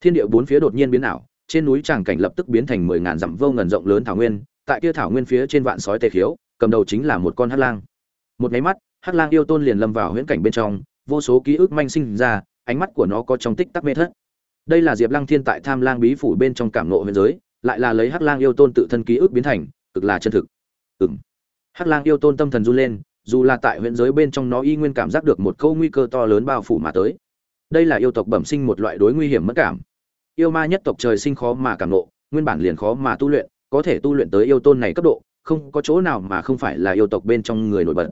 thiên địa bốn phía đột nhiên biến ảo, trên núi tràng cảnh lập tức biến thành mười ngàn dặm vô ngần rộng lớn thảo nguyên, tại kia thảo nguyên phía trên vạn sói tê khiếu, cầm đầu chính là một con hắc lang. Một máy mắt, hắc lang yêu tôn liền lâm vào huyễn cảnh bên trong, vô số ký ức manh sinh ra, ánh mắt của nó có trong tích tắc mê thất. Đây là diệp lăng thiên tại tham lang bí phủ bên trong cảm nộ huyền giới, lại là lấy hắc lang yêu tôn tự thân ký ức biến thành, cực là chân thực. Ừng hắc lang yêu tôn tâm thần run lên, dù là tại huyện giới bên trong nó y nguyên cảm giác được một câu nguy cơ to lớn bao phủ mà tới. Đây là yêu tộc bẩm sinh một loại đối nguy hiểm mất cảm yêu ma nhất tộc trời sinh khó mà cảm nộ, nguyên bản liền khó mà tu luyện, có thể tu luyện tới yêu tôn này cấp độ, không có chỗ nào mà không phải là yêu tộc bên trong người nổi bật.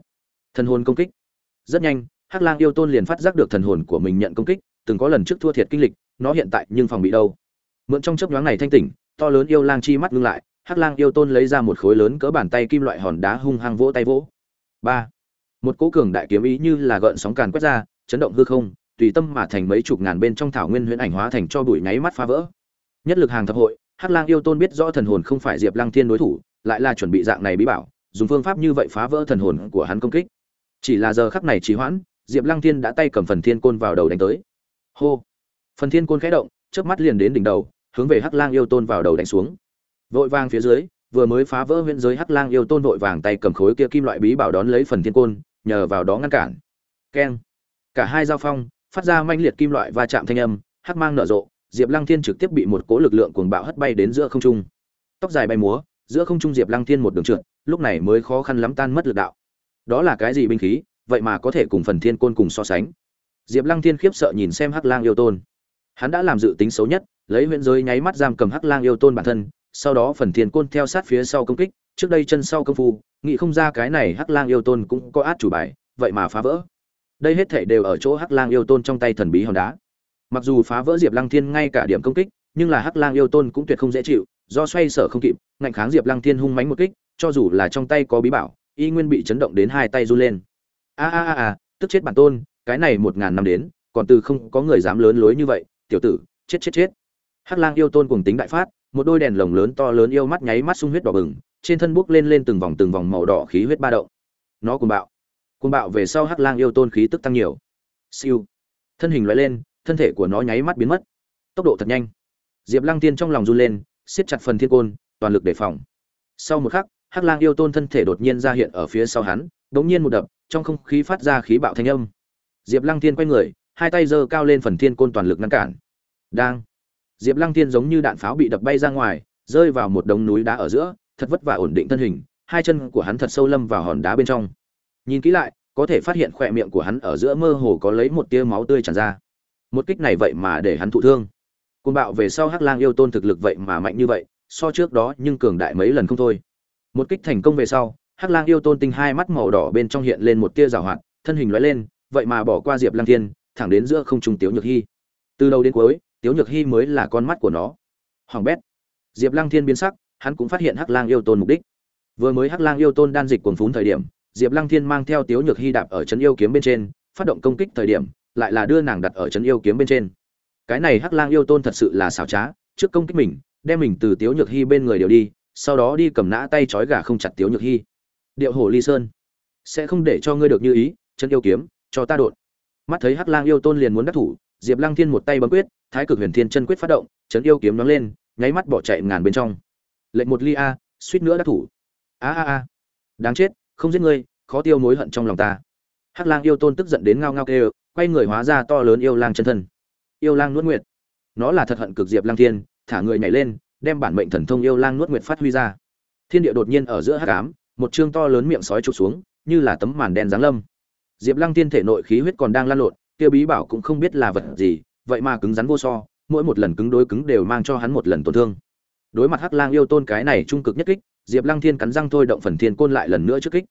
Thần hồn công kích. Rất nhanh, hắc lang yêu tôn liền phát giác được thần hồn của mình nhận công kích, từng có lần trước thua thiệt kinh lịch, nó hiện tại nhưng phòng bị đâu. Mượn trong chớp nhoáng này thanh tỉnh, to lớn yêu lang chi mắt ngưng lại, hắc lang yêu tôn lấy ra một khối lớn cỡ bàn tay kim loại hòn đá hung hăng vỗ tay vỗ. Ba. Một cỗ cường đại kiếm ý như là gợn sóng càn quét ra, chấn động hư không tùy tâm mà thành mấy chục ngàn bên trong thảo nguyên huyễn ảnh hóa thành cho bụi nháy mắt phá vỡ. Nhất lực hàng thập hội, hắc lang yêu tôn biết rõ thần hồn không phải diệp lăng thiên đối thủ, lại là chuẩn bị dạng này bí bảo, dùng phương pháp như vậy phá vỡ thần hồn của hắn công kích. Chỉ là giờ khắc này trì hoãn, diệp lăng thiên đã tay cầm phần thiên côn vào đầu đánh tới. Hô! Phần thiên côn khẽ động trước mắt liền đến đỉnh đầu, hướng về hắc lang yêu tôn vào đầu đánh xuống. Vội vàng phía dưới, vừa mới phá vỡ huyễn giới hắc lang yêu tôn vội vàng tay cầm khối kia kim loại bí bảo đón lấy phần thiên côn, nhờ vào đó ngăn cản. Keng! Cả hai giao phong phát ra manh liệt kim loại va chạm thanh âm, hắc mang nở rộ, diệp lăng thiên trực tiếp bị một cỗ lực lượng cuồng bạo hất bay đến giữa không trung. Tóc dài bay múa, giữa không trung diệp lăng thiên một đường trượt, lúc này mới khó khăn lắm tan mất lực đạo. Đó là cái gì binh khí, vậy mà có thể cùng phần thiên côn cùng so sánh. Diệp lăng thiên khiếp sợ nhìn xem hắc lang yêu tôn. Hắn đã làm dự tính xấu nhất, lấy huyện giới nháy mắt giam cầm hắc lang yêu tôn bản thân, sau đó phần thiên côn theo sát phía sau công kích, trước đây chân sau công phu, nghĩ không ra cái này hắc lang yêu tôn cũng có át chủ bài, vậy mà phá vỡ đây hết thể đều ở chỗ hắc lang yêu tôn trong tay thần bí hòn đá. Mặc dù phá vỡ diệp lăng thiên ngay cả điểm công kích, nhưng là hắc lang yêu tôn cũng tuyệt không dễ chịu, do xoay sở không kịp, ngạnh kháng diệp lăng thiên hung mánh một kích, cho dù là trong tay có bí bảo, y nguyên bị chấn động đến hai tay run lên. A a a a, tức chết bản tôn, cái này một ngàn năm đến, còn từ không có người dám lớn lối như vậy, tiểu tử, chết chết chết. Hắc lang yêu tôn cùng tính đại phát, một đôi đèn lồng lớn to lớn yêu mắt nháy mắt sung huyết đỏ bừng, trên thân buốc lên lên từng vòng từng vòng màu đỏ khí huyết ba động. Nó cùng bạo. Cuồng bạo về sau hắc lang yêu tôn khí tức tăng nhiều. Siêu. Thân hình loại lên, thân thể của nó nháy mắt biến mất. Tốc độ thật nhanh. Diệp lăng tiên trong lòng run lên, siết chặt phần thiên côn, toàn lực đề phòng. Sau một khắc, hắc lang yêu tôn thân thể đột nhiên ra hiện ở phía sau hắn đ ỗ n g nhiên một đập, trong không khí phát ra khí bạo thanh âm. Diệp lăng thiên quay người, hai tay giơ cao lên phần thiên côn toàn lực ngăn cản. Đang. Diệp lăng thiên giống như đạn pháo bị đập bay ra ngoài, rơi vào một đống núi đá ở giữa, thật vất vả ổn định thân hình, hai chân của hắn thật sâu lâm vào hòn đá bên trong nhìn kỹ lại, có thể phát hiện khỏe miệng của hắn ở giữa mơ hồ có lấy một tia máu tươi tràn ra. Một kích này vậy mà để hắn thụ thương. Côn bạo về sau hắc lang yêu tôn thực lực vậy mà mạnh như vậy, so trước đó nhưng cường đại mấy lần không thôi. Một kích thành công về sau, hắc lang yêu tôn tinh hai mắt màu đỏ bên trong hiện lên một tia rào hoạt, thân hình lóe lên, vậy mà bỏ qua diệp Lang thiên, thẳng đến giữa không trung tiếu nhược hy từ đầu đến cuối, tiếu nhược hy mới là con mắt của nó. Hoàng bét. Diệp Lang thiên biến sắc, hắn cũng phát hiện hắc lang yêu tôn mục đích. Vừa mới hắc lang yêu tôn đan dịch cuồng phún thời điểm diệp lăng thiên mang theo tiếu nhược Hi đạp ở trấn yêu kiếm bên trên, phát động công kích thời điểm, lại là đưa nàng đặt ở trấn yêu kiếm bên trên. Cái này hắc lang yêu tôn thật sự là xảo trá, trước công kích mình, đem mình từ tiếu nhược Hi bên người điều đi, sau đó đi cầm nã tay trói gà không chặt tiếu nhược Hi. điệu Hổ ly sơn, sẽ không để cho ngươi được như ý, trấn yêu kiếm, cho ta đột. Mắt thấy hắc lang yêu tôn liền muốn đắc thủ, diệp lăng thiên một tay bấm quyết, thái cực huyền thiên chân quyết phát động chấn yêu kiếm nóng lên, nháy mắt bỏ chạy ngàn bên trong. Lệnh một ly a, suýt nữa đắc thủ. A a a. Đáng chết không giết ngươi, khó tiêu mối hận trong lòng ta. Hắc lang yêu tôn tức giận đến ngao ngao kêu, quay người hóa ra to lớn yêu lang chân thân. Yêu lang nuốt nguyệt. Nó là thật hận cực diệp lang thiên, thả người nhảy lên, đem bản mệnh thần thông yêu lang nuốt nguyệt phát huy ra. Thiên địa đột nhiên ở giữa hắc ám, một chương to lớn miệng sói trục xuống, như là tấm màn đen giáng lâm. Diệp lăng thiên thể nội khí huyết còn đang lan lộn kia bí bảo cũng không biết là vật gì, vậy mà cứng rắn vô so, mỗi một lần cứng đối cứng đều mang cho hắn một lần tổn thương. Đối mặt hắc lang yêu tôn cái này trung cực nhất kích diệp lăng thiên cắn răng thôi, động phần thiên côn lại lần nữa trước kích.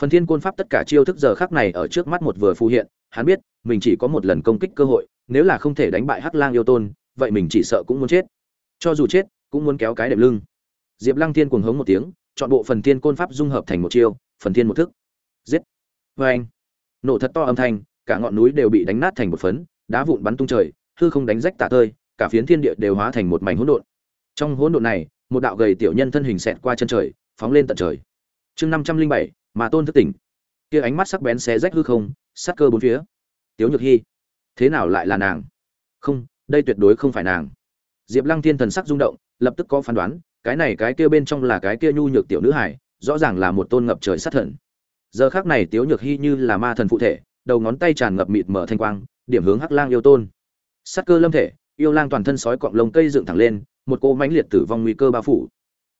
Phần thiên côn pháp tất cả chiêu thức giờ khắc này ở trước mắt một vừa phù hiện, hắn biết, mình chỉ có một lần công kích cơ hội, nếu là không thể đánh bại hắc lang yêu tôn, vậy mình chỉ sợ cũng muốn chết. Cho dù chết, cũng muốn kéo cái đệm lưng. Diệp lăng thiên cuồng hống một tiếng, chọn bộ phần thiên côn pháp dung hợp thành một chiêu, phần thiên một thức. Giết. Oeng. anh. Nổ thật to âm thanh, cả ngọn núi đều bị đánh nát thành một phấn, đá vụn bắn tung trời, hư không đánh rách tả tơi, cả phiến thiên địa đều hóa thành một mảnh hỗn độn. Trong hỗn độn này một đạo gầy tiểu nhân thân hình xẹt qua chân trời, phóng lên tận trời. Chương năm trăm linh bảy, mà tôn thức tỉnh. Kia ánh mắt sắc bén xé rách hư không, sát cơ bốn phía. Tiếu nhược hy thế nào lại là nàng? Không, đây tuyệt đối không phải nàng. Diệp lăng thiên thần sắc rung động, lập tức có phán đoán, cái này cái kia bên trong là cái kia nhu nhược tiểu nữ hải, rõ ràng là một tôn ngập trời sát thần. Giờ khác này tiếu nhược hy như là ma thần phụ thể, đầu ngón tay tràn ngập mịt mở thanh quang, điểm hướng hắc lang yêu tôn. Sát cơ lâm thể, yêu lang toàn thân sói cọng lông cây dựng thẳng lên một cỗ mãnh liệt tử vong nguy cơ bao phủ.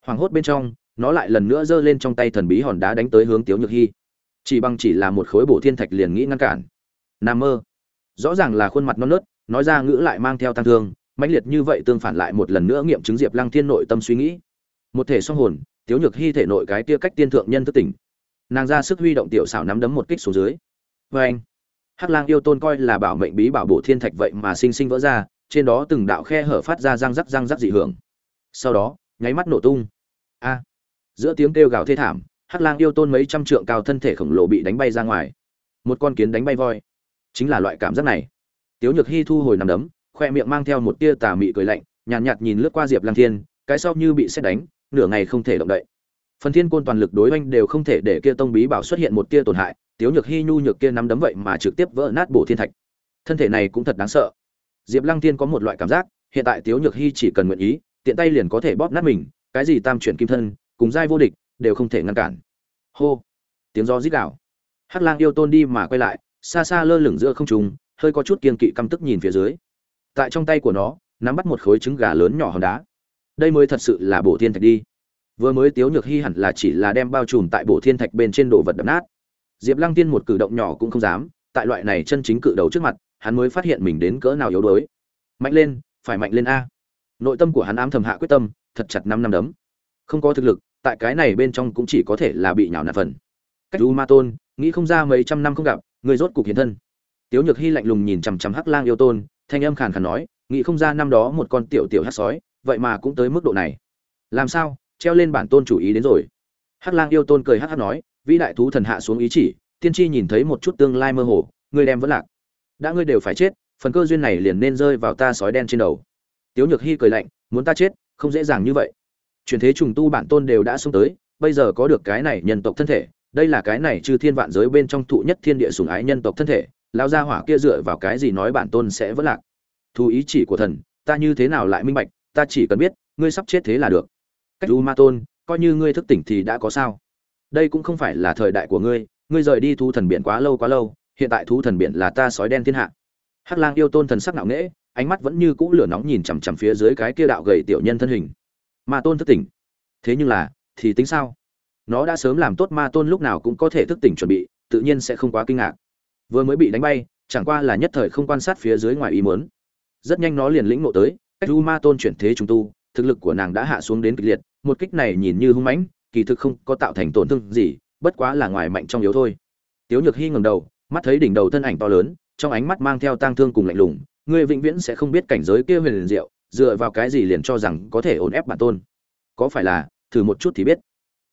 Hoàng hốt bên trong, nó lại lần nữa giơ lên trong tay thần bí hòn đá đánh tới hướng tiếu nhược hy chỉ bằng chỉ là một khối bổ thiên thạch liền nghĩ ngăn cản. Nam mơ. Rõ ràng là khuôn mặt non nớt, nói ra ngữ lại mang theo tăng thương, mãnh liệt như vậy tương phản lại một lần nữa nghiệm chứng diệp lăng thiên nội tâm suy nghĩ. Một thể song hồn, tiếu nhược hy thể nội cái tia cách tiên thượng nhân thức tỉnh. Nàng ra sức huy động tiểu xảo nắm đấm một kích xuống dưới. Vê anh hắc lang yêu tôn coi là bảo mệnh bí bảo bổ thiên thạch vậy mà sinh sinh vỡ ra trên đó từng đạo khe hở phát ra răng rắc răng rắc dị hưởng. Sau đó nháy mắt nổ tung. A! Giữa tiếng kêu gào thê thảm hắc lang yêu tôn mấy trăm trượng cao thân thể khổng lồ bị đánh bay ra ngoài. Một con kiến đánh bay voi. Chính là loại cảm giác này. Tiếu nhược hy thu hồi nằm đấm khoe miệng mang theo một tia tà mị cười lạnh nhàn nhạt, nhạt nhìn lướt qua diệp lang thiên cái sau như bị xét đánh nửa ngày không thể động đậy. Phần thiên côn toàn lực đối oanh đều không thể để kia tông bí bảo xuất hiện một tia tổn hại tiếu nhược hy nhu nhược kia nắm đấm vậy mà trực tiếp vỡ nát bổ thiên thạch. Thân thể này cũng thật đáng sợ diệp lăng tiên có một loại cảm giác, hiện tại tiếu nhược hy chỉ cần nguyện ý, tiện tay liền có thể bóp nát mình, cái gì tam chuyển kim thân, cùng giai vô địch, đều không thể ngăn cản. Hô, tiếng gió rít đảo hắc lang yêu tôn đi mà quay lại, xa xa lơ lửng giữa không trung, hơi có chút kiên kỵ căm tức nhìn phía dưới. Tại trong tay của nó, nắm bắt một khối trứng gà lớn nhỏ hòn đá. Đây mới thật sự là bổ thiên thạch đi. Vừa mới tiếu nhược hy hẳn là chỉ là đem bao trùm tại bổ thiên thạch bên trên đồ vật đập nát. Diệp lăng tiên một cử động nhỏ cũng không dám, tại loại này chân chính cự đầu trước mặt hắn mới phát hiện mình đến cỡ nào yếu đuối. Mạnh lên, phải mạnh lên a. Nội tâm của hắn ám thầm hạ quyết tâm, thật chặt năm năm đấm. Không có thực lực, tại cái này bên trong cũng chỉ có thể là bị nhào nạt phần. Cách u ma tôn, nghĩ không ra mấy trăm năm không gặp, người rốt cục hiện thân. Tiếu nhược hy lạnh lùng nhìn chằm chằm hắc lang yêu tôn, thanh âm khàn khàn nói, nghĩ không ra năm đó một con tiểu tiểu hắc sói, vậy mà cũng tới mức độ này. Làm sao, treo lên bản tôn chủ ý đến rồi. Hắc lang yêu tôn cười hắc hắc nói, vĩ đại thú thần hạ xuống ý chỉ, tiên tri nhìn thấy một chút tương lai mơ hồ, người đem vẫn lạc đã ngươi đều phải chết, phần cơ duyên này liền nên rơi vào ta sói đen trên đầu. Tiếu nhược hy cười lạnh, muốn ta chết, không dễ dàng như vậy. Truyền thế trùng tu bản tôn đều đã xuống tới, bây giờ có được cái này nhân tộc thân thể, đây là cái này chư thiên vạn giới bên trong thụ nhất thiên địa sùng ái nhân tộc thân thể lao ra hỏa kia dựa vào cái gì nói bản tôn sẽ vỡ lạc. Thu ý chỉ của thần, ta như thế nào lại minh bạch, ta chỉ cần biết, ngươi sắp chết thế là được. Cách u ma tôn, coi như ngươi thức tỉnh thì đã có sao? Đây cũng không phải là thời đại của ngươi ngươi rời đi thu thần biển quá lâu quá lâu hiện tại thú thần biển là ta sói đen thiên hạ. Hắc lang yêu tôn thần sắc nặng nễ ánh mắt vẫn như cũ lửa nóng nhìn chằm chằm phía dưới cái kia đạo gầy tiểu nhân thân hình. Ma tôn thức tỉnh. Thế nhưng là, thì tính sao? Nó đã sớm làm tốt ma tôn lúc nào cũng có thể thức tỉnh chuẩn bị, tự nhiên sẽ không quá kinh ngạc. Vừa mới bị đánh bay, chẳng qua là nhất thời không quan sát phía dưới ngoài ý muốn. Rất nhanh nó liền lĩnh ngộ tới, cách u ma tôn chuyển thế chúng tu, thực lực của nàng đã hạ xuống đến kịch liệt, một kích này nhìn như hung mãnh, kỳ thực không có tạo thành tổn thương gì, bất quá là ngoài mạnh trong yếu thôi. Tiếu nhược hy ngẩng đầu mắt thấy đỉnh đầu thân ảnh to lớn, trong ánh mắt mang theo tang thương cùng lạnh lùng, ngươi vĩnh viễn sẽ không biết cảnh giới kia huyền diệu, dựa vào cái gì liền cho rằng có thể ổn ép bản tôn. Có phải là, thử một chút thì biết.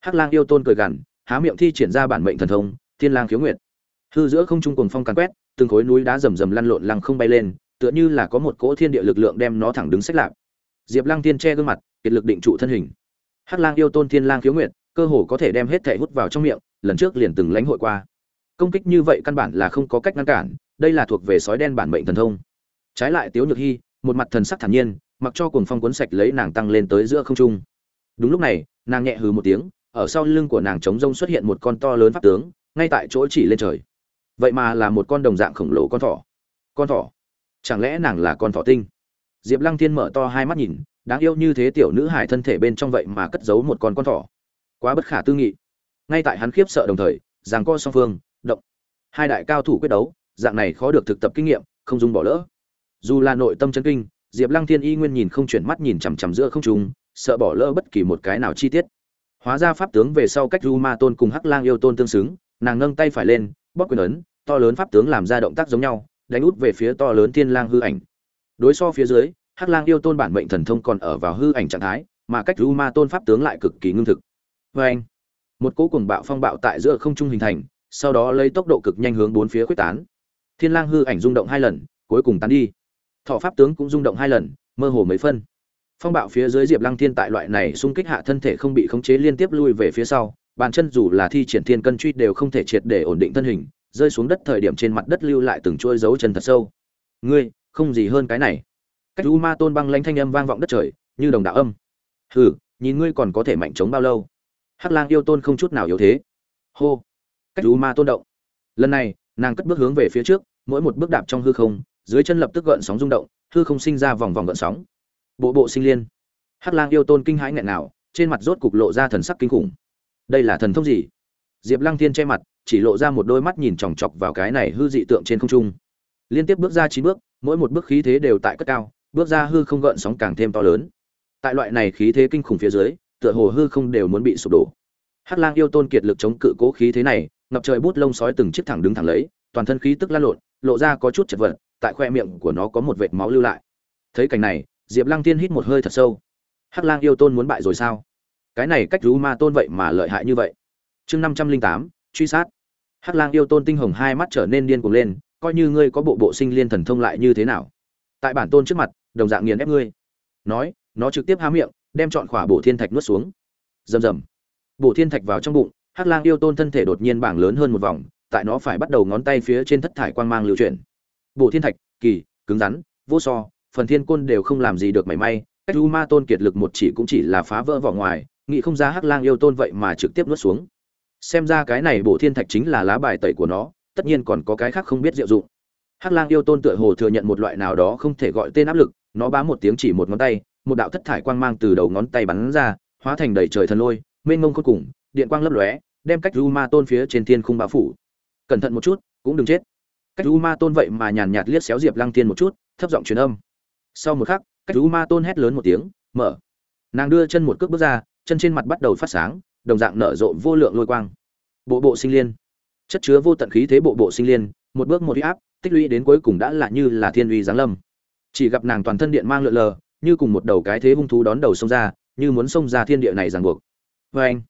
Hắc lang yêu tôn cười gằn, há miệng thi triển ra bản mệnh thần thông, thiên lang khiếu nguyệt. Hư giữa không trung cuồng phong càn quét, từng khối núi đá rầm rầm lăn lộn lăng không bay lên, tựa như là có một cỗ thiên địa lực lượng đem nó thẳng đứng sách lạc diệp lăng tiên che gương mặt, kiệt lực định trụ thân hình. Hắc lang yêu tôn thiên lang khiếu nguyệt, cơ hồ có thể đem hết thể hút vào trong miệng, lần trước liền từng lãnh hội qua công kích như vậy căn bản là không có cách ngăn cản, đây là thuộc về sói đen bản mệnh thần thông. Trái lại tiếu nhược hy một mặt thần sắc thản nhiên, mặc cho cuồng phong cuốn sạch lấy nàng tăng lên tới giữa không trung. Đúng lúc này, nàng nhẹ hừ một tiếng, ở sau lưng của nàng trống rông xuất hiện một con to lớn pháp tướng, ngay tại chỗ chỉ lên trời. Vậy mà là một con đồng dạng khổng lồ con thỏ. Con thỏ? Chẳng lẽ nàng là con thỏ tinh? Diệp lăng thiên mở to hai mắt nhìn, đáng yêu như thế tiểu nữ hải thân thể bên trong vậy mà cất giấu một con con thỏ. Quá bất khả tư nghị. Ngay tại hắn khiếp sợ đồng thời rằng co song phương hai đại cao thủ quyết đấu, dạng này khó được thực tập kinh nghiệm, không dùng bỏ lỡ. Dù là nội tâm chân kinh, diệp lăng thiên y nguyên nhìn không chuyển mắt nhìn chằm chằm giữa không trung, sợ bỏ lỡ bất kỳ một cái nào chi tiết. Hóa ra pháp tướng về sau cách du ma tôn cùng hắc lang yêu tôn tương xứng, nàng nâng tay phải lên, bóp quyền ấn, to lớn pháp tướng làm ra động tác giống nhau, đánh út về phía to lớn thiên lang hư ảnh. Đối so phía dưới, hắc lang yêu tôn bản mệnh thần thông còn ở vào hư ảnh trạng thái, mà cách du ma tôn pháp tướng lại cực kỳ ngưng thực. Vê anh một cỗ cùng bạo phong bạo tại giữa không trung hình thành sau đó lấy tốc độ cực nhanh hướng bốn phía quyết tán. Thiên lang hư ảnh rung động hai lần, cuối cùng tán đi. Thọ pháp tướng cũng rung động hai lần, mơ hồ mấy phân. Phong bạo phía dưới diệp lăng thiên tại loại này xung kích hạ thân thể không bị khống chế liên tiếp lui về phía sau, bàn chân dù là thi triển thiên cân truy đều không thể triệt để ổn định thân hình, rơi xuống đất thời điểm trên mặt đất lưu lại từng chuôi dấu chân thật sâu. Ngươi, không gì hơn cái này. Cách u ma tôn băng lanh thanh âm vang vọng đất trời, như đồng đạo âm. Hừ, nhìn ngươi còn có thể mạnh chống bao lâu? Hắc lang yêu tôn không chút nào yếu thế. Hô cách u ma tôn động. Lần này, nàng cất bước hướng về phía trước, mỗi một bước đạp trong hư không, dưới chân lập tức gợn sóng rung động, hư không sinh ra vòng vòng gợn sóng. Bộ bộ sinh liên. Hắc lang yêu tôn kinh hãi nghẹn nào, trên mặt rốt cục lộ ra thần sắc kinh khủng. Đây là thần thông gì? Diệp lăng thiên che mặt, chỉ lộ ra một đôi mắt nhìn chòng chọc vào cái này hư dị tượng trên không trung. Liên tiếp bước ra chín bước, mỗi một bước khí thế đều tại cất cao, bước ra hư không gợn sóng càng thêm to lớn. Tại loại này khí thế kinh khủng phía dưới, tựa hồ hư không đều muốn bị sụp đổ. Hắc lang yêu tôn kiệt lực chống cự cố khí thế này ngập trời bút lông sói từng chiếc thẳng đứng thẳng lấy, toàn thân khí tức lan lộn, lộ ra có chút chật vật, tại khoe miệng của nó có một vệt máu lưu lại. Thấy cảnh này, diệp lăng tiên hít một hơi thật sâu. Hắc lang yêu tôn muốn bại rồi sao? Cái này cách rú ma tôn vậy mà lợi hại như vậy. Chương năm trăm linh tám, truy sát. Hắc lang yêu tôn tinh hồng hai mắt trở nên điên cuồng lên, coi như ngươi có bộ bộ sinh liên thần thông lại như thế nào? Tại bản tôn trước mặt, đồng dạng nghiền ép ngươi. Nói, nó trực tiếp há miệng, đem chọn khỏa bổ thiên thạch nuốt xuống. Rầm rầm. Bổ thiên thạch vào trong bụng hắc lang yêu tôn thân thể đột nhiên bảng lớn hơn một vòng, tại nó phải bắt đầu ngón tay phía trên thất thải quang mang lưu chuyển. Bổ thiên thạch, kỳ, cứng rắn, vô so, phần thiên côn đều không làm gì được mảy may, cách u ma tôn kiệt lực một chỉ cũng chỉ là phá vỡ vỏ ngoài, nghĩ không ra hắc lang yêu tôn vậy mà trực tiếp nuốt xuống. Xem ra cái này bổ thiên thạch chính là lá bài tẩy của nó, tất nhiên còn có cái khác không biết diệu dụng. Hắc lang yêu tôn tựa hồ thừa nhận một loại nào đó không thể gọi tên áp lực, nó bám một tiếng chỉ một ngón tay, một đạo thất thải quang mang từ đầu ngón tay bắn ra, hóa thành đầy trời thần lôi mênh mông khôn cùng, điện quang lấp lóe, đem cách u ma tôn phía trên thiên khung bao phủ. Cẩn thận một chút, cũng đừng chết. Cách u ma tôn vậy mà nhàn nhạt liếc xéo diệp lăng tiên một chút, thấp giọng truyền âm. Sau một khắc, cách u ma tôn hét lớn một tiếng, mở. Nàng đưa chân một cước bước ra, chân trên mặt bắt đầu phát sáng, đồng dạng nở rộ vô lượng lôi quang. Bộ bộ sinh liên. Chất chứa vô tận khí thế bộ bộ sinh liên, một bước một huy áp, tích lũy đến cuối cùng đã là như là thiên uy giáng lâm. Chỉ gặp nàng toàn thân điện mang lượn lờ, như cùng một đầu cái thế hung thú đón đầu sông ra, như muốn xông ra thiên địa này ràng buộc vê anh.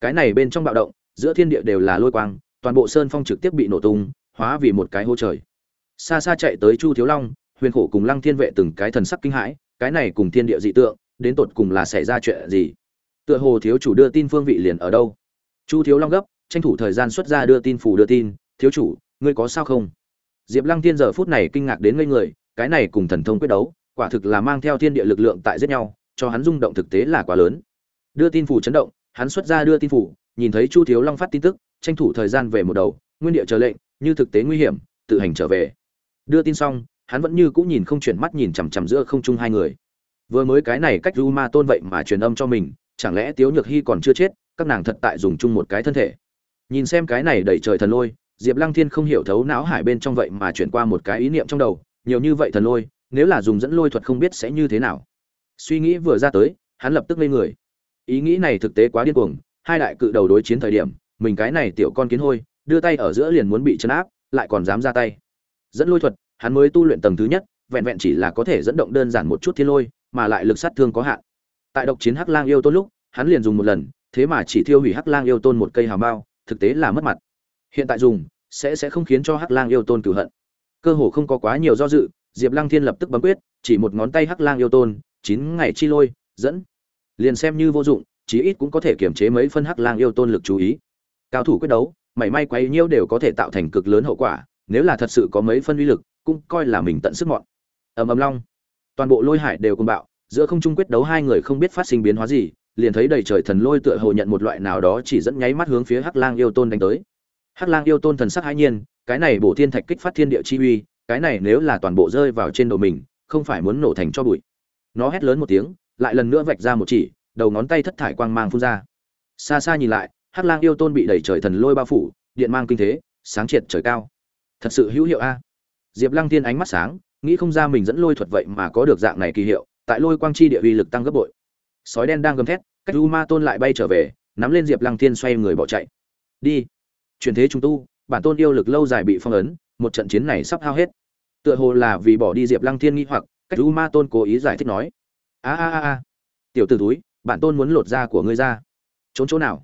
Cái này bên trong bạo động, giữa thiên địa đều là lôi quang, toàn bộ sơn phong trực tiếp bị nổ tung, hóa vì một cái hố trời. Xa xa chạy tới chu thiếu long, huyền khổ cùng lăng thiên vệ từng cái thần sắc kinh hãi, cái này cùng thiên địa dị tượng, đến tột cùng là xảy ra chuyện gì? Tựa hồ thiếu chủ đưa tin phương vị liền ở đâu? Chu thiếu long gấp, tranh thủ thời gian xuất ra đưa tin phủ đưa tin, thiếu chủ, ngươi có sao không? Diệp lăng thiên giờ phút này kinh ngạc đến ngây người, cái này cùng thần thông quyết đấu, quả thực là mang theo thiên địa lực lượng tại giết nhau, cho hắn rung động thực tế là quá lớn. Đưa tin phủ chấn động hắn xuất ra đưa tin phủ, nhìn thấy chu thiếu long phát tin tức, tranh thủ thời gian về một đầu, nguyên địa chờ lệnh, như thực tế nguy hiểm, tự hành trở về. Đưa tin xong, hắn vẫn như cũng nhìn không chuyển mắt nhìn chằm chằm giữa không trung hai người. Vừa mới cái này cách du ma tôn vậy mà truyền âm cho mình, chẳng lẽ tiếu nhược hy còn chưa chết, các nàng thật tại dùng chung một cái thân thể. Nhìn xem cái này đẩy trời thần lôi, diệp lăng thiên không hiểu thấu não hải bên trong vậy mà chuyển qua một cái ý niệm trong đầu, nhiều như vậy thần lôi, nếu là dùng dẫn lôi thuật không biết sẽ như thế nào. Suy nghĩ vừa ra tới, hắn lập tức lên người ý nghĩ này thực tế quá điên cuồng hai đại cự đầu đối chiến thời điểm mình cái này tiểu con kiến hôi đưa tay ở giữa liền muốn bị chấn áp lại còn dám ra tay. Dẫn lôi thuật hắn mới tu luyện tầng thứ nhất vẹn vẹn chỉ là có thể dẫn động đơn giản một chút thiên lôi mà lại lực sát thương có hạn. Tại độc chiến hắc lang yêu tôn lúc hắn liền dùng một lần thế mà chỉ thiêu hủy hắc lang yêu tôn một cây hào bao, thực tế là mất mặt. Hiện tại dùng sẽ sẽ không khiến cho hắc lang yêu tôn cửu hận. Cơ hồ không có quá nhiều do dự diệp lăng thiên lập tức bấm quyết chỉ một ngón tay hắc lang yêu tôn chín ngày chi lôi dẫn liền xem như vô dụng, chí ít cũng có thể kiềm chế mấy phân hắc lang yêu tôn lực chú ý. Cao thủ quyết đấu, mảy may quấy nhiêu đều có thể tạo thành cực lớn hậu quả, nếu là thật sự có mấy phân uy lực, cũng coi là mình tận sức mọn. Ầm ầm long. Toàn bộ lôi hải đều cùng bạo, giữa không trung quyết đấu hai người không biết phát sinh biến hóa gì, liền thấy đầy trời thần lôi tựa hồ nhận một loại nào đó chỉ dẫn nháy mắt hướng phía hắc lang yêu tôn đánh tới. Hắc lang yêu tôn thần sắc hãi nhiên, cái này bổ thiên thạch kích phát thiên địa chi uy, cái này nếu là toàn bộ rơi vào trên đầu mình, không phải muốn nổ thành cho bụi. Nó hét lớn một tiếng lại lần nữa vạch ra một chỉ, đầu ngón tay thất thải quang mang phun ra. Xa xa nhìn lại, hắc lang yêu tôn bị đẩy trời thần lôi bao phủ, điện mang kinh thế, sáng triệt trời cao. Thật sự hữu hiệu a. Diệp lăng thiên ánh mắt sáng, nghĩ không ra mình dẫn lôi thuật vậy mà có được dạng này kỳ hiệu, tại lôi quang chi địa uy lực tăng gấp bội. Sói đen đang gầm thét, cách u ma tôn lại bay trở về, nắm lên diệp lăng thiên xoay người bỏ chạy. Đi. Truyền thế trung tu, bản tôn yêu lực lâu dài bị phong ấn, một trận chiến này sắp hao hết. Tựa hồ là vì bỏ đi diệp lăng thiên nghi hoặc, cách u ma tôn cố ý giải thích nói a a a a. Tiểu t ử túi, bản tôn muốn lột da của ngươi ra. Trốn chỗ nào?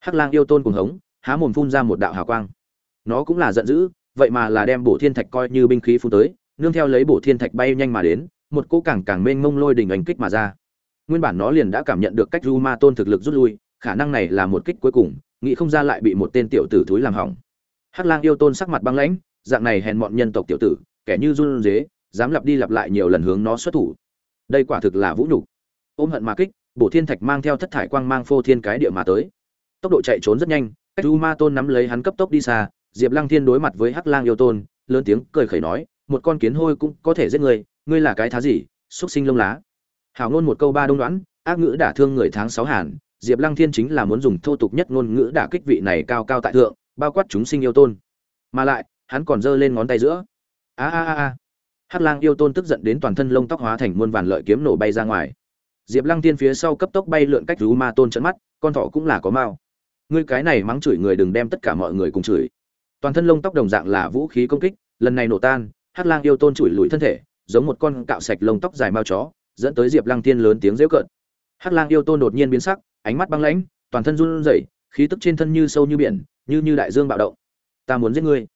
Hắc lang yêu tôn cùng hống, há mồm phun ra một đạo hào quang. Nó cũng là giận dữ, vậy mà là đem bổ thiên thạch coi như binh khí phun tới, nương theo lấy bổ thiên thạch bay nhanh mà đến, một cỗ càng càng mênh mông lôi đình ảnh kích mà ra. Nguyên bản nó liền đã cảm nhận được cách du ma tôn thực lực rút lui, khả năng này là một kích cuối cùng, nghĩ không ra lại bị một tên tiểu tử thúi làm hỏng. Hắc lang yêu tôn sắc mặt băng lãnh, dạng này hèn mọn nhân tộc tiểu tử, kẻ như run dế dám lặp đi lặp lại nhiều lần hướng nó xuất thủ đây quả thực là vũ nhục. Ôm hận mà kích, bổ thiên thạch mang theo thất thải quang mang phô thiên cái địa mà tới. Tốc độ chạy trốn rất nhanh, cách u ma tôn nắm lấy hắn cấp tốc đi xa, diệp lăng thiên đối mặt với hắc lang yêu tôn, lớn tiếng cười khẩy nói, một con kiến hôi cũng có thể giết người, ngươi là cái thá gì, xúc sinh lông lá. Hảo ngôn một câu ba đông đoán, ác ngữ đả thương người tháng sáu hàn, diệp lăng thiên chính là muốn dùng thô tục nhất ngôn ngữ đả kích vị này cao cao tại thượng, bao quát chúng sinh yêu tôn. Mà lại, hắn còn giơ lên ngón tay giữa. A a a a hắc lang yêu tôn tức giận đến toàn thân lông tóc hóa thành muôn vàn lợi kiếm nổ bay ra ngoài. Diệp lăng tiên phía sau cấp tốc bay lượn cách rú ma tôn chớp mắt, con thỏ cũng là có mao ngươi cái này mắng chửi người đừng đem tất cả mọi người cùng chửi. Toàn thân lông tóc đồng dạng là vũ khí công kích, lần này nổ tan, hắc lang yêu tôn chửi lùi thân thể, giống một con cạo sạch lông tóc dài mao chó, dẫn tới diệp lăng tiên lớn tiếng giễu cợt. Hắc lang yêu tôn đột nhiên biến sắc, ánh mắt băng lãnh, toàn thân run rẩy, khí tức trên thân như sâu như biển, như như đại dương bạo động. Ta muốn giết ngươi.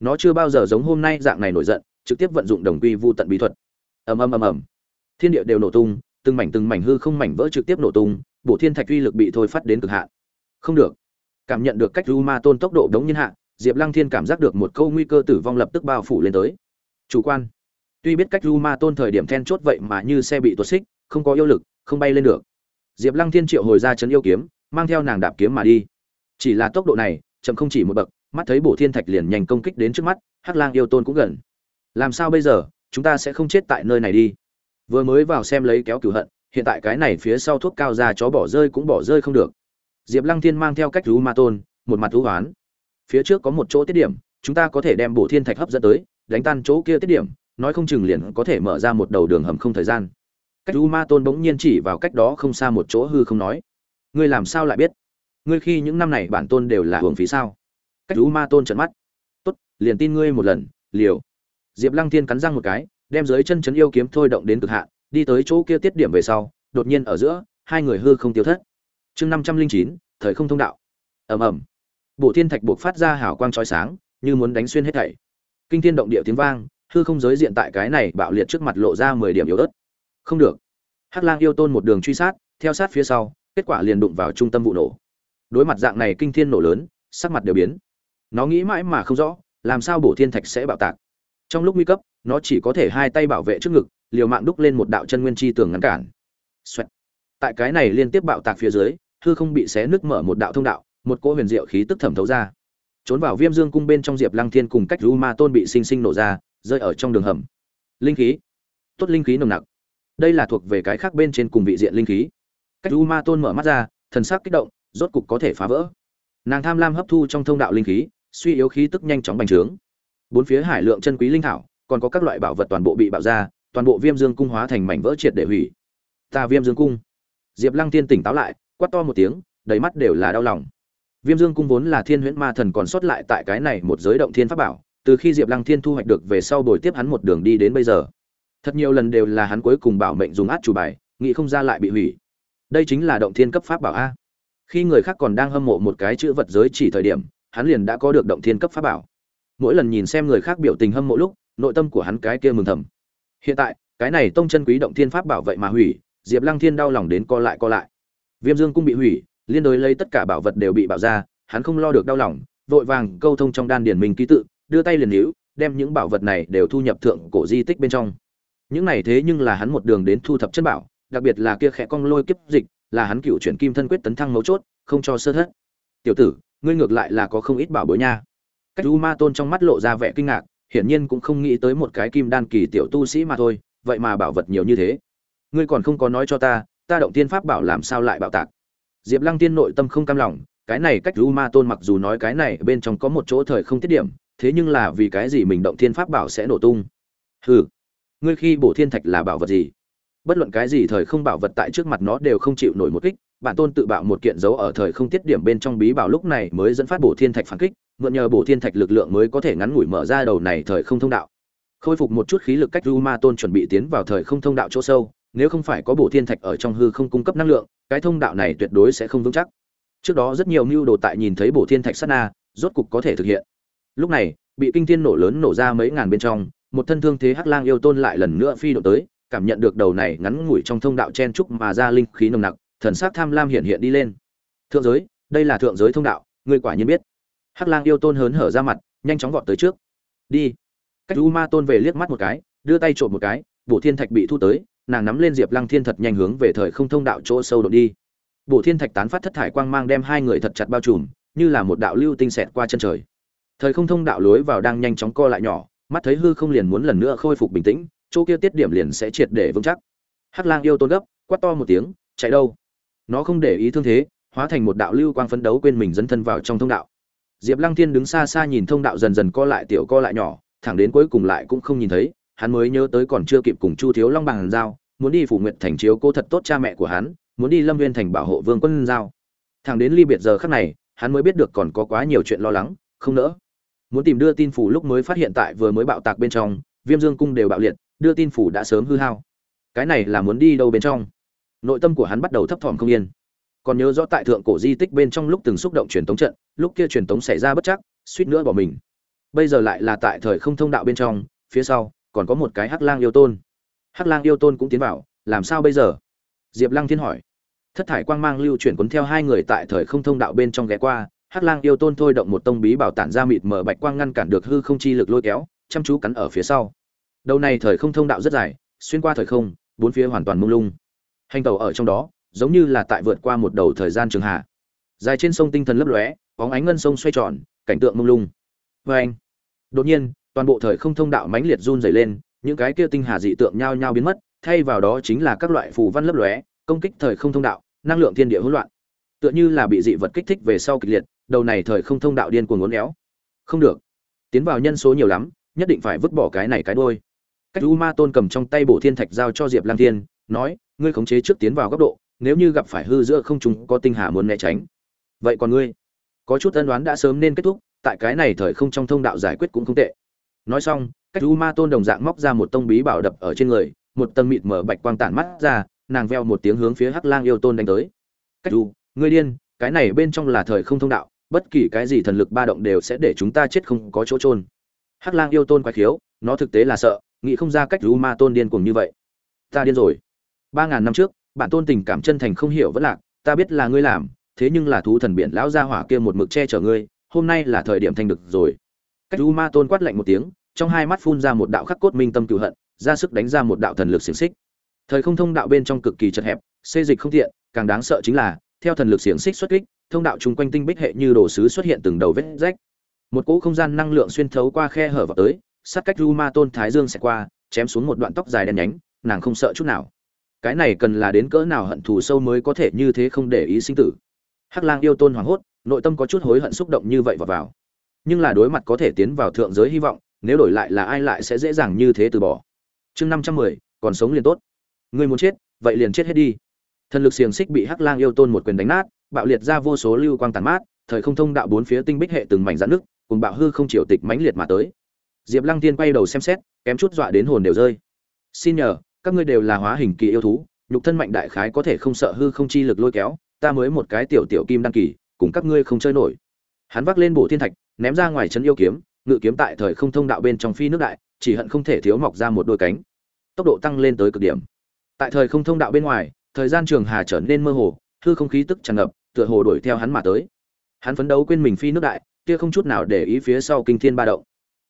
Nó chưa bao giờ giống hôm nay dạng này nổi giận trực tiếp vận dụng đồng quy vu tận bí thuật. Ầm ầm ầm ầm. Thiên địa đều nổ tung, từng mảnh từng mảnh hư không mảnh vỡ trực tiếp nổ tung bộ thiên thạch uy lực bị thôi phát đến cực hạn. Không được. Cảm nhận được cách u ma tôn tốc độ đống nhiên hạ, diệp lăng thiên cảm giác được một câu nguy cơ tử vong lập tức bao phủ lên tới. Chủ quan. Tuy biết cách u ma tôn thời điểm then chốt vậy mà như xe bị tuột xích, không có yêu lực, không bay lên được. Diệp lăng thiên triệu hồi ra chấn yêu kiếm, mang theo nàng đạp kiếm mà đi. Chỉ là tốc độ này, chậm không chỉ một bậc, mắt thấy bổ thiên thạch liền nhanh công kích đến trước mắt, hắc lang yêu tôn cũng gần làm sao bây giờ, chúng ta sẽ không chết tại nơi này đi. Vừa mới vào xem lấy kéo cửu hận, hiện tại cái này phía sau thuốc cao ra chó bỏ rơi cũng bỏ rơi không được. Diệp lăng thiên mang theo cách rú ma tôn, một mặt thú hoán phía trước có một chỗ tiết điểm, chúng ta có thể đem bổ thiên thạch hấp dẫn tới, đánh tan chỗ kia tiết điểm, nói không chừng liền có thể mở ra một đầu đường hầm không thời gian. Cách rú ma tôn bỗng nhiên chỉ vào cách đó không xa một chỗ hư không nói, ngươi làm sao lại biết? Ngươi khi những năm này bản tôn đều là hưởng phí sao? Cách rú ma tôn trận mắt, tốt, liền tin ngươi một lần, liều diệp lăng thiên cắn răng một cái, đem dưới chân chấn yêu kiếm thôi động đến cực hạn, đi tới chỗ kia tiết điểm về sau, đột nhiên ở giữa, hai người hư không tiêu thất. Chương năm trăm linh chín, thời không thông đạo. Ầm ầm. Bộ thiên thạch buộc phát ra hào quang chói sáng, như muốn đánh xuyên hết thảy. Kinh thiên động địa tiếng vang, hư không giới diện tại cái này bạo liệt trước mặt lộ ra mười điểm yếu ớt. Không được. Hắc lang yêu tôn một đường truy sát, theo sát phía sau, kết quả liền đụng vào trung tâm vụ nổ. Đối mặt dạng này kinh thiên nổ lớn, sắc mặt đều biến. Nó nghĩ mãi mà không rõ, làm sao bổ thiên thạch sẽ bạo tạc trong lúc nguy cấp, nó chỉ có thể hai tay bảo vệ trước ngực, liều mạng đúc lên một đạo chân nguyên chi tường ngăn cản、Xoẹt. Tại cái này liên tiếp bạo tạc phía dưới, hư không bị xé nứt mở một đạo thông đạo, một cỗ huyền diệu khí tức thẩm thấu ra. Trốn vào viêm dương cung bên trong diệp lăng thiên cùng cách ru ma tôn bị sinh sinh nổ ra, rơi ở trong đường hầm. Linh khí. Tốt linh khí nồng nặc. Đây là thuộc về cái khác bên trên cùng vị diện linh khí. Cách ru ma tôn mở mắt ra, thần sắc kích động, rốt cục có thể phá vỡ. Nàng tham lam hấp thu trong thông đạo linh khí, suy yếu khí tức nhanh chóng bành trướng bốn phía hải lượng chân quý linh thảo, còn có các loại bảo vật toàn bộ bị bạo ra, toàn bộ viêm dương cung hóa thành mảnh vỡ triệt để hủy. Ta viêm dương cung. Diệp lăng tiên tỉnh táo lại, quát to một tiếng, đầy mắt đều là đau lòng. Viêm dương cung vốn là thiên huyễn ma thần còn sót lại tại cái này một giới động thiên pháp bảo, từ khi diệp lăng thiên thu hoạch được về sau bồi tiếp hắn một đường đi đến bây giờ. Thật nhiều lần đều là hắn cuối cùng bảo mệnh dùng át chủ bài, nghĩ không ra lại bị hủy. Đây chính là động thiên cấp pháp bảo a. Khi người khác còn đang hâm mộ một cái chữ vật giới chỉ thời điểm, hắn liền đã có được động thiên cấp pháp bảo mỗi lần nhìn xem người khác biểu tình hâm mộ lúc, nội tâm của hắn cái kia mừng thầm. Hiện tại, cái này tông chân quý động thiên pháp bảo vậy mà hủy, diệp lăng thiên đau lòng đến co lại co lại. Viêm dương cung bị hủy, liên đối lấy tất cả bảo vật đều bị bạo ra, hắn không lo được đau lòng, vội vàng câu thông trong đan điển mình ký tự, đưa tay liền hữu, đem những bảo vật này đều thu nhập thượng cổ di tích bên trong. Những này thế nhưng là hắn một đường đến thu thập chân bảo, đặc biệt là kia khẽ cong lôi kiếp dịch, là hắn cựu chuyển kim thân quyết tấn thăng mấu chốt, không cho sơ thất. Tiểu tử, ngươi ngược lại là có không ít bảo bối nha cách u ma tôn trong mắt lộ ra vẻ kinh ngạc, hiển nhiên cũng không nghĩ tới một cái kim đan kỳ tiểu tu sĩ mà thôi, vậy mà bảo vật nhiều như thế. Ngươi còn không có nói cho ta ta động tiên pháp bảo làm sao lại bạo tạc? Diệp lăng tiên nội tâm không cam lòng, cái này cách u ma tôn mặc dù nói cái này bên trong có một chỗ thời không tiết điểm, thế nhưng là vì cái gì mình động thiên pháp bảo sẽ nổ tung? Hừ, ngươi khi bổ thiên thạch là bảo vật gì? Bất luận cái gì thời không bảo vật tại trước mặt nó đều không chịu nổi một kích, bản tôn tự bạo một kiện dấu ở thời không tiết điểm bên trong bí bảo lúc này mới dẫn phát bổ thiên thạch phản kích mượn nhờ bổ thiên thạch lực lượng mới có thể ngắn ngủi mở ra đầu này thời không thông đạo. Khôi phục một chút khí lực cách du ma tôn chuẩn bị tiến vào thời không thông đạo chỗ sâu, nếu không phải có bổ thiên thạch ở trong hư không cung cấp năng lượng, cái thông đạo này tuyệt đối sẽ không vững chắc. Trước đó rất nhiều mưu đồ tại nhìn thấy bổ thiên thạch sát na, rốt cục có thể thực hiện. Lúc này, bị kinh thiên nổ lớn nổ ra mấy ngàn bên trong, một thân thương thế hắc lang yêu tôn lại lần nữa phi độ tới, cảm nhận được đầu này ngắn ngủi trong thông đạo chen trúc mà ra linh khí nồng nặc, thần sắc tham lam hiện hiện đi lên. Thượng giới, đây là thượng giới thông đạo, ngươi quả nhiên biết hắc lang yêu tôn hớn hở ra mặt, nhanh chóng vọt tới trước. Đi. Cách u ma tôn về liếc mắt một cái, đưa tay trộm một cái, bổ thiên thạch bị thu tới, nàng nắm lên diệp lăng thiên thật nhanh hướng về thời không thông đạo chỗ sâu đột đi. Bổ thiên thạch tán phát thất thải quang mang đem hai người thật chặt bao trùm, như là một đạo lưu tinh xẹt qua chân trời. Thời không thông đạo lối vào đang nhanh chóng co lại nhỏ, mắt thấy hư không liền muốn lần nữa khôi phục bình tĩnh, chỗ kia tiết điểm liền sẽ triệt để vững chắc. Hắc lang yêu tôn gấp, quát to một tiếng, chạy đâu? Nó không để ý thương thế, hóa thành một đạo lưu quang phấn đấu quên mình dẫn thân vào trong thông đạo diệp lăng thiên đứng xa xa nhìn thông đạo dần dần co lại tiểu co lại nhỏ, thẳng đến cuối cùng lại cũng không nhìn thấy, hắn mới nhớ tới còn chưa kịp cùng chu thiếu long bằng giao, muốn đi phủ nguyện thành chiếu cô thật tốt cha mẹ của hắn, muốn đi lâm Nguyên thành bảo hộ vương quân giao. Thẳng đến ly biệt giờ khắc này, hắn mới biết được còn có quá nhiều chuyện lo lắng, không nỡ. Muốn tìm đưa tin phủ lúc mới phát hiện tại vừa mới bạo tạc bên trong, viêm dương cung đều bạo liệt, đưa tin phủ đã sớm hư hao. Cái này là muốn đi đâu bên trong? Nội tâm của hắn bắt đầu thấp thỏm không yên còn nhớ rõ tại thượng cổ di tích bên trong lúc từng xúc động truyền tống trận, lúc kia truyền tống xảy ra bất chắc, suýt nữa bỏ mình. Bây giờ lại là tại thời không thông đạo bên trong, phía sau, còn có một cái hắc lang yêu tôn. Hắc lang yêu tôn cũng tiến vào, làm sao bây giờ? Diệp lăng thiên hỏi. Thất thải quang mang lưu chuyển cuốn theo hai người tại thời không thông đạo bên trong ghé qua, hắc lang yêu tôn thôi động một tông bí bảo tản ra mịt mở bạch quang ngăn cản được hư không chi lực lôi kéo, chăm chú cắn ở phía sau. Đầu này thời không thông đạo rất dài, xuyên qua thời không, bốn phía hoàn toàn mông lung. Hành tàu ở trong đó giống như là tại vượt qua một đầu thời gian trường hạ. Dài trên sông tinh thần lấp lóe, bóng ánh ngân sông xoay tròn, cảnh tượng mông lung. Vê anh, đột nhiên, toàn bộ thời không thông đạo mãnh liệt run dày lên, những cái kia tinh hà dị tượng nhao nhao biến mất, thay vào đó chính là các loại phù văn lấp lóe, công kích thời không thông đạo, năng lượng thiên địa hỗn loạn. Tựa như là bị dị vật kích thích về sau kịch liệt, đầu này thời không thông đạo điên cuồng uốn éo. Không được. Tiến vào nhân số nhiều lắm, nhất định phải vứt bỏ cái này cái đôi cách u ma tôn cầm trong tay bổ thiên thạch giao cho diệp lang thiên, nói, ngươi khống chế trước tiến vào góc độ nếu như gặp phải hư giữa không chúng có tinh hà muốn né tránh. Vậy còn ngươi? Có chút ân đoán đã sớm nên kết thúc, tại cái này thời không trong thông đạo giải quyết cũng không tệ. Nói xong, cách u ma tôn đồng dạng móc ra một tông bí bảo đập ở trên người, một tầng mịt mở bạch quang tản mắt ra, nàng veo một tiếng hướng phía hắc lang yêu tôn đánh tới. Cách u, ngươi điên, cái này bên trong là thời không thông đạo, bất kỳ cái gì thần lực ba động đều sẽ để chúng ta chết không có chỗ trôn hắc lang yêu tôn quái khiếu, nó thực tế là sợ, nghĩ không ra cách u ma tôn điên cuồng như vậy. Ta điên rồi. Ba ngàn năm trước bản tôn tình cảm chân thành không hiểu vẫn lạc, ta biết là ngươi làm, thế nhưng là thú thần biển lão gia hỏa kia một mực che chở ngươi, hôm nay là thời điểm thành được rồi. Cách u ma tôn quát lạnh một tiếng, trong hai mắt phun ra một đạo khắc cốt minh tâm cựu hận, ra sức đánh ra một đạo thần lực xiềng xích. Thời không thông đạo bên trong cực kỳ chật hẹp, xê dịch không thiện, càng đáng sợ chính là, theo thần lực xiềng xích xuất kích, thông đạo chung quanh tinh bích hệ như đồ sứ xuất hiện từng đầu vết rách. Một cỗ không gian năng lượng xuyên thấu qua khe hở vào tới, sát cách u ma tôn thái dương sẽ qua, chém xuống một đoạn tóc dài đen nhánh, nàng không sợ chút nào cái này cần là đến cỡ nào hận thù sâu mới có thể như thế không để ý sinh tử. Hắc lang yêu tôn hoảng hốt, nội tâm có chút hối hận xúc động như vậy vào vào. Nhưng là đối mặt có thể tiến vào thượng giới hy vọng, nếu đổi lại là ai lại sẽ dễ dàng như thế từ bỏ. Chương năm trăm mười, còn sống liền tốt. Người muốn chết, vậy liền chết hết đi. Thần lực xiềng xích bị hắc lang yêu tôn một quyền đánh nát, bạo liệt ra vô số lưu quang tàn mát, thời không thông đạo bốn phía tinh bích hệ từng mảnh dạn nước cùng bạo hư không triều tịch mãnh liệt mà tới. Diệp lăng tiên quay đầu xem xét, kém chút dọa đến hồn đều rơi. Xin nhờ các ngươi đều là hóa hình kỳ yêu thú, nhục thân mạnh đại khái có thể không sợ hư không chi lực lôi kéo, ta mới một cái tiểu tiểu kim đăng kỳ, cùng các ngươi không chơi nổi. Hắn vác lên bộ thiên thạch, ném ra ngoài trấn yêu kiếm, ngự kiếm tại thời không thông đạo bên trong phi nước đại, chỉ hận không thể thiếu mọc ra một đôi cánh. Tốc độ tăng lên tới cực điểm. Tại thời không thông đạo bên ngoài, thời gian trường hà trở nên mơ hồ, hư không khí tức tràn ngập, tựa hồ đuổi theo hắn mà tới. Hắn phấn đấu quên mình phi nước đại, kia không chút nào để ý phía sau kinh thiên ba động.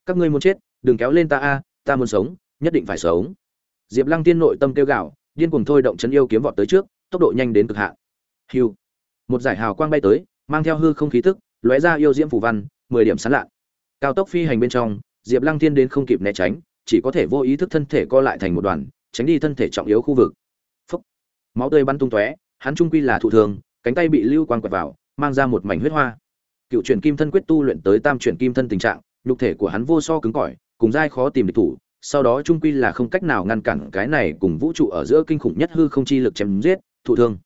Các ngươi muốn chết, đừng kéo lên ta a, ta muốn sống, nhất định phải sống diệp lăng tiên nội tâm kêu gào, điên cuồng thôi động chấn yêu kiếm vọt tới trước, tốc độ nhanh đến cực hạn. Hiu. Một giải hào quang bay tới, mang theo hư không khí tức, lóe ra yêu diễm phù văn, mười điểm sáng lạ. Cao tốc phi hành bên trong, diệp lăng tiên đến không kịp né tránh, chỉ có thể vô ý thức thân thể co lại thành một đoàn, tránh đi thân thể trọng yếu khu vực. Phúc. máu tươi bắn tung tóe, hắn trung quy là thụ thường, cánh tay bị lưu quang quẹt vào, mang ra một mảnh huyết hoa. Cựu truyền kim thân quyết tu luyện tới tam truyền kim thân tình trạng, nhục thể của hắn vô so cứng cỏi, cùng dai khó tìm địch thủ sau đó trung quy là không cách nào ngăn cản cái này cùng vũ trụ ở giữa kinh khủng nhất hư không chi lực chém giết, thụ thương.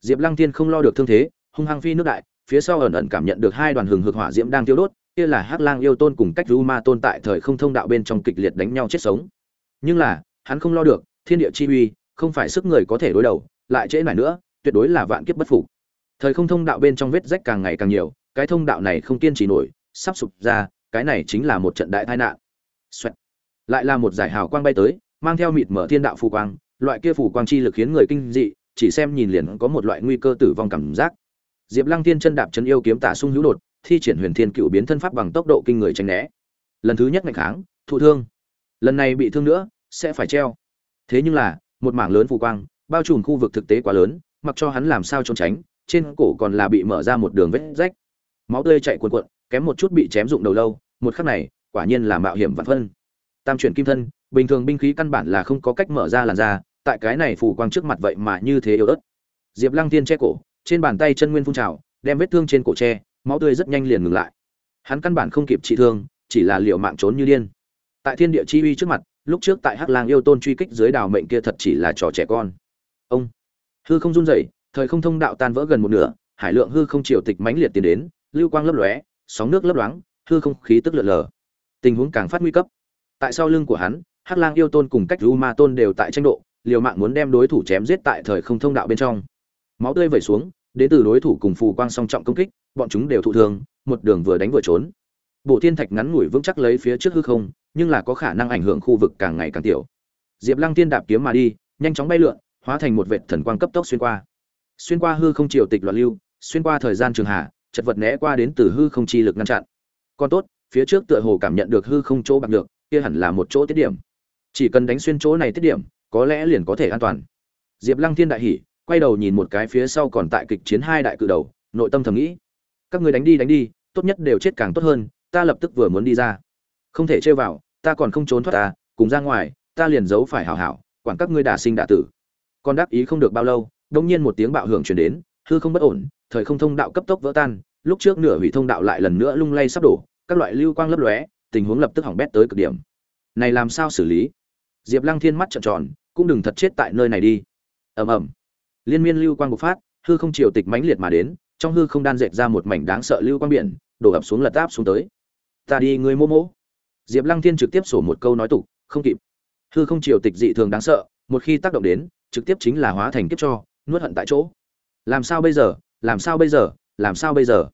Diệp lăng thiên không lo được thương thế, hung hăng phi nước đại, phía sau ẩn ẩn cảm nhận được hai đoàn hừng hực hỏa diễm đang tiêu đốt, kia là hắc lang yêu tôn cùng cách ru ma tôn tại thời không thông đạo bên trong kịch liệt đánh nhau chết sống. Nhưng là, hắn không lo được, thiên địa chi uy, không phải sức người có thể đối đầu, lại trễ nải nữa, tuyệt đối là vạn kiếp bất phục. Thời không thông đạo bên trong vết rách càng ngày càng nhiều, cái thông đạo này không kiên trì nổi, sắp sụp ra, cái này chính là một trận đại tai nạn. Xoẹt lại là một giải hào quang bay tới, mang theo mịt mở thiên đạo phù quang, loại kia phù quang chi lực khiến người kinh dị, chỉ xem nhìn liền có một loại nguy cơ tử vong cảm giác. Diệp lăng thiên chân đạp chân yêu kiếm tả sung hữu đột, thi triển huyền thiên cựu biến thân pháp bằng tốc độ kinh người tránh né. Lần thứ nhất ngày kháng, thụ thương. Lần này bị thương nữa, sẽ phải treo. Thế nhưng là, một mảng lớn phù quang, bao trùm khu vực thực tế quá lớn, mặc cho hắn làm sao trốn tránh, trên cổ còn là bị mở ra một đường vết rách. Máu tươi chạy cuồn cuộn, kém một chút bị chém dụng đầu lâu, một khắc này, quả nhiên là mạo hiểm vạn phân tam chuyển kim thân, bình thường binh khí căn bản là không có cách mở ra làn da, tại cái này phủ quang trước mặt vậy mà như thế yếu ớt. Diệp lăng tiên che cổ, trên bàn tay chân nguyên phun trào, đem vết thương trên cổ che, máu tươi rất nhanh liền ngừng lại. Hắn căn bản không kịp trị thương, chỉ là liệu mạng trốn như điên. Tại thiên địa chi uy trước mặt, lúc trước tại hắc lang yêu tôn truy kích dưới đào mệnh kia thật chỉ là trò trẻ con. Ông, hư không run rẩy, thời không thông đạo tan vỡ gần một nửa, hải lượng hư không triều tịch mãnh liệt tiến đến, lưu quang lấp lóe, sóng nước lấp loáng, hư không khí tức lượn lờ. Tình huống càng phát nguy cấp tại sau lưng của hắn, hắc lang yêu tôn cùng cách u ma tôn đều tại tranh độ, liều mạng muốn đem đối thủ chém giết tại thời không thông đạo bên trong. Máu tươi vẩy xuống đến từ đối thủ cùng phù quang song trọng công kích, bọn chúng đều thụ thương, một đường vừa đánh vừa trốn. Bộ thiên thạch ngắn ngủi vững chắc lấy phía trước hư không, nhưng là có khả năng ảnh hưởng khu vực càng ngày càng tiểu. Diệp lăng tiên đạp kiếm mà đi, nhanh chóng bay lượn, hóa thành một vệt thần quang cấp tốc xuyên qua. Xuyên qua hư không triều tịch loạn lưu, xuyên qua thời gian trường hạ, chật vật né qua đến từ hư không chi lực ngăn chặn. Còn tốt, phía trước tựa hồ cảm nhận được hư không chỗ bạc được kia hẳn là một chỗ tiết điểm. Chỉ cần đánh xuyên chỗ này tiết điểm, có lẽ liền có thể an toàn. Diệp lăng thiên đại hỉ, quay đầu nhìn một cái phía sau còn tại kịch chiến hai đại cự đầu, nội tâm thầm nghĩ, các người đánh đi đánh đi, tốt nhất đều chết càng tốt hơn, ta lập tức vừa muốn đi ra. Không thể chơi vào, ta còn không trốn thoát ta, cùng ra ngoài, ta liền giấu phải hảo hảo, quản các ngươi đả sinh đả tử. Còn đáp ý không được bao lâu đông nhiên một tiếng bạo hưởng truyền đến, hư không bất ổn, thời không thông đạo cấp tốc vỡ tan, lúc trước nửa hủy thông đạo lại lần nữa lung lay sắp đổ, các loại lưu quang lấp lóe tình huống lập tức hỏng bét tới cực điểm. Này làm sao xử lý? Diệp lăng thiên mắt trợn tròn, cũng đừng thật chết tại nơi này đi. Ầm ầm. Liên miên lưu quang bộc phát, hư không triều tịch mãnh liệt mà đến, trong hư không đan dệt ra một mảnh đáng sợ lưu quang biển, đổ ập xuống lật áp xuống tới. Ta đi người mô mỗ diệp lăng thiên trực tiếp sổ một câu nói tục, không kịp. Hư không triều tịch dị thường đáng sợ, một khi tác động đến, trực tiếp chính là hóa thành kiếp cho, nuốt hận tại chỗ. Làm sao bây giờ? Làm sao bây giờ? Làm sao bây giờ?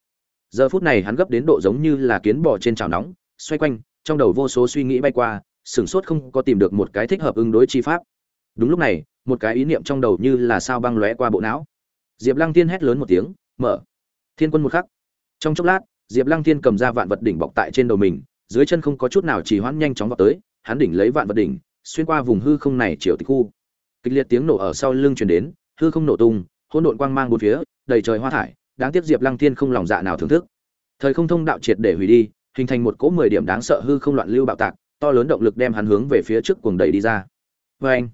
Giờ phút này hắn gấp đến độ giống như là kiến bò trên chảo nóng xoay quanh, trong đầu vô số suy nghĩ bay qua, sửng sốt không có tìm được một cái thích hợp ứng đối chi pháp. Đúng lúc này, một cái ý niệm trong đầu như là sao băng lóe qua bộ não. Diệp lăng Thiên hét lớn một tiếng, mở. Thiên quân một khắc. Trong chốc lát, diệp lăng Thiên cầm ra vạn vật đỉnh bọc tại trên đầu mình, dưới chân không có chút nào chỉ hoãn nhanh chóng vào tới, hắn đỉnh lấy vạn vật đỉnh, xuyên qua vùng hư không này chiều tịch khu. Kịch liệt tiếng nổ ở sau lưng truyền đến, hư không nổ tung, hỗn độn quang mang bốn phía, đầy trời hoa thải, đáng tiếc diệp lăng Thiên không lòng dạ nào thưởng thức. Thời không thông đạo triệt để hủy đi hình thành một cỗ mười điểm đáng sợ hư không loạn lưu bạo tạc, to lớn động lực đem hắn hướng về phía trước cuồng đẩy đi ra. Vê anh,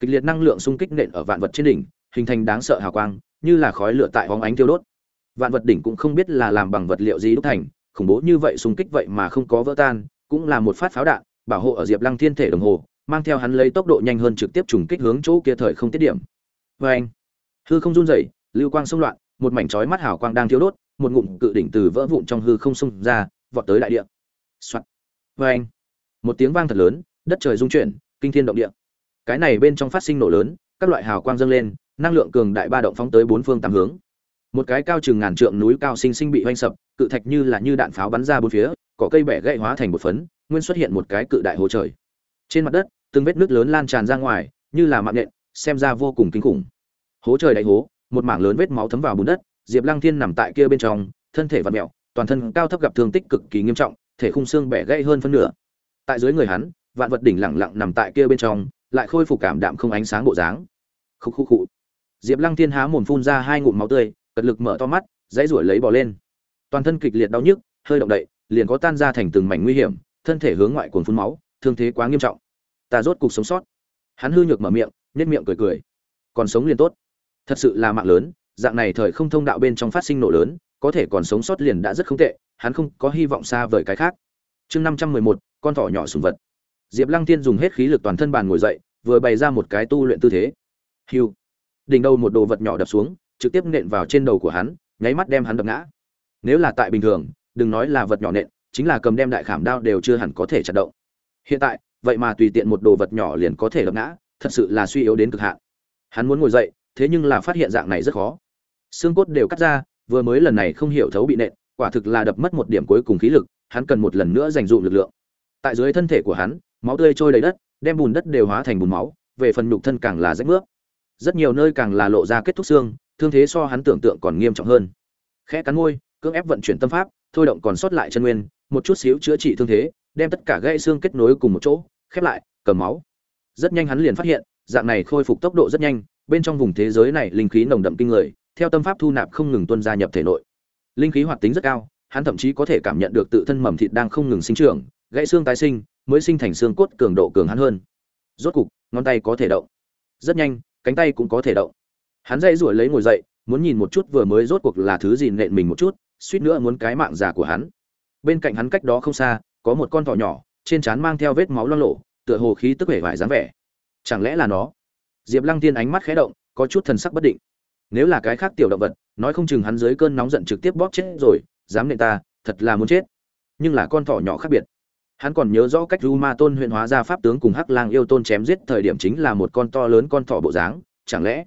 kịch liệt năng lượng xung kích nện ở vạn vật trên đỉnh, hình thành đáng sợ hào quang, như là khói lửa tại hóng ánh tiêu đốt. Vạn vật đỉnh cũng không biết là làm bằng vật liệu gì đúc thành, khủng bố như vậy xung kích vậy mà không có vỡ tan, cũng là một phát pháo đạn, bảo hộ ở diệp lăng thiên thể đồng hồ, mang theo hắn lấy tốc độ nhanh hơn trực tiếp trùng kích hướng chỗ kia thời không tiết điểm. Vê anh, hư không run rẩy, lưu quang xung loạn, một mảnh chói mắt hào quang đang thiêu đốt, một ngụm cự đỉnh từ vỡ vụn trong hư không xung ra vọt tới đại địa. Soạt. Oeng. anh. Một tiếng vang thật lớn đất trời rung chuyển kinh thiên động địa. Cái này bên trong phát sinh nổ lớn các loại hào quang dâng lên năng lượng cường đại ba động phóng tới bốn phương tám hướng. Một cái cao chừng ngàn trượng núi cao sinh sinh bị hoanh sập cự thạch như là như đạn pháo bắn ra bốn phía cỏ cây bẻ gãy hóa thành một phấn nguyên xuất hiện một cái cự đại hố trời. Trên mặt đất từng vết nước lớn lan tràn ra ngoài như là mạng nhện xem ra vô cùng kinh khủng. Hố trời đại hố một mảng lớn vết máu thấm vào bùn đất diệp lăng thiên nằm tại kia bên trong thân thể vặn mèo, toàn thân cao thấp gặp thương tích cực kỳ nghiêm trọng, thể khung xương bẻ gãy hơn phân nửa. Tại dưới người hắn, vạn vật đỉnh lặng lặng nằm tại kia bên trong, lại khôi phục cảm đạm không ánh sáng bộ dáng. Khúc khúc khụ. Diệp lăng thiên há mồm phun ra hai ngụm máu tươi, cật lực mở to mắt, dãy ruổi lấy bò lên. Toàn thân kịch liệt đau nhức, hơi động đậy, liền có tan ra thành từng mảnh nguy hiểm, thân thể hướng ngoại cuồn phun máu, thương thế quá nghiêm trọng. Ta rốt cục sống sót. Hắn hư nhược mở miệng nết miệng cười cười. Còn sống liền tốt. Thật sự là mạng lớn, dạng này thời không thông đạo bên trong phát sinh nổ lớn có thể còn sống sót liền đã rất không tệ, hắn không có hy vọng xa vời cái khác. Chương năm trăm mười một, con thỏ nhỏ sùng vật. Diệp lăng tiên dùng hết khí lực toàn thân bàn ngồi dậy, vừa bày ra một cái tu luyện tư thế. Hiu đỉnh đầu một đồ vật nhỏ đập xuống, trực tiếp nện vào trên đầu của hắn, nháy mắt đem hắn đập ngã. Nếu là tại bình thường, đừng nói là vật nhỏ nện, chính là cầm đem đại khảm đao đều chưa hẳn có thể chặt động. Hiện tại, vậy mà tùy tiện một đồ vật nhỏ liền có thể đập ngã, thật sự là suy yếu đến cực hạn. Hắn muốn ngồi dậy, thế nhưng là phát hiện dạng này rất khó. Xương cốt đều cắt ra vừa mới lần này không hiểu thấu bị nện, quả thực là đập mất một điểm cuối cùng khí lực, hắn cần một lần nữa dành dụm lực lượng. Tại dưới thân thể của hắn, máu tươi trôi đầy đất, đem bùn đất đều hóa thành bùn máu, về phần nhục thân càng là rách nước. Rất nhiều nơi càng là lộ ra kết thúc xương, thương thế so hắn tưởng tượng còn nghiêm trọng hơn. Khẽ cắn môi, cưỡng ép vận chuyển tâm pháp, thôi động còn sót lại chân nguyên, một chút xíu chữa trị thương thế, đem tất cả gãy xương kết nối cùng một chỗ, khép lại, cầm máu. Rất nhanh hắn liền phát hiện, dạng này khôi phục tốc độ rất nhanh, bên trong vùng thế giới này linh khí nồng đậm kinh người theo tâm pháp thu nạp không ngừng tuân gia nhập thể nội. Linh khí hoạt tính rất cao, hắn thậm chí có thể cảm nhận được tự thân mầm thịt đang không ngừng sinh trưởng, gãy xương tái sinh, mới sinh thành xương cốt cường độ cường hắn hơn. Rốt cục, ngón tay có thể động. Rất nhanh, cánh tay cũng có thể động. Hắn dây ruổi lấy ngồi dậy, muốn nhìn một chút vừa mới rốt cuộc là thứ gì nện mình một chút, suýt nữa muốn cái mạng già của hắn. Bên cạnh hắn cách đó không xa, có một con thỏ nhỏ, trên trán mang theo vết máu loang lộ tựa hồ khí tức vẻ vải dáng vẻ. Chẳng lẽ là nó? Diệp lăng tiên ánh mắt khẽ động, có chút thần sắc bất định nếu là cái khác tiểu động vật, nói không chừng hắn dưới cơn nóng giận trực tiếp bóp chết rồi, dám nện ta, thật là muốn chết. Nhưng là con thỏ nhỏ khác biệt. Hắn còn nhớ rõ cách du ma tôn huyện hóa ra pháp tướng cùng hắc lang yêu tôn chém giết thời điểm chính là một con to lớn con thỏ bộ dáng, chẳng lẽ?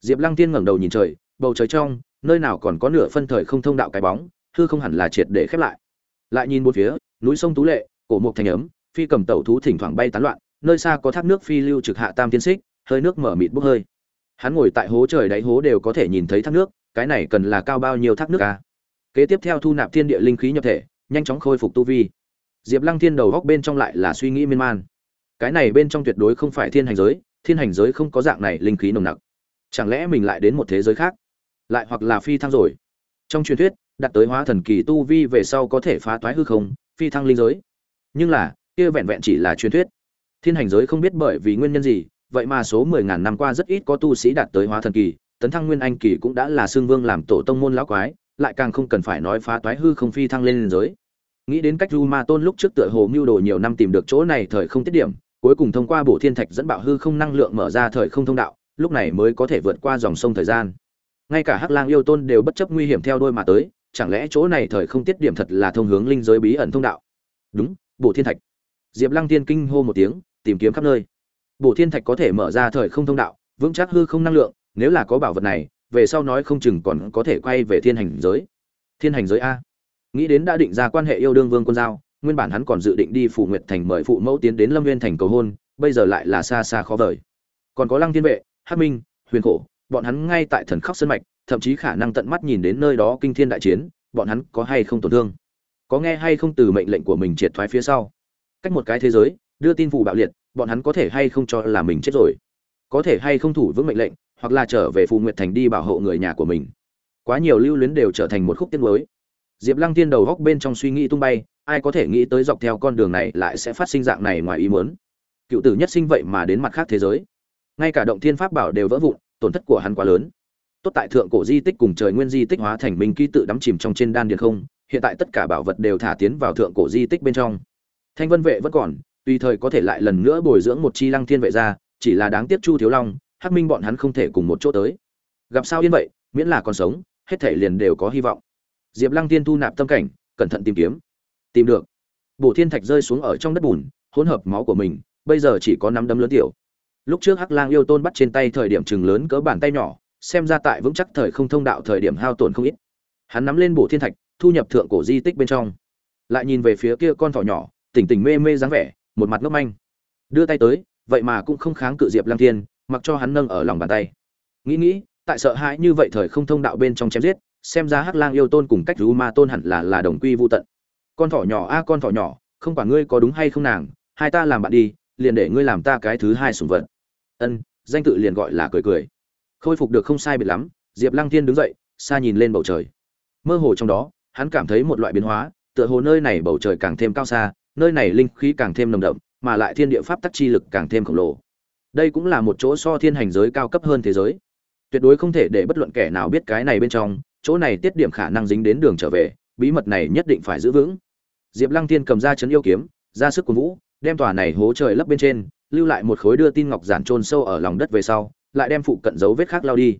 Diệp lăng tiên ngẩng đầu nhìn trời, bầu trời trong, nơi nào còn có nửa phân thời không thông đạo cái bóng, hư không hẳn là triệt để khép lại. Lại nhìn một phía, núi sông tú lệ, cổ mộc thành ấm, phi cầm tẩu thú thỉnh thoảng bay tán loạn, nơi xa có thác nước phi lưu trực hạ tam tiên xích, hơi nước mở mịt bốc hơi hắn ngồi tại hố trời đáy hố đều có thể nhìn thấy thác nước, cái này cần là cao bao nhiêu thác nước à? kế tiếp theo thu nạp thiên địa linh khí nhập thể, nhanh chóng khôi phục tu vi. Diệp lăng thiên đầu góc bên trong lại là suy nghĩ miên man. Cái này bên trong tuyệt đối không phải thiên hành giới, thiên hành giới không có dạng này linh khí nồng nặc. Chẳng lẽ mình lại đến một thế giới khác? Lại hoặc là phi thăng rồi? Trong truyền thuyết đặt tới hóa thần kỳ tu vi về sau có thể phá toái hư không, phi thăng linh giới. Nhưng là, kia vẹn vẹn chỉ là truyền thuyết. Thiên hành giới không biết bởi vì nguyên nhân gì vậy mà số mười ngàn năm qua rất ít có tu sĩ đạt tới hóa thần kỳ, tấn thăng nguyên anh kỳ cũng đã là xương vương làm tổ tông môn lão quái, lại càng không cần phải nói phá toái hư không phi thăng lên giới. Nghĩ đến cách du ma tôn lúc trước tựa hồ mưu đồ nhiều năm tìm được chỗ này thời không tiết điểm, cuối cùng thông qua bổ thiên thạch dẫn bạo hư không năng lượng mở ra thời không thông đạo, lúc này mới có thể vượt qua dòng sông thời gian. Ngay cả hắc lang yêu tôn đều bất chấp nguy hiểm theo đôi mà tới, chẳng lẽ chỗ này thời không tiết điểm thật là thông hướng linh giới bí ẩn thông đạo? Đúng, bổ thiên thạch. Diệp lăng tiên kinh hô một tiếng, tìm kiếm khắp nơi bổ thiên thạch có thể mở ra thời không thông đạo, vững chắc hư không năng lượng, nếu là có bảo vật này, về sau nói không chừng còn có thể quay về thiên hành giới. Thiên hành giới a. Nghĩ đến đã định ra quan hệ yêu đương vương quân giao, nguyên bản hắn còn dự định đi phủ nguyệt thành mời phụ mẫu tiến đến lâm nguyên thành cầu hôn, bây giờ lại là xa xa khó vời. Còn có lăng thiên vệ, hắc minh, huyền khổ, bọn hắn ngay tại thần khóc sân mạch, thậm chí khả năng tận mắt nhìn đến nơi đó kinh thiên đại chiến, bọn hắn có hay không tổn thương? Có nghe hay không từ mệnh lệnh của mình triệt thoái phía sau? Cách một cái thế giới, đưa tin vụ bạo liệt bọn hắn có thể hay không cho là mình chết rồi. Có thể hay không thủ vững mệnh lệnh, hoặc là trở về phù nguyệt thành đi bảo hộ người nhà của mình. Quá nhiều lưu luyến đều trở thành một khúc tiết mới diệp lăng tiên đầu góc bên trong suy nghĩ tung bay, ai có thể nghĩ tới dọc theo con đường này lại sẽ phát sinh dạng này ngoài ý muốn. Cựu tử nhất sinh vậy mà đến mặt khác thế giới. Ngay cả động thiên pháp bảo đều vỡ vụn, tổn thất của hắn quá lớn. Tốt tại thượng cổ di tích cùng trời nguyên di tích hóa thành minh ký tự đắm chìm trong trên đan điền không, hiện tại tất cả bảo vật đều thả tiến vào thượng cổ di tích bên trong. Thanh vân vệ vẫn còn tùy thời có thể lại lần nữa bồi dưỡng một chi lăng thiên vệ ra chỉ là đáng tiếc chu thiếu long, hắc minh bọn hắn không thể cùng một chỗ tới. Gặp sao yên vậy, miễn là còn sống, hết thể liền đều có hy vọng. Diệp lăng tiên thu nạp tâm cảnh, cẩn thận tìm kiếm. Tìm được. Bổ thiên thạch rơi xuống ở trong đất bùn, hỗn hợp máu của mình, bây giờ chỉ có năm đấm lớn tiểu. Lúc trước hắc lang yêu tôn bắt trên tay thời điểm chừng lớn cỡ bàn tay nhỏ, xem ra tại vững chắc thời không thông đạo thời điểm hao tổn không ít. Hắn nắm lên bổ thiên thạch, thu nhập thượng cổ di tích bên trong. Lại nhìn về phía kia con thỏ nhỏ, tỉnh tỉnh mê mê dáng vẻ một mặt ngốc manh. Đưa tay tới, vậy mà cũng không kháng cự diệp lăng thiên, mặc cho hắn nâng ở lòng bàn tay. Nghĩ nghĩ, tại sợ hãi như vậy thời không thông đạo bên trong chém giết, xem ra hắc lang yêu tôn cùng cách rú ma tôn hẳn là là đồng quy vô tận. Con thỏ nhỏ a, con thỏ nhỏ, không quản ngươi có đúng hay không nàng, hai ta làm bạn đi, liền để ngươi làm ta cái thứ hai sủng vật. Ân, danh tự liền gọi là cười cười. Khôi phục được không sai biệt lắm, diệp lăng thiên đứng dậy, xa nhìn lên bầu trời. Mơ hồ trong đó, hắn cảm thấy một loại biến hóa, tựa hồ nơi này bầu trời càng thêm cao xa nơi này linh khí càng thêm nồng đậm, mà lại thiên địa pháp tắc chi lực càng thêm khổng lồ. Đây cũng là một chỗ so thiên hành giới cao cấp hơn thế giới. Tuyệt đối không thể để bất luận kẻ nào biết cái này bên trong, chỗ này tiết điểm khả năng dính đến đường trở về, bí mật này nhất định phải giữ vững. Diệp lăng thiên cầm ra chấn yêu kiếm, ra sức cuồng vũ, đem tòa này hố trời lấp bên trên, lưu lại một khối đưa tin ngọc giản chôn sâu ở lòng đất về sau, lại đem phụ cận dấu vết khác lao đi.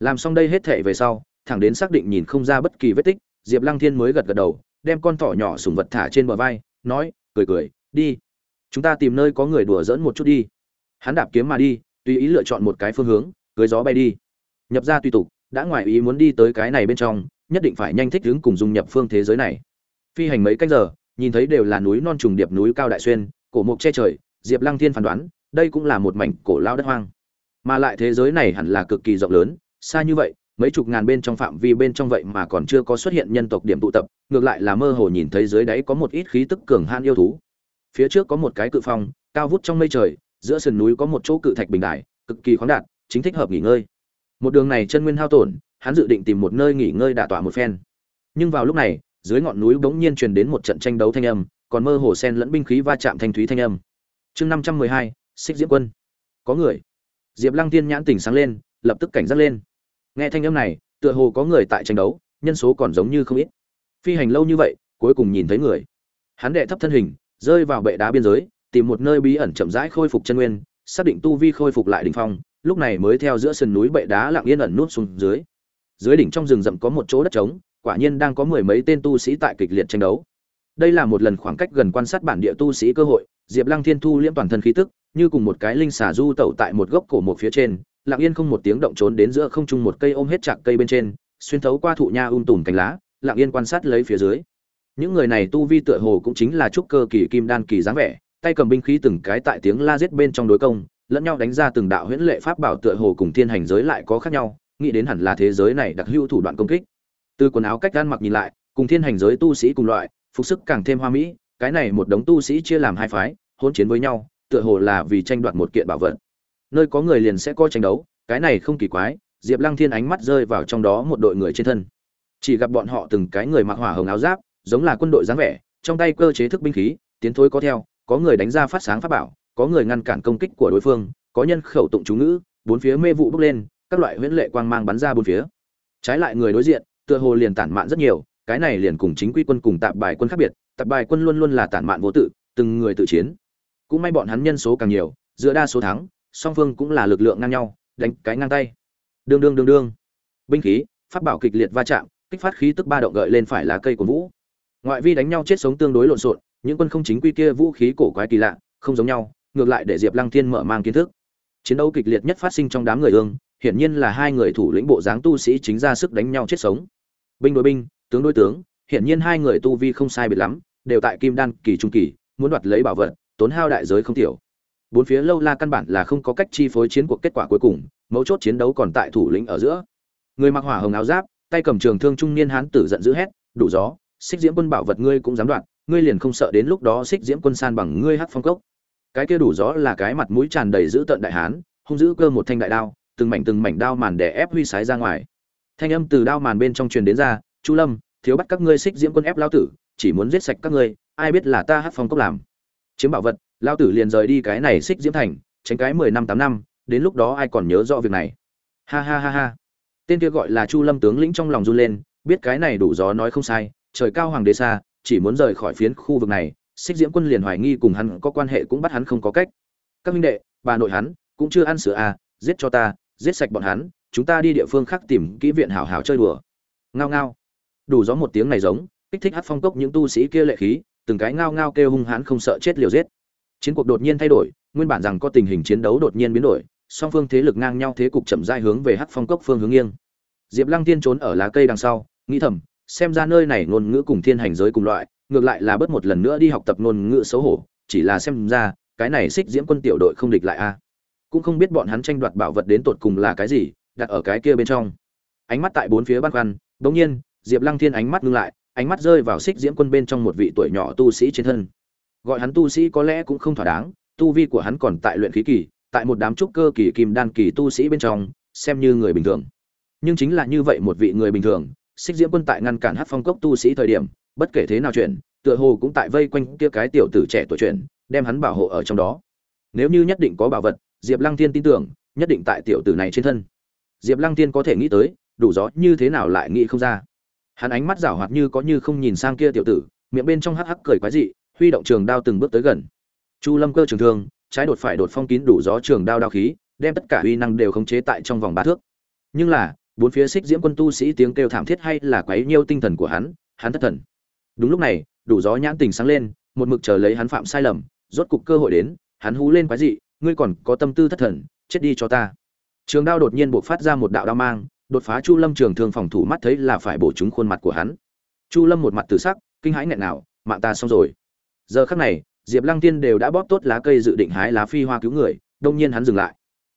Làm xong đây hết thảy về sau, thẳng đến xác định nhìn không ra bất kỳ vết tích, diệp lăng thiên mới gật gật đầu, đem con thỏ nhỏ sủng vật thả trên bờ vai, nói cười cười, đi, chúng ta tìm nơi có người đùa dỡn một chút đi. Hắn đạp kiếm mà đi, tùy ý lựa chọn một cái phương hướng, cưới gió bay đi. Nhập ra tùy tục, đã ngoài ý muốn đi tới cái này bên trong, nhất định phải nhanh thích đứng cùng dung nhập phương thế giới này. Phi hành mấy cách giờ, nhìn thấy đều là núi non trùng điệp núi cao đại xuyên, cổ mộc che trời, diệp lăng thiên phán đoán, đây cũng là một mảnh cổ lao đất hoang. Mà lại thế giới này hẳn là cực kỳ rộng lớn, xa như vậy mấy chục ngàn bên trong phạm vi bên trong vậy mà còn chưa có xuất hiện nhân tộc điểm tụ tập, ngược lại là mơ hồ nhìn thấy dưới đáy có một ít khí tức cường han yêu thú. Phía trước có một cái cự phong, cao vút trong mây trời, giữa sườn núi có một chỗ cự thạch bình đài cực kỳ khoáng đạt, chính thích hợp nghỉ ngơi. Một đường này chân nguyên hao tổn, hắn dự định tìm một nơi nghỉ ngơi đả tỏa một phen. Nhưng vào lúc này, dưới ngọn núi bỗng nhiên truyền đến một trận tranh đấu thanh âm, còn mơ hồ sen lẫn binh khí va chạm thanh thúy thanh âm. Chương năm trăm mười hai, xích diễm quân. Có người. Diệp lăng tiên nhãn tỉnh sáng lên, lập tức cảnh giác lên nghe thanh âm này, tựa hồ có người tại tranh đấu, nhân số còn giống như không ít. Phi hành lâu như vậy, cuối cùng nhìn thấy người. Hắn đệ thấp thân hình, rơi vào bệ đá biên giới, tìm một nơi bí ẩn chậm rãi khôi phục chân nguyên, xác định tu vi khôi phục lại đỉnh phong, lúc này mới theo giữa sườn núi bệ đá lặng yên ẩn nút xuống dưới. Dưới đỉnh trong rừng rậm có một chỗ đất trống, quả nhiên đang có mười mấy tên tu sĩ tại kịch liệt tranh đấu. Đây là một lần khoảng cách gần quan sát bản địa tu sĩ cơ hội, diệp lăng thiên thu liễm toàn thân khí tức, như cùng một cái linh xà du tẩu tại một gốc cổ một phía trên lặng yên không một tiếng động trốn đến giữa không trung một cây ôm hết chạc cây bên trên, xuyên thấu qua thụ nha um tùm cánh lá, lặng yên quan sát lấy phía dưới. Những người này tu vi tựa hồ cũng chính là trúc cơ kỳ kim đan kỳ dáng vẻ, tay cầm binh khí từng cái tại tiếng la giết bên trong đối công, lẫn nhau đánh ra từng đạo huyễn lệ pháp bảo tựa hồ cùng thiên hành giới lại có khác nhau, nghĩ đến hẳn là thế giới này đặc hữu thủ đoạn công kích. Từ quần áo cách gan mặc nhìn lại, cùng thiên hành giới tu sĩ cùng loại, phục sức càng thêm hoa mỹ, cái này một đống tu sĩ chia làm hai phái, hỗn chiến với nhau, tựa hồ là vì tranh đoạt một kiện bảo vật nơi có người liền sẽ có tranh đấu, cái này không kỳ quái, diệp lăng thiên ánh mắt rơi vào trong đó một đội người trên thân. Chỉ gặp bọn họ từng cái người mặc hỏa hồng áo giáp, giống là quân đội dáng vẻ, trong tay cơ chế thức binh khí, tiến thối có theo, có người đánh ra phát sáng pháp bảo, có người ngăn cản công kích của đối phương, có nhân khẩu tụng chú ngữ, bốn phía mê vụ bốc lên, các loại huyễn lệ quang mang bắn ra bốn phía. Trái lại người đối diện, tựa hồ liền tản mạn rất nhiều, cái này liền cùng chính quy quân cùng tạp bài quân khác biệt, tạp bài quân luôn luôn là tản mạn vô tự, từng người tự chiến. Cũng may bọn hắn nhân số càng nhiều, giữa đa số thắng song phương cũng là lực lượng ngang nhau, đánh cái ngang tay. Đương đương đương đương. Binh khí phát bảo kịch liệt va chạm, kích phát khí tức ba động gợi lên phải lá cây của vũ. Ngoại vi đánh nhau chết sống tương đối lộn xộn, những quân không chính quy kia vũ khí cổ quái kỳ lạ, không giống nhau, ngược lại để diệp lăng thiên mở mang kiến thức. Chiến đấu kịch liệt nhất phát sinh trong đám người ương, hiển nhiên là hai người thủ lĩnh bộ dáng tu sĩ chính ra sức đánh nhau chết sống. Binh đối binh, tướng đối tướng, hiển nhiên hai người tu vi không sai biệt lắm, đều tại kim đan kỳ trung kỳ, muốn đoạt lấy bảo vật, tốn hao đại giới không tiểu bốn phía lâu la căn bản là không có cách chi phối chiến cuộc kết quả cuối cùng, mấu chốt chiến đấu còn tại thủ lĩnh ở giữa. Người mặc hỏa hồng áo giáp, tay cầm trường thương trung niên hán tử giận dữ hét, đủ gió, xích diễm quân bảo vật ngươi cũng dám đoạt, ngươi liền không sợ đến lúc đó xích diễm quân san bằng ngươi hát phong cốc. Cái kia đủ gió là cái mặt mũi tràn đầy dữ tợn đại hán, hung dữ cơ một thanh đại đao, từng mảnh từng mảnh đao màn để ép huy sái ra ngoài. Thanh âm từ đao màn bên trong truyền đến ra, chu lâm, thiếu bắt các ngươi xích diễm quân ép lao tử, chỉ muốn giết sạch các ngươi, ai biết là ta hát phong cốc làm. Chiếm bảo vật lao tử liền rời đi cái này xích diễm thành, tránh cái mười năm tám năm, đến lúc đó ai còn nhớ rõ việc này. Ha ha ha ha. Tên kia gọi là chu lâm tướng lĩnh trong lòng run lên, biết cái này đủ gió nói không sai, trời cao hoàng đế xa, chỉ muốn rời khỏi phiến khu vực này, xích diễm quân liền hoài nghi cùng hắn có quan hệ cũng bắt hắn không có cách. Các minh đệ, bà nội hắn, cũng chưa ăn sữa à giết cho ta, giết sạch bọn hắn, chúng ta đi địa phương khác tìm kỹ viện hảo hảo chơi đùa. Ngao ngao. Đủ gió một tiếng này giống, kích thích hát phong cốc những tu sĩ kia lệ khí, từng cái ngao ngao kêu hung hãn không sợ chết liều giết chiến cuộc đột nhiên thay đổi, nguyên bản rằng có tình hình chiến đấu đột nhiên biến đổi, song phương thế lực ngang nhau thế cục chậm rãi hướng về hắc phong cốc phương hướng nghiêng. Diệp lăng tiên trốn ở lá cây đằng sau, nghĩ thầm, xem ra nơi này ngôn ngữ cùng thiên hành giới cùng loại, ngược lại là bớt một lần nữa đi học tập ngôn ngữ xấu hổ, chỉ là xem ra, cái này xích diễm quân tiểu đội không địch lại a. Cũng không biết bọn hắn tranh đoạt bảo vật đến tột cùng là cái gì, đặt ở cái kia bên trong. Ánh mắt tại bốn phía băn khoăn g nhiên, diệp lăng thiên ánh mắt ngưng lại, ánh mắt rơi vào xích diễm quân bên trong một vị tuổi nhỏ tu sĩ trên thân gọi hắn tu sĩ có lẽ cũng không thỏa đáng, tu vi của hắn còn tại luyện khí kỳ, tại một đám trúc cơ kỳ kim đan kỳ tu sĩ bên trong, xem như người bình thường. Nhưng chính là như vậy một vị người bình thường, xích diễm quân tại ngăn cản hát phong cốc tu sĩ thời điểm, bất kể thế nào chuyện, tựa hồ cũng tại vây quanh kia cái tiểu tử trẻ tuổi chuyện, đem hắn bảo hộ ở trong đó. Nếu như nhất định có bảo vật, diệp lăng Thiên tin tưởng, nhất định tại tiểu tử này trên thân. Diệp lăng Thiên có thể nghĩ tới, đủ gió như thế nào lại nghĩ không ra. Hắn ánh mắt rảo hoạt như có như không nhìn sang kia tiểu tử, miệng bên trong hắc hắc cười quái dị huy động trường đao từng bước tới gần. Chu lâm cơ trường thương, trái đột phải đột phong kín đủ gió trường đao đao khí, đem tất cả uy năng đều khống chế tại trong vòng ba thước. Nhưng là, bốn phía xích diễm quân tu sĩ tiếng kêu thảm thiết hay là quấy nhiêu tinh thần của hắn hắn thất thần. Đúng lúc này, đủ gió nhãn tình sáng lên, một mực chờ lấy hắn phạm sai lầm, rốt cục cơ hội đến, hắn hú lên quái dị, ngươi còn có tâm tư thất thần, chết đi cho ta. Trường đao đột nhiên buộc phát ra một đạo đao mang, đột phá chu lâm trường thương phòng thủ mắt thấy là phải bổ trúng khuôn mặt của hắn. Chu lâm một mặt tử sắc, kinh hãi nghẹn nào, mạng ta xong rồi giờ khắc này, diệp lăng tiên đều đã bóp tốt lá cây dự định hái lá phi hoa cứu người, đông nhiên hắn dừng lại.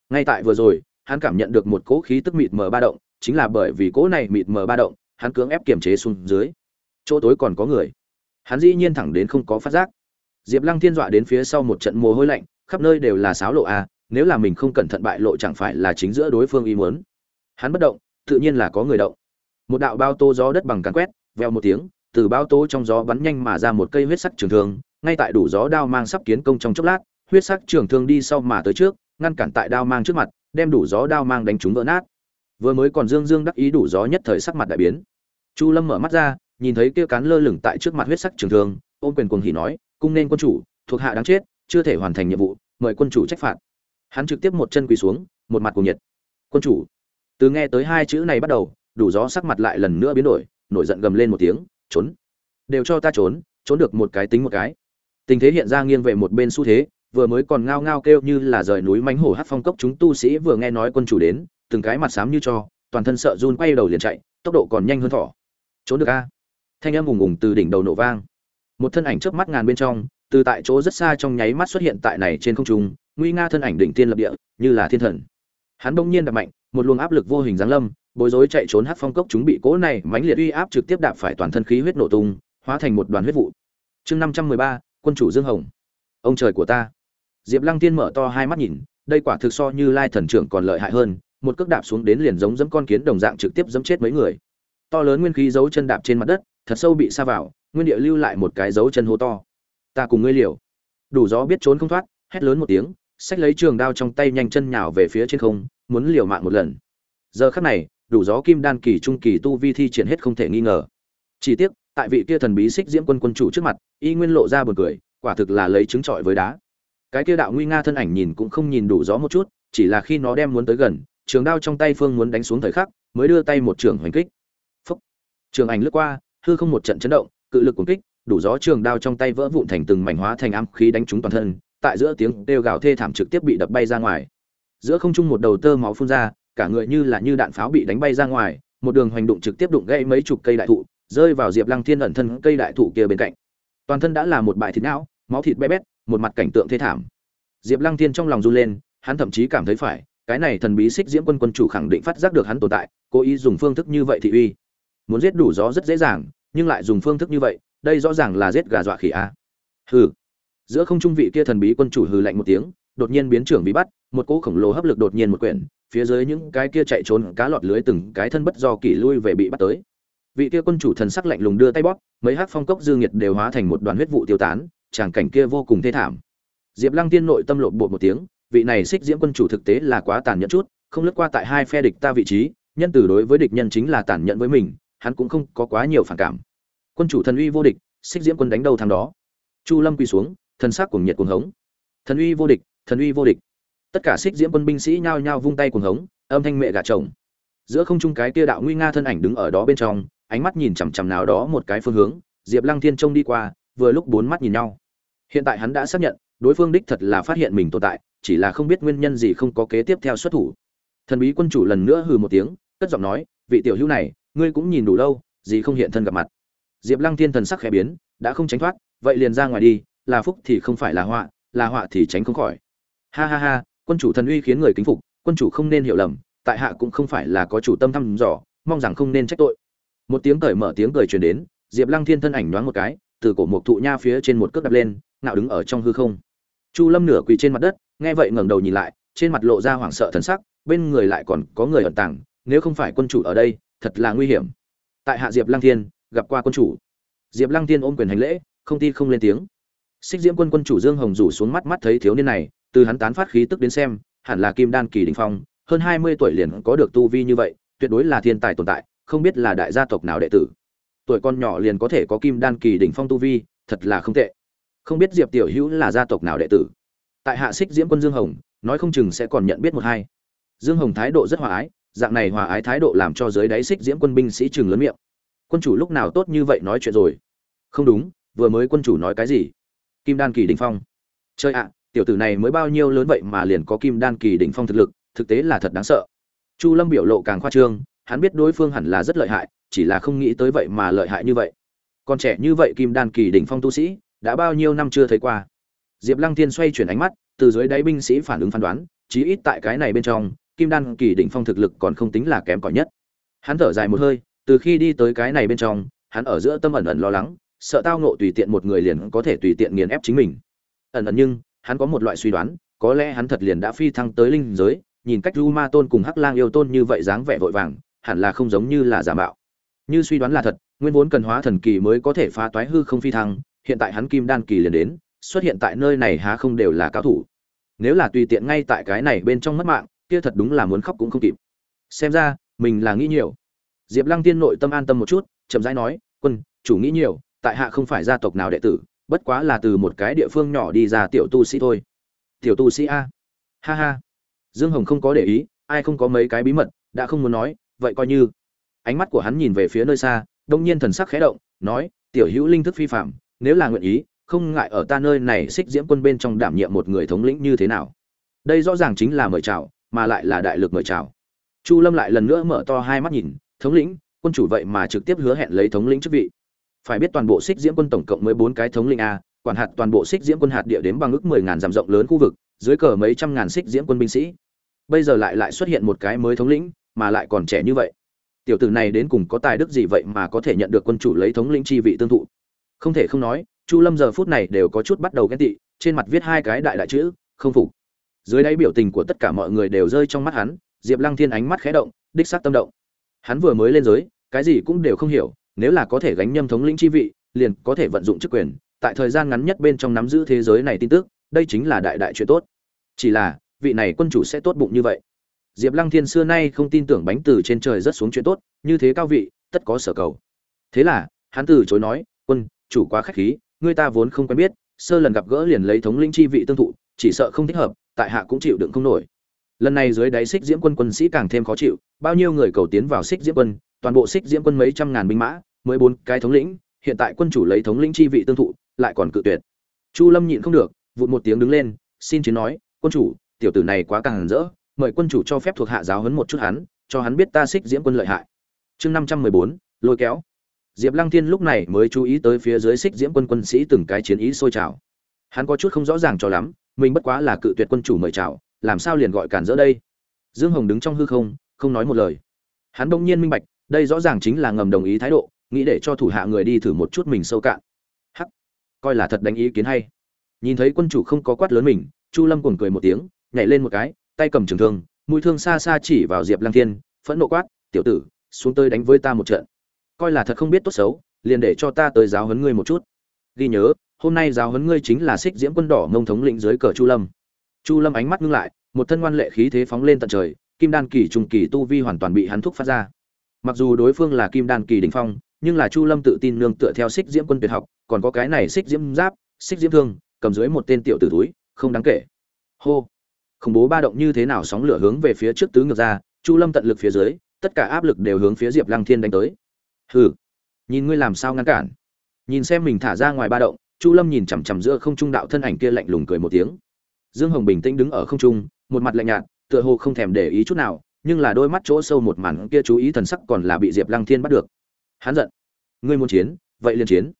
Ngay tại vừa rồi, hắn cảm nhận được một cỗ khí tức mịt mờ ba động, chính là bởi vì cỗ này mịt mờ ba động, hắn cưỡng ép kiềm chế xuống dưới. Chỗ tối còn có người. Hắn dĩ nhiên thẳng đến không có phát giác. Diệp lăng thiên dọa đến phía sau một trận mồ hôi lạnh, khắp nơi đều là sáo lộ a nếu là mình không cẩn thận bại lộ chẳng phải là chính giữa đối phương ý muốn. Hắn bất động, tự nhiên là có người động. Một đạo bao tô gió đất bằng càn quét, veo một tiếng từ bao tố trong gió bắn nhanh mà ra một cây huyết sắc trường thương, ngay tại đủ gió đao mang sắp kiến công trong chốc lát, huyết sắc trường thương đi sau mà tới trước, ngăn cản tại đao mang trước mặt, đem đủ gió đao mang đánh trúng vỡ nát. Vừa mới còn dương dương đắc ý đủ gió nhất thời sắc mặt đại biến. Chu lâm mở mắt ra, nhìn thấy kia cán lơ lửng tại trước mặt huyết sắc trường thương, ôm quyền cuồng hỉ nói, cung nên quân chủ, thuộc hạ đáng chết, chưa thể hoàn thành nhiệm vụ, mời quân chủ trách phạt. Hắn trực tiếp một chân quỳ xuống, một mặt cuồng nhiệt. Quân chủ. Từ nghe tới hai chữ này bắt đầu, đủ gió sắc mặt lại lần nữa biến đổi, nổi giận gầm lên một tiếng trốn. Đều cho ta trốn trốn được một cái tính một cái. Tình thế hiện ra nghiêng về một bên xu thế, vừa mới còn ngao ngao kêu như là rời núi mánh hổ hát phong cốc chúng tu sĩ vừa nghe nói quân chủ đến, từng cái mặt xám như cho, toàn thân sợ run quay đầu liền chạy, tốc độ còn nhanh hơn thỏ. Trốn được a? Thanh âm ùng ùng từ đỉnh đầu nổ vang. Một thân ảnh trước mắt ngàn bên trong, từ tại chỗ rất xa trong nháy mắt xuất hiện tại này trên không trung, nguy nga thân ảnh đỉnh tiên lập địa, như là thiên thần. Hắn đông nhiên đập mạnh một luồng áp lực vô hình giáng lâm, bối rối chạy trốn hát phong cốc chúng bị cố này mãnh liệt uy áp trực tiếp đạp phải toàn thân khí huyết nổ tung, hóa thành một đoàn huyết vụ. Chương năm trăm mười ba, quân chủ dương hồng. Ông trời của ta. Diệp lăng tiên mở to hai mắt nhìn, đây quả thực so như lai thần trưởng còn lợi hại hơn, một cước đạp xuống đến liền giống dẫm con kiến đồng dạng trực tiếp dẫm chết mấy người. To lớn nguyên khí dấu chân đạp trên mặt đất, thật sâu bị xa vào, nguyên địa lưu lại một cái dấu chân hô to. Ta cùng ngươi liều. Đủ gió biết trốn không thoát, hét lớn một tiếng, xách lấy trường đao trong tay nhanh chân nhào về phía trên không muốn liều mạng một lần. Giờ khắc này, đủ gió kim đan kỳ trung kỳ tu vi thi triển hết không thể nghi ngờ. Chỉ tiếc, tại vị kia thần bí xích diễm quân quân chủ trước mặt, y nguyên lộ ra buồn cười, quả thực là lấy trứng trọi với đá. Cái kia đạo nguy nga thân ảnh nhìn cũng không nhìn đủ gió một chút, chỉ là khi nó đem muốn tới gần, trường đao trong tay phương muốn đánh xuống thời khắc, mới đưa tay một trường hoành kích. Phúc. Trường ảnh lướt qua, hư không một trận chấn động, cự lực cuốn kích, đủ gió trường đao trong tay vỡ vụn thành từng mảnh hóa thành âm khí đánh trúng toàn thân, tại giữa tiếng kêu gào thê thảm trực tiếp bị đập bay ra ngoài giữa không trung một đầu tơ máu phun ra, cả người như là như đạn pháo bị đánh bay ra ngoài, một đường hoành đụng trực tiếp đụng gãy mấy chục cây đại thụ, rơi vào diệp lăng thiên ẩn thân cây đại thụ kia bên cạnh. Toàn thân đã là một bãi thịt não, máu thịt bé bét, một mặt cảnh tượng thê thảm. Diệp lăng thiên trong lòng run lên, hắn thậm chí cảm thấy phải, cái này thần bí xích diễm quân quân chủ khẳng định phát giác được hắn tồn tại, cố ý dùng phương thức như vậy thị uy. Muốn giết đủ gió rất dễ dàng, nhưng lại dùng phương thức như vậy, đây rõ ràng là giết gà dọa khỉ a. Hừ. Giữa không trung vị kia thần bí quân chủ hừ lạnh một tiếng, đột nhiên biến trưởng bị bắt một cỗ khổng lồ hấp lực đột nhiên một quyển, phía dưới những cái kia chạy trốn cá lọt lưới từng cái thân bất do kỷ lui về bị bắt tới. Vị kia quân chủ thần sắc lạnh lùng đưa tay bóp, mấy hắc phong cốc dư nghiệt đều hóa thành một đoàn huyết vụ tiêu tán, tràng cảnh kia vô cùng thê thảm. Diệp lăng tiên nội tâm lộn bột một tiếng, vị này xích diễm quân chủ thực tế là quá tàn nhẫn chút, không lướt qua tại hai phe địch ta vị trí, nhân từ đối với địch nhân chính là tàn nhẫn với mình, hắn cũng không có quá nhiều phản cảm. Quân chủ thần uy vô địch, xích diễm quân đánh đầu thằng đó. Chu lâm quỳ xuống, thần sắc cuồng nhiệt cuồng hống. Thần uy vô địch, thần uy vô địch tất cả xích diễm quân binh sĩ nhao nhao vung tay cuồng hống, âm thanh mẹ gà chồng. Giữa không trung cái kia đạo nguy nga thân ảnh đứng ở đó bên trong, ánh mắt nhìn chằm chằm nào đó một cái phương hướng, diệp lăng thiên trông đi qua, vừa lúc bốn mắt nhìn nhau. Hiện tại hắn đã xác nhận, đối phương đích thật là phát hiện mình tồn tại, chỉ là không biết nguyên nhân gì không có kế tiếp theo xuất thủ. Thần bí quân chủ lần nữa hừ một tiếng, cất giọng nói, vị tiểu hữu này, ngươi cũng nhìn đủ lâu, gì không hiện thân gặp mặt. Diệp lăng thiên thần sắc khẽ biến, đã không tránh thoát, vậy liền ra ngoài đi, là phúc thì không phải là họa là họa thì tránh không khỏi. Ha ha ha quân chủ thần uy khiến người kính phục, quân chủ không nên hiểu lầm, tại hạ cũng không phải là có chủ tâm thăm dò, mong rằng không nên trách tội. Một tiếng cởi mở tiếng cười truyền đến, diệp lăng thiên thân ảnh nhoáng một cái, từ cổ một thụ nha phía trên một cước đập lên, ngạo đứng ở trong hư không. Chu lâm nửa quỳ trên mặt đất, nghe vậy ngẩng đầu nhìn lại, trên mặt lộ ra hoảng sợ thần sắc, bên người lại còn có người ẩn tàng, nếu không phải quân chủ ở đây, thật là nguy hiểm. Tại hạ diệp lăng thiên, gặp qua quân chủ. Diệp lăng thiên ôm quyền hành lễ, không ti không lên tiếng. Xích diễm quân quân chủ dương hồng rủ xuống mắt mắt thấy thiếu niên này từ hắn tán phát khí tức đến xem, hẳn là kim đan kỳ đỉnh phong, hơn hai mươi tuổi liền có được tu vi như vậy, tuyệt đối là thiên tài tồn tại, không biết là đại gia tộc nào đệ tử. Tuổi con nhỏ liền có thể có kim đan kỳ đỉnh phong tu vi, thật là không tệ. Không biết diệp tiểu hữu là gia tộc nào đệ tử. Tại hạ xích diễm quân dương hồng, nói không chừng sẽ còn nhận biết một hai. Dương hồng thái độ rất hòa ái, dạng này hòa ái thái độ làm cho dưới đáy xích diễm quân binh sĩ chừng lớn miệng. Quân chủ lúc nào tốt như vậy nói chuyện rồi? Không đúng, vừa mới quân chủ nói cái gì? Kim đan kỳ đỉnh phong. Chơi ạ tiểu tử này mới bao nhiêu lớn vậy mà liền có kim đan kỳ đỉnh phong thực lực, thực tế là thật đáng sợ. Chu lâm biểu lộ càng khoa trương, hắn biết đối phương hẳn là rất lợi hại, chỉ là không nghĩ tới vậy mà lợi hại như vậy. Còn trẻ như vậy kim đan kỳ đỉnh phong tu sĩ, đã bao nhiêu năm chưa thấy qua. Diệp lăng thiên xoay chuyển ánh mắt, từ dưới đáy binh sĩ phản ứng phán đoán, chí ít tại cái này bên trong, kim đan kỳ đỉnh phong thực lực còn không tính là kém cỏi nhất. Hắn thở dài một hơi, từ khi đi tới cái này bên trong, hắn ở giữa tâm ẩn ẩn lo lắng, sợ tao nộ tùy tiện một người liền có thể tùy tiện nghiền ép chính mình. Ẩn ẩn nhưng hắn có một loại suy đoán, có lẽ hắn thật liền đã phi thăng tới linh giới, nhìn cách lu ma tôn cùng hắc lang yêu tôn như vậy dáng vẻ vội vàng, hẳn là không giống như là giả mạo. Như suy đoán là thật, nguyên vốn cần hóa thần kỳ mới có thể phá toái hư không phi thăng, hiện tại hắn kim đan kỳ liền đến, xuất hiện tại nơi này há không đều là cao thủ. Nếu là tùy tiện ngay tại cái này bên trong mất mạng, kia thật đúng là muốn khóc cũng không kịp. Xem ra, mình là nghĩ nhiều. Diệp lăng tiên nội tâm an tâm một chút, chậm rãi nói, quân, chủ nghĩ nhiều, tại hạ không phải gia tộc nào đệ tử bất quá là từ một cái địa phương nhỏ đi ra tiểu tu sĩ thôi. Tiểu tu sĩ a. Ha ha. Dương hồng không có để ý, ai không có mấy cái bí mật, đã không muốn nói, vậy coi như. Ánh mắt của hắn nhìn về phía nơi xa, đông nhiên thần sắc khẽ động, nói, tiểu hữu linh thức phi phạm, nếu là nguyện ý, không ngại ở ta nơi này xích diễm quân bên trong đảm nhiệm một người thống lĩnh như thế nào? Đây rõ ràng chính là mời chào, mà lại là đại lực mời chào. Chu lâm lại lần nữa mở to hai mắt nhìn, thống lĩnh, quân chủ vậy mà trực tiếp hứa hẹn lấy thống lĩnh chức vị phải biết toàn bộ xích diễm quân tổng cộng mới bốn cái thống lĩnh a, quản hạt toàn bộ xích diễm quân hạt địa đến bằng ước mười ngàn dặm rộng lớn khu vực, dưới cờ mấy trăm ngàn xích diễm quân binh sĩ. Bây giờ lại lại xuất hiện một cái mới thống lĩnh, mà lại còn trẻ như vậy. Tiểu tử này đến cùng có tài đức gì vậy mà có thể nhận được quân chủ lấy thống lĩnh chi vị tương thụ? Không thể không nói, chu lâm giờ phút này đều có chút bắt đầu ghen tị, trên mặt viết hai cái đại đại chữ, không phục. Dưới đáy biểu tình của tất cả mọi người đều rơi trong mắt hắn, diệp lăng thiên ánh mắt khẽ động, đích xác tâm động. Hắn vừa mới lên giới, cái gì cũng đều không hiểu nếu là có thể gánh nhâm thống lĩnh chi vị, liền có thể vận dụng chức quyền, tại thời gian ngắn nhất bên trong nắm giữ thế giới này tin tức, đây chính là đại đại chuyện tốt. Chỉ là, vị này quân chủ sẽ tốt bụng như vậy. Diệp lăng thiên xưa nay không tin tưởng bánh từ trên trời rất xuống chuyện tốt, như thế cao vị, tất có sở cầu. Thế là, hắn từ chối nói, quân, chủ quá khách khí người ta vốn không quen biết, sơ lần gặp gỡ liền lấy thống lĩnh chi vị tương thụ, chỉ sợ không thích hợp, tại hạ cũng chịu đựng không nổi. Lần này dưới đáy xích diễm quân quân sĩ càng thêm khó chịu, bao nhiêu người cầu tiến vào xích diễm quân, toàn bộ xích diễm quân mấy trăm ngàn binh mã mới bốn cái thống lĩnh, hiện tại quân chủ lấy thống lĩnh chi vị tương thụ, lại còn cự tuyệt. Chu lâm nhịn không được, vụt một tiếng đứng lên, xin chiến nói, quân chủ, tiểu tử này quá càng rỡ, mời quân chủ cho phép thuộc hạ giáo huấn một chút hắn, cho hắn biết ta xích diễm quân lợi hại. Chương năm trăm mười bốn, lôi kéo. Diệp lăng thiên lúc này mới chú ý tới phía dưới xích diễm quân quân sĩ từng cái chiến ý sôi trào. Hắn có chút không rõ ràng cho lắm, mình bất quá là cự tuyệt quân chủ mời chào, làm sao liền gọi cản rỡ đây? Dương hồng đứng trong hư không không nói một lời. Hắn bỗng nhiên minh bạch, đây rõ ràng chính là ngầm đồng ý thái độ nghĩ để cho thủ hạ người đi thử một chút mình sâu cạn. Hắc. Coi là thật đánh ý kiến hay. Nhìn thấy quân chủ không có quát lớn mình, chu lâm cuồng cười một tiếng, nhảy lên một cái, tay cầm trường thương, mũi thương xa xa chỉ vào diệp lăng thiên, phẫn nộ quát, tiểu tử, xuống tới đánh với ta một trận. Coi là thật không biết tốt xấu, liền để cho ta tới giáo huấn ngươi một chút. Ghi nhớ, hôm nay giáo huấn ngươi chính là xích diễm quân đỏ ngông thống lĩnh dưới cờ chu lâm. Chu lâm ánh mắt ngưng lại, một thân ngoan lệ khí thế phóng lên tận trời, kim đan kỳ trùng kỳ tu vi hoàn toàn bị hắn thúc phát ra. Mặc dù đối phương là kim đan kỳ đỉnh phong nhưng là chu lâm tự tin nương tựa theo xích diễm quân tuyệt học, còn có cái này xích diễm giáp xích diễm thương, cầm dưới một tên tiểu tử túi, không đáng kể. Hô! Khủng bố ba động như thế nào sóng lửa hướng về phía trước tứ ngược ra, chu lâm tận lực phía dưới, tất cả áp lực đều hướng phía diệp lăng thiên đánh tới. Hừ! Nhìn ngươi làm sao ngăn cản? Nhìn xem mình thả ra ngoài ba động, chu lâm nhìn chằm chằm giữa không trung đạo thân ảnh kia lạnh lùng cười một tiếng. Dương hồng bình tĩnh đứng ở không trung, một mặt lạnh nhạt, tựa hồ không thèm để ý chút nào, nhưng là đôi mắt chỗ sâu một màn kia chú ý thần sắc còn là bị diệp lăng thiên bắt được hắn giận. Ngươi muốn chiến, vậy liền chiến.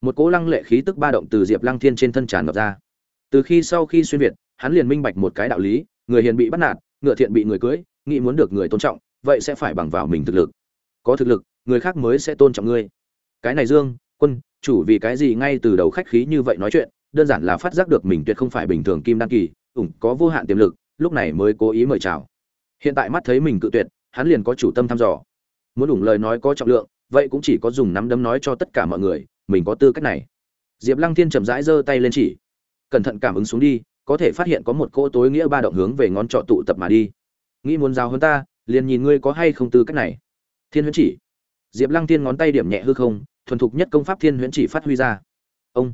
Một cỗ lăng lệ khí tức ba động từ diệp lăng thiên trên thân tràn ngập ra. Từ khi sau khi xuyên việt, hắn liền minh bạch một cái đạo lý, người hiền bị bắt nạt, ngựa thiện bị người cưới, nghĩ muốn được người tôn trọng, vậy sẽ phải bằng vào mình thực lực. Có thực lực, người khác mới sẽ tôn trọng ngươi. Cái này dương, quân, chủ vì cái gì ngay từ đầu khách khí như vậy nói chuyện, đơn giản là phát giác được mình tuyệt không phải bình thường kim đăng kỳ, ủng có vô hạn tiềm lực, lúc này mới cố ý mời chào. Hiện tại mắt thấy mình cự tuyệt, hắn liền có chủ tâm thăm dò. Muốn đủ lời nói có trọng lượng vậy cũng chỉ có dùng nắm đấm nói cho tất cả mọi người, mình có tư cách này. Diệp lăng thiên chậm rãi giơ tay lên chỉ. Cẩn thận cảm ứng xuống đi, có thể phát hiện có một cỗ tối nghĩa ba động hướng về ngón trọ tụ tập mà đi. Nghĩ muốn giao hơn ta, liền nhìn ngươi có hay không tư cách này. Thiên huyễn chỉ. Diệp lăng thiên ngón tay điểm nhẹ hư không, thuần thục nhất công pháp thiên huyễn chỉ phát huy ra. Ông.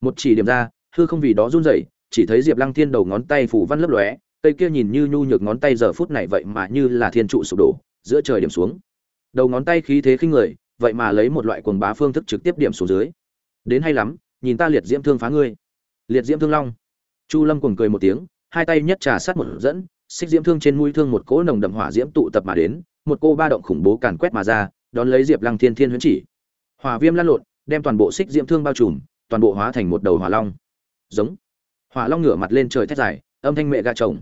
Một chỉ điểm ra, hư không vì đó run rẩy, chỉ thấy diệp lăng thiên đầu ngón tay phủ văn lấp lóe, cây kia nhìn như nhu nhược ngón tay giờ phút này vậy mà như là thiên trụ sụp đổ, giữa trời điểm xuống đầu ngón tay khí thế khinh người, vậy mà lấy một loại quần bá phương thức trực tiếp điểm xuống dưới. Đến hay lắm, nhìn ta liệt diễm thương phá ngươi. Liệt diễm thương long. Chu lâm cuồng cười một tiếng, hai tay nhất trà sát một dẫn, xích diễm thương trên mũi thương một cỗ nồng đậm hỏa diễm tụ tập mà đến, một cô ba động khủng bố càn quét mà ra, đón lấy diệp lăng thiên thiên huyễn chỉ. Hỏa viêm lăn lộn, đem toàn bộ xích diễm thương bao trùm, toàn bộ hóa thành một đầu hỏa long. Giống. Hỏa long ngửa mặt lên trời thét dài, âm thanh mẹ gà chồng.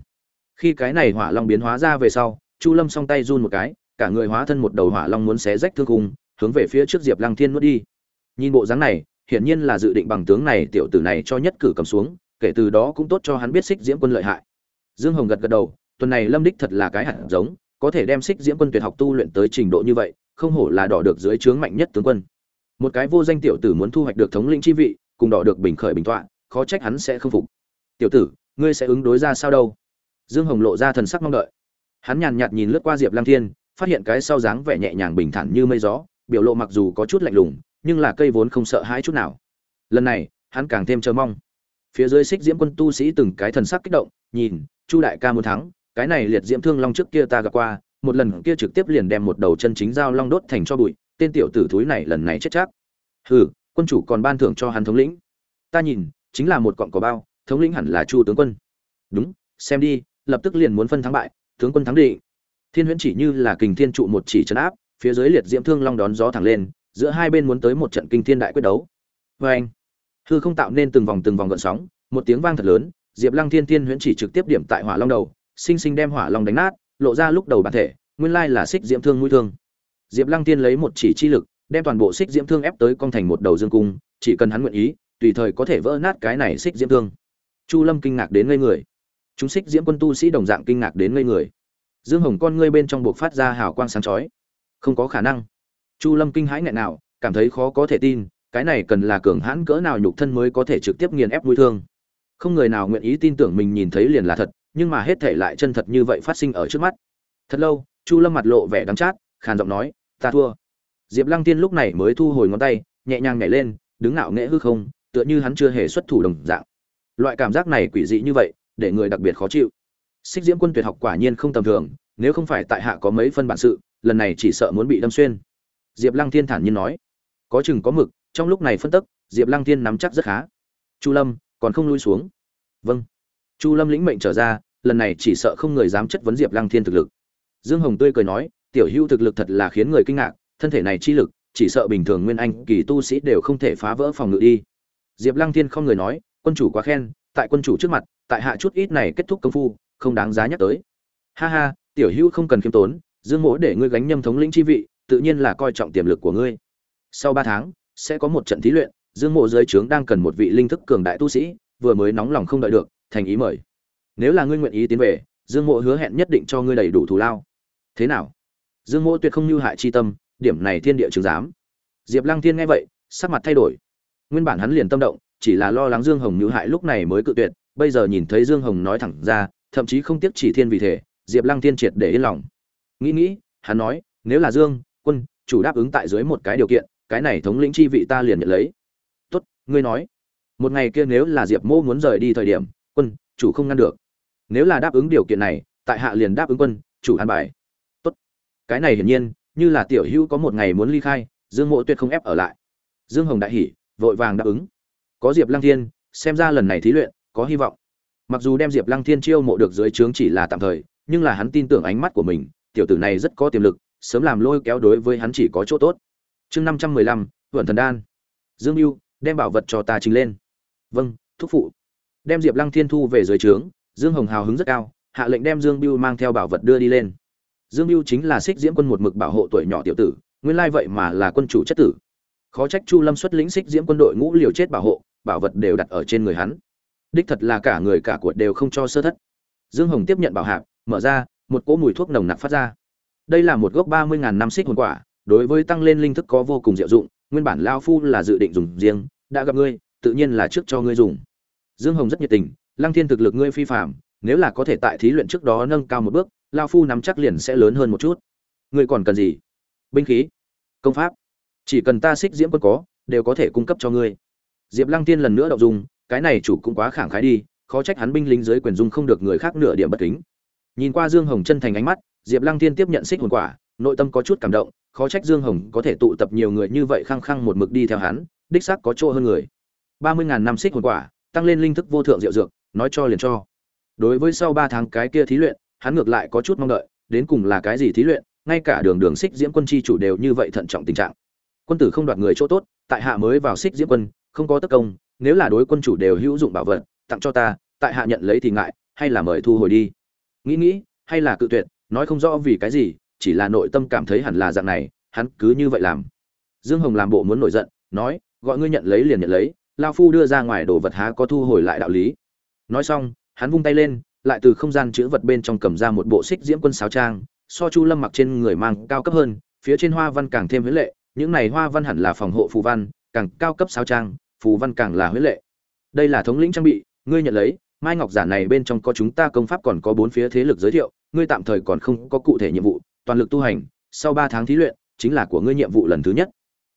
Khi cái này hỏa long biến hóa ra về sau, chu lâm song tay run một cái cả người hóa thân một đầu hỏa long muốn xé rách thương cung hướng về phía trước diệp lăng thiên nuốt đi. Nhìn bộ dáng này, hiển nhiên là dự định bằng tướng này tiểu tử này cho nhất cử cầm xuống, kể từ đó cũng tốt cho hắn biết xích diễm quân lợi hại. Dương hồng gật gật đầu, tuần này lâm đích thật là cái hạt giống, có thể đem xích diễm quân tuyệt học tu luyện tới trình độ như vậy, không hổ là đỏ được dưới trướng mạnh nhất tướng quân. Một cái vô danh tiểu tử muốn thu hoạch được thống lĩnh chi vị, cùng đỏ được bình khởi bình tọa, khó trách hắn sẽ không phục. Tiểu tử, ngươi sẽ ứng đối ra sao đâu? Dương hồng lộ ra thần sắc mong đợi. Hắn nhàn nhạt nhìn lướt qua diệp lang thiên phát hiện cái sau dáng vẻ nhẹ nhàng bình thản như mây gió, biểu lộ mặc dù có chút lạnh lùng, nhưng là cây vốn không sợ hãi chút nào. Lần này, hắn càng thêm chờ mong. Phía dưới xích diễm quân tu sĩ từng cái thần sắc kích động, nhìn, chu đại ca muốn thắng, cái này liệt diễm thương long trước kia ta gặp qua, một lần kia trực tiếp liền đem một đầu chân chính dao long đốt thành cho bụi, tên tiểu tử thúi này lần này chết chắc. Hừ, quân chủ còn ban thưởng cho hắn thống lĩnh. Ta nhìn, chính là một cọng cỏ bao, thống lĩnh hẳn là chu tướng quân. Đúng, xem đi, lập tức liền muốn phân thắng bại, tướng quân thắng định thiên huyễn chỉ như là kình thiên trụ một chỉ chấn áp, phía dưới liệt diễm thương long đón gió thẳng lên, giữa hai bên muốn tới một trận kinh thiên đại quyết đấu. Vê anh, hư không tạo nên từng vòng từng vòng gợn sóng, một tiếng vang thật lớn, diệp lăng thiên thiên huyễn chỉ trực tiếp điểm tại hỏa long đầu, sinh sinh đem hỏa long đánh nát, lộ ra lúc đầu bản thể, nguyên lai là xích diễm thương mũi thương. Diệp lăng Thiên lấy một chỉ chi lực, đem toàn bộ xích diễm thương ép tới cong thành một đầu dương cung, chỉ cần hắn nguyện ý, tùy thời có thể vỡ nát cái này xích diễm thương. Chu lâm kinh ngạc đến ngây người. Chúng xích diễm quân tu sĩ đồng dạng kinh ngạc đến ngây người dương hồng con ngươi bên trong buộc phát ra hào quang sáng chói. Không có khả năng. Chu lâm kinh hãi nghẹn nào, cảm thấy khó có thể tin, cái này cần là cường hãn cỡ nào nhục thân mới có thể trực tiếp nghiền ép vui thương. Không người nào nguyện ý tin tưởng mình nhìn thấy liền là thật, nhưng mà hết thể lại chân thật như vậy phát sinh ở trước mắt. Thật lâu, chu lâm mặt lộ vẻ đắng chát, khàn giọng nói, ta thua. Diệp lăng tiên lúc này mới thu hồi ngón tay, nhẹ nhàng nhảy lên, đứng ngạo nghễ hư không, tựa như hắn chưa hề xuất thủ đồng dạng. Loại cảm giác này quỷ dị như vậy, để người đặc biệt khó chịu xích diễm quân tuyệt học quả nhiên không tầm thường, nếu không phải tại hạ có mấy phân bản sự, lần này chỉ sợ muốn bị đâm xuyên. Diệp lăng thiên thản nhiên nói. Có chừng có mực, trong lúc này phân tức, diệp lăng thiên nắm chắc rất khá. Chu lâm, còn không lui xuống? Vâng. Chu lâm lĩnh mệnh trở ra, lần này chỉ sợ không người dám chất vấn diệp lăng thiên thực lực. Dương hồng tươi cười nói, tiểu hưu thực lực thật là khiến người kinh ngạc, thân thể này chi lực, chỉ sợ bình thường nguyên anh, kỳ tu sĩ đều không thể phá vỡ phòng ngự đi. Diệp lăng thiên không người nói, quân chủ quá khen, tại quân chủ trước mặt, tại hạ chút ít này kết thúc công phu không đáng giá nhắc tới. Ha ha, tiểu hữu không cần khiêm tốn, dương mỗ để ngươi gánh nhâm thống lĩnh chi vị, tự nhiên là coi trọng tiềm lực của ngươi. Sau ba tháng, sẽ có một trận thí luyện, dương mộ dưới trướng đang cần một vị linh thức cường đại tu sĩ, vừa mới nóng lòng không đợi được, thành ý mời. Nếu là ngươi nguyện ý tiến về, dương mộ hứa hẹn nhất định cho ngươi đầy đủ thù lao. Thế nào? Dương mộ tuyệt không lưu hại chi tâm, điểm này thiên địa chứng giám. Diệp lăng thiên nghe vậy, sắc mặt thay đổi. Nguyên bản hắn liền tâm động, chỉ là lo lắng dương hồng Lưu hại lúc này mới cự tuyệt, bây giờ nhìn thấy dương hồng nói thẳng ra thậm chí không tiếc chỉ thiên vì thể, diệp lăng thiên triệt để yên lòng. Nghĩ nghĩ, hắn nói, nếu là dương, quân, chủ đáp ứng tại dưới một cái điều kiện, cái này thống lĩnh chi vị ta liền nhận lấy. Tốt, ngươi nói. Một ngày kia nếu là diệp mô muốn rời đi thời điểm, quân, chủ không ngăn được. Nếu là đáp ứng điều kiện này, tại hạ liền đáp ứng quân, chủ an bài. Tốt. Cái này hiển nhiên, như là tiểu hữu có một ngày muốn ly khai, dương mộ tuyệt không ép ở lại. Dương hồng đại hỉ, vội vàng đáp ứng. Có diệp lăng thiên, xem ra lần này thí luyện, có hy vọng mặc dù đem diệp lăng thiên chiêu mộ được dưới trướng chỉ là tạm thời, nhưng là hắn tin tưởng ánh mắt của mình, tiểu tử này rất có tiềm lực, sớm làm lôi kéo đối với hắn chỉ có chỗ tốt. Chương năm trăm mười lăm Huyền thần đan. Dương mưu đem bảo vật cho ta trình lên. Vâng thúc phụ. Đem diệp lăng thiên thu về dưới trướng, dương hồng hào hứng rất cao, hạ lệnh đem dương biêu mang theo bảo vật đưa đi lên. Dương biêu chính là xích diễm quân một mực bảo hộ tuổi nhỏ tiểu tử, nguyên lai vậy mà là quân chủ chất tử. Khó trách chu lâm xuất lĩnh xích diễm quân đội ngũ liều chết bảo hộ, bảo vật đều đặt ở trên người hắn đích thật là cả người cả cuột đều không cho sơ thất. Dương hồng tiếp nhận bảo hạp, mở ra, một cỗ mùi thuốc nồng nặc phát ra. Đây là một gốc ba mươi ngàn năm xích hồn quả, đối với tăng lên linh thức có vô cùng diệu dụng, nguyên bản lao phu là dự định dùng riêng, đã gặp ngươi, tự nhiên là trước cho ngươi dùng. Dương hồng rất nhiệt tình, lăng thiên thực lực ngươi phi phạm nếu là có thể tại thí luyện trước đó nâng cao một bước lao phu nắm chắc liền sẽ lớn hơn một chút. Ngươi còn cần gì? Binh khí? Công pháp? Chỉ cần ta xích diễm quân có, đều có thể cung cấp cho ngươi. Diệp lăng tiên lần nữa đậu dùng cái này chủ cũng quá khẳng khái đi, khó trách hắn binh lính dưới quyền dung không được người khác nửa điểm bất kính. Nhìn qua dương hồng chân thành ánh mắt, diệp lăng tiên tiếp nhận xích hồn quả, nội tâm có chút cảm động, khó trách dương hồng có thể tụ tập nhiều người như vậy khăng khăng một mực đi theo hắn, đích xác có chỗ hơn người. Ba mươi ngàn năm xích hồn quả, tăng lên linh thức vô thượng diệu dược, nói cho liền cho. Đối với sau ba tháng cái kia thí luyện, hắn ngược lại có chút mong đợi, đến cùng là cái gì thí luyện, ngay cả đường đường xích diễm quân chi chủ đều như vậy thận trọng tình trạng. Quân tử không đoạt người chỗ tốt, tại hạ mới vào xích diễm quân, không có tất công nếu là đối quân chủ đều hữu dụng bảo vật, tặng cho ta, tại hạ nhận lấy thì ngại, hay là mời thu hồi đi. Nghĩ nghĩ, hay là cự tuyệt, nói không rõ vì cái gì, chỉ là nội tâm cảm thấy hẳn là dạng này, hắn cứ như vậy làm. Dương hồng làm bộ muốn nổi giận, nói, gọi ngươi nhận lấy liền nhận lấy, lao phu đưa ra ngoài đồ vật há có thu hồi lại đạo lý. Nói xong, hắn vung tay lên, lại từ không gian chữ vật bên trong cầm ra một bộ xích diễm quân sáo trang, so chu lâm mặc trên người mang cao cấp hơn, phía trên hoa văn càng thêm huế lệ, những này hoa văn hẳn là phòng hộ phù văn, càng cao cấp sáo trang phù văn càng là huyết lệ. Đây là thống lĩnh trang bị, ngươi nhận lấy, mai ngọc giả này bên trong có chúng ta công pháp còn có bốn phía thế lực giới thiệu, ngươi tạm thời còn không có cụ thể nhiệm vụ, toàn lực tu hành, sau ba tháng thí luyện, chính là của ngươi nhiệm vụ lần thứ nhất.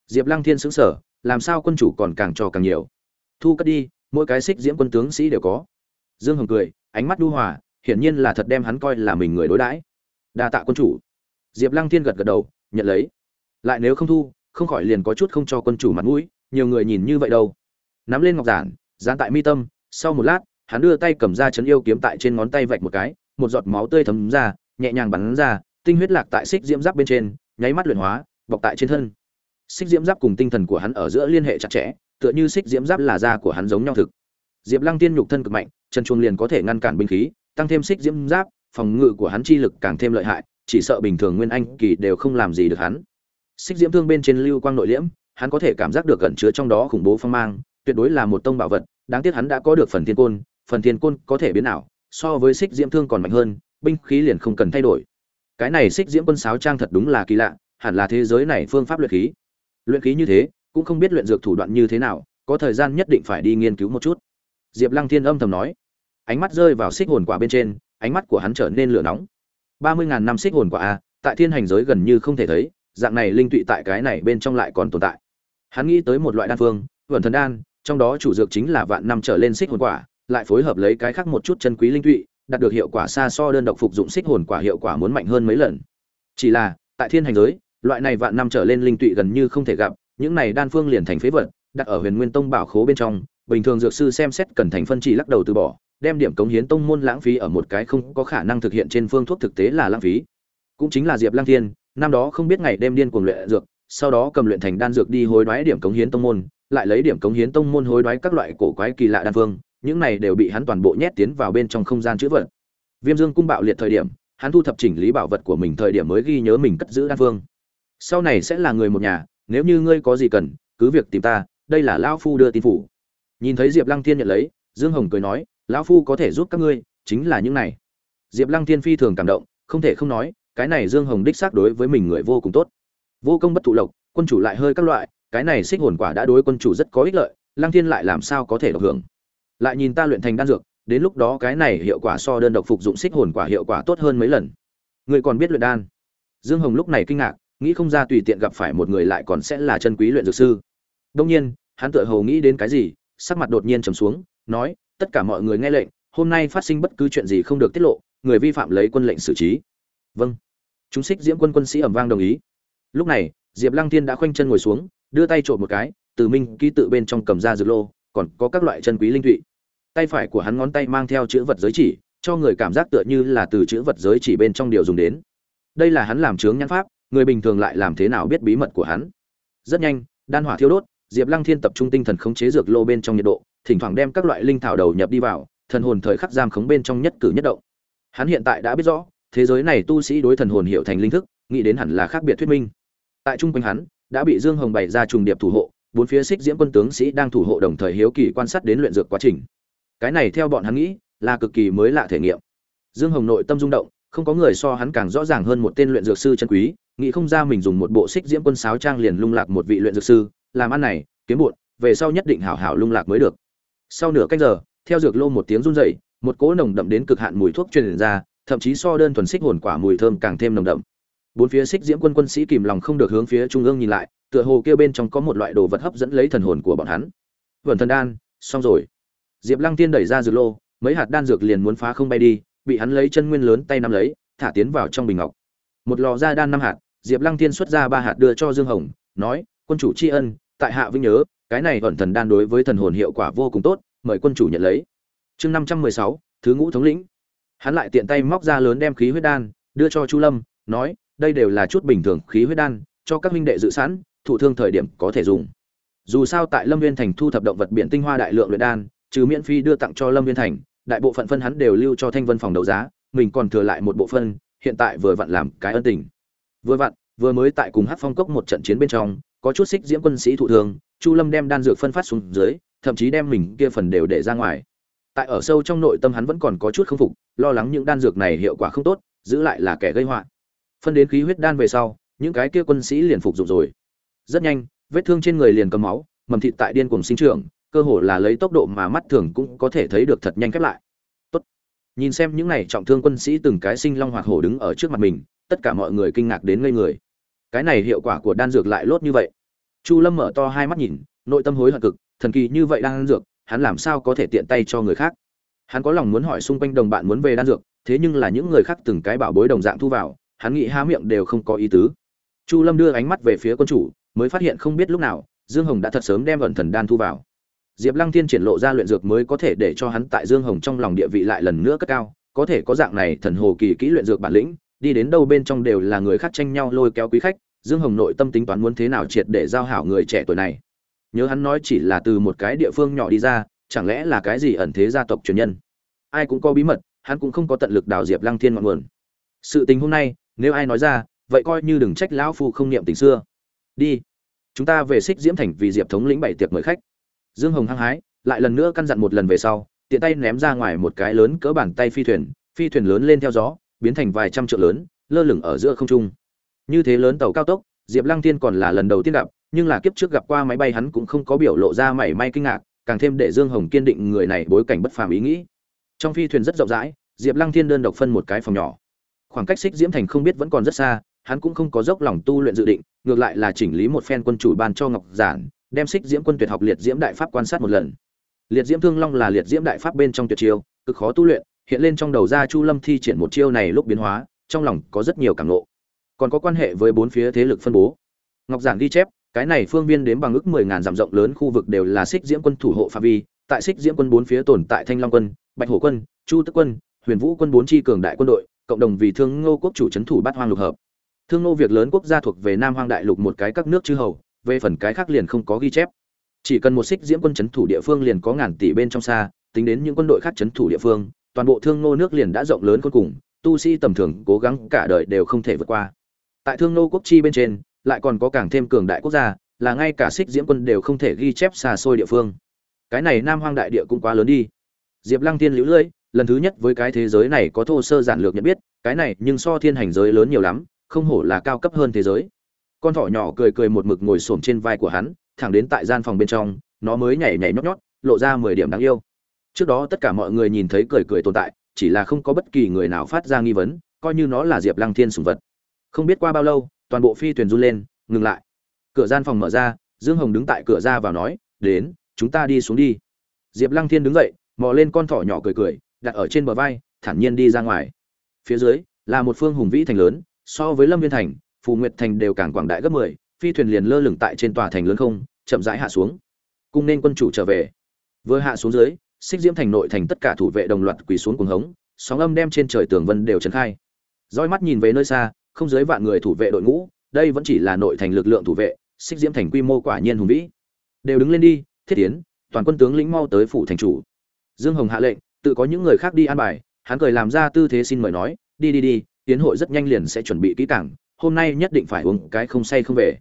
Diệp lăng thiên xứng sở làm sao quân chủ còn càng cho càng nhiều. Thu cất đi, mỗi cái xích diễm quân tướng sĩ đều có. Dương hồng cười, ánh mắt đu hòa, hiển nhiên là thật đem hắn coi là mình người đối đãi. Đa tạ quân chủ. Diệp lăng thiên gật gật đầu, nhận lấy. Lại nếu không thu, không khỏi liền có chút không cho quân chủ mặt mũi nhiều người nhìn như vậy đâu. Nắm lên ngọc giản, dán tại mi tâm, sau một lát, hắn đưa tay cầm ra chấn yêu kiếm tại trên ngón tay vạch một cái, một giọt máu tươi thấm ra, nhẹ nhàng bắn ra, tinh huyết lạc tại xích diễm giáp bên trên, nháy mắt luyện hóa, bọc tại trên thân. Xích diễm giáp cùng tinh thần của hắn ở giữa liên hệ chặt chẽ, tựa như xích diễm giáp là da của hắn giống nhau thực. Diệp lăng tiên nhục thân cực mạnh, chân chuông liền có thể ngăn cản binh khí, tăng thêm xích diễm giáp, phòng ngự của hắn chi lực càng thêm lợi hại, chỉ sợ bình thường nguyên anh kỳ đều không làm gì được hắn. Xích diễm thương bên trên lưu quang nội liễm hắn có thể cảm giác được gần chứa trong đó khủng bố phong mang, tuyệt đối là một tông bảo vật, đáng tiếc hắn đã có được phần thiên côn, phần thiên côn có thể biến ảo, so với xích diễm thương còn mạnh hơn, binh khí liền không cần thay đổi. Cái này xích diễm quân sáo trang thật đúng là kỳ lạ, hẳn là thế giới này phương pháp luyện khí. Luyện khí như thế, cũng không biết luyện dược thủ đoạn như thế nào, có thời gian nhất định phải đi nghiên cứu một chút. Diệp lăng thiên âm thầm nói. Ánh mắt rơi vào xích hồn quả bên trên, ánh mắt của hắn trở nên lửa nóng. Ba mươi ngàn năm xích hồn quả a tại thiên hành giới gần như không thể thấy, dạng này linh tụy tại cái này bên trong lại còn tồn tại hắn nghĩ tới một loại đan phương, vẩn thần đan, trong đó chủ dược chính là vạn năm trở lên xích hồn quả, lại phối hợp lấy cái khác một chút chân quý linh tụy, đạt được hiệu quả xa so đơn độc phục dụng xích hồn quả hiệu quả muốn mạnh hơn mấy lần. Chỉ là, tại thiên hành giới, loại này vạn năm trở lên linh tụy gần như không thể gặp, những này đan phương liền thành phế vật, đặt ở huyền nguyên tông bảo khố bên trong, bình thường dược sư xem xét cần thành phân chỉ lắc đầu từ bỏ, đem điểm cống hiến tông môn lãng phí ở một cái không có khả năng thực hiện trên phương thuốc thực tế là lãng phí. Cũng chính là diệp lang thiên, năm đó không biết ngày đêm điên cuồng luyện dược sau đó cầm luyện thành đan dược đi hối đoái điểm cống hiến tông môn, lại lấy điểm cống hiến tông môn hối đoái các loại cổ quái kỳ lạ đan phương, những này đều bị hắn toàn bộ nhét tiến vào bên trong không gian chữ vật. Viêm dương cung bạo liệt thời điểm, hắn thu thập chỉnh lý bảo vật của mình thời điểm mới ghi nhớ mình cất giữ đan phương. Sau này sẽ là người một nhà, nếu như ngươi có gì cần, cứ việc tìm ta, đây là lão phu đưa tin phủ. Nhìn thấy diệp lăng thiên nhận lấy, dương hồng cười nói, lão phu có thể giúp các ngươi, chính là những này. Diệp lăng thiên phi thường cảm động, không thể không nói, cái này dương hồng đích xác đối với mình người vô cùng tốt vô công bất thụ lộc, quân chủ lại hơi các loại, cái này xích hồn quả đã đối quân chủ rất có ích lợi, lăng thiên lại làm sao có thể được hưởng? Lại nhìn ta luyện thành đan dược, đến lúc đó cái này hiệu quả so đơn độc phục dụng xích hồn quả hiệu quả tốt hơn mấy lần. Người còn biết luyện đan? Dương hồng lúc này kinh ngạc, nghĩ không ra tùy tiện gặp phải một người lại còn sẽ là chân quý luyện dược sư. Đông nhiên, hắn tựa hồ nghĩ đến cái gì, sắc mặt đột nhiên trầm xuống, nói, tất cả mọi người nghe lệnh, hôm nay phát sinh bất cứ chuyện gì không được tiết lộ, người vi phạm lấy quân lệnh xử trí. Vâng. Chúng xích diễm quân quân sĩ ẩm vang đồng ý lúc này, diệp lăng thiên đã khoanh chân ngồi xuống, đưa tay trộm một cái, từ minh ký tự bên trong cầm ra dược lô, còn có các loại chân quý linh thụy tay phải của hắn ngón tay mang theo chữ vật giới chỉ, cho người cảm giác tựa như là từ chữ vật giới chỉ bên trong điều dùng đến. Đây là hắn làm chướng nhãn pháp, người bình thường lại làm thế nào biết bí mật của hắn? Rất nhanh, đan hỏa thiêu đốt, diệp lăng thiên tập trung tinh thần khống chế dược lô bên trong nhiệt độ, thỉnh thoảng đem các loại linh thảo đầu nhập đi vào, thần hồn thời khắc giam khống bên trong nhất cử nhất động. Hắn hiện tại đã biết rõ, thế giới này tu sĩ đối thần hồn hiệu thành linh thức, nghĩ đến hẳn là khác biệt thuyết minh tại trung quanh hắn, đã bị dương hồng bày ra trùng điệp thủ hộ, bốn phía xích diễm quân tướng sĩ đang thủ hộ đồng thời hiếu kỳ quan sát đến luyện dược quá trình. Cái này theo bọn hắn nghĩ, là cực kỳ mới lạ thể nghiệm. Dương hồng nội tâm rung động, không có người so hắn càng rõ ràng hơn một tên luyện dược sư chân quý, nghĩ không ra mình dùng một bộ xích diễm quân sáo trang liền lung lạc một vị luyện dược sư, làm ăn này, kiếm bụt về sau nhất định hảo hảo lung lạc mới được. Sau nửa cách giờ, theo dược lô một tiếng run rẩy, một cỗ nồng đậm đến cực hạn mùi thuốc truyền ra, thậm chí so đơn thuần xích hồn quả mùi thơm càng thêm nồng đậm bốn phía xích diễm quân quân sĩ kìm lòng không được hướng phía trung ương nhìn lại, tựa hồ kia bên trong có một loại đồ vật hấp dẫn lấy thần hồn của bọn hắn. Vẩn thần đan, xong rồi. Diệp lăng tiên đẩy ra dược lô, mấy hạt đan dược liền muốn phá không bay đi, bị hắn lấy chân nguyên lớn tay nắm lấy, thả tiến vào trong bình ngọc. Một lò ra đan năm hạt, diệp lăng tiên xuất ra ba hạt đưa cho dương hồng, nói, quân chủ tri ân, tại hạ vinh nhớ, cái này vẩn thần đan đối với thần hồn hiệu quả vô cùng tốt, mời quân chủ nhận lấy. Chương năm trăm mười sáu, thứ ngũ thống lĩnh. Hắn lại tiện tay móc ra lớn đem khí huyết đan, đưa cho chu lâm, nói đây đều là chút bình thường khí huyết đan, cho các huynh đệ dự sẵn, thụ thương thời điểm có thể dùng. Dù sao tại lâm viên thành thu thập động vật biển tinh hoa đại lượng luyện đan, trừ miễn phí đưa tặng cho lâm viên thành, đại bộ phận phân hắn đều lưu cho thanh vân phòng đấu giá, mình còn thừa lại một bộ phân, hiện tại vừa vặn làm cái ân tình. Vừa vặn, vừa mới tại cùng hát phong cốc một trận chiến bên trong, có chút xích diễm quân sĩ thụ thương, chu lâm đem đan dược phân phát xuống dưới, thậm chí đem mình kia phần đều để ra ngoài. Tại ở sâu trong nội tâm hắn vẫn còn có chút không phục, lo lắng những đan dược này hiệu quả không tốt, giữ lại là kẻ gây họa phân đến khí huyết đan về sau, những cái kia quân sĩ liền phục dụng rồi. Rất nhanh, vết thương trên người liền cầm máu, mầm thịt tại điên cuồng sinh trưởng, cơ hồ là lấy tốc độ mà mắt thường cũng có thể thấy được thật nhanh khép lại. Tốt. Nhìn xem những này trọng thương quân sĩ từng cái sinh long hoặc hổ đứng ở trước mặt mình, tất cả mọi người kinh ngạc đến ngây người. Cái này hiệu quả của đan dược lại lốt như vậy. Chu lâm mở to hai mắt nhìn, nội tâm hối hận cực, thần kỳ như vậy đan dược, hắn làm sao có thể tiện tay cho người khác? Hắn có lòng muốn hỏi xung quanh đồng bạn muốn về đan dược, thế nhưng là những người khác từng cái bảo bối đồng dạng thu vào hắn nghĩ há miệng đều không có ý tứ. Chu lâm đưa ánh mắt về phía quân chủ, mới phát hiện không biết lúc nào, dương hồng đã thật sớm đem ẩn thần đan thu vào. Diệp lăng thiên triển lộ ra luyện dược mới có thể để cho hắn tại dương hồng trong lòng địa vị lại lần nữa cất cao, có thể có dạng này thần hồ kỳ kỹ luyện dược bản lĩnh, đi đến đâu bên trong đều là người khác tranh nhau lôi kéo quý khách, dương hồng nội tâm tính toán muốn thế nào triệt để giao hảo người trẻ tuổi này. Nhớ hắn nói chỉ là từ một cái địa phương nhỏ đi ra, chẳng lẽ là cái gì ẩn thế gia tộc truyền nhân? Ai cũng có bí mật, hắn cũng không có tận lực đào diệp lăng thiên ngọn nguồn. Sự tình hôm nay nếu ai nói ra, vậy coi như đừng trách lão phu không niệm tình xưa. Đi. Chúng ta về xích diễm thành vì diệp thống lĩnh bảy tiệc mời khách. Dương hồng hăng hái, lại lần nữa căn dặn một lần về sau, tiện tay ném ra ngoài một cái lớn cỡ bàn tay phi thuyền phi thuyền lớn lên theo gió, biến thành vài trăm triệu lớn, lơ lửng ở giữa không trung. Như thế lớn tàu cao tốc, diệp lăng tiên còn là lần đầu tiên gặp, nhưng là kiếp trước gặp qua máy bay hắn cũng không có biểu lộ ra mảy may kinh ngạc, càng thêm để dương hồng kiên định người này bối cảnh bất phàm ý nghĩ. Trong phi thuyền rất rộng rãi, diệp lăng thiên đơn độc phân một cái phòng nhỏ khoảng cách xích diễm thành không biết vẫn còn rất xa, hắn cũng không có dốc lòng tu luyện dự định, ngược lại là chỉnh lý một phen quân chủ ban cho ngọc giản, đem xích diễm quân tuyệt học liệt diễm đại pháp quan sát một lần. Liệt diễm thương long là liệt diễm đại pháp bên trong tuyệt chiêu, cực khó tu luyện, hiện lên trong đầu ra chu lâm thi triển một chiêu này lúc biến hóa, trong lòng có rất nhiều cảm ngộ. Còn có quan hệ với bốn phía thế lực phân bố. Ngọc giản ghi chép, cái này phương viên đến bằng ước mười ngàn dặm rộng lớn khu vực đều là xích diễm quân thủ hộ phạm vi, tại xích diễm quân bốn phía tồn tại thanh long quân, bạch hổ quân, chu tức quân, huyền vũ quân bốn tri cường đại quân đội cộng đồng vì thương ngô quốc chủ c h ấ n thủ bát hoang lục hợp. Thương ngô việc lớn quốc gia thuộc về nam hoang đại lục một cái các nước chư hầu, về phần cái khác liền không có ghi chép. Chỉ cần một xích diễm quân c h ấ n thủ địa phương liền có ngàn tỷ bên trong xa, tính đến những quân đội khác c h ấ n thủ địa phương, toàn bộ thương ngô nước liền đã rộng lớn cuối cùng, tu sĩ tầm thường cố gắng cả đời đều không thể vượt qua. Tại thương ngô quốc chi bên trên, lại còn có càng thêm cường đại quốc gia, là ngay cả xích diễm quân đều không thể ghi chép xa xôi địa phương. Cái này nam hoang đại địa cũng quá lớn đi. Diệp lăng tiên lũ lưỡi lần thứ nhất với cái thế giới này có thô sơ giản lược nhận biết, cái này nhưng so thiên hành giới lớn nhiều lắm, không hổ là cao cấp hơn thế giới. Con thỏ nhỏ cười cười một mực ngồi xổm trên vai của hắn, thẳng đến tại gian phòng bên trong, nó mới nhảy nhảy nhót nhót, lộ ra mười điểm đáng yêu. Trước đó tất cả mọi người nhìn thấy cười cười tồn tại, chỉ là không có bất kỳ người nào phát ra nghi vấn, coi như nó là diệp lăng thiên sùng vật. Không biết qua bao lâu, toàn bộ phi thuyền run lên, ngừng lại. Cửa gian phòng mở ra, dương hồng đứng tại cửa ra vào nói, đến, chúng ta đi xuống đi. Diệp lăng thiên đứng dậy, mò lên con thỏ nhỏ cười cười đặt ở trên bờ vai, thản nhiên đi ra ngoài. Phía dưới, là một phương hùng vĩ thành lớn, so với lâm viên thành, phù nguyệt thành đều càng quảng đại gấp mười, phi thuyền liền lơ lửng tại trên tòa thành lớn không, chậm rãi hạ xuống. Cung nên quân chủ trở về. Vừa hạ xuống dưới, xích diễm thành nội thành tất cả thủ vệ đồng loạt quỳ xuống cuồng hống, sóng âm đem trên trời tường vân đều trấn khai. Roi mắt nhìn về nơi xa, không dưới vạn người thủ vệ đội ngũ, đây vẫn chỉ là nội thành lực lượng thủ vệ, xích diễm thành quy mô quả nhiên hùng vĩ. Đều đứng lên đi, thiết tiến toàn quân tướng lĩnh mau tới phủ thành chủ. Dương hồng hạ lệnh tự có những người khác đi an bài, hắn cười làm ra tư thế xin mời nói, đi đi đi, tiến hội rất nhanh liền sẽ chuẩn bị kỹ càng, hôm nay nhất định phải uống cái không say không về.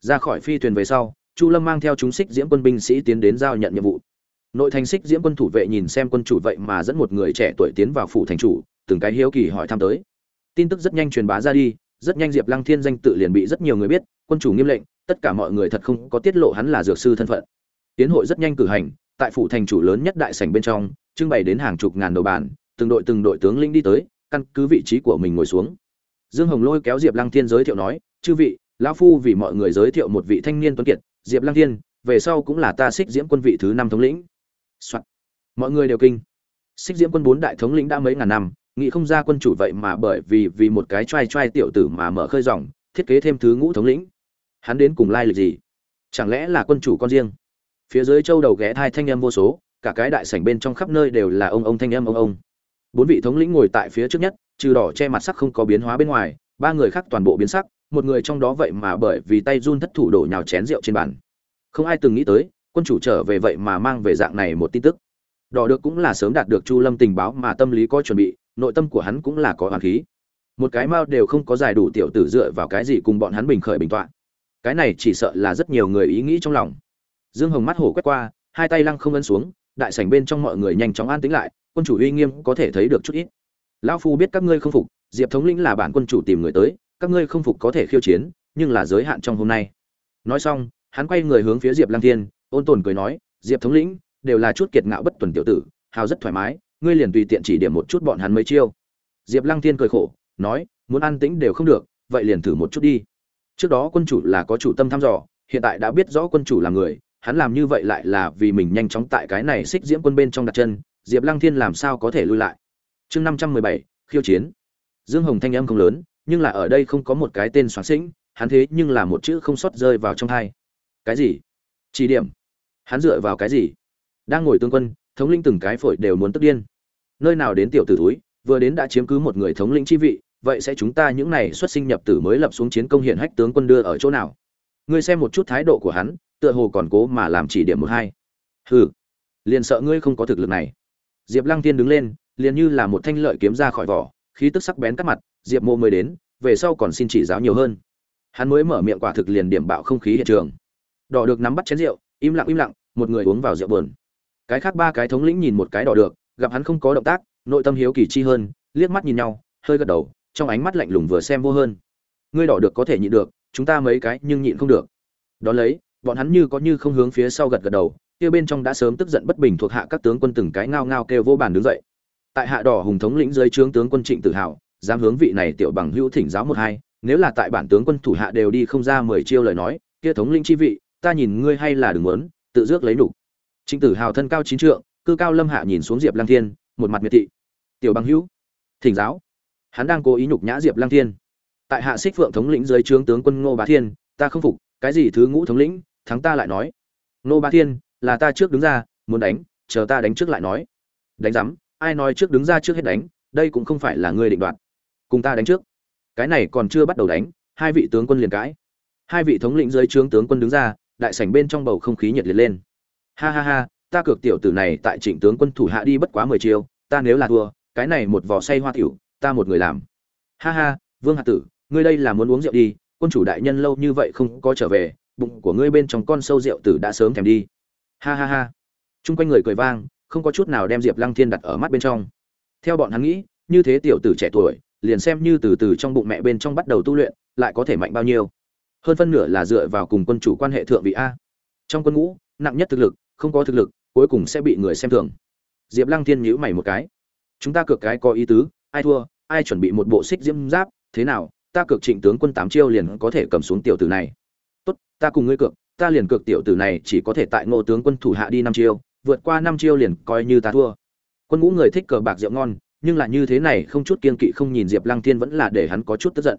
Ra khỏi phi thuyền về sau, chu lâm mang theo chúng xích diễm quân binh sĩ tiến đến giao nhận nhiệm vụ. Nội thành xích diễm quân thủ vệ nhìn xem quân chủ vậy mà dẫn một người trẻ tuổi tiến vào phủ thành chủ, từng cái hiếu kỳ hỏi thăm tới. Tin tức rất nhanh truyền bá ra đi, rất nhanh diệp lăng thiên danh tự liền bị rất nhiều người biết, quân chủ nghiêm lệnh, tất cả mọi người thật không có tiết lộ hắn là dược sư thân phận. Tiến hội rất nhanh cử hành, tại phủ thành chủ lớn nhất đại sảnh bên trong trưng bày đến hàng chục ngàn đầu bàn, từng đội từng đội tướng lĩnh đi tới, căn cứ vị trí của mình ngồi xuống. Dương hồng lôi kéo diệp lăng thiên giới thiệu nói, chư vị, lão phu vì mọi người giới thiệu một vị thanh niên tuấn kiệt, diệp lăng thiên, về sau cũng là ta xích diễm quân vị thứ năm thống lĩnh、Soạn. mọi người đều kinh. Xích diễm quân bốn đại thống lĩnh đã mấy ngàn năm nghĩ không ra quân chủ vậy mà bởi vì vì một cái trai trai tiểu tử mà mở khơi dòng, thiết kế thêm thứ ngũ thống lĩnh. Hắn đến cùng lai lịch gì? Chẳng lẽ là quân chủ con riêng? Phía dưới châu đầu ghé thai thanh âm vô số cả cái đại sảnh bên trong khắp nơi đều là ông ông thanh âm ông ông. Bốn vị thống lĩnh ngồi tại phía trước nhất, trừ đỏ che mặt sắc không có biến hóa bên ngoài, ba người khác toàn bộ biến sắc, một người trong đó vậy mà bởi vì tay run thất thủ đổ nhào chén rượu trên bàn. Không ai từng nghĩ tới, quân chủ trở về vậy mà mang về dạng này một tin tức. Đỏ được cũng là sớm đạt được chu lâm tình báo mà tâm lý có chuẩn bị, nội tâm của hắn cũng là có hoàn khí. Một cái mao đều không có giải đủ tiểu tử dựa vào cái gì cùng bọn hắn bình khởi bình tọa. Cái này chỉ sợ là rất nhiều người ý nghĩ trong lòng. Dương hồng mắt hổ quét qua, hai tay lăng không ấn xuống đại sảnh bên trong mọi người nhanh chóng an tĩnh lại, quân chủ uy nghiêm có thể thấy được chút ít. Lão phu biết các ngươi không phục, diệp thống lĩnh là bản quân chủ tìm người tới, các ngươi không phục có thể khiêu chiến, nhưng là giới hạn trong hôm nay. Nói xong, hắn quay người hướng phía diệp lăng thiên, ôn tồn cười nói, diệp thống lĩnh, đều là chút kiệt ngạo bất tuần tiểu tử, hào rất thoải mái, ngươi liền tùy tiện chỉ điểm một chút bọn hắn mấy chiêu. Diệp lăng thiên cười khổ, nói, muốn an tĩnh đều không được, vậy liền thử một chút đi. Trước đó quân chủ là có chủ tâm thăm dò, hiện tại đã biết rõ quân chủ là người hắn làm như vậy lại là vì mình nhanh chóng tại cái này xích diễm quân bên trong đặt chân, diệp lăng thiên làm sao có thể lui lại? Chương năm trăm mười bảy, khiêu chiến. Dương hồng thanh âm không lớn, nhưng là ở đây không có một cái tên soạn xĩnh hắn thế nhưng là một chữ không sót rơi vào trong hai. Cái gì? Chỉ điểm. Hắn dựa vào cái gì? Đang ngồi tương quân, thống linh từng cái phổi đều muốn tức điên. Nơi nào đến tiểu tử túi vừa đến đã chiếm cứ một người thống lĩnh chi vị, vậy sẽ chúng ta những này xuất sinh nhập tử mới lập xuống chiến công hiện hách tướng quân đưa ở chỗ nào? Ngươi xem một chút thái độ của hắn tựa hồ còn cố mà làm chỉ điểm một hai. Hừ, liền sợ ngươi không có thực lực này. Diệp lăng tiên đứng lên, liền như là một thanh lợi kiếm ra khỏi vỏ, khí tức sắc bén cắt mặt, diệp mộ mới đến, về sau còn xin chỉ giáo nhiều hơn. Hắn mới mở miệng quả thực liền điểm bạo không khí hiện trường. Đỏ được nắm bắt chén rượu, im lặng im lặng, một người uống vào rượu buồn. Cái khác ba cái thống lĩnh nhìn một cái đỏ được, gặp hắn không có động tác, nội tâm hiếu kỳ chi hơn, liếc mắt nhìn nhau, hơi gật đầu, trong ánh mắt lạnh lùng vừa xem vô hơn. Ngươi đỏ được có thể nhịn được, chúng ta mấy cái nhưng nhịn không được. Đón lấy bọn hắn như có như không hướng phía sau gật gật đầu, kia bên trong đã sớm tức giận bất bình thuộc hạ các tướng quân từng cái ngao ngao kêu vô bàn đứng dậy. Tại hạ đỏ hùng thống lĩnh dưới trướng tướng quân trịnh tự hào dám hướng vị này tiểu bằng hữu thỉnh giáo một hai, nếu là tại bản tướng quân thủ hạ đều đi không ra mười chiêu lời nói, kia thống lĩnh chi vị, ta nhìn ngươi hay là đừng muốn, tự dước lấy đủ. Trịnh tử hào thân cao chín trượng, cư cao lâm hạ nhìn xuống diệp lang thiên, một mặt miệt thị. Tiểu bằng hữu, thỉnh giáo. Hắn đang cố ý nhục nhã diệp lang thiên. Tại hạ xích phượng thống lĩnh dưới trướng tướng quân ngô bá thiên, ta không phục, cái gì thứ ngũ thống lĩnh thắng ta lại nói. Nô bá thiên, là ta trước đứng ra, muốn đánh, chờ ta đánh trước lại nói. Đánh rắm ai nói trước đứng ra trước hết đánh, đây cũng không phải là ngươi định đoạt. Cùng ta đánh trước. Cái này còn chưa bắt đầu đánh, hai vị tướng quân liền cãi. Hai vị thống lĩnh dưới trướng tướng quân đứng ra, đại sảnh bên trong bầu không khí nhiệt liệt lên. Ha ha ha, ta cược tiểu tử này tại trịnh tướng quân thủ hạ đi bất quá mười chiêu, ta nếu là thua, cái này một vò say hoa tiểu, ta một người làm. Ha ha, vương hạt tử, ngươi đây là muốn uống rượu đi, quân chủ đại nhân lâu như vậy không có trở về bụng của ngươi bên trong con sâu rượu tử đã sớm thèm đi. Ha ha ha. Chung quanh người cười vang, không có chút nào đem diệp lăng thiên đặt ở mắt bên trong. Theo bọn hắn nghĩ, như thế tiểu tử trẻ tuổi, liền xem như từ từ trong bụng mẹ bên trong bắt đầu tu luyện, lại có thể mạnh bao nhiêu. Hơn phân nửa là dựa vào cùng quân chủ quan hệ thượng vị a. Trong quân ngũ, nặng nhất thực lực, không có thực lực, cuối cùng sẽ bị người xem thường. Diệp lăng thiên nhíu mày một cái. Chúng ta cược cái có ý tứ, ai thua, ai chuẩn bị một bộ xích diễm giáp, thế nào, ta cược trịnh tướng quân tám chiêu liền có thể cầm xuống tiểu tử này ta cùng ngươi cược, ta liền cược tiểu tử này chỉ có thể tại ngô tướng quân thủ hạ đi năm chiêu, vượt qua năm chiêu liền coi như ta thua. Quân ngũ người thích cờ bạc rượu ngon, nhưng là như thế này không chút kiên kỵ không nhìn diệp lăng thiên vẫn là để hắn có chút tức giận.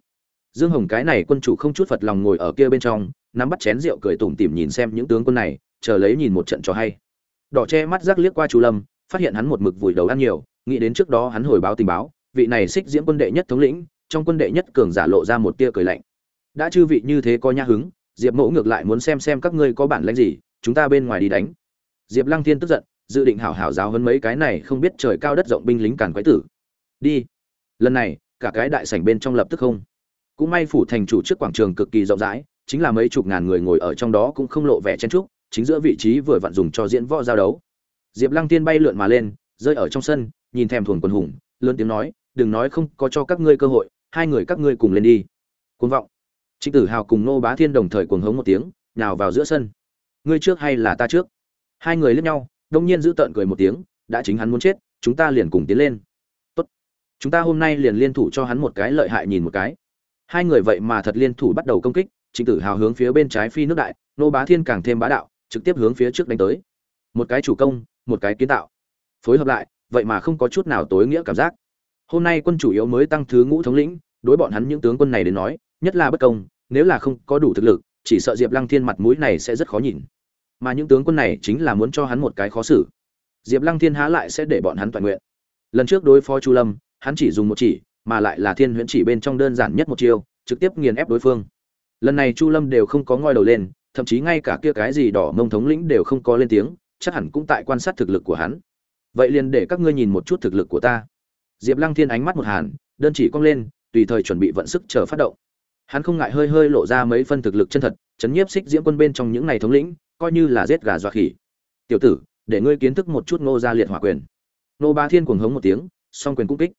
Dương hồng cái này quân chủ không chút phật lòng ngồi ở kia bên trong, nắm bắt chén rượu cười tủm tỉm nhìn xem những tướng quân này, chờ lấy nhìn một trận cho hay. Đỏ che mắt rác liếc qua chú lâm, phát hiện hắn một mực vùi đầu ăn nhiều, nghĩ đến trước đó hắn hồi báo tình báo, vị này xích diễm quân đệ nhất thống lĩnh, trong quân đệ nhất cường giả lộ ra một tia cười lạnh. Đã chư vị như thế có nhã hứng diệp mẫu ngược lại muốn xem xem các ngươi có bản lãnh gì, chúng ta bên ngoài đi đánh. Diệp lăng thiên tức giận, dự định hảo hảo giáo hơn mấy cái này không biết trời cao đất rộng binh lính càn quái tử. Đi. Lần này, cả cái đại sảnh bên trong lập tức không. Cũng may phủ thành chủ trước quảng trường cực kỳ rộng rãi, chính là mấy chục ngàn người ngồi ở trong đó cũng không lộ vẻ chen trúc chính giữa vị trí vừa vặn dùng cho diễn võ giao đấu. Diệp lăng tiên bay lượn mà lên, rơi ở trong sân, nhìn thèm thuồng quần hùng, lớn tiếng nói, đừng nói không có cho các ngươi cơ hội, hai người các ngươi cùng lên đi. Côn vọng trịnh tử hào cùng nô bá thiên đồng thời cuồng hống một tiếng nào vào giữa sân. Ngươi trước hay là ta trước? Hai người liếc nhau, đông nhiên giữ tợn cười một tiếng, đã chính hắn muốn chết, chúng ta liền cùng tiến lên. Tốt. Chúng ta hôm nay liền liên thủ cho hắn một cái lợi hại nhìn một cái. Hai người vậy mà thật liên thủ bắt đầu công kích, trịnh tử hào hướng phía bên trái phi nước đại nô bá thiên càng thêm bá đạo, trực tiếp hướng phía trước đánh tới. Một cái chủ công, một cái kiến tạo. Phối hợp lại, vậy mà không có chút nào tối nghĩa cảm giác. Hôm nay quân chủ yếu mới tăng thứ ngũ thống lĩnh, đối bọn hắn những tướng quân này đến nói nhất là bất công, nếu là không có đủ thực lực, chỉ sợ diệp lăng thiên mặt mũi này sẽ rất khó nhìn. Mà những tướng quân này chính là muốn cho hắn một cái khó xử. Diệp lăng thiên há lại sẽ để bọn hắn toàn nguyện. Lần trước đối phó chu lâm, hắn chỉ dùng một chỉ, mà lại là thiên huyễn chỉ bên trong đơn giản nhất một chiêu, trực tiếp nghiền ép đối phương. Lần này chu lâm đều không có ngoi đầu lên, thậm chí ngay cả kia cái gì đỏ mông thống lĩnh đều không có lên tiếng, chắc hẳn cũng tại quan sát thực lực của hắn. Vậy liền để các ngươi nhìn một chút thực lực của ta. Diệp lăng thiên ánh mắt một hàn, đơn chỉ cong lên, tùy thời chuẩn bị vận sức chờ phát động hắn không ngại hơi hơi lộ ra mấy phân thực lực chân thật, chấn nhiếp xích diễm quân bên trong những ngày thống lĩnh, coi như là giết gà dọa khỉ. Tiểu tử, để ngươi kiến thức một chút ngô gia liệt hỏa quyền. Nô ba thiên cuồng hống một tiếng, song quyền cũng kích.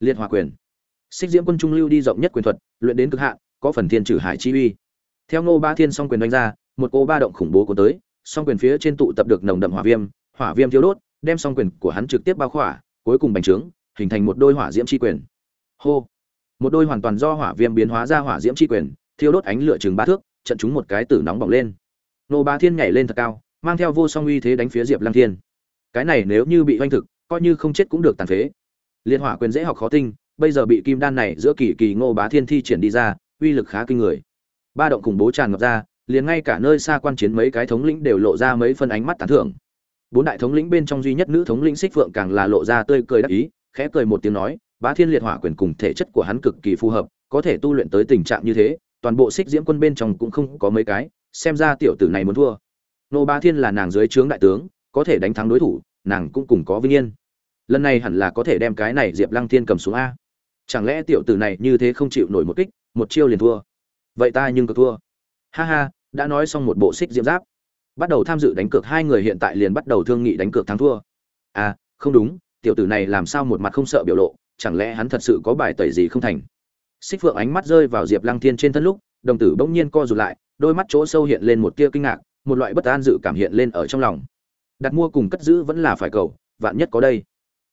Liệt hỏa quyền. Xích diễm quân trung lưu đi rộng nhất quyền thuật, luyện đến cực hạn, có phần thiên trừ hải chi uy. Theo ngô ba thiên song quyền đánh ra, một cô ba động khủng bố của tới, song quyền phía trên tụ tập được nồng đậm hỏa viêm hỏa viêm thiếu đốt, đem song quyền của hắn trực tiếp bao khỏa, cuối cùng bành trướng, hình thành một đôi hỏa diễm chi quyền. Hô! Một đôi hoàn toàn do hỏa viêm biến hóa ra hỏa diễm chi quyền, thiêu đốt ánh lửa chừng ba thước, trận chúng một cái tử nóng bỏng lên. Nô ba thiên nhảy lên thật cao, mang theo vô song uy thế đánh phía diệp lăng thiên. Cái này nếu như bị oanh thực, coi như không chết cũng được tàn phế. Liên hỏa quyền dễ học khó tinh, bây giờ bị kim đan này giữa kỳ kỳ ngô bá thiên thi triển đi ra, uy lực khá kinh người. Ba động khủng bố tràn ngập ra, liền ngay cả nơi xa quan chiến mấy cái thống lĩnh đều lộ ra mấy phân ánh mắt tán thưởng. Bốn đại thống lĩnh bên trong duy nhất nữ thống lĩnh xích phượng càng là lộ ra tươi cười đắc ý, khẽ cười một tiếng nói bá thiên liệt hỏa quyền cùng thể chất của hắn cực kỳ phù hợp, có thể tu luyện tới tình trạng như thế, toàn bộ xích diễm quân bên trong cũng không có mấy cái, xem ra tiểu tử này muốn thua. Nô bá thiên là nàng dưới trướng đại tướng, có thể đánh thắng đối thủ, nàng cũng cùng có vinh yên. Lần này hẳn là có thể đem cái này diệp lăng thiên cầm xuống a. Chẳng lẽ tiểu tử này như thế không chịu nổi một kích, một chiêu liền thua? Vậy ta nhưng cực thua. Ha ha, đã nói xong một bộ xích diễm giáp. Bắt đầu tham dự đánh cược, hai người hiện tại liền bắt đầu thương nghị đánh cược thắng thua. À không đúng, tiểu tử này làm sao một mặt không sợ biểu lộ chẳng lẽ hắn thật sự có bài tẩy gì không thành? Xích phượng ánh mắt rơi vào diệp lăng thiên trên thân lúc, đồng tử bỗng nhiên co rụt lại, đôi mắt chỗ sâu hiện lên một tia kinh ngạc, một loại bất an dự cảm hiện lên ở trong lòng. Đặt mua cùng cất giữ vẫn là phải cầu, vạn nhất có đây.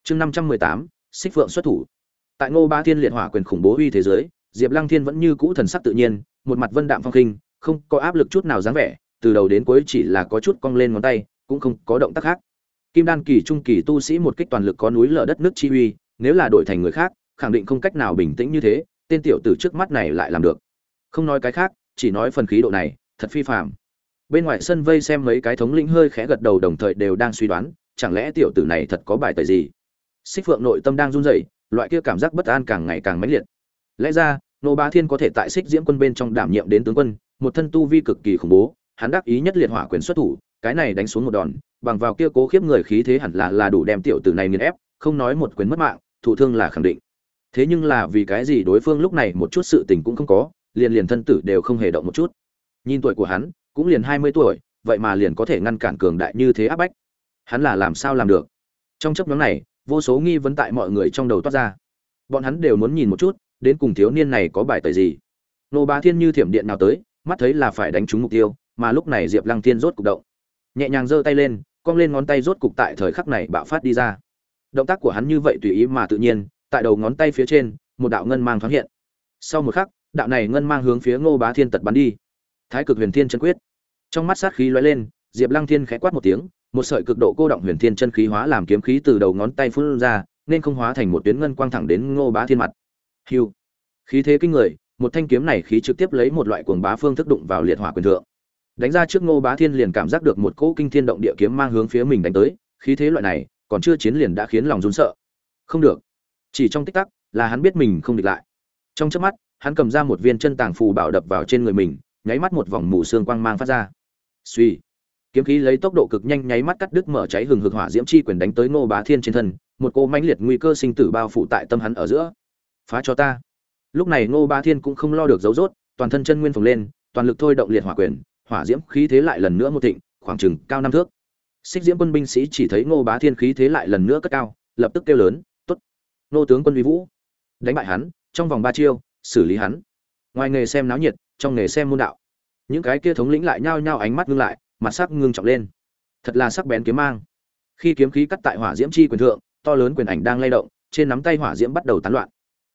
Chương năm trăm mười tám, xích phượng xuất thủ. Tại ngô ba thiên liệt hỏa quyền khủng bố uy thế giới, diệp lăng thiên vẫn như cũ thần sắc tự nhiên, một mặt vân đạm phong khinh, không có áp lực chút nào dáng vẻ, từ đầu đến cuối chỉ là có chút cong lên ngón tay, cũng không có động tác khác. Kim đan kỳ trung kỳ tu sĩ một kích toàn lực có núi lở đất nước chi uy nếu là đổi thành người khác, khẳng định không cách nào bình tĩnh như thế, tên tiểu tử trước mắt này lại làm được. Không nói cái khác, chỉ nói phần khí độ này, thật phi phàm. Bên ngoài sân vây xem mấy cái thống lĩnh hơi khẽ gật đầu đồng thời đều đang suy đoán, chẳng lẽ tiểu tử này thật có bài tời gì? Xích phượng nội tâm đang run rẩy, loại kia cảm giác bất an càng ngày càng mãnh liệt. Lẽ ra, nô bá thiên có thể tại xích diễm quân bên trong đảm nhiệm đến tướng quân, một thân tu vi cực kỳ khủng bố, hắn đắc ý nhất liệt hỏa quyền xuất thủ, cái này đánh xuống một đòn, bằng vào kia cố khiếp người khí thế hẳn là là đủ đem tiểu tử này nghiền ép, không nói một quyền mất mạng thụ thương là khẳng định. Thế nhưng là vì cái gì đối phương lúc này một chút sự tình cũng không có, liền liền thân tử đều không hề động một chút. Nhìn tuổi của hắn, cũng liền hai mươi tuổi, vậy mà liền có thể ngăn cản cường đại như thế áp bách. Hắn là làm sao làm được? Trong chấp nhóm này, vô số nghi vấn tại mọi người trong đầu toát ra. Bọn hắn đều muốn nhìn một chút, đến cùng thiếu niên này có bài tời gì. Nô bá thiên như thiểm điện nào tới, mắt thấy là phải đánh trúng mục tiêu, mà lúc này diệp lăng thiên rốt cục động. Nhẹ nhàng giơ tay lên, cong lên ngón tay rốt cục tại thời khắc này bạo phát đi ra động tác của hắn như vậy tùy ý mà tự nhiên, tại đầu ngón tay phía trên, một đạo ngân mang thoáng hiện. Sau một khắc, đạo này ngân mang hướng phía ngô bá thiên tật bắn đi. Thái cực huyền thiên chân quyết. Trong mắt sát khí lóe lên, diệp lăng thiên khẽ quát một tiếng, một sợi cực độ cô động huyền thiên chân khí hóa làm kiếm khí từ đầu ngón tay phun ra, nên không hóa thành một tuyến ngân quang thẳng đến ngô bá thiên mặt. Hiu. Khí thế kinh người, một thanh kiếm này khí trực tiếp lấy một loại cuồng bá phương thức đụng vào liệt hỏa quyền thượng. Đánh ra trước ngô bá thiên liền cảm giác được một cỗ kinh thiên động địa kiếm mang hướng phía mình đánh tới, khí thế loại này còn chưa chiến liền đã khiến lòng run sợ. Không được. Chỉ trong tích tắc là hắn biết mình không địch lại. Trong chớp mắt, hắn cầm ra một viên chân tàng phù bảo đập vào trên người mình, nháy mắt một vòng mù xương quang mang phát ra. Suy kiếm khí lấy tốc độ cực nhanh nháy mắt cắt đứt mở cháy hừng hực hỏa diễm chi quyền đánh tới ngô bá thiên trên thân, một cô mãnh liệt nguy cơ sinh tử bao phủ tại tâm hắn ở giữa. Phá cho ta. Lúc này ngô bá thiên cũng không lo được dấu rốt, toàn thân chân nguyên phồng lên, toàn lực thôi động liệt hỏa quyền, hỏa diễm khí thế lại lần nữa một thịnh, khoảng chừng cao năm thước xích diễm quân binh sĩ chỉ thấy ngô bá thiên khí thế lại lần nữa cất cao, lập tức kêu lớn t ố t ngô tướng quân uy vũ, đánh bại hắn, trong vòng ba chiêu, xử lý hắn. Ngoài nghề xem náo nhiệt, trong nghề xem môn đạo. Những cái kia thống lĩnh lại nhao nhao ánh mắt ngưng lại, mặt sắc ngưng trọng lên. Thật là sắc bén kiếm mang. Khi kiếm khí cắt tại hỏa diễm chi quyền thượng, to lớn quyền ảnh đang lay động, trên nắm tay hỏa diễm bắt đầu tán loạn.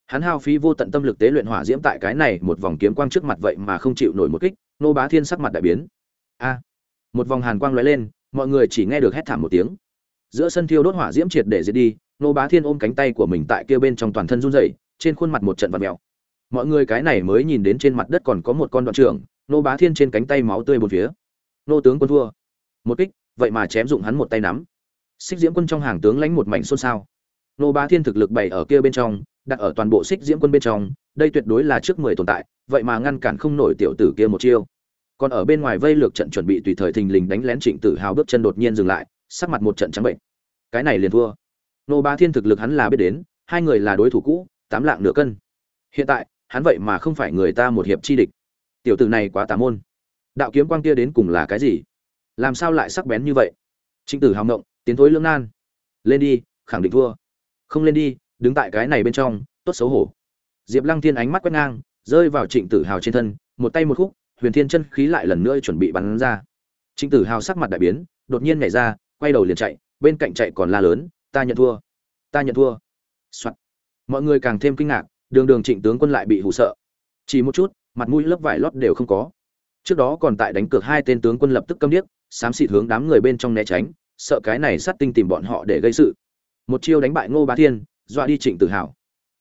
Hắn hao phí vô tận tâm lực tế luyện hỏa diễm tại cái này một vòng kiếm quang trước mặt vậy mà không chịu nổi một kích nô bá thiên sắc mặt đại biến. A! Một vòng hàn quang lóe lên mọi người chỉ nghe được hét thảm một tiếng. Giữa sân thiêu đốt hỏa diễm triệt để diệt đi, nô bá thiên ôm cánh tay của mình tại kia bên trong toàn thân run rẩy, trên khuôn mặt một trận vật mèo. Mọi người cái này mới nhìn đến trên mặt đất còn có một con đoạn trưởng, nô bá thiên trên cánh tay máu tươi một phía. Nô tướng quân thua. Một kích, vậy mà chém dụng hắn một tay nắm. Xích diễm quân trong hàng tướng lãnh một mảnh xôn xao. Nô bá thiên thực lực bày ở kia bên trong, đặt ở toàn bộ xích diễm quân bên trong, đây tuyệt đối là trước mười tồn tại, vậy mà ngăn cản không nổi tiểu tử kia một chiêu còn ở bên ngoài vây lược trận chuẩn bị tùy thời thình lình đánh lén trịnh tử hào bước chân đột nhiên dừng lại, sắc mặt một trận trắng bệnh. Cái này liền thua. Nô ba thiên thực lực hắn là biết đến, hai người là đối thủ cũ, tám lạng nửa cân. Hiện tại, hắn vậy mà không phải người ta một hiệp chi địch. Tiểu tử này quá tà môn. Đạo kiếm quang kia đến cùng là cái gì? Làm sao lại sắc bén như vậy? Trịnh tử hào ngộng, tiến thối lưỡng nan. Lên đi, khẳng định thua. Không lên đi, đứng tại cái này bên trong, tốt xấu hổ. Diệp lăng thiên ánh mắt quét ngang, rơi vào trịnh tử hào trên thân, một tay một khúc huyền thiên chân khí lại lần nữa chuẩn bị bắn ra. Trịnh tử hào sắc mặt đại biến, đột nhiên nhảy ra, quay đầu liền chạy, bên cạnh chạy còn la lớn, ta nhận thua, ta nhận thua、Soạn. mọi người càng thêm kinh ngạc, đường đường trịnh tướng quân lại bị hụ sợ. Chỉ một chút, mặt mũi lớp vải lót đều không có. Trước đó còn tại đánh cược hai tên tướng quân lập tức câm điếc, xám xịt hướng đám người bên trong né tránh, sợ cái này sát tinh tìm bọn họ để gây sự. Một chiêu đánh bại ngô bá thiên, dọa đi trịnh tự hào.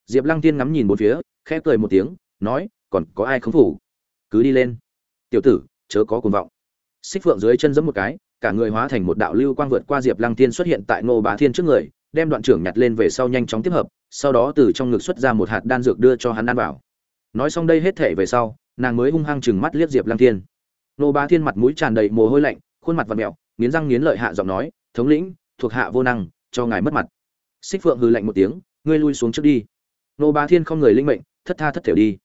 Diệp lăng Thiên ngắm nhìn một phía, khẽ cười một tiếng, nói, còn có ai không phủ? Cứ đi lên tiểu tử, chớ có cuồng vọng. Xích phượng dưới chân giẫm một cái, cả người hóa thành một đạo lưu quang vượt qua diệp lăng Thiên xuất hiện tại ngô bá thiên trước người, đem đoạn trưởng nhặt lên về sau nhanh chóng tiếp hợp, sau đó từ trong ngực xuất ra một hạt đan dược đưa cho hắn ăn vào. Nói xong đây hết thể về sau, nàng mới hung hăng chừng mắt liếc diệp lăng thiên. Ngô bá thiên mặt mũi tràn đầy mồ hôi lạnh, khuôn mặt và mẹo, nghiến răng nghiến lợi hạ giọng nói, thống lĩnh, thuộc hạ vô năng, cho ngài mất mặt. Xích phượng hừ lạnh một tiếng, ngươi lui xuống trước đi. Nô bá thiên không người linh mệnh, thất tha thất thể đi.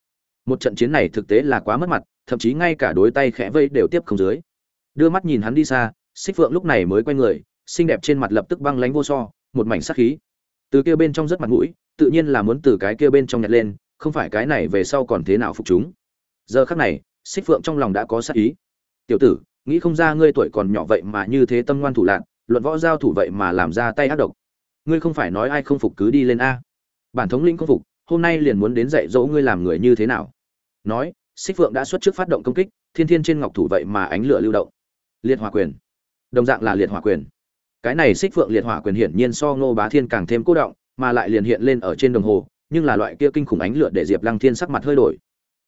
Một trận chiến này thực tế là quá mất mặt thậm chí ngay cả đối tay khẽ vây đều tiếp không dưới. Đưa mắt nhìn hắn đi xa, xích phượng lúc này mới quay người, xinh đẹp trên mặt lập tức băng lánh vô so, một mảnh sắc khí. Từ kia bên trong rất mặt mũi, tự nhiên là muốn từ cái kia bên trong nhặt lên, không phải cái này về sau còn thế nào phục chúng. Giờ khắc này, xích phượng trong lòng đã có sắc ý. Tiểu tử, nghĩ không ra ngươi tuổi còn nhỏ vậy mà như thế tâm ngoan thủ lạc luận võ giao thủ vậy mà làm ra tay ác độc. Ngươi không phải nói ai không phục cứ đi lên a. Bản thống lĩnh không phục, hôm nay liền muốn đến dạy dỗ ngươi làm người như thế nào. Nói xích phượng đã xuất trước phát động công kích, thiên thiên trên ngọc thủ vậy mà ánh lửa lưu động. Liệt hỏa quyền. Đồng dạng là liệt hỏa quyền. Cái này xích phượng liệt hỏa quyền hiển nhiên so ngô bá thiên càng thêm cố động, mà lại liền hiện lên ở trên đồng hồ, nhưng là loại kia kinh khủng ánh lửa để diệp lăng thiên sắc mặt hơi đổi.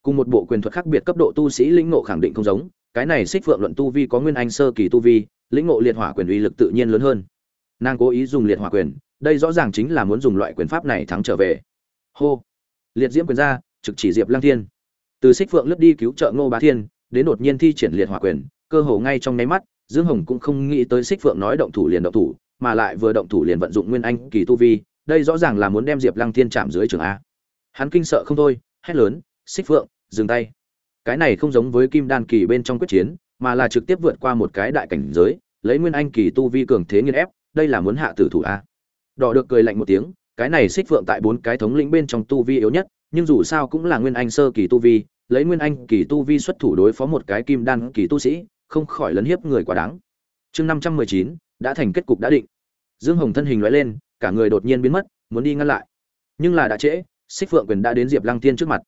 Cùng một bộ quyền thuật khác biệt cấp độ tu sĩ lĩnh ngộ khẳng định không giống, cái này xích phượng luận tu vi có nguyên anh sơ kỳ tu vi, lĩnh ngộ liệt hỏa quyền uy lực tự nhiên lớn hơn. Nàng cố ý dùng liệt hỏa quyền, đây rõ ràng chính là muốn dùng loại quyền pháp này thắng trở về. Hô. Liệt diễm quyền ra, trực chỉ diệp lăng thiên từ xích phượng lướt đi cứu trợ ngô bá thiên, đến đột nhiên thi triển liệt hỏa quyền, cơ hồ ngay trong nháy mắt, dương hồng cũng không nghĩ tới xích phượng nói động thủ liền động thủ, mà lại vừa động thủ liền vận dụng nguyên anh kỳ tu vi, đây rõ ràng là muốn đem diệp lăng thiên chạm dưới trường a. Hắn kinh sợ không thôi, hét lớn xích phượng, dừng tay. Cái này không giống với kim đan kỳ bên trong quyết chiến, mà là trực tiếp vượt qua một cái đại cảnh giới, lấy nguyên anh kỳ tu vi cường thế nghiên ép, đây là muốn hạ tử thủ a. Đỏ được cười lạnh một tiếng, cái này xích phượng tại bốn cái thống lĩnh bên trong tu vi yếu nhất nhưng dù sao cũng là nguyên anh sơ kỳ tu vi, lấy nguyên anh kỳ tu vi xuất thủ đối phó một cái kim đan kỳ tu sĩ, không khỏi lấn hiếp người quá đáng. Chương năm trăm mười chín, đã thành kết cục đã định. Dương hồng thân hình loại lên, cả người đột nhiên biến mất, muốn đi ngăn lại. Nhưng là đã trễ, xích phượng quyền đã đến diệp lăng tiên trước mặt.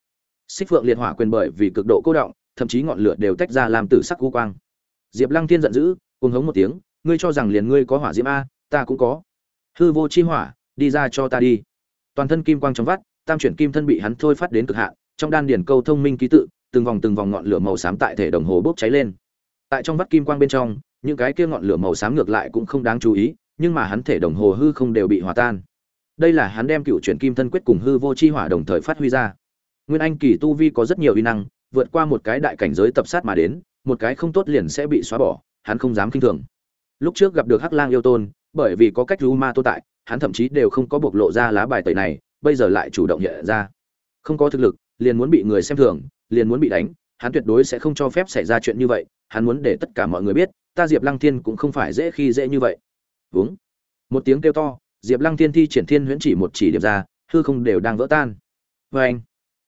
Xích phượng liệt hỏa quyền bởi vì cực độ cô động, thậm chí ngọn lửa đều tách ra làm tử sắc u quang. Diệp lăng tiên giận dữ, cuồng hống một tiếng, ngươi cho rằng liền ngươi có hỏa diễm a, ta cũng có. Hư vô chi hỏa, đi ra cho ta đi. Toàn thân kim quang trong vắt tam chuyển kim thân bị hắn thôi phát đến cực hạn, trong đan điển câu thông minh ký tự, từng vòng từng vòng ngọn lửa màu xám tại thể đồng hồ bốc cháy lên. Tại trong vắt kim quang bên trong, những cái kia ngọn lửa màu xám ngược lại cũng không đáng chú ý, nhưng mà hắn thể đồng hồ hư không đều bị hòa tan. Đây là hắn đem cựu chuyển kim thân quyết cùng hư vô chi hỏa đồng thời phát huy ra. Nguyên anh kỳ tu vi có rất nhiều uy năng, vượt qua một cái đại cảnh giới tập sát mà đến, một cái không tốt liền sẽ bị xóa bỏ, hắn không dám kinh thường. Lúc trước gặp được hắc lang yêu tôn, bởi vì có cách ru ma tồn tại, hắn thậm chí đều không có bộc lộ ra lá bài tẩy này bây giờ lại chủ động hiện ra. Không có thực lực, liền muốn bị người xem thường, liền muốn bị đánh, hắn tuyệt đối sẽ không cho phép xảy ra chuyện như vậy, hắn muốn để tất cả mọi người biết, ta diệp lăng thiên cũng không phải dễ khi dễ như vậy. Vướng một tiếng kêu to, diệp lăng thiên thi triển thiên huyễn chỉ một chỉ điệp ra, hư không đều đang vỡ tan. Vê anh,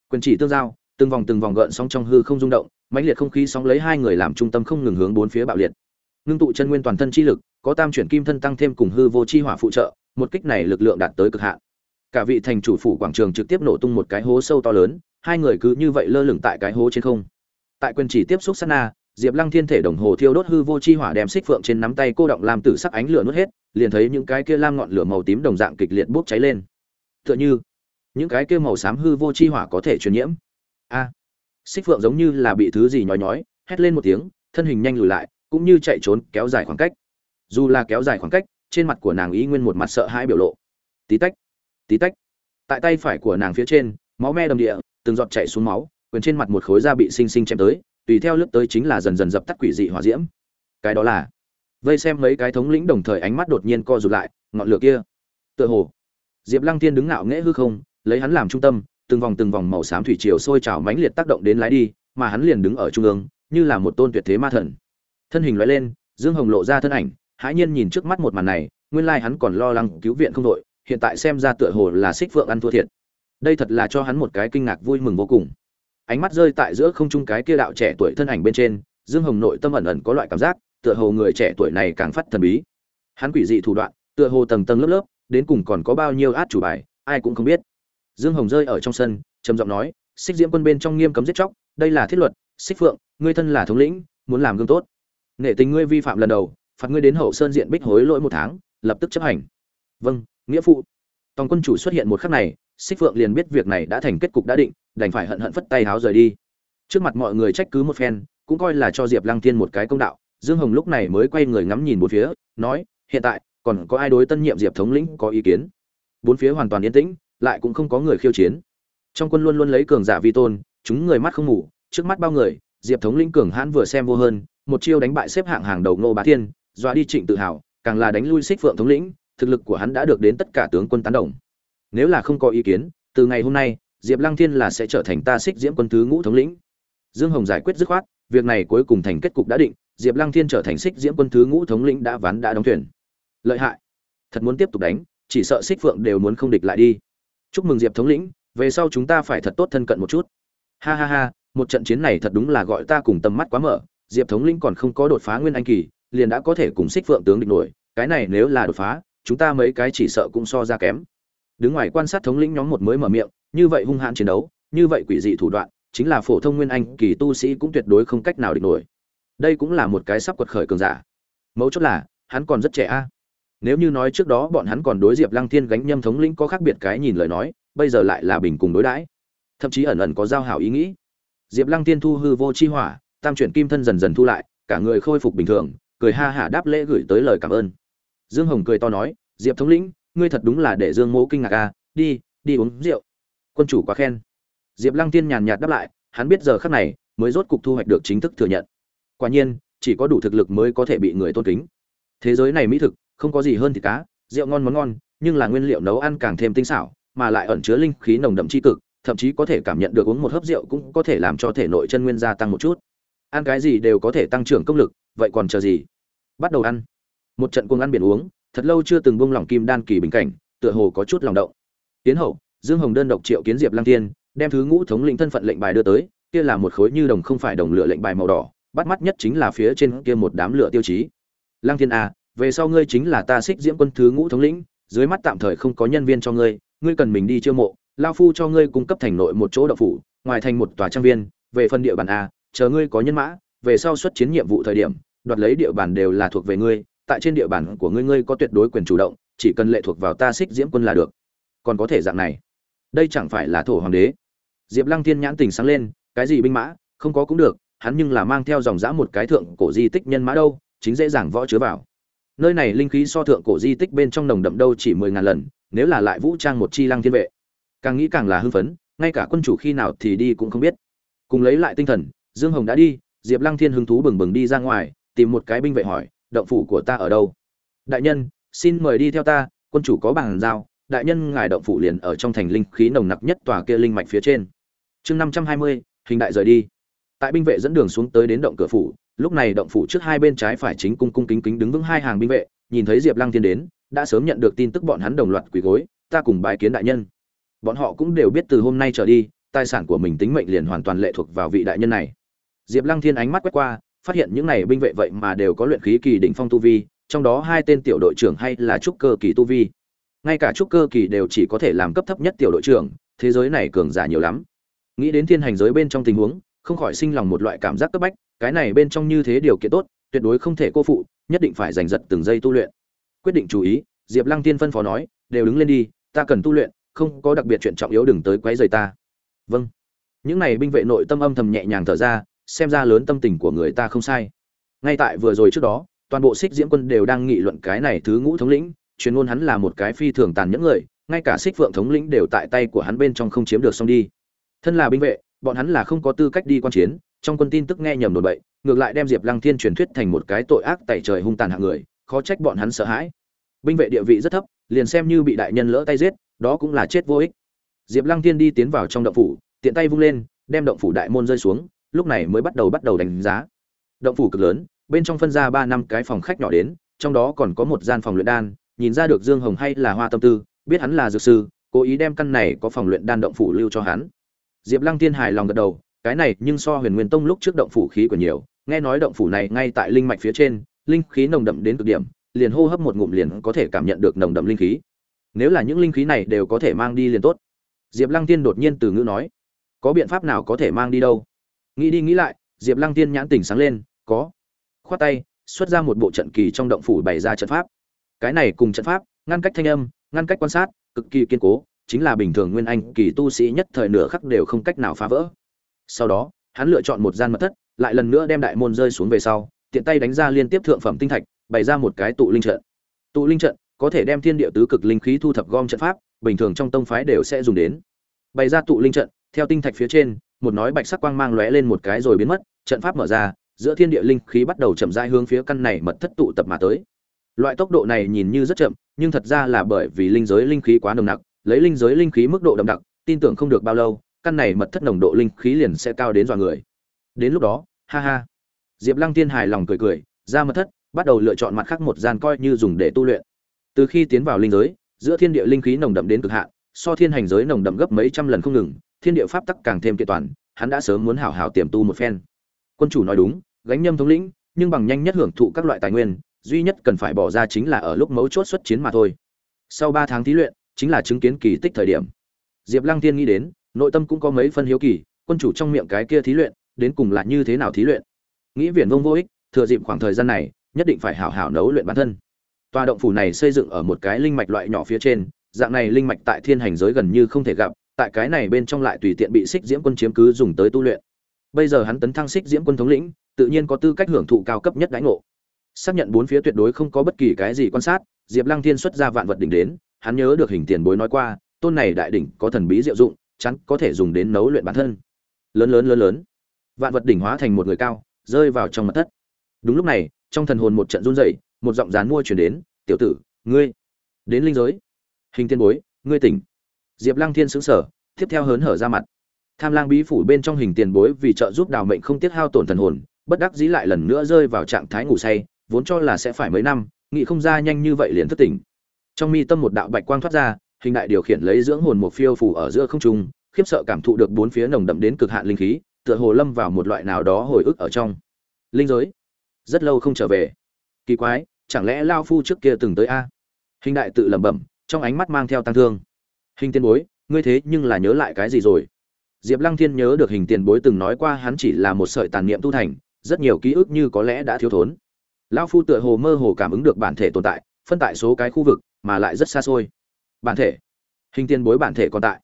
quyền chỉ tương giao, từng vòng từng vòng gợn sóng trong hư không rung động, mãnh liệt không khí sóng lấy hai người làm trung tâm không ngừng hướng bốn phía bạo liệt. Ngưng tụ chân nguyên toàn thân chi lực, có tam chuyển kim thân tăng thêm cùng hư vô chi hỏa phụ trợ, một kích này lực lượng đạt tới cực hạn cả vị thành chủ phủ quảng trường trực tiếp nổ tung một cái hố sâu to lớn, hai người cứ như vậy lơ lửng tại cái hố trên không. Tại quyền chỉ tiếp xúc sát na, diệp lăng thiên thể đồng hồ thiêu đốt hư vô chi hỏa đem xích phượng trên nắm tay cô động làm tử sắc ánh lửa nuốt hết, liền thấy những cái kia lam ngọn lửa màu tím đồng dạng kịch liệt bốc cháy lên. Tựa như, những cái kia màu xám hư vô chi hỏa có thể truyền nhiễm. A, xích phượng giống như là bị thứ gì nhói nhói, hét lên một tiếng, thân hình nhanh lùi lại, cũng như chạy trốn, kéo dài khoảng cách. Dù là kéo dài khoảng cách, trên mặt của nàng ý nguyên một mặt sợ hãi biểu lộ. Tí tách tí tách. Tại tay phải của nàng phía trên, máu me đầm địa, từng giọt chảy xuống máu, quyền trên mặt một khối da bị xinh xinh chém tới, tùy theo lướt tới chính là dần dần dập tắt quỷ dị hỏa diễm. Cái đó là vây xem mấy cái thống lĩnh đồng thời ánh mắt đột nhiên co rụt lại, ngọn lửa kia. Tựa hồ, diệp lăng thiên đứng ngạo nghễ hư không, lấy hắn làm trung tâm, từng vòng từng vòng màu xám thủy triều sôi trào mãnh liệt tác động đến lái đi, mà hắn liền đứng ở trung ương, như là một tôn tuyệt thế ma thần. Thân hình loại lên, dương hồng lộ ra thân ảnh, hãi nhiên nhìn trước mắt một màn này, nguyên lai hắn còn lo lắng cứu viện không đội hiện tại xem ra tựa hồ là xích phượng ăn thua thiệt. Đây thật là cho hắn một cái kinh ngạc vui mừng vô cùng. Ánh mắt rơi tại giữa không trung cái kia đạo trẻ tuổi thân ảnh bên trên, dương hồng nội tâm ẩn ẩn có loại cảm giác, tựa hồ người trẻ tuổi này càng phát thần bí. Hắn quỷ dị thủ đoạn, tựa hồ tầng tầng lớp lớp, đến cùng còn có bao nhiêu át chủ bài, ai cũng không biết. Dương hồng rơi ở trong sân, trầm giọng nói xích diễm quân bên trong nghiêm cấm giết chóc, đây là thiết luật xích phượng, ngươi thân là thống lĩnh, muốn làm gương tốt. Nể tình ngươi vi phạm lần đầu, phạt ngươi đến hậu sơn diện bích hối lỗi một tháng, lập tức chấp hành. Vâng nghĩa phụ. Tòng quân chủ xuất hiện một khắc này, xích phượng liền biết việc này đã thành kết cục đã định, đành phải hận hận phất tay háo rời đi. Trước mặt mọi người trách cứ một phen, cũng coi là cho diệp lăng thiên một cái công đạo, dương hồng lúc này mới quay người ngắm nhìn bốn phía, nói, hiện tại, còn có ai đối tân nhiệm diệp thống lĩnh có ý kiến? Bốn phía hoàn toàn yên tĩnh, lại cũng không có người khiêu chiến. Trong quân luôn luôn lấy cường giả vi tôn, chúng người mắt không ngủ, trước mắt bao người, diệp thống lĩnh cường hãn vừa xem vô hơn, một chiêu đánh bại xếp hạng hàng đầu ngô bá thiên, dọa đi trịnh tự hào, càng là đánh lui xích phượng thống lĩnh thực lực của hắn đã được đến tất cả tướng quân tán đồng. Nếu là không có ý kiến, từ ngày hôm nay, diệp lăng thiên là sẽ trở thành ta xích diễm quân thứ ngũ thống lĩnh. Dương hồng giải quyết dứt khoát, việc này cuối cùng thành kết cục đã định, diệp lăng thiên trở thành xích diễm quân thứ ngũ thống lĩnh đã ván đã đóng thuyền. Lợi hại. Thật muốn tiếp tục đánh, chỉ sợ xích phượng đều muốn không địch lại đi. Chúc mừng diệp thống lĩnh, về sau chúng ta phải thật tốt thân cận một chút. Ha ha ha, một trận chiến này thật đúng là gọi ta cùng tầm mắt quá mở, diệp thống lĩnh còn không có đột phá nguyên anh kỳ, liền đã có thể cùng xích phượng tướng địch nổi, cái này nếu là đột phá chúng ta mấy cái chỉ sợ cũng so ra kém. Đứng ngoài quan sát thống lĩnh nhóm một mới mở miệng, như vậy hung hãn chiến đấu, như vậy quỷ dị thủ đoạn, chính là phổ thông nguyên anh kỳ tu sĩ cũng tuyệt đối không cách nào địch nổi. Đây cũng là một cái sắp quật khởi cường giả. Mấu chốt là, hắn còn rất trẻ a. Nếu như nói trước đó bọn hắn còn đối diệp lăng thiên gánh nhâm thống lĩnh có khác biệt cái nhìn lời nói, bây giờ lại là bình cùng đối đãi. Thậm chí ẩn ẩn có giao hảo ý nghĩ. Diệp lăng tiên thu hư vô chi hỏa, tam chuyển kim thân dần dần thu lại, cả người khôi phục bình thường, cười ha hả đáp lễ gửi tới lời cảm ơn dương hồng cười to nói, diệp thống lĩnh, ngươi thật đúng là để dương mỗ kinh ngạc a đi đi uống rượu. Quân chủ quá khen. Diệp lăng tiên nhàn nhạt đáp lại, hắn biết giờ khắc này mới rốt cục thu hoạch được chính thức thừa nhận. Quả nhiên, chỉ có đủ thực lực mới có thể bị người tôn kính. Thế giới này mỹ thực, không có gì hơn thịt cá, rượu ngon món ngon, nhưng là nguyên liệu nấu ăn càng thêm tinh xảo, mà lại ẩn chứa linh khí nồng đậm chi cực, thậm chí có thể cảm nhận được uống một hớp rượu cũng có thể làm cho thể nội chân nguyên gia tăng một chút. Ăn cái gì đều có thể tăng trưởng công lực, vậy còn chờ gì? Bắt đầu ăn một trận cuồng ăn biển uống, thật lâu chưa từng buông lỏng kim đan kỳ bình cảnh, tựa hồ có chút lòng động. Tiến hậu, dương hồng đơn độc triệu kiến diệp lăng tiên đem thứ ngũ thống lĩnh thân phận lệnh bài đưa tới, kia là một khối như đồng không phải đồng lửa lệnh bài màu đỏ, bắt mắt nhất chính là phía trên kia một đám lửa tiêu chí. Lăng thiên a về sau ngươi chính là ta xích diễm quân thứ ngũ thống lĩnh, dưới mắt tạm thời không có nhân viên cho ngươi ngươi cần mình đi chiêu mộ, lao phu cho ngươi cung cấp thành nội một chỗ đậu phủ, ngoài thành một tòa trang viên, về phần địa bàn a chờ ngươi có nhân mã, về sau xuất chiến nhiệm vụ thời điểm, đoạt lấy địa bàn đều là thuộc về ngươi tại trên địa bàn của ngươi ngươi có tuyệt đối quyền chủ động, chỉ cần lệ thuộc vào ta xích diễm quân là được. Còn có thể dạng này. Đây chẳng phải là thổ hoàng đế. Diệp lăng thiên nhãn tình sáng lên, cái gì binh mã, không có cũng được, hắn nhưng là mang theo dòng dã một cái thượng cổ di tích nhân mã đâu, chính dễ dàng võ chứa vào. Nơi này linh khí so thượng cổ di tích bên trong nồng đậm đâu chỉ mười ngàn lần, nếu là lại vũ trang một chi lăng thiên vệ. Càng nghĩ càng là hưng phấn, ngay cả quân chủ khi nào thì đi cũng không biết. Cùng lấy lại tinh thần, dương hồng đã đi, diệp lăng thiên hứng thú bừng bừng đi ra ngoài, tìm một cái binh vệ hỏi động phủ của ta ở đâu? Đại nhân, xin mời đi theo ta, quân chủ có bàn giao, đại nhân ngài động phủ liền ở trong thành linh khí nồng nặc nhất tòa kia linh mạch phía trên. Chương năm trăm hai mươi, hình đại rời đi. Tại binh vệ dẫn đường xuống tới đến động cửa phủ, lúc này động phủ trước hai bên trái phải chính cung cung kính kính đứng vững hai hàng binh vệ, nhìn thấy diệp lăng thiên đến, đã sớm nhận được tin tức bọn hắn đồng loạt quỳ gối, ta cùng bài kiến đại nhân. Bọn họ cũng đều biết từ hôm nay trở đi, tài sản của mình tính mệnh liền hoàn toàn lệ thuộc vào vị đại nhân này. Diệp lăng thiên ánh mắt quét qua phát hiện những này binh vệ vậy mà đều có luyện khí kỳ đỉnh phong tu vi, trong đó hai tên tiểu đội trưởng hay là trúc cơ kỳ tu vi. Ngay cả trúc cơ kỳ đều chỉ có thể làm cấp thấp nhất tiểu đội trưởng, thế giới này cường giả nhiều lắm. Nghĩ đến thiên hành giới bên trong tình huống, không khỏi sinh lòng một loại cảm giác cấp bách, cái này bên trong như thế điều kiện tốt, tuyệt đối không thể cô phụ, nhất định phải giành giật từng giây tu luyện. Quyết định chú ý, diệp lăng tiên phân phó nói, đều đứng lên đi, ta cần tu luyện, không có đặc biệt chuyện trọng yếu đừng tới quấy rầy ta. Vâng. Những này binh vệ nội tâm âm thầm nhẹ nhàng thở ra xem ra lớn tâm tình của người ta không sai. Ngay tại vừa rồi trước đó, toàn bộ xích diễm quân đều đang nghị luận cái này thứ ngũ thống lĩnh truyền ngôn hắn là một cái phi thường tàn nhẫn người, ngay cả xích phượng thống lĩnh đều tại tay của hắn bên trong không chiếm được xong đi. Thân là binh vệ, bọn hắn là không có tư cách đi quan chiến, trong quân tin tức nghe nhầm đồn bậy, ngược lại đem diệp lăng thiên truyền thuyết thành một cái tội ác tại trời hung tàn hạng người, khó trách bọn hắn sợ hãi. Binh vệ địa vị rất thấp, liền xem như bị đại nhân lỡ tay giết, đó cũng là chết vô ích. Diệp lăng thiên đi tiến vào trong động phủ, tiện tay vung lên, đem động phủ đại môn rơi xuống lúc này mới bắt đầu bắt đầu đánh giá. Động phủ cực lớn, bên trong phân ra ba năm cái phòng khách nhỏ đến, trong đó còn có một gian phòng luyện đan, nhìn ra được dương hồng hay là hoa tâm tư, biết hắn là dược sư, cố ý đem căn này có phòng luyện đan động phủ lưu cho hắn. Diệp lăng tiên hài lòng gật đầu, cái này nhưng so huyền nguyên tông lúc trước động phủ khí của nhiều, nghe nói động phủ này ngay tại linh mạch phía trên, linh khí nồng đậm đến cực điểm, liền hô hấp một ngụm liền có thể cảm nhận được nồng đậm linh khí. Nếu là những linh khí này đều có thể mang đi liền tốt. Diệp lăng tiên đột nhiên từ ngữ nói, có biện pháp nào có thể mang đi đâu? Nghĩ đi nghĩ lại, diệp lăng tiên nhãn tỉnh sáng lên, có. Khoát tay, xuất ra một bộ trận kỳ trong động phủ bày ra trận pháp. Cái này cùng trận pháp, ngăn cách thanh âm, ngăn cách quan sát, cực kỳ kiên cố, chính là bình thường nguyên anh kỳ tu sĩ nhất thời nửa khắc đều không cách nào phá vỡ. Sau đó, hắn lựa chọn một gian mật thất, lại lần nữa đem đại môn rơi xuống về sau, tiện tay đánh ra liên tiếp thượng phẩm tinh thạch, bày ra một cái tụ linh trận. Tụ linh trận có thể đem thiên địa tứ cực linh khí thu thập gom trận pháp, bình thường trong tông phái đều sẽ dùng đến. Bày ra tụ linh trận, theo tinh thạch phía trên một nói bạch sắc quang mang lóe lên một cái rồi biến mất, trận pháp mở ra, giữa thiên địa linh khí bắt đầu chậm rãi hướng phía căn này mật thất tụ tập mà tới. Loại tốc độ này nhìn như rất chậm, nhưng thật ra là bởi vì linh giới linh khí quá nồng nặc, lấy linh giới linh khí mức độ đậm đặc, tin tưởng không được bao lâu, căn này mật thất nồng độ linh khí liền sẽ cao đến dọa người. Đến lúc đó, ha ha. Diệp lăng tiên hài lòng cười cười, ra mật thất, bắt đầu lựa chọn mặt khác một gian coi như dùng để tu luyện. Từ khi tiến vào linh giới, giữa thiên địa linh khí nồng đậm đến cực hạn, so thiên hành giới nồng đậm gấp mấy trăm lần không ngừng thiên địa pháp tắc càng thêm kiện toàn, hắn đã sớm muốn hảo hảo tiềm tu một phen. Quân chủ nói đúng, gánh nhâm thống lĩnh, nhưng bằng nhanh nhất hưởng thụ các loại tài nguyên, duy nhất cần phải bỏ ra chính là ở lúc mấu chốt xuất chiến mà thôi. Sau ba tháng thí luyện, chính là chứng kiến kỳ tích thời điểm. Diệp lăng tiên nghĩ đến, nội tâm cũng có mấy phân hiếu kỳ, quân chủ trong miệng cái kia thí luyện, đến cùng là như thế nào thí luyện? Nghĩ viển vông vô ích, thừa dịp khoảng thời gian này, nhất định phải hảo hảo nấu luyện bản thân. Tòa động phủ này xây dựng ở một cái linh mạch loại nhỏ phía trên, dạng này linh mạch tại thiên hành giới gần như không thể gặp tại cái này bên trong lại tùy tiện bị xích diễm quân chiếm cứ dùng tới tu luyện. Bây giờ hắn tấn thăng xích diễm quân thống lĩnh, tự nhiên có tư cách hưởng thụ cao cấp nhất đánh ngộ. Xác nhận bốn phía tuyệt đối không có bất kỳ cái gì quan sát, diệp lăng thiên xuất ra vạn vật đỉnh đến, hắn nhớ được hình tiền bối nói qua, tôn này đại đỉnh có thần bí diệu dụng, chắn có thể dùng đến nấu luyện bản thân. Lớn lớn lớn lớn. Vạn vật đỉnh hóa thành một người cao, rơi vào trong mặt thất. Đúng lúc này, trong thần hồn một trận run rẩy, một giọng dán mua chuyển đến, tiểu tử, ngươi đến linh giới. Hình tiên bối, ngươi tỉnh diệp lăng thiên sững sờ, tiếp theo hớn hở ra mặt. Tham lang bí phủ bên trong hình tiền bối vì trợ giúp đào mệnh không tiết hao tổn thần hồn bất đắc dĩ lại lần nữa rơi vào trạng thái ngủ say vốn cho là sẽ phải mấy năm nghĩ không ra nhanh như vậy liền thức tỉnh. Trong mi tâm một đạo bạch quang thoát ra hình đại điều khiển lấy dưỡng hồn một phiêu phủ ở giữa không trung khiếp sợ cảm thụ được bốn phía nồng đậm đến cực hạn linh khí tựa hồ lâm vào một loại nào đó hồi ức ở trong. Linh giới? Rất lâu không trở về. Kỳ quái chẳng lẽ lao phu trước kia từng tới a? Hình đại tự lẩm bẩm trong ánh mắt mang theo tăng thương hình tiên bối, ngươi thế nhưng là nhớ lại cái gì rồi? Diệp lăng thiên nhớ được hình tiền bối từng nói qua hắn chỉ là một sợi tàn niệm tu thành, rất nhiều ký ức như có lẽ đã thiếu thốn. Lão phu tựa hồ mơ hồ cảm ứng được bản thể tồn tại, phân tại số cái khu vực, mà lại rất xa xôi. Bản thể? Hình tiên bối bản thể còn tại.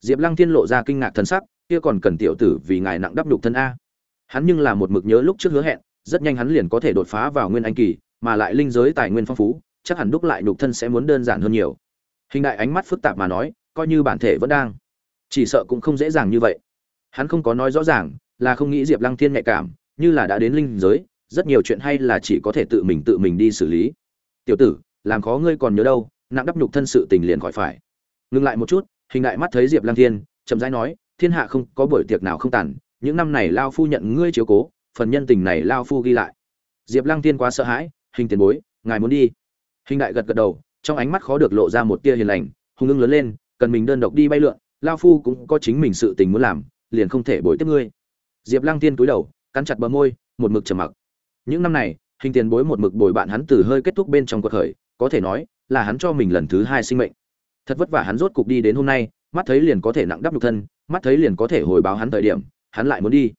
Diệp lăng thiên lộ ra kinh ngạc thân sắc, kia còn cần tiểu tử vì ngài nặng đắp nhục thân a. Hắn nhưng là một mực nhớ lúc trước hứa hẹn, rất nhanh hắn liền có thể đột phá vào nguyên anh kỳ, mà lại linh giới tài nguyên phong phú, chắc hẳn đúc lại nhục thân sẽ muốn đơn giản hơn nhiều hình đại ánh mắt phức tạp mà nói, coi như bản thể vẫn đang. Chỉ sợ cũng không dễ dàng như vậy. Hắn không có nói rõ ràng là không nghĩ diệp lăng thiên nhạy cảm, như là đã đến linh giới, rất nhiều chuyện hay là chỉ có thể tự mình tự mình đi xử lý. Tiểu tử, làm khó ngươi còn nhớ đâu, nặng đắp nhục thân sự tình liền khỏi phải. Ngừng lại một chút, hình đại mắt thấy diệp lăng thiên, chậm rãi nói, thiên hạ không có buổi tiệc nào không tàn, những năm này lao phu nhận ngươi chiếu cố, phần nhân tình này lao phu ghi lại. Diệp lăng thiên quá sợ hãi, hình tiền bối, ngài muốn đi. Hình đại gật gật đầu trong ánh mắt khó được lộ ra một tia hiền lành hung ưng lớn lên, cần mình đơn độc đi bay lượn, lao phu cũng có chính mình sự tình muốn làm, liền không thể bồi tiếp ngươi. Diệp lăng tiên cúi đầu, cắn chặt bờ môi, một mực trầm mặc. Những năm này, hình tiền bối một mực bồi bạn hắn từ hơi kết thúc bên trong cuộc khởi, có thể nói là hắn cho mình lần thứ hai sinh mệnh. Thật vất vả hắn rốt cục đi đến hôm nay, mắt thấy liền có thể nặng đắp nhục thân, mắt thấy liền có thể hồi báo hắn thời điểm, hắn lại muốn đi.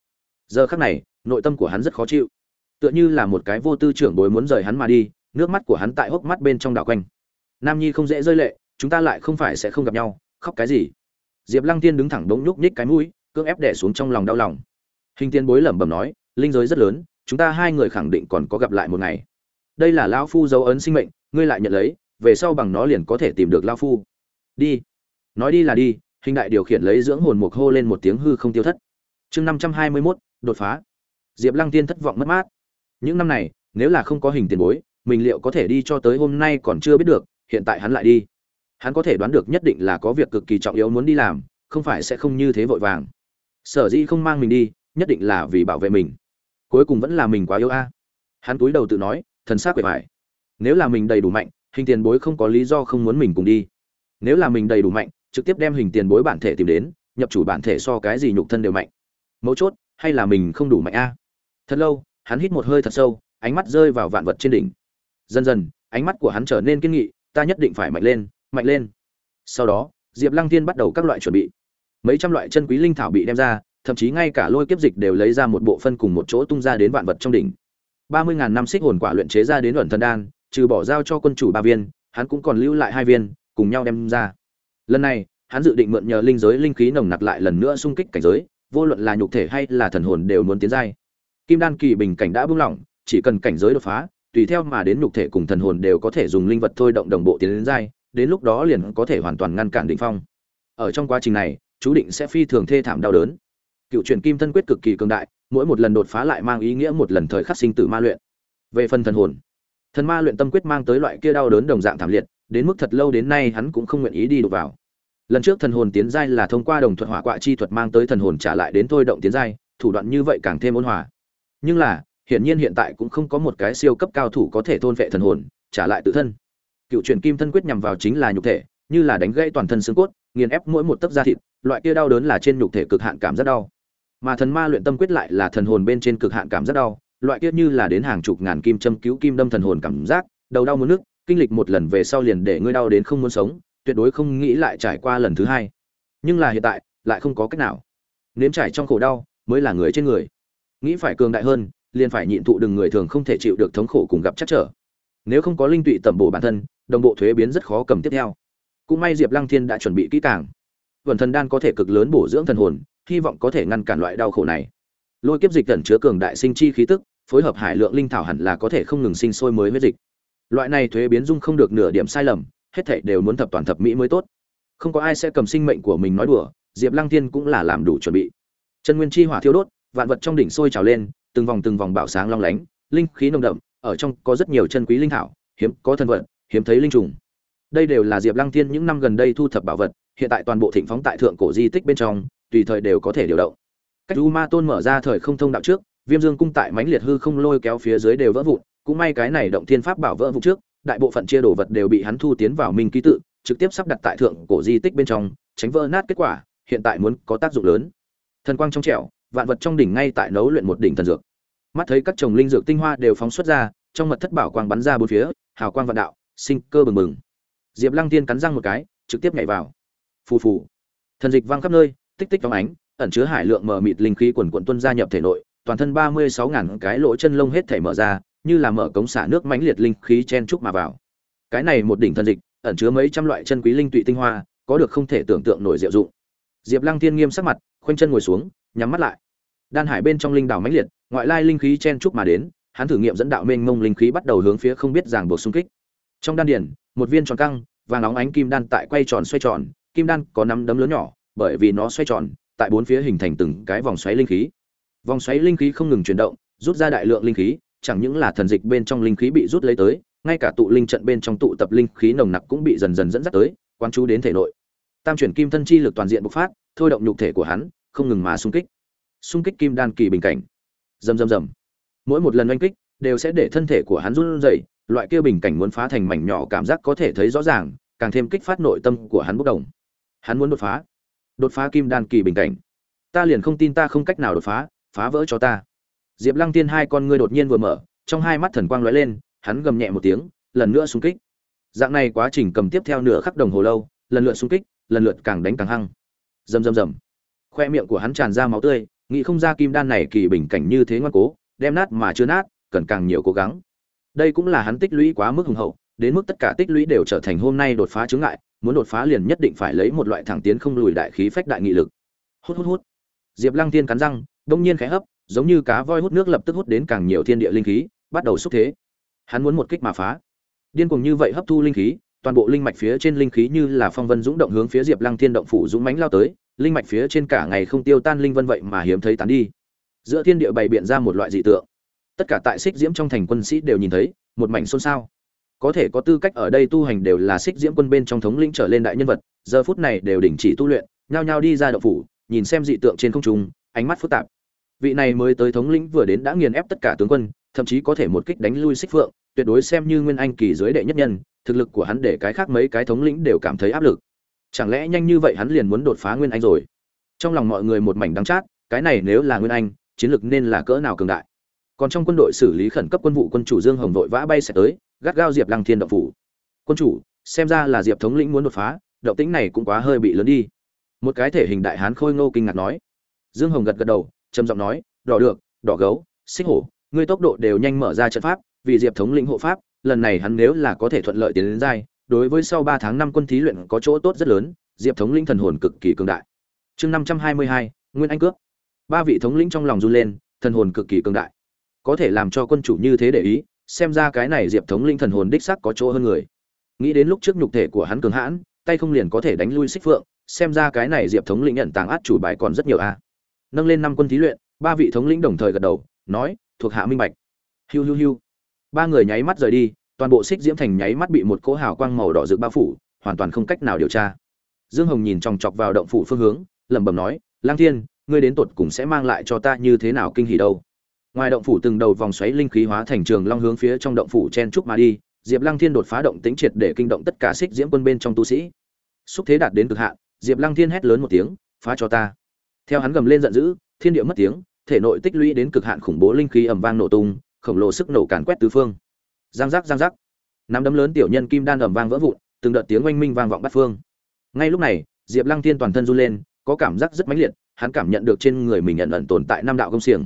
Giờ khắc này, nội tâm của hắn rất khó chịu. Tựa như là một cái vô tư trưởng bối muốn rời hắn mà đi, nước mắt của hắn tại hốc mắt bên trong đảo quanh nam nhi không dễ rơi lệ, chúng ta lại không phải sẽ không gặp nhau, khóc cái gì? Diệp lăng tiên đứng thẳng đống nhúc nhích cái mũi, cưỡng ép đẻ xuống trong lòng đau lòng. Hình tiên bối lẩm bẩm nói, linh giới rất lớn, chúng ta hai người khẳng định còn có gặp lại một ngày. Đây là lão phu dấu ấn sinh mệnh, ngươi lại nhận lấy, về sau bằng nó liền có thể tìm được lão phu. Đi. Nói đi là đi, hình đại điều khiển lấy dưỡng hồn mục hô lên một tiếng hư không tiêu thất. Chương năm trăm hai mươi mốt, đột phá. Diệp lăng tiên thất vọng mất mát. Những năm này, nếu là không có hình tiền bối, mình liệu có thể đi cho tới hôm nay còn chưa biết được hiện tại hắn lại đi. Hắn có thể đoán được nhất định là có việc cực kỳ trọng yếu muốn đi làm, không phải sẽ không như thế vội vàng. Sở dĩ không mang mình đi, nhất định là vì bảo vệ mình. Cuối cùng vẫn là mình quá yếu a. Hắn cúi đầu tự nói, thần s á c quệ vải nếu là mình đầy đủ mạnh, hình tiền bối không có lý do không muốn mình cùng đi. Nếu là mình đầy đủ mạnh, trực tiếp đem hình tiền bối bản thể tìm đến, nhập chủ bản thể so cái gì nhục thân đều mạnh. Mấu chốt, hay là mình không đủ mạnh a? Thật lâu, hắn hít một hơi thật sâu, ánh mắt rơi vào vạn vật trên đỉnh. Dần dần, ánh mắt của hắn trở nên kiên nghị ta nhất định phải mạnh lên mạnh lên. Sau đó, diệp lăng thiên bắt đầu các loại chuẩn bị. Mấy trăm loại chân quý linh thảo bị đem ra, thậm chí ngay cả lôi kiếp dịch đều lấy ra một bộ phân cùng một chỗ tung ra đến vạn vật trong đỉnh. Ba mươi ngàn năm xích hồn quả luyện chế ra đến luận thần đan, trừ bỏ giao cho quân chủ ba viên, hắn cũng còn lưu lại hai viên, cùng nhau đem ra. Lần này, hắn dự định mượn nhờ linh giới linh khí nồng nặc lại lần nữa xung kích cảnh giới, vô luận là nhục thể hay là thần hồn đều muốn tiến giai. Kim đan kỳ bình cảnh đã buông lỏng, chỉ cần cảnh giới đột phá tùy theo mà đến nhục thể cùng thần hồn đều có thể dùng linh vật thôi động đồng bộ tiến đến giai, đến lúc đó liền có thể hoàn toàn ngăn cản định phong. Ở trong quá trình này, chú định sẽ phi thường thê thảm đau đớn. Cựu truyền kim thân quyết cực kỳ cường đại, mỗi một lần đột phá lại mang ý nghĩa một lần thời khắc sinh tử ma luyện. Về phần thần hồn, thần ma luyện tâm quyết mang tới loại kia đau đớn đồng dạng thảm liệt, đến mức thật lâu đến nay hắn cũng không nguyện ý đi đụng vào. Lần trước thần hồn tiến giai là thông qua đồng thuật hỏa quạ chi thuật mang tới thần hồn trả lại đến thôi động tiến giai, thủ đoạn như vậy càng thêm ôn hòa. Nhưng là hiển nhiên hiện tại cũng không có một cái siêu cấp cao thủ có thể thôn vệ thần hồn, trả lại tự thân. Cựu truyền kim thân quyết nhằm vào chính là nhục thể, như là đánh gãy toàn thân xương cốt, nghiền ép mỗi một tấc da thịt, loại kia đau đớn là trên nhục thể cực hạn cảm giác đau. Mà thần ma luyện tâm quyết lại là thần hồn bên trên cực hạn cảm giác đau, loại kia như là đến hàng chục ngàn kim châm cứu kim đâm thần hồn cảm giác, đầu đau muốn nước, kinh lịch một lần về sau liền để ngươi đau đến không muốn sống, tuyệt đối không nghĩ lại trải qua lần thứ hai. Nhưng là hiện tại, lại không có cách nào. Nếm trải trong khổ đau, mới là người trên người. Nghĩ phải cường đại hơn liền phải nhịn thụ đừng người thường không thể chịu được thống khổ cùng gặp chắc trở. Nếu không có linh tụy tẩm bổ bản thân, đồng bộ thuế biến rất khó cầm tiếp theo. Cũng may diệp lăng thiên đã chuẩn bị kỹ càng. Vần thần đan có thể cực lớn bổ dưỡng thần hồn, hy vọng có thể ngăn cản loại đau khổ này. Lôi kiếp dịch cẩn chứa cường đại sinh chi khí tức, phối hợp hải lượng linh thảo hẳn là có thể không ngừng sinh sôi mới huyết dịch. Loại này thuế biến dung không được nửa điểm sai lầm, hết thảy đều muốn thập toàn thập mỹ mới tốt. Không có ai sẽ cầm sinh mệnh của mình nói đùa, diệp lăng thiên cũng là làm đủ chuẩn bị. Chân nguyên chi hỏa thiêu đốt, vạn vật trong đỉnh sôi trào lên từng vòng từng vòng bạo sáng long lánh, linh khí nồng đậm, ở trong có rất nhiều chân quý linh thảo, hiếm, có thân vật, hiếm thấy linh trùng. Đây đều là diệp lăng thiên những năm gần đây thu thập bảo vật, hiện tại toàn bộ thịnh phóng tại thượng cổ di tích bên trong, tùy thời đều có thể điều động. Cách u ma tôn mở ra thời không thông đạo trước, viêm dương cung tại mãnh liệt hư không lôi kéo phía dưới đều vỡ vụn, cũng may cái này động thiên pháp bảo vỡ vụn trước, đại bộ phận chia đồ vật đều bị hắn thu tiến vào minh ký tự, trực tiếp sắp đặt tại thượng cổ di tích bên trong, tránh vỡ nát kết quả, hiện tại muốn có tác dụng lớn. Thần quang trong trẻo, vạn vật trong đỉnh ngay tại nấu luyện một đỉnh thần dược mắt thấy các chồng linh dược tinh hoa đều phóng xuất ra, trong mật thất bảo quang bắn ra bốn phía, hào quang vạn đạo, sinh cơ bừng bừng. Diệp lăng tiên cắn răng một cái, trực tiếp nhảy vào. Phù phù. Thần dịch vang khắp nơi, tích tích phóng ánh, ẩn chứa hải lượng mờ mịt linh khí quần quận tuân gia nhập thể nội, toàn thân ba mươi sáu ngàn cái lỗ chân lông hết thể mở ra, như là mở cống xả nước mãnh liệt linh khí chen trúc mà vào. Cái này một đỉnh thần dịch, ẩn chứa mấy trăm loại chân quý linh tụy tinh hoa, có được không thể tưởng tượng nổi diệu dụng. Diệp lăng thiên nghiêm sắc mặt, khoanh chân ngồi xuống, nhắm mắt lại. Đan hải bên trong linh đảo mãnh liệt ngoại lai linh khí chen chúc mà đến, hắn thử nghiệm dẫn đạo mênh mông linh khí bắt đầu hướng phía không biết ràng buộc xung kích. Trong đan điển một viên tròn căng, vàng óng ánh kim đan tại quay tròn xoay tròn, kim đan có năm đấm lớn nhỏ, bởi vì nó xoay tròn, tại bốn phía hình thành từng cái vòng xoáy linh khí. Vòng xoáy linh khí không ngừng chuyển động, rút ra đại lượng linh khí, chẳng những là thần dịch bên trong linh khí bị rút lấy tới, ngay cả tụ linh trận bên trong tụ tập linh khí nồng nặc cũng bị dần dần dẫn dắt tới quan chú đến thể nội. Tam chuyển kim thân chi lực toàn diện bộc phát, thôi động nhục thể của hắn, không ngừng mà xung kích. Xung kích kim đan kỳ bình cảnh rầm rầm rầm. Mỗi một lần oanh kích đều sẽ để thân thể của hắn run rẩy, loại kia bình cảnh muốn phá thành mảnh nhỏ cảm giác có thể thấy rõ ràng, càng thêm kích phát nội tâm của hắn bốc đồng. Hắn muốn đột phá. Đột phá kim đan kỳ bình cảnh. Ta liền không tin ta không cách nào đột phá phá vỡ cho ta. Diệp lăng tiên hai con ngươi đột nhiên vừa mở, trong hai mắt thần quang lóe lên, hắn gầm nhẹ một tiếng, lần nữa xung kích. Dạng này quá trình cầm tiếp theo nửa khắc đồng hồ lâu, lần lượt xung kích, lần lượt càng đánh càng hăng. Rầm rầm rầm. Khoe miệng của hắn tràn ra máu tươi nghĩ không ra kim đan này kỳ bình cảnh như thế ngoan cố, đem nát mà chưa nát, cần càng nhiều cố gắng. Đây cũng là hắn tích lũy quá mức hùng hậu, đến mức tất cả tích lũy đều trở thành hôm nay đột phá chướng ngại, muốn đột phá liền nhất định phải lấy một loại thẳng tiến không lùi đại khí phách đại nghị lực. Hút hút hút. Diệp lăng tiên cắn răng, đông nhiên khẽ hấp, giống như cá voi hút nước lập tức hút đến càng nhiều thiên địa linh khí, bắt đầu xúc thế. Hắn muốn một kích mà phá. Điên cuồng như vậy hấp thu linh khí, toàn bộ linh mạch phía trên linh khí như là phong vân dũng động hướng phía diệp lăng thiên động phủ dũng mãnh lao tới linh mạch phía trên cả ngày không tiêu tan linh vân vậy mà hiếm thấy tán đi. Giữa thiên địa bày biện ra một loại dị tượng. Tất cả tại xích diễm trong thành quân sĩ đều nhìn thấy, một mảnh xôn xao. Có thể có tư cách ở đây tu hành đều là xích diễm quân bên trong thống lĩnh trở lên đại nhân vật, giờ phút này đều đình chỉ tu luyện, nhao nhao đi ra động phủ, nhìn xem dị tượng trên không trung, ánh mắt phức tạp. Vị này mới tới thống lĩnh vừa đến đã nghiền ép tất cả tướng quân, thậm chí có thể một kích đánh lui xích phượng, tuyệt đối xem như nguyên anh kỳ dưới đệ nhất nhân, thực lực của hắn để cái khác mấy cái thống lĩnh đều cảm thấy áp lực chẳng lẽ nhanh như vậy hắn liền muốn đột phá nguyên anh rồi? Trong lòng mọi người một mảnh đắng chát, cái này nếu là nguyên anh, chiến lược nên là cỡ nào cường đại? Còn trong quân đội xử lý khẩn cấp quân vụ quân chủ dương hồng vội vã bay sẽ tới, gắt gao diệp lăng thiên động phủ. Quân chủ, xem ra là diệp thống lĩnh muốn đột phá, động tĩnh này cũng quá hơi bị lớn đi. Một cái thể hình đại hán khôi ngô kinh ngạc nói. Dương hồng gật gật đầu, trầm giọng nói, đỏ được, đỏ gấu, xích hổ, ngươi tốc độ đều nhanh mở ra trận pháp, vì diệp thống lĩnh hộ pháp, lần này hắn nếu là có thể thuận lợi tiến đến giai đối với sau ba tháng năm quân thí luyện có chỗ tốt rất lớn, diệp thống lĩnh thần hồn cực kỳ cường đại. Chương năm trăm hai mươi hai, nguyên anh cướp. Ba vị thống lĩnh trong lòng run lên, thần hồn cực kỳ cường đại. Có thể làm cho quân chủ như thế để ý, xem ra cái này diệp thống lĩnh thần hồn đích xác có chỗ hơn người. Nghĩ đến lúc trước nhục thể của hắn cường hãn, tay không liền có thể đánh lui xích phượng, xem ra cái này diệp thống lĩnh nhận tàng át chủ bài còn rất nhiều a. Nâng lên năm quân thí luyện, ba vị thống lĩnh đồng thời gật đầu, nói, thuộc hạ minh bạch. Hiu hiu hiu. Ba người nháy mắt rời đi toàn bộ xích diễm thành nháy mắt bị một cỗ hào quang màu đỏ rực bao phủ, hoàn toàn không cách nào điều tra. Dương hồng nhìn chòng chọc vào động phủ phương hướng, lẩm bẩm nói, lang thiên, ngươi đến tột cùng sẽ mang lại cho ta như thế nào kinh hỉ đâu? Ngoài động phủ từng đầu vòng xoáy linh khí hóa thành trường long hướng phía trong động phủ chen trúc mà đi, diệp lăng thiên đột phá động tính triệt để kinh động tất cả xích diễm quân bên trong tu sĩ. Xúc thế đạt đến cực hạn, diệp lăng thiên hét lớn một tiếng, phá cho ta. Theo hắn gầm lên giận dữ, thiên địa mất tiếng, thể nội tích lũy đến cực hạn khủng bố linh khí ầm vang nổ tung, khổng lồ sức nổ càn quét tứ phương giang giác giang giác. Nắm đấm lớn tiểu nhân kim đan ẩm vang vỡ vụn, từng đợt tiếng oanh minh vang vọng bát phương. Ngay lúc này, diệp lăng thiên toàn thân run lên, có cảm giác rất mãnh liệt, hắn cảm nhận được trên người mình nhận ẩn tồn tại năm đạo công xiềng.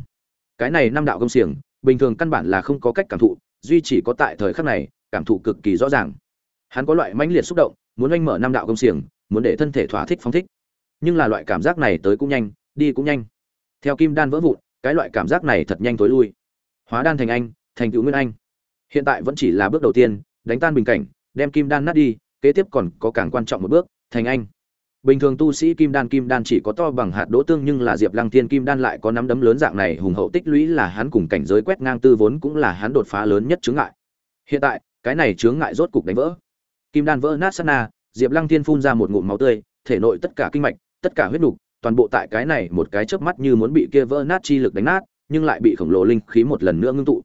Cái này năm đạo công xiềng, bình thường căn bản là không có cách cảm thụ, duy chỉ có tại thời khắc này, cảm thụ cực kỳ rõ ràng. Hắn có loại mãnh liệt xúc động, muốn oanh mở năm đạo công xiềng, muốn để thân thể thỏa thích, phóng thích. Nhưng là loại cảm giác này tới cũng nhanh, đi cũng nhanh. Theo kim đan vỡ vụn, cái loại cảm giác này thật nhanh tối lui. Hóa đan thành anh, thành tựu nguyên anh hiện tại vẫn chỉ là bước đầu tiên, đánh tan bình cảnh, đem kim đan nát đi, kế tiếp còn có càng quan trọng một bước, thành anh. Bình thường tu sĩ kim đan kim đan chỉ có to bằng hạt đỗ tương nhưng là diệp lăng thiên kim đan lại có nắm đấm lớn dạng này, hùng hậu tích lũy là hắn cùng cảnh giới quét ngang tư vốn cũng là hắn đột phá lớn nhất chướng ngại. Hiện tại, cái này chướng ngại rốt cục đánh vỡ. Kim đan vỡ nát sát na, diệp lăng thiên phun ra một ngụm máu tươi, thể nội tất cả kinh mạch, tất cả huyết nục, toàn bộ tại cái này một cái chớp mắt như muốn bị kia vỡ nát chi lực đánh nát, nhưng lại bị khổng lồ linh khí một lần nữa ngưng tụ.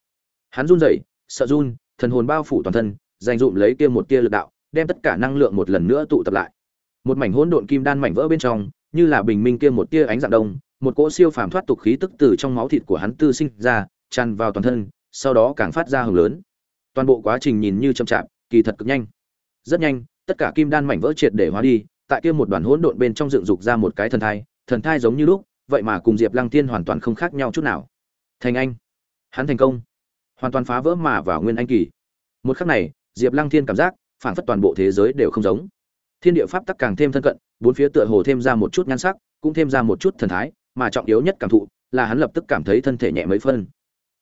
Hắn run rẩy sợ run, thần hồn bao phủ toàn thân, dành dụm lấy kia một tia lực đạo, đem tất cả năng lượng một lần nữa tụ tập lại. Một mảnh hỗn độn kim đan mảnh vỡ bên trong, như là bình minh kia một tia ánh dạng đông, một cỗ siêu phàm thoát tục khí tức từ trong máu thịt của hắn tư sinh ra, tràn vào toàn thân, sau đó càng phát ra hồng lớn. Toàn bộ quá trình nhìn như chậm chạp, kỳ thật cực nhanh. Rất nhanh, tất cả kim đan mảnh vỡ triệt để hóa đi, tại kia một đoàn hỗn độn bên trong dựng dục ra một cái thần thai thần thai giống như lúc, vậy mà cùng diệp lăng tiên hoàn toàn không khác nhau chút nào. Thành anh. Hắn thành công hoàn toàn phá vỡ mà vào nguyên anh kỳ. Một khắc này, diệp lăng thiên cảm giác phản phất toàn bộ thế giới đều không giống. Thiên địa pháp tắc càng thêm thân cận, bốn phía tựa hồ thêm ra một chút nhan sắc, cũng thêm ra một chút thần thái, mà trọng yếu nhất cảm thụ, là hắn lập tức cảm thấy thân thể nhẹ mấy phân.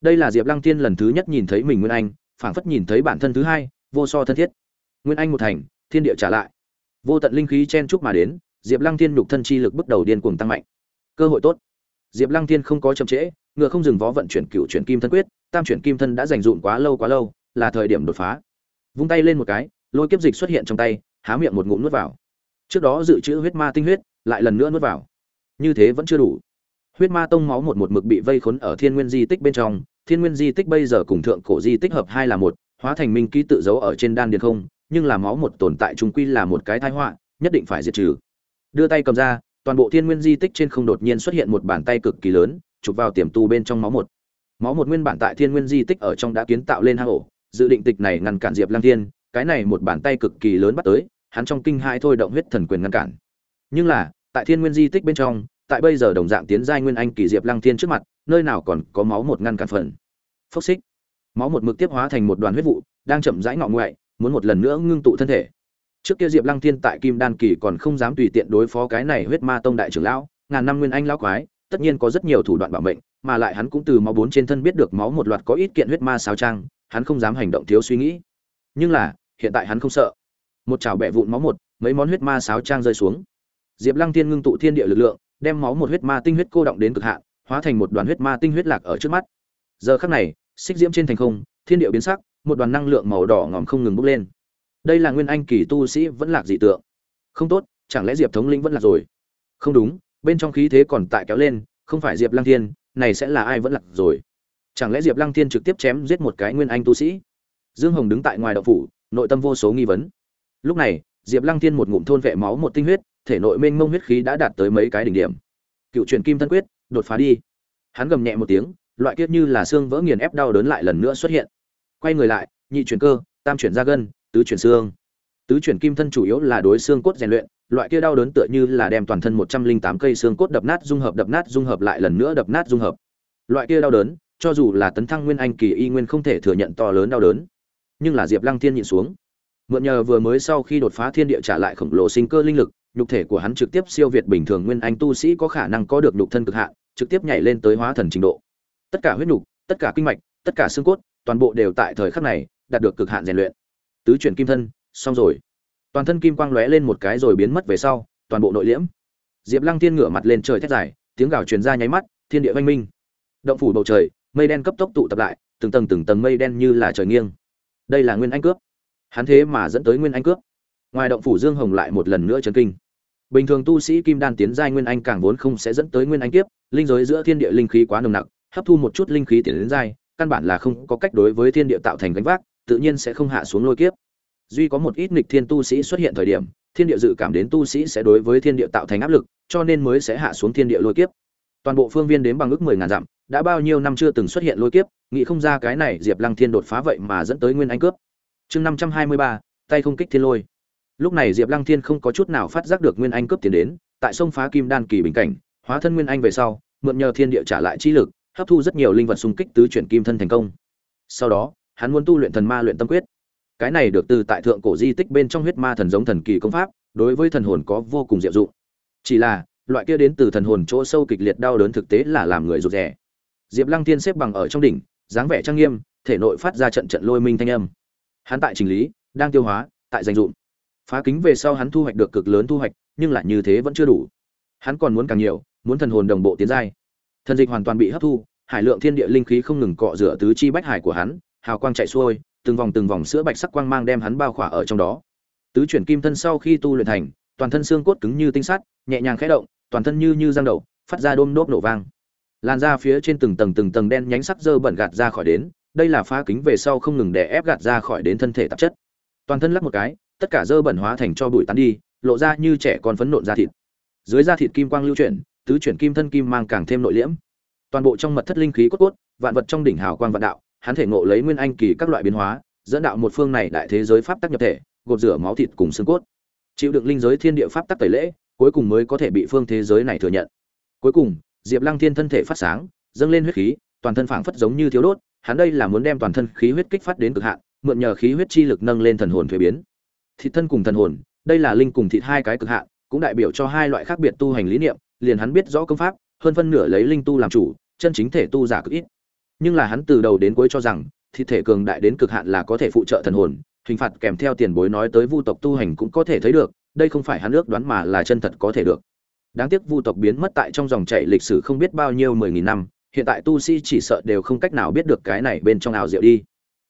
Đây là diệp lăng Thiên lần thứ nhất nhìn thấy mình nguyên anh, phảng phất nhìn thấy bản thân thứ hai, vô so thân thiết. Nguyên anh một thành, thiên địa trả lại. Vô tận linh khí chen chúc mà đến, diệp lăng thiên nhục thân chi lực bước đầu điên cuồng tăng mạnh. Cơ hội tốt. Diệp lăng thiên không có chậm trễ ngựa không dừng vó vận chuyển cựu chuyển kim thân quyết, tam chuyển kim thân đã dành dụm quá lâu quá lâu, là thời điểm đột phá. Vung tay lên một cái, lôi kiếp dịch xuất hiện trong tay, há miệng một ngụm nuốt vào. Trước đó dự trữ huyết ma tinh huyết, lại lần nữa nuốt vào. Như thế vẫn chưa đủ. Huyết ma tông máu một một mực bị vây khốn ở thiên nguyên di tích bên trong, thiên nguyên di tích bây giờ cùng thượng cổ di tích hợp hai là một, hóa thành minh ký tự giấu ở trên đan điền không, nhưng là máu một tồn tại trung quy là một cái tai họa, nhất định phải diệt trừ. Đưa tay cầm ra, toàn bộ thiên nguyên di tích trên không đột nhiên xuất hiện một bàn tay cực kỳ lớn chụp vào tiềm tu bên trong máu một. Máu một nguyên bản tại thiên nguyên di tích ở trong đã kiến tạo lên hang ổ, dự định tịch này ngăn cản diệp lăng thiên, cái này một bàn tay cực kỳ lớn bắt tới, hắn trong kinh hai thôi động huyết thần quyền ngăn cản. Nhưng là, tại thiên nguyên di tích bên trong, tại bây giờ đồng dạng tiến giai nguyên anh kỳ diệp lăng thiên trước mặt, nơi nào còn có máu một ngăn cản phần. Phốc xích. Máu một mực tiếp hóa thành một đoàn huyết vụ, đang chậm rãi ngọ ngoại, muốn một lần nữa ngưng tụ thân thể. Trước kia diệp lăng thiên tại kim đan kỳ còn không dám tùy tiện đối phó cái này huyết ma tông đại trưởng lão, ngàn năm nguyên anh lão quái tất nhiên có rất nhiều thủ đoạn bảo mệnh, mà lại hắn cũng từ máu bốn trên thân biết được máu một loạt có ít kiện huyết ma sao trang, hắn không dám hành động thiếu suy nghĩ. Nhưng là, hiện tại hắn không sợ. Một chảo bẻ vụn máu một, mấy món huyết ma sáo trang rơi xuống. Diệp lăng tiên ngưng tụ thiên địa lực lượng, đem máu một huyết ma tinh huyết cô động đến cực hạn, hóa thành một đoàn huyết ma tinh huyết lạc ở trước mắt. Giờ khắc này, xích diễm trên thành không, thiên địa biến sắc, một đoàn năng lượng màu đỏ ngòm không ngừng bốc lên. Đây là nguyên anh kỳ tu sĩ vẫn lạc dị tượng. Không tốt, chẳng lẽ diệp thống lĩnh vẫn lạc rồi? Không đúng bên trong khí thế còn tại kéo lên, không phải diệp lăng thiên, này sẽ là ai vẫn lạc rồi. Chẳng lẽ diệp lăng thiên trực tiếp chém giết một cái nguyên anh tu sĩ? Dương hồng đứng tại ngoài đậu phủ, nội tâm vô số nghi vấn. Lúc này, diệp lăng thiên một ngụm thôn vệ máu, một tinh huyết, thể nội mênh mông huyết khí đã đạt tới mấy cái đỉnh điểm. Cựu truyền kim thân quyết, đột phá đi. Hắn gầm nhẹ một tiếng, loại kiết như là xương vỡ nghiền ép đau đớn lại lần nữa xuất hiện. Quay người lại, nhị chuyển cơ, tam chuyển da gân, tứ chuyển xương. Tứ chuyển kim thân chủ yếu là đối xương cốt rèn luyện loại kia đau đớn tựa như là đem toàn thân một trăm linh tám cây xương cốt đập nát dung hợp, đập nát dung hợp lại lần nữa đập nát dung hợp. Loại kia đau đớn, cho dù là tấn thăng nguyên anh kỳ y nguyên không thể thừa nhận to lớn đau đớn. Nhưng là diệp lăng thiên nhịn xuống. Mượn nhờ vừa mới sau khi đột phá thiên địa trả lại khổng lồ sinh cơ linh lực, nhục thể của hắn trực tiếp siêu việt bình thường nguyên anh tu sĩ có khả năng có được nhục thân cực hạn, trực tiếp nhảy lên tới hóa thần trình độ. Tất cả huyết nhục, tất cả kinh mạch, tất cả xương cốt, toàn bộ đều tại thời khắc này đạt được cực hạn rèn luyện. Tứ chuyển kim thân, xong rồi toàn thân kim quang lóe lên một cái rồi biến mất về sau, toàn bộ nội liễm. Diệp lăng tiên ngửa mặt lên trời thét dài, tiếng gào truyền ra nháy mắt, thiên địa oanh minh. Động phủ bầu trời, mây đen cấp tốc tụ tập lại, từng tầng từng tầng mây đen như là trời nghiêng. Đây là nguyên anh cướp. Hắn thế mà dẫn tới nguyên anh cướp. Ngoài động phủ dương hồng lại một lần nữa chấn kinh. Bình thường tu sĩ kim đan tiến giai nguyên anh càng vốn không sẽ dẫn tới nguyên anh kiếp, linh giới giữa thiên địa linh khí quá nồng nặc, hấp thu một chút linh khí tiến đến giai, căn bản là không có cách đối với thiên địa tạo thành gánh vác, tự nhiên sẽ không hạ xuống lôi kiếp duy có một ít nghịch thiên tu sĩ xuất hiện thời điểm, thiên địa dự cảm đến tu sĩ sẽ đối với thiên địa tạo thành áp lực, cho nên mới sẽ hạ xuống thiên địa lôi kiếp. Toàn bộ phương viên đến bằng ước mười ngàn dặm, đã bao nhiêu năm chưa từng xuất hiện lôi kiếp, nghĩ không ra cái này diệp lăng thiên đột phá vậy mà dẫn tới nguyên anh cướp. Chương năm trăm hai mươi ba, tay không kích thiên lôi. Lúc này diệp lăng thiên không có chút nào phát giác được nguyên anh cướp tiến đến, tại sông phá kim đan kỳ bình cảnh, hóa thân nguyên anh về sau, mượn nhờ thiên địa trả lại chi lực, hấp thu rất nhiều linh vật xung kích tứ chuyển kim thân thành công. Sau đó, hắn muốn tu luyện thần ma luyện tâm quyết cái này được từ tại thượng cổ di tích bên trong huyết ma thần giống thần kỳ công pháp, đối với thần hồn có vô cùng diệu dụng. Chỉ là, loại kia đến từ thần hồn chỗ sâu kịch liệt đau đớn thực tế là làm người rụt rè. Diệp lăng thiên xếp bằng ở trong đỉnh, dáng vẻ trang nghiêm, thể nội phát ra trận trận lôi minh thanh âm. Hắn tại trình lý, đang tiêu hóa, tại danh dụng. Phá kính về sau hắn thu hoạch được cực lớn thu hoạch, nhưng lại như thế vẫn chưa đủ. Hắn còn muốn càng nhiều, muốn thần hồn đồng bộ tiến giai. Thần dịch hoàn toàn bị hấp thu, hải lượng thiên địa linh khí không ngừng cọ rửa tứ chi bách hải của hắn, hào quang chạy xuôi từng vòng từng vòng sữa bạch sắc quang mang đem hắn bao khỏa ở trong đó. Tứ chuyển kim thân sau khi tu luyện thành, toàn thân xương cốt cứng như tinh sắt, nhẹ nhàng khẽ động, toàn thân như như giang đậu, phát ra đôm đốp nổ vang. Lan ra phía trên từng tầng từng tầng đen nhánh sắc dơ bẩn gạt ra khỏi đến, đây là phá kính về sau không ngừng để ép gạt ra khỏi đến thân thể tạp chất. Toàn thân lắc một cái, tất cả dơ bẩn hóa thành cho bụi tán đi, lộ ra như trẻ con phấn nộn da thịt. Dưới da thịt kim quang lưu chuyển, tứ chuyển kim thân kim mang càng thêm nội liễm. Toàn bộ trong mật thất linh khí cốt cốt, vạn vật trong đỉnh hào quang vạn đạo hắn thể ngộ lấy nguyên anh kỳ các loại biến hóa, dẫn đạo một phương này đại thế giới pháp tắc nhập thể, gột rửa máu thịt cùng xương cốt. Chịu đựng linh giới thiên địa pháp tắc tẩy lễ, cuối cùng mới có thể bị phương thế giới này thừa nhận. Cuối cùng, diệp lăng thiên thân thể phát sáng, dâng lên huyết khí, toàn thân phảng phất giống như thiếu đốt, hắn đây là muốn đem toàn thân khí huyết kích phát đến cực hạn, mượn nhờ khí huyết chi lực nâng lên thần hồn thủy biến. Thịt thân cùng thần hồn, đây là linh cùng thịt hai cái cực hạn, cũng đại biểu cho hai loại khác biệt tu hành lý niệm, liền hắn biết rõ công pháp, hơn phân nửa lấy linh tu làm chủ, chân chính thể tu giả cực ít nhưng là hắn từ đầu đến cuối cho rằng thịt thể cường đại đến cực hạn là có thể phụ trợ thần hồn, hình phạt kèm theo tiền bối nói tới vu tộc tu hành cũng có thể thấy được, đây không phải hắn ước đoán mà là chân thật có thể được. Đáng tiếc vu tộc biến mất tại trong dòng chảy lịch sử không biết bao nhiêu mười nghìn năm, hiện tại tu sĩ chỉ sợ đều không cách nào biết được cái này bên trong ảo diệu đi.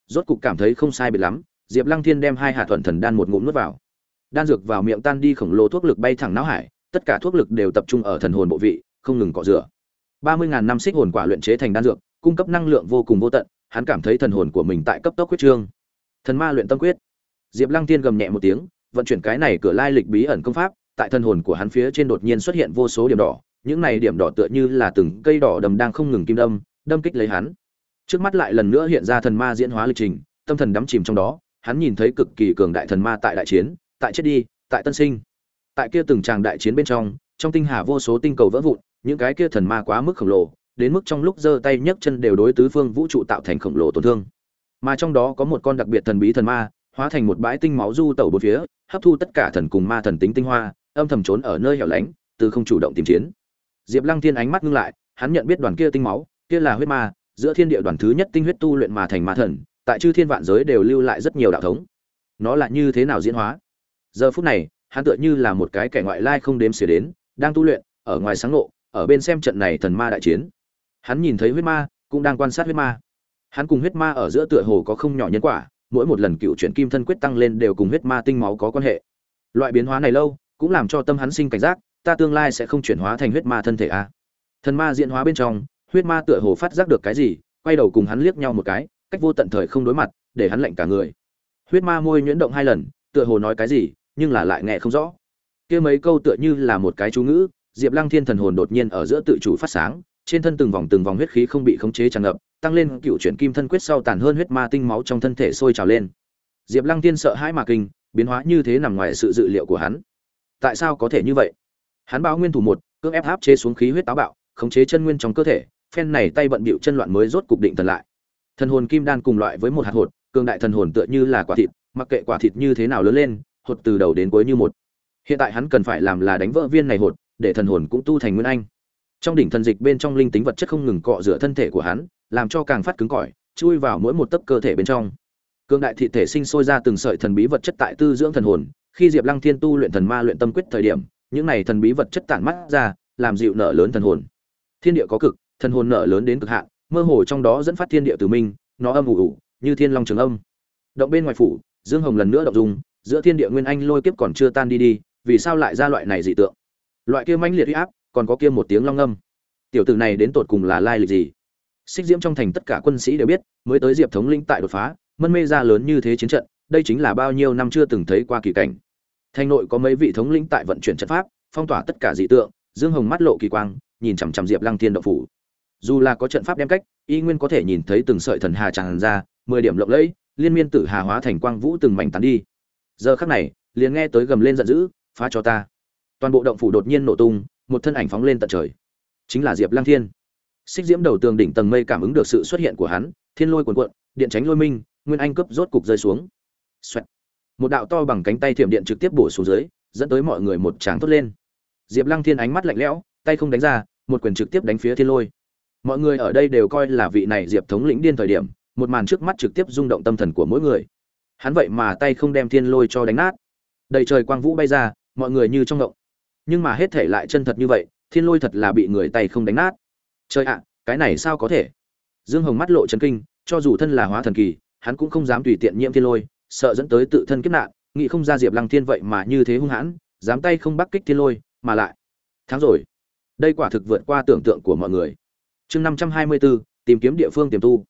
Rốt cục cảm thấy không sai biệt lắm, diệp lăng thiên đem hai hạt thuần thần đan một ngụm nuốt vào. Đan dược vào miệng tan đi khổng lồ thuốc lực bay thẳng não hải, tất cả thuốc lực đều tập trung ở thần hồn bộ vị, không ngừng cọ rửa. Ba mươi ngàn năm xích hồn quả luyện chế thành đan dược cung cấp năng lượng vô cùng vô tận, hắn cảm thấy thần hồn của mình tại cấp tốc huyết trương. Thần ma luyện tâm quyết. Diệp lăng tiên gầm nhẹ một tiếng, vận chuyển cái này cửa lai lịch bí ẩn công pháp, tại thần hồn của hắn phía trên đột nhiên xuất hiện vô số điểm đỏ, những này điểm đỏ tựa như là từng cây đỏ đầm đang không ngừng kim đâm đâm kích lấy hắn. Trước mắt lại lần nữa hiện ra thần ma diễn hóa lịch trình, tâm thần đắm chìm trong đó, hắn nhìn thấy cực kỳ cường đại thần ma tại đại chiến, tại chết đi, tại tân sinh. Tại kia từng tràng đại chiến bên trong trong tinh hà vô số tinh cầu vỡ vụn, những cái kia thần ma quá mức khổng lồ đến mức trong lúc giơ tay nhấc chân đều đối tứ phương vũ trụ tạo thành khổng lồ tổn thương. Mà trong đó có một con đặc biệt thần bí thần ma, hóa thành một bãi tinh máu du tẩu bốn phía, hấp thu tất cả thần cùng ma thần tính tinh hoa, âm thầm trốn ở nơi hẻo lánh, từ không chủ động tìm chiến. Diệp lăng thiên ánh mắt ngưng lại, hắn nhận biết đoàn kia tinh máu, kia là huyết ma, giữa thiên địa đoàn thứ nhất tinh huyết tu luyện mà thành ma thần, tại chư thiên vạn giới đều lưu lại rất nhiều đạo thống. Nó là như thế nào diễn hóa? Giờ phút này, hắn tựa như là một cái kẻ ngoại lai không đếm xỉa đến, đang tu luyện, ở ngoài sáng ngộ, ở bên xem trận này thần ma đại chiến hắn nhìn thấy huyết ma, cũng đang quan sát huyết ma. Hắn cùng huyết ma ở giữa tựa hồ có không nhỏ nhân quả, mỗi một lần cựu chuyển kim thân quyết tăng lên đều cùng huyết ma tinh máu có quan hệ. Loại biến hóa này lâu, cũng làm cho tâm hắn sinh cảnh giác, ta tương lai sẽ không chuyển hóa thành huyết ma thân thể a à. thần ma diễn hóa bên trong, huyết ma tựa hồ phát giác được cái gì, quay đầu cùng hắn liếc nhau một cái, cách vô tận thời không đối mặt, để hắn lạnh cả người. Huyết ma môi nhuyễn động hai lần, tựa hồ nói cái gì, nhưng là lại nghe không rõ. Kia mấy câu tựa như là một cái chú ngữ, diệp lăng thiên thần hồn đột nhiên ở giữa tự chủ phát sáng trên thân từng vòng từng vòng huyết khí không bị khống chế tràn ngập, tăng lên cựu chuyển kim thân quyết sau tàn hơn huyết ma tinh máu trong thân thể sôi trào lên. Diệp lăng tiên sợ hãi mà kinh, biến hóa như thế nằm ngoài sự dự liệu của hắn. Tại sao có thể như vậy? Hắn báo nguyên thủ một, cưỡng ép áp chế xuống khí huyết táo bạo, khống chế chân nguyên trong cơ thể, phen này tay bận bịu chân loạn mới rốt cục định thần lại. Thần hồn kim đan cùng loại với một hạt hột, cường đại thần hồn tựa như là quả thịt, mặc kệ quả thịt như thế nào lớn lên, hột từ đầu đến cuối như một. Hiện tại hắn cần phải làm là đánh vỡ viên này hột, để thần hồn cũng tu thành nguyên anh trong đỉnh thần dịch bên trong linh tính vật chất không ngừng cọ rửa thân thể của hắn, làm cho càng phát cứng cỏi, chui vào mỗi một tấc cơ thể bên trong. Cương đại thị thể sinh sôi ra từng sợi thần bí vật chất tại tư dưỡng thần hồn, khi diệp lăng thiên tu luyện thần ma luyện tâm quyết thời điểm, những này thần bí vật chất tản mắt ra, làm dịu nở lớn thần hồn. Thiên địa có cực, thần hồn nở lớn đến cực hạn, mơ hồ trong đó dẫn phát thiên địa từ minh, nó âm ủ ủ, như thiên long trường âm. Động bên ngoài phủ, dương hồng lần nữa động dung, giữa thiên địa nguyên anh lôi kiếp còn chưa tan đi đi, vì sao lại ra loại này dị tượng? Loại kia mãnh liệt huy áp còn có kia một tiếng long âm tiểu tử này đến tột cùng là lai lịch gì? Xích diễm trong thành tất cả quân sĩ đều biết, mới tới diệp thống lĩnh tại đột phá, mân mê ra lớn như thế chiến trận, đây chính là bao nhiêu năm chưa từng thấy qua kỳ cảnh. Thành nội có mấy vị thống lĩnh tại vận chuyển trận pháp, phong tỏa tất cả dị tượng, dương hồng mắt lộ kỳ quang, nhìn chằm chằm diệp lăng thiên động phủ. Dù là có trận pháp đem cách, y nguyên có thể nhìn thấy từng sợi thần hà tràn ra, mười điểm lộng lẫy, liên miên tử hà hóa thành quang vũ từng mảnh tán đi. Giờ khắc này, liền nghe tới gầm lên giận dữ, phá cho ta! Toàn bộ động phủ đột nhiên nổ tung một thân ảnh phóng lên tận trời. Chính là diệp lang thiên. Xích diễm đầu tường đỉnh tầng mây cảm ứng được sự xuất hiện của hắn, thiên lôi cuồn cuộn, điện tránh lôi minh, nguyên anh cướp rốt cục rơi xuống. Xoẹt. một đạo to bằng cánh tay thiểm điện trực tiếp bổ xuống dưới, dẫn tới mọi người một tràng thốt lên. Diệp lăng thiên ánh mắt lạnh lẽo, tay không đánh ra, một quyền trực tiếp đánh phía thiên lôi. Mọi người ở đây đều coi là vị này diệp thống lĩnh điên thời điểm, một màn trước mắt trực tiếp rung động tâm thần của mỗi người. Hắn vậy mà tay không đem thiên lôi cho đánh nát. Đầy trời quang vũ bay ra, mọi người như trong động nhưng mà hết thể lại chân thật như vậy, thiên lôi thật là bị người tay không đánh nát. Trời ạ, cái này sao có thể? Dương hồng mắt lộ chấn kinh, cho dù thân là hóa thần kỳ, hắn cũng không dám tùy tiện nhiễm thiên lôi, sợ dẫn tới tự thân kiếp nạn, nghĩ không ra diệp lăng thiên vậy mà như thế hung hãn, dám tay không bắt kích thiên lôi, mà lại. Thắng rồi. Đây quả thực vượt qua tưởng tượng của mọi người. Chương năm trăm hai mươi bốn tìm kiếm địa phương tiềm tu.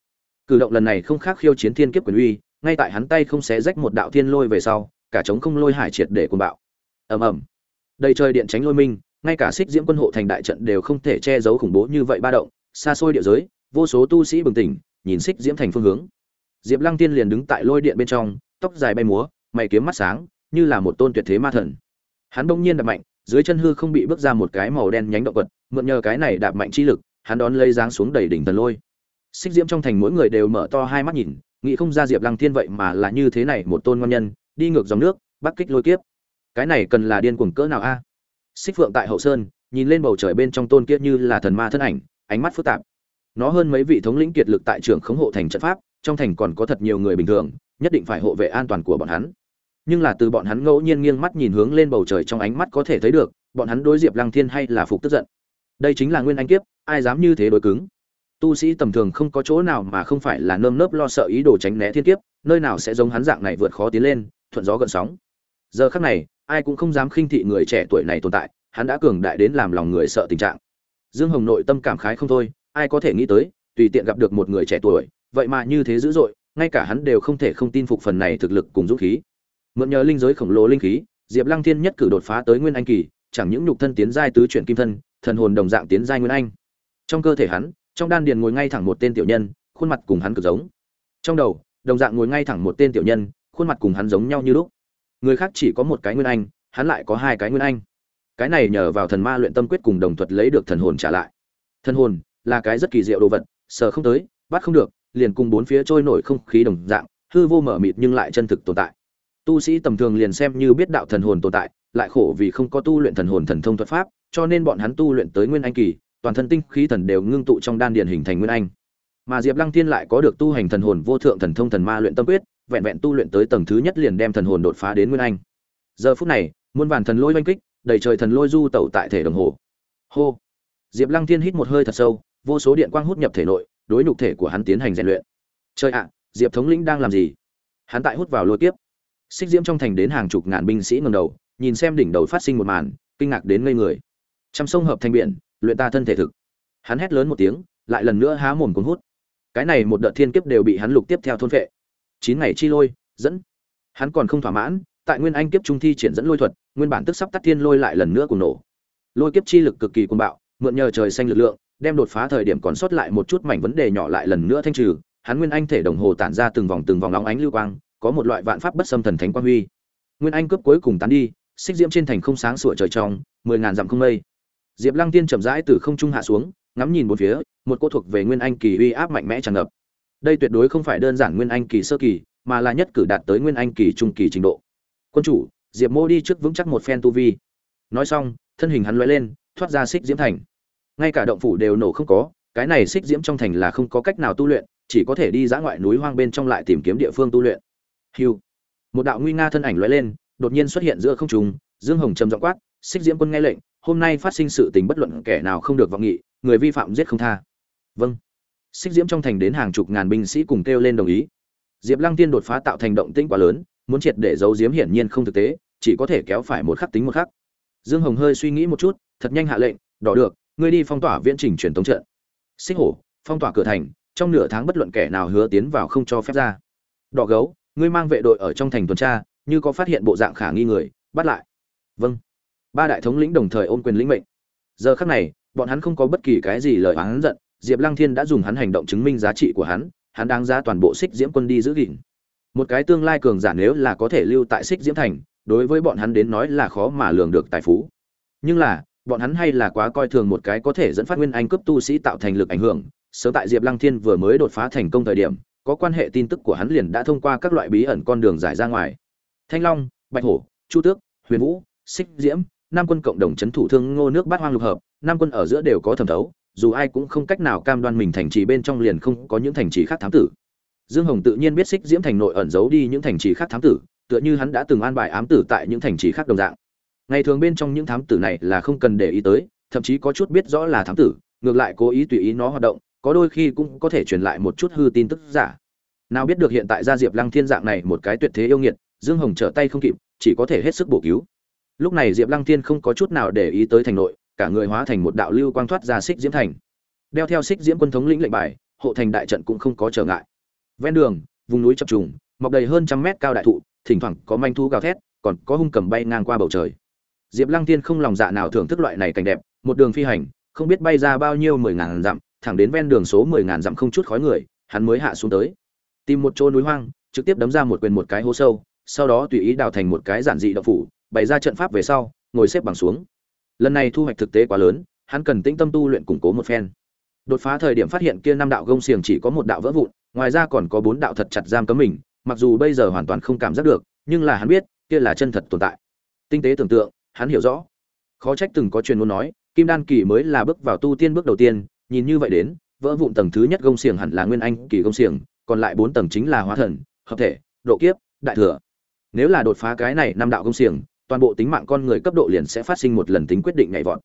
Cử động lần này không khác khiêu chiến thiên kiếp quyền uy, ngay tại hắn tay không xé rách một đạo thiên lôi về sau, cả trống không lôi hải triệt để cuồng bạo. Ầm ầm đầy trời điện tránh lôi minh, ngay cả xích diễm quân hộ thành đại trận đều không thể che giấu khủng bố như vậy ba động. Xa xôi địa giới, vô số tu sĩ bừng tỉnh, nhìn xích diễm thành phương hướng. Diệp lăng tiên liền đứng tại lôi điện bên trong, tóc dài bay múa, mày kiếm mắt sáng, như là một tôn tuyệt thế ma thần. Hắn bỗng nhiên đạp mạnh, dưới chân hư không bị bước ra một cái màu đen nhánh động vật mượn nhờ cái này đạp mạnh chi lực, hắn đón lây giáng xuống đầy đỉnh thần lôi. Xích diễm trong thành mỗi người đều mở to hai mắt nhìn, nghĩ không ra diệp lăng thiên vậy mà là như thế này một tôn ngon nhân, đi ngược dòng nước, bắc kích lôi kiếp cái này cần là điên cuồng cỡ nào a? Xích phượng tại hậu sơn, nhìn lên bầu trời bên trong tôn kiết như là thần ma thân ảnh, ánh mắt phức tạp. Nó hơn mấy vị thống lĩnh kiệt lực tại trường khống hộ thành trận pháp, trong thành còn có thật nhiều người bình thường, nhất định phải hộ vệ an toàn của bọn hắn. Nhưng là từ bọn hắn ngẫu nhiên nghiêng mắt nhìn hướng lên bầu trời trong ánh mắt có thể thấy được, bọn hắn đối diệp lăng thiên hay là phục tức giận. Đây chính là nguyên anh kiếp, ai dám như thế đối cứng? Tu sĩ tầm thường không có chỗ nào mà không phải là nơm nớp lo sợ ý đồ tránh né thiên kiếp, nơi nào sẽ giống hắn dạng này vượt khó tiến lên, thuận gió gợn sóng. Giờ khắc này ai cũng không dám khinh thị người trẻ tuổi này tồn tại, hắn đã cường đại đến làm lòng người sợ tình trạng. Dương hồng nội tâm cảm khái không thôi, ai có thể nghĩ tới, tùy tiện gặp được một người trẻ tuổi, vậy mà như thế dữ dội, ngay cả hắn đều không thể không tin phục phần này thực lực cùng dũng khí. Mượn nhờ linh giới khổng lồ linh khí, diệp lăng thiên nhất cử đột phá tới nguyên anh kỳ, chẳng những nhục thân tiến giai tứ chuyển kim thân, thần hồn đồng dạng tiến giai nguyên anh. Trong cơ thể hắn, trong đan điền ngồi ngay thẳng một tên tiểu nhân, khuôn mặt cùng hắn cực giống. Trong đầu, đồng dạng ngồi ngay thẳng một tên tiểu nhân, khuôn mặt cùng hắn giống nhau như lúc người khác chỉ có một cái nguyên anh, hắn lại có hai cái nguyên anh. Cái này nhờ vào thần ma luyện tâm quyết cùng đồng thuật lấy được thần hồn trả lại. Thần hồn là cái rất kỳ diệu đồ vật, sờ không tới, bắt không được, liền cùng bốn phía trôi nổi không khí đồng dạng, hư vô mở mịt nhưng lại chân thực tồn tại. Tu sĩ tầm thường liền xem như biết đạo thần hồn tồn tại, lại khổ vì không có tu luyện thần hồn thần thông thuật pháp, cho nên bọn hắn tu luyện tới nguyên anh kỳ, toàn thân tinh khí thần đều ngưng tụ trong đan điền hình thành nguyên anh. Mà diệp lăng thiên lại có được tu hành thần hồn vô thượng thần thông thần ma luyện tâm quyết vẹn vẹn tu luyện tới tầng thứ nhất liền đem thần hồn đột phá đến nguyên anh. Giờ phút này, muôn vàn thần lôi oanh kích, đầy trời thần lôi du tẩu tại thể đồng hồ. Hô! Diệp lăng thiên hít một hơi thật sâu, vô số điện quang hút nhập thể nội, đối nhục thể của hắn tiến hành rèn luyện. Trời ạ, diệp thống lĩnh đang làm gì? Hắn tại hút vào lôi tiếp xích diễm trong thành đến hàng chục ngàn binh sĩ ngầm đầu, nhìn xem đỉnh đầu phát sinh một màn, kinh ngạc đến ngây người. T sông hợp thành biển, luyện ta thân thể thực. Hắn hét lớn một tiếng, lại lần nữa há mồm cuốn hút. Cái này một đợt thiên kiếp đều bị hắn lục tiếp theo thôn vệ chín ngày chi lôi, dẫn. Hắn còn không thỏa mãn, tại nguyên anh kiếp trung thi triển dẫn lôi thuật, nguyên bản tức sắp tắt thiên lôi lại lần nữa cùng nổ. Lôi kiếp chi lực cực kỳ cuồng bạo, mượn nhờ trời xanh lực lượng, đem đột phá thời điểm còn sót lại một chút mảnh vấn đề nhỏ lại lần nữa thanh trừ, hắn nguyên anh thể đồng hồ tản ra từng vòng từng vòng nóng ánh lưu quang, có một loại vạn pháp bất xâm thần thánh quang huy. Nguyên anh cướp cuối cùng tán đi, xích diễm trên thành không sáng sủa trời trong, mười ngàn dặm không mây. Diệp lăng tiên chậm rãi từ không trung hạ xuống, ngắm nhìn một phía, một cô thuộc về nguyên anh kỳ uy áp mạnh mẽ tràn ngập đây tuyệt đối không phải đơn giản nguyên anh kỳ sơ kỳ, mà là nhất cử đạt tới nguyên anh kỳ trung kỳ trình độ. Quân chủ, diệp mô đi trước vững chắc một phen tu vi. Nói xong, thân hình hắn loay lên, thoát ra xích diễm thành. Ngay cả động phủ đều nổ không có, cái này xích diễm trong thành là không có cách nào tu luyện, chỉ có thể đi dã ngoại núi hoang bên trong lại tìm kiếm địa phương tu luyện. Hiu một đạo nguy nga thân ảnh loay lên, đột nhiên xuất hiện giữa không trung, dương hồng trầm giọng quát xích diễm quân nghe lệnh, hôm nay phát sinh sự tình bất luận kẻ nào không được vọng nghị, người vi phạm giết không tha. Vâng xích diễm trong thành đến hàng chục ngàn binh sĩ cùng kêu lên đồng ý. Diệp lăng tiên đột phá tạo thành động tĩnh quá lớn, muốn triệt để giấu diếm hiển nhiên không thực tế, chỉ có thể kéo phải một khắc tính một khắc. Dương hồng hơi suy nghĩ một chút, thật nhanh hạ lệnh, đỏ được, ngươi đi phong tỏa viễn trình truyền tống trận. Xích hổ, phong tỏa cửa thành, trong nửa tháng bất luận kẻ nào hứa tiến vào không cho phép ra. Đỏ gấu, ngươi mang vệ đội ở trong thành tuần tra, như có phát hiện bộ dạng khả nghi người, bắt lại. Vâng. Ba đại thống lĩnh đồng thời ôm quyền lĩnh mệnh. Giờ khắc này, bọn hắn không có bất kỳ cái gì lời oán giận diệp lăng thiên đã dùng hắn hành động chứng minh giá trị của hắn hắn đáng giá toàn bộ xích diễm quân đi giữ gìn. Một cái tương lai cường giả nếu là có thể lưu tại xích diễm thành, đối với bọn hắn đến nói là khó mà lường được tài phú. Nhưng là, bọn hắn hay là quá coi thường một cái có thể dẫn phát nguyên anh cấp tu sĩ tạo thành lực ảnh hưởng. Sớm tại diệp lăng thiên vừa mới đột phá thành công thời điểm, có quan hệ tin tức của hắn liền đã thông qua các loại bí ẩn con đường giải ra ngoài. Thanh long, bạch hổ, chu tước, huyền vũ xích diễm năm quân cộng đồng chấn thủ thương ngô nước bát hoang lục hợp năm quân ở giữa đều có thẩm thấu dù ai cũng không cách nào cam đoan mình thành trì bên trong liền không có những thành trì khác thám tử. Dương hồng tự nhiên biết xích diễm thành nội ẩn giấu đi những thành trì khác thám tử, tựa như hắn đã từng an bài ám tử tại những thành trì khác đồng dạng. Ngày thường bên trong những thám tử này là không cần để ý tới, thậm chí có chút biết rõ là thám tử, ngược lại cố ý tùy ý nó hoạt động, có đôi khi cũng có thể truyền lại một chút hư tin tức giả. Nào biết được hiện tại gia diệp lăng thiên dạng này một cái tuyệt thế yêu nghiệt, dương hồng trở tay không kịp, chỉ có thể hết sức bổ cứu. Lúc này diệp lăng thiên không có chút nào để ý tới thành nội cả người hóa thành một đạo lưu quang thoát ra xích diễm thành. Đeo theo xích diễm quân thống lĩnh lệnh bài, hộ thành đại trận cũng không có trở ngại. Ven đường, vùng núi chập trùng, mọc đầy hơn trăm mét cao đại thụ, thỉnh thoảng có manh thu gào thét, còn có hung cầm bay ngang qua bầu trời. Diệp lăng thiên không lòng dạ nào thưởng thức loại này cảnh đẹp, một đường phi hành, không biết bay ra bao nhiêu mười ngàn dặm, thẳng đến ven đường số mười ngàn dặm không chút khói người, hắn mới hạ xuống tới. Tìm một chỗ núi hoang, trực tiếp đấm ra một quyền một cái hố sâu, sau đó tùy ý đào thành một cái giản dị đậu phủ, bày ra trận pháp về sau, ngồi xếp bằng xuống lần này thu hoạch thực tế quá lớn, hắn cần tĩnh tâm tu luyện củng cố một phen. Đột phá thời điểm phát hiện kia năm đạo gông xiềng chỉ có một đạo vỡ vụn, ngoài ra còn có bốn đạo thật chặt giam cấm mình, mặc dù bây giờ hoàn toàn không cảm giác được, nhưng là hắn biết, kia là chân thật tồn tại. Tinh tế tưởng tượng, hắn hiểu rõ. Khó trách từng có truyền ngôn nói, kim đan kỳ mới là bước vào tu tiên bước đầu tiên, nhìn như vậy đến, vỡ vụn tầng thứ nhất gông xiềng hẳn là nguyên anh kỳ gông xiềng, còn lại bốn tầng chính là hóa thần, hợp thể, độ kiếp, đại thừa. Nếu là đột phá cái này năm đạo gông xiềng toàn bộ tính mạng con người cấp độ liền sẽ phát sinh một lần tính quyết định nhảy vọt.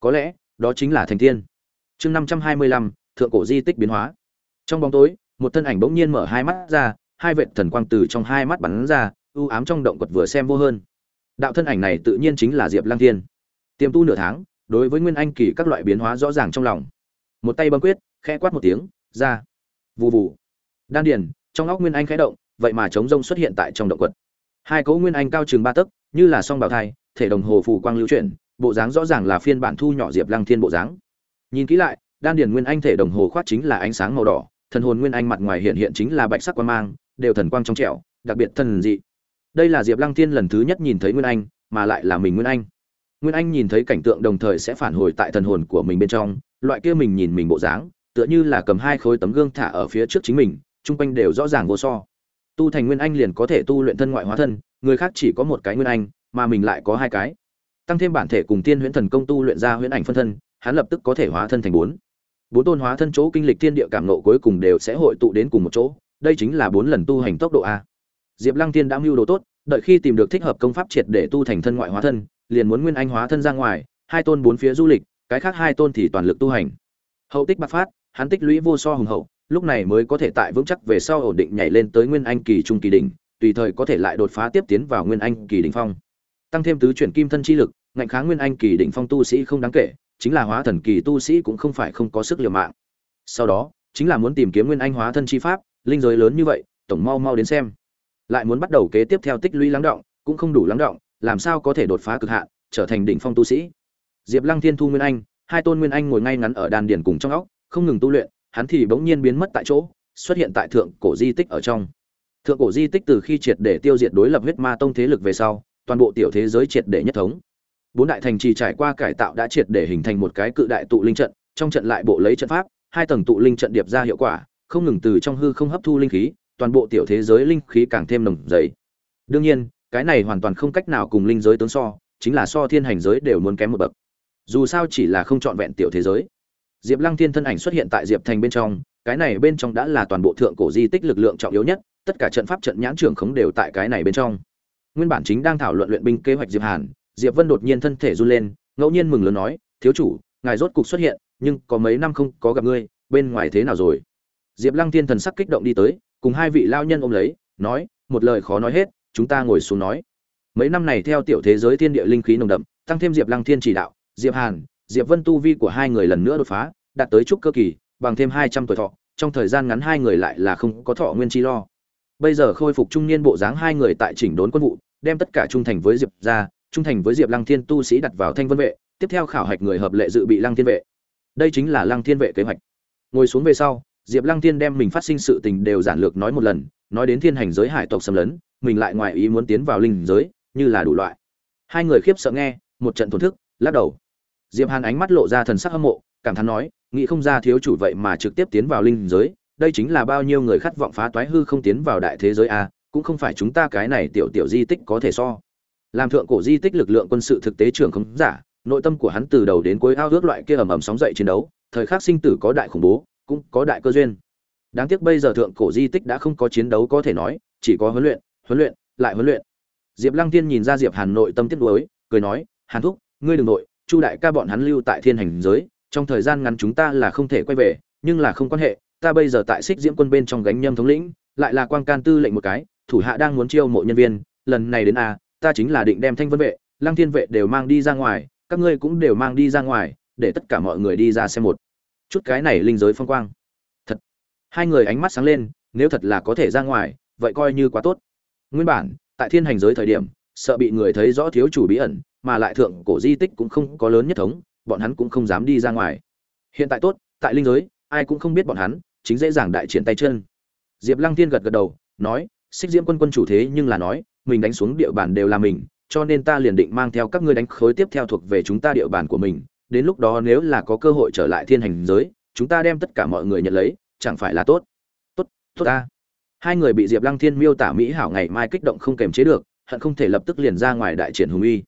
Có lẽ, đó chính là thành tiên. Chương năm trăm hai mươi lăm, thượng cổ di tích biến hóa. Trong bóng tối, một thân ảnh bỗng nhiên mở hai mắt ra, hai vệt thần quang từ trong hai mắt bắn ra, u ám trong động quật vừa xem vô hơn. Đạo thân ảnh này tự nhiên chính là diệp lăng thiên. Tiềm tu nửa tháng, đối với nguyên anh kỳ các loại biến hóa rõ ràng trong lòng. Một tay bấm quyết, khẽ quát một tiếng, ra. Vù vù. Đan điền, trong óc nguyên anh khẽ động, vậy mà chống rông xuất hiện tại trong động quật. Hai cỗ nguyên anh cao chừng ba tấc như là song bào thai, thể đồng hồ phù quang lưu chuyển, bộ dáng rõ ràng là phiên bản thu nhỏ diệp lăng thiên bộ dáng. Nhìn kỹ lại, đan điền nguyên anh thể đồng hồ khoát chính là ánh sáng màu đỏ, thần hồn nguyên anh mặt ngoài hiện hiện chính là bạch sắc quan mang, đều thần quang trong trẻo, đặc biệt thần dị. Đây là diệp lăng thiên lần thứ nhất nhìn thấy nguyên anh, mà lại là mình nguyên anh. Nguyên anh nhìn thấy cảnh tượng đồng thời sẽ phản hồi tại thần hồn của mình bên trong, loại kia mình nhìn mình bộ dáng, tựa như là cầm hai khối tấm gương thả ở phía trước chính mình, chung quanh đều rõ ràng vô so tu thành nguyên anh liền có thể tu luyện thân ngoại hóa thân, người khác chỉ có một cái nguyên anh, mà mình lại có hai cái. Tăng thêm bản thể cùng tiên huyễn thần công tu luyện ra huyễn ảnh phân thân, hắn lập tức có thể hóa thân thành bốn. Bốn tôn hóa thân chỗ kinh lịch thiên địa cảm nộ cuối cùng đều sẽ hội tụ đến cùng một chỗ, đây chính là bốn lần tu hành tốc độ a. Diệp lăng tiên đã mưu đồ tốt, đợi khi tìm được thích hợp công pháp triệt để tu thành thân ngoại hóa thân, liền muốn nguyên anh hóa thân ra ngoài, hai tôn bốn phía du lịch, cái khác hai tôn thì toàn lực tu hành. Hậu tích bạc phát, hắn tích lũy vô so hùng hậu lúc này mới có thể tại vững chắc về sau ổn định nhảy lên tới nguyên anh kỳ trung kỳ đỉnh, tùy thời có thể lại đột phá tiếp tiến vào nguyên anh kỳ đỉnh phong. Tăng thêm tứ chuyển kim thân chi lực, ngạnh kháng nguyên anh kỳ đỉnh phong tu sĩ không đáng kể, chính là hóa thần kỳ tu sĩ cũng không phải không có sức liều mạng. Sau đó, chính là muốn tìm kiếm nguyên anh hóa thân chi pháp, linh giới lớn như vậy, tổng mau mau đến xem. Lại muốn bắt đầu kế tiếp theo tích lũy lắng động, cũng không đủ lắng động, làm sao có thể đột phá cực hạn, trở thành đỉnh phong tu sĩ. Diệp lăng thiên thu nguyên anh, hai tôn nguyên anh ngồi ngay ngắn ở đan điền cùng trong óc, không ngừng tu luyện hắn thì bỗng nhiên biến mất tại chỗ, xuất hiện tại thượng cổ di tích ở trong. Thượng cổ di tích từ khi triệt để tiêu diệt đối lập huyết ma tông thế lực về sau, toàn bộ tiểu thế giới triệt để nhất thống. Bốn đại thành trì trải qua cải tạo đã triệt để hình thành một cái cự đại tụ linh trận, trong trận lại bộ lấy trận pháp, hai tầng tụ linh trận điệp ra hiệu quả, không ngừng từ trong hư không hấp thu linh khí, toàn bộ tiểu thế giới linh khí càng thêm nồng dày đương nhiên, cái này hoàn toàn không cách nào cùng linh giới tướng so, chính là so thiên hành giới đều muốn kém một bậc. Dù sao chỉ là không chọn vẹn tiểu thế giới diệp lăng thiên thân ảnh xuất hiện tại diệp thành bên trong, cái này bên trong đã là toàn bộ thượng cổ di tích lực lượng trọng yếu nhất, tất cả trận pháp trận nhãn trưởng khống đều tại cái này bên trong. Nguyên bản chính đang thảo luận luyện binh kế hoạch diệp hàn, diệp vân đột nhiên thân thể run lên, ngẫu nhiên mừng lớn nói, thiếu chủ, ngài rốt cục xuất hiện, nhưng có mấy năm không có gặp ngươi, bên ngoài thế nào rồi? Diệp lăng thiên thần sắc kích động đi tới, cùng hai vị lao nhân ôm lấy, nói, một lời khó nói hết, chúng ta ngồi xuống nói. Mấy năm này theo tiểu thế giới thiên địa linh khí nồng đậm, tăng thêm diệp lăng thiên chỉ đạo, diệp hàn diệp vân tu vi của hai người lần nữa đột phá đạt tới trúc cơ kỳ bằng thêm hai trăm tuổi thọ trong thời gian ngắn hai người lại là không có thọ nguyên chi lo. Bây giờ khôi phục trung niên bộ dáng hai người tại chỉnh đốn quân vụ đem tất cả trung thành với diệp gia, trung thành với diệp lăng thiên tu sĩ đặt vào thanh vân vệ tiếp theo khảo hạch người hợp lệ dự bị lăng thiên vệ. Đây chính là lăng thiên vệ kế hoạch. Ngồi xuống về sau diệp lăng thiên đem mình phát sinh sự tình đều giản lược nói một lần nói đến thiên hành giới hải tộc xâm lấn mình lại ngoài ý muốn tiến vào linh giới như là đủ loại. Hai người khiếp sợ nghe một trận tổn thức lắc đầu diệp hàn ánh mắt lộ ra thần sắc hâm mộ, cảm thán nói, nghĩ không ra thiếu chủ vậy mà trực tiếp tiến vào linh giới, đây chính là bao nhiêu người khát vọng phá toái hư không tiến vào đại thế giới a cũng không phải chúng ta cái này tiểu tiểu di tích có thể so. Làm thượng cổ di tích lực lượng quân sự thực tế trưởng không giả, nội tâm của hắn từ đầu đến cuối ao ước loại kia ầm ầm sóng dậy chiến đấu, thời khắc sinh tử có đại khủng bố, cũng có đại cơ duyên. Đáng tiếc bây giờ thượng cổ di tích đã không có chiến đấu có thể nói, chỉ có huấn luyện huấn luyện, lại huấn luyện. Diệp lăng tiên nhìn ra diệp hàn nội tâm tiếc nuối, cười nói, hàn thúc, ngươi đừng nội chu đại ca bọn hắn lưu tại thiên hành giới, trong thời gian ngắn chúng ta là không thể quay về, nhưng là không quan hệ, ta bây giờ tại xích diễm quân bên trong gánh nhâm thống lĩnh, lại là quan can tư lệnh một cái, thủ hạ đang muốn chiêu mộ nhân viên, lần này đến a ta chính là định đem thanh vân vệ, lăng thiên vệ đều mang đi ra ngoài, các ngươi cũng đều mang đi ra ngoài, để tất cả mọi người đi ra xem một chút cái này linh giới phong quang. Thật. Hai người ánh mắt sáng lên, nếu thật là có thể ra ngoài, vậy coi như quá tốt. Nguyên bản, tại thiên hành giới thời điểm, sợ bị người thấy rõ thiếu chủ bí ẩn mà lại thượng cổ di tích cũng không có lớn nhất thống, bọn hắn cũng không dám đi ra ngoài. Hiện tại tốt, tại linh giới, ai cũng không biết bọn hắn, chính dễ dàng đại triển tay chân. Diệp lăng thiên gật gật đầu, nói, xích diễm quân quân chủ thế nhưng là nói, mình đánh xuống địa bàn đều là mình, cho nên ta liền định mang theo các ngươi đánh khối tiếp theo thuộc về chúng ta địa bàn của mình. Đến lúc đó nếu là có cơ hội trở lại thiên hành giới, chúng ta đem tất cả mọi người nhận lấy, chẳng phải là tốt? Tốt tốt ta. Hai người bị diệp lăng thiên miêu tả mỹ hảo ngày mai kích động không kềm chế được, hận không thể lập tức liền ra ngoài đại triển hùng uy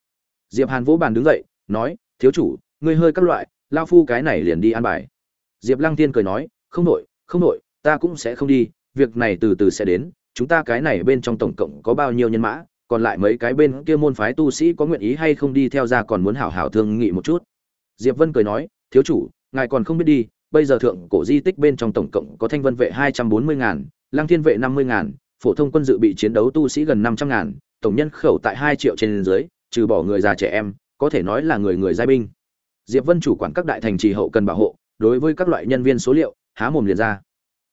diệp hàn vỗ bàn đứng dậy, nói, thiếu chủ, ngươi hơi các loại, lao phu cái này liền đi an bài. Diệp lăng thiên cười nói, không nội không nội ta cũng sẽ không đi, việc này từ từ sẽ đến, chúng ta cái này bên trong tổng cộng có bao nhiêu nhân mã, còn lại mấy cái bên kia môn phái tu sĩ có nguyện ý hay không đi theo ra còn muốn hảo hảo thương nghị một chút. Diệp vân cười nói, thiếu chủ, ngài còn không biết đi, bây giờ thượng cổ di tích bên trong tổng cộng có thanh vân vệ hai trăm bốn mươi ngàn lang thiên vệ năm mươi ngàn, phổ thông quân dự bị chiến đấu tu sĩ gần năm trăm ngàn, tổng nhân khẩu tại hai triệu trên dưới trừ bỏ người già trẻ em, có thể nói là người người giai binh. Diệp vân chủ quản các đại thành trì hậu cần bảo hộ, đối với các loại nhân viên số liệu, há mồm liền ra.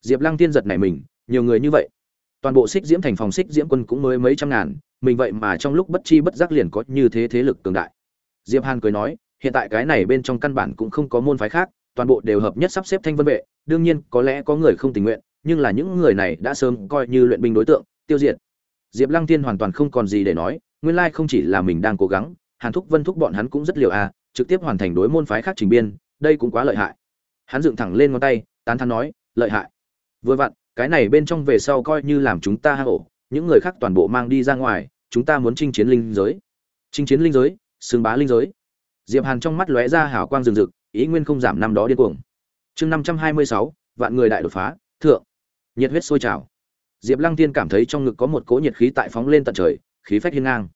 Diệp lăng tiên giật này mình, nhiều người như vậy. Toàn bộ xích diễm thành phòng xích diễm quân cũng mới mấy trăm ngàn, mình vậy mà trong lúc bất chi bất giác liền có như thế thế lực cường đại. Diệp hàn cười nói, hiện tại cái này bên trong căn bản cũng không có môn phái khác, toàn bộ đều hợp nhất sắp xếp thanh vân vệ, đương nhiên có lẽ có người không tình nguyện, nhưng là những người này đã sớm coi như luyện binh đối tượng, tiêu diệt. Diệp lăng tiên hoàn toàn không còn gì để nói nguyên lai không chỉ là mình đang cố gắng, hàn thúc vân thúc bọn hắn cũng rất liều à trực tiếp hoàn thành đối môn phái khác trình biên, đây cũng quá lợi hại. Hắn dựng thẳng lên ngón tay, tán thán nói, lợi hại. Vừa vặn, cái này bên trong về sau coi như làm chúng ta hạ ổ, những người khác toàn bộ mang đi ra ngoài, chúng ta muốn chinh chiến linh giới. Chinh chiến linh giới, xương bá linh giới. Diệp hàn trong mắt lóe ra hào quang rừng rực ý nguyên không giảm năm đó điên cuồng. Chương năm trăm hai mươi sáu, vạn người đại đột phá, thượng. Nhiệt huyết sôi trào. Diệp lăng tiên cảm thấy trong ngực có một cỗ nhiệt khí tại phóng lên tận trời khí phách hiên ngang.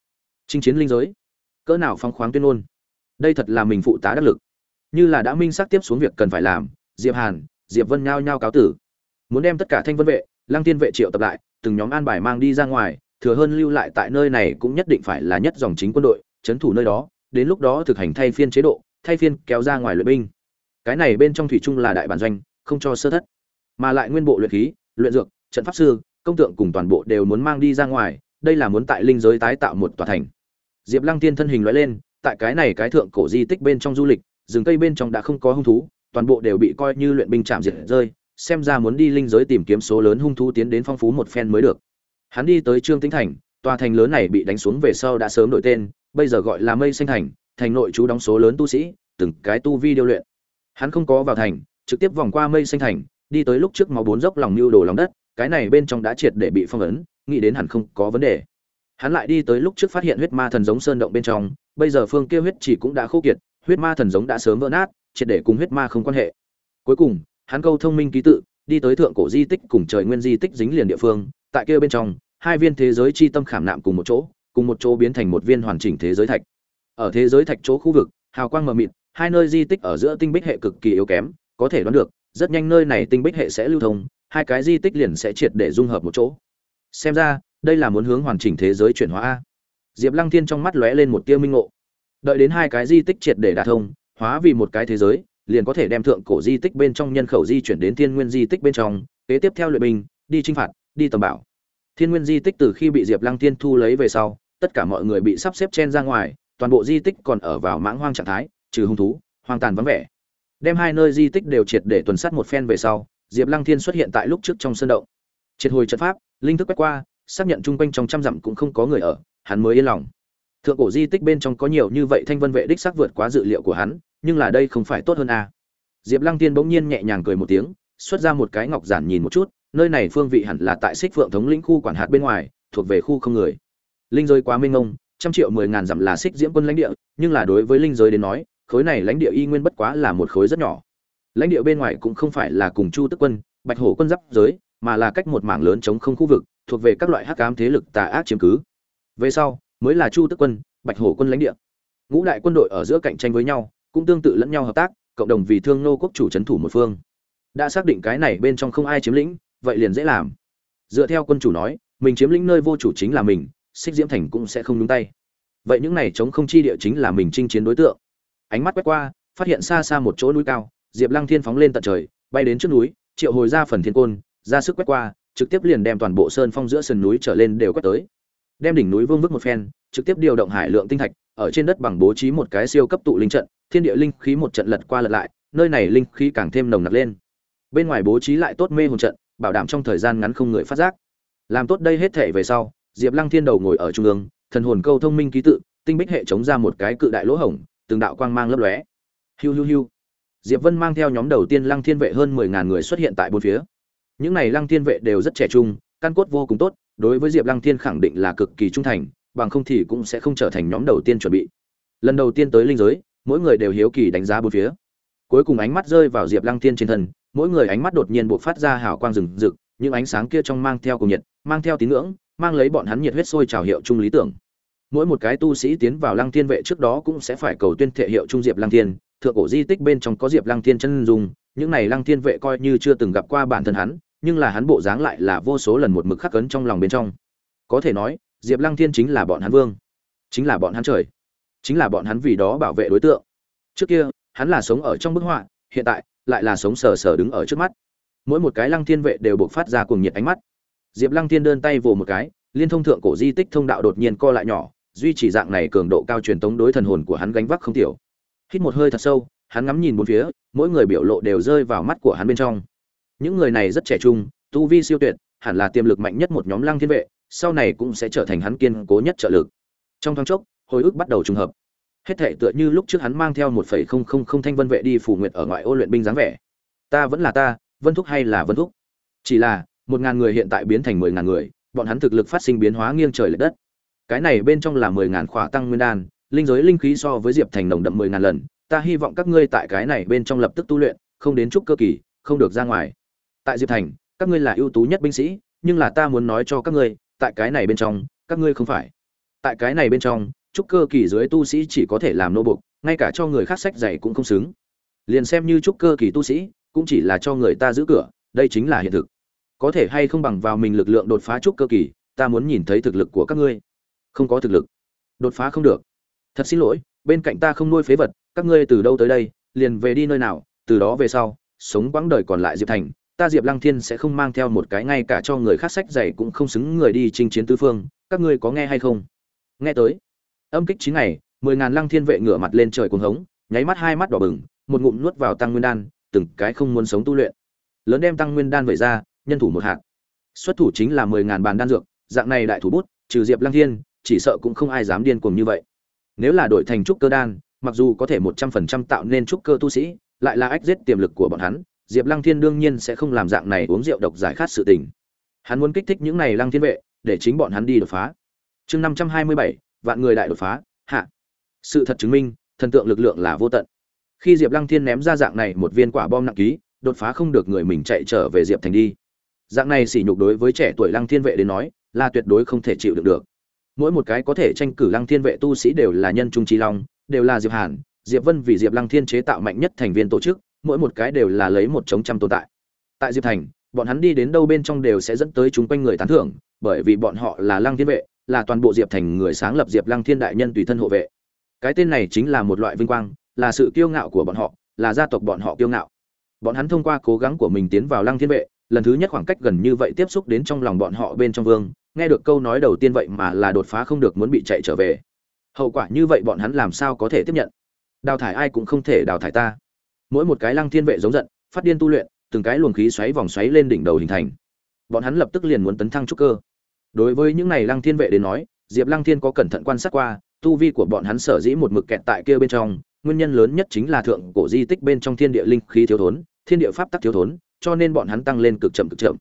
Chinh chiến linh giới. Cỡ nào phong khoáng tuyên ngôn. Đây thật là mình phụ tá đắc lực. Như là đã minh xác tiếp xuống việc cần phải làm, diệp hàn, diệp vân nhao nhao cáo tử. Muốn đem tất cả thanh vân vệ, lăng tiên vệ triệu tập lại, từng nhóm an bài mang đi ra ngoài, thừa hơn lưu lại tại nơi này cũng nhất định phải là nhất dòng chính quân đội trấn thủ nơi đó, đến lúc đó thực hành thay phiên chế độ, thay phiên kéo ra ngoài luyện binh. Cái này bên trong thủy chung là đại bản doanh, không cho sơ thất. Mà lại nguyên bộ luyện khí, luyện dược, trận pháp sư, công tượng cùng toàn bộ đều muốn mang đi ra ngoài đây là muốn tại linh giới tái tạo một tòa thành. Diệp lăng tiên thân hình lóe lên, tại cái này cái thượng cổ di tích bên trong du lịch, rừng cây bên trong đã không có hung thú, toàn bộ đều bị coi như luyện binh chạm diệt rơi, xem ra muốn đi linh giới tìm kiếm số lớn hung thú tiến đến phong phú một phen mới được. Hắn đi tới trương tĩnh thành, tòa thành lớn này bị đánh xuống về sau đã sớm đổi tên, bây giờ gọi là mây xanh thành thành nội trú đóng số lớn tu sĩ, từng cái tu vi điêu luyện. Hắn không có vào thành, trực tiếp vòng qua mây xanh thành, đi tới lúc trước máu bốn dốc lòng nưu đồ lòng đất, cái này bên trong đã triệt để bị phong ấn nghĩ đến hẳn không có vấn đề. Hắn lại đi tới lúc trước phát hiện huyết ma thần giống sơn động bên trong, bây giờ phương kia huyết chỉ cũng đã khô kiệt, huyết ma thần giống đã sớm vỡ nát, triệt để cùng huyết ma không quan hệ. Cuối cùng, hắn câu thông minh ký tự, đi tới thượng cổ di tích cùng trời nguyên di tích dính liền địa phương, tại kia bên trong, hai viên thế giới chi tâm khảm nạm cùng một chỗ, cùng một chỗ biến thành một viên hoàn chỉnh thế giới thạch. Ở thế giới thạch chỗ khu vực, hào quang mờ mịt, hai nơi di tích ở giữa tinh bích hệ cực kỳ yếu kém, có thể đoán được, rất nhanh nơi này tinh bích hệ sẽ lưu thông, hai cái di tích liền sẽ triệt để dung hợp một chỗ xem ra, đây là muốn hướng hoàn chỉnh thế giới chuyển hóa a. Diệp lăng thiên trong mắt lóe lên một tia minh ngộ. Đợi đến hai cái di tích triệt để đả thông, hóa vì một cái thế giới, liền có thể đem thượng cổ di tích bên trong nhân khẩu di chuyển đến thiên nguyên di tích bên trong, kế tiếp theo luyện binh, đi chinh phạt, đi tầm bảo. Thiên nguyên di tích từ khi bị diệp lăng thiên thu lấy về sau, tất cả mọi người bị sắp xếp chen ra ngoài, toàn bộ di tích còn ở vào mãng hoang trạng thái, trừ hung thú, hoang tàn vắng vẻ. Đem hai nơi di tích đều triệt để tuần sát một phen về sau, diệp lăng thiên xuất hiện tại lúc trước trong sân động. Triệt hồi trận pháp linh thức quét qua xác nhận chung quanh trong trăm dặm cũng không có người ở hắn mới yên lòng. Thượng cổ di tích bên trong có nhiều như vậy thanh vân vệ đích xác vượt quá dự liệu của hắn nhưng là đây không phải tốt hơn à. diệp lăng tiên bỗng nhiên nhẹ nhàng cười một tiếng xuất ra một cái ngọc giản nhìn một chút nơi này phương vị hẳn là tại xích phượng thống lĩnh khu quản hạt bên ngoài thuộc về khu không người. Linh giới quá minh mông, trăm triệu mười ngàn dặm là xích diễm quân lãnh địa nhưng là đối với linh giới đến nói khối này lãnh địa y nguyên bất quá là một khối rất nhỏ. Lãnh địa bên ngoài cũng không phải là cùng chu tức quân bạch hổ quân giáp giới, mà là cách một mảng lớn chống không khu vực, thuộc về các loại hắc ám thế lực tà ác chiếm cứ. Về sau, mới là chu tức quân, bạch hổ quân lãnh địa. Ngũ đại quân đội ở giữa cạnh tranh với nhau, cũng tương tự lẫn nhau hợp tác, cộng đồng vì thương nô quốc chủ trấn thủ một phương. Đã xác định cái này bên trong không ai chiếm lĩnh, vậy liền dễ làm. Dựa theo quân chủ nói, mình chiếm lĩnh nơi vô chủ chính là mình, xích diễm thành cũng sẽ không nhúng tay. Vậy những này chống không chi địa chính là mình chinh chiến đối tượng. Ánh mắt quét qua, phát hiện xa xa một chỗ núi cao, diệp lăng thiên phóng lên tận trời, bay đến trước núi triệu hồi ra phần thiên côn, ra sức quét qua, trực tiếp liền đem toàn bộ sơn phong giữa sườn núi trở lên đều quét tới. Đem đỉnh núi vương vức một phen, trực tiếp điều động hải lượng tinh thạch, ở trên đất bằng bố trí một cái siêu cấp tụ linh trận, thiên địa linh khí một trận lật qua lật lại, nơi này linh khí càng thêm nồng nặc lên. Bên ngoài bố trí lại tốt mê hồn trận, bảo đảm trong thời gian ngắn không người phát giác. Làm tốt đây hết thể về sau, diệp lăng thiên đầu ngồi ở trung ương, thần hồn câu thông minh ký tự, tinh bích hệ chống ra một cái cự đại lỗ hổng, từng đạo quang mang lấp lóe. Hiu hiu hiu diệp vân mang theo nhóm đầu tiên lăng thiên vệ hơn mười ngàn người xuất hiện tại bốn phía. Những này lăng thiên vệ đều rất trẻ trung, căn cốt vô cùng tốt, đối với diệp lăng thiên khẳng định là cực kỳ trung thành, bằng không thì cũng sẽ không trở thành nhóm đầu tiên chuẩn bị. Lần đầu tiên tới linh giới, mỗi người đều hiếu kỳ đánh giá bốn phía. Cuối cùng ánh mắt rơi vào diệp lăng thiên trên thân, mỗi người ánh mắt đột nhiên bộc phát ra hào quang rừng rực, những ánh sáng kia trong mang theo cùng nhiệt, mang theo tín ngưỡng, mang lấy bọn hắn nhiệt huyết sôi trào hiệu trung lý tưởng. Mỗi một cái tu sĩ tiến vào lăng thiên vệ trước đó cũng sẽ phải cầu tuyên thể hiệu trung diệp lăng thiên thượng cổ di tích bên trong có diệp lăng thiên chân dung, những này lăng thiên vệ coi như chưa từng gặp qua bản thân hắn, nhưng là hắn bộ dáng lại là vô số lần một mực khắc cấn trong lòng bên trong. Có thể nói, diệp lăng thiên chính là bọn hắn vương, chính là bọn hắn trời, chính là bọn hắn vì đó bảo vệ đối tượng. Trước kia, hắn là sống ở trong bức họa, hiện tại, lại là sống sờ sờ đứng ở trước mắt. Mỗi một cái lăng thiên vệ đều buộc phát ra cùng nhiệt ánh mắt. Diệp lăng thiên đơn tay vồ một cái, liên thông thượng cổ di tích thông đạo đột nhiên co lại nhỏ, duy trì dạng này cường độ cao truyền tống đối thần hồn của hắn gánh vác không tiểu hít một hơi thật sâu, hắn ngắm nhìn bốn phía, mỗi người biểu lộ đều rơi vào mắt của hắn bên trong. Những người này rất trẻ trung, tu vi siêu tuyệt, hẳn là tiềm lực mạnh nhất một nhóm lăng thiên vệ, sau này cũng sẽ trở thành hắn kiên cố nhất trợ lực. Trong thoáng chốc, hồi ức bắt đầu trùng hợp. Hết thể tựa như lúc trước hắn mang theo một phẩy không không không thanh vân vệ đi phủ nguyệt ở ngoại ô luyện binh dáng vẻ. Ta vẫn là ta, vân thúc hay là vân thúc? Chỉ là, một ngàn người hiện tại biến thành mười ngàn người, bọn hắn thực lực phát sinh biến hóa nghiêng trời lệch đất. Cái này bên trong là mười ngàn khỏa tăng nguyên đan linh giới linh khí so với diệp thành nồng đậm mười ngàn lần, ta hy vọng các ngươi tại cái này bên trong lập tức tu luyện, không đến chút cơ kỳ, không được ra ngoài. Tại diệp thành, các ngươi là ưu tú nhất binh sĩ, nhưng là ta muốn nói cho các ngươi, tại cái này bên trong, các ngươi không phải. Tại cái này bên trong trúc cơ kỳ dưới tu sĩ chỉ có thể làm nô bục ngay cả cho người khác sách dạy cũng không xứng. Liền xem như trúc cơ kỳ tu sĩ, cũng chỉ là cho người ta giữ cửa, đây chính là hiện thực. Có thể hay không bằng vào mình lực lượng đột phá trúc cơ kỳ, ta muốn nhìn thấy thực lực của các ngươi. Không có thực lực. Đột phá không được thật xin lỗi, bên cạnh ta không nuôi phế vật, các ngươi từ đâu tới đây, liền về đi nơi nào, từ đó về sau, sống quãng đời còn lại diệp thành, ta diệp lăng thiên sẽ không mang theo một cái ngay cả cho người khác sách dạy cũng không xứng người đi chinh chiến tứ phương, các ngươi có nghe hay không? Nghe tới. Âm kích chín ngày, mười ngàn lăng thiên vệ ngửa mặt lên trời cuồng hống, nháy mắt hai mắt đỏ bừng, một ngụm nuốt vào tăng nguyên đan, từng cái không muốn sống tu luyện. Lớn đem tăng nguyên đan vẩy ra, nhân thủ một hạt. Xuất thủ chính là mười ngàn bàn đan dược, dạng này đại thủ bút, trừ diệp lăng thiên, chỉ sợ cũng không ai dám điên cuồng như vậy nếu là đổi thành trúc cơ đan, mặc dù có thể một trăm phần trăm tạo nên trúc cơ tu sĩ, lại là ách giết tiềm lực của bọn hắn, diệp lăng thiên đương nhiên sẽ không làm dạng này uống rượu độc giải khát sự tình. Hắn muốn kích thích những này lăng thiên vệ, để chính bọn hắn đi đột phá. Chương năm trăm hai mươi bảy, vạn người đại đột phá, hạ. Sự thật chứng minh, thần tượng lực lượng là vô tận. Khi diệp lăng thiên ném ra dạng này một viên quả bom nặng ký, đột phá không được người mình chạy trở về diệp thành đi. Dạng này sỉ nhục đối với trẻ tuổi lăng thiên vệ đến nói, là tuyệt đối không thể chịu được được mỗi một cái có thể tranh cử lăng thiên vệ tu sĩ đều là nhân trung trí long, đều là diệp hàn, diệp vân vì diệp lăng thiên chế tạo mạnh nhất thành viên tổ chức, mỗi một cái đều là lấy một chống trăm tồn tại. Tại diệp thành, bọn hắn đi đến đâu bên trong đều sẽ dẫn tới chúng quanh người tán thưởng, bởi vì bọn họ là lăng thiên vệ, là toàn bộ diệp thành người sáng lập diệp lăng thiên đại nhân tùy thân hộ vệ. Cái tên này chính là một loại vinh quang, là sự kiêu ngạo của bọn họ, là gia tộc bọn họ kiêu ngạo. Bọn hắn thông qua cố gắng của mình tiến vào lăng thiên vệ, lần thứ nhất khoảng cách gần như vậy tiếp xúc đến trong lòng bọn họ bên trong vương nghe được câu nói đầu tiên vậy mà là đột phá không được muốn bị chạy trở về. Hậu quả như vậy bọn hắn làm sao có thể tiếp nhận? Đào thải ai cũng không thể đào thải ta. Mỗi một cái lăng thiên vệ giống giận, phát điên tu luyện, từng cái luồng khí xoáy vòng xoáy lên đỉnh đầu hình thành. Bọn hắn lập tức liền muốn tấn thăng trúc cơ. Đối với những này lăng thiên vệ đến nói, diệp lăng thiên có cẩn thận quan sát qua, tu vi của bọn hắn sở dĩ một mực kẹt tại kia bên trong, nguyên nhân lớn nhất chính là thượng cổ di tích bên trong thiên địa linh khí thiếu thốn, thiên địa pháp tắc thiếu thốn, cho nên bọn hắn tăng lên cực chậm cực chậm.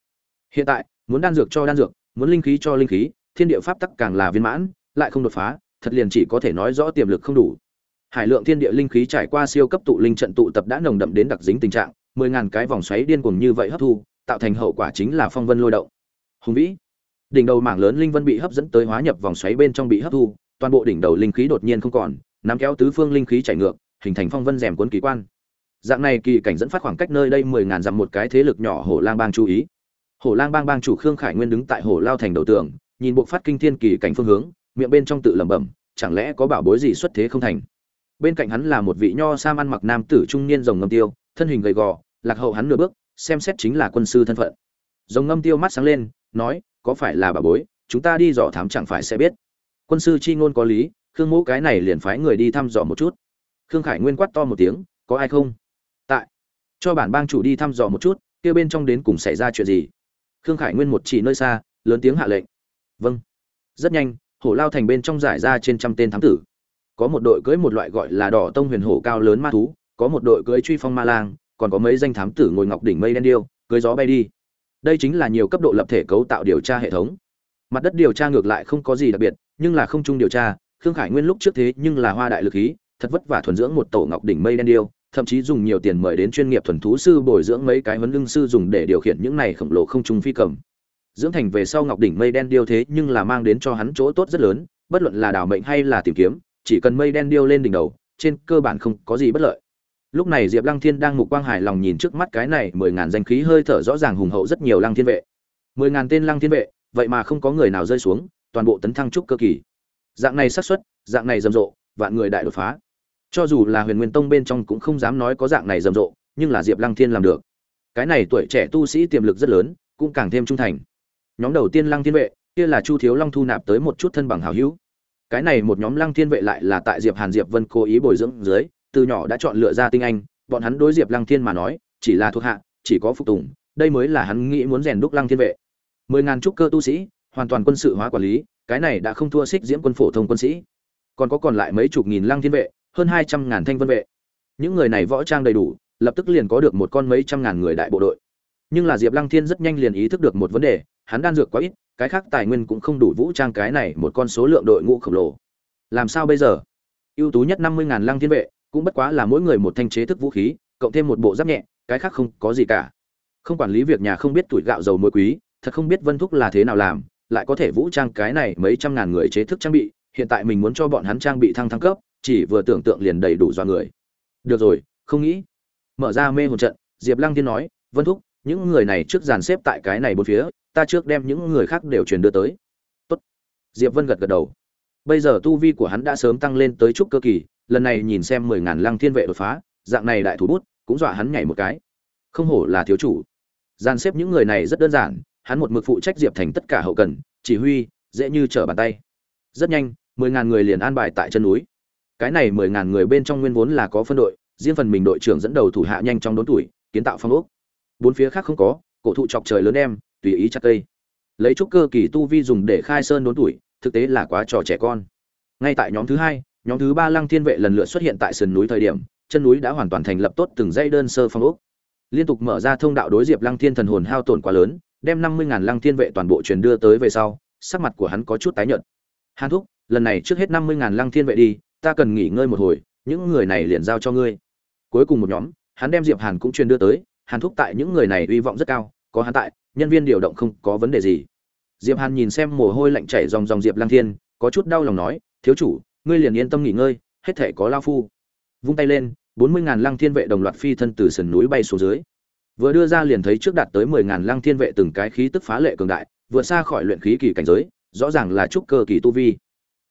Hiện tại, muốn đan dược cho đan dược muốn linh khí cho linh khí, thiên địa pháp tắc càng là viên mãn, lại không đột phá, thật liền chỉ có thể nói rõ tiềm lực không đủ. Hải lượng thiên địa linh khí trải qua siêu cấp tụ linh trận tụ tập đã nồng đậm đến đặc dính tình trạng, mười ngàn cái vòng xoáy điên cuồng như vậy hấp thu, tạo thành hậu quả chính là phong vân lôi động. Hùng vĩ. Đỉnh đầu mảng lớn linh vân bị hấp dẫn tới hóa nhập vòng xoáy bên trong bị hấp thu, toàn bộ đỉnh đầu linh khí đột nhiên không còn, nắm kéo tứ phương linh khí chảy ngược, hình thành phong vân rèm cuốn kỳ quan. Dạng này kỳ cảnh dẫn phát khoảng cách nơi đây mười ngàn dặm một cái thế lực nhỏ hổ lang bang chú ý hổ lang bang bang chủ khương khải nguyên đứng tại hổ lao thành đầu tường, nhìn bộ phát kinh thiên kỳ cảnh phương hướng, miệng bên trong tự lẩm bẩm, chẳng lẽ có bảo bối gì xuất thế không thành? Bên cạnh hắn là một vị nho sam ăn mặc nam tử trung niên rồng ngâm tiêu, thân hình gầy gò, lạc hậu hắn nửa bước, xem xét chính là quân sư thân phận. Rồng ngâm tiêu mắt sáng lên, nói, có phải là bảo bối? Chúng ta đi dò thám chẳng phải sẽ biết. Quân sư chi ngôn có lý, khương mẫu cái này liền phái người đi thăm dò một chút. Khương khải nguyên quát to một tiếng, có ai không? Tại. Cho bản bang chủ đi thăm dò một chút, kia bên trong đến cùng xảy ra chuyện gì? Khương khải nguyên một chỉ nơi xa, lớn tiếng hạ lệnh. Vâng. Rất nhanh, hổ lao thành bên trong giải ra trên trăm tên thám tử. Có một đội cưỡi một loại gọi là đỏ tông huyền hổ cao lớn ma thú, có một đội cưỡi truy phong ma lang, còn có mấy danh thám tử ngồi ngọc đỉnh mây đen điêu cưỡi gió bay đi. Đây chính là nhiều cấp độ lập thể cấu tạo điều tra hệ thống. Mặt đất điều tra ngược lại không có gì đặc biệt, nhưng là không chung điều tra, khương khải nguyên lúc trước thế nhưng là hoa đại lực khí, thật vất vả thuần dưỡng một tổ ngọc đỉnh mây đen điêu thậm chí dùng nhiều tiền mời đến chuyên nghiệp thuần thú sư bồi dưỡng mấy cái huấn lưng sư dùng để điều khiển những này khổng lồ không trung phi cầm. Dưỡng thành về sau ngọc đỉnh mây đen điêu thế nhưng là mang đến cho hắn chỗ tốt rất lớn, bất luận là đảo mệnh hay là tìm kiếm, chỉ cần mây đen điêu lên đỉnh đầu, trên cơ bản không có gì bất lợi. Lúc này diệp lăng thiên đang mục quang hài lòng nhìn trước mắt cái này mười ngàn danh khí hơi thở rõ ràng hùng hậu rất nhiều lăng thiên vệ. Mười ngàn tên lăng thiên vệ, vậy mà không có người nào rơi xuống, toàn bộ tấn thăng trúc cơ kỳ. Dạng này xác suất, dạng này rầm rộ, vạn người đại đột phá cho dù là huyền nguyên tông bên trong cũng không dám nói có dạng này rầm rộ, nhưng là diệp lăng thiên làm được. Cái này tuổi trẻ tu sĩ tiềm lực rất lớn, cũng càng thêm trung thành. Nhóm đầu tiên lăng thiên vệ, kia là chu thiếu long thu nạp tới một chút thân bằng hào hữu. Cái này một nhóm lăng thiên vệ lại là tại diệp hàn diệp vân cố ý bồi dưỡng dưới, từ nhỏ đã chọn lựa ra tinh anh, bọn hắn đối diệp lăng thiên mà nói, chỉ là thuộc hạ, chỉ có phục tùng, đây mới là hắn nghĩ muốn rèn đúc lăng thiên vệ. Mười ngàn trúc cơ tu sĩ, hoàn toàn quân sự hóa quản lý, cái này đã không thua xích diễm quân phổ thông quân sĩ. Còn có còn lại mấy chục nghìn lăng thiên vệ hơn hai trăm ngàn thanh vân vệ. Những người này võ trang đầy đủ, lập tức liền có được một con mấy trăm ngàn người đại bộ đội. Nhưng là diệp lăng thiên rất nhanh liền ý thức được một vấn đề, hắn đan dược quá ít, cái khác tài nguyên cũng không đủ vũ trang cái này một con số lượng đội ngũ khổng lồ. Làm sao bây giờ? Ưu tú nhất năm mươi ngàn lăng thiên vệ, cũng bất quá là mỗi người một thanh chế thức vũ khí, cộng thêm một bộ giáp nhẹ, cái khác không có gì cả. Không quản lý việc nhà không biết tuổi gạo dầu muối quý, thật không biết vân thúc là thế nào làm, lại có thể vũ trang cái này mấy trăm ngàn người chế thức trang bị, hiện tại mình muốn cho bọn hắn trang bị thăng thăng cấp chỉ vừa tưởng tượng liền đầy đủ do người. Được rồi, không nghĩ. Mở ra mê hồn trận, diệp lăng Thiên nói, vân thúc, những người này trước dàn xếp tại cái này bốn phía, ta trước đem những người khác đều truyền đưa tới. Tốt. diệp vân gật gật đầu. Bây giờ tu vi của hắn đã sớm tăng lên tới trúc cơ kỳ, lần này nhìn xem mười ngàn lăng thiên vệ đột phá, dạng này đại thủ bút, cũng dọa hắn nhảy một cái. Không hổ là thiếu chủ. Dàn xếp những người này rất đơn giản, hắn một mực phụ trách diệp thành tất cả hậu cần, chỉ huy, dễ như trở bàn tay. Rất nhanh, mười ngàn người liền an bài tại chân núi cái này mười ngàn người bên trong nguyên vốn là có phân đội riêng phần mình đội trưởng dẫn đầu thủ hạ nhanh trong đốn tuổi kiến tạo phong ốc. Bốn phía khác không có cổ thụ chọc trời lớn em, tùy ý chặt cây. Lấy trúc cơ kỳ tu vi dùng để khai sơn đốn tuổi thực tế là quá trò trẻ con. Ngay tại nhóm thứ hai nhóm thứ ba lăng thiên vệ lần lượt xuất hiện tại sườn núi thời điểm chân núi đã hoàn toàn thành lập tốt từng dây đơn sơ phong ốc. Liên tục mở ra thông đạo đối diệp lăng thiên thần hồn hao tổn quá lớn đem năm mươi ngàn lăng thiên vệ toàn bộ truyền đưa tới về sau sắc mặt của hắn có chút tái nhợt. Hàn thúc lần này trước hết năm mươi ngàn lăng thiên vệ đi ta cần nghỉ ngơi một hồi, những người này liền giao cho ngươi. Cuối cùng một nhóm, hắn đem diệp hàn cũng truyền đưa tới, hàn thúc tại những người này hy vọng rất cao, có hắn tại, nhân viên điều động không có vấn đề gì. Diệp hàn nhìn xem mồ hôi lạnh chảy dòng dòng diệp Lang thiên, có chút đau lòng nói, thiếu chủ, ngươi liền yên tâm nghỉ ngơi, hết thể có lao phu. Vung tay lên, bốn mươi ngàn lăng thiên vệ đồng loạt phi thân từ sườn núi bay xuống dưới. Vừa đưa ra liền thấy trước đạt tới mười ngàn lăng thiên vệ từng cái khí tức phá lệ cường đại vượt xa khỏi luyện khí kỳ cảnh giới, rõ ràng là trúc cơ kỳ tu vi.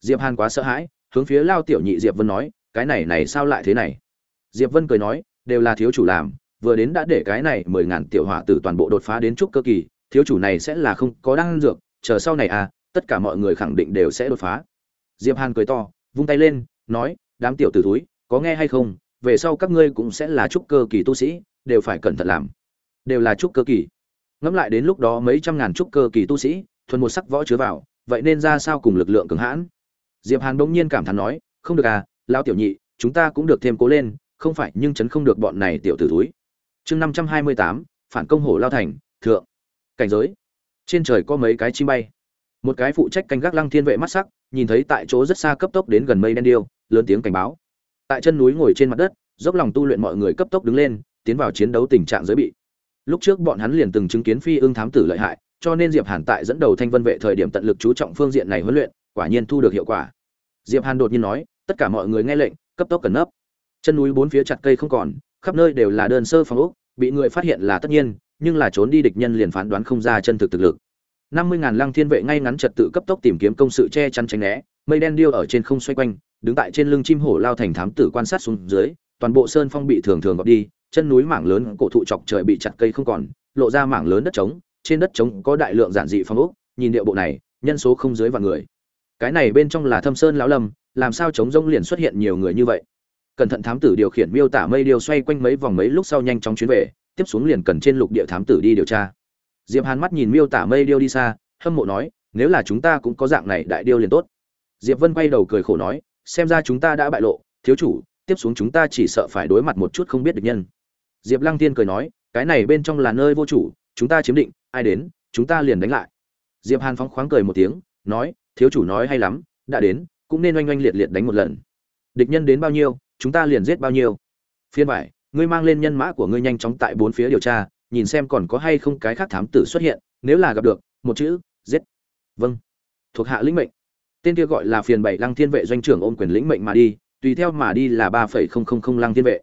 Diệp hàn quá sợ hãi hướng phía lao tiểu nhị diệp vân nói, cái này này sao lại thế này? Diệp vân cười nói, đều là thiếu chủ làm, vừa đến đã để cái này mười ngàn tiểu hỏa tử toàn bộ đột phá đến trúc cơ kỳ, thiếu chủ này sẽ là không có đan dược, chờ sau này à tất cả mọi người khẳng định đều sẽ đột phá. Diệp hàn cười to, vung tay lên, nói, đám tiểu tử túi có nghe hay không? Về sau các ngươi cũng sẽ là trúc cơ kỳ tu sĩ, đều phải cẩn thận làm. Đều là trúc cơ kỳ. Ngẫm lại đến lúc đó mấy trăm ngàn trúc cơ kỳ tu sĩ, thuần một sắc võ chứa vào, vậy nên ra sao cùng lực lượng cường hãn? Diệp hàn bỗng nhiên cảm thán nói, không được à lão tiểu nhị, chúng ta cũng được thêm cố lên, không phải, nhưng chấn không được bọn này tiểu tử túi chương năm trăm hai mươi tám, phản công hổ lao thành, thượng. Cảnh giới. Trên trời có mấy cái chim bay. Một cái phụ trách canh gác lăng thiên vệ mắt sắc, nhìn thấy tại chỗ rất xa cấp tốc đến gần mây đen điêu, lớn tiếng cảnh báo. Tại chân núi ngồi trên mặt đất, dốc lòng tu luyện mọi người cấp tốc đứng lên, tiến vào chiến đấu tình trạng giới bị. Lúc trước bọn hắn liền từng chứng kiến phi ương thám tử lợi hại, cho nên diệp hàn tại dẫn đầu thanh vân vệ thời điểm tận lực chú trọng phương diện này huấn luyện quả nhiên thu được hiệu quả. Diệp hàn đột nhiên nói, tất cả mọi người nghe lệnh, cấp tốc cẩn nấp. Chân núi bốn phía chặt cây không còn, khắp nơi đều là đơn sơ phòng ốc, bị người phát hiện là tất nhiên, nhưng là trốn đi địch nhân liền phán đoán không ra chân thực thực lực. Năm mươi ngàn lăng thiên vệ ngay ngắn trật tự cấp tốc tìm kiếm công sự che chắn tránh né, mây đen điêu ở trên không xoay quanh, đứng tại trên lưng chim hổ lao thành thám tử quan sát xuống dưới, toàn bộ sơn phong bị thường thường gọt đi, chân núi mảng lớn cổ thụ chọc trời bị chặt cây không còn, lộ ra mảng lớn đất trống, trên đất trống có đại lượng giản dị phong ốc, nhìn địa bộ này, nhân số không dưới vạn người cái này bên trong là thâm sơn lão lâm, làm sao chống rông liền xuất hiện nhiều người như vậy? Cẩn thận thám tử điều khiển miêu tả mây điêu xoay quanh mấy vòng mấy lúc sau nhanh chóng chuyến về, tiếp xuống liền cần trên lục địa thám tử đi điều tra. Diệp hàn mắt nhìn miêu tả mây điêu đi xa, hâm mộ nói, nếu là chúng ta cũng có dạng này đại điêu liền tốt. Diệp vân quay đầu cười khổ nói, xem ra chúng ta đã bại lộ, thiếu chủ, tiếp xuống chúng ta chỉ sợ phải đối mặt một chút không biết được nhân. Diệp lăng tiên cười nói, cái này bên trong là nơi vô chủ, chúng ta chiếm định, ai đến, chúng ta liền đánh lại. Diệp hàn phóng khoáng cười một tiếng, nói thiếu chủ nói hay lắm, đã đến, cũng nên oanh oanh liệt liệt đánh một lần. Địch nhân đến bao nhiêu, chúng ta liền giết bao nhiêu. Phiên vải, ngươi mang lên nhân mã của ngươi nhanh chóng tại bốn phía điều tra, nhìn xem còn có hay không cái khác thám tử xuất hiện, nếu là gặp được, một chữ, giết. Vâng. Thuộc hạ lĩnh mệnh. Tên kia gọi là phiền bảy lăng thiên vệ doanh trưởng ôm quyền lĩnh mệnh mà đi, tùy theo mà đi là ba phẩy không không không lăng thiên vệ.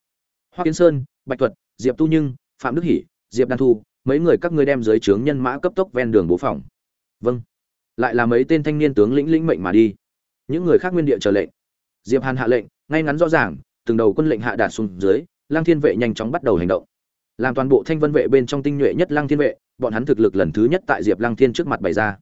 Hoa kiến sơn, bạch thuật, diệp tu nhưng, phạm đức hỷ, diệp đan thu, mấy người các ngươi đem dưới trướng nhân mã cấp tốc ven đường bố phòng. Vâng lại là mấy tên thanh niên tướng lĩnh lĩnh mệnh mà đi. Những người khác nguyên địa chờ lệnh. Diệp hàn hạ lệnh, ngay ngắn rõ ràng, từng đầu quân lệnh hạ đạt xuống dưới lang thiên vệ nhanh chóng bắt đầu hành động. Làm toàn bộ thanh vân vệ bên trong tinh nhuệ nhất lang thiên vệ, bọn hắn thực lực lần thứ nhất tại diệp lang thiên trước mặt bày ra.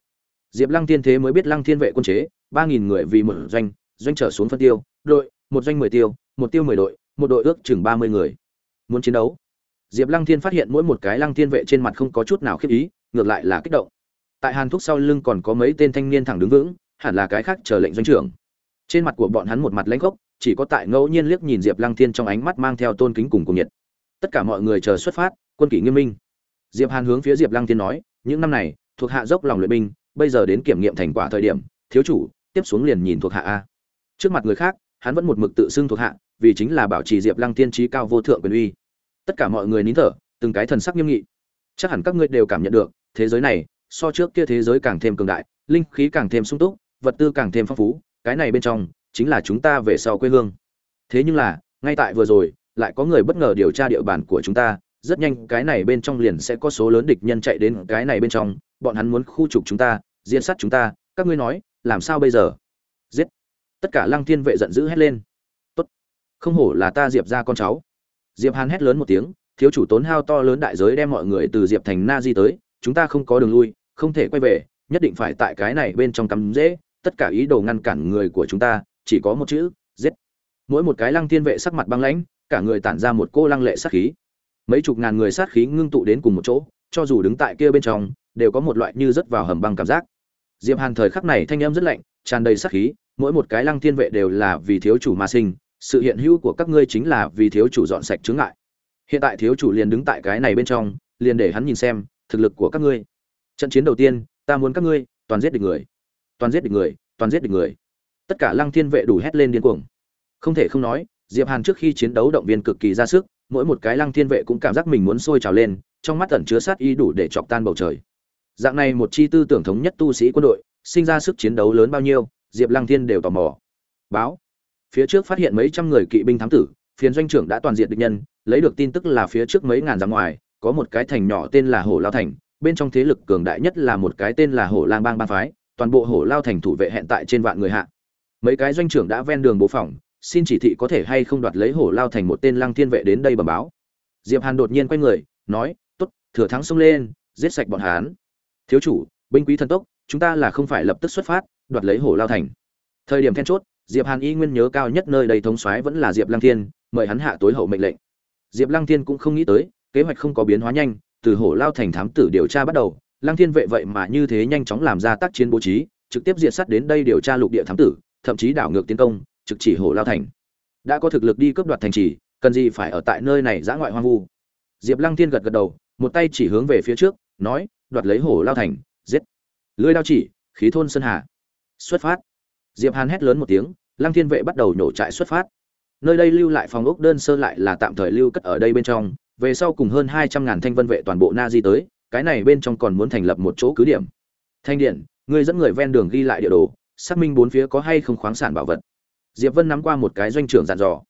Diệp lang thiên thế mới biết lang thiên vệ quân chế, ba nghìn người vì một doanh doanh trở xuống phân tiêu, đội, một doanh mười tiêu, một tiêu mười đội, một đội ước chừng ba mươi người. Muốn chiến đấu, diệp lăng thiên phát hiện mỗi một cái lăng thiên vệ trên mặt không có chút nào khiếp ý, ngược lại là kích động tại hàn thúc sau lưng còn có mấy tên thanh niên thẳng đứng vững, hẳn là cái khác chờ lệnh doanh trưởng. Trên mặt của bọn hắn một mặt lãnh gốc chỉ có tại ngẫu nhiên liếc nhìn diệp lăng thiên trong ánh mắt mang theo tôn kính cùng cùng nhiệt. Tất cả mọi người chờ xuất phát, quân kỷ nghiêm minh. Diệp hàn hướng phía diệp lăng thiên nói, những năm này, thuộc hạ dốc lòng luyện binh, bây giờ đến kiểm nghiệm thành quả thời điểm, thiếu chủ, tiếp xuống liền nhìn thuộc hạ a. Trước mặt người khác, hắn vẫn một mực tự xưng thuộc hạ, vì chính là bảo trì diệp lăng tiên trí cao vô thượng quyền uy. Tất cả mọi người nín thở, từng cái thần sắc nghiêm nghị. Chắc hẳn các ngươi đều cảm nhận được, thế giới này so trước kia thế giới càng thêm cường đại, linh khí càng thêm sung túc, vật tư càng thêm phong phú, cái này bên trong chính là chúng ta về sau quê hương. Thế nhưng là, ngay tại vừa rồi, lại có người bất ngờ điều tra địa bàn của chúng ta, rất nhanh cái này bên trong liền sẽ có số lớn địch nhân chạy đến cái này bên trong, bọn hắn muốn khu trục chúng ta diễn sát chúng ta, các ngươi nói, làm sao bây giờ? Giết! Tất cả lăng thiên vệ giận dữ hét lên. Tốt! Không hổ là ta diệp ra con cháu. Diệp hàn hét lớn một tiếng, thiếu chủ tốn hao to lớn đại giới đem mọi người từ diệp thành na di tới, chúng ta không có đường lui không thể quay về, nhất định phải tại cái này bên trong cắm dễ, tất cả ý đồ ngăn cản người của chúng ta, chỉ có một chữ, giết. Mỗi một cái lăng thiên vệ sắc mặt băng lãnh, cả người tản ra một cô lăng lệ sát khí. Mấy chục ngàn người sát khí ngưng tụ đến cùng một chỗ, cho dù đứng tại kia bên trong, đều có một loại như rớt vào hầm băng cảm giác. Diệp hàn thời khắc này thanh âm rất lạnh, tràn đầy sát khí, mỗi một cái lăng thiên vệ đều là vì thiếu chủ mà sinh, sự hiện hữu của các ngươi chính là vì thiếu chủ dọn sạch chướng ngại. Hiện tại thiếu chủ liền đứng tại cái này bên trong, liền để hắn nhìn xem thực lực của các ngươi trận chiến đầu tiên, ta muốn các ngươi toàn giết địch người. Toàn giết địch người, toàn giết địch người. Tất cả lăng thiên vệ đủ hét lên điên cuồng. Không thể không nói, diệp hàn trước khi chiến đấu động viên cực kỳ ra sức, mỗi một cái lăng thiên vệ cũng cảm giác mình muốn sôi trào lên, trong mắt ẩn chứa sát ý đủ để chọc tan bầu trời. Dạng này một chi tư tưởng thống nhất tu sĩ quân đội, sinh ra sức chiến đấu lớn bao nhiêu, diệp lăng thiên đều tò mò. Báo. Phía trước phát hiện mấy trăm người kỵ binh thám tử phiến doanh trưởng đã toàn diện địch nhân, lấy được tin tức là phía trước mấy ngàn dặm ngoài, có một cái thành nhỏ tên là hổ lao thành bên trong thế lực cường đại nhất là một cái tên là hổ lang bang bang phái, toàn bộ hổ lao thành thủ vệ hẹn tại trên vạn người hạ. Mấy cái doanh trưởng đã ven đường bố phòng, xin chỉ thị có thể hay không đoạt lấy hổ lao thành một tên lăng thiên vệ đến đây bẩm báo. Diệp hàn đột nhiên quay người, nói, tốt, thừa thắng xông lên, giết sạch bọn hán thiếu chủ, binh quý thần tốc, chúng ta là không phải lập tức xuất phát, đoạt lấy hổ lao thành. Thời điểm then chốt, diệp hàn y nguyên nhớ cao nhất nơi đầy thống soái vẫn là diệp lăng thiên, mời hắn hạ tối hậu mệnh lệnh. Diệp lăng thiên cũng không nghĩ tới, kế hoạch không có biến hóa nhanh từ hổ lao thành thám tử điều tra bắt đầu, lăng thiên vệ vậy mà như thế nhanh chóng làm ra tác chiến bố trí, trực tiếp diệt sát đến đây điều tra lục địa thám tử, thậm chí đảo ngược tiến công, trực chỉ hổ lao thành. Đã có thực lực đi cướp đoạt thành trì, cần gì phải ở tại nơi này giã ngoại hoang vu? Diệp lăng thiên gật gật đầu, một tay chỉ hướng về phía trước, nói, đoạt lấy hổ lao thành, giết. Lưới đao chỉ, khí thôn sơn hà. Xuất phát. Diệp hàn hét lớn một tiếng, lăng thiên vệ bắt đầu nổ trại xuất phát. Nơi đây lưu lại phòng ốc đơn sơ lại là tạm thời lưu cất ở đây bên trong về sau cùng hơn hai trăm ngàn thanh vân vệ toàn bộ na di tới, cái này bên trong còn muốn thành lập một chỗ cứ điểm. Thanh điện người dẫn người ven đường ghi lại địa đồ, xác minh bốn phía có hay không khoáng sản bảo vật. Diệp vân nắm qua một cái doanh trưởng dàn dò.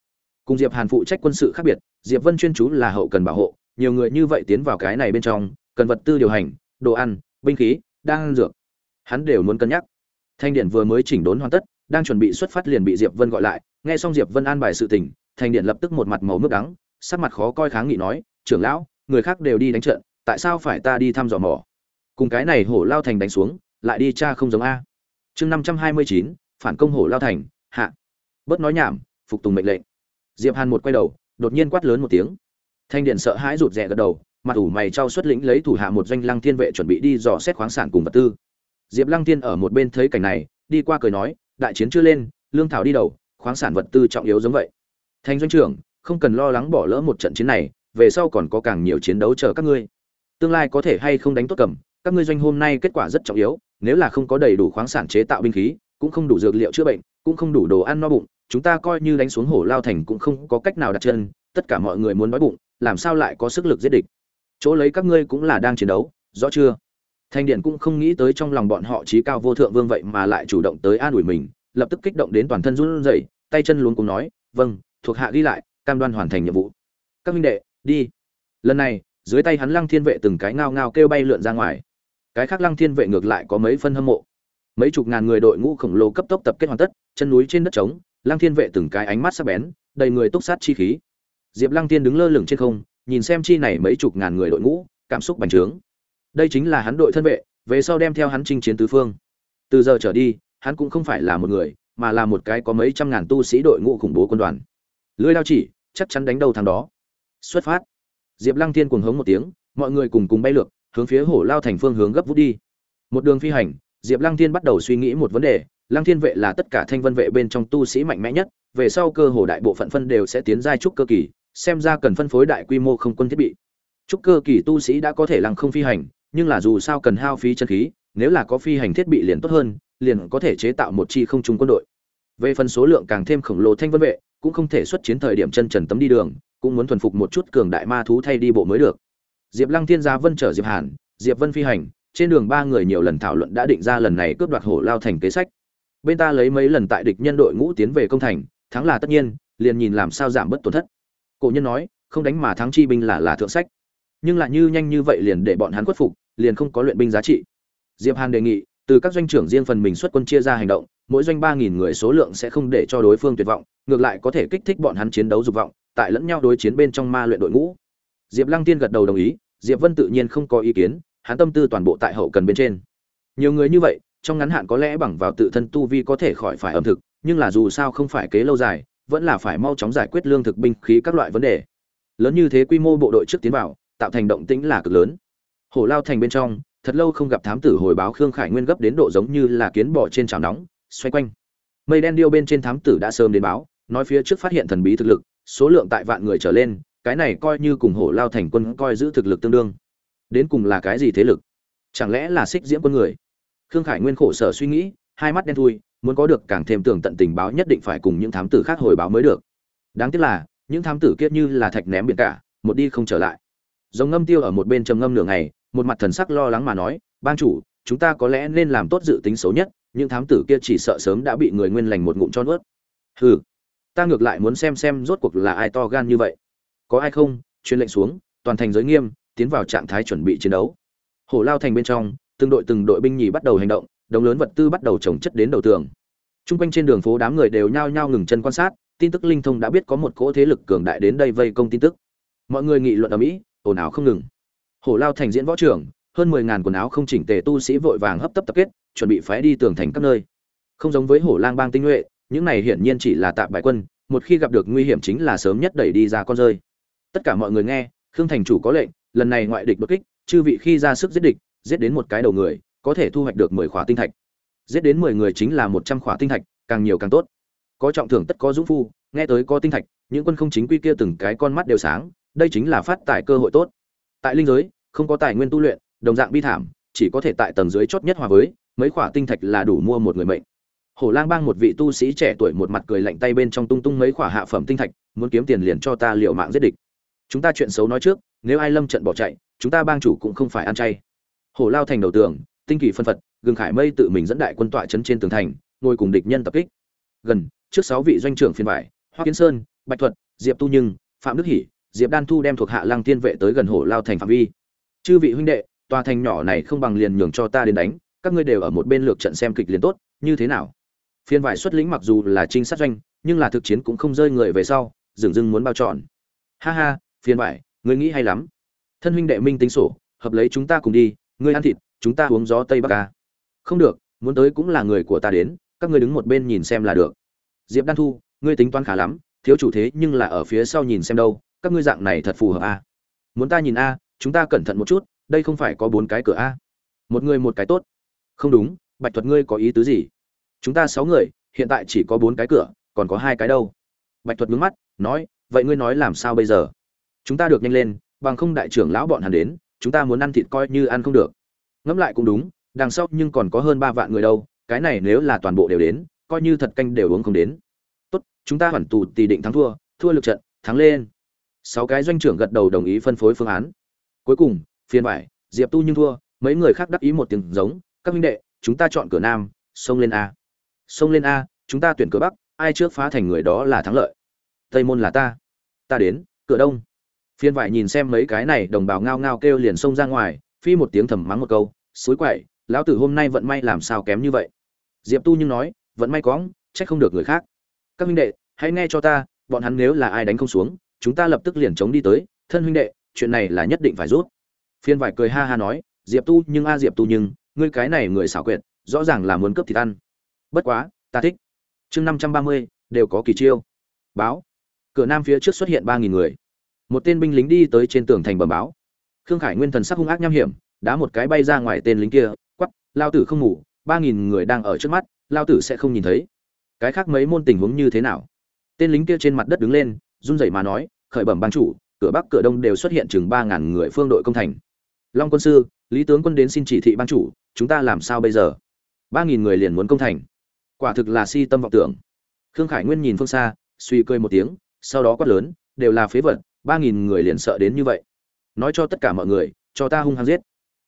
Cùng diệp hàn phụ trách quân sự khác biệt, diệp vân chuyên chú là hậu cần bảo hộ, nhiều người như vậy tiến vào cái này bên trong, cần vật tư điều hành, đồ ăn, binh khí đang dược. Hắn đều muốn cân nhắc. Thanh điện vừa mới chỉnh đốn hoàn tất, đang chuẩn bị xuất phát liền bị diệp vân gọi lại, nghe xong diệp vân an bài sự tình, thanh điện lập tức một mặt màu nước đắng sắc mặt khó coi kháng nghị nói, trưởng lão, người khác đều đi đánh trận, tại sao phải ta đi thăm dò mỏ? Cùng cái này hổ lao thành đánh xuống, lại đi cha không giống a. Chương năm trăm hai mươi chín, phản công hổ lao thành, hạ. Bớt nói nhảm, phục tùng mệnh lệnh. Diệp hàn một quay đầu, đột nhiên quát lớn một tiếng. Thanh điện sợ hãi rụt rè gật đầu, mặt ủ mày trao xuất lĩnh lấy thủ hạ một doanh lăng thiên vệ chuẩn bị đi dò xét khoáng sản cùng vật tư. Diệp lăng thiên ở một bên thấy cảnh này, đi qua cười nói, đại chiến chưa lên, lương thảo đi đầu, khoáng sản vật tư trọng yếu giống vậy. Thanh doanh trưởng không cần lo lắng bỏ lỡ một trận chiến này, về sau còn có càng nhiều chiến đấu chờ các ngươi. Tương lai có thể hay không đánh tốt cầm, các ngươi doanh hôm nay kết quả rất trọng yếu, nếu là không có đầy đủ khoáng sản chế tạo binh khí, cũng không đủ dược liệu chữa bệnh, cũng không đủ đồ ăn no bụng, chúng ta coi như đánh xuống hổ lao thành cũng không có cách nào đặt chân, tất cả mọi người muốn nói bụng, làm sao lại có sức lực giết địch? Chỗ lấy các ngươi cũng là đang chiến đấu, rõ chưa? Thanh điện cũng không nghĩ tới trong lòng bọn họ trí cao vô thượng vương vậy mà lại chủ động tới an ủi mình, lập tức kích động đến toàn thân run rẩy, tay chân luống cùng nói vâng thuộc hạ ghi lại cam đoan hoàn thành nhiệm vụ. Các minh đệ, đi. Lần này, dưới tay hắn lăng thiên vệ từng cái ngao ngao kêu bay lượn ra ngoài. Cái khác lăng thiên vệ ngược lại có mấy phân hâm mộ. Mấy chục ngàn người đội ngũ khổng lồ cấp tốc tập kết hoàn tất, chân núi trên đất trống, lăng thiên vệ từng cái ánh mắt sắc bén, đầy người túc sát chi khí. Diệp lăng thiên đứng lơ lửng trên không, nhìn xem chi này mấy chục ngàn người đội ngũ, cảm xúc bành trướng. Đây chính là hắn đội thân vệ, về sau đem theo hắn chinh chiến tứ phương. Từ giờ trở đi, hắn cũng không phải là một người, mà là một cái có mấy trăm ngàn tu sĩ đội ngũ khủng bố quân đoàn lưới đao chỉ, chắc chắn đánh đầu thằng đó. Xuất phát. Diệp lăng thiên cuồng hống một tiếng, mọi người cùng cùng bay lượn, hướng phía hổ lao thành phương hướng gấp vút đi. Một đường phi hành, diệp lăng thiên bắt đầu suy nghĩ một vấn đề, lăng thiên vệ là tất cả thanh vân vệ bên trong tu sĩ mạnh mẽ nhất, về sau cơ hồ đại bộ phận phân đều sẽ tiến giai trúc cơ kỳ, xem ra cần phân phối đại quy mô không quân thiết bị. Trúc cơ kỳ tu sĩ đã có thể lăng không phi hành, nhưng là dù sao cần hao phí chân khí, nếu là có phi hành thiết bị liền tốt hơn, liền có thể chế tạo một chi không trung quân đội. Về phần số lượng càng thêm khổng lồ thanh vân vệ cũng không thể xuất chiến thời điểm chân trần tấm đi đường, cũng muốn thuần phục một chút cường đại ma thú thay đi bộ mới được. Diệp lăng thiên gia vân chở diệp hàn, diệp vân phi hành, trên đường ba người nhiều lần thảo luận đã định ra lần này cướp đoạt hổ lao thành kế sách. Bên ta lấy mấy lần tại địch nhân đội ngũ tiến về công thành, thắng là tất nhiên, liền nhìn làm sao giảm bớt tổn thất. Cổ nhân nói, không đánh mà thắng chi binh là là thượng sách. Nhưng lại như nhanh như vậy liền để bọn hắn khuất phục, liền không có luyện binh giá trị. Diệp hàn đề nghị từ các doanh trưởng riêng phần mình xuất quân chia ra hành động, mỗi doanh ba nghìn người số lượng sẽ không để cho đối phương tuyệt vọng, ngược lại có thể kích thích bọn hắn chiến đấu dục vọng, tại lẫn nhau đối chiến bên trong ma luyện đội ngũ. Diệp lăng tiên gật đầu đồng ý, diệp vân tự nhiên không có ý kiến, hắn tâm tư toàn bộ tại hậu cần bên trên. Nhiều người như vậy, trong ngắn hạn có lẽ bằng vào tự thân tu vi có thể khỏi phải ẩm thực, nhưng là dù sao không phải kế lâu dài, vẫn là phải mau chóng giải quyết lương thực binh khí các loại vấn đề. Lớn như thế quy mô bộ đội trước tiến vào, tạo thành động tĩnh là cực lớn. Hổ lao thành bên trong thật lâu không gặp thám tử hồi báo khương khải nguyên gấp đến độ giống như là kiến bò trên chảo nóng, xoay quanh. Mây đen điêu bên trên thám tử đã sớm đến báo, nói phía trước phát hiện thần bí thực lực, số lượng tại vạn người trở lên, cái này coi như cùng hổ lao thành quân coi giữ thực lực tương đương. Đến cùng là cái gì thế lực? Chẳng lẽ là xích diễm quân người? Khương khải nguyên khổ sở suy nghĩ, hai mắt đen thui, muốn có được càng thêm tưởng tận tình báo nhất định phải cùng những thám tử khác hồi báo mới được. Đáng tiếc là, những thám tử kia như là thạch ném biển cả, một đi không trở lại. Giống ngâm tiêu ở một bên trầm ngâm nửa ngày một mặt thần sắc lo lắng mà nói bang chủ chúng ta có lẽ nên làm tốt dự tính xấu nhất những thám tử kia chỉ sợ sớm đã bị người nguyên lành một ngụm cho nuốt. Hừ ta ngược lại muốn xem xem rốt cuộc là ai to gan như vậy. Có ai không? Truyền lệnh xuống toàn thành giới nghiêm tiến vào trạng thái chuẩn bị chiến đấu. Hổ lao thành bên trong từng đội từng đội binh nhì bắt đầu hành động đống lớn vật tư bắt đầu trồng chất đến đầu tường. Trung quanh trên đường phố đám người đều nhao nhao ngừng chân quan sát, tin tức linh thông đã biết có một cỗ thế lực cường đại đến đây vây công tin tức. Mọi người nghị luận ở mỹ, ồn ào không ngừng. Hổ Lao thành diễn võ trưởng, hơn mười ngàn quần áo không chỉnh tề tu sĩ vội vàng hấp tấp tập kết, chuẩn bị phái đi tường thành các nơi. Không giống với Hổ Lang bang tinh nhuệ, những này hiển nhiên chỉ là tạm bại quân, một khi gặp được nguy hiểm chính là sớm nhất đẩy đi ra con rơi. Tất cả mọi người nghe, Khương thành chủ có lệnh, lần này ngoại địch đột kích, chư vị khi ra sức giết địch, giết đến một cái đầu người, có thể thu hoạch được mười khóa tinh thạch giết đến mười người chính là một trăm khỏa tinh thạch càng nhiều càng tốt có trọng thưởng tất có dũng phu nghe tới có tinh thạch những quân không chính quy kia từng cái con mắt đều sáng đây chính là phát tài cơ hội tốt tại linh giới không có tài nguyên tu luyện đồng dạng bi thảm chỉ có thể tại tầng dưới chót nhất hòa với mấy khỏa tinh thạch là đủ mua một người mệnh. Hổ lang bang một vị tu sĩ trẻ tuổi một mặt cười lạnh tay bên trong tung tung mấy khỏa hạ phẩm tinh thạch muốn kiếm tiền liền cho ta liệu mạng giết địch. Chúng ta chuyện xấu nói trước nếu ai lâm trận bỏ chạy chúng ta bang chủ cũng không phải ăn chay. Hổ lao thành đầu tường tinh kỳ phân phật gừng khải mây tự mình dẫn đại quân tọa chấn trên tường thành ngồi cùng địch nhân tập kích. Gần trước sáu vị doanh trưởng phiên bài, hoa kiến sơn bạch thuật diệp tu nhưng phạm đức hỷ diệp đan thu đem thuộc hạ lăng tiên vệ tới gần hổ lao thành phạm vi. Chư vị huynh đệ, tòa thành nhỏ này không bằng liền nhường cho ta đến đánh, các ngươi đều ở một bên lược trận xem kịch liền tốt, như thế nào? Phiên vải xuất lĩnh mặc dù là trinh sát doanh, nhưng là thực chiến cũng không rơi người về sau dường dưng muốn bao trọn. Ha ha, phiên vải, ngươi nghĩ hay lắm. Thân huynh đệ minh tính sổ, hợp lấy chúng ta cùng đi, ngươi ăn thịt, chúng ta uống gió tây bắc ca. Không được, muốn tới cũng là người của ta đến, các ngươi đứng một bên nhìn xem là được. Diệp đan thu, ngươi tính toán khá lắm, thiếu chủ thế nhưng là ở phía sau nhìn xem đâu các ngươi dạng này thật phù hợp a à? muốn ta nhìn a, chúng ta cẩn thận một chút, đây không phải có bốn cái cửa a. Một người một cái tốt. Không đúng, bạch thuật ngươi có ý tứ gì? Chúng ta sáu người, hiện tại chỉ có bốn cái cửa, còn có hai cái đâu? Bạch thuật ngước mắt, nói, vậy ngươi nói làm sao bây giờ? Chúng ta được nhanh lên, bằng không đại trưởng lão bọn hắn đến, chúng ta muốn ăn thịt coi như ăn không được. Ngẫm lại cũng đúng, đằng sau nhưng còn có hơn ba vạn người đâu, cái này nếu là toàn bộ đều đến, coi như thật canh đều uống không đến. Tốt, chúng ta hoàn tù tỷ định thắng thua thua lực trận, thắng lên sáu cái doanh trưởng gật đầu đồng ý phân phối phương án. Cuối cùng phiên vải diệp tu nhưng thua, mấy người khác đắc ý một tiếng giống, các huynh đệ, chúng ta chọn cửa nam sông lên a. Sông lên a, chúng ta tuyển cửa bắc, ai trước phá thành người đó là thắng lợi. Tây môn là ta ta đến, cửa đông. Phiên vải nhìn xem mấy cái này đồng bào ngao ngao kêu liền xông ra ngoài, phi một tiếng thầm mắng một câu, suối quậy, lão tử hôm nay vận may làm sao kém như vậy? Diệp tu nhưng nói, vận may cóng trách không được người khác. Các huynh đệ, hãy nghe cho ta, bọn hắn nếu là ai đánh không xuống chúng ta lập tức liền chống đi tới, thân huynh đệ, chuyện này là nhất định phải rút. Phiên vải cười ha ha nói, diệp tu, nhưng a à diệp tu nhưng, ngươi cái này người xảo quyệt, rõ ràng là muốn cướp thịt ăn. Bất quá, ta thích. Chương năm trăm ba mươi, đều có kỳ chiêu. Báo. Cửa nam phía trước xuất hiện ba nghìn người. Một tên binh lính đi tới trên tường thành bầm báo. Khương khải nguyên thần sắc hung ác nham hiểm, đá một cái bay ra ngoài tên lính kia, quắp, lao tử không ngủ, ba nghìn người đang ở trước mắt, lao tử sẽ không nhìn thấy. Cái khác mấy môn tình huống như thế nào? Tên lính kia trên mặt đất đứng lên run rẩy mà nói, khởi bẩm ban chủ, cửa bắc cửa đông đều xuất hiện chừng ba ngàn người phương đội công thành. Long quân sư, lý tướng quân đến xin chỉ thị ban chủ, chúng ta làm sao bây giờ? Ba nghìn người liền muốn công thành. Quả thực là si tâm vọng tưởng. Khương khải nguyên nhìn phương xa, suy cười một tiếng, sau đó quát lớn, đều là phế vật, ba nghìn người liền sợ đến như vậy. Nói cho tất cả mọi người, cho ta hung hăng giết.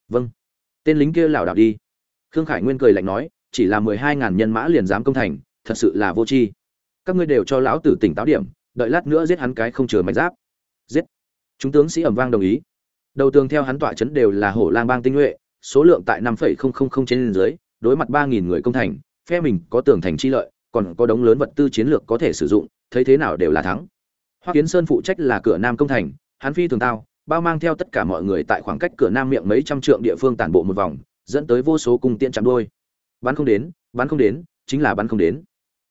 Vâng. Tên lính kia lảo đảo đi. Khương khải nguyên cười lạnh nói, chỉ là mười hai ngàn nhân mã liền dám công thành, thật sự là vô tri. Các ngươi đều cho lão tử tỉnh táo điểm đợi lát nữa giết hắn cái không chừa mảnh giáp. Giết. Chúng tướng sĩ ẩm vang đồng ý. Đầu tường theo hắn tọa chấn đều là hổ lang bang tinh nhuệ, số lượng tại năm phẩy không không không trên dưới, đối mặt ba nghìn người công thành, phe mình có tường thành chi lợi, còn có đống lớn vật tư chiến lược có thể sử dụng, thấy thế nào đều là thắng. Hoa kiến sơn phụ trách là cửa nam công thành, hắn phi thường tao, bao mang theo tất cả mọi người tại khoảng cách cửa nam miệng mấy trăm trượng địa phương tản bộ một vòng, dẫn tới vô số cung tiện chạm đôi bắn không đến, bắn không đến, chính là bắn không đến.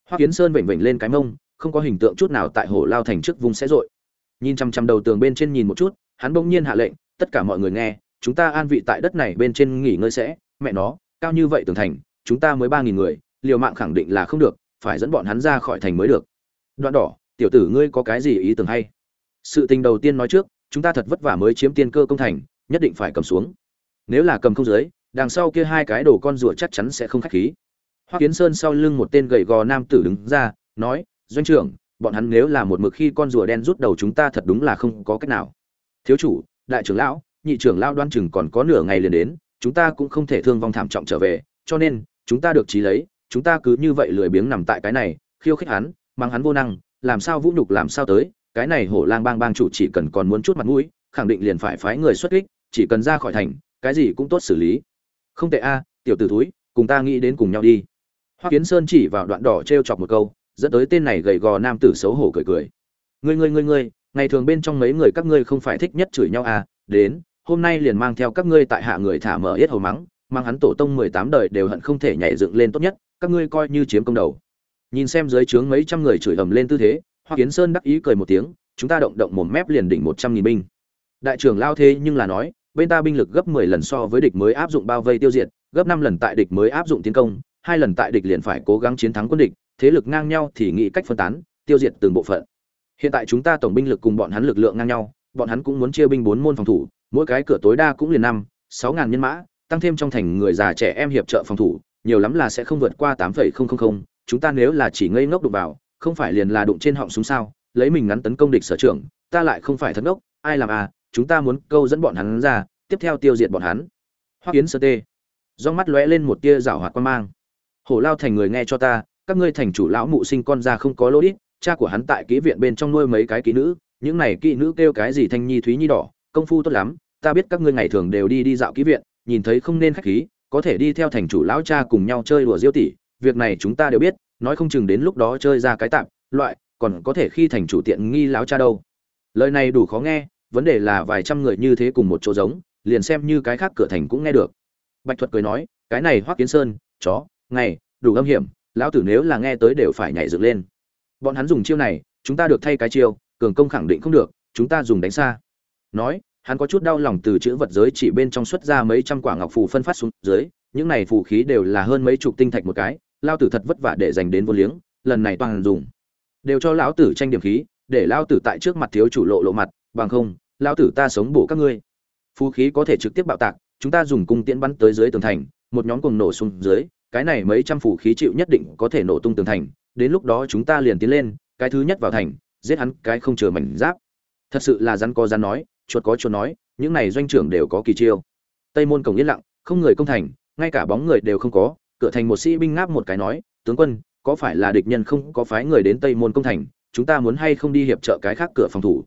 Hoa kiến sơn vểnh vểnh lên cái mông không có hình tượng chút nào tại hồ lao thành trước vùng sẽ rội. Nhìn chăm chăm đầu tường bên trên nhìn một chút, hắn bỗng nhiên hạ lệnh, tất cả mọi người nghe, chúng ta an vị tại đất này bên trên nghỉ ngơi sẽ. Mẹ nó, cao như vậy tường thành, chúng ta mới ba nghìn người, liều mạng khẳng định là không được, phải dẫn bọn hắn ra khỏi thành mới được. Đoạn đỏ, tiểu tử ngươi có cái gì ý tưởng hay? Sự tình đầu tiên nói trước, chúng ta thật vất vả mới chiếm tiên cơ công thành, nhất định phải cầm xuống. Nếu là cầm không dưới, đằng sau kia hai cái đồ con rùa chắc chắn sẽ không khách khí. Hoa kiến sơn sau lưng một tên gầy gò nam tử đứng ra, nói doanh trưởng, bọn hắn nếu là một mực khi con rùa đen rút đầu chúng ta thật đúng là không có cách nào. Thiếu chủ, đại trưởng lão, nhị trưởng lão đoan chừng còn có nửa ngày liền đến, chúng ta cũng không thể thương vong thảm trọng trở về, cho nên, chúng ta được trí lấy, chúng ta cứ như vậy lười biếng nằm tại cái này, khiêu khích hắn, mang hắn vô năng, làm sao vũ nhục làm sao tới, cái này hổ lang bang bang chủ chỉ cần còn muốn chút mặt mũi, khẳng định liền phải phái người xuất kích, chỉ cần ra khỏi thành, cái gì cũng tốt xử lý. Không tệ a, tiểu tử thúi, cùng ta nghĩ đến cùng nhau đi. Hoa kiến sơn chỉ vào đoạn đỏ t r e o chọc một câu dẫn tới tên này gầy gò nam tử xấu hổ cười cười. Ngươi ngươi ngươi ngươi, ngày thường bên trong mấy người các ngươi không phải thích nhất chửi nhau à? Đến, hôm nay liền mang theo các ngươi tại hạ người thả mở hết hầu mắng, mang hắn tổ tông mười tám đời đều hận không thể nhảy dựng lên tốt nhất, các ngươi coi như chiếm công đầu. Nhìn xem dưới trướng mấy trăm người chửi ầm lên tư thế hoa kiến sơn đắc ý cười một tiếng, chúng ta động động một mép liền đỉnh một trăm nghìn binh. Đại trưởng lao thế nhưng là nói, bên ta binh lực gấp mười lần so với địch mới áp dụng bao vây tiêu diệt, gấp năm lần tại địch mới áp dụng tiến công, hai lần tại địch liền phải cố gắng chiến thắng quân địch thế lực ngang nhau thì nghĩ cách phân tán, tiêu diệt từng bộ phận. Hiện tại chúng ta tổng binh lực cùng bọn hắn lực lượng ngang nhau, bọn hắn cũng muốn chia binh bốn môn phòng thủ, mỗi cái cửa tối đa cũng liền năm, sáu ngàn nhân mã, tăng thêm trong thành người già trẻ em hiệp trợ phòng thủ, nhiều lắm là sẽ không vượt qua tám phẩy không không không, chúng ta nếu là chỉ ngây ngốc đụng vào, không phải liền là đụng trên họng súng sao, lấy mình ngắn tấn công địch sở trưởng, ta lại không phải thất ngốc, ai làm à chúng ta muốn câu dẫn bọn hắn ra, tiếp theo tiêu diệt bọn hắn. Hoa kiến sơ tê. Trong mắt lóe lên một tia giảo hoạt quan mang. Hổ lao thành người nghe cho ta các ngươi thành chủ lão mụ sinh con ra không có lỗ ít, cha của hắn tại kỹ viện bên trong nuôi mấy cái kỹ nữ, những này kỹ nữ kêu cái gì thanh nhi thúy nhi đỏ, công phu tốt lắm, ta biết các ngươi ngày thường đều đi đi dạo kỹ viện, nhìn thấy không nên khách khí, có thể đi theo thành chủ lão cha cùng nhau chơi đùa diêu tỷ việc này chúng ta đều biết, nói không chừng đến lúc đó chơi ra cái tạm, loại, còn có thể khi thành chủ tiện nghi lão cha đâu. Lời này đủ khó nghe, vấn đề là vài trăm người như thế cùng một chỗ giống, liền xem như cái khác cửa thành cũng nghe được. Bạch thuật cười nói, cái này hoắc kiến sơn, chó, ngày, đủ âm hiểm lão tử nếu là nghe tới đều phải nhảy dựng lên. Bọn hắn dùng chiêu này, chúng ta được thay cái chiêu, cường công khẳng định không được, chúng ta dùng đánh xa. Nói, hắn có chút đau lòng từ chữ vật giới chỉ bên trong xuất ra mấy trăm quả ngọc phù phân phát xuống dưới, những này phù khí đều là hơn mấy chục tinh thạch một cái lao tử thật vất vả để dành đến vô liếng, lần này toàn dùng. Đều cho lão tử tranh điểm khí, để lão tử tại trước mặt thiếu chủ lộ lộ mặt, bằng không, lão tử ta sống bổ các ngươi. Phù khí có thể trực tiếp bạo tạc, chúng ta dùng cung tiễn bắn tới dưới tường thành, một nhóm cùng nổ xuống dưới cái này mấy trăm phù khí chịu nhất định có thể nổ tung tường thành, đến lúc đó chúng ta liền tiến lên, cái thứ nhất vào thành, giết hắn, cái không chờ mảnh giáp. Thật sự là rắn có rắn nói, chuột có chuột nói, những này doanh trưởng đều có kỳ chiêu. Tây môn cổng yên lặng, không người công thành, ngay cả bóng người đều không có, cửa thành một sĩ binh ngáp một cái nói, tướng quân, có phải là địch nhân không có phái người đến tây môn công thành, chúng ta muốn hay không đi hiệp trợ cái khác cửa phòng thủ?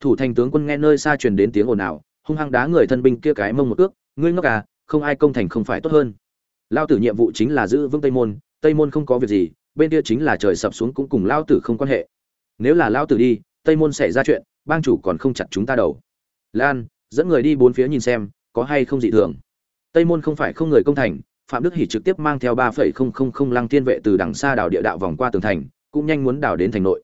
Thủ thành tướng quân nghe nơi xa truyền đến tiếng ồn ào, hung hăng đá người thân binh kia cái mông một ước ngươi ngốc à không ai công thành không phải tốt hơn lao tử nhiệm vụ chính là giữ vững tây môn tây môn không có việc gì, bên kia chính là trời sập xuống cũng cùng lao tử không quan hệ. Nếu là lao tử đi, tây môn xảy ra chuyện, bang chủ còn không chặt chúng ta đầu. Lan, dẫn người đi bốn phía nhìn xem, có hay không dị thường. Tây môn không phải không người công thành, phạm đức hỷ trực tiếp mang theo ba phẩy không không không lăng tiên vệ từ đằng xa đảo địa đạo vòng qua tường thành, cũng nhanh muốn đảo đến thành nội.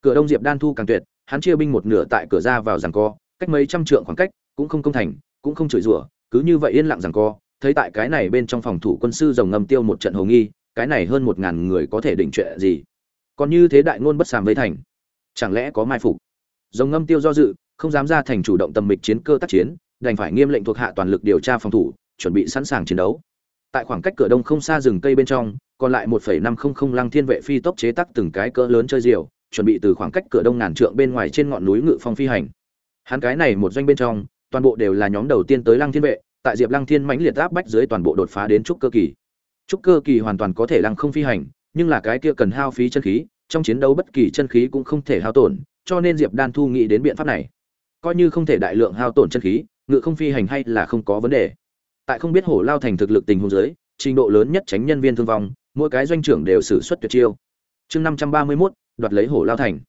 Cửa đông diệp đan thu càng tuyệt, hắn chia binh một nửa tại cửa ra vào rằng co, cách mấy trăm trượng khoảng cách, cũng không công thành, cũng không chửi rủa, cứ như vậy yên lặng rằng co thấy tại cái này bên trong phòng thủ quân sư rồng ngâm tiêu một trận hồ nghi, cái này hơn một ngàn người có thể định chuyện gì? Còn như thế đại ngôn bất sàm với thành, chẳng lẽ có mai phục? Rồng ngâm tiêu do dự, không dám ra thành chủ động tầm mịch chiến cơ tác chiến, đành phải nghiêm lệnh thuộc hạ toàn lực điều tra phòng thủ, chuẩn bị sẵn sàng chiến đấu. Tại khoảng cách cửa đông không xa rừng cây bên trong, còn lại một phẩy năm không không lăng thiên vệ phi tốc chế tác từng cái cỡ lớn chơi diều, chuẩn bị từ khoảng cách cửa đông ngàn trượng bên ngoài trên ngọn núi ngự phong phi hành. Hắn cái này một doanh bên trong, toàn bộ đều là nhóm đầu tiên tới lăng thiên vệ tại diệp lăng thiên mãnh liệt áp bách dưới toàn bộ đột phá đến trúc cơ kỳ. Trúc cơ kỳ hoàn toàn có thể lăng không phi hành, nhưng là cái kia cần hao phí chân khí, trong chiến đấu bất kỳ chân khí cũng không thể hao tổn, cho nên diệp đan thu nghĩ đến biện pháp này. Coi như không thể đại lượng hao tổn chân khí, ngự không phi hành hay là không có vấn đề. Tại không biết hổ lao thành thực lực tình huống dưới, trình độ lớn nhất tránh nhân viên thương vong, mỗi cái doanh trưởng đều xử suất tuyệt chiêu. Chương năm trăm ba mươi mốt, đoạt lấy hổ lao thành.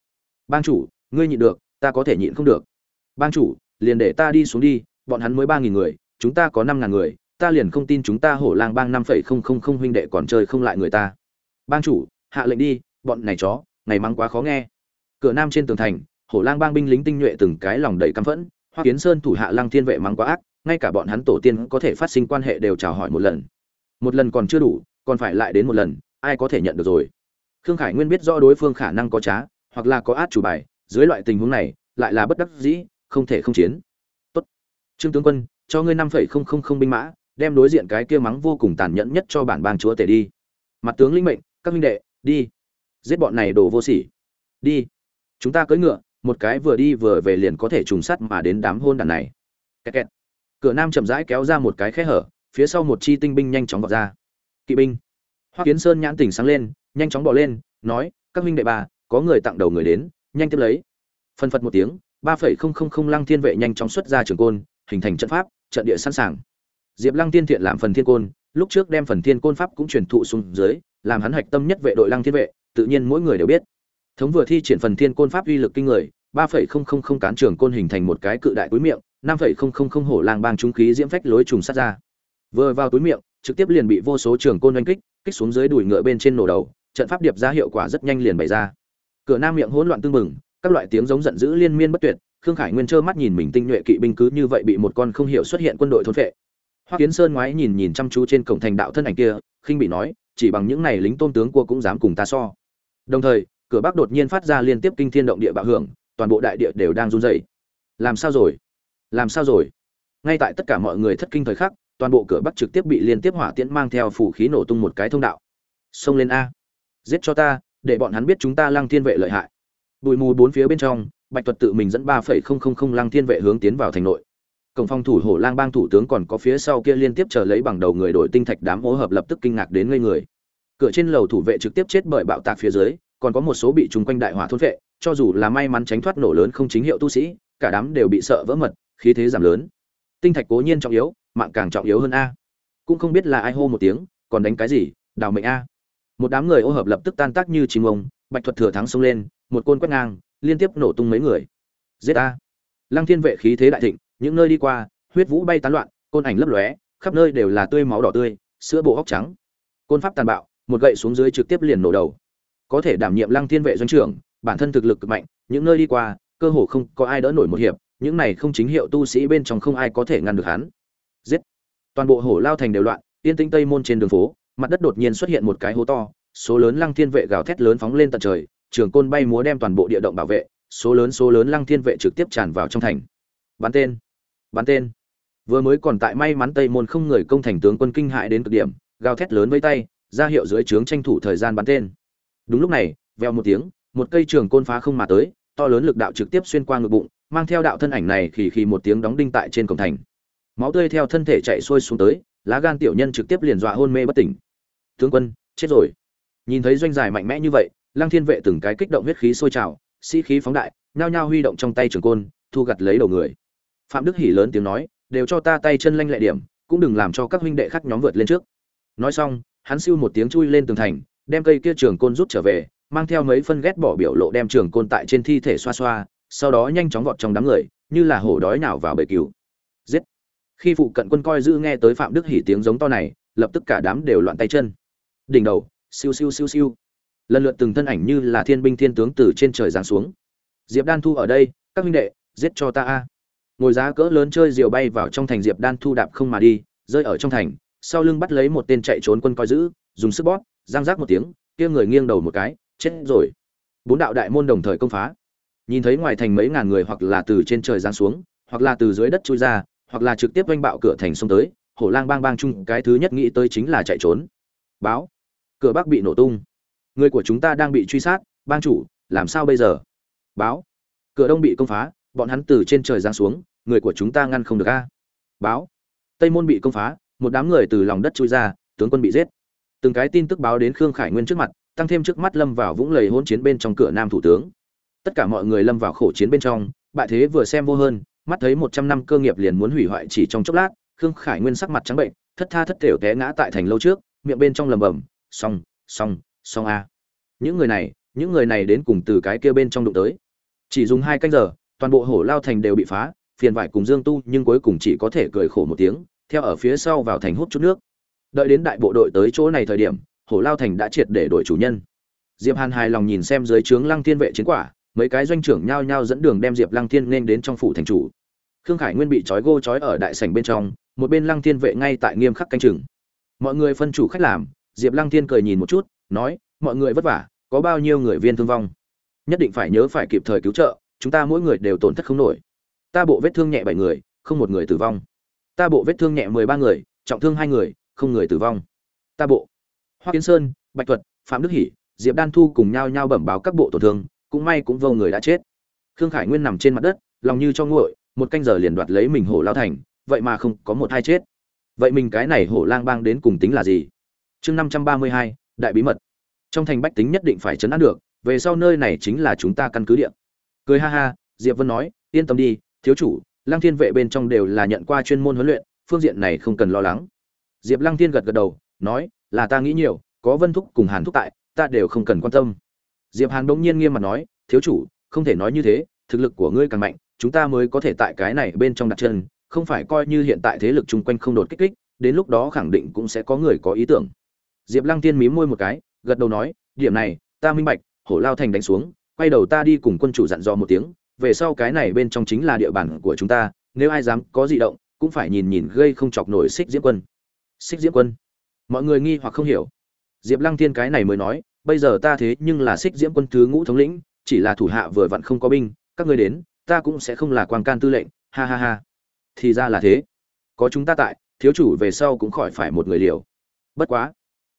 Bang chủ, ngươi nhịn được, ta có thể nhịn không được. Bang chủ, liền để ta đi xuống đi, bọn hắn mới ba nghìn người chúng ta có năm ngàn người, ta liền không tin chúng ta hổ lang bang năm phẩy không không không huynh đệ còn chơi không lại người ta. Bang chủ, hạ lệnh đi, bọn này chó, ngày mắng quá khó nghe. Cửa nam trên tường thành, hổ lang bang binh lính tinh nhuệ từng cái lòng đầy căm phẫn, hoa kiến sơn thủ hạ lang thiên vệ mắng quá ác, ngay cả bọn hắn tổ tiên có thể phát sinh quan hệ đều chào hỏi một lần. Một lần còn chưa đủ, còn phải lại đến một lần, ai có thể nhận được rồi? Khương khải nguyên biết rõ đối phương khả năng có trá, hoặc là có át chủ bài, dưới loại tình huống này, lại là bất đắc dĩ, không thể không chiến. Tốt. Trương tướng quân cho ngươi năm phẩy không không không binh mã, đem đối diện cái kia mắng vô cùng tàn nhẫn nhất cho bản bang chúa tể đi. Mặt tướng linh mệnh, các minh đệ, đi. Giết bọn này đồ vô sỉ. Đi. Chúng ta cưỡi ngựa, một cái vừa đi vừa về liền có thể trùng sắt mà đến đám hôn đàn này. Kẹt kẹt. cửa nam chậm rãi kéo ra một cái khe hở, phía sau một chi tinh binh nhanh chóng vọt ra. Kỵ binh. Hoa kiến sơn nhãn tỉnh sáng lên, nhanh chóng bỏ lên, nói, các minh đệ bà, có người tặng đầu người đến, nhanh tiếp lấy. Phân phật một tiếng, ba phẩy không không không lăng thiên vệ nhanh chóng xuất ra trường côn hình thành trận pháp, trận địa sẵn sàng. Diệp lăng tiên thiện làm phần thiên côn, lúc trước đem phần thiên côn pháp cũng truyền thụ xuống dưới, làm hắn hạch tâm nhất vệ đội lăng thiên vệ, tự nhiên mỗi người đều biết. Thống vừa thi triển phần thiên côn pháp uy lực kinh người, ba phẩy không không không cán trường côn hình thành một cái cự đại túi miệng, năm phẩy không không không hổ lang bang trung khí diễm phách lối trùng sát ra. Vừa vào túi miệng, trực tiếp liền bị vô số trường côn đánh kích kích xuống dưới đùi ngựa bên trên nổ đầu, trận pháp điệp ra hiệu quả rất nhanh liền bày ra. Cửa nam miệng hỗn loạn tương mừng các loại tiếng giống giận dữ liên miên bất tuyệt khương khải nguyên trơ mắt nhìn mình tinh nhuệ kỵ binh cứ như vậy bị một con không hiểu xuất hiện quân đội thôn vệ hoa kiến sơn ngoái nhìn nhìn chăm chú trên cổng thành đạo thân ảnh kia, khinh bị nói, chỉ bằng những này lính tôn tướng cua cũng dám cùng ta so. Đồng thời, cửa bắc đột nhiên phát ra liên tiếp kinh thiên động địa bạo hưởng, toàn bộ đại địa đều đang run rẩy. Làm sao rồi? Làm sao rồi? Ngay tại tất cả mọi người thất kinh thời khắc, toàn bộ cửa bắc trực tiếp bị liên tiếp hỏa tiễn mang theo phủ khí nổ tung một cái thông đạo. Xông lên a. Giết cho ta, để bọn hắn biết chúng ta lăng thiên vệ lợi hại. Bụi mù bốn phía bên trong bạch thuật tự mình dẫn ba phẩy không không không lăng thiên vệ hướng tiến vào thành nội. Cổng phòng thủ hổ lang bang thủ tướng còn có phía sau kia liên tiếp chờ lấy bằng đầu người đổi tinh thạch đám hỗ hợp lập tức kinh ngạc đến ngây người. Cửa trên lầu thủ vệ trực tiếp chết bởi bạo tạc phía dưới, còn có một số bị trùng quanh đại hỏa thôn vệ, cho dù là may mắn tránh thoát nổ lớn không chính hiệu tu sĩ, cả đám đều bị sợ vỡ mật, khí thế giảm lớn. Tinh thạch cố nhiên trọng yếu, mạng càng trọng yếu hơn a. Cũng không biết là ai hô một tiếng, còn đánh cái gì, đào mệnh a. Một đám người ô hợp lập tức tan tác như chim ông, bạch thuật thừa thắng xông lên, một côn quét ngang liên tiếp nổ tung mấy người. Giết a lăng thiên vệ khí thế đại thịnh, những nơi đi qua, huyết vũ bay tán loạn, côn ảnh lấp lóe, khắp nơi đều là tươi máu đỏ tươi, sữa bộ óc trắng. Côn pháp tàn bạo, một gậy xuống dưới trực tiếp liền nổ đầu. Có thể đảm nhiệm lăng thiên vệ doanh trưởng, bản thân thực lực cực mạnh, những nơi đi qua, cơ hồ không có ai đỡ nổi một hiệp, những này không chính hiệu tu sĩ bên trong không ai có thể ngăn được hắn. Giết. Toàn bộ hổ lao thành đều loạn, yên tĩnh tây môn trên đường phố, mặt đất đột nhiên xuất hiện một cái hố to, số lớn lăng thiên vệ gào thét lớn phóng lên tận trời trường côn bay múa đem toàn bộ địa động bảo vệ, số lớn số lớn lăng thiên vệ trực tiếp tràn vào trong thành. Bắn tên bắn tên. Vừa mới còn tại may mắn tây môn không người công thành tướng quân kinh hại đến cực điểm, gào thét lớn với tay, ra hiệu dưới trướng tranh thủ thời gian bắn tên. Đúng lúc này veo một tiếng, một cây trường côn phá không mà tới, to lớn lực đạo trực tiếp xuyên qua ngực bụng, mang theo đạo thân ảnh này khì khì một tiếng đóng đinh tại trên cổng thành. Máu tươi theo thân thể chạy xuôi xuống tới, lá gan tiểu nhân trực tiếp liền dọa hôn mê bất tỉnh. Tướng quân, chết rồi. Nhìn thấy doanh dài mạnh mẽ như vậy lăng thiên vệ từng cái kích động huyết khí sôi trào, sĩ khí phóng đại, nhao nhao huy động trong tay trường côn, thu gặt lấy đầu người. Phạm đức hỉ lớn tiếng nói, đều cho ta tay chân lanh lẹ điểm, cũng đừng làm cho các huynh đệ khác nhóm vượt lên trước. Nói xong, hắn siêu một tiếng chui lên tường thành, đem cây kia trường côn rút trở về, mang theo mấy phân ghét bỏ biểu lộ đem trường côn tại trên thi thể xoa xoa, sau đó nhanh chóng vọt trong đám người, như là hổ đói nào vào bể cừu. giết! Khi phụ cận quân coi giữ nghe tới phạm đức hỉ tiếng giống to này, lập tức cả đám đều loạn tay chân. Đỉnh đầu, siêu siêu siêu siêu lần lượt từng thân ảnh như là thiên binh thiên tướng từ trên trời giáng xuống. Diệp đan thu ở đây, các huynh đệ, giết cho ta a. Ngồi giá cỡ lớn chơi diều bay vào trong thành, diệp đan thu đạp không mà đi, rơi ở trong thành, sau lưng bắt lấy một tên chạy trốn quân coi giữ, dùng sức bóp giang rác một tiếng, kia người nghiêng đầu một cái, chết rồi. Bốn đạo đại môn đồng thời công phá. Nhìn thấy ngoài thành mấy ngàn người hoặc là từ trên trời giáng xuống, hoặc là từ dưới đất chui ra, hoặc là trực tiếp oanh bạo cửa thành xông tới, hổ lang bang bang chung, cái thứ nhất nghĩ tới chính là chạy trốn. Báo. Cửa bắc bị nổ tung người của chúng ta đang bị truy sát, bang chủ, làm sao bây giờ? Báo. Cửa đông bị công phá, bọn hắn từ trên trời giáng xuống, người của chúng ta ngăn không được a. Báo. Tây môn bị công phá, một đám người từ lòng đất chui ra, tướng quân bị giết. Từng cái tin tức báo đến khương khải nguyên trước mặt, tăng thêm trước mắt lâm vào vũng lầy hỗn chiến bên trong cửa nam thủ tướng. Tất cả mọi người lâm vào khổ chiến bên trong, bại thế vừa xem vô hơn, mắt thấy một trăm năm cơ nghiệp liền muốn hủy hoại chỉ trong chốc lát, khương khải nguyên sắc mặt trắng bệnh, thất tha thất thểu té ngã tại thành lâu trước, miệng bên trong lầm bầm, xong xong xong a những người này, những người này đến cùng từ cái kia bên trong đụng tới. Chỉ dùng hai canh giờ, toàn bộ hổ lao thành đều bị phá, phiền vải cùng dương tu nhưng cuối cùng chỉ có thể cười khổ một tiếng, theo ở phía sau vào thành hút chút nước. Đợi đến đại bộ đội tới chỗ này thời điểm, hổ lao thành đã triệt để đổi chủ nhân. Diệp hàn hài lòng nhìn xem dưới trướng lăng thiên vệ chiến quả, mấy cái doanh trưởng nhao nhao dẫn đường đem diệp lăng thiên nên đến trong phủ thành chủ. Khương khải nguyên bị trói gô trói ở đại sảnh bên trong, một bên lăng thiên vệ ngay tại nghiêm khắc canh chừng. Mọi người phân chủ khách làm, diệp lăng thiên cười nhìn một chút nói, mọi người vất vả, có bao nhiêu người viên thương vong? Nhất định phải nhớ phải kịp thời cứu trợ, chúng ta mỗi người đều tổn thất không nổi. Ta bộ vết thương nhẹ bảy người, không một người tử vong. Ta bộ vết thương nhẹ mười ba người, trọng thương hai người, không người tử vong. Ta bộ. Hoa kiến sơn, bạch thuật, phạm đức hỷ, diệp đan thu cùng nhau nhau bẩm báo các bộ tổn thương, cũng may cũng vô người đã chết. Khương khải nguyên nằm trên mặt đất, lòng như cho nguội, một canh giờ liền đoạt lấy mình hổ lao thành, vậy mà không có một hai chết. Vậy mình cái này hổ lang bang đến cùng tính là gì? Chương năm trăm ba mươi hai đại bí mật. Trong thành bách tính nhất định phải chấn áp được, về sau nơi này chính là chúng ta căn cứ địa. Cười ha ha, diệp vân nói, yên tâm đi, thiếu chủ, lăng thiên vệ bên trong đều là nhận qua chuyên môn huấn luyện, phương diện này không cần lo lắng. Diệp lăng thiên gật gật đầu, nói, là ta nghĩ nhiều, có vân thúc cùng hàn thúc tại, ta đều không cần quan tâm. Diệp hàn bỗng nhiên nghiêm mặt nói, thiếu chủ, không thể nói như thế, thực lực của ngươi càng mạnh, chúng ta mới có thể tại cái này bên trong đặt chân, không phải coi như hiện tại thế lực chung quanh không đột kích kích, đến lúc đó khẳng định cũng sẽ có người có ý tưởng diệp lăng tiên mím môi một cái, gật đầu nói, điểm này, ta minh bạch, hổ lao thành đánh xuống, quay đầu ta đi cùng quân chủ dặn dò một tiếng, về sau cái này bên trong chính là địa bàn của chúng ta, nếu ai dám có gì động, cũng phải nhìn nhìn gây không chọc nổi xích diễm quân. Xích diễm quân? Mọi người nghi hoặc không hiểu. Diệp lăng tiên cái này mới nói, bây giờ ta thế nhưng là xích diễm quân thứ ngũ thống lĩnh, chỉ là thủ hạ vừa vặn không có binh, các ngươi đến, ta cũng sẽ không là quan can tư lệnh. Ha ha ha. Thì ra là thế. Có chúng ta tại, thiếu chủ về sau cũng khỏi phải một người liều. Bất quá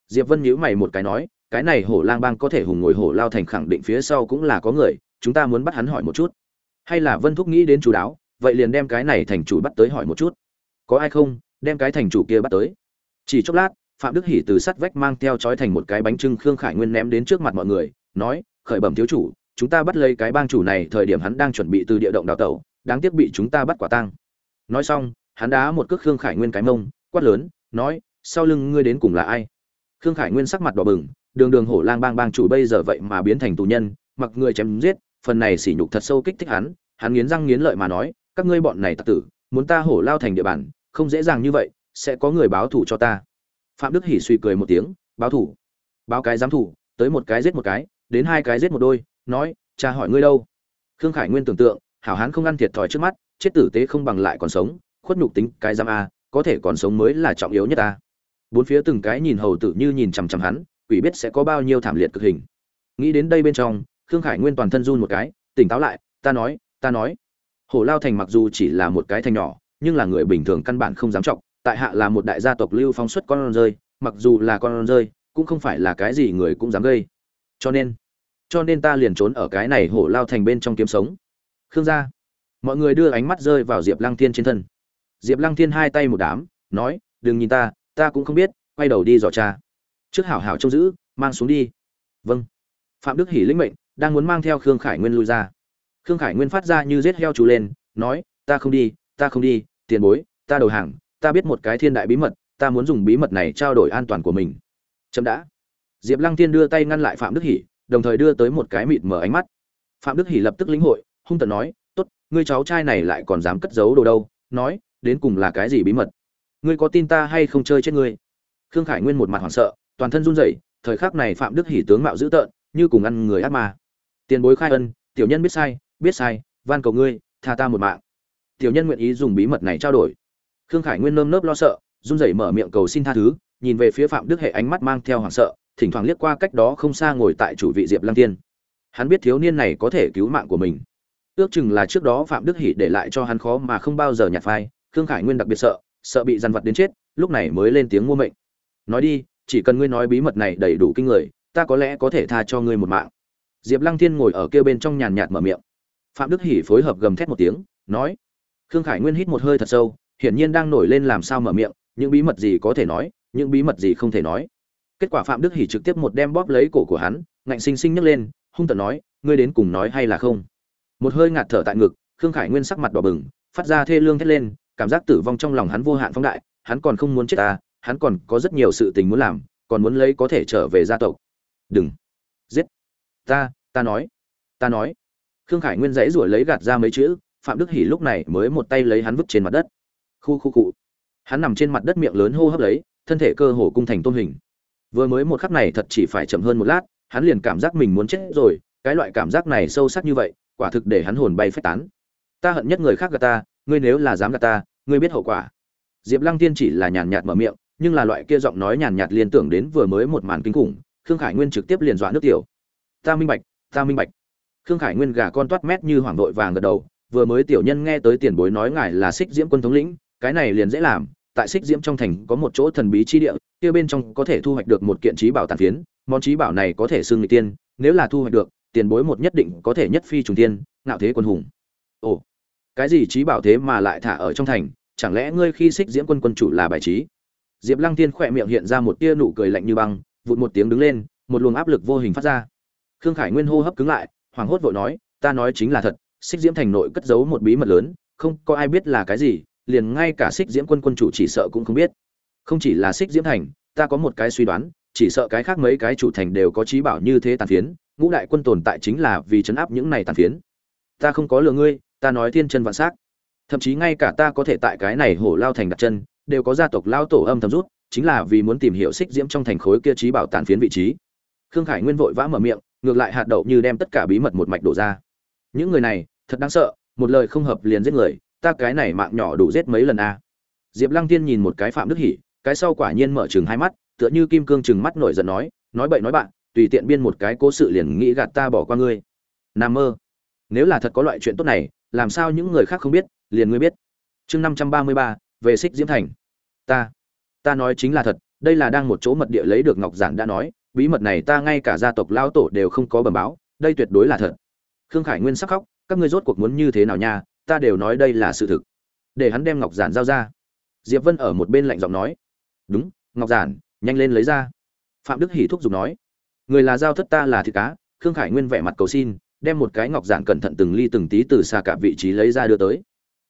diệp vân nhíu mày một cái nói, cái này hổ lang bang có thể hùng ngồi hổ lao thành khẳng định phía sau cũng là có người, chúng ta muốn bắt hắn hỏi một chút. Hay là vân thúc nghĩ đến chú đáo, vậy liền đem cái này thành chủ bắt tới hỏi một chút. Có ai không, đem cái thành chủ kia bắt tới. Chỉ chốc lát, phạm đức hỷ từ sắt vách mang theo chói thành một cái bánh trưng khương khải nguyên ném đến trước mặt mọi người, nói, khởi bẩm thiếu chủ, chúng ta bắt lấy cái bang chủ này thời điểm hắn đang chuẩn bị từ địa động đào tẩu, đáng tiếc bị chúng ta bắt quả tang. Nói xong, hắn đá một cước khương khải nguyên cái mông, quát lớn, nói, sau lưng ngươi đến cùng là ai? Khương khải nguyên sắc mặt đỏ bừng, đường đường hổ lang bang bang chủ bây giờ vậy mà biến thành tù nhân, mặc người chém giết, phần này sỉ nhục thật sâu kích thích hắn hắn nghiến răng nghiến lợi mà nói, các ngươi bọn này tặc tử, muốn ta hổ lao thành địa bàn, không dễ dàng như vậy, sẽ có người báo thủ cho ta. Phạm đức hỉ suy cười một tiếng, báo thủ báo cái giám thủ tới một cái giết một cái, đến hai cái giết một đôi, nói, cha hỏi ngươi đâu? Khương khải nguyên tưởng tượng, hảo hán không ăn thiệt thòi trước mắt, chết tử tế không bằng lại còn sống, khuất nhục tính cái giam a, có thể còn sống mới là trọng yếu nhất ta bốn phía từng cái nhìn hầu tử như nhìn chằm chằm hắn, quỷ biết sẽ có bao nhiêu thảm liệt cực hình. Nghĩ đến đây bên trong, khương khải nguyên toàn thân run một cái, tỉnh táo lại, ta nói ta nói. Hổ lao thành mặc dù chỉ là một cái thành nhỏ, nhưng là người bình thường căn bản không dám trọng tại hạ là một đại gia tộc lưu phong xuất con rơi, mặc dù là con rơi, cũng không phải là cái gì người cũng dám gây. Cho nên cho nên ta liền trốn ở cái này hổ lao thành bên trong kiếm sống. Khương gia, mọi người đưa ánh mắt rơi vào diệp lăng thiên trên thân. Diệp lăng thiên hai tay một đám, nói, đừng nhìn ta ta cũng không biết, quay đầu đi dò cha trước hảo hảo trông giữ, mang xuống đi. Vâng. Phạm đức hỉ lĩnh mệnh, đang muốn mang theo khương khải nguyên lui ra. Khương khải nguyên phát ra như rết heo chú lên, nói, ta không đi, ta không đi, tiền bối, ta đầu hàng, ta biết một cái thiên đại bí mật, ta muốn dùng bí mật này trao đổi an toàn của mình. Chậm đã. Diệp lăng tiên đưa tay ngăn lại phạm đức hỉ đồng thời đưa tới một cái mịt mở ánh mắt. Phạm đức hỉ lập tức lĩnh hội, hung tận nói, tốt, ngươi cháu trai này lại còn dám cất giấu đồ đâu, nói, đến cùng là cái gì bí mật? Ngươi có tin ta hay không chơi chết ngươi? Khương khải nguyên một mặt hoảng sợ, toàn thân run rẩy, thời khắc này phạm đức hỉ tướng mạo dữ tợn, như cùng ăn người ác ma. Tiền bối khai ân, tiểu nhân biết sai biết sai, van cầu ngươi, tha ta một mạng. Tiểu nhân nguyện ý dùng bí mật này trao đổi. Khương khải nguyên nơm nớp lo sợ, run rẩy mở miệng cầu xin tha thứ, nhìn về phía phạm đức hệ ánh mắt mang theo hoảng sợ, thỉnh thoảng liếc qua cách đó không xa ngồi tại chủ vị diệp lăng tiên hắn biết thiếu niên này có thể cứu mạng của mình. Ước chừng là trước đó phạm đức hỷ để lại cho hắn khó mà không bao giờ nhặt phai, khương khải nguyên đặc biệt sợ sợ bị dằn vặt đến chết, lúc này mới lên tiếng mua mệnh. Nói đi, chỉ cần ngươi nói bí mật này đầy đủ kinh người, ta có lẽ có thể tha cho ngươi một mạng. Diệp lăng thiên ngồi ở kia bên trong nhàn nhạt mở miệng. Phạm đức hỷ phối hợp gầm thét một tiếng, nói, khương khải nguyên hít một hơi thật sâu, hiển nhiên đang nổi lên làm sao mở miệng, những bí mật gì có thể nói, những bí mật gì không thể nói. Kết quả phạm đức hỷ trực tiếp một đem bóp lấy cổ của hắn, ngạnh xinh xinh nhấc lên, hung tợn nói, ngươi đến cùng nói hay là không? Một hơi ngạt thở tại ngực, khương khải nguyên sắc mặt đỏ bừng, phát ra thê lương thét lên cảm giác tử vong trong lòng hắn vô hạn phóng đại, hắn còn không muốn chết ta hắn còn có rất nhiều sự tình muốn làm, còn muốn lấy có thể trở về gia tộc. Đừng. Giết. Ta ta nói. Ta nói. Khương khải nguyên dãy ruổi lấy gạt ra mấy chữ, phạm đức hỉ lúc này mới một tay lấy hắn vứt trên mặt đất. Khu khu cụ. Hắn nằm trên mặt đất miệng lớn hô hấp lấy, thân thể cơ hồ cung thành tôn hình. Vừa mới một khắc này thật chỉ phải chậm hơn một lát, hắn liền cảm giác mình muốn chết rồi, cái loại cảm giác này sâu sắc như vậy, quả thực để hắn hồn bay phách tán. Ta hận nhất người khác gạt ta ngươi nếu là dám gạt ta, ngươi biết hậu quả. Diệp lăng tiên chỉ là nhàn nhạt mở miệng, nhưng là loại kia giọng nói nhàn nhạt liên tưởng đến vừa mới một màn kinh khủng, khương khải nguyên trực tiếp liền dọa nước tiểu. Ta minh bạch, ta minh bạch. Khương khải nguyên gà con toát mét như hoảng đội vàng gật đầu, vừa mới tiểu nhân nghe tới tiền bối nói ngài là xích diễm quân thống lĩnh, cái này liền dễ làm, tại xích diễm trong thành có một chỗ thần bí chi địa, kia bên trong có thể thu hoạch được một kiện trí bảo tàn phiến, món trí bảo này có thể xưng người tiên, nếu là thu hoạch được, tiền bối một nhất định có thể nhất phi trùng tiên ngạo thế quân hùng. Ồ cái gì trí bảo thế mà lại thả ở trong thành, chẳng lẽ ngươi khi xích diễm quân quân chủ là bài trí? Diệp lăng Thiên khỏe miệng hiện ra một tia nụ cười lạnh như băng, vụt một tiếng đứng lên, một luồng áp lực vô hình phát ra. Khương khải nguyên hô hấp cứng lại, hoảng hốt vội nói, ta nói chính là thật, xích diễm thành nội cất giấu một bí mật lớn, không có ai biết là cái gì, liền ngay cả xích diễm quân quân chủ chỉ sợ cũng không biết. Không chỉ là xích diễm thành, ta có một cái suy đoán, chỉ sợ cái khác mấy cái chủ thành đều có trí bảo như thế tàn phiến, ngũ đại quân tồn tại chính là vì chấn áp những này tàn phiến. Ta không có lừa ngươi ta nói thiên chân vạn s á c thậm chí ngay cả ta có thể tại cái này hổ lao thành đặt chân đều có gia tộc lao tổ âm thầm rút chính là vì muốn tìm hiểu xích diễm trong thành khối kia trí bảo tàn phiến vị trí khương khải nguyên vội vã mở miệng ngược lại hạt đậu như đem tất cả bí mật một mạch đổ ra những người này thật đáng sợ một lời không hợp liền giết người ta cái này mạng nhỏ đủ giết mấy lần a à. diệp lăng tiên nhìn một cái phạm đức hỉ cái sau quả nhiên mở chừng hai mắt tựa như kim cương chừng mắt nổi giận nói nói bậy nói bạn tùy tiện biên một cái cố sự liền nghĩ gạt ta bỏ qua ngươi nam mơ nếu là thật có loại chuyện tốt này làm sao những người khác không biết, liền ngươi biết. Chương năm trăm ba mươi ba, về xích diễm thành. Ta ta nói chính là thật, đây là đang một chỗ mật địa lấy được ngọc giản đã nói, bí mật này ta ngay cả gia tộc lao tổ đều không có bẩm báo, đây tuyệt đối là thật. Khương khải nguyên sắc khóc, các ngươi rốt cuộc muốn như thế nào nha, ta đều nói đây là sự thực. Để hắn đem ngọc giản giao ra. Diệp vân ở một bên lạnh giọng nói. Đúng, ngọc giản, nhanh lên lấy ra. Phạm đức hỷ thúc giục nói. Người là giao thất ta là thịt cá, khương khải nguyên vẻ mặt cầu xin đem một cái ngọc giản cẩn thận từng ly từng tí từ xa cả vị trí lấy ra đưa tới.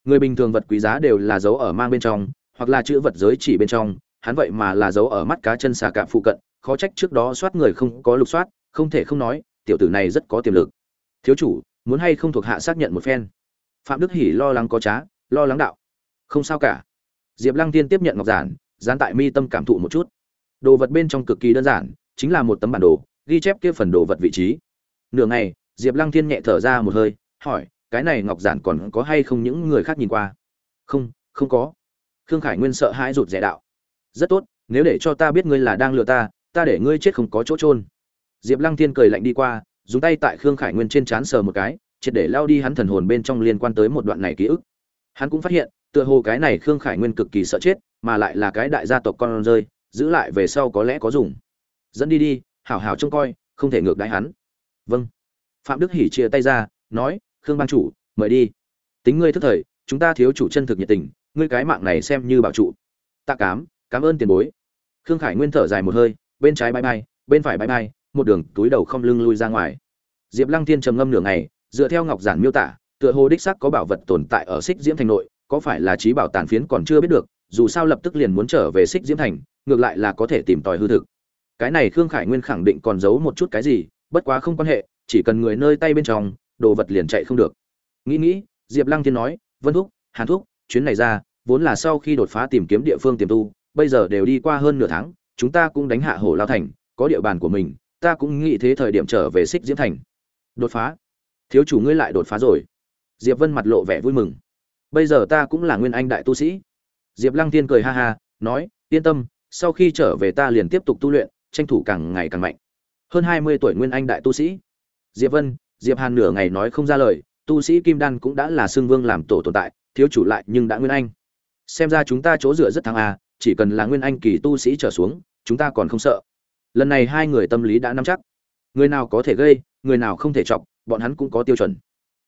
Người bình thường vật quý giá đều là giấu ở mang bên trong, hoặc là chữ vật giới chỉ bên trong, hắn vậy mà là giấu ở mắt cá chân xà cạp phụ cận, khó trách trước đó soát người không có lục soát, không thể không nói, tiểu tử này rất có tiềm lực. Thiếu chủ, muốn hay không thuộc hạ xác nhận một phen? Phạm đức hỉ lo lắng có trá, lo lắng đạo. Không sao cả. Diệp lăng tiên tiếp nhận ngọc giản, dán tại mi tâm cảm thụ một chút. Đồ vật bên trong cực kỳ đơn giản, chính là một tấm bản đồ, ghi chép kia phần đồ vật vị trí. Nửa ngày diệp lăng thiên nhẹ thở ra một hơi, hỏi, cái này ngọc giản còn có hay không những người khác nhìn qua? Không không có. Khương khải nguyên sợ hãi rụt rẻ đạo. Rất tốt, nếu để cho ta biết ngươi là đang lừa ta ta để ngươi chết không có chỗ trôn diệp lăng thiên cười lạnh đi qua, dùng tay tại khương khải nguyên trên trán sờ một cái, triệt để lao đi hắn thần hồn bên trong liên quan tới một đoạn này ký ức. Hắn cũng phát hiện, tựa hồ cái này khương khải nguyên cực kỳ sợ chết, mà lại là cái đại gia tộc con rơi, giữ lại về sau có lẽ có dùng. Dẫn đi đi, hảo hảo trông coi, không thể ngược đãi hắn. Vâng phạm đức hỉ chia tay ra, nói, khương ban chủ, mời đi. Tính ngươi thức thời, chúng ta thiếu chủ chân thực nhiệt tình, ngươi cái mạng này xem như bảo trụ. Tạ cám, cảm ơn tiền bối. Khương khải nguyên thở dài một hơi, bên trái bãi bay bên phải bãi bay một đường túi đầu không lưng lui ra ngoài. Diệp lăng thiên trầm ngâm nửa ngày, dựa theo ngọc giản miêu tả, tựa hồ đích sắc có bảo vật tồn tại ở xích diễm thành nội, có phải là trí bảo tàn phiến còn chưa biết được, dù sao lập tức liền muốn trở về xích diễm thành, ngược lại là có thể tìm tòi hư thực. Cái này khương khải nguyên khẳng định còn giấu một chút cái gì, bất quá không quan hệ chỉ cần người nơi tay bên trong, đồ vật liền chạy không được. Nghĩ nghĩ, diệp lăng thiên nói, vân thúc, hàn thúc, chuyến này ra, vốn là sau khi đột phá tìm kiếm địa phương tiềm tu, bây giờ đều đi qua hơn nửa tháng, chúng ta cũng đánh hạ hổ lao thành, có địa bàn của mình, ta cũng nghĩ thế thời điểm trở về xích diễm thành. Đột phá? Thiếu chủ ngươi lại đột phá rồi. Diệp vân mặt lộ vẻ vui mừng. Bây giờ ta cũng là nguyên anh đại tu sĩ. Diệp lăng tiên cười ha ha, nói, yên tâm, sau khi trở về ta liền tiếp tục tu luyện, tranh thủ càng ngày càng mạnh. Hơn hai mươi tuổi nguyên anh đại tu sĩ diệp vân, diệp hàn nửa ngày nói không ra lời, tu sĩ kim đan cũng đã là xương vương làm tổ tồn tại, thiếu chủ lại nhưng đã nguyên anh. Xem ra chúng ta chỗ dựa rất thắng à chỉ cần là nguyên anh kỳ tu sĩ trở xuống, chúng ta còn không sợ. Lần này hai người tâm lý đã nắm chắc. Người nào có thể gây, người nào không thể chọc, bọn hắn cũng có tiêu chuẩn.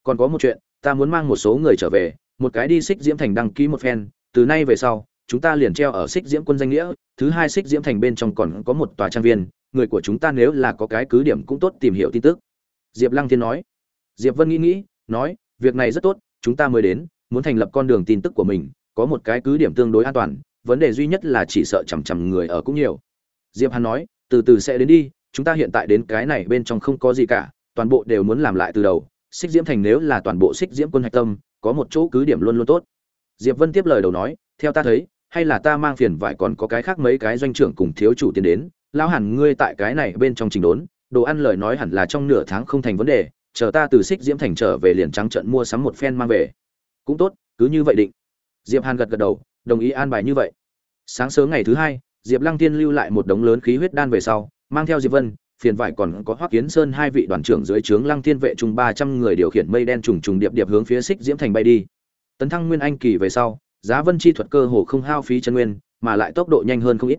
Còn có một chuyện, ta muốn mang một số người trở về, một cái đi xích diễm thành đăng ký một phen, từ nay về sau, chúng ta liền treo ở xích diễm quân danh nghĩa, thứ hai xích diễm thành bên trong còn có một tòa trang viên, người của chúng ta nếu là có cái cứ điểm cũng tốt tìm hiểu tin tức diệp lăng thiên nói. Diệp vân nghĩ nghĩ, nói, việc này rất tốt, chúng ta mới đến, muốn thành lập con đường tin tức của mình, có một cái cứ điểm tương đối an toàn, vấn đề duy nhất là chỉ sợ chằm chằm người ở cũng nhiều. Diệp hàn nói, từ từ sẽ đến đi, chúng ta hiện tại đến cái này bên trong không có gì cả, toàn bộ đều muốn làm lại từ đầu. Xích diễm thành nếu là toàn bộ xích diễm quân hạch tâm, có một chỗ cứ điểm luôn luôn tốt. Diệp vân tiếp lời đầu nói, theo ta thấy, hay là ta mang phiền vải còn có cái khác mấy cái doanh trưởng cùng thiếu chủ tiền đến. Lão hẳn ngươi tại cái này bên trong trình đốn đồ ăn lời nói hẳn là trong nửa tháng không thành vấn đề, chờ ta từ xích diễm thành trở về liền trắng trận mua sắm một phen mang về. Cũng tốt, cứ như vậy định. Diệp hàn gật gật đầu, đồng ý an bài như vậy. Sáng sớm ngày thứ hai, diệp lăng tiên lưu lại một đống lớn khí huyết đan về sau, mang theo diệp vân, phiền vải còn có hoắc kiến sơn hai vị đoàn trưởng dưới trướng lăng thiên vệ chung ba trăm người điều khiển mây đen trùng trùng điệp điệp hướng phía xích diễm thành bay đi. Tấn thăng nguyên anh kỳ về sau, giá vân chi thuật cơ hồ không hao phí chân nguyên, mà lại tốc độ nhanh hơn không ít.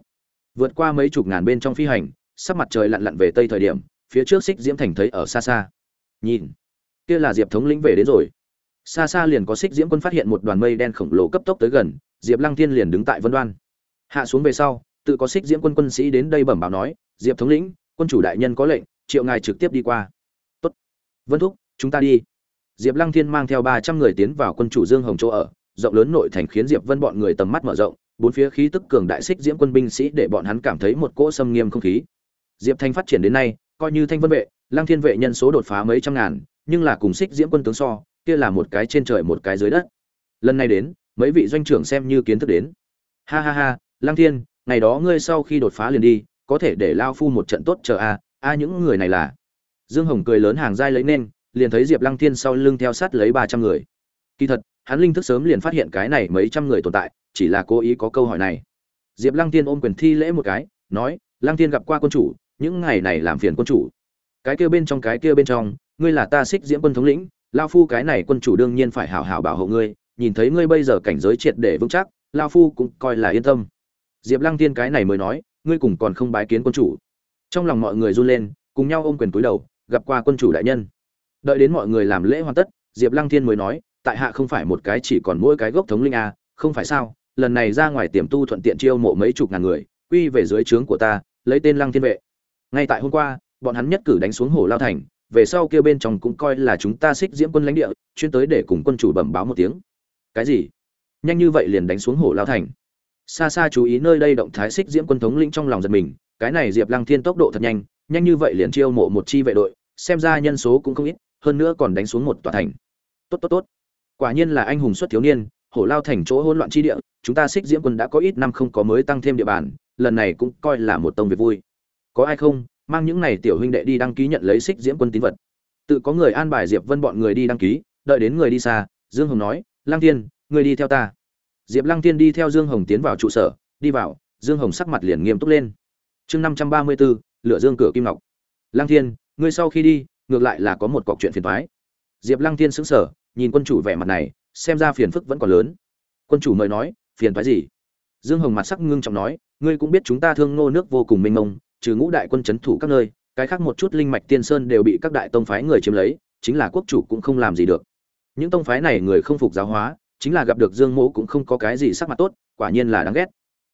Vượt qua mấy chục ngàn bên trong phi hành sắp mặt trời lặn lặn về tây thời điểm, phía trước xích diễm thành thấy ở xa xa. Nhìn, kia là diệp thống lĩnh về đến rồi. Xa xa liền có xích diễm quân phát hiện một đoàn mây đen khổng lồ cấp tốc tới gần, diệp lăng thiên liền đứng tại vân đoan. Hạ xuống về sau, tự có xích diễm quân quân sĩ đến đây bẩm báo nói, diệp thống lĩnh, quân chủ đại nhân có lệnh, triệu ngài trực tiếp đi qua. Tốt. Vân thúc, chúng ta đi. Diệp lăng thiên mang theo ba trăm người tiến vào quân chủ dương hồng chỗ ở, rộng lớn nội thành khiến diệp vân bọn người tầm mắt mở rộng, bốn phía khí tức cường đại xích diễm quân binh sĩ để bọn hắn cảm thấy một cỗ xâm nghiêm không khí diệp thanh phát triển đến nay, coi như thanh vân vệ, lăng thiên vệ nhân số đột phá mấy trăm ngàn, nhưng là cùng xích diễm quân tướng so, kia là một cái trên trời một cái dưới đất. Lần này đến, mấy vị doanh trưởng xem như kiến thức đến. Ha ha ha, lăng thiên, ngày đó ngươi sau khi đột phá liền đi, có thể để lao phu một trận tốt chờ a a những người này là. Dương hồng cười lớn hàng dai lấy nên, liền thấy diệp lăng thiên sau lưng theo sát lấy ba trăm người. Kỳ thật, hắn linh thức sớm liền phát hiện cái này mấy trăm người tồn tại, chỉ là cố ý có câu hỏi này. Diệp lăng Thiên ôm quyền thi lễ một cái, nói, lăng Thiên gặp qua quân chủ những ngày này làm phiền quân chủ. Cái kia bên trong, cái kia bên trong, ngươi là ta xích diễm quân thống lĩnh, lao phu cái này quân chủ đương nhiên phải hảo hảo bảo hộ ngươi, nhìn thấy ngươi bây giờ cảnh giới triệt để vững chắc, lao phu cũng coi là yên tâm. Diệp lăng tiên cái này mới nói, ngươi cùng còn không bái kiến quân chủ. Trong lòng mọi người run lên, cùng nhau ôm quyền túi đầu, gặp qua quân chủ đại nhân. Đợi đến mọi người làm lễ hoàn tất, diệp lăng thiên mới nói, tại hạ không phải một cái chỉ còn mỗi cái gốc thống linh a à, không phải sao, lần này ra ngoài tiềm tu thuận tiện chiêu mộ mấy chục ngàn người, quy về dưới trướng của ta, lấy tên lăng thiên vệ ngay tại hôm qua, bọn hắn nhất cử đánh xuống hồ lao thành, về sau kia bên trong cũng coi là chúng ta xích diễm quân lãnh địa, chuyên tới để cùng quân chủ bẩm báo một tiếng. Cái gì? Nhanh như vậy liền đánh xuống hồ lao thành. Xa xa chú ý nơi đây động thái xích diễm quân thống lĩnh trong lòng giật mình, cái này diệp lăng thiên tốc độ thật nhanh nhanh như vậy liền chiêu mộ một chi vệ đội, xem ra nhân số cũng không ít, hơn nữa còn đánh xuống một tòa thành. Tốt tốt tốt. Quả nhiên là anh hùng xuất thiếu niên hổ lao thành chỗ hỗn loạn chi địa, chúng ta xích diễm quân đã có ít năm không có mới tăng thêm địa bàn, lần này cũng coi là một tông việc vui có ai không? Mang những này tiểu huynh đệ đi đăng ký nhận lấy xích diễm quân tín vật. Tự có người an bài diệp vân bọn người đi đăng ký, đợi đến người đi xa, dương hồng nói lang tiên người đi theo ta. Diệp lăng tiên đi theo dương hồng tiến vào trụ sở, đi vào, dương hồng sắc mặt liền nghiêm túc lên. Chương năm trăm ba mươi bốn lửa dương cửa kim ngọc. Lăng thiên, ngươi sau khi đi, ngược lại là có một cọc chuyện phiền thoái diệp lăng thiên sững sờ, nhìn quân chủ vẻ mặt này, xem ra phiền phức vẫn còn lớn. Quân chủ mời nói, phiền thoái gì? Dương hồng mặt sắc ngưng trọng nói, ngươi cũng biết chúng ta thương ngô nước vô cùng mênh mông trừ ngũ đại quân c h ấ n thủ các nơi, cái khác một chút linh mạch tiên sơn đều bị các đại tông phái người chiếm lấy, chính là quốc chủ cũng không làm gì được. Những tông phái này người không phục giáo hóa, chính là gặp được dương mỗ cũng không có cái gì sắc mặt tốt, quả nhiên là đáng ghét.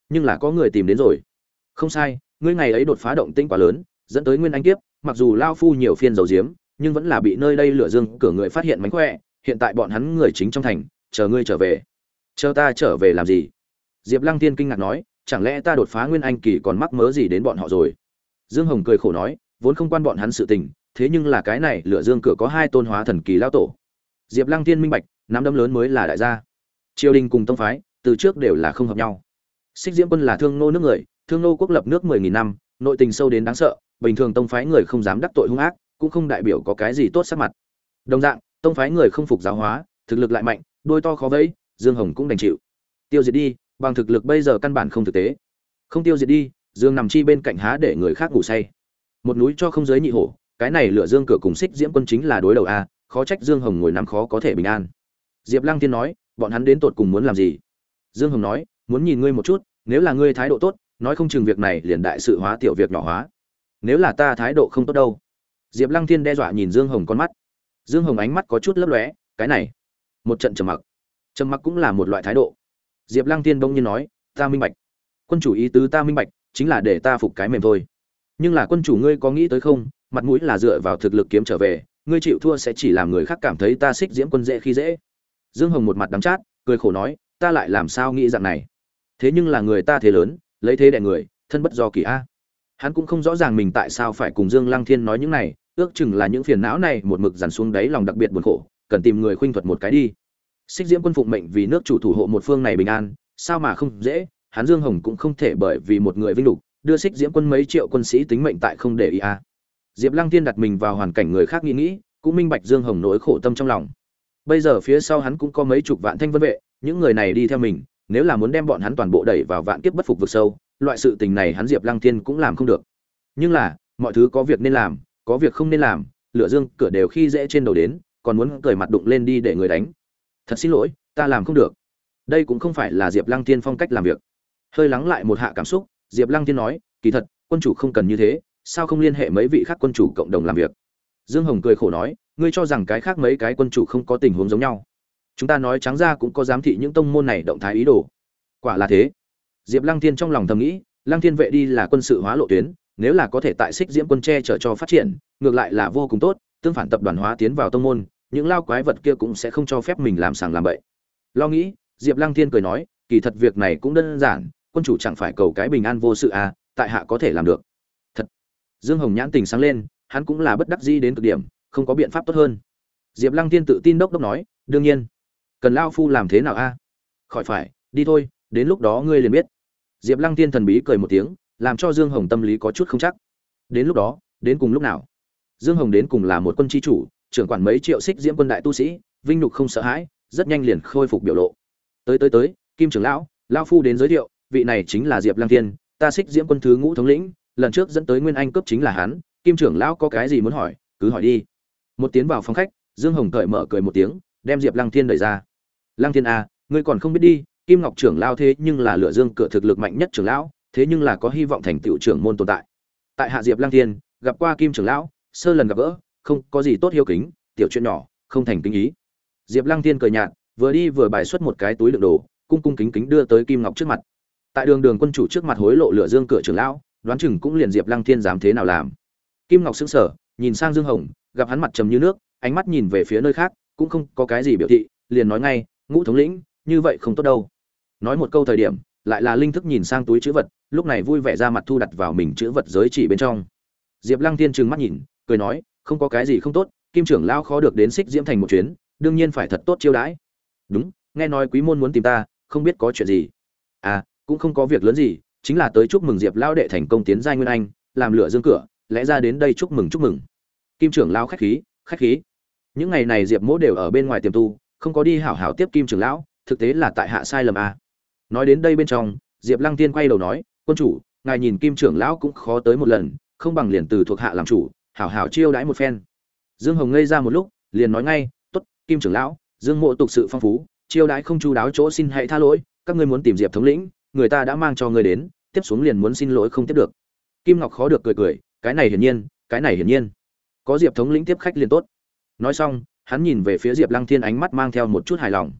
Nhưng là có người tìm đến rồi. Không sai, ngươi ngày ấy đột phá động tinh quá lớn, dẫn tới nguyên anh kiếp, mặc dù lao phu nhiều phiên dầu diếm, nhưng vẫn là bị nơi đây lửa dương cửa người phát hiện mánh khỏe, hiện tại bọn hắn người chính trong thành, chờ ngươi trở về. Chờ ta trở về làm gì? Diệp lăng tiên kinh ngạc nói chẳng lẽ ta đột phá nguyên anh kỳ còn mắc mớ gì đến bọn họ rồi? Dương hồng cười khổ nói, vốn không quan bọn hắn sự tình, thế nhưng là cái này lửa dương cửa có hai tôn hóa thần kỳ lao tổ. Diệp lăng Thiên minh bạch, nắm đấm lớn mới là đại gia. Triều đình cùng tông phái, từ trước đều là không hợp nhau. Xích diễm quân là thương nô nước người, thương nô quốc lập nước mười nghìn năm, nội tình sâu đến đáng sợ, bình thường tông phái người không dám đắc tội hung ác, cũng không đại biểu có cái gì tốt sắc mặt. Đồng dạng, tông phái người không phục giáo hóa, thực lực lại mạnh, đôi to khó vẫy, dương hồng cũng đành chịu. Tiêu diệt đi bằng thực lực bây giờ căn bản không thực tế. Không tiêu diệt đi, dương nằm chi bên cạnh há để người khác ngủ say. Một núi cho không giới nhị hổ, cái này lựa dương cửa cùng xích diễm quân chính là đối đầu a, khó trách dương hồng ngồi nắm khó có thể bình an. Diệp lăng tiên nói, bọn hắn đến tột cùng muốn làm gì? Dương hồng nói, muốn nhìn ngươi một chút, nếu là ngươi thái độ tốt, nói không chừng việc này liền đại sự hóa tiểu việc nhỏ hóa. Nếu là ta thái độ không tốt đâu. Diệp lăng thiên đe dọa nhìn dương hồng con mắt. Dương hồng ánh mắt có chút lấp lóe, cái này, một trận trầm mặc. Trầm mặc cũng là một loại thái độ diệp lăng thiên bỗng nhiên nói, ta minh bạch. Quân chủ ý tứ ta minh bạch, chính là để ta phục cái mềm thôi. Nhưng là quân chủ ngươi có nghĩ tới không? Mặt mũi là dựa vào thực lực kiếm trở về, ngươi chịu thua sẽ chỉ làm người khác cảm thấy ta xích diễm quân dễ khi dễ. Dương hồng một mặt đắng chát, cười khổ nói, ta lại làm sao nghĩ dạng này? Thế nhưng là người ta thế lớn, lấy thế để người, thân bất do kỳ a. Hắn cũng không rõ ràng mình tại sao phải cùng dương lăng thiên nói những này, ước chừng là những phiền não này một mực dằn xuống đáy lòng đặc biệt buồn khổ, cần tìm người khuynh thuật một cái đi xích diễm quân phụng mệnh vì nước chủ thủ hộ một phương này bình an, sao mà không dễ hắn dương hồng cũng không thể bởi vì một người vinh lục, đưa xích diễm quân mấy triệu quân sĩ tính mệnh tại không để ý a à. diệp lăng tiên đặt mình vào hoàn cảnh người khác nghĩ nghĩ, cũng minh bạch dương hồng nỗi khổ tâm trong lòng. Bây giờ phía sau hắn cũng có mấy chục vạn thanh vân vệ, những người này đi theo mình, nếu là muốn đem bọn hắn toàn bộ đẩy vào vạn kiếp bất phục vực sâu, loại sự tình này hắn diệp lăng tiên cũng làm không được. Nhưng là, mọi thứ có việc nên làm, có việc không nên làm, lửa dương cửa đều khi dễ trên đầu đến, còn muốn cởi mặt đụng lên đi để người đánh thật xin lỗi, ta làm không được. Đây cũng không phải là diệp lăng tiên phong cách làm việc. Hơi lắng lại một hạ cảm xúc, diệp lăng tiên nói, kỳ thật, quân chủ không cần như thế, sao không liên hệ mấy vị khác quân chủ cộng đồng làm việc? Dương hồng cười khổ nói, ngươi cho rằng cái khác mấy cái quân chủ không có tình huống giống nhau. Chúng ta nói trắng ra cũng có giám thị những tông môn này động thái ý đồ. Quả là thế. Diệp lăng thiên trong lòng thầm nghĩ, lăng thiên vệ đi là quân sự hóa lộ tuyến, nếu là có thể tại xích diễm quân tre chở cho phát triển, ngược lại là vô cùng tốt, tương phản tập đoàn hóa tiến vào tông môn những lao quái vật kia cũng sẽ không cho phép mình làm sàng làm bậy. Lo nghĩ, diệp lăng thiên cười nói, kỳ thật việc này cũng đơn giản, quân chủ chẳng phải cầu cái bình an vô sự à tại hạ có thể làm được. Thật. Dương hồng nhãn tình sáng lên, hắn cũng là bất đắc dĩ đến cực điểm, không có biện pháp tốt hơn. Diệp lăng thiên tự tin đốc đốc nói, đương nhiên. Cần lao phu làm thế nào a? Khỏi phải, đi thôi, đến lúc đó ngươi liền biết. Diệp lăng thiên thần bí cười một tiếng, làm cho dương hồng tâm lý có chút không chắc. Đến lúc đó, đến cùng lúc nào? Dương hồng đến cùng là một quân tri chủ trưởng quản mấy triệu xích diễm quân đại tu sĩ vinh nhục không sợ hãi rất nhanh liền khôi phục biểu lộ. Tới tới tới kim trưởng lão lao phu đến giới thiệu vị này chính là diệp lăng thiên ta xích diễm quân thứ ngũ thống lĩnh lần trước dẫn tới nguyên anh cấp chính là hắn kim trưởng lão có cái gì muốn hỏi cứ hỏi đi. Một tiến vào phòng khách dương hồng cởi mở cười một tiếng đem diệp lăng thiên đẩy ra. Lăng thiên a à, ngươi còn không biết đi kim ngọc trưởng lao thế nhưng là lựa dương cửa thực lực mạnh nhất trưởng lão thế nhưng là có hy vọng thành tựu trưởng môn tồn tại. Tại hạ diệp lăng thiên gặp qua kim trưởng lão sơ lần gặp gỡ không có gì tốt hiếu kính, tiểu chuyện nhỏ, không thành kính ý. Diệp lăng thiên cười nhạt, vừa đi vừa bài xuất một cái túi đựng đồ, cung cung kính kính đưa tới kim ngọc trước mặt. Tại đường đường quân chủ trước mặt hối lộ lửa dương cửa trưởng lão, đoán chừng cũng liền diệp lăng thiên dám thế nào làm. Kim ngọc sững sờ, nhìn sang dương hồng, gặp hắn mặt trầm như nước, ánh mắt nhìn về phía nơi khác, cũng không có cái gì biểu thị, liền nói ngay, ngũ thống lĩnh, như vậy không tốt đâu. Nói một câu thời điểm, lại là linh thức nhìn sang túi chữ vật, lúc này vui vẻ ra mặt thu đặt vào mình chữ vật giới chỉ bên trong. Diệp lăng Thiên trừng mắt nhìn, cười nói không có cái gì không tốt, kim trưởng lao khó được đến xích diễm thành một chuyến, đương nhiên phải thật tốt chiêu đãi. Đúng, nghe nói quý môn muốn tìm ta, không biết có chuyện gì. À cũng không có việc lớn gì, chính là tới chúc mừng diệp lao đệ thành công tiến giai nguyên anh, làm lửa dương cửa, lẽ ra đến đây chúc mừng chúc mừng. Kim trưởng lao khách khí khách khí. Những ngày này diệp mỗ đều ở bên ngoài tiềm tu, không có đi hảo hảo tiếp kim trưởng lão, thực tế là tại hạ sai lầm à. nói đến đây bên trong, diệp lăng tiên quay đầu nói, quân chủ, ngài nhìn kim trưởng lão cũng khó tới một lần, không bằng liền từ thuộc hạ làm chủ hảo hảo chiêu đãi một phen. Dương hồng ngây ra một lúc, liền nói ngay t ố t kim trưởng lão, dương mộ tục sự phong phú, chiêu đãi không chu đáo chỗ xin hãy tha lỗi, các ngươi muốn tìm diệp thống lĩnh, người ta đã mang cho ngươi đến, tiếp xuống liền muốn xin lỗi không tiếp được. Kim ngọc khó được cười cười, cái này hiển nhiên, cái này hiển nhiên. Có diệp thống lĩnh tiếp khách liền tốt. Nói xong, hắn nhìn về phía diệp lăng thiên ánh mắt mang theo một chút hài lòng.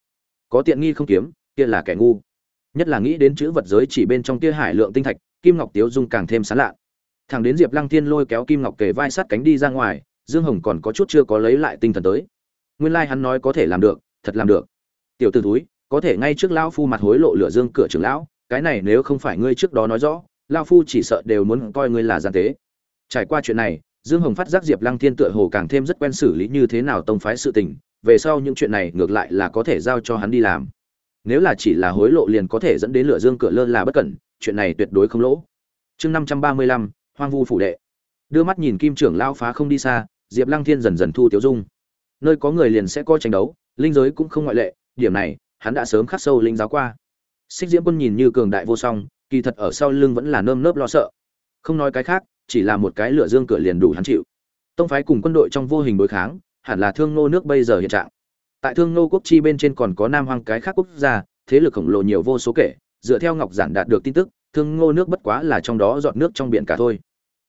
Có tiện nghi không kiếm, kia là kẻ ngu. Nhất là nghĩ đến chữ vật giới chỉ bên trong kia hải lượng tinh thạch, kim ngọc tiếu dung càng thêm sán lạ thằng đến diệp lăng thiên lôi kéo kim ngọc kề vai sát cánh đi ra ngoài dương hồng còn có chút chưa có lấy lại tinh thần tới nguyên lai、like、hắn nói có thể làm được thật làm được tiểu t ử túi có thể ngay trước Lão phu mặt hối lộ lửa dương cửa trưởng lão cái này nếu không phải ngươi trước đó nói rõ lao phu chỉ sợ đều muốn coi ngươi là gian tế trải qua chuyện này Dương Hồng phát giác Diệp Lăng Thiên tựa hồ càng thêm rất quen xử lý như thế nào tông phái sự tình, về sau những chuyện này ngược lại là có thể giao cho hắn đi làm. Nếu là chỉ là hối lộ liền có thể dẫn đến lửa dương cửa lơ là bất cẩn, chuyện này tuyệt đối không lỗ. Chương năm trăm ba mươi lăm, Hoang vu phủ đệ. Đưa mắt nhìn Kim trưởng lão phá không đi xa, Diệp Lăng Thiên dần dần thu tiểu dung. Nơi có người liền sẽ có tranh đấu, linh giới cũng không ngoại lệ, điểm này, hắn đã sớm khắc sâu linh giáo qua. Xích Diễm Quân nhìn như cường đại vô song, kỳ thật ở sau lưng vẫn là nơm nớp lo sợ. Không nói cái khác, chỉ là một cái lửa dương cửa liền đủ hắn chịu tông phái cùng quân đội trong vô hình đối kháng hẳn là thương nô nước bây giờ hiện trạng tại thương nô quốc chi bên trên còn có nam hoang cái khác quốc gia thế lực khổng lồ nhiều vô số kể dựa theo ngọc giản đạt được tin tức thương ngô nước bất quá là trong đó dọn nước trong biển cả thôi.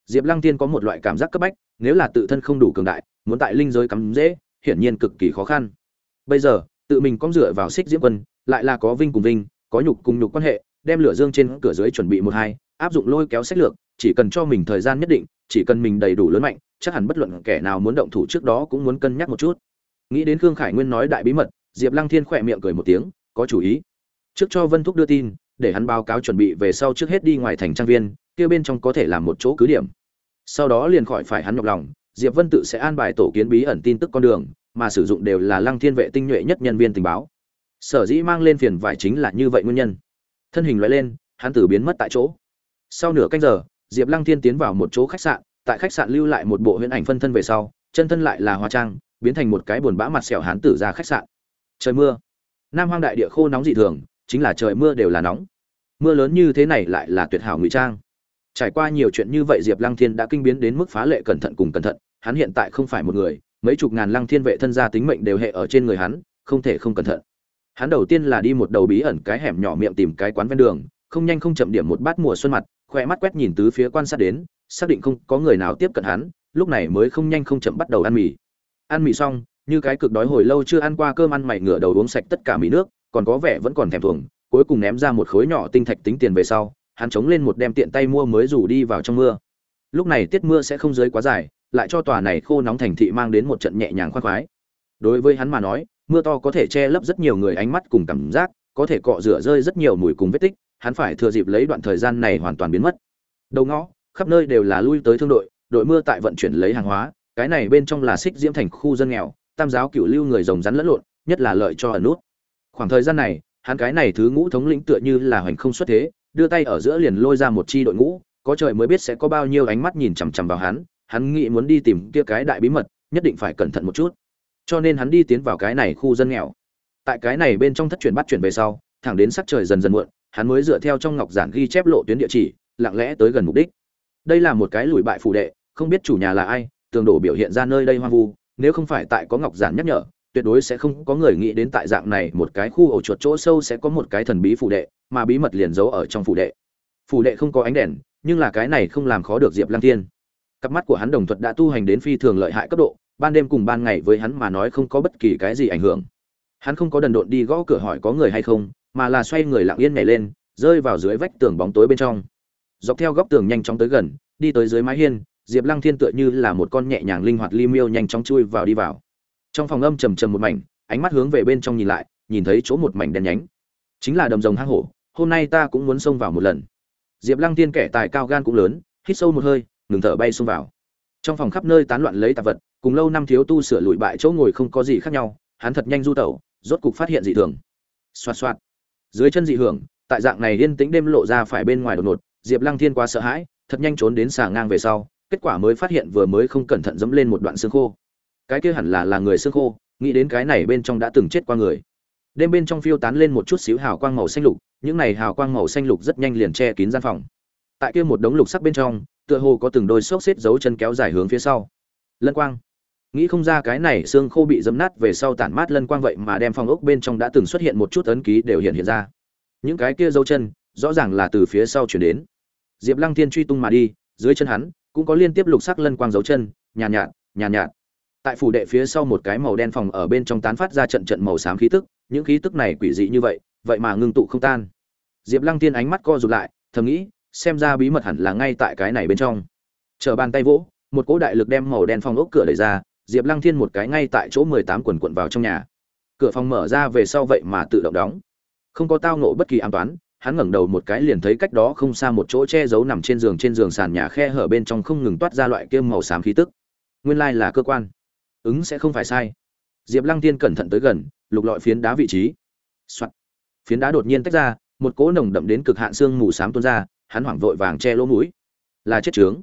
Diệp lăng tiên có một loại cảm giác cấp bách, nếu là tự thân không đủ cường đại, muốn tại linh giới cắm dễ, hiển nhiên cực kỳ khó khăn. Bây giờ, tự mình cong dựa vào xích diễm quân, lại là có vinh cùng vinh, có nhục cùng nhục quan hệ, đem lửa dương trên cửa dưới chuẩn bị một hai, áp dụng lôi kéo sách lược, chỉ cần cho mình thời gian nhất định, chỉ cần mình đầy đủ lớn mạnh, chắc hẳn bất luận kẻ nào muốn động thủ trước đó cũng muốn cân nhắc một chút. Nghĩ đến khương khải nguyên nói đại bí mật, diệp lăng thiên khỏe miệng cười một tiếng, có chủ ý. Trước cho vân thúc đưa tin để hắn báo cáo chuẩn bị về sau trước hết đi ngoài thành trang viên, kia bên trong có thể làm một chỗ cứ điểm. Sau đó liền khỏi phải hắn nhọc lòng, diệp vân tự sẽ an bài tổ kiến bí ẩn tin tức con đường, mà sử dụng đều là lăng thiên vệ tinh nhuệ nhất nhân viên tình báo. Sở dĩ mang lên phiền vải chính là như vậy nguyên nhân. Thân hình loại lên, hắn tử biến mất tại chỗ. Sau nửa canh giờ, diệp lăng thiên tiến vào một chỗ khách sạn, tại khách sạn lưu lại một bộ huyễn ảnh phân thân về sau, chân thân lại là hóa trang, biến thành một cái buồn bã mặt sẹo hán tử ra khách sạn. Trời mưa. Nam hoang đại địa khô nóng dị thường chính là trời mưa đều là nóng. Mưa lớn như thế này lại là tuyệt hảo ngụy trang. Trải qua nhiều chuyện như vậy diệp lăng thiên đã kinh biến đến mức phá lệ cẩn thận cùng cẩn thận, hắn hiện tại không phải một người, mấy chục ngàn lăng thiên vệ thân gia tính mệnh đều hệ ở trên người hắn, không thể không cẩn thận. Hắn đầu tiên là đi một đầu bí ẩn cái hẻm nhỏ miệng tìm cái quán ven đường, không nhanh không chậm điểm một bát mùa xuân mặt, khỏe mắt quét nhìn tứ phía quan sát đến, xác định không có người nào tiếp cận hắn, lúc này mới không nhanh không chậm bắt đầu ăn mì. Ăn mì xong, như cái cực đói hồi lâu chưa ăn qua cơm ăn mày ngửa đầu uống sạch tất cả mì nước còn có vẻ vẫn còn thèm thuồng, cuối cùng ném ra một khối nhỏ tinh thạch tính tiền về sau, hắn chống lên một đem tiện tay mua mới rủ đi vào trong mưa. Lúc này tiết mưa sẽ không dưới quá dài, lại cho tòa này khô nóng thành thị mang đến một trận nhẹ nhàng khoan khoái. Đối với hắn mà nói, mưa to có thể che lấp rất nhiều người ánh mắt cùng cảm giác, có thể cọ rửa rơi rất nhiều mùi cùng vết tích, hắn phải thừa dịp lấy đoạn thời gian này hoàn toàn biến mất. Đầu ngõ, khắp nơi đều là lui tới thương đội đội mưa tại vận chuyển lấy hàng hóa, cái này bên trong là xích diễm thành khu dân nghèo, tam giáo cựu lưu người rồng rắn lẫn lộn, nhất là lợi cho ẩn nút khoảng thời gian này, hắn cái này thứ ngũ thống lĩnh tựa như là hoành không xuất thế, đưa tay ở giữa liền lôi ra một chi đội ngũ, có trời mới biết sẽ có bao nhiêu ánh mắt nhìn chằm chằm vào hắn hắn nghĩ muốn đi tìm kia cái đại bí mật, nhất định phải cẩn thận một chút. Cho nên hắn đi tiến vào cái này khu dân nghèo. Tại cái này bên trong thất chuyển bắt chuyển về sau, thẳng đến sắc trời dần dần muộn, hắn mới dựa theo trong ngọc giản ghi chép lộ tuyến địa chỉ, lặng lẽ tới gần mục đích. Đây là một cái lùi bại phủ đệ, không biết chủ nhà là ai, tường đổ biểu hiện ra nơi đây hoang vu, nếu không phải tại có ngọc giản nhắc nhở tuyệt đối sẽ không có người nghĩ đến tại dạng này một cái khu ổ chuột chỗ sâu sẽ có một cái thần bí phủ đệ, mà bí mật liền giấu ở trong phủ đệ. Phủ đệ không có ánh đèn, nhưng là cái này không làm khó được diệp lăng thiên. Cặp mắt của hắn đồng thuật đã tu hành đến phi thường lợi hại cấp độ, ban đêm cùng ban ngày với hắn mà nói không có bất kỳ cái gì ảnh hưởng. Hắn không có đần độn đi gõ cửa hỏi có người hay không, mà là xoay người lặng yên nhảy lên, rơi vào dưới vách tường bóng tối bên trong. Dọc theo góc tường nhanh chóng tới gần, đi tới dưới mái hiên, diệp lăng thiên tựa như là một con nhẹ nhàng linh hoạt li miêu nhanh chóng chui vào đi vào trong phòng âm trầm trầm một mảnh, ánh mắt hướng về bên trong nhìn lại, nhìn thấy chỗ một mảnh đen nhánh. Chính là đầm rồng hang hổ, hôm nay ta cũng muốn xông vào một lần. Diệp lăng thiên kẻ tài cao gan cũng lớn, hít sâu một hơi, ngừng thở bay xông vào. Trong phòng khắp nơi tán loạn lấy tạp vật, cùng lâu năm thiếu tu sửa lụi bại chỗ ngồi không có gì khác nhau, hắn thật nhanh du tẩu, rốt cục phát hiện dị thường. Xoạt xoạt. Dưới chân dị hưởng, tại dạng này yên tĩnh đêm lộ ra phải bên ngoài đột ngột, diệp lăng thiên quá sợ hãi, thật nhanh trốn đến xà ngang về sau, kết quả mới phát hiện vừa mới không cẩn thận dẫm lên một đoạn xương khô cái kia hẳn là là người xương khô, nghĩ đến cái này bên trong đã từng chết qua người. Đêm bên trong phiêu tán lên một chút xíu hào quang màu xanh lục, những này hào quang màu xanh lục rất nhanh liền che kín gian phòng. Tại kia một đống lục sắc bên trong, tựa hồ có từng đôi xốc xếp dấu chân kéo dài hướng phía sau. Lân quang. Nghĩ không ra cái này xương khô bị dấm nát về sau tản mát lân quang vậy mà đem phong ốc bên trong đã từng xuất hiện một chút ấn ký đều hiện hiện ra. Những cái kia dấu chân, rõ ràng là từ phía sau chuyển đến. Diệp lăng thiên truy tung mà đi, dưới chân hắn cũng có liên tiếp lục sắc lân quang dấu chân, nhàn nhạt nhàn nhạt tại phủ đệ phía sau một cái màu đen phòng ở bên trong tán phát ra trận trận màu xám khí tức, những khí tức này quỷ dị như vậy vậy mà ngưng tụ không tan. Diệp lăng tiên ánh mắt co rụt lại, thầm nghĩ, xem ra bí mật hẳn là ngay tại cái này bên trong. Chờ bàn tay vỗ, một cỗ đại lực đem màu đen phòng ốc cửa đẩy ra, diệp lăng thiên một cái ngay tại chỗ mười tám quần quận vào trong nhà. Cửa phòng mở ra về sau vậy mà tự động đóng. Không có tao nộ bất kỳ an toán hắn ngẩng đầu một cái liền thấy cách đó không xa một chỗ che giấu nằm trên giường trên giường sàn nhà khe hở bên trong không ngừng toát ra loại kiêm màu xám khí tức. Nguyên lai là cơ quan ứng sẽ không phải sai. Diệp lăng tiên cẩn thận tới gần, lục lọi phiến đá vị trí、Soạn. phiến đá đột nhiên tách ra, một cỗ nồng đậm đến cực hạn xương mù xám tuôn ra, hắn hoảng vội vàng che lỗ mũi. Là chết trướng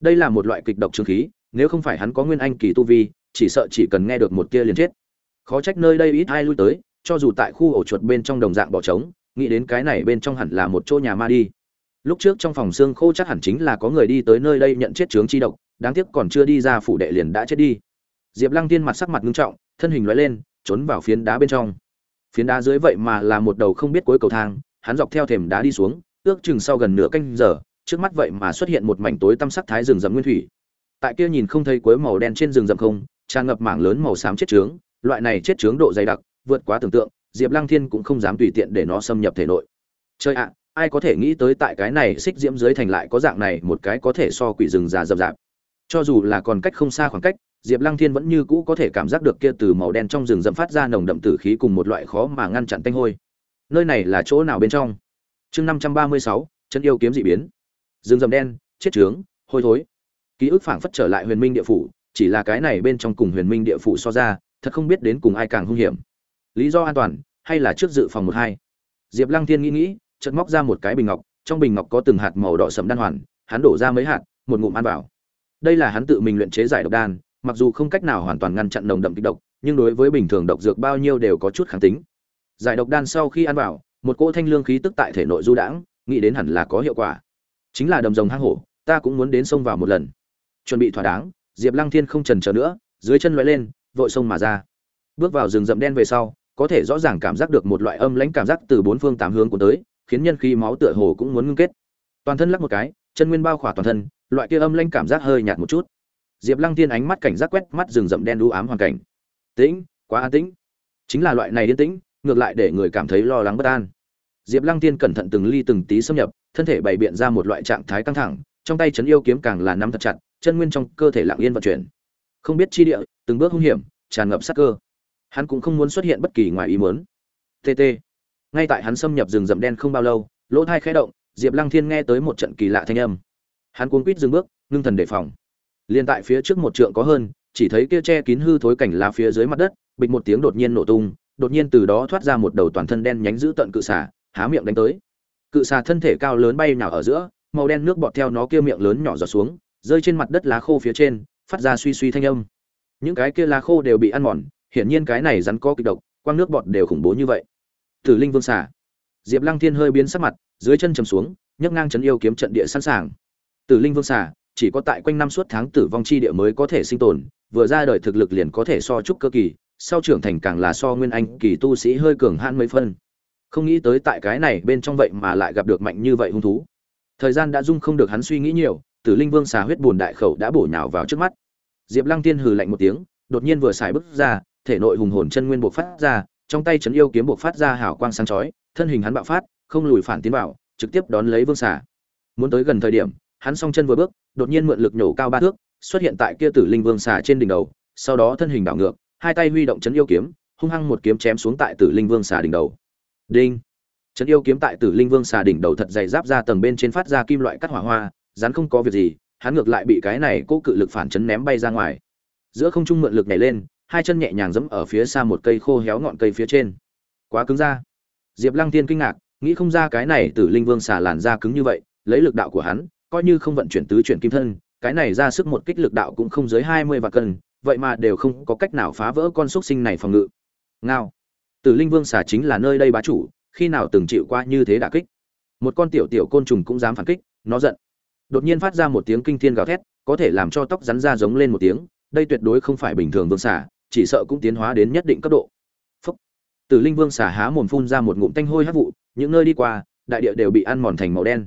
đây là một loại kịch độc trương khí, nếu không phải hắn có nguyên anh kỳ tu vi, chỉ sợ chỉ cần nghe được một kia liền chết. Khó trách nơi đây ít ai lui tới, cho dù tại khu ổ chuột bên trong đồng dạng bỏ trống, nghĩ đến cái này bên trong hẳn là một chỗ nhà ma đi. Lúc trước trong phòng xương khô chắc hẳn chính là có người đi tới nơi đây nhận chết trướng chi độc, đáng tiếc còn chưa đi ra phủ đệ liền đã chết đi diệp lăng tiên mặt sắc mặt nghiêm trọng, thân hình lóe lên, trốn vào phiến đá bên trong. Phiến đá dưới vậy mà là một đầu không biết cuối cầu thang, hắn dọc theo thềm đá đi xuống, ước chừng sau gần nửa canh giờ, trước mắt vậy mà xuất hiện một mảnh tối tăm sắc thái rừng rậm nguyên thủy. Tại kia nhìn không thấy cuối màu đen trên rừng rậm không, tràn ngập mảng lớn màu xám chết trướng, loại này chết trướng độ dày đặc, vượt quá tưởng tượng, diệp lăng thiên cũng không dám tùy tiện để nó xâm nhập thể nội. Chơi ạ, ai có thể nghĩ tới tại cái này xích diễm dưới thành lại có dạng này, một cái có thể so quỷ rừng già rậm rạp. Cho dù là còn cách không xa khoảng cách diệp lăng thiên vẫn như cũ có thể cảm giác được kia từ màu đen trong rừng rậm phát ra nồng đậm tử khí cùng một loại khó mà ngăn chặn tanh hôi. Nơi này là chỗ nào bên trong? Chương năm trăm ba mươi sáu, chân yêu kiếm dị biến. Rừng rậm đen, chết trướng, hôi thối. Ký ức phảng phất trở lại huyền minh địa phủ, chỉ là cái này bên trong cùng huyền minh địa phủ so ra, thật không biết đến cùng ai càng hung hiểm. Lý do an toàn, hay là trước dự phòng một hai? Diệp lăng thiên nghĩ nghĩ, chợt móc ra một cái bình ngọc, trong bình ngọc có từng hạt màu đỏ sẫm đan hoàn, hắn đổ ra mấy hạt, một ngụm ăn vào. Đây là hắn tự mình luyện chế giải độc đan mặc dù không cách nào hoàn toàn ngăn chặn nồng đậm kịch độc, nhưng đối với bình thường độc dược bao nhiêu đều có chút kháng tính. Giải độc đan sau khi ăn vào, một cỗ thanh lương khí tức tại thể nội du đãng, nghĩ đến hẳn là có hiệu quả. Chính là đầm rồng hang hổ, ta cũng muốn đến sông vào một lần. Chuẩn bị thỏa đáng, diệp lăng thiên không trần chờ nữa, dưới chân loại lên, vội sông mà ra. Bước vào rừng rậm đen về sau, có thể rõ ràng cảm giác được một loại âm lãnh cảm giác từ bốn phương tám hướng của tới, khiến nhân khí máu tựa hồ cũng muốn ngưng kết. Toàn thân lắc một cái, chân nguyên bao khỏa toàn thân, loại kia âm lãnh cảm giác hơi nhạt một chút diệp lăng tiên ánh mắt cảnh giác quét mắt rừng rậm đen u ám hoàn cảnh. Tĩnh, quá an tĩnh. Chính là loại này yên tĩnh, ngược lại để người cảm thấy lo lắng bất an. Diệp lăng tiên cẩn thận từng ly từng tí xâm nhập, thân thể bày biện ra một loại trạng thái căng thẳng, trong tay chấn yêu kiếm càng là nắm thật chặt, chân nguyên trong cơ thể lặng yên vận chuyển. Không biết chi địa, từng bước hung hiểm, tràn ngập sát cơ. Hắn cũng không muốn xuất hiện bất kỳ ngoài ý muốn. Tt ngay tại hắn xâm nhập rừng rậm đen không bao lâu, lỗ tai khẽ động, diệp lăng thiên nghe tới một trận kỳ lạ thanh âm. Hắn cuống quýt dừng bước, ngưng thần đề phòng liền tại phía trước một trượng có hơn, chỉ thấy kia che kín hư thối cảnh lá phía dưới mặt đất, bịch một tiếng đột nhiên nổ tung, đột nhiên từ đó thoát ra một đầu toàn thân đen nhánh giữ tận cự xà, há miệng đánh tới. Cự xà thân thể cao lớn bay nào ở giữa, màu đen nước bọt theo nó kia miệng lớn nhỏ giọt xuống, rơi trên mặt đất lá khô phía trên, phát ra suy suy thanh âm. Những cái kia lá khô đều bị ăn mòn, hiển nhiên cái này rắn có kịch độc, quang nước bọt đều khủng bố như vậy. Tử linh vương xà. Diệp lăng thiên hơi biến sắc mặt, dưới chân chầm xuống, nhấc ngang chấn yêu kiếm trận địa sẵn sàng. Tử linh vương xà chỉ có tại quanh năm suốt tháng tử vong chi địa mới có thể sinh tồn, vừa ra đời thực lực liền có thể so trúc cơ kỳ, sau trưởng thành càng là so nguyên anh kỳ tu sĩ hơi cường hãn mấy phân. Không nghĩ tới tại cái này bên trong vậy mà lại gặp được mạnh như vậy hung thú. Thời gian đã dung không được hắn suy nghĩ nhiều, tử linh vương xà huyết buồn đại khẩu đã bổ nhào vào trước mắt. Diệp lăng tiên hừ lạnh một tiếng, đột nhiên vừa xài bước ra, thể nội hùng hồn chân nguyên bộc phát ra, trong tay chấn yêu kiếm bộc phát ra hào quang sáng chói, thân hình hắn bạo phát, không lùi phản tiến vào, trực tiếp đón lấy vương xà. Muốn tới gần thời điểm, hắn song chân vừa bước đột nhiên mượn lực nhổ cao ba thước, xuất hiện tại kia tử linh vương xà trên đỉnh đầu, sau đó thân hình đảo ngược, hai tay huy động chấn yêu kiếm, hung hăng một kiếm chém xuống tại tử linh vương xà đỉnh đầu. Đinh! Chấn yêu kiếm tại tử linh vương xà đỉnh đầu thật dày giáp ra tầng bên trên phát ra kim loại cắt hỏa hoa, rắn không có việc gì, hắn ngược lại bị cái này cố cự lực phản chấn ném bay ra ngoài. Giữa không trung mượn lực nhảy lên, hai chân nhẹ nhàng giẫm ở phía xa một cây khô héo ngọn cây phía trên. Quá cứng ra. Diệp lăng tiên kinh ngạc, nghĩ không ra cái này tử linh vương xà làn da cứng như vậy, lấy lực đạo của hắn coi như không vận chuyển tứ chuyển kim thân, cái này ra sức một kích lực đạo cũng không dưới hai mươi vạn cân, vậy mà đều không có cách nào phá vỡ con xúc sinh này phòng ngự. Ngao. Tử linh vương xà chính là nơi đây bá chủ, khi nào từng chịu qua như thế đả kích? Một con tiểu tiểu côn trùng cũng dám phản kích, nó giận. Đột nhiên phát ra một tiếng kinh thiên gào thét, có thể làm cho tóc rắn ra giống lên một tiếng, đây tuyệt đối không phải bình thường vương xà, chỉ sợ cũng tiến hóa đến nhất định cấp độ. Phúc. tử linh vương xà há mồm phun ra một ngụm tanh hôi hắc vụ, những nơi đi qua, đại địa đều bị ăn mòn thành màu đen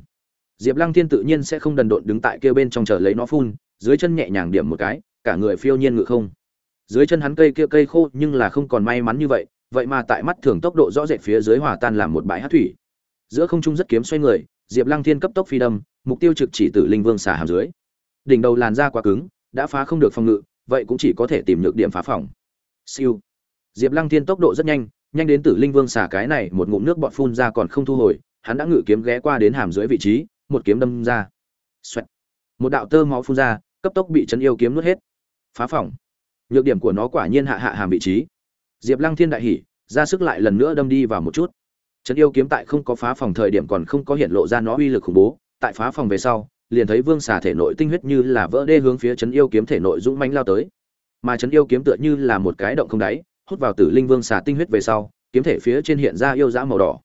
diệp lăng thiên tự nhiên sẽ không đần độn đứng tại kia bên trong chờ lấy nó phun, dưới chân nhẹ nhàng điểm một cái, cả người phiêu nhiên ngự không. Dưới chân hắn cây kia cây khô nhưng là không còn may mắn như vậy vậy mà tại mắt thường tốc độ rõ rệt phía dưới hòa tan làm một bãi hát thủy. Giữa không trung rất kiếm xoay người, diệp lăng thiên cấp tốc phi đâm, mục tiêu trực chỉ tử linh vương xà hàm dưới. Đỉnh đầu làn da quá cứng, đã phá không được phòng ngự, vậy cũng chỉ có thể tìm nhược điểm phá phòng. Siêu. Diệp lăng thiên tốc độ rất nhanh nhanh đến tử linh vương xà cái này một ngụm nước bọt phun ra còn không thu hồi, hắn đã ngự kiếm ghé qua đến hàm dưới vị trí một kiếm đâm ra. Xoẹt. một đạo tơ máu phun ra, cấp tốc bị chấn yêu kiếm nuốt hết. Phá phòng. Nhược điểm của nó quả nhiên hạ hạ hàm vị trí. Diệp lăng thiên đại hỉ, ra sức lại lần nữa đâm đi vào một chút. Chấn yêu kiếm tại không có phá phòng thời điểm còn không có hiện lộ ra nó uy lực khủng bố, tại phá phòng về sau, liền thấy vương xà thể nội tinh huyết như là vỡ đê hướng phía chấn yêu kiếm thể nội dũng mãnh lao tới. Mà chấn yêu kiếm tựa như là một cái động không đáy, hút vào tử linh vương xà tinh huyết về sau, kiếm thể phía trên hiện ra yêu dã màu đỏ.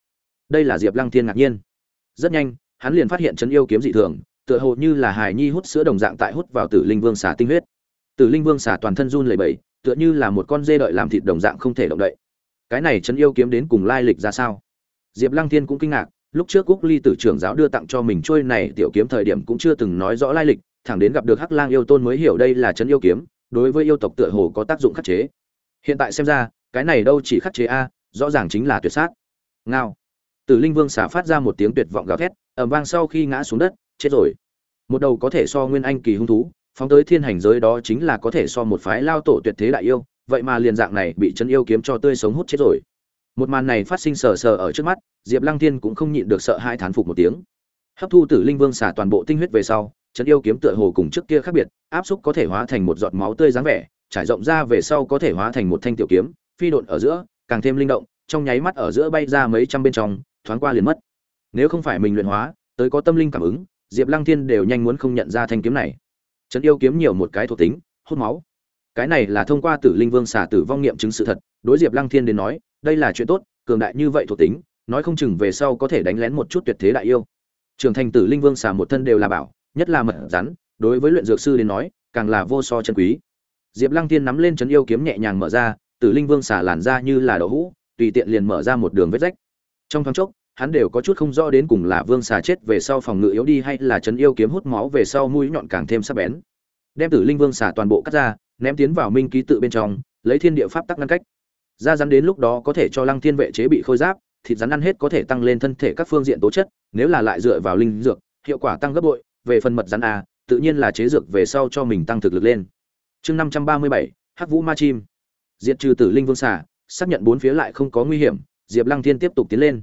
Đây là diệp lăng thiên ngạc nhiên. Rất nhanh hắn liền phát hiện chấn yêu kiếm dị thường tựa hồ như là hài nhi hút sữa đồng dạng tại hút vào tử linh vương xà tinh huyết tử linh vương xà toàn thân run lẩy bẩy tựa như là một con dê đợi làm thịt đồng dạng không thể động đậy cái này chấn yêu kiếm đến cùng lai lịch ra sao diệp lăng thiên cũng kinh ngạc lúc trước Cúc Ly tử trưởng giáo đưa tặng cho mình trôi này tiểu kiếm thời điểm cũng chưa từng nói rõ lai lịch, thẳng đến gặp được Hắc Lang yêu tôn mới hiểu đây là chấn yêu kiếm, đối với yêu tộc tựa hồ có tác dụng khắc chế. Hiện tại xem ra, cái này đâu chỉ khắc chế a, rõ ràng chính là tuyệt sát. Ngao. Tử Linh Vương xả phát ra một tiếng tuyệt vọng gào thét, ẩm vang sau khi ngã xuống đất, chết rồi. Một đầu có thể so nguyên anh kỳ hung thú, phóng tới thiên hành giới đó chính là có thể so một phái lao tổ tuyệt thế đại yêu, vậy mà liền dạng này bị chân yêu kiếm cho tươi sống hút chết rồi. Một màn này phát sinh sờ sờ ở trước mắt diệp lăng thiên cũng không nhịn được sợ hai thán phục một tiếng. Hấp thu tử linh vương xả toàn bộ tinh huyết về sau chân yêu kiếm tựa hồ cùng trước kia khác biệt áp xúc có thể hóa thành một giọt máu tươi dáng vẻ trải rộng ra về sau có thể hóa thành một thanh tiểu kiếm phi độn ở giữa càng thêm linh động trong nháy mắt ở giữa bay ra mấy trăm bên trong thoáng qua liền mất nếu không phải mình luyện hóa, tới có tâm linh cảm ứng, diệp lăng thiên đều nhanh muốn không nhận ra thanh kiếm này. Trấn yêu kiếm nhiều một cái thuộc tính, hút máu. Cái này là thông qua tử linh vương xả tử vong nghiệm chứng sự thật, đối diệp lăng thiên đến nói, đây là chuyện tốt, cường đại như vậy thuộc tính, nói không chừng về sau có thể đánh lén một chút tuyệt thế đại yêu. Trưởng thành tử linh vương xả một thân đều là bảo, nhất là mật rắn, đối với luyện dược sư đến nói, càng là vô so chân quý. Diệp lăng thiên nắm lên trấn yêu kiếm nhẹ nhàng mở ra, tử linh vương xả làn ra như là đậu hũ, tùy tiện liền mở ra một đường vết rách. Trong thoáng chốc hắn đều có chút không rõ đến cùng là vương xà chết về sau phòng ngự yếu đi hay là chấn yêu kiếm hút máu về sau mũi nhọn càng thêm sắc bén. Đem tử linh vương xà toàn bộ cắt ra, ném tiến vào minh ký tự bên trong, lấy thiên địa pháp tắc ngăn cách. Ra rắn đến lúc đó có thể cho lăng thiên vệ chế bị khôi giáp, thịt rắn ăn hết có thể tăng lên thân thể các phương diện tố chất, nếu là lại dựa vào linh dược, hiệu quả tăng gấp bội, về phần mật rắn a tự nhiên là chế dược về sau cho mình tăng thực lực lên. Chương năm trăm ba mươi bảy, hắc vũ ma chim. Diệt trừ tử linh vương xà, xác nhận bốn phía lại không có nguy hiểm, diệp lăng thiên tiếp tục tiến lên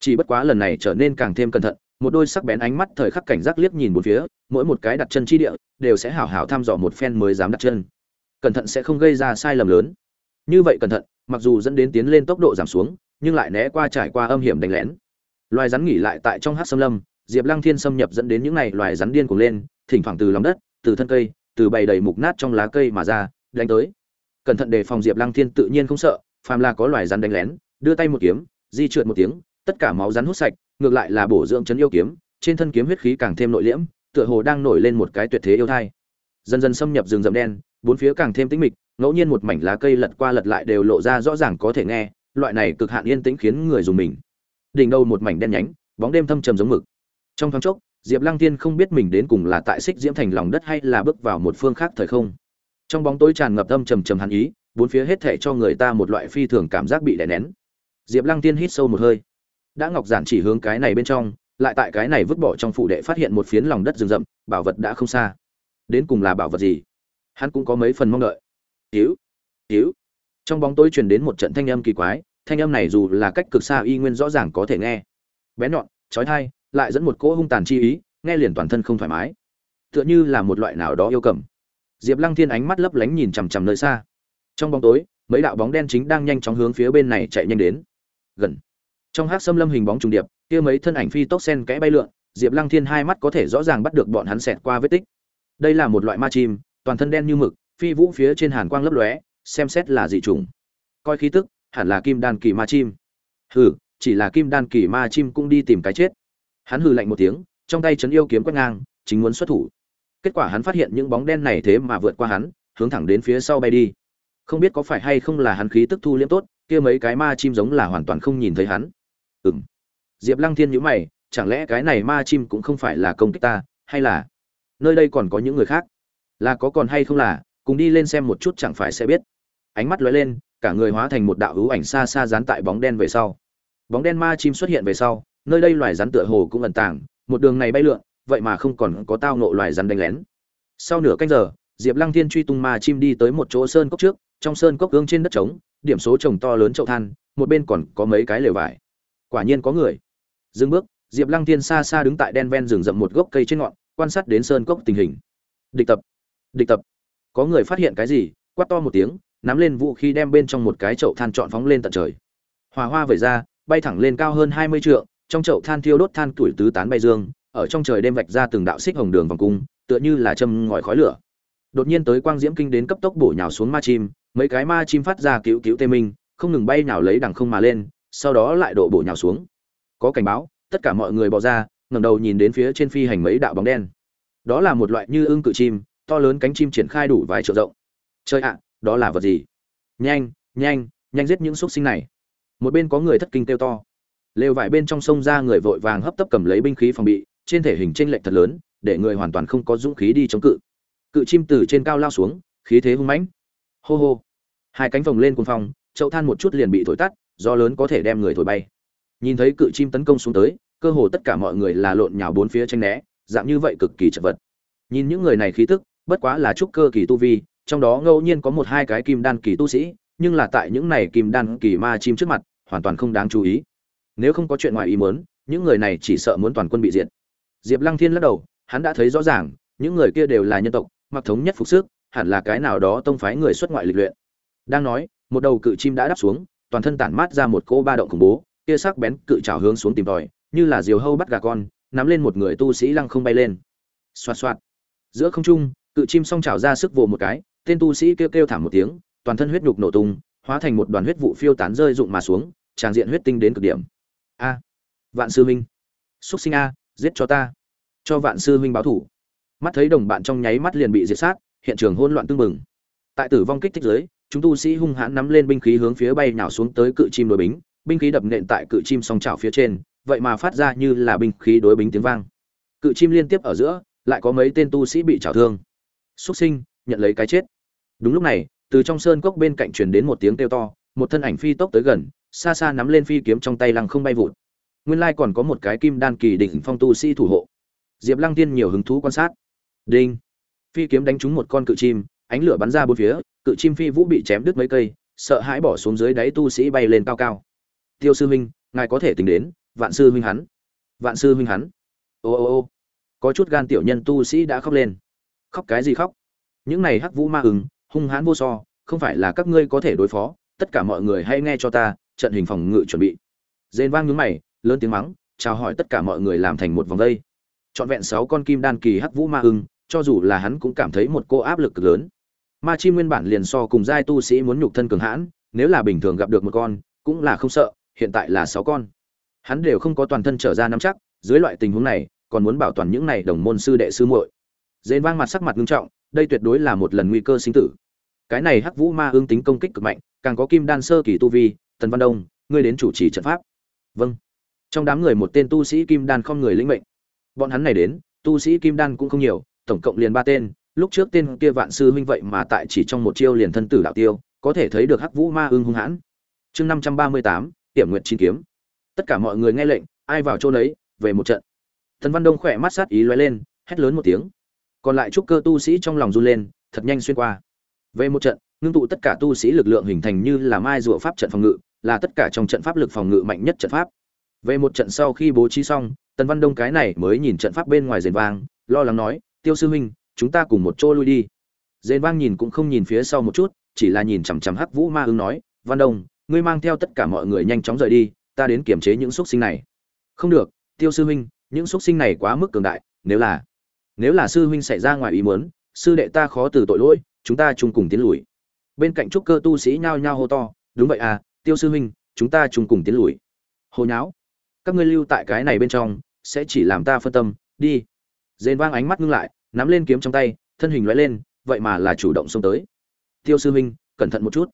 chỉ bất quá lần này trở nên càng thêm cẩn thận, một đôi sắc bén ánh mắt thời khắc cảnh giác liếc nhìn bốn phía, mỗi một cái đặt chân chi địa, đều sẽ hảo hảo thăm dò một phen mới dám đặt chân. Cẩn thận sẽ không gây ra sai lầm lớn. Như vậy cẩn thận, mặc dù dẫn đến tiến lên tốc độ giảm xuống, nhưng lại né qua trải qua âm hiểm đánh lén. Loài rắn nghỉ lại tại trong hát xâm lâm, diệp lăng thiên xâm nhập dẫn đến những n à y loài rắn điên cuồng lên, thỉnh thoảng từ lòng đất, từ thân cây, từ bầy đầy mục nát trong lá cây mà ra, đánh tới. Cẩn thận đề phòng diệp lăng thiên tự nhiên không sợ, phàm là có loài rắn đánh lén, đưa tay một kiếm, di trượt một tiếng tất cả máu rắn hút sạch, ngược lại là bổ dưỡng chấn yêu kiếm, trên thân kiếm huyết khí càng thêm nội liễm, tựa hồ đang nổi lên một cái tuyệt thế yêu thai. Dần dần xâm nhập rừng rậm đen, bốn phía càng thêm tĩnh mịch, ngẫu nhiên một mảnh lá cây lật qua lật lại đều lộ ra rõ ràng có thể nghe, loại này cực hạn yên tĩnh khiến người dùng mình. Đỉnh đầu một mảnh đen nhánh, bóng đêm thâm trầm giống mực. Trong thoáng chốc, diệp lăng tiên không biết mình đến cùng là tại xích diễm thành lòng đất hay là bước vào một phương khác thời không. Trong bóng tối tràn ngập âm trầm trầm hàn ý, bốn phía hết thảy cho người ta một loại phi thường cảm giác bị đè nén. Diệp lăng tiên hít sâu một hơi đã ngọc giản chỉ hướng cái này bên trong, lại tại cái này vứt bỏ trong phụ đệ phát hiện một phiến lòng đất rừng rậm, bảo vật đã không xa. Đến cùng là bảo vật gì? Hắn cũng có mấy phần mong đợi. Hiếu hiếu trong bóng tối truyền đến một trận thanh âm kỳ quái, thanh âm này dù là cách cực xa y nguyên rõ ràng có thể nghe. Bé nhọn trói thai lại dẫn một cỗ hung tàn chi ý, nghe liền toàn thân không thoải mái. Tựa như là một loại nào đó yêu cầm. Diệp lăng thiên ánh mắt lấp lánh nhìn chằm chằm nơi xa. Trong bóng tối, mấy đạo bóng đen chính đang nhanh chóng hướng phía bên này chạy nhanh đến. Gần trong hát xâm lâm hình bóng trùng điệp, kia mấy thân ảnh phi tốc sen kẽ bay lượn, diệp lăng thiên hai mắt có thể rõ ràng bắt được bọn hắn xẹt qua vết tích. Đây là một loại ma chim, toàn thân đen như mực, phi vũ phía trên hàn quang lấp lóe, xem xét là dị trùng coi khí tức, hẳn là kim đan kỳ ma chim. Hừ, chỉ là kim đan kỳ ma chim cũng đi tìm cái chết. Hắn hừ lạnh một tiếng, trong tay chấn yêu kiếm quét ngang, chính muốn xuất thủ. Kết quả hắn phát hiện những bóng đen này thế mà vượt qua hắn, hướng thẳng đến phía sau bay đi. Không biết có phải hay không là hắn khí tức thu liễm tốt, kia mấy cái ma chim giống là hoàn toàn không nhìn thấy hắn ừm. Diệp lăng thiên nhíu mày, chẳng lẽ cái này ma chim cũng không phải là công kích ta, hay là nơi đây còn có những người khác? Là có còn hay không là, cùng đi lên xem một chút chẳng phải sẽ biết. Ánh mắt lóe lên, cả người hóa thành một đạo hữu ảnh xa xa dán tại bóng đen về sau. Bóng đen ma chim xuất hiện về sau, nơi đây loài rắn tựa hồ cũng ẩn tàng, một đường này bay lượn, vậy mà không còn có tao nộ loài rắn đánh lén. Sau nửa canh giờ, diệp lăng thiên truy tung ma chim đi tới một chỗ sơn cốc trước, trong sơn cốc gương trên đất trống, điểm số trồng to lớn chậu than, một bên còn có mấy cái lều vải quả nhiên có người. Dừng bước, diệp lăng thiên xa xa đứng tại đen ven rừng rậm một gốc cây trên ngọn, quan sát đến sơn cốc tình hình. Địch tập địch tập. Có người phát hiện cái gì? Quát to một tiếng, nắm lên vũ khí đem bên trong một cái chậu than trọn phóng lên tận trời. Hòa hoa vẩy ra, bay thẳng lên cao hơn hai mươi trượng, trong chậu than thiêu đốt than tuổi tứ tán bay dương, ở trong trời đêm vạch ra từng đạo xích hồng đường vòng cung, tựa như là châm ngòi khói lửa. Đột nhiên tới quang diễm kinh đến cấp tốc bổ nhào xuống ma chim, mấy cái ma chim phát ra cứu cứu tê minh, không ngừng bay nào lấy đằng không mà lên sau đó lại độ bổ nhào xuống. Có cảnh báo, tất cả mọi người bỏ ra, ngẩng đầu nhìn đến phía trên phi hành mấy đạo bóng đen. Đó là một loại như ưng cự chim, to lớn cánh chim triển khai đủ vài triệu rộng. Chơi ạ, đó là vật gì? Nhanh nhanh nhanh giết những xúc sinh này. Một bên có người thất kinh kêu to. Lều vải bên trong sông ra người vội vàng hấp tấp cầm lấy binh khí phòng bị, trên thể hình tranh lệch thật lớn, để người hoàn toàn không có dũng khí đi chống cự. Cự chim từ trên cao lao xuống, khí thế hung mãnh. Hô hô. Hai cánh vồng lên cuồng phong, chậu than một chút liền bị thổi tắt do lớn có thể đem người thổi bay. Nhìn thấy cự chim tấn công xuống tới, cơ hồ tất cả mọi người là lộn nhào bốn phía tranh né, dạng như vậy cực kỳ chật vật. Nhìn những người này khí tức, bất quá là trúc cơ kỳ tu vi, trong đó ngẫu nhiên có một hai cái kim đan kỳ tu sĩ, nhưng là tại những này kim đan kỳ ma chim trước mặt, hoàn toàn không đáng chú ý. Nếu không có chuyện ngoài ý muốn, những người này chỉ sợ muốn toàn quân bị diệt. Diệp lăng thiên lắc đầu, hắn đã thấy rõ ràng, những người kia đều là nhân tộc, mặc thống nhất phục sức, hẳn là cái nào đó tông phái người xuất ngoại lịch luyện. Đang nói, một đầu cự chim đã đáp xuống toàn thân tản mát ra một cỗ ba động khủng bố, kia sắc bén cự trảo hướng xuống tìm tòi, như là diều hâu bắt gà con, nắm lên một người tu sĩ lăng không bay lên. Xoạt xoạt. Giữa không trung, cự chim song trảo ra sức vồ một cái, tên tu sĩ kêu kêu thảm một tiếng, toàn thân huyết nhục nổ tung, hóa thành một đoàn huyết vụ phiêu tán rơi rụng mà xuống tràng diện huyết tinh đến cực điểm. A. Vạn sư huynh. Xuất sinh a, giết cho ta. Cho vạn sư huynh báo thủ. Mắt thấy đồng bạn trong nháy mắt liền bị diệt sát, hiện trường hỗn loạn tương mừng tại tử vong kích thích giới chúng tu sĩ hung hãn nắm lên binh khí hướng phía bay nhào xuống tới cự chim đối bính, binh khí đập nện tại cự chim song trảo phía trên, vậy mà phát ra như là binh khí đối bính tiếng vang. Cự chim liên tiếp ở giữa, lại có mấy tên tu sĩ bị chảo thương. Xuất sinh, nhận lấy cái chết. Đúng lúc này, từ trong sơn cốc bên cạnh truyền đến một tiếng kêu to, một thân ảnh phi tốc tới gần, xa xa nắm lên phi kiếm trong tay lăng không bay vụt. Nguyên lai còn có một cái kim đan kỳ đỉnh phong tu sĩ thủ hộ. Diệp lăng tiên nhiều hứng thú quan sát. Đinh. Phi kiếm đánh trúng một con cự chim ánh lửa bắn ra bốn phía, cự chim phi vũ bị chém đứt mấy cây, sợ hãi bỏ xuống dưới đáy tu sĩ bay lên cao cao. Tiêu sư huynh, ngài có thể tính đến, vạn sư huynh hắn. Vạn sư huynh hắn. Ô ô ô. Có chút gan tiểu nhân tu sĩ đã khóc lên. Khóc cái gì khóc? Những này hắc vũ ma ứng, hung hãn vô so, không phải là các ngươi có thể đối phó, tất cả mọi người hãy nghe cho ta, trận hình phòng ngự chuẩn bị. Dền vang nhướng mày, lớn tiếng mắng, chào hỏi tất cả mọi người làm thành một vòng dây. trọn vẹn sáu con kim đan kỳ hắc vũ ma ưng cho dù là hắn cũng cảm thấy một cô áp lực cực lớn ma chi nguyên bản liền so cùng giai tu sĩ muốn nhục thân cường hãn, nếu là bình thường gặp được một con, cũng là không sợ, hiện tại là sáu con. Hắn đều không có toàn thân trở ra nắm chắc, dưới loại tình huống này, còn muốn bảo toàn những này đồng môn sư đệ sư muội. Dền vang mặt sắc mặt nghiêm trọng, đây tuyệt đối là một lần nguy cơ sinh tử. Cái này hắc vũ ma ương tính công kích cực mạnh, càng có kim đan sơ kỳ tu vi, tần văn đông, ngươi đến chủ trì trận pháp. Vâng. Trong đám người một tên tu sĩ kim đan không người lĩnh mệnh. Bọn hắn này đến, tu sĩ kim đan cũng không nhiều, tổng cộng liền ba tên lúc trước tên kia vạn sư huynh vậy mà tại chỉ trong một chiêu liền thân tử đạo tiêu, có thể thấy được hắc vũ ma ương hung hãn. Chương năm trăm ba mươi tám, tiểm nguyện chín kiếm. Tất cả mọi người nghe lệnh, ai vào chỗ lấy về một trận. Thần văn đông khỏe mắt sát ý lóe lên, hét lớn một tiếng. Còn lại trúc cơ tu sĩ trong lòng run lên, thật nhanh xuyên qua. Về một trận, ngưng tụ tất cả tu sĩ lực lượng hình thành như là mai rùa pháp trận phòng ngự, là tất cả trong trận pháp lực phòng ngự mạnh nhất trận pháp. Về một trận sau khi bố trí xong, tần văn đông cái này mới nhìn trận pháp bên ngoài rền vang, lo lắng nói, tiêu sư huynh chúng ta cùng một chỗ lui đi. Rền vang nhìn cũng không nhìn phía sau một chút, chỉ là nhìn chằm chằm hắc vũ ma ưng nói, văn đông, ngươi mang theo tất cả mọi người nhanh chóng rời đi, ta đến kiểm chế những x sinh này. Không được, tiêu sư huynh, những x sinh này quá mức cường đại, nếu là nếu là sư huynh xảy ra ngoài ý muốn, sư đệ ta khó từ tội lỗi, chúng ta chung cùng tiến lùi. Bên cạnh trúc cơ tu sĩ nhao nhao hô to, đúng vậy à tiêu sư huynh, chúng ta chung cùng tiến lùi. Hồi nháo, các ngươi lưu tại cái này bên trong, sẽ chỉ làm ta phân tâm, đi. Dền vang ánh mắt ngưng lại nắm lên kiếm trong tay, thân hình loại lên, vậy mà là chủ động xông tới. Tiêu sư huynh, cẩn thận một chút.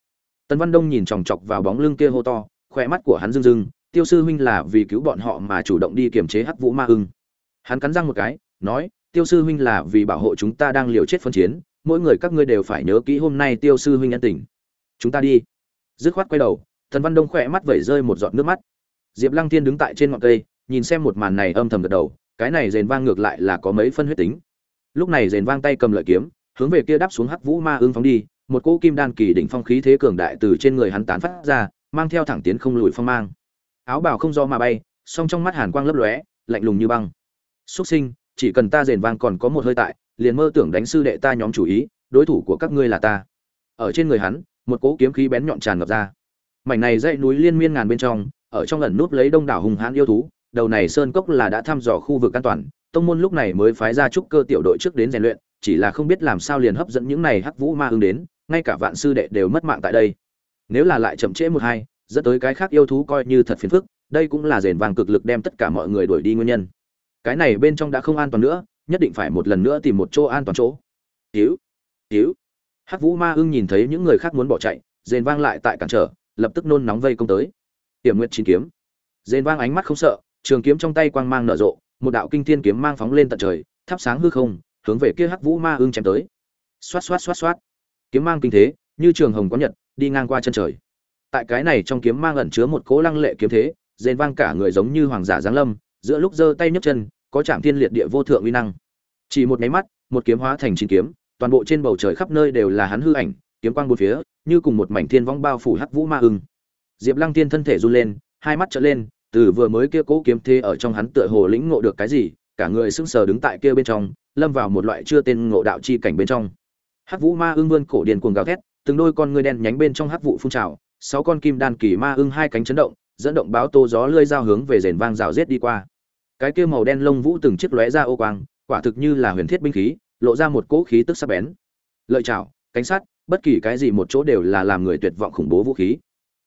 Tần văn đông nhìn chòng chọc vào bóng lưng kia hô to, khỏe mắt của hắn rưng rưng, tiêu sư huynh là vì cứu bọn họ mà chủ động đi kiềm chế hắc vũ ma ưng. Hắn cắn răng một cái, nói, tiêu sư huynh là vì bảo hộ chúng ta đang liều chết phân chiến, mỗi người các ngươi đều phải nhớ kỹ hôm nay tiêu sư huynh nhân tình. Chúng ta đi. Dứt khoát quay đầu thần văn đông khỏe mắt vẩy rơi một giọt nước mắt. Diệp lăng Thiên đứng tại trên ngọn cây, nhìn xem một màn này âm thầm gật đầu, cái này rền vang ngược lại là có mấy phân huyết tính lúc này rền vang tay cầm lợi kiếm, hướng về kia đáp xuống hắc vũ ma ương phóng đi, một cỗ kim đan kỳ đỉnh phong khí thế cường đại từ trên người hắn tán phát ra, mang theo thẳng tiến không lùi phong mang. Áo bào không do mà bay, song trong mắt hàn quang lấp lóe, lạnh lùng như băng. Xuất sinh, chỉ cần ta rền vang còn có một hơi tại, liền mơ tưởng đánh sư đệ ta nhóm chủ ý, đối thủ của các ngươi là ta. Ở trên người hắn, một cỗ kiếm khí bén nhọn tràn ngập ra. Mảnh này dãy núi liên miên ngàn bên trong, ở trong ẩn núp lấy đông đảo hùng hãn yêu thú, đầu này sơn cốc là đã thăm dò khu vực an toàn tông môn lúc này mới phái ra trúc cơ tiểu đội trước đến rèn luyện, chỉ là không biết làm sao liền hấp dẫn những này hắc vũ ma ưng đến, ngay cả vạn sư đệ đều mất mạng tại đây. Nếu là lại chậm trễ một hai, dẫn tới cái khác yêu thú coi như thật phiền phức, đây cũng là rền vàng cực lực đem tất cả mọi người đuổi đi nguyên nhân. Cái này bên trong đã không an toàn nữa, nhất định phải một lần nữa tìm một chỗ an toàn chỗ. Hiếu hiếu hắc vũ ma ưng nhìn thấy những người khác muốn bỏ chạy, rền vang lại tại cản trở, lập tức nôn nóng vây công tới. Tiềm nguyệt chín kiếm. Rền vang ánh mắt không sợ, trường kiếm trong tay quang mang nở rộ một đạo kinh thiên kiếm mang phóng lên tận trời, thắp sáng hư không, hướng về kia hắc vũ ma ưng chém tới. Xoát xoát xoát xoát. Kiếm mang kinh thế, như trường hồng có nhật, đi ngang qua chân trời. Tại cái này trong kiếm mang ẩn chứa một cỗ lăng lệ kiếm thế rền vang cả người giống như hoàng giả giáng lâm, giữa lúc giơ tay nhấc chân, có chạm thiên liệt địa vô thượng uy năng. Chỉ một máy mắt, một kiếm hóa thành chín kiếm, toàn bộ trên bầu trời khắp nơi đều là hắn hư ảnh, kiếm quang bốn phía, như cùng một mảnh thiên vong bao phủ hắc vũ ma ưng. Diệp lăng tiên thân thể run lên, hai mắt trở lên từ vừa mới kia cố kiếm thế ở trong hắn tựa hồ lĩnh ngộ được cái gì, cả người sững sờ đứng tại kia bên trong, lâm vào một loại chưa tên ngộ đạo chi cảnh bên trong. Hắc vũ ma ưng vươn cổ điền cuồng gào thét, từng đôi con ngươi đen nhánh bên trong hắc vụ phun trào, sáu con kim đan kỳ ma ưng hai cánh chấn động, dẫn động báo tô gió lơi dao hướng về rền vang rào rết đi qua. Cái kia màu đen lông vũ từng chiếc lóe ra ô quang, quả thực như là huyền thiết binh khí, lộ ra một cỗ khí tức sắc bén. Lợi chảo, cánh sắt, bất kỳ cái gì một chỗ đều là làm người tuyệt vọng khủng bố vũ khí.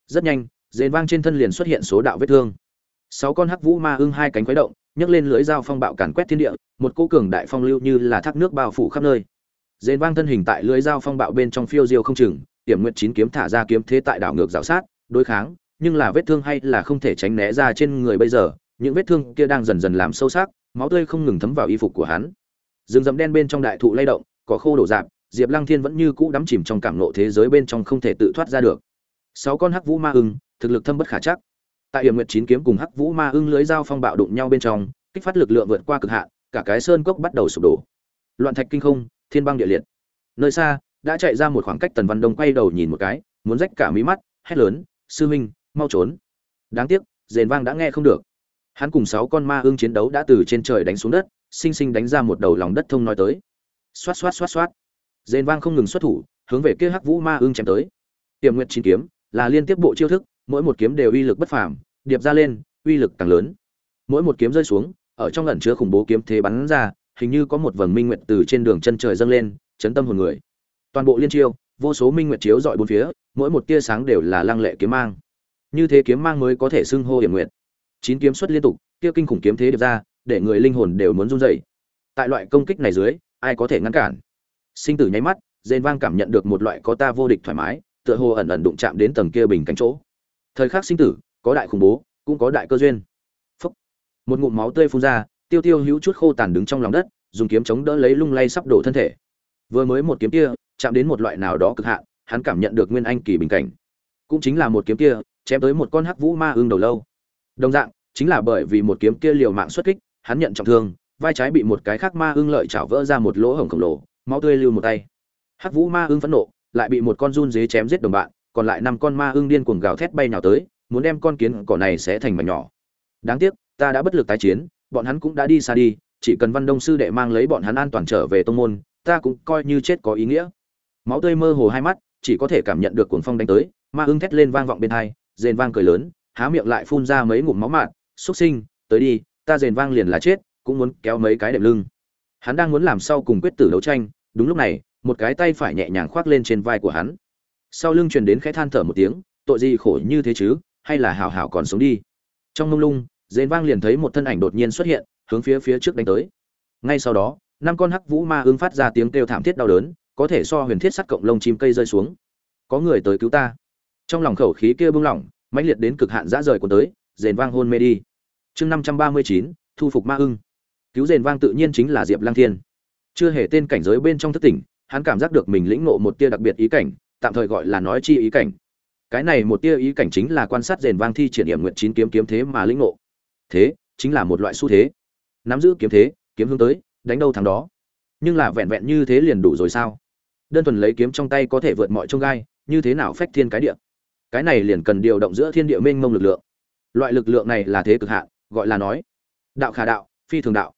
Rất nhanh, rền vang trên thân liền xuất hiện số đạo vết thương sáu con hắc vũ ma ưng hai cánh khuấy động, nhấc lên lưỡi dao phong bạo càn quét thiên địa, một cỗ cường đại phong lưu như là thác nước bao phủ khắp nơi. Dền vang thân hình tại lưỡi dao phong bạo bên trong phiêu diêu không chừng, tiểm nguyện chín kiếm thả ra kiếm thế tại đảo ngược rào sát, đối kháng, nhưng là vết thương hay là không thể tránh né ra trên người bây giờ, những vết thương kia đang dần dần làm sâu sắc, máu tươi không ngừng thấm vào y phục của hắn. Rừng rậm đen bên trong đại thụ lay động có khô đổ dạp, diệp lăng thiên vẫn như cũ đắm chìm trong cảm nộ thế giới bên trong không thể tự thoát ra được. Sáu con hắc vũ ma ưng, thực lực thâm bất khả chắc tại hiểm nguyệt chín kiếm cùng hắc vũ ma ưng lưới dao phong bạo đụng nhau bên trong, kích phát lực lượng vượt qua cực hạn, cả cái sơn cốc bắt đầu sụp đổ. Loạn thạch kinh không, thiên băng địa liệt. Nơi xa, đã chạy ra một khoảng cách tần văn đông quay đầu nhìn một cái, muốn rách cả mí mắt, hét lớn, sư minh, mau trốn. Đáng tiếc, rền vang đã nghe không được. Hắn cùng sáu con ma ưng chiến đấu đã từ trên trời đánh xuống đất xinh xinh đánh ra một đầu lòng đất thông nói tới. Xoát xoát xoát xoát. Rền vang không ngừng xuất thủ, hướng về kia hắc vũ ma ưng chém tới. Tiềm nguyệt chín kiếm là liên tiếp bộ chiêu thức mỗi một kiếm đều uy lực bất phàm, điệp ra lên, uy lực càng lớn. Mỗi một kiếm rơi xuống, ở trong ẩn chứa khủng bố kiếm thế bắn ra, hình như có một vầng minh nguyệt từ trên đường chân trời dâng lên, chấn tâm hồn người. Toàn bộ liên chiêu, vô số minh nguyệt chiếu dọi bốn phía, mỗi một tia sáng đều là lăng lệ kiếm mang. Như thế kiếm mang mới có thể xưng hô hiểm nguyệt. Chín kiếm xuất liên tục, kia kinh khủng kiếm thế điệp ra, để người linh hồn đều muốn run rẩy. Tại loại công kích này dưới, ai có thể ngăn cản? Sinh tử nháy mắt, dên vang cảm nhận được một loại có ta vô địch thoải mái, tựa hồ ẩn ẩn đụng chạm đến tầng kia bình cánh chỗ thời khắc sinh tử, có đại khủng bố, cũng có đại cơ duyên. Phúc. một ngụm máu tươi phun ra, tiêu tiêu hữu chút khô tàn đứng trong lòng đất, dùng kiếm chống đỡ lấy lung lay sắp đổ thân thể. Vừa mới một kiếm kia, chạm đến một loại nào đó cực hạn, hắn cảm nhận được nguyên anh kỳ bình cảnh. Cũng chính là một kiếm kia, chém tới một con hắc vũ ma ương đầu lâu. Đồng dạng, chính là bởi vì một kiếm kia liều mạng xuất kích, hắn nhận trọng thương, vai trái bị một cái khác ma ương lợi chảo vỡ ra một lỗ hổng khổng lồ, máu tươi lưu một tay. Hắc vũ ma ương phẫn nộ, lại bị một con run dế chém giết đồng bạn còn lại năm con ma ương điên cuồng gào thét bay nhào tới, muốn đem con kiến cỏ này sẽ thành mảnh nhỏ. Đáng tiếc, ta đã bất lực tái chiến, bọn hắn cũng đã đi xa đi, chỉ cần văn đông sư đệ mang lấy bọn hắn an toàn trở về tông môn, ta cũng coi như chết có ý nghĩa. Máu tươi mơ hồ hai mắt, chỉ có thể cảm nhận được cuồng phong đánh tới, ma ưng thét lên vang vọng bên hai, rền vang cười lớn, há miệng lại phun ra mấy ngụm máu mặn xuất sinh, tới đi, ta rền vang liền là chết, cũng muốn kéo mấy cái đệm lưng. Hắn đang muốn làm sau cùng quyết tử đấu tranh, đúng lúc này, một cái tay phải nhẹ nhàng khoác lên trên vai của hắn sau lưng truyền đến khẽ than thở một tiếng, tội gì khổ như thế chứ, hay là hảo hảo còn sống đi. Trong mông lung, dền vang liền thấy một thân ảnh đột nhiên xuất hiện, hướng phía phía trước đánh tới. Ngay sau đó, năm con hắc vũ ma ưng phát ra tiếng kêu thảm thiết đau đớn, có thể so huyền thiết sắt cộng lông chim cây rơi xuống. Có người tới cứu ta. Trong lòng khẩu khí kia bung lỏng, mãnh liệt đến cực hạn dã rời của tới, dền vang hôn mê đi. Chương năm trăm ba mươi chín, thu phục ma ưng. Cứu dền vang tự nhiên chính là diệp Lang thiên. Chưa hề tên cảnh giới bên trong thất tỉnh, hắn cảm giác được mình lĩnh ngộ một tia đặc biệt ý cảnh tạm thời gọi là nói chi ý cảnh. Cái này một tia ý cảnh chính là quan sát rền vang thi triển điểm nguyện chín kiếm kiếm thế mà lĩnh ngộ. Thế, chính là một loại xu thế. Nắm giữ kiếm thế, kiếm hướng tới, đánh đâu thằng đó. Nhưng là vẹn vẹn như thế liền đủ rồi sao? Đơn thuần lấy kiếm trong tay có thể vượt mọi trông gai, như thế nào phách thiên cái địa? Cái này liền cần điều động giữa thiên địa mênh mông lực lượng. Loại lực lượng này là thế cực hạn, gọi là nói, đạo khả đạo, phi thường đạo.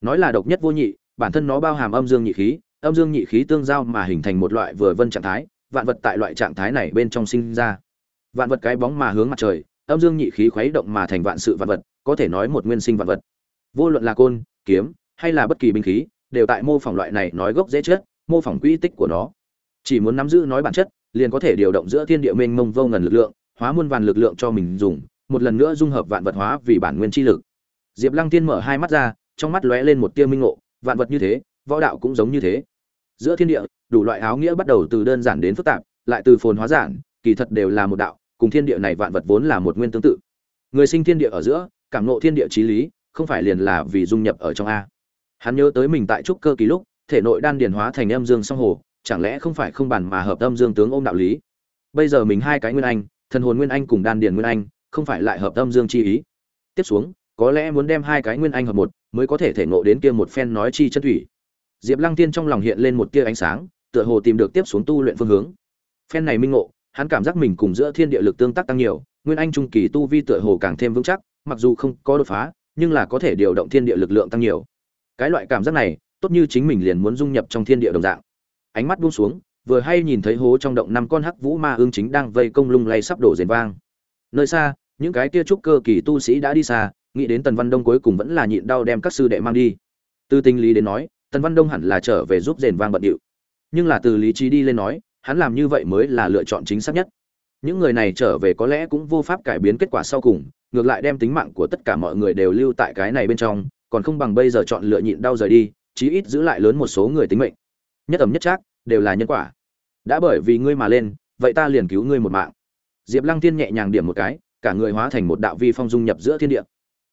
Nói là độc nhất vô nhị, bản thân nó bao hàm âm dương nhị khí, âm dương nhị khí tương giao mà hình thành một loại vừa vân trạng thái vạn vật tại loại trạng thái này bên trong sinh ra. Vạn vật cái bóng mà hướng mặt trời, âm dương nhị khí khuấy động mà thành vạn sự vạn vật, có thể nói một nguyên sinh vạn vật. Vô luận là côn, kiếm, hay là bất kỳ binh khí, đều tại mô phỏng loại này nói gốc dễ chết, mô phỏng quỹ tích của nó. Chỉ muốn nắm giữ nói bản chất, liền có thể điều động giữa thiên địa mênh mông vô ngần lực lượng, hóa muôn vàn lực lượng cho mình dùng, một lần nữa dung hợp vạn vật hóa vì bản nguyên chi lực. Diệp lăng tiên mở hai mắt ra, trong mắt lóe lên một tia minh ngộ, vạn vật như thế, võ đạo cũng giống như thế giữa thiên địa, đủ loại áo nghĩa bắt đầu từ đơn giản đến phức tạp, lại từ phồn hóa giản, kỳ thật đều là một đạo, cùng thiên địa này vạn vật vốn là một nguyên tương tự. Người sinh thiên địa ở giữa, cảm nộ thiên địa trí lý, không phải liền là vì dung nhập ở trong a. Hắn nhớ tới mình tại trúc cơ kỳ lúc, thể nội đan điền hóa thành âm dương song hồ, chẳng lẽ không phải không bàn mà hợp âm dương tướng ôm đạo lý? Bây giờ mình hai cái nguyên anh, thần hồn nguyên anh cùng đan điền nguyên anh, không phải lại hợp âm dương chi ý. Tiếp xuống, có lẽ muốn đem hai cái nguyên anh hợp một, mới có thể thể ngộ đến kia một phen nói chi chân thủy diệp lăng tiên trong lòng hiện lên một tia ánh sáng, tựa hồ tìm được tiếp xuống tu luyện phương hướng. Phen này minh ngộ, hắn cảm giác mình cùng giữa thiên địa lực tương tác tăng nhiều, nguyên anh trung kỳ tu vi tựa hồ càng thêm vững chắc, mặc dù không có đột phá, nhưng là có thể điều động thiên địa lực lượng tăng nhiều. Cái loại cảm giác này, tốt như chính mình liền muốn dung nhập trong thiên địa đồng dạng. Ánh mắt buông xuống, vừa hay nhìn thấy hố trong động năm con hắc vũ ma ương chính đang vây công lung lay sắp đổ rền vang. Nơi xa, những cái kia trúc cơ kỳ tu sĩ đã đi xa, nghĩ đến tần văn đông cuối cùng vẫn là nhịn đau đem các sư đệ mang đi. Từ tình lý đến nói tần văn đông hẳn là trở về giúp rền vang bận điệu. Nhưng là từ lý trí đi lên nói, hắn làm như vậy mới là lựa chọn chính xác nhất. Những người này trở về có lẽ cũng vô pháp cải biến kết quả sau cùng, ngược lại đem tính mạng của tất cả mọi người đều lưu tại cái này bên trong, còn không bằng bây giờ chọn lựa nhịn đau rời đi, chí ít giữ lại lớn một số người tính mệnh. Nhất ẩm nhất trác, đều là nhân quả. Đã bởi vì ngươi mà lên, vậy ta liền cứu ngươi một mạng. Diệp lăng tiên nhẹ nhàng điểm một cái, cả người hóa thành một đạo vi phong dung nhập giữa thiên địa.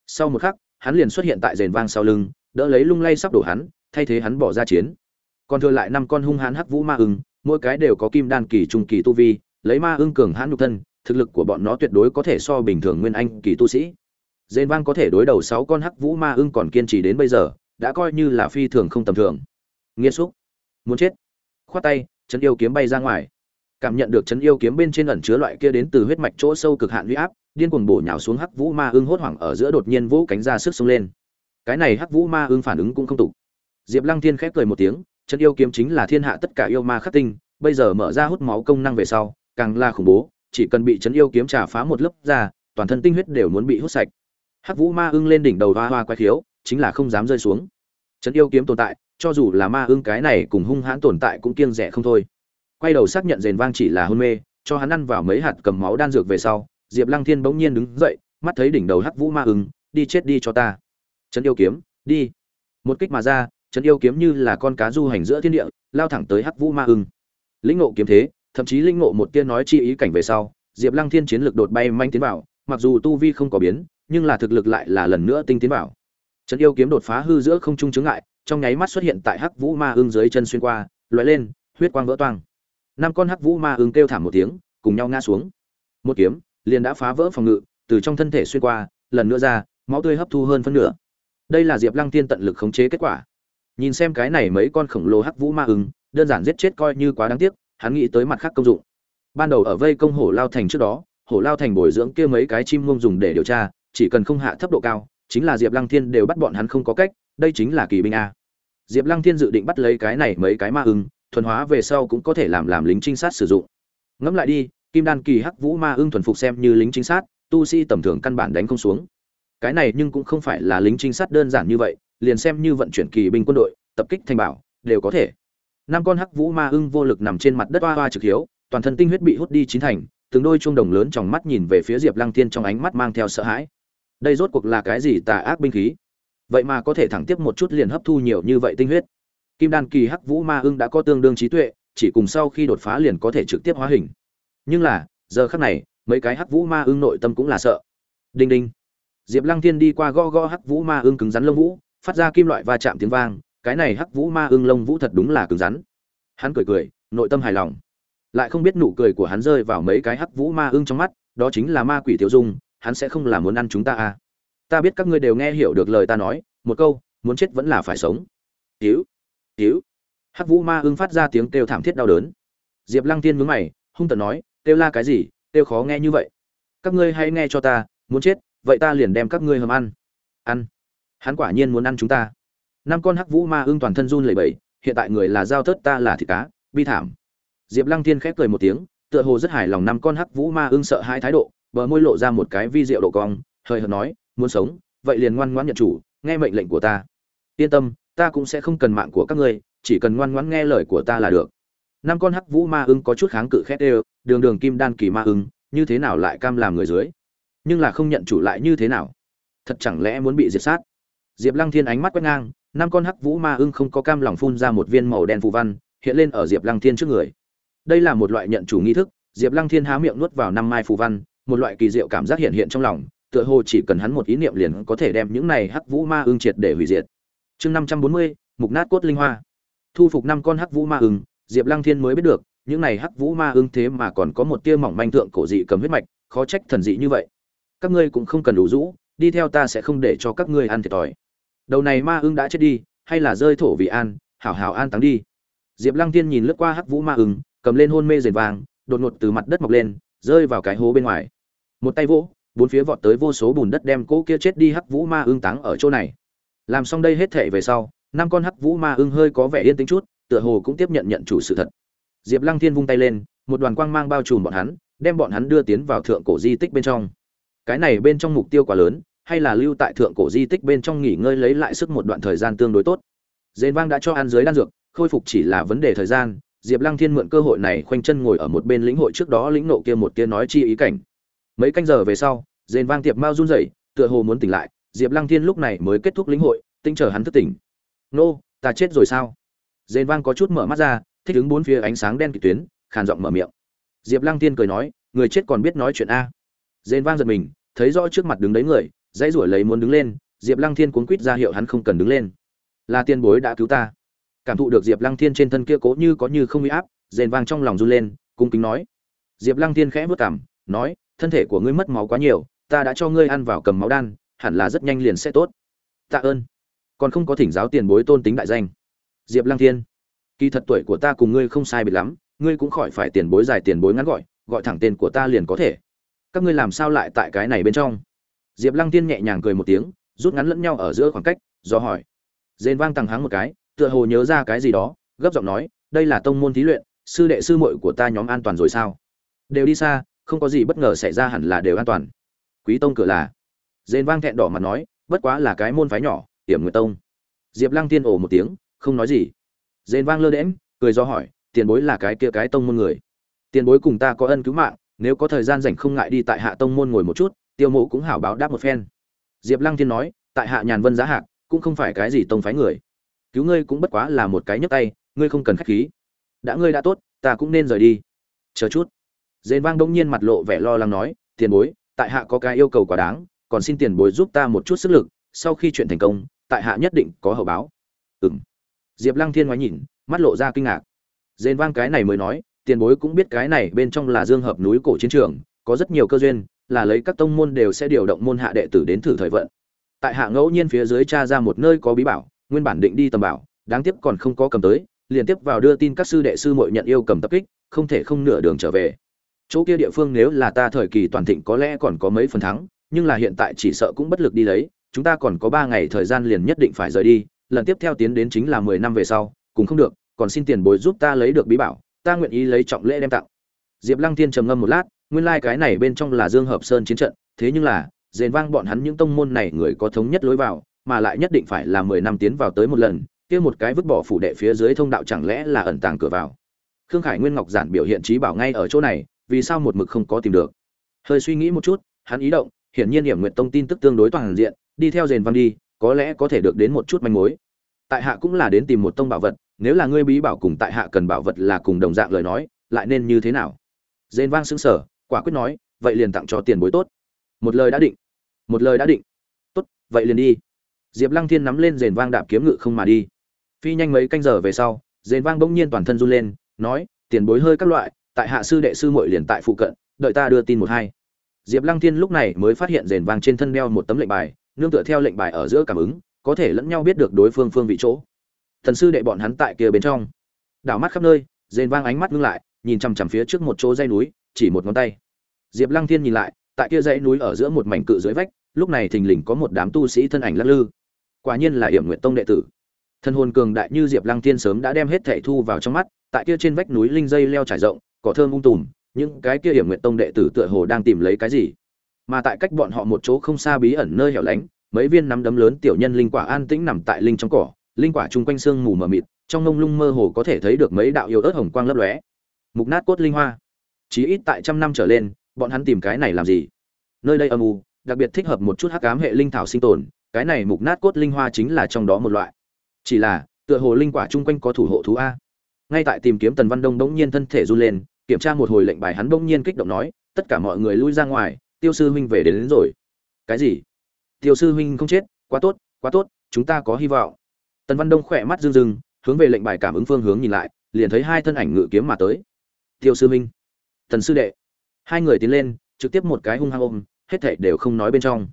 Sau một khắc, hắn liền xuất hiện tại rền vang sau lưng, đỡ lấy lung lay sắp đổ hắn thay thế hắn bỏ ra chiến. Còn thừa lại năm con hung hãn hắc vũ ma ưng, mỗi cái đều có kim đan kỳ trung kỳ tu vi, lấy ma ưng cường hãn nhục thân, thực lực của bọn nó tuyệt đối có thể so bình thường nguyên anh kỳ tu sĩ. Dên vang có thể đối đầu sáu con hắc vũ ma ưng còn kiên trì đến bây giờ, đã coi như là phi thường không tầm thường. Nghiêm xúc. Muốn chết. Khoát tay, chấn yêu kiếm bay ra ngoài. Cảm nhận được chấn yêu kiếm bên trên ẩn chứa loại kia đến từ huyết mạch chỗ sâu cực hạn huy áp, điên cuồng bổ nhào xuống hắc vũ ma ưng hốt hoảng ở giữa đột nhiên vũ cánh ra sức xông lên. Cái này hắc vũ ma ưng phản ứng cũng không tục diệp lăng thiên khép cười một tiếng, chân yêu kiếm chính là thiên hạ tất cả yêu ma khắc tinh, bây giờ mở ra hút máu công năng về sau, càng là khủng bố, chỉ cần bị chấn yêu kiếm trà phá một lớp ra, toàn thân tinh huyết đều muốn bị hút sạch. Hắc vũ ma ưng lên đỉnh đầu hoa hoa quay khiếu, chính là không dám rơi xuống. Chấn yêu kiếm tồn tại, cho dù là ma ưng cái này cùng hung hãn tồn tại cũng kiêng rẻ không thôi. Quay đầu xác nhận rền vang chỉ là hôn mê, cho hắn ăn vào mấy hạt cầm máu đan dược về sau, diệp lăng thiên bỗng nhiên đứng dậy, mắt thấy đỉnh đầu hắc vũ ma ưng, đi chết đi cho ta. Trấn yêu kiếm, đi. Một kích mà ra trấn yêu kiếm như là con cá du hành giữa thiên địa, lao thẳng tới hắc vũ ma ưng. Lĩnh ngộ kiếm thế, thậm chí lĩnh ngộ một tiên nói chi ý cảnh về sau, diệp lăng thiên chiến lực đột bay manh tiến vào, mặc dù tu vi không có biến, nhưng là thực lực lại là lần nữa tinh tiến vào. Trấn yêu kiếm đột phá hư giữa không trung chướng ngại, trong nháy mắt xuất hiện tại hắc vũ ma ưng dưới chân xuyên qua loại lên, huyết quang vỡ toang. Năm con hắc vũ ma ưng kêu thảm một tiếng, cùng nhau ngã xuống. Một kiếm liền đã phá vỡ phòng ngự, từ trong thân thể xuyên qua, lần nữa ra, máu tươi hấp thu hơn phân nửa. Đây là diệp lăng tiên tận lực khống chế kết quả nhìn xem cái này mấy con khổng lồ hắc vũ ma ưng, đơn giản giết chết coi như quá đáng tiếc, hắn nghĩ tới mặt khác công dụng. Ban đầu ở vây công hổ lao thành trước đó, hổ lao thành bồi dưỡng kia mấy cái chim ngông dùng để điều tra, chỉ cần không hạ thấp độ cao, chính là diệp lăng thiên đều bắt bọn hắn không có cách, đây chính là kỳ binh a. Diệp lăng thiên dự định bắt lấy cái này mấy cái ma ưng, thuần hóa về sau cũng có thể làm làm lính trinh sát sử dụng. Ngẫm lại đi, kim đan kỳ hắc vũ ma ưng thuần phục xem như lính trinh sát, tu sĩ tầm thường căn bản đánh không xuống. Cái này nhưng cũng không phải là lính trinh sát đơn giản như vậy liền xem như vận chuyển kỳ binh quân đội, tập kích thành bảo, đều có thể. Năm con hắc vũ ma ưng vô lực nằm trên mặt đất oa oa trực hiếu, toàn thân tinh huyết bị hút đi chín thành, từng đôi chuông đồng lớn trong mắt nhìn về phía diệp lăng thiên trong ánh mắt mang theo sợ hãi. Đây rốt cuộc là cái gì tà ác binh khí? Vậy mà có thể thẳng tiếp một chút liền hấp thu nhiều như vậy tinh huyết. Kim đan kỳ hắc vũ ma ưng đã có tương đương trí tuệ, chỉ cùng sau khi đột phá liền có thể trực tiếp hóa hình. Nhưng là, giờ khắc này, mấy cái hắc vũ ma ưng nội tâm cũng là sợ. Đinh đinh. Diệp lăng thiên đi qua go go hắc vũ ma ưng cứng rắn lông vũ phát ra kim loại va chạm tiếng vang cái này hắc vũ ma ưng lông vũ thật đúng là cứng rắn hắn cười cười nội tâm hài lòng lại không biết nụ cười của hắn rơi vào mấy cái hắc vũ ma ưng trong mắt đó chính là ma quỷ tiểu dung hắn sẽ không làm muốn ăn chúng ta à ta biết các ngươi đều nghe hiểu được lời ta nói một câu muốn chết vẫn là phải sống Tiếu, tiếu. Hắc Vũ Ma ưng phát ra tiếng kêu thảm thiết đau đớn. Diệp Lăng Tiên mướn mày, hung tợn nói, kêu la cái gì, kêu khó nghe như vậy. Các ngươi hãy nghe cho ta, muốn chết, vậy ta liền đem các ngươi hầm ăn. Ăn. Hắn quả nhiên muốn ăn chúng ta. Năm con Hắc Vũ Ma ưng toàn thân run lẩy bẩy, hiện tại người là giao tớt ta là thịt cá, bi thảm. Diệp Lăng Thiên khép cười một tiếng, tựa hồ rất hài lòng năm con Hắc Vũ Ma ưng sợ hãi thái độ, bờ môi lộ ra một cái vi diệu độ cong, hơi hợt nói, muốn sống, vậy liền ngoan ngoãn nhận chủ, nghe mệnh lệnh của ta. Yên tâm, ta cũng sẽ không cần mạng của các ngươi chỉ cần ngoan ngoãn nghe lời của ta là được năm con hắc vũ ma ưng có chút kháng cự khét ê đường đường kim đan kỳ ma ưng như thế nào lại cam làm người dưới nhưng là không nhận chủ lại như thế nào thật chẳng lẽ muốn bị diệt sát diệp lăng thiên ánh mắt quét ngang, năm con hắc vũ ma ưng không có cam lòng phun ra một viên màu đen phù văn, hiện lên ở diệp lăng thiên trước người. Đây là một loại nhận chủ nghi thức, diệp lăng thiên há miệng nuốt vào năm mai phù văn, một loại kỳ diệu cảm giác hiện hiện trong lòng, tựa hồ chỉ cần hắn một ý niệm liền có thể đem những này hắc vũ ma ưng triệt để hủy diệt. Chương năm trăm bốn mươi, mục nát cốt linh hoa. Thu phục năm con hắc vũ ma ưng, diệp lăng thiên mới biết được, những này hắc vũ ma ưng thế mà còn có một tia mỏng manh thượng cổ dị cầm huyết mạch, khó trách thần dị như vậy. Các ngươi cũng không cần đủ rũ, đi theo ta sẽ không để cho các ngươi ăn thiệt thòi đầu này ma ưng đã chết đi, hay là rơi thổ vị an, hảo hảo an táng đi. Diệp lăng thiên nhìn lướt qua hắc vũ ma ưng, cầm lên hôn mê rền vàng, đột ngột từ mặt đất mọc lên, rơi vào cái hố bên ngoài. Một tay vỗ, bốn phía vọt tới vô số bùn đất đem cỗ kia chết đi hắc vũ ma ưng táng ở chỗ này. Làm xong đây hết thể về sau, năm con hắc vũ ma ưng hơi có vẻ yên tĩnh chút, tựa hồ cũng tiếp nhận nhận chủ sự thật. Diệp lăng thiên vung tay lên, một đoàn quang mang bao trùm bọn hắn, đem bọn hắn đưa tiến vào thượng cổ di tích bên trong. Cái này bên trong mục tiêu quá lớn hay là lưu tại thượng cổ di tích bên trong nghỉ ngơi lấy lại sức một đoạn thời gian tương đối tốt. Dền vang đã cho ăn dưới đan dược, khôi phục chỉ là vấn đề thời gian, diệp lăng thiên mượn cơ hội này khoanh chân ngồi ở một bên lĩnh hội trước đó lĩnh nộ kia một kia nói chi ý cảnh. Mấy canh giờ về sau, dền vang tiệp mao run rẩy, tựa hồ muốn tỉnh lại, diệp lăng thiên lúc này mới kết thúc lĩnh hội, tinh chờ hắn thức tỉnh. Nô, ta chết rồi sao? Dền vang có chút mở mắt ra, thích ứng bốn phía ánh sáng đen kịt tuyến, khàn giọng mở miệng. Diệp lăng thiên cười nói, người chết còn biết nói chuyện a? Dền vang giật mình, thấy rõ trước mặt đứng đấy người dãy rủa lấy muốn đứng lên, diệp lăng thiên cuốn quýt ra hiệu hắn không cần đứng lên. Là tiên bối đã cứu ta. Cảm thụ được diệp lăng thiên trên thân kia cố như có như không uy áp, rền vang trong lòng run lên, cung kính nói. Diệp lăng thiên khẽ vất cảm nói, thân thể của ngươi mất máu quá nhiều, ta đã cho ngươi ăn vào cầm máu đan, hẳn là rất nhanh liền sẽ tốt. Tạ ơn. Còn không có thỉnh giáo tiền bối tôn tính đại danh. Diệp lăng thiên, kỳ thật tuổi của ta cùng ngươi không sai biệt lắm, ngươi cũng khỏi phải tiền bối dài tiền bối ngắn gọi gọi thẳng tên của ta liền có thể. Các ngươi làm sao lại tại cái này bên trong? Diệp lăng tiên nhẹ nhàng cười một tiếng, rút ngắn lẫn nhau ở giữa khoảng cách, do hỏi. Dền vang tằng hắng một cái, tựa hồ nhớ ra cái gì đó, gấp giọng nói, đây là tông môn thí luyện, sư đệ sư muội của ta nhóm an toàn rồi sao? Đều đi xa, không có gì bất ngờ xảy ra hẳn là đều an toàn. Quý tông cửa là? Dền vang thẹn đỏ mặt nói, bất quá là cái môn phái nhỏ, tiểm nguyệt tông. Diệp lăng tiên ồ một tiếng, không nói gì. Dền vang lơ đễm cười do hỏi, tiền bối là cái kia cái tông môn người? Tiền bối cùng ta có ân cứu mạng, nếu có thời gian rảnh không ngại đi tại hạ tông môn ngồi một chút tiêu mộ cũng hảo báo đáp một phen. Diệp lăng thiên nói, tại hạ nhàn vân giá hạc, cũng không phải cái gì tông phái người. Cứu ngươi cũng bất quá là một cái nhấc tay, ngươi không cần khách khí. Đã ngươi đã tốt, ta cũng nên rời đi. Chờ chút. Dền vang đông nhiên mặt lộ vẻ lo lắng nói, tiền bối, tại hạ có cái yêu cầu quá đáng, còn xin tiền bối giúp ta một chút sức lực, sau khi chuyện thành công, tại hạ nhất định có hậu báo. Ừng diệp lăng thiên ngoái nhìn, mắt lộ ra kinh ngạc. Dền vang cái này mới nói, tiền bối cũng biết cái này bên trong là dương hợp núi cổ chiến trường, có rất nhiều cơ duyên là lấy các tông môn đều sẽ điều động môn hạ đệ tử đến thử thời vận. Tại hạ ngẫu nhiên phía dưới tra ra một nơi có bí bảo, nguyên bản định đi tầm bảo, đáng tiếc còn không có cầm tới, liền tiếp vào đưa tin các sư đệ sư muội nhận yêu cầm tập kích, không thể không nửa đường trở về. Chỗ kia địa phương nếu là ta thời kỳ toàn thịnh có lẽ còn có mấy phần thắng, nhưng là hiện tại chỉ sợ cũng bất lực đi lấy, chúng ta còn có ba ngày thời gian liền nhất định phải rời đi, lần tiếp theo tiến đến chính là mười năm về sau, cũng không được, còn xin tiền bối giúp ta lấy được bí bảo, ta nguyện ý lấy trọng lễ đem tặng. Diệp lăng tiên trầm ngâm một lát nguyên lai cái này bên trong là dương hợp sơn chiến trận, thế nhưng là dền vang bọn hắn những tông môn này người có thống nhất lối vào, mà lại nhất định phải là mười năm tiến vào tới một lần, kia một cái vứt bỏ phủ đệ phía dưới thông đạo chẳng lẽ là ẩn tàng cửa vào. Khương khải nguyên ngọc giản biểu hiện trí bảo ngay ở chỗ này, vì sao một mực không có tìm được? Hơi suy nghĩ một chút, hắn ý động, hiển nhiên hiểm nguyện tông tin tức tương đối toàn diện, đi theo dền vang đi, có lẽ có thể được đến một chút manh mối. Tại hạ cũng là đến tìm một tông bảo vật, nếu là ngươi bí bảo cùng tại hạ cần bảo vật là cùng đồng dạng lời nói, lại nên như thế nào? Dền vang xứng sở quả quyết nói, vậy liền tặng cho tiền bối tốt. Một lời đã định. Một lời đã định. Tốt, vậy liền đi. Diệp lăng thiên nắm lên rền vang đạp kiếm ngự không mà đi. Phi nhanh mấy canh giờ về sau, rền vang bỗng nhiên toàn thân run lên, nói, tiền bối hơi các loại, tại hạ sư đệ sư muội liền tại phụ cận, đợi ta đưa tin một hai. Diệp lăng thiên lúc này mới phát hiện rền vang trên thân đeo một tấm lệnh bài, nương tựa theo lệnh bài ở giữa cảm ứng, có thể lẫn nhau biết được đối phương phương vị chỗ. Thần sư đệ bọn hắn tại kia bên trong. Đảo mắt khắp nơi, rền vang ánh mắt ngưng lại, nhìn chằm chằm phía trước một chỗ dây núi, chỉ một ngón tay diệp lăng thiên nhìn lại, tại kia dãy núi ở giữa một mảnh cự dưới vách, lúc này thình lình có một đám tu sĩ thân ảnh lắc lư. Quả nhiên là Yểm Nguyệt tông đệ tử. Thân hồn cường đại như diệp lăng thiên sớm đã đem hết thảy thu vào trong mắt, tại kia trên vách núi linh dây leo trải rộng, cỏ thơm um tùm, những cái kia Yểm Nguyệt tông đệ tử tựa hồ đang tìm lấy cái gì? Mà tại cách bọn họ một chỗ không xa bí ẩn nơi hẻo lánh, mấy viên nắm đấm lớn tiểu nhân linh quả an tĩnh nằm tại linh trong cỏ, linh quả chung quanh sương mù mờ mịt, trong ngông lung mơ hồ có thể thấy được mấy đạo yêu ớt hồng quang lấp lóe. Mục nát cốt linh hoa. Chí ít tại trăm năm trở lên bọn hắn tìm cái này làm gì? Nơi đây âm u đặc biệt thích hợp một chút hắc ám hệ linh thảo sinh tồn cái này mục nát cốt linh hoa chính là trong đó một loại. Chỉ là tựa hồ linh quả chung quanh có thủ hộ thú a. Ngay tại tìm kiếm tần văn đông bỗng nhiên thân thể run lên kiểm tra một hồi lệnh bài hắn bỗng nhiên kích động nói tất cả mọi người lui ra ngoài tiêu sư huynh về đến, đến rồi. Cái gì? Tiêu sư huynh không chết? Quá tốt quá tốt chúng ta có hy vọng. Tần văn đông khỏe mắt rưng rưng hướng về lệnh bài cảm ứng phương hướng nhìn lại liền thấy hai thân ảnh ngự kiếm mà tới. Tiêu sư huynh tần sư đệ hai người tiến lên, trực tiếp một cái hung hăng ôm, hết thảy đều không nói bên trong.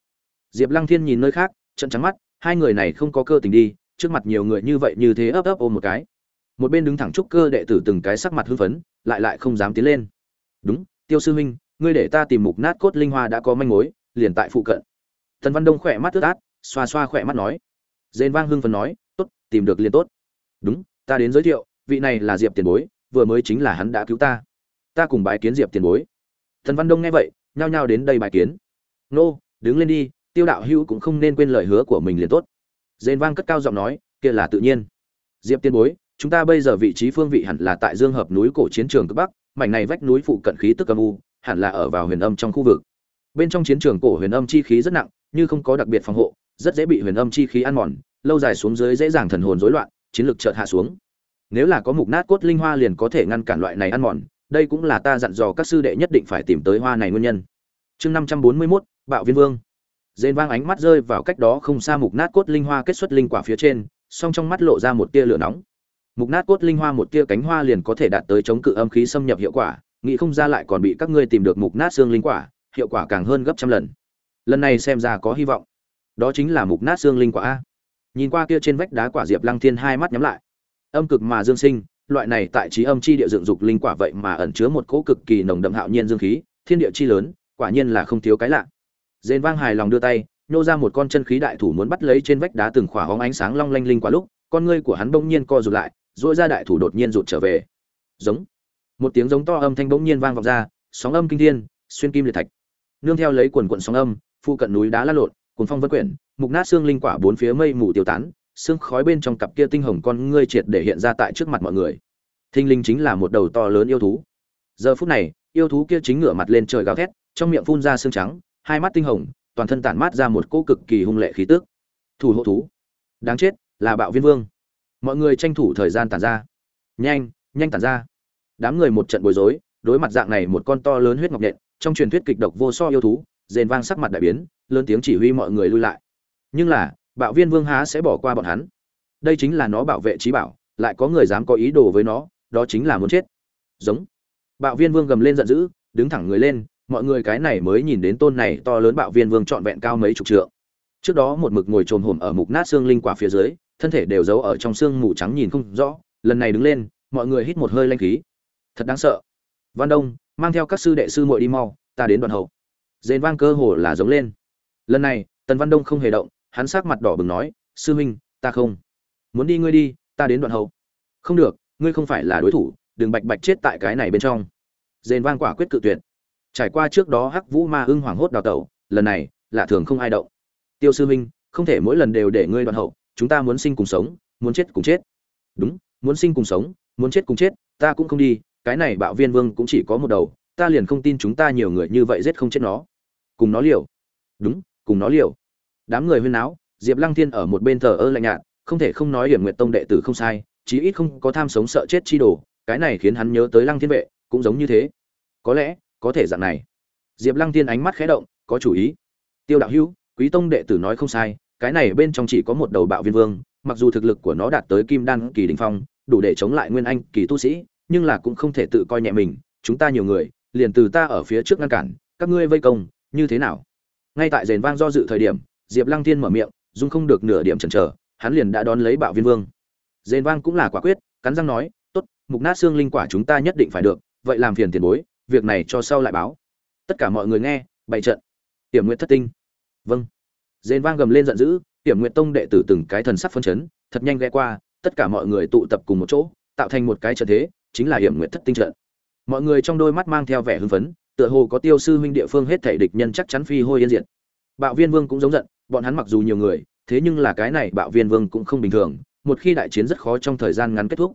Diệp lăng thiên nhìn nơi khác, trận trắng mắt, hai người này không có cơ tình đi, trước mặt nhiều người như vậy như thế ấp ấp ôm một cái. Một bên đứng thẳng trúc cơ đệ tử từng cái sắc mặt hưng phấn, lại lại không dám tiến lên. Đúng, tiêu sư huynh ngươi để ta tìm mục nát cốt linh hoa đã có manh mối, liền tại phụ cận. Thần văn đông khỏe mắt ướt át, xoa xoa khỏe mắt nói. Dền vang hưng phấn nói, tốt, tìm được liền tốt. Đúng, ta đến giới thiệu, vị này là diệp tiền bối, vừa mới chính là hắn đã cứu ta. Ta cùng bái kiến diệp tiền bối thần văn đông nghe vậy, nhao nhao đến đây bài kiến. Nô, đứng lên đi, tiêu đạo hữu cũng không nên quên lời hứa của mình liền tốt. Dền vang cất cao giọng nói, kia là tự nhiên. Diệp Tiên bối, chúng ta bây giờ vị trí phương vị hẳn là tại dương hợp núi cổ chiến trường cực bắc, mảnh này vách núi phụ cận khí tức âm u, hẳn là ở vào huyền âm trong khu vực. Bên trong chiến trường cổ huyền âm chi khí rất nặng, như không có đặc biệt phòng hộ, rất dễ bị huyền âm chi khí ăn mòn, lâu dài xuống dưới dễ dàng thần hồn rối loạn, chiến lực chợt hạ xuống. Nếu là có mục nát cốt linh hoa liền có thể ngăn cản loại này ăn mòn đây cũng là ta dặn dò các sư đệ nhất định phải tìm tới hoa này nguyên nhân. Chương năm trăm bốn mươi mốt, bạo viên vương. Dên vang ánh mắt rơi vào cách đó không xa mục nát cốt linh hoa kết xuất linh quả phía trên, song trong mắt lộ ra một tia lửa nóng. Mục nát cốt linh hoa một tia cánh hoa liền có thể đạt tới chống cự âm khí xâm nhập hiệu quả, nghĩ không ra lại còn bị các ngươi tìm được mục nát xương linh quả, hiệu quả càng hơn gấp trăm lần. Lần này xem ra có hy vọng. Đó chính là mục nát xương linh quả a. Nhìn qua kia trên vách đá quả diệp lăng thiên hai mắt nhắm lại. Âm cực mà dương sinh loại này tại trí âm chi địa dựng dục linh quả vậy mà ẩn chứa một cỗ cực kỳ nồng đậm hạo nhiên dương khí, thiên địa chi lớn, quả nhiên là không thiếu cái lạ. Dền vang hài lòng đưa tay, nhô ra một con chân khí đại thủ muốn bắt lấy trên vách đá từng khỏa hóng ánh sáng long lanh linh quả lúc, con ngươi của hắn bỗng nhiên co rụt lại dỗi ra đại thủ đột nhiên rụt trở về. Giống. Một tiếng giống to âm thanh bỗng nhiên vang vọng ra, sóng âm kinh thiên, xuyên kim liệt thạch. Nương theo lấy quần quận sóng âm, phụ cận núi đá lăn lộn cuốn phong vân quyển, mục nát xương linh quả bốn phía mây mù tiêu tán xương khói bên trong cặp kia tinh hồng con ngươi triệt để hiện ra tại trước mặt mọi người. Thinh linh chính là một đầu to lớn yêu thú. Giờ phút này, yêu thú kia chính ngửa mặt lên trời gào thét, trong miệng phun ra xương trắng, hai mắt tinh hồng, toàn thân tản mát ra một cỗ cực kỳ hung lệ khí tức. Thủ hộ thú. Đáng chết, là bạo viên vương. Mọi người tranh thủ thời gian tản ra. Nhanh nhanh tản ra. Đám người một trận bối rối, đối mặt dạng này một con to lớn huyết ngọc nhện trong truyền thuyết kịch độc vô so yêu thú, rền vang sắc mặt đại biến, lớn tiếng chỉ huy mọi người lui lại. Nhưng là bạo viên vương há sẽ bỏ qua bọn hắn. Đây chính là nó bảo vệ trí bảo, lại có người dám có ý đồ với nó, đó chính là muốn chết. Giống. Bạo viên vương gầm lên giận dữ, đứng thẳng người lên, mọi người cái này mới nhìn đến tôn này to lớn bạo viên vương trọn vẹn cao mấy chục trượng. Trước đó một mực ngồi trồm hổm ở mục nát xương linh quả phía dưới, thân thể đều giấu ở trong xương mù trắng nhìn không rõ, lần này đứng lên, mọi người hít một hơi lanh khí. Thật đáng sợ. Văn đông, mang theo các sư đệ sư muội đi mau, ta đến đoàn hậu. Dền vang cơ hồ là giống lên. Lần này, tần văn đông không hề động hắn sắc mặt đỏ bừng nói, sư huynh ta không. Muốn đi ngươi đi, ta đến đoạn hậu. Không được, ngươi không phải là đối thủ, đừng bạch bạch chết tại cái này bên trong. Dền vang quả quyết cự tuyệt. Trải qua trước đó hắc vũ ma ưng hoảng hốt đào tẩu, lần này, lạ thường không ai động. Tiêu sư huynh không thể mỗi lần đều để ngươi đoạn hậu, chúng ta muốn sinh cùng sống, muốn chết cùng chết. Đúng, muốn sinh cùng sống, muốn chết cùng chết, ta cũng không đi, cái này bạo viên vương cũng chỉ có một đầu, ta liền không tin chúng ta nhiều người như vậy giết không chết nó. Cùng nó liều. Đúng, cùng nó liều đám người huyên náo, diệp lăng thiên ở một bên thờ ơ lạnh nhạt, không thể không nói hiểm nguyệt tông đệ tử không sai, chí ít không có tham sống sợ chết chi đồ, cái này khiến hắn nhớ tới lăng thiên vệ, cũng giống như thế. Có lẽ, có thể dạng này. Diệp lăng thiên ánh mắt khẽ động, có chủ ý. Tiêu đạo hữu, quý tông đệ tử nói không sai, cái này bên trong chỉ có một đầu bạo viên vương, mặc dù thực lực của nó đạt tới kim đan kỳ đình phong, đủ để chống lại nguyên anh kỳ tu sĩ, nhưng là cũng không thể tự coi nhẹ mình, chúng ta nhiều người, liền từ ta ở phía trước ngăn cản, các ngươi vây công, như thế nào? Ngay tại rền vang do dự thời điểm diệp lăng thiên mở miệng dung không được nửa điểm chần chờ, hắn liền đã đón lấy bạo viên vương. Rền vang cũng là quả quyết, cắn răng nói, tốt, mục nát xương linh quả chúng ta nhất định phải được, vậy làm phiền tiền bối, việc này cho sau lại báo. Tất cả mọi người nghe, bày trận. Tiểm Nguyệt thất tinh. Vâng. Rền vang gầm lên giận dữ, tiểm Nguyệt tông đệ tử từng cái thần sắc phân chấn, thật nhanh ghé qua, tất cả mọi người tụ tập cùng một chỗ, tạo thành một cái trận thế, chính là hiểm Nguyệt thất tinh trận. Mọi người trong đôi mắt mang theo vẻ hưng phấn, tựa hồ có tiêu sư huynh địa phương hết thảy địch nhân chắc chắn phi hôi yên diệt bạo viên vương cũng giống giận, bọn hắn mặc dù nhiều người, thế nhưng là cái này bạo viên vương cũng không bình thường, một khi đại chiến rất khó trong thời gian ngắn kết thúc.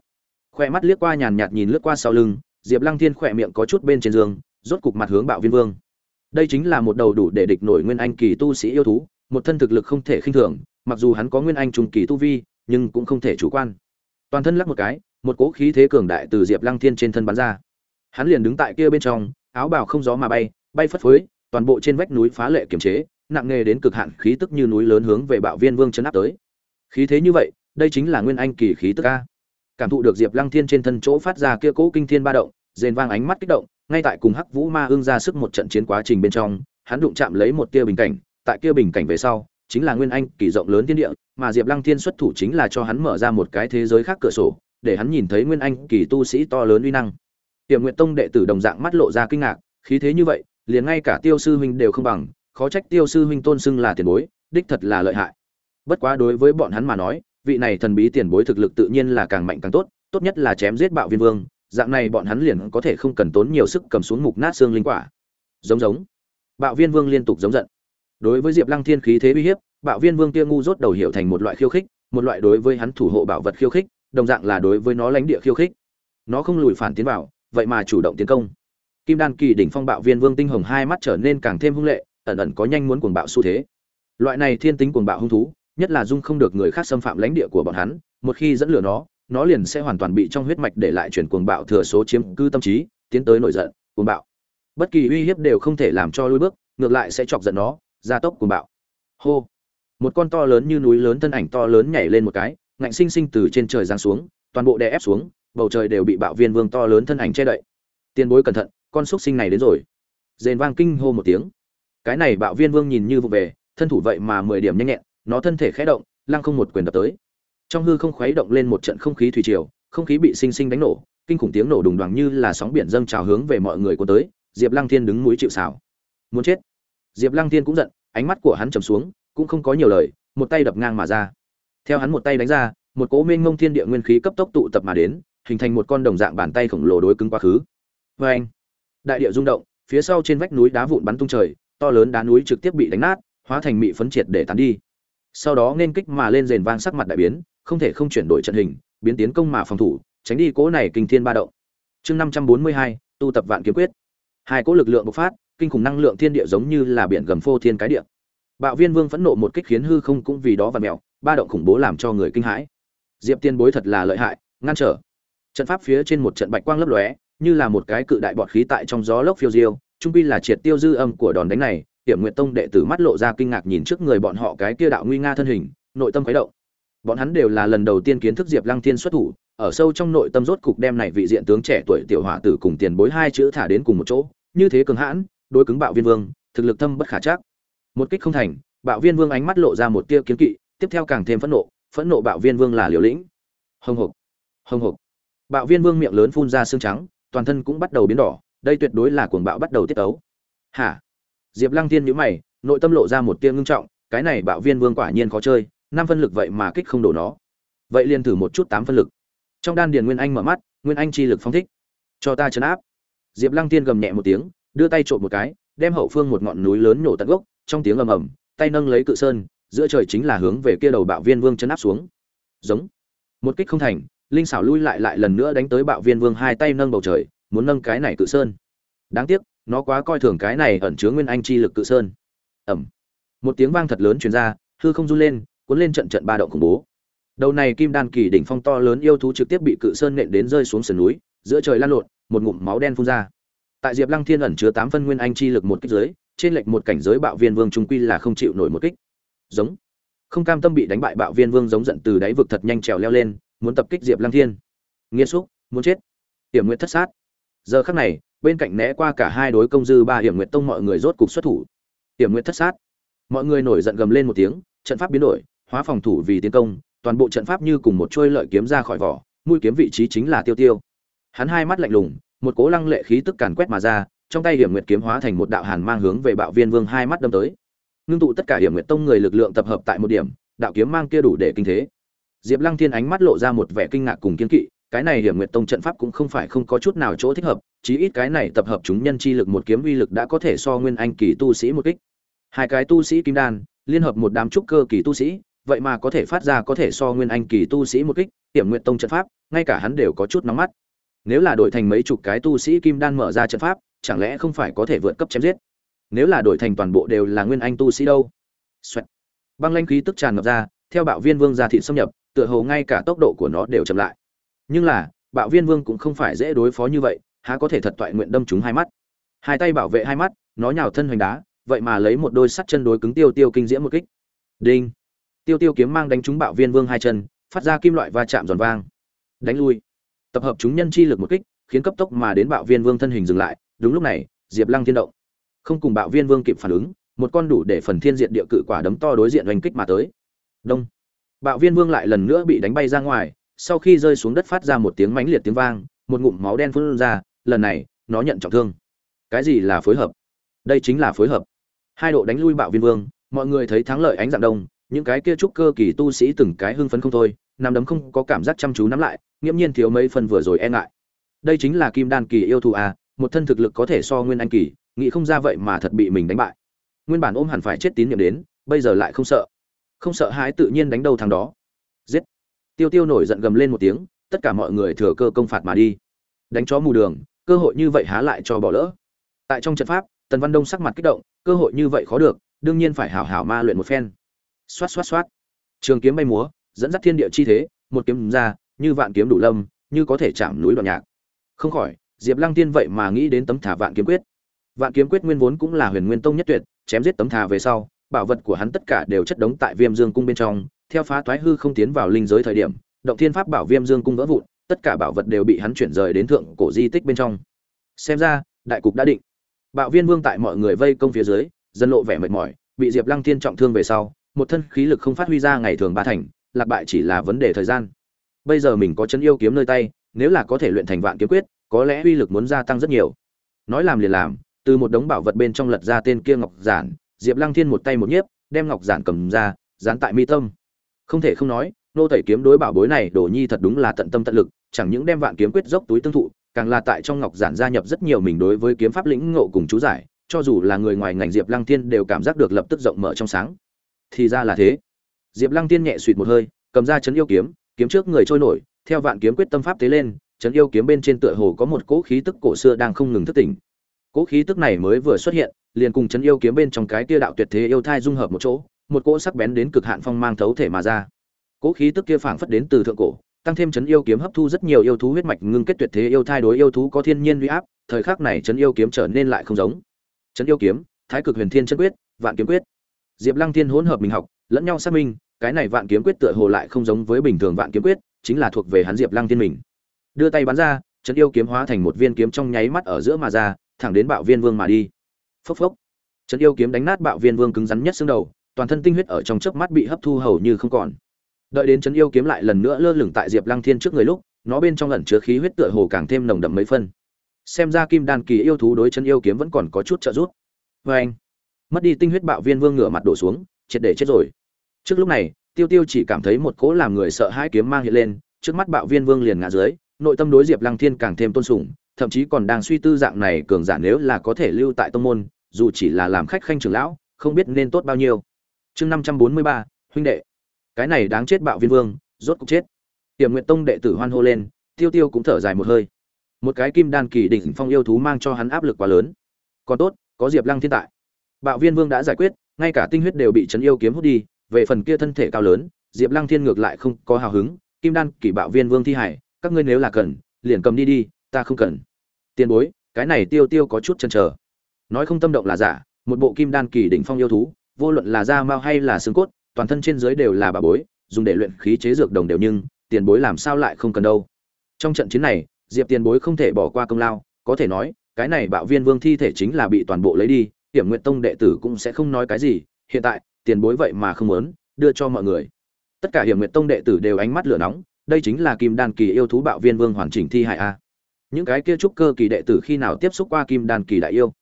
Khoe mắt liếc qua nhàn nhạt nhìn lướt qua sau lưng, diệp lăng thiên khỏe miệng có chút bên trên giường, rốt cục mặt hướng bạo viên vương. Đây chính là một đầu đủ để địch nổi nguyên anh kỳ tu sĩ yêu thú, một thân thực lực không thể khinh thường, mặc dù hắn có nguyên anh Trung kỳ tu vi, nhưng cũng không thể chủ quan. Toàn thân lắc một cái, một cỗ khí thế cường đại từ diệp lăng thiên trên thân bắn ra. Hắn liền đứng tại kia bên trong, áo bào không gió mà bay bay phất phới, toàn bộ trên vách núi phá lệ kiềm chế nặng nề đến cực hạn khí tức như núi lớn hướng về bạo viên vương chấn áp tới. Khí thế như vậy, đây chính là nguyên anh kỳ khí tức a. Cảm thụ được diệp lăng thiên trên thân chỗ phát ra kia cỗ kinh thiên ba động, rền vang ánh mắt kích động, ngay tại cùng hắc vũ ma ương ra sức một trận chiến quá trình bên trong, hắn đụng chạm lấy một tia bình cảnh, tại kia bình cảnh về sau, chính là nguyên anh kỳ rộng lớn thiên địa, mà diệp lăng thiên xuất thủ chính là cho hắn mở ra một cái thế giới khác cửa sổ, để hắn nhìn thấy nguyên anh kỳ tu sĩ to lớn uy năng. Tiềm nguyện tông đệ tử đồng dạng mắt lộ ra kinh ngạc, khí thế như vậy, liền ngay cả tiêu sư huynh đều không bằng khó trách tiêu sư huynh tôn xưng là tiền bối, đích thật là lợi hại. Bất quá đối với bọn hắn mà nói, vị này thần bí tiền bối thực lực tự nhiên là càng mạnh càng tốt tốt nhất là chém giết bạo viên vương, dạng này bọn hắn liền có thể không cần tốn nhiều sức cầm xuống mục nát xương linh quả. Giống giống. Bạo viên vương liên tục giống giận. Đối với diệp lăng thiên khí thế uy hiếp, bạo viên vương kia ngu rốt đầu hiểu thành một loại khiêu khích, một loại đối với hắn thủ hộ bảo vật khiêu khích, đồng dạng là đối với nó lánh địa khiêu khích. Nó không lùi phản tiến vào, vậy mà chủ động tiến công. Kim đan kỳ đỉnh phong bạo viên vương tinh hồng hai mắt trở nên càng thêm hung lệ ẩn ẩn có nhanh muốn cuồng bạo xu thế. Loại này thiên tính cuồng bạo hung thú, nhất là dung không được người khác xâm phạm lãnh địa của bọn hắn, một khi dẫn lửa nó nó liền sẽ hoàn toàn bị trong huyết mạch để lại chuyển cuồng bạo thừa số chiếm cư tâm trí, tiến tới nổi giận, cuồng bạo. Bất kỳ uy hiếp đều không thể làm cho lui bước, ngược lại sẽ chọc giận nó, gia tốc cuồng bạo. Hô. Một con to lớn như núi lớn thân ảnh to lớn nhảy lên một cái, ngạnh sinh sinh từ trên trời giáng xuống, toàn bộ đè ép xuống, bầu trời đều bị bạo viên vương to lớn thân ảnh che đậy. Tiền bối cẩn thận, con xúc sinh này đến rồi. Rền vang kinh hô một tiếng cái này bạo viên vương nhìn như vụ về, thân thủ vậy mà mười điểm nhanh nhẹn, nó thân thể khẽ động, lăng không một quyền đập tới. Trong hư không khuấy động lên một trận không khí thủy triều, không khí bị sinh sinh đánh nổ, kinh khủng tiếng nổ đùng đoàng như là sóng biển dâng trào hướng về mọi người của tới, diệp lăng thiên đứng mũi chịu xào muốn chết. Diệp lăng thiên cũng giận, ánh mắt của hắn trầm xuống, cũng không có nhiều lời, một tay đập ngang mà ra. Theo hắn một tay đánh ra, một cỗ minh ngông thiên địa nguyên khí cấp tốc tụ tập mà đến, hình thành một con đồng dạng bàn tay khổng lồ đối cứng quá khứ. Vê anh đại địa rung động, phía sau trên vách núi đá vụn bắn tung trời to lớn đá núi trực tiếp bị đánh nát, hóa thành mị phấn triệt để tán đi. Sau đó nên kích mà lên rền vang sắc mặt đại biến, không thể không chuyển đổi trận hình, biến tiến công mà phòng thủ, tránh đi cỗ này kinh thiên ba động. Chương năm trăm bốn mươi hai, tu tập vạn kiếm quyết. Hai cỗ lực lượng bộc phát, kinh khủng năng lượng thiên địa giống như là biển gầm phô thiên cái địa. Bạo viên vương phẫn nộ một kích khiến hư không cũng vì đó vặn mèo, ba động khủng bố làm cho người kinh hãi. Diệp tiên bối thật là lợi hại, ngăn trở. Trận pháp phía trên một trận bạch quang lấp lóe, như là một cái cự đại bọt khí tại trong gió lốc phiêu diêu trung quy là triệt tiêu dư âm của đòn đánh này hiểm nguyện tông đệ tử mắt lộ ra kinh ngạc nhìn trước người bọn họ cái kia đạo nguy nga thân hình, nội tâm khuấy động. Bọn hắn đều là lần đầu tiên kiến thức diệp lăng thiên xuất thủ, ở sâu trong nội tâm rốt cục đem này vị diện tướng trẻ tuổi tiểu hỏa tử cùng tiền bối hai chữ thả đến cùng một chỗ, như thế cường hãn, đối cứng bạo viên vương, thực lực thâm bất khả chắc. Một kích không thành, bạo viên vương ánh mắt lộ ra một tia kiến kỵ, tiếp theo càng thêm phẫn nộ phẫn nộ bạo viên vương là liều lĩnh. Hồng hộc hồng hộc. Bạo viên vương miệng lớn phun ra xương trắng, toàn thân cũng bắt đầu biến đỏ đây tuyệt đối là cuồng bạo bắt đầu tiết tấu. hả? Diệp lăng Thiên nhữ mày, nội tâm lộ ra một tia ngưng trọng, cái này bạo viên vương quả nhiên khó chơi, năm phân lực vậy mà kích không đổ nó. Vậy liền thử một chút tám phân lực. Trong đan điền nguyên anh mở mắt, nguyên anh chi lực phong thích. Cho ta chấn áp. Diệp lăng tiên gầm nhẹ một tiếng, đưa tay trộm một cái, đem hậu phương một ngọn núi lớn nổ tận gốc, trong tiếng ầm ầm, tay nâng lấy cự sơn, giữa trời chính là hướng về kia đầu bạo viên vương chấn áp xuống. Giống. Một kích không thành, linh xảo lui lại lại lần nữa đánh tới bạo viên vương hai tay nâng bầu trời muốn nâng cái này cự sơn. Đáng tiếc, nó quá coi thường cái này ẩn chứa nguyên anh chi lực cự sơn. Ẩm. Một tiếng vang thật lớn truyền ra, hư không run lên, cuốn lên trận trận ba động khủng bố. Đầu này kim đan kỳ đỉnh phong to lớn yêu thú trực tiếp bị cự sơn nện đến rơi xuống sườn núi, giữa trời lan lộn, một ngụm máu đen phun ra. Tại diệp lăng thiên ẩn chứa tám phân nguyên anh chi lực một kích giới, trên lệch một cảnh giới bạo viên vương trung quy là không chịu nổi một kích. Giống. Không cam tâm bị đánh bại bạo viên vương giống giận từ đáy vực thật nhanh trèo leo lên, muốn tập kích diệp lăng thiên. Nghiêm xúc, muốn chết. Hiểm nguyện thất sát giờ khắc này, bên cạnh né qua cả hai đối công dư ba hiểm nguyệt tông mọi người rốt cục xuất thủ. Hiểm nguyệt thất sát. Mọi người nổi giận gầm lên một tiếng, trận pháp biến đổi, hóa phòng thủ vì tiến công, toàn bộ trận pháp như cùng một chuôi lợi kiếm ra khỏi vỏ, mũi kiếm vị trí chính là tiêu tiêu. Hắn hai mắt lạnh lùng, một cố lăng lệ khí tức càn quét mà ra, trong tay hiểm nguyệt kiếm hóa thành một đạo hàn mang hướng về bạo viên vương hai mắt đâm tới. Ngưng tụ tất cả hiểm nguyệt tông người lực lượng tập hợp tại một điểm, đạo kiếm mang kia đủ để kinh thế. Diệp lăng thiên ánh mắt lộ ra một vẻ kinh ngạc cùng kiên kỵ cái này hiểm nguyệt tông trận pháp cũng không phải không có chút nào chỗ thích hợp, chí ít cái này tập hợp chúng nhân chi lực một kiếm uy lực đã có thể so nguyên anh kỳ tu sĩ một kích. Hai cái tu sĩ kim đan, liên hợp một đám trúc cơ kỳ tu sĩ, vậy mà có thể phát ra có thể so nguyên anh kỳ tu sĩ một kích, hiểm nguyệt tông trận pháp, ngay cả hắn đều có chút nóng mắt. Nếu là đổi thành mấy chục cái tu sĩ kim đan mở ra trận pháp, chẳng lẽ không phải có thể vượt cấp chém giết? Nếu là đổi thành toàn bộ đều là nguyên anh tu sĩ đâu? Xoẹt. băng lanh khí tức tràn ngập ra, theo bạo viên vương ra thị xâm nhập, tựa hồ ngay cả tốc độ của nó đều chậm lại nhưng là, bạo viên vương cũng không phải dễ đối phó như vậy, há có thể thật toại nguyện đâm chúng hai mắt. Hai tay bảo vệ hai mắt, nó nhào thân hoành đá, vậy mà lấy một đôi sắt chân đối cứng tiêu tiêu kinh diễm một kích. Đinh! Tiêu tiêu kiếm mang đánh trúng bạo viên vương hai chân, phát ra kim loại va chạm giòn vang. Đánh lui. Tập hợp chúng nhân chi lực một kích, khiến cấp tốc mà đến bạo viên vương thân hình dừng lại. Đúng lúc này, diệp lăng thiên động. Không cùng bạo viên vương kịp phản ứng, một con đủ để phần thiên diện địa cự quả đấm to đối diện oanh kích mà tới. Đông! Bạo viên vương lại lần nữa bị đánh bay ra ngoài sau khi rơi xuống đất phát ra một tiếng mãnh liệt tiếng vang, một ngụm máu đen phun ra, lần này, nó nhận trọng thương. Cái gì là phối hợp? Đây chính là phối hợp. Hai độ đánh lui bạo viên vương, mọi người thấy thắng lợi ánh dạng đông, những cái kia trúc cơ kỳ tu sĩ từng cái hưng phấn không thôi, nằm đấm không có cảm giác chăm chú nắm lại, nghiễm nhiên thiếu mấy phần vừa rồi e ngại. Đây chính là kim đan kỳ yêu thú à một thân thực lực có thể so nguyên anh kỳ, nghĩ không ra vậy mà thật bị mình đánh bại. Nguyên bản ôm hẳn phải chết tín nhiệm đến, bây giờ lại không sợ. Không sợ hãi tự nhiên đánh đầu thằng đó. Giết tiêu tiêu nổi giận gầm lên một tiếng, tất cả mọi người thừa cơ công phạt mà đi. Đánh chó mù đường, cơ hội như vậy há lại cho bỏ lỡ. Tại trong trận pháp, tần văn đông sắc mặt kích động, cơ hội như vậy khó được, đương nhiên phải hảo hảo ma luyện một phen. Xoát xoát xoát. Trường kiếm bay múa, dẫn dắt thiên địa chi thế, một kiếm ra, như vạn kiếm đủ lâm, như có thể chạm núi đoạn nhạc. Không khỏi, diệp lăng tiên vậy mà nghĩ đến tấm thả vạn kiếm quyết. Vạn kiếm quyết nguyên vốn cũng là huyền nguyên tông nhất tuyệt, chém giết tấm thả về sau, bảo vật của hắn tất cả đều chất đống tại viêm dương cung bên trong theo phá toái hư không tiến vào linh giới thời điểm, động thiên pháp bảo viêm dương cung vỡ vụn, tất cả bảo vật đều bị hắn chuyển rời đến thượng cổ di tích bên trong. Xem ra, đại cục đã định. Bạo viên vương tại mọi người vây công phía dưới dân lộ vẻ mệt mỏi, bị diệp lăng thiên trọng thương về sau, một thân khí lực không phát huy ra ngày thường ba thành, lạc bại chỉ là vấn đề thời gian. Bây giờ mình có chân yêu kiếm nơi tay, nếu là có thể luyện thành vạn kiếm quyết, có lẽ uy lực muốn gia tăng rất nhiều. Nói làm liền làm, từ một đống bảo vật bên trong lật ra tên kia ngọc giản, diệp lăng thiên một tay một nhiếp, đem ngọc giản cầm ra, dán tại mi tâm không thể không nói, nô tẩy kiếm đối bảo bối này, đồ nhi thật đúng là tận tâm tận lực, chẳng những đem vạn kiếm quyết dốc túi tương thụ, càng là tại trong ngọc giản gia nhập rất nhiều mình đối với kiếm pháp lĩnh ngộ cùng chú giải, cho dù là người ngoài ngành diệp lăng tiên đều cảm giác được lập tức rộng mở trong sáng. Thì ra là thế. Diệp lăng tiên nhẹ suỵt một hơi, cầm ra chấn yêu kiếm kiếm trước người trôi nổi, theo vạn kiếm quyết tâm pháp tế lên, chấn yêu kiếm bên trên tựa hồ có một cỗ khí tức cổ xưa đang không ngừng thức tỉnh. Cỗ khí tức này mới vừa xuất hiện, liền cùng chấn yêu kiếm bên trong cái tia đạo tuyệt thế yêu thai dung hợp một chỗ một cỗ sắc bén đến cực hạn phong mang thấu thể mà ra. Cỗ khí tức kia phảng phất đến từ thượng cổ, tăng thêm chấn yêu kiếm hấp thu rất nhiều yêu thú huyết mạch, ngưng kết tuyệt thế yêu thai đối yêu thú có thiên nhiên uy áp, thời khắc này chấn yêu kiếm trở nên lại không giống. Chấn yêu kiếm, thái cực huyền thiên chân quyết, vạn kiếm quyết. Diệp lăng thiên hỗn hợp mình học, lẫn nhau xác minh, cái này vạn kiếm quyết tựa hồ lại không giống với bình thường vạn kiếm quyết, chính là thuộc về hắn diệp lăng thiên mình. Đưa tay bắn ra, chấn yêu kiếm hóa thành một viên kiếm trong nháy mắt ở giữa mà ra, thẳng đến bạo viên vương mà đi. Phốc phốc. Chấn yêu kiếm đánh nát bạo viên vương cứng rắn nhất xương đầu toàn thân tinh huyết ở trong chớp mắt bị hấp thu hầu như không còn. Đợi đến chấn yêu kiếm lại lần nữa lơ lửng tại diệp lăng thiên trước người lúc nó bên trong ẩn chứa khí huyết tựa hồ càng thêm nồng đậm mấy phân. Xem ra kim đan kỳ yêu thú đối chấn yêu kiếm vẫn còn có chút trợ giúp. Oen, anh mất đi tinh huyết bạo viên vương ngửa mặt đổ xuống triệt để chết rồi. Trước lúc này tiêu tiêu chỉ cảm thấy một cỗ làm người sợ hãi kiếm mang hiện lên trước mắt bạo viên vương liền ngã dưới nội tâm đối diệp lăng thiên càng thêm tôn sùng thậm chí còn đang suy tư dạng này cường giả nếu là có thể lưu tại tông môn dù chỉ là làm khách khanh trưởng lão không biết nên tốt bao nhiêu chương năm trăm bốn mươi ba, huynh đệ. Cái này đáng chết bạo viên vương, rốt cục chết. Tiềm nguyện tông đệ tử hoan hô lên, tiêu tiêu cũng thở dài một hơi. Một cái kim đan kỳ đỉnh phong yêu thú mang cho hắn áp lực quá lớn. Còn tốt, có diệp lăng thiên tại. Bạo viên vương đã giải quyết, ngay cả tinh huyết đều bị trấn yêu kiếm hút đi, về phần kia thân thể cao lớn, diệp lăng thiên ngược lại không có hào hứng. Kim đan kỳ bạo viên vương thi hải, các ngươi nếu là cần, liền cầm đi đi, ta không cần. Tiền bối, cái này tiêu tiêu có chút chần chờ. Nói không tâm động là giả, một bộ kim đan kỳ đỉnh phong yêu thú vô luận là da mao hay là xương cốt, toàn thân trên dưới đều là bà bối, dùng để luyện khí chế dược đồng đều nhưng, tiền bối làm sao lại không cần đâu. Trong trận chiến này, diệp tiền bối không thể bỏ qua công lao, có thể nói, cái này bạo viên vương thi thể chính là bị toàn bộ lấy đi hiểm nguyện tông đệ tử cũng sẽ không nói cái gì, hiện tại, tiền bối vậy mà không muốn, đưa cho mọi người. Tất cả hiểm nguyện tông đệ tử đều ánh mắt lửa nóng, đây chính là kim đan kỳ yêu thú bạo viên vương hoàn chỉnh thi hại a. Những cái kia trúc cơ kỳ đệ tử khi nào tiếp xúc qua kim đan kỳ đại yêu?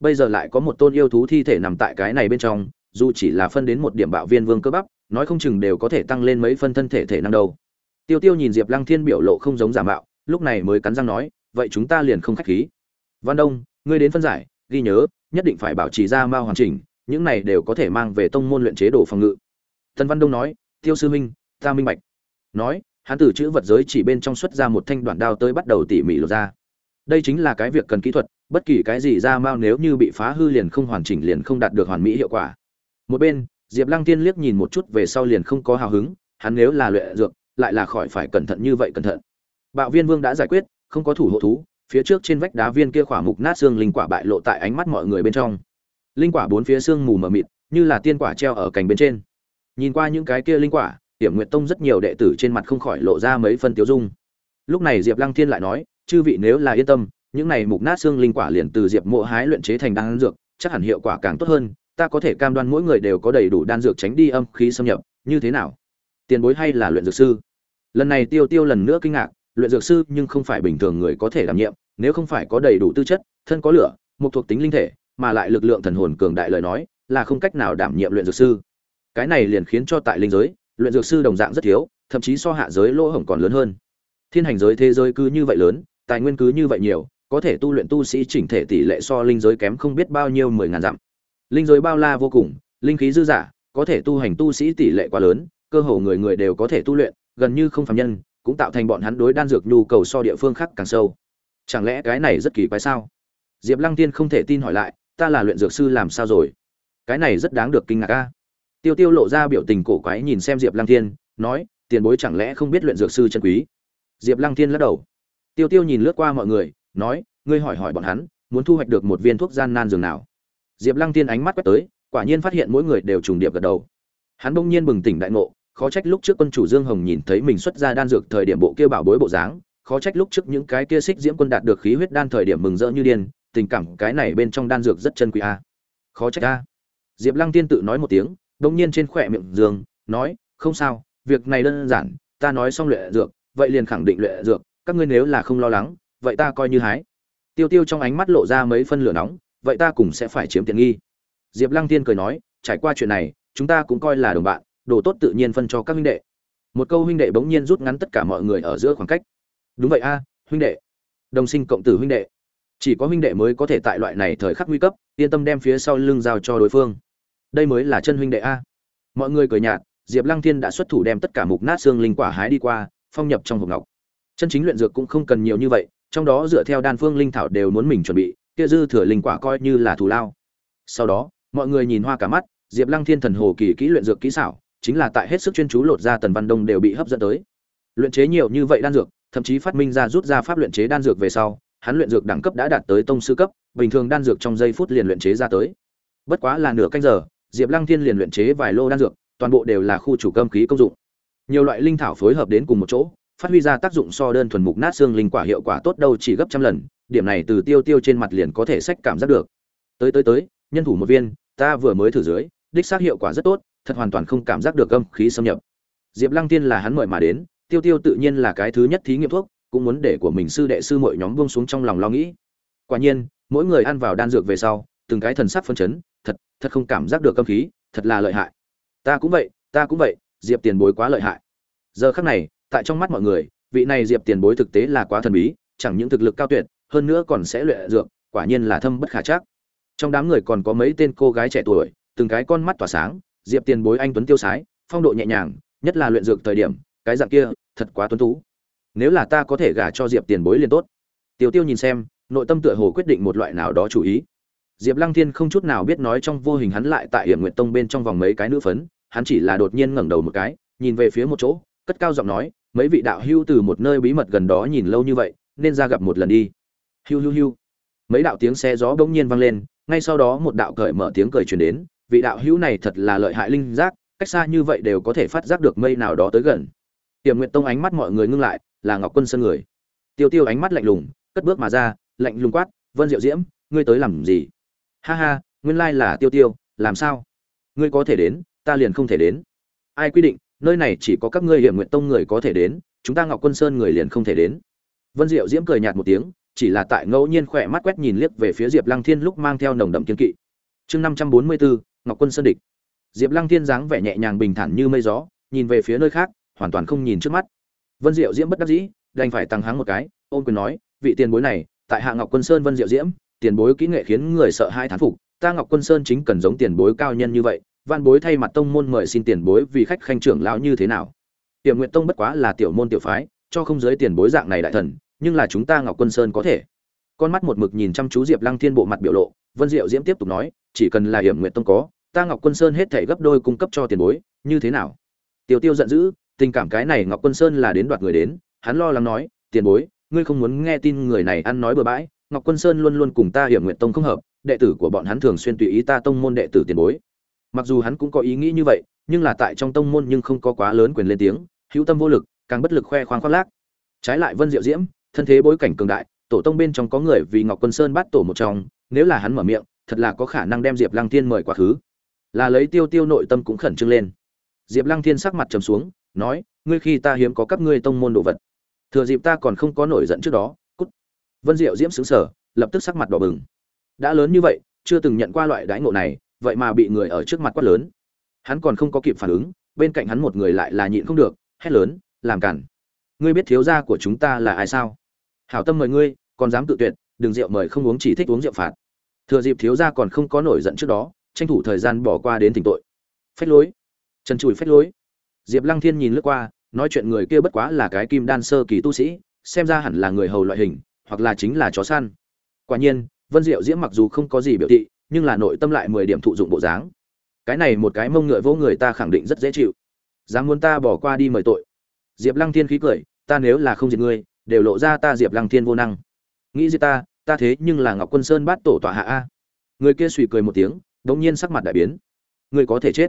Bây giờ lại có một tôn yêu thú thi thể nằm tại cái này bên trong dù chỉ là phân đến một điểm bạo viên vương cơ bắp, nói không chừng đều có thể tăng lên mấy phân thân thể thể năng đâu. Tiêu tiêu nhìn diệp lăng thiên biểu lộ không giống giả mạo, lúc này mới cắn răng nói, vậy chúng ta liền không khách khí. Văn đông, ngươi đến phân giải, ghi nhớ, nhất định phải bảo trì ra mao hoàn chỉnh, những này đều có thể mang về tông môn luyện chế đồ phòng ngự. Tần văn đông nói, tiêu sư minh ta minh bạch. Nói, hắn từ chữ vật giới chỉ bên trong xuất ra một thanh đoạn đao tới bắt đầu tỉ mỉ lột ra. Đây chính là cái việc cần kỹ thuật, bất kỳ cái gì ra mao nếu như bị phá hư liền không hoàn chỉnh liền không đạt được hoàn mỹ hiệu quả một bên, diệp lăng tiên liếc nhìn một chút về sau liền không có hào hứng, hắn nếu là luyện dược, lại là khỏi phải cẩn thận như vậy cẩn thận. Bạo viên vương đã giải quyết, không có thủ hộ thú, phía trước trên vách đá viên kia khỏa mục nát xương linh quả bại lộ tại ánh mắt mọi người bên trong. Linh quả bốn phía xương mù mờ mịt, như là tiên quả treo ở cành bên trên. Nhìn qua những cái kia linh quả hiểm nguyệt tông rất nhiều đệ tử trên mặt không khỏi lộ ra mấy phân tiêu dung. Lúc này diệp lăng thiên lại nói, chư vị nếu là yên tâm, những này mục nát xương linh quả liền từ diệp mộ hái luyện chế thành đan dược, chắc hẳn hiệu quả càng tốt hơn ta có thể cam đoan mỗi người đều có đầy đủ đan dược tránh đi âm khí xâm nhập, như thế nào? Tiền bối hay là luyện dược sư? Lần này tiêu tiêu lần nữa kinh ngạc, luyện dược sư nhưng không phải bình thường người có thể đảm nhiệm, nếu không phải có đầy đủ tư chất, thân có lửa một thuộc tính linh thể, mà lại lực lượng thần hồn cường đại lời nói, là không cách nào đảm nhiệm luyện dược sư. Cái này liền khiến cho tại linh giới, luyện dược sư đồng dạng rất thiếu, thậm chí so hạ giới lỗ hổng còn lớn hơn. Thiên hành giới thế giới cứ như vậy lớn, tài nguyên cứ như vậy nhiều, có thể tu luyện tu sĩ chỉnh thể tỷ lệ so linh giới kém không biết bao nhiêu mười ngàn dặm linh giới bao la vô cùng, linh khí dư giả có thể tu hành tu sĩ tỷ lệ quá lớn, cơ hồ người người đều có thể tu luyện, gần như không phạm nhân, cũng tạo thành bọn hắn đối đan dược nhu cầu so địa phương khác càng sâu. Chẳng lẽ cái này rất kỳ quái sao? Diệp lăng tiên không thể tin hỏi lại, ta là luyện dược sư làm sao rồi? Cái này rất đáng được kinh ngạc a. Tiêu tiêu lộ ra biểu tình cổ quái nhìn xem diệp lăng tiên, nói, tiền bối chẳng lẽ không biết luyện dược sư chân quý? Diệp lăng tiên lắc đầu. Tiêu tiêu nhìn lướt qua mọi người, nói, ngươi hỏi hỏi bọn hắn, muốn thu hoạch được một viên thuốc gian nan dường nào? Diệp lăng tiên ánh mắt quét tới, quả nhiên phát hiện mỗi người đều trùng điệp gật đầu. Hắn bỗng nhiên bừng tỉnh đại ngộ, khó trách lúc trước quân chủ dương hồng nhìn thấy mình xuất ra đan dược thời điểm bộ kia bảo bối bộ dáng, khó trách lúc trước những cái kia xích diễm quân đạt được khí huyết đan thời điểm mừng rỡ như điên, tình cảm cái này bên trong đan dược rất chân quý a. Khó trách a. Diệp lăng tiên tự nói một tiếng, bỗng nhiên trên khóe miệng dương, nói, không sao, việc này đơn giản, ta nói xong luyện dược, vậy liền khẳng định luyện dược, các ngươi nếu là không lo lắng, vậy ta coi như hái. Tiêu tiêu trong ánh mắt lộ ra mấy phân lửa nóng vậy ta cùng sẽ phải chiếm tiện nghi. Diệp lăng tiên cười nói, trải qua chuyện này, chúng ta cũng coi là đồng bạn, đồ tốt tự nhiên phân cho các huynh đệ. Một câu huynh đệ bỗng nhiên rút ngắn tất cả mọi người ở giữa khoảng cách. Đúng vậy a, huynh đệ. Đồng sinh cộng tử huynh đệ. Chỉ có huynh đệ mới có thể tại loại này thời khắc nguy cấp, yên tâm đem phía sau lưng giao cho đối phương. Đây mới là chân huynh đệ a. Mọi người cười nhạt, diệp lăng thiên đã xuất thủ đem tất cả mục nát xương linh quả hái đi qua, phong nhập trong hộp ngọc. Chân chính luyện dược cũng không cần nhiều như vậy, trong đó dựa theo đan phương linh thảo đều muốn mình chuẩn bị kia dư thừa linh quả coi như là thù lao. Sau đó, mọi người nhìn hoa cả mắt, diệp lăng thiên thần hồ kỳ kỹ luyện dược kỹ xảo, chính là tại hết sức chuyên chú lột ra tần văn đông đều bị hấp dẫn tới. Luyện chế nhiều như vậy đan dược, thậm chí phát minh ra rút ra pháp luyện chế đan dược về sau, hắn luyện dược đẳng cấp đã đạt tới tông sư cấp, bình thường đan dược trong giây phút liền luyện chế ra tới. Bất quá là nửa canh giờ, diệp lăng thiên liền luyện chế vài lô đan dược, toàn bộ đều là khu chủ cơm khí công dụng. Nhiều loại linh thảo phối hợp đến cùng một chỗ, phát huy ra tác dụng so đơn thuần mục nát xương linh quả hiệu quả tốt đâu chỉ gấp trăm lần điểm này từ tiêu tiêu trên mặt liền có thể sách cảm giác được. Tới tới tới, nhân thủ một viên, ta vừa mới thử dưới, đích xác hiệu quả rất tốt, thật hoàn toàn không cảm giác được âm khí xâm nhập. Diệp lăng tiên là hắn mời mà đến, tiêu tiêu tự nhiên là cái thứ nhất thí nghiệm thuốc, cũng muốn để của mình sư đệ sư mọi nhóm buông xuống trong lòng lo nghĩ. Quả nhiên, mỗi người ăn vào đan dược về sau, từng cái thần sắc phân chấn, thật thật không cảm giác được âm khí, thật là lợi hại. Ta cũng vậy, ta cũng vậy, diệp tiền bối quá lợi hại. Giờ khắc này, tại trong mắt mọi người, vị này diệp tiền bối thực tế là quá thần bí, chẳng những thực lực cao tuyệt hơn nữa còn sẽ luyện dược, quả nhiên là thâm bất khả chắc. Trong đám người còn có mấy tên cô gái trẻ tuổi, từng cái con mắt tỏa sáng, diệp tiền bối anh tuấn tiêu sái, phong độ nhẹ nhàng, nhất là luyện dược thời điểm, cái dạng kia, thật quá tuấn tú. Nếu là ta có thể gả cho diệp tiền bối liền tốt. Tiêu tiêu nhìn xem, nội tâm tựa hồ quyết định một loại nào đó chủ ý. Diệp lăng thiên không chút nào biết nói trong vô hình hắn lại tại Yểm nguyện tông bên trong vòng mấy cái nữ phấn, hắn chỉ là đột nhiên ngẩng đầu một cái, nhìn về phía một chỗ, cất cao giọng nói, mấy vị đạo hữu từ một nơi bí mật gần đó nhìn lâu như vậy, nên ra gặp một lần đi hiu hiu hiu. Mấy đạo tiếng xe gió bỗng nhiên vang lên, ngay sau đó một đạo cởi mở tiếng cười truyền đến, vị đạo hữu này thật là lợi hại linh giác, cách xa như vậy đều có thể phát giác được mây nào đó tới gần. Tiềm nguyện tông ánh mắt mọi người ngưng lại, là ngọc quân sơn người. Tiêu tiêu ánh mắt lạnh lùng, cất bước mà ra, lạnh lùng quát, vân diệu diễm, ngươi tới làm gì? Ha ha, nguyên lai là tiêu tiêu, làm sao? Ngươi có thể đến, ta liền không thể đến. Ai quy định, nơi này chỉ có các ngươi hiểm nguyện tông người có thể đến, chúng ta ngọc quân sơn người liền không thể đến. Vân diệu diễm cười nhạt một tiếng chỉ là tại ngẫu nhiên khỏe mắt quét nhìn liếc về phía diệp lăng thiên lúc mang theo nồng đậm kiên kỵ. Chương năm trăm bốn mươi bốn, ngọc quân sơn địch. Diệp lăng thiên dáng vẻ nhẹ nhàng bình thản như mây gió, nhìn về phía nơi khác, hoàn toàn không nhìn trước mắt. Vân diệu diễm bất đắc dĩ, đành phải tăng háng một cái ôn quyền nói, vị tiền bối này, tại hạ ngọc quân sơn vân diệu diễm, tiền bối kỹ nghệ khiến người sợ hai thán phục, ta ngọc quân sơn chính cần giống tiền bối cao nhân như vậy, văn bối thay mặt tông môn mời xin tiền bối vì khách khanh trưởng lão như thế nào? Tiệm nguyện tông bất quá là tiểu môn tiểu phái, cho không giới tiền bối dạng này đại thần nhưng là chúng ta ngọc quân sơn có thể. Con mắt một mực nhìn chăm chú diệp lăng thiên bộ mặt biểu lộ, vân diệu diễm tiếp tục nói, chỉ cần là hiểm nguyện tông có, ta ngọc quân sơn hết thể gấp đôi cung cấp cho tiền bối, như thế nào? Tiêu tiêu giận dữ, tình cảm cái này ngọc quân sơn là đến đoạt người đến, hắn lo lắng nói, tiền bối, ngươi không muốn nghe tin người này ăn nói bừa bãi, ngọc quân sơn luôn luôn cùng ta hiểm nguyện tông không hợp, đệ tử của bọn hắn thường xuyên tùy ý ta tông môn đệ tử tiền bối. Mặc dù hắn cũng có ý nghĩ như vậy, nhưng là tại trong tông môn nhưng không có quá lớn quyền lên tiếng, hữu tâm vô lực, càng bất lực khoe khoang khoác lác. Trái lại vân diệu diễm thân thế bối cảnh cường đại, tổ tông bên trong có người vì ngọc quân sơn bắt tổ một trong, nếu là hắn mở miệng, thật là có khả năng đem diệp lăng thiên mời quá khứ. Là lấy tiêu tiêu nội tâm cũng khẩn trương lên. Diệp lăng thiên sắc mặt trầm xuống, nói, ngươi khi ta hiếm có các ngươi tông môn đồ vật. Thừa dịp ta còn không có nổi giận trước đó, cút. Vân diệu diễm xứng sở lập tức sắc mặt đỏ bừng. Đã lớn như vậy, chưa từng nhận qua loại đãi ngộ này, vậy mà bị người ở trước mặt quát lớn. Hắn còn không có kịp phản ứng, bên cạnh hắn một người lại là nhịn không được, hét lớn, làm cản. Ngươi biết thiếu gia của chúng ta là ai sao? Hảo tâm mời ngươi, còn dám tự tuyệt, đừng rượu mời không uống chỉ thích uống rượu phạt. Thừa dịp thiếu gia còn không có nổi giận trước đó, tranh thủ thời gian bỏ qua đến tình tội. Phách lối. Trần Trùi phách lối. Diệp lăng thiên nhìn lướt qua, nói chuyện người kia bất quá là cái kim đan sơ kỳ tu sĩ, xem ra hẳn là người hầu loại hình, hoặc là chính là chó săn. Quả nhiên, vân diệu diễm mặc dù không có gì biểu thị, nhưng là nội tâm lại mười điểm thụ dụng bộ dáng. Cái này một cái mông ngựa vỗ người ta khẳng định rất dễ chịu. Dám muốn ta bỏ qua đi mời tội. Diệp lăng thiên khí cười, ta nếu là không diệt ngươi đều lộ ra ta diệp lăng thiên vô năng. Nghĩ gì ta ta thế nhưng là ngọc quân sơn bát tổ tọa hạ a. Người kia suy cười một tiếng đ ỗ n g nhiên sắc mặt đại biến. Người có thể chết.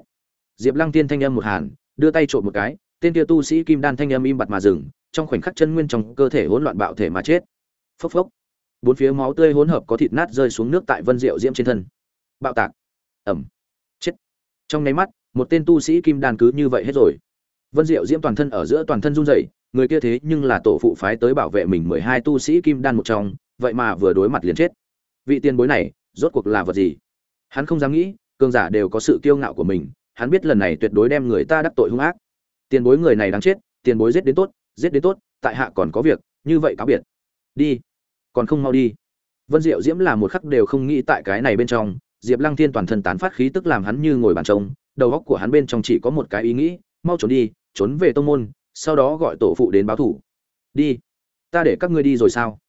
Diệp lăng Thiên thanh âm một hàn, đưa tay trộm một cái, tên kia tu sĩ kim đan thanh âm im bặt mà dừng, trong khoảnh khắc chân nguyên trong cơ thể hỗn loạn bạo thể mà chết. Phốc phốc. Bốn phía máu tươi hỗn hợp có thịt nát rơi xuống nước tại vân diệu diễm trên thân. Bạo tạc. Ẩm chết. Trong nháy mắt, một tên tu sĩ kim đan cứ như vậy hết rồi. Vân diệu diễm toàn thân ở giữa toàn thân run rẩy người kia thế nhưng là tổ phụ phái tới bảo vệ mình mười hai tu sĩ kim đan một trong, vậy mà vừa đối mặt liền chết. Vị tiền bối này, rốt cuộc là vật gì? Hắn không dám nghĩ, cường giả đều có sự kiêu ngạo của mình, hắn biết lần này tuyệt đối đem người ta đắc tội hung ác. Tiền bối người này đáng chết, tiền bối giết đến tốt, giết đến tốt, tại hạ còn có việc, như vậy cáo biệt. Đi, còn không mau đi. Vân diệu diễm là một khắc đều không nghĩ tại cái này bên trong, diệp lăng thiên toàn thân tán phát khí tức làm hắn như ngồi bàn trống, đầu óc của hắn bên trong chỉ có một cái ý nghĩ, mau trốn đi, trốn về tông môn sau đó gọi tổ phụ đến báo thủ. Đi, ta để các ngươi đi rồi sao?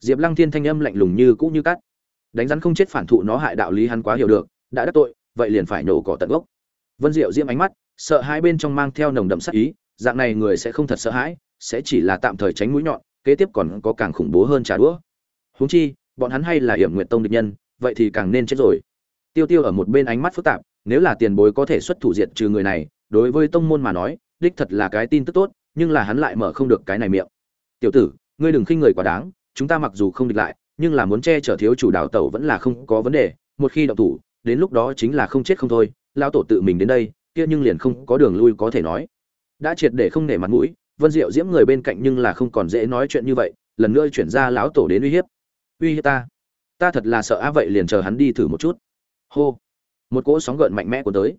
Diệp lăng thiên thanh âm lạnh lùng như cũ như cắt. Đánh rắn không chết phản thụ nó hại đạo lý hắn quá hiểu được, đã đắc tội, vậy liền phải nổ cỏ tận gốc. Vân diệu diễm ánh mắt, sợ hai bên trong mang theo nồng đậm sắc ý, dạng này người sẽ không thật sợ hãi, sẽ chỉ là tạm thời tránh mũi nhọn, kế tiếp còn có càng khủng bố hơn trả đũa. Huống chi, bọn hắn hay là hiểm nguyện tông địch nhân, vậy thì càng nên chết rồi. Tiêu tiêu ở một bên ánh mắt phức tạp, nếu là tiền bối có thể xuất thủ diệt trừ người này, đối với tông môn mà nói, đích thật là cái tin tức tốt nhưng là hắn lại mở không được cái này miệng. Tiểu tử, ngươi đừng khinh người quá đáng, chúng ta mặc dù không địch lại, nhưng là muốn che chở thiếu chủ đào tẩu vẫn là không có vấn đề, một khi động thủ, đến lúc đó chính là không chết không thôi lao tổ tự mình đến đây, kia nhưng liền không có đường lui có thể nói. Đã triệt để không nể mặt mũi, vân diệu diễm người bên cạnh nhưng là không còn dễ nói chuyện như vậy, lần nữa chuyển ra lão tổ đến uy hiếp. Uy hiếp ta? Ta thật là sợ á, vậy liền chờ hắn đi thử một chút. Hô. Một cỗ sóng gợn mạnh mẽ của tới.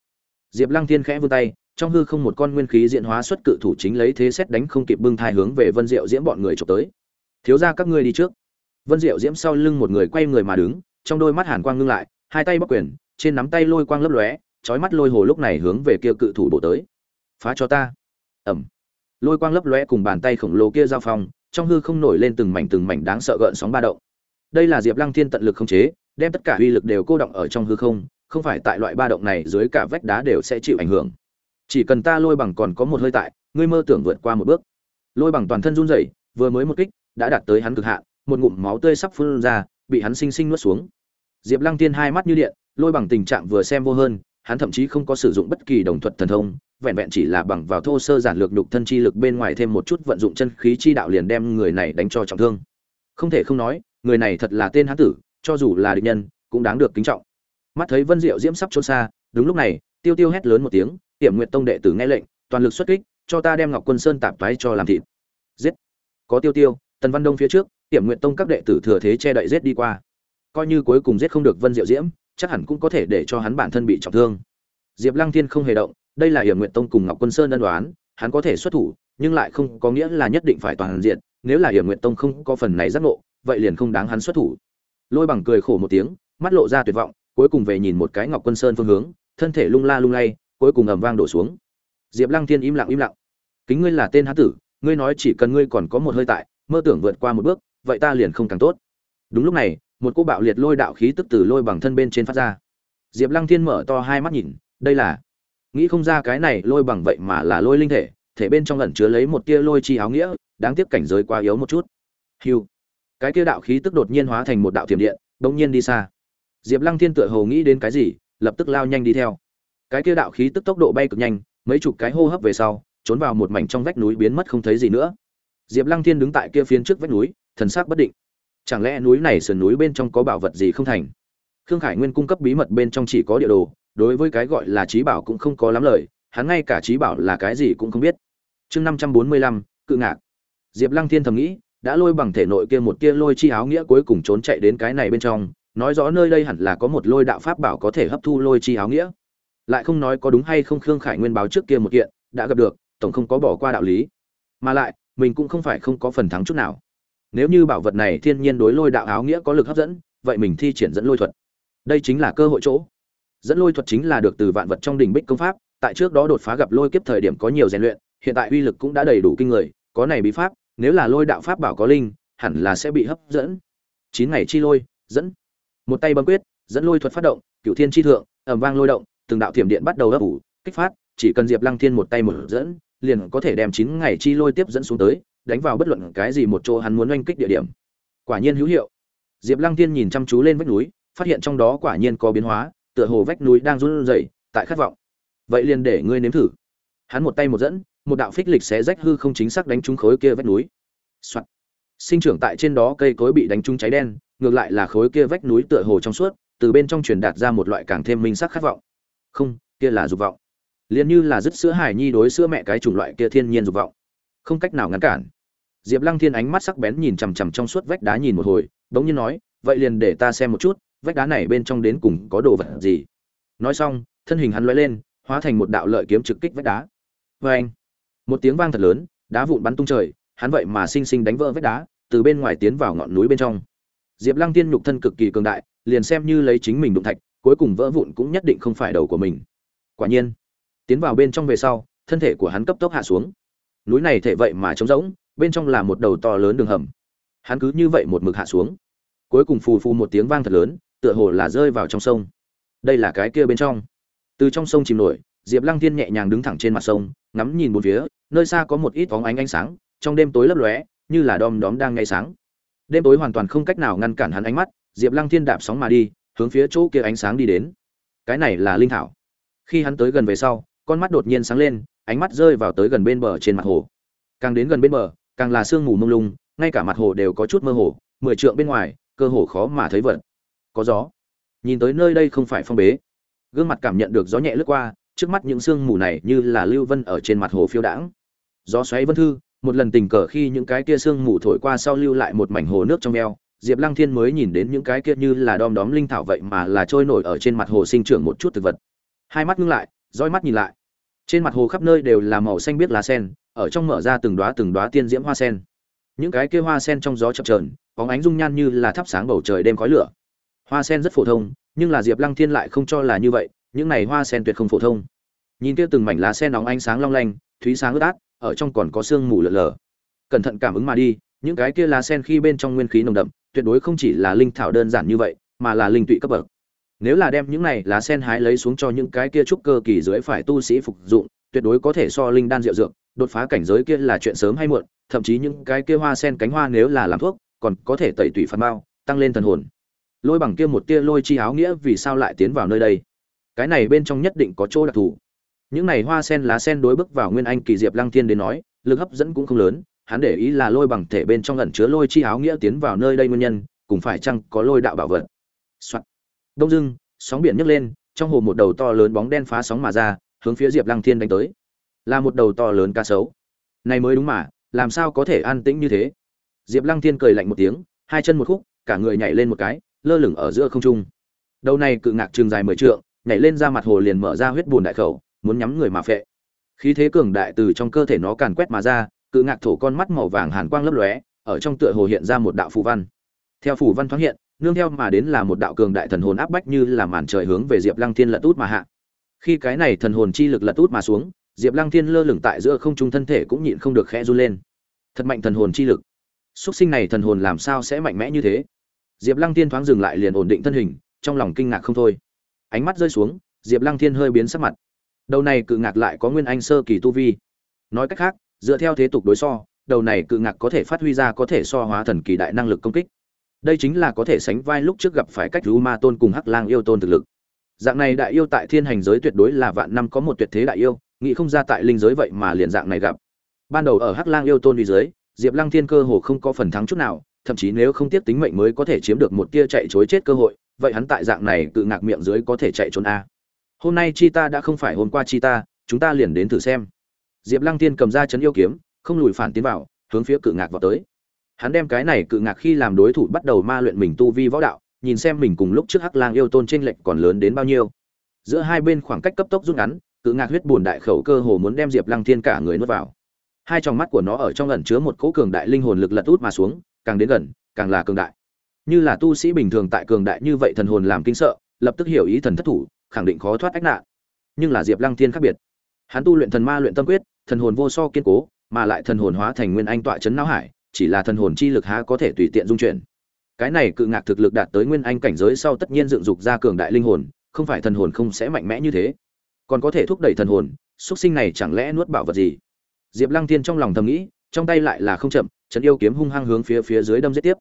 Diệp lăng thiên khẽ vươn tay trong hư không một con nguyên khí diễn hóa xuất cự thủ chính lấy thế xét đánh không kịp bưng thai hướng về vân diệu diễm bọn người chụp tới. Thiếu ra các ngươi đi trước. Vân diệu diễm sau lưng một người quay người mà đứng, trong đôi mắt hàn quang ngưng lại, hai tay bắc quyền, trên nắm tay lôi quang lấp lóe trói mắt lôi hồ lúc này hướng về kia cự thủ bổ tới. Phá cho ta. Ẩm lôi quang lấp lóe cùng bàn tay khổng lồ kia giao phong, trong hư không nổi lên từng mảnh từng mảnh đáng sợ gợn sóng ba động. Đây là diệp lăng thiên tận lực không chế, đem tất cả uy lực đều cô động ở trong hư không không phải tại loại ba động này dưới cả vách đá đều sẽ chịu ảnh hưởng chỉ cần ta lôi bằng còn có một hơi tại, ngươi mơ tưởng vượt qua một bước. Lôi bằng toàn thân run rẩy, vừa mới một kích, đã đạt tới hắn cực hạn, một ngụm máu tươi sắp phun ra, bị hắn sinh sinh nuốt xuống. Diệp lăng tiên hai mắt như điện, lôi bằng tình trạng vừa xem vô hơn, hắn thậm chí không có sử dụng bất kỳ đồng thuật thần thông, vẹn vẹn chỉ là bằng vào thô sơ giản lược nhục thân chi lực bên ngoài thêm một chút vận dụng chân khí chi đạo liền đem người này đánh cho trọng thương. Không thể không nói, người này thật là tên hán tử, cho dù là địch nhân, cũng đáng được kính trọng. Mắt thấy vân diệu diễm sắp trốn xa, đúng lúc này, tiêu tiêu hét lớn một tiếng Tiểm nguyệt tông đệ tử nghe lệnh, toàn lực xuất kích, cho ta đem ngọc quân sơn tạp toái cho làm thịt. Giết. Có tiêu tiêu, tần văn đông phía trước, Tiểm nguyệt tông các đệ tử thừa thế che đậy giết đi qua. Coi như cuối cùng giết không được vân diệu diễm, chắc hẳn cũng có thể để cho hắn bản thân bị trọng thương. Diệp lăng thiên không hề động, đây là Yểm nguyệt tông cùng ngọc quân sơn ân đoán hắn có thể xuất thủ, nhưng lại không có nghĩa là nhất định phải toàn diện, nếu là Yểm nguyệt tông không có phần này giác ngộ, vậy liền không đáng hắn xuất thủ. Lôi bằng cười khổ một tiếng, mắt lộ ra tuyệt vọng, cuối cùng về nhìn một cái ngọc quân sơn phương hướng, thân thể lung la lung lay cuối cùng ầm vang đổ xuống. Diệp lăng thiên im lặng im lặng. Kính ngươi là tên hán tử, ngươi nói chỉ cần ngươi còn có một hơi tại, mơ tưởng vượt qua một bước, vậy ta liền không càng tốt. Đúng lúc này, một cô bạo liệt lôi đạo khí tức từ lôi bằng thân bên trên phát ra. Diệp lăng thiên mở to hai mắt nhìn, đây là, nghĩ không ra cái này lôi bằng vậy mà là lôi linh thể thể bên trong ẩn chứa lấy một tia lôi chi áo nghĩa, đáng tiếc cảnh giới quá yếu một chút. Hiu cái kia đạo khí tức đột nhiên hóa thành một đạo tiềm điện bỗng nhiên đi xa. Diệp lăng thiên tựa hồ nghĩ đến cái gì, lập tức lao nhanh đi theo cái kia đạo khí tức tốc độ bay cực nhanh, mấy chục cái hô hấp về sau, trốn vào một mảnh trong vách núi biến mất không thấy gì nữa. Diệp lăng thiên đứng tại kia phiến trước vách núi, thần sắc bất định. Chẳng lẽ núi này sườn núi bên trong có bảo vật gì không thành? Khương khải nguyên cung cấp bí mật bên trong chỉ có địa đồ, đối với cái gọi là trí bảo cũng không có lắm lời, hắn ngay cả trí bảo là cái gì cũng không biết. Chương năm trăm bốn mươi lăm, cự ngạc. Diệp lăng thiên thầm nghĩ, đã lôi bằng thể nội kia một kia lôi chi áo nghĩa cuối cùng trốn chạy đến cái này bên trong, nói rõ nơi đây hẳn là có một lôi đạo pháp bảo có thể hấp thu lôi chi áo nghĩa lại không nói có đúng hay không khương khải nguyên báo trước kia một kiện, đã gặp được, tổng không có bỏ qua đạo lý. Mà lại, mình cũng không phải không có phần thắng chút nào. Nếu như bảo vật này thiên nhiên đối lôi đạo áo nghĩa có lực hấp dẫn, vậy mình thi triển dẫn lôi thuật. Đây chính là cơ hội chỗ. Dẫn lôi thuật chính là được từ vạn vật trong đỉnh bích công pháp, tại trước đó đột phá gặp lôi kiếp thời điểm có nhiều rèn luyện, hiện tại uy lực cũng đã đầy đủ kinh người, có này bí pháp, nếu là lôi đạo pháp bảo có linh, hẳn là sẽ bị hấp dẫn. Chín ngày chi lôi, dẫn. Một tay bấm quyết, dẫn lôi thuật phát động cựu thiên chi thượng ẩm vang lôi động từng đạo thiểm điện bắt đầu ấp ủ, kích phát, chỉ cần diệp lăng thiên một tay một dẫn, liền có thể đem chín ngày chi lôi tiếp dẫn xuống tới, đánh vào bất luận cái gì một chỗ hắn muốn oanh kích địa điểm. Quả nhiên hữu hiệu. Diệp lăng thiên nhìn chăm chú lên vách núi, phát hiện trong đó quả nhiên có biến hóa, tựa hồ vách núi đang run rẩy, tại khát vọng. Vậy liền để ngươi nếm thử. Hắn một tay một dẫn, một đạo phích lịch xé rách hư không chính xác đánh trúng khối kia vách núi. Soạn. sinh trưởng tại trên đó cây cối bị đánh trúng cháy đen, ngược lại là khối kia vách núi tựa hồ trong suốt, từ bên trong truyền đạt ra một loại càng thêm minh sắc khát vọng không, kia là dục vọng. Liền như là dứt sữa hải nhi đối sữa mẹ cái chủng loại kia thiên nhiên dục vọng. Không cách nào ngăn cản. Diệp lăng thiên ánh mắt sắc bén nhìn chằm chằm trong suốt vách đá nhìn một hồi, bỗng nhiên nói, vậy liền để ta xem một chút, vách đá này bên trong đến cùng có đồ vật gì? Nói xong, thân hình hắn lóe lên, hóa thành một đạo lợi kiếm trực kích vách đá. Vê anh, một tiếng vang thật lớn, đá vụn bắn tung trời, hắn vậy mà sinh sinh đánh vỡ vách đá, từ bên ngoài tiến vào ngọn núi bên trong. Diệp lăng tiên nhục thân cực kỳ cường đại, liền xem như lấy chính mình đụng thạch cuối cùng vỡ vụn cũng nhất định không phải đầu của mình. Quả nhiên, tiến vào bên trong về sau, thân thể của hắn cấp tốc hạ xuống. Núi này thể vậy mà trống rỗng, bên trong là một đầu to lớn đường hầm. Hắn cứ như vậy một mực hạ xuống. Cuối cùng phù phù một tiếng vang thật lớn, tựa hồ là rơi vào trong sông. Đây là cái kia bên trong. Từ trong sông chìm nổi, diệp lăng thiên nhẹ nhàng đứng thẳng trên mặt sông, ngắm nhìn một phía, nơi xa có một ít vóng ánh ánh sáng, trong đêm tối lấp lóe, như là đom đóm đang ngay sáng. Đêm tối hoàn toàn không cách nào ngăn cản hắn ánh mắt, diệp lăng thiên đạp sóng mà đi hướng phía chỗ kia ánh sáng đi đến. Cái này là linh thảo. Khi hắn tới gần về sau, con mắt đột nhiên sáng lên, ánh mắt rơi vào tới gần bên bờ trên mặt hồ. Càng đến gần bên bờ, càng là sương mù mông lung, ngay cả mặt hồ đều có chút mơ hồ, mười trượng bên ngoài, cơ hồ khó mà thấy vật. Có gió. Nhìn tới nơi đây không phải phong bế. Gương mặt cảm nhận được gió nhẹ lướt qua, trước mắt những sương mù này như là lưu vân ở trên mặt hồ phiêu đãng. Gió xoáy vân thư, một lần tình cờ khi những cái kia sương mù thổi qua sau lưu lại một mảnh hồ nước trong eo diệp lăng thiên mới nhìn đến những cái kia như là đom đóm linh thảo vậy mà là trôi nổi ở trên mặt hồ sinh trưởng một chút thực vật. Hai mắt ngưng lại, roi mắt nhìn lại. Trên mặt hồ khắp nơi đều là màu xanh biếc lá sen, ở trong mở ra từng đóa từng đóa tiên diễm hoa sen. Những cái kia hoa sen trong gió chập chờn, bóng ánh dung nhan như là thắp sáng bầu trời đêm khói lửa. Hoa sen rất phổ thông, nhưng là diệp lăng thiên lại không cho là như vậy, những này hoa sen tuyệt không phổ thông. Nhìn kia từng mảnh lá sen nóng ánh sáng long lanh, thúy sáng ướt át, ở trong còn có sương mù lở lở. Cẩn thận cảm ứng mà đi, những cái kia lá sen khi bên trong nguyên khí nồng đậm tuyệt đối không chỉ là linh thảo đơn giản như vậy, mà là linh tụy cấp bậc. Nếu là đem những này lá sen hái lấy xuống cho những cái kia trúc cơ kỳ dưới phải tu sĩ phục dụng, tuyệt đối có thể so linh đan rượu dược, đột phá cảnh giới kia là chuyện sớm hay muộn, thậm chí những cái kia hoa sen cánh hoa nếu là làm thuốc, còn có thể tẩy tủy phạt bao tăng lên thần hồn. Lôi bằng kia một tia lôi chi áo nghĩa vì sao lại tiến vào nơi đây? Cái này bên trong nhất định có chỗ đặc thù. Những này hoa sen lá sen đối bước vào nguyên anh kỳ diệp lăng thiên đến nói, lực hấp dẫn cũng không lớn hắn để ý là lôi bằng thể bên trong ẩn chứa lôi chi áo nghĩa tiến vào nơi đây nguyên nhân, cùng phải chăng có lôi đạo bảo vật. Soạn. đông dưng sóng biển nhấc lên, trong hồ một đầu to lớn bóng đen phá sóng mà ra, hướng phía diệp lăng thiên đánh tới. Là một đầu to lớn cá sấu. Này mới đúng mà, làm sao có thể an tĩnh như thế? Diệp lăng thiên cười lạnh một tiếng, hai chân một khúc, cả người nhảy lên một cái, lơ lửng ở giữa không trung. Đầu này cự ngạc trường dài mười trượng, nhảy lên ra mặt hồ liền mở ra huyết bùn đại khẩu, muốn nhắm người mà phệ. Khí thế cường đại từ trong cơ thể nó càn quét mà ra cự ngạc thổ con mắt màu vàng hàn quang lấp lóe, ở trong tựa hồ hiện ra một đạo phù văn. Theo phù văn thoáng hiện, nương theo mà đến là một đạo cường đại thần hồn áp bách như là màn trời hướng về diệp lăng thiên lật út mà hạ. Khi cái này thần hồn chi lực lật út mà xuống, diệp lăng thiên lơ lửng tại giữa không trung thân thể cũng nhịn không được khẽ run lên. Thật mạnh thần hồn chi lực. Xuất sinh này thần hồn làm sao sẽ mạnh mẽ như thế? Diệp lăng thiên thoáng dừng lại liền ổn định thân hình, trong lòng kinh ngạc không thôi. Ánh mắt rơi xuống, diệp lăng thiên hơi biến sắc mặt. Đầu này cự ngạc lại có nguyên anh sơ kỳ tu vi. Nói cách khác dựa theo thế tục đối so, đầu này cự ngạc có thể phát huy ra có thể so hóa thần kỳ đại năng lực công kích. Đây chính là có thể sánh vai lúc trước gặp phải cách rú ma tôn cùng hắc lang yêu tôn thực lực. Dạng này đại yêu tại thiên hành giới tuyệt đối là vạn năm có một tuyệt thế đại yêu, nghĩ không ra tại linh giới vậy mà liền dạng này gặp. Ban đầu ở hắc lang yêu tôn uy giới diệp lăng thiên cơ hồ không có phần thắng chút nào, thậm chí nếu không tiếp tính mệnh mới có thể chiếm được một tia chạy chối chết cơ hội, vậy hắn tại dạng này cự ngạc miệng dưới có thể chạy trốn a. Hôm nay chi ta đã không phải hôm qua chi ta, chúng ta liền đến thử xem diệp lăng tiên cầm ra chấn yêu kiếm, không lùi phản tiến vào, hướng phía cự ngạc vào tới. Hắn đem cái này cự ngạc khi làm đối thủ bắt đầu ma luyện mình tu vi võ đạo, nhìn xem mình cùng lúc trước hắc lang yêu tôn trên lệch còn lớn đến bao nhiêu. Giữa hai bên khoảng cách cấp tốc rút ngắn, cự ngạc huyết buồn đại khẩu cơ hồ muốn đem diệp lăng thiên cả người nuốt vào. Hai tròng mắt của nó ở trong ẩn chứa một cỗ cường đại linh hồn lực lật út mà xuống, càng đến gần, càng là cường đại. Như là tu sĩ bình thường tại cường đại như vậy thần hồn làm kinh sợ, lập tức hiểu ý thần thất thủ, khẳng định khó thoát ách nạn. Nhưng là diệp lăng thiên khác biệt. Hắn tu luyện thần ma luyện tâm quyết thần hồn vô so kiên cố, mà lại thần hồn hóa thành nguyên anh tọa chấn não hải, chỉ là thần hồn chi lực há có thể tùy tiện dung chuyển. Cái này cự ngạc thực lực đạt tới nguyên anh cảnh giới sau tất nhiên dựng dục ra cường đại linh hồn, không phải thần hồn không sẽ mạnh mẽ như thế. Còn có thể thúc đẩy thần hồn xuất sinh này chẳng lẽ nuốt bảo vật gì? Diệp lăng thiên trong lòng thầm nghĩ, trong tay lại là không chậm trấn yêu kiếm hung hăng hướng phía phía dưới đâm giết tiếp.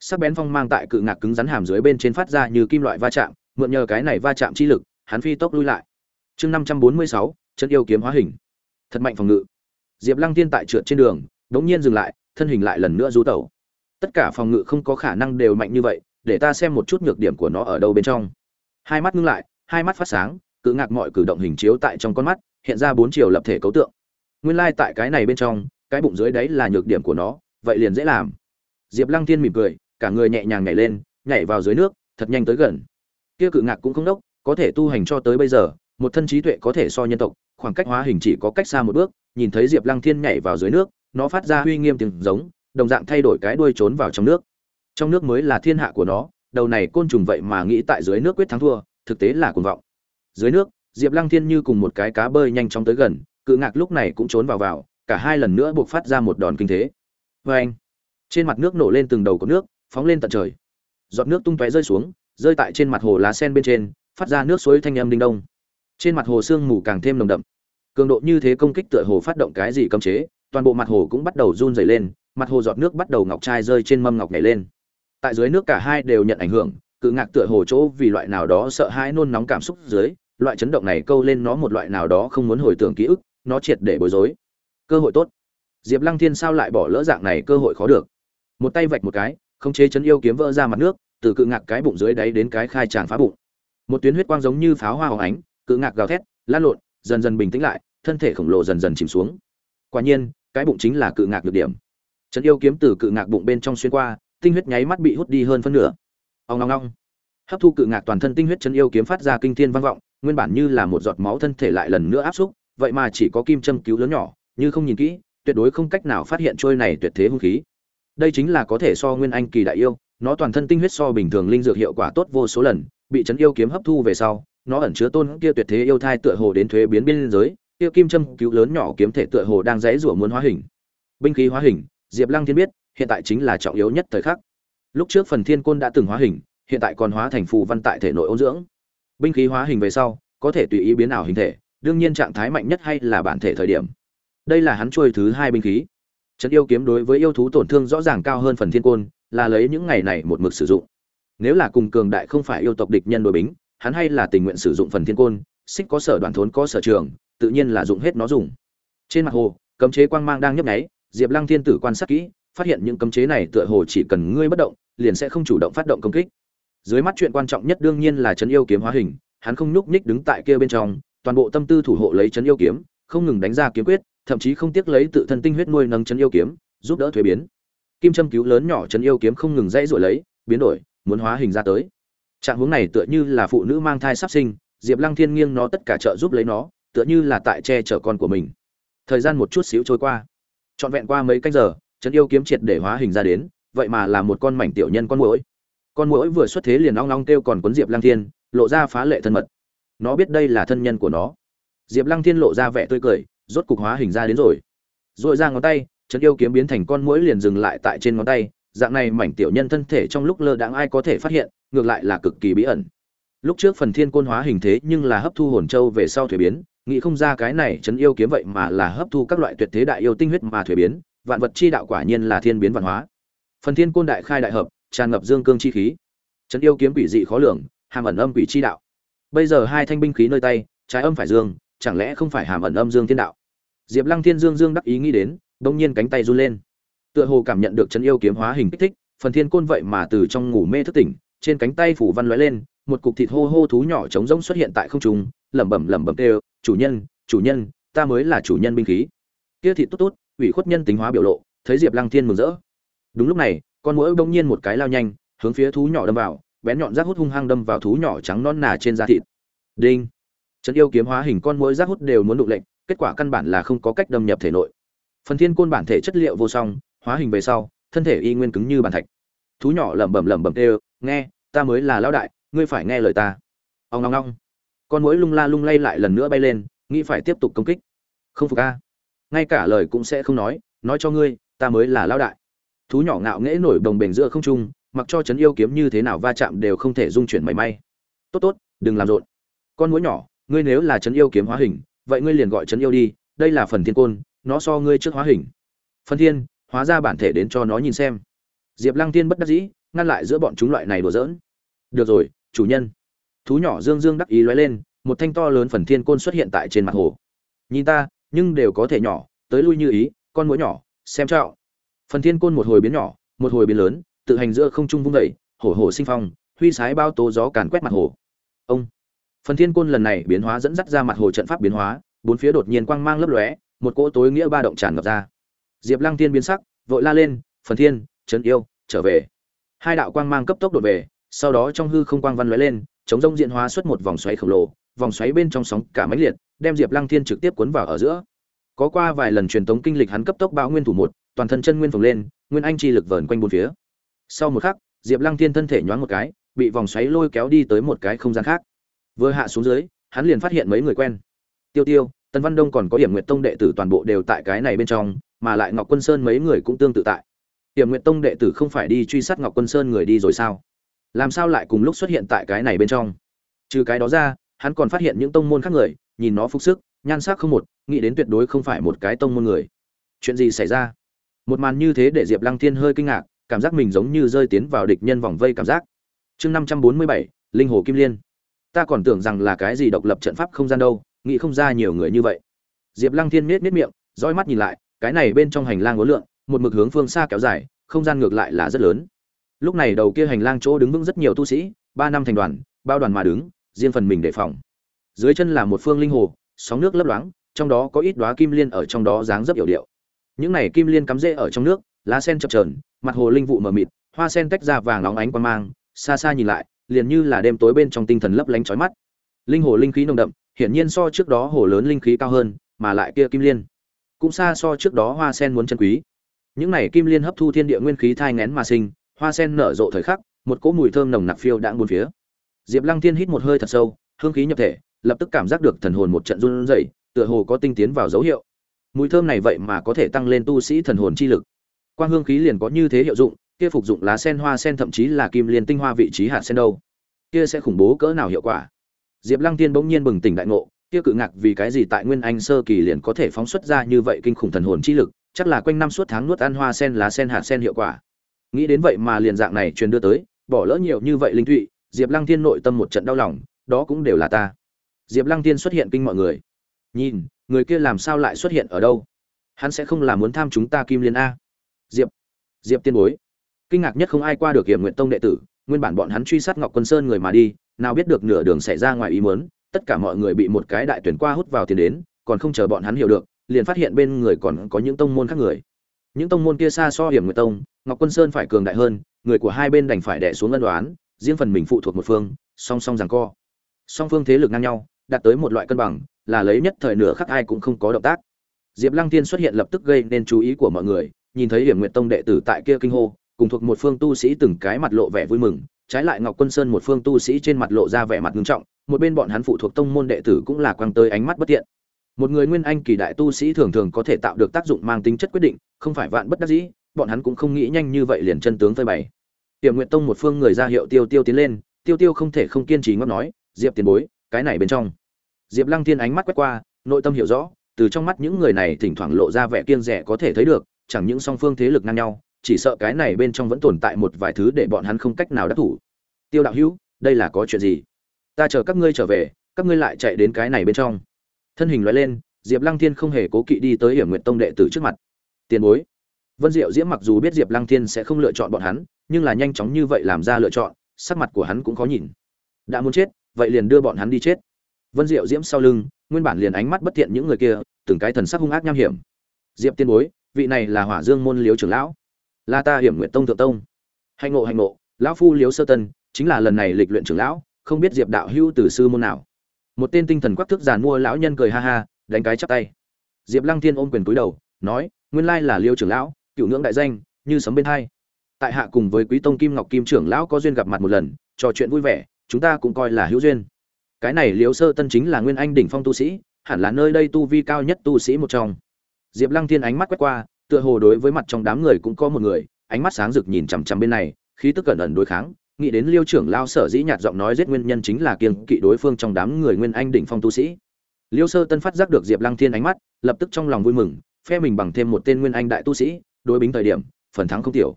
Sắc bén phong mang tại cự ngạc cứng rắn hàm dưới bên trên phát ra như kim loại va chạm, mượn nhờ cái này va chạm chi lực, hắn phi tốc lui lại. Chương năm trăm bốn mươi sáu trấn yêu kiếm hóa hình thật mạnh phòng ngự. Diệp lăng tiên tại trượt trên đường, đống nhiên dừng lại, thân hình lại lần nữa rú tẩu. Tất cả phòng ngự không có khả năng đều mạnh như vậy, để ta xem một chút nhược điểm của nó ở đâu bên trong. Hai mắt ngưng lại, hai mắt phát sáng, cự ngạc mọi cử động hình chiếu tại trong con mắt, hiện ra bốn chiều lập thể cấu tượng. Nguyên lai tại cái này bên trong, cái bụng dưới đấy là nhược điểm của nó, vậy liền dễ làm. Diệp lăng tiên mỉm cười, cả người nhẹ nhàng nhảy lên, nhảy vào dưới nước, thật nhanh tới gần. Kia cự ngạc cũng không đốc, có thể tu hành cho tới bây giờ, một thân trí tuệ có thể so nhân tộc khoảng cách hóa hình chỉ có cách xa một bước, nhìn thấy diệp lăng thiên nhảy vào dưới nước, nó phát ra uy nghiêm tiếng giống, đồng dạng thay đổi cái đuôi trốn vào trong nước. Trong nước mới là thiên hạ của nó, đầu này côn trùng vậy mà nghĩ tại dưới nước quyết thắng thua, thực tế là cuồng vọng. Dưới nước, diệp lăng thiên như cùng một cái cá bơi nhanh chóng tới gần, cự ngạc lúc này cũng trốn vào vào, cả hai lần nữa buộc phát ra một đòn kinh thế. Vê anh, trên mặt nước nổ lên từng đầu có nước, phóng lên tận trời. Giọt nước tung tóe rơi xuống, rơi tại trên mặt hồ lá sen bên trên, phát ra nước suối thanh âm đinh đông trên mặt hồ sương mù càng thêm nồng đậm. Cường độ như thế công kích tựa hồ phát động cái gì cấm chế, toàn bộ mặt hồ cũng bắt đầu run dày lên, mặt hồ giọt nước bắt đầu ngọc trai rơi trên mâm ngọc nhảy lên. Tại dưới nước cả hai đều nhận ảnh hưởng, cự ngạc tựa hồ chỗ vì loại nào đó sợ hãi nôn nóng cảm xúc dưới, loại chấn động này câu lên nó một loại nào đó không muốn hồi tưởng ký ức, nó triệt để bối rối. Cơ hội tốt. Diệp lăng thiên sao lại bỏ lỡ dạng này cơ hội khó được? Một tay vạch một cái không chế chấn yêu kiếm vỡ ra mặt nước, từ cự ngạc cái bụng dưới đáy đến cái khai tràng phá bụng. Một tuyến huyết quang giống như pháo hoa hồng ánh cự ngạc gào thét lan lộn dần dần bình tĩnh lại thân thể khổng lồ dần dần chìm xuống. Quả nhiên cái bụng chính là cự ngạc được điểm. Trấn yêu kiếm từ cự ngạc bụng bên trong xuyên qua tinh huyết nháy mắt bị hút đi hơn phân nửa. Ông long long, hấp thu cự ngạc toàn thân tinh huyết trấn yêu kiếm phát ra kinh thiên vang vọng nguyên bản như là một giọt máu thân thể lại lần nữa áp xúc vậy mà chỉ có kim châm cứu lớn nhỏ như không nhìn kỹ tuyệt đối không cách nào phát hiện trôi này tuyệt thế hung khí. Đây chính là có thể so nguyên anh kỳ đại yêu nó toàn thân tinh huyết so bình thường linh dược hiệu quả tốt vô số lần bị trấn yêu kiếm hấp thu về sau nó ẩn chứa tôn kia tuyệt thế yêu thai tựa hồ đến thuế biến biên giới, kia kim châm cứu lớn nhỏ kiếm thể tựa hồ đang dãy rủa muốn hóa hình. Binh khí hóa hình, diệp lăng thiên biết, hiện tại chính là trọng yếu nhất thời khắc. Lúc trước phần thiên côn đã từng hóa hình, hiện tại còn hóa thành phù văn tại thể nội ôn dưỡng. Binh khí hóa hình về sau, có thể tùy ý biến ảo hình thể, đương nhiên trạng thái mạnh nhất hay là bản thể thời điểm. Đây là hắn trôi thứ hai binh khí. Trận yêu kiếm đối với yêu thú tổn thương rõ ràng cao hơn phần thiên côn, là lấy những ngày này một mực sử dụng. Nếu là cùng cường đại không phải yêu tộc địch nhân đội bính hắn hay là tình nguyện sử dụng phần thiên côn, xích có sở đoàn thốn có sở trường, tự nhiên là dụng hết nó dùng. Trên mặt hồ, cấm chế quang mang đang nhấp nháy, diệp lăng thiên tử quan sát kỹ, phát hiện những cấm chế này tựa hồ chỉ cần ngươi bất động, liền sẽ không chủ động phát động công kích. Dưới mắt chuyện quan trọng nhất đương nhiên là chấn yêu kiếm hóa hình, hắn không nhúc nhích đứng tại kia bên trong, toàn bộ tâm tư thủ hộ lấy chấn yêu kiếm, không ngừng đánh ra kiếm quyết, thậm chí không tiếc lấy tự thân tinh huyết nuôi nâng chấn yêu kiếm, giúp đỡ thuế biến. Kim châm cứu lớn nhỏ chấn yêu kiếm không ngừng dãy rồi lấy, biến đổi, muốn hóa hình ra tới trạng hướng này tựa như là phụ nữ mang thai sắp sinh, diệp lăng thiên nghiêng nó tất cả trợ giúp lấy nó, tựa như là tại che chở con của mình. Thời gian một chút xíu trôi qua. Trọn vẹn qua mấy canh giờ, trấn yêu kiếm triệt để hóa hình ra đến, vậy mà là một con mảnh tiểu nhân con mũi con mũi vừa xuất thế liền long long kêu còn quấn diệp lăng thiên, lộ ra phá lệ thân mật. Nó biết đây là thân nhân của nó. Diệp lăng thiên lộ ra vẻ tươi cười, rốt cục hóa hình ra đến rồi. R ra ngón tay, trấn yêu kiếm biến thành con mũi liền dừng lại tại trên ngón tay, dạng này mảnh tiểu nhân thân thể trong lúc lơ đãng ai có thể phát hiện ngược lại là cực kỳ bí ẩn. Lúc trước phần thiên côn hóa hình thế nhưng là hấp thu hồn châu về sau thuế biến, nghĩ không ra cái này chấn yêu kiếm vậy mà là hấp thu các loại tuyệt thế đại yêu tinh huyết mà thuế biến, vạn vật chi đạo quả nhiên là thiên biến văn hóa. Phần thiên côn đại khai đại hợp, tràn ngập dương cương chi khí. Chấn yêu kiếm quỷ dị khó lường, hàm ẩn âm quỷ chi đạo. Bây giờ hai thanh binh khí nơi tay, trái âm phải dương, chẳng lẽ không phải hàm ẩn âm dương thiên đạo? Diệp lăng thiên dương dương đắc ý nghĩ đến, bỗng nhiên cánh tay run lên. Tựa hồ cảm nhận được chấn yêu kiếm hóa hình kích thích, phần thiên côn vậy mà từ trong ngủ mê thức tỉnh trên cánh tay phủ văn lóe lên, một cục thịt hô hô thú nhỏ trống rỗng xuất hiện tại không trung, lẩm bẩm lẩm bẩm kêu, chủ nhân chủ nhân, ta mới là chủ nhân binh khí. Kia thịt tốt tốt, ủy khuất nhân tính hóa biểu lộ, thấy diệp lăng thiên mừng rỡ. Đúng lúc này, con mũi bỗng nhiên một cái lao nhanh, hướng phía thú nhỏ đâm vào, bén nhọn rác hút hung hăng đâm vào thú nhỏ trắng non nà trên da thịt. Đinh! Trấn yêu kiếm hóa hình con mũi rác hút đều muốn đụng lệnh kết quả căn bản là không có cách đâm nhập thể nội. Phần thiên côn bản thể chất liệu vô song, hóa hình về sau, thân thể y nguyên cứng như bàn thạch thú nhỏ lẩm bẩm lẩm bẩm đều nghe, ta mới là lão đại, ngươi phải nghe lời ta. Ông ngong ngong con mũi lung la lung lay lại lần nữa bay lên, nghĩ phải tiếp tục công kích. Không phục a. Ngay cả lời cũng sẽ không nói nói cho ngươi, ta mới là lão đại. Thú nhỏ ngạo nghễ nổi đồng bền giữa không trung, mặc cho chấn yêu kiếm như thế nào va chạm đều không thể dung chuyển mảy may. Tốt tốt, đừng làm rộn. Con mũi nhỏ, ngươi nếu là chấn yêu kiếm hóa hình, vậy ngươi liền gọi chấn yêu đi, đây là phần thiên côn, nó so ngươi trước hóa hình. Phần thiên, hóa ra bản thể đến cho nó nhìn xem diệp lăng tiên bất đắc dĩ, ngăn lại giữa bọn chúng loại này đùa giỡn. Được rồi, chủ nhân. Thú nhỏ dương dương đắc ý lóe lên, một thanh to lớn phần thiên côn xuất hiện tại trên mặt hồ. Nhìn ta, nhưng đều có thể nhỏ, tới lui như ý, con mũi nhỏ, xem trạo phần thiên côn một hồi biến nhỏ, một hồi biến lớn, tự hành giữa không trung vung dậy, hổ hổ sinh phong, huy sái bao tố gió càn quét mặt hồ. Ông. Phần thiên côn lần này biến hóa dẫn dắt ra mặt hồ trận pháp biến hóa, bốn phía đột nhiên quang mang lấp lóe, một cỗ tối nghĩa ba động tràn ngập ra. Diệp lăng tiên biến sắc, vội la lên, phần thiên trấn yêu, trở về. Hai đạo quang mang cấp tốc đột về, sau đó trong hư không quang văn lóe lên, chống rông diện hóa xuất một vòng xoáy khổng lồ, vòng xoáy bên trong sóng cả máy liệt, đem diệp lăng thiên trực tiếp cuốn vào ở giữa. Có qua vài lần truyền tống kinh lịch hắn cấp tốc bão nguyên thủ một, toàn thân chân nguyên phồng lên, nguyên anh chi lực vờn quanh bốn phía. Sau một khắc, diệp lăng thiên thân thể nhoáng một cái, bị vòng xoáy lôi kéo đi tới một cái không gian khác. Vừa hạ xuống dưới, hắn liền phát hiện mấy người quen. Tiêu tiêu tân văn đông còn có hiểm nguyệt tông đệ tử toàn bộ đều tại cái này bên trong, mà lại ngọc quân sơn mấy người cũng tương tự tại. Tiểm nguyệt tông đệ tử không phải đi truy sát ngọc quân sơn người đi rồi sao? Làm sao lại cùng lúc xuất hiện tại cái này bên trong? Trừ cái đó ra, hắn còn phát hiện những tông môn khác người, nhìn nó phục sức, nhan sắc không một, nghĩ đến tuyệt đối không phải một cái tông môn người. Chuyện gì xảy ra? Một màn như thế để diệp lăng thiên hơi kinh ngạc, cảm giác mình giống như rơi tiến vào địch nhân vòng vây cảm giác. Chương năm trăm bốn mươi bảy, linh hồ kim liên. Ta còn tưởng rằng là cái gì độc lập trận pháp không gian đâu, nghĩ không ra nhiều người như vậy. Diệp lăng thiên nhếch miệng, dõi mắt nhìn lại, cái này bên trong hành lang ngố lượng một mực hướng phương xa kéo dài, không gian ngược lại là rất lớn. Lúc này đầu kia hành lang chỗ đứng vững rất nhiều tu sĩ, ba năm thành đoàn, bao đoàn mà đứng, riêng phần mình đề phòng. Dưới chân là một phương linh hồ, sóng nước lấp loáng, trong đó có ít đóa kim liên ở trong đó dáng dấp hiểu điệu. Những này kim liên cắm rễ ở trong nước, lá sen chập chờn, mặt hồ linh vụ mờ mịt, hoa sen tách ra vàng óng ánh quan mang, xa xa nhìn lại, liền như là đêm tối bên trong tinh thần lấp lánh chói mắt. Linh hồ linh khí nồng đậm, hiển nhiên so trước đó hồ lớn linh khí cao hơn, mà lại kia kim liên cũng xa so trước đó hoa sen muốn chân quý những này kim liên hấp thu thiên địa nguyên khí thai ngén mà sinh, hoa sen nở rộ thời khắc, một cỗ mùi thơm nồng nặc phiêu đã buôn phía. Diệp lăng thiên hít một hơi thật sâu, hương khí nhập thể, lập tức cảm giác được thần hồn một trận run rẩy, tựa hồ có tinh tiến vào dấu hiệu. Mùi thơm này vậy mà có thể tăng lên tu sĩ thần hồn chi lực. Quang hương khí liền có như thế hiệu dụng, kia phục dụng lá sen hoa sen thậm chí là kim liên tinh hoa vị trí hạt sen đâu. Kia sẽ khủng bố cỡ nào hiệu quả? Diệp lăng tiên bỗng nhiên bừng tỉnh đại ngộ, kia cự ngạc vì cái gì tại nguyên anh sơ kỳ liền có thể phóng xuất ra như vậy kinh khủng thần hồn chi lực? Chắc là quanh năm suốt tháng nuốt ăn hoa sen lá sen hạt sen hiệu quả. Nghĩ đến vậy mà liền dạng này truyền đưa tới, bỏ lỡ nhiều như vậy linh thụy, diệp lăng thiên nội tâm một trận đau lòng, đó cũng đều là ta. Diệp lăng thiên xuất hiện kinh mọi người. Nhìn, người kia làm sao lại xuất hiện ở đâu? Hắn sẽ không làm muốn tham chúng ta kim liên a. Diệp diệp tiên bối. Kinh ngạc nhất không ai qua được hiểm nguyện tông đệ tử, nguyên bản bọn hắn truy sát ngọc quân sơn người mà đi, nào biết được nửa đường xảy ra ngoài ý muốn, tất cả mọi người bị một cái đại tuyển qua hút vào tiền đến, còn không chờ bọn hắn hiểu được liền phát hiện bên người còn có những tông môn khác người. Những tông môn kia xa so hiểm nguyệt tông, ngọc quân sơn phải cường đại hơn, người của hai bên đành phải đẻ xuống ân đoán riêng phần mình phụ thuộc một phương, song song rằng co. Song phương thế lực ngang nhau, đạt tới một loại cân bằng, là lấy nhất thời nửa khắc ai cũng không có động tác. Diệp lăng tiên xuất hiện lập tức gây nên chú ý của mọi người, nhìn thấy hiểm nguyệt tông đệ tử tại kia kinh hô, cùng thuộc một phương tu sĩ từng cái mặt lộ vẻ vui mừng, trái lại ngọc quân sơn một phương tu sĩ trên mặt lộ ra vẻ mặt nghiêm trọng, một bên bọn hắn phụ thuộc tông môn đệ tử cũng là quang tới ánh mắt bất tiện một người nguyên anh kỳ đại tu sĩ thường thường có thể tạo được tác dụng mang tính chất quyết định, không phải vạn bất đắc dĩ, bọn hắn cũng không nghĩ nhanh như vậy liền chân tướng phơi bày. Tiệm nguyện tông một phương người ra hiệu tiêu tiêu tiến lên, tiêu tiêu không thể không kiên trì ngót nói, diệp tiền bối, cái này bên trong. Diệp lăng thiên ánh mắt quét qua, nội tâm hiểu rõ, từ trong mắt những người này thỉnh thoảng lộ ra vẻ kiên rẻ có thể thấy được, chẳng những song phương thế lực ngang nhau, chỉ sợ cái này bên trong vẫn tồn tại một vài thứ để bọn hắn không cách nào đắc thủ. Tiêu đạo hữu, đây là có chuyện gì? Ta chờ các ngươi trở về, các ngươi lại chạy đến cái này bên trong thân hình loại lên, diệp lăng thiên không hề cố kỵ đi tới hiểm nguyện tông đệ tử trước mặt. Tiền bối. Vân diệu diễm mặc dù biết diệp lăng thiên sẽ không lựa chọn bọn hắn, nhưng là nhanh chóng như vậy làm ra lựa chọn, sắc mặt của hắn cũng khó nhìn. Đã muốn chết, vậy liền đưa bọn hắn đi chết. Vân diệu diễm sau lưng, nguyên bản liền ánh mắt bất thiện những người kia, từng cái thần sắc hung ác nham hiểm. Diệp tiên bối, vị này là hỏa dương môn liếu trưởng lão. Là ta hiểm nguyện tông thượng tông. Hạnh ngộ hạnh ngộ, lão phu liếu sơ tân, chính là lần này lịch luyện trưởng lão, không biết diệp đạo hữu từ sư môn nào một tên tinh thần quắc thức giàn mua lão nhân cười ha ha, đánh cái chắp tay. Diệp lăng thiên ôm quyền túi đầu, nói, nguyên lai là liêu trưởng lão, cựu ngưỡng đại danh, như sấm bên hai. Tại hạ cùng với quý tông kim ngọc kim trưởng lão có duyên gặp mặt một lần, trò chuyện vui vẻ, chúng ta cũng coi là hữu duyên. Cái này Liêu sơ tân chính là nguyên anh đỉnh phong tu sĩ, hẳn là nơi đây tu vi cao nhất tu sĩ một trong. Diệp lăng thiên ánh mắt quét qua, tựa hồ đối với mặt trong đám người cũng có một người, ánh mắt sáng rực nhìn chằm chằm bên này, khí tức cẩn ẩn đối kháng nghĩ đến liêu trưởng lao sở dĩ nhạt giọng nói giết nguyên nhân chính là kiêng kỵ đối phương trong đám người nguyên anh đỉnh phong tu sĩ. Liêu sơ tân phát giác được diệp lăng thiên ánh mắt, lập tức trong lòng vui mừng, phe mình bằng thêm một tên nguyên anh đại tu sĩ, đối bính thời điểm, phần thắng không tiểu.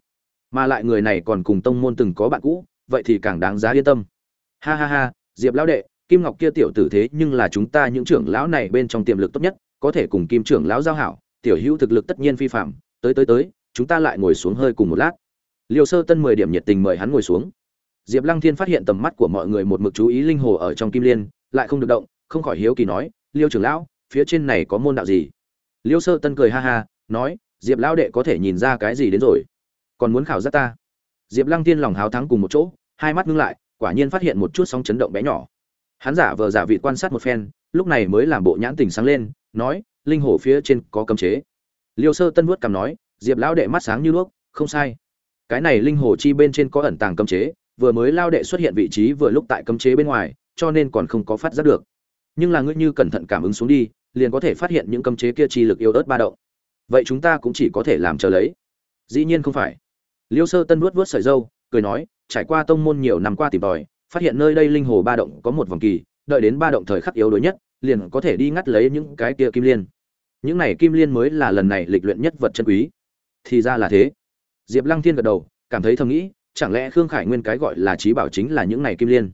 Mà lại người này còn cùng tông môn từng có bạn cũ, vậy thì càng đáng giá yên tâm. Ha ha ha, diệp lão đệ, kim ngọc kia tiểu tử thế nhưng là chúng ta những trưởng lão này bên trong tiềm lực tốt nhất, có thể cùng kim trưởng lão giao hảo, tiểu hữu thực lực tất nhiên phi phạm, tới tới tới, chúng ta lại ngồi xuống hơi cùng một lát. Liêu sơ tân mười điểm nhiệt tình mời hắn ngồi xuống diệp lăng thiên phát hiện tầm mắt của mọi người một mực chú ý linh hồ ở trong kim liên, lại không được động, không khỏi hiếu kỳ nói, liêu trưởng lão, phía trên này có môn đạo gì? Liêu sơ tân cười ha ha, nói, diệp lão đệ có thể nhìn ra cái gì đến rồi? Còn muốn khảo giác ta? Diệp lăng Thiên lòng háo thắng cùng một chỗ, hai mắt ngưng lại, quả nhiên phát hiện một chút sóng chấn động bé nhỏ. Hắn giả vờ giả vị quan sát một phen, lúc này mới làm bộ nhãn tình sáng lên, nói, linh hồ phía trên có cấm chế. Liêu sơ tân vuốt cằm nói, diệp lão đệ mắt sáng như đuốc, không sai. Cái này linh hồ chi bên trên có ẩn tàng cấm chế vừa mới lao đệ xuất hiện vị trí vừa lúc tại cấm chế bên ngoài, cho nên còn không có phát giác được. Nhưng là ngươi như cẩn thận cảm ứng xuống đi, liền có thể phát hiện những cấm chế kia chi lực yếu ớt ba động. Vậy chúng ta cũng chỉ có thể làm chờ lấy. Dĩ nhiên không phải. Liêu sơ tân vuốt vuốt sợi dâu, cười nói, trải qua tông môn nhiều năm qua tìm tòi, phát hiện nơi đây linh hồ ba động có một vòng kỳ, đợi đến ba động thời khắc yếu đuối nhất, liền có thể đi ngắt lấy những cái kia kim liên. Những này kim liên mới là lần này lịch luyện nhất vật chân quý. Thì ra là thế. Diệp lăng thiên gật đầu, cảm thấy thầm nghĩ chẳng lẽ khương khải nguyên cái gọi là trí bảo chính là những này kim liên?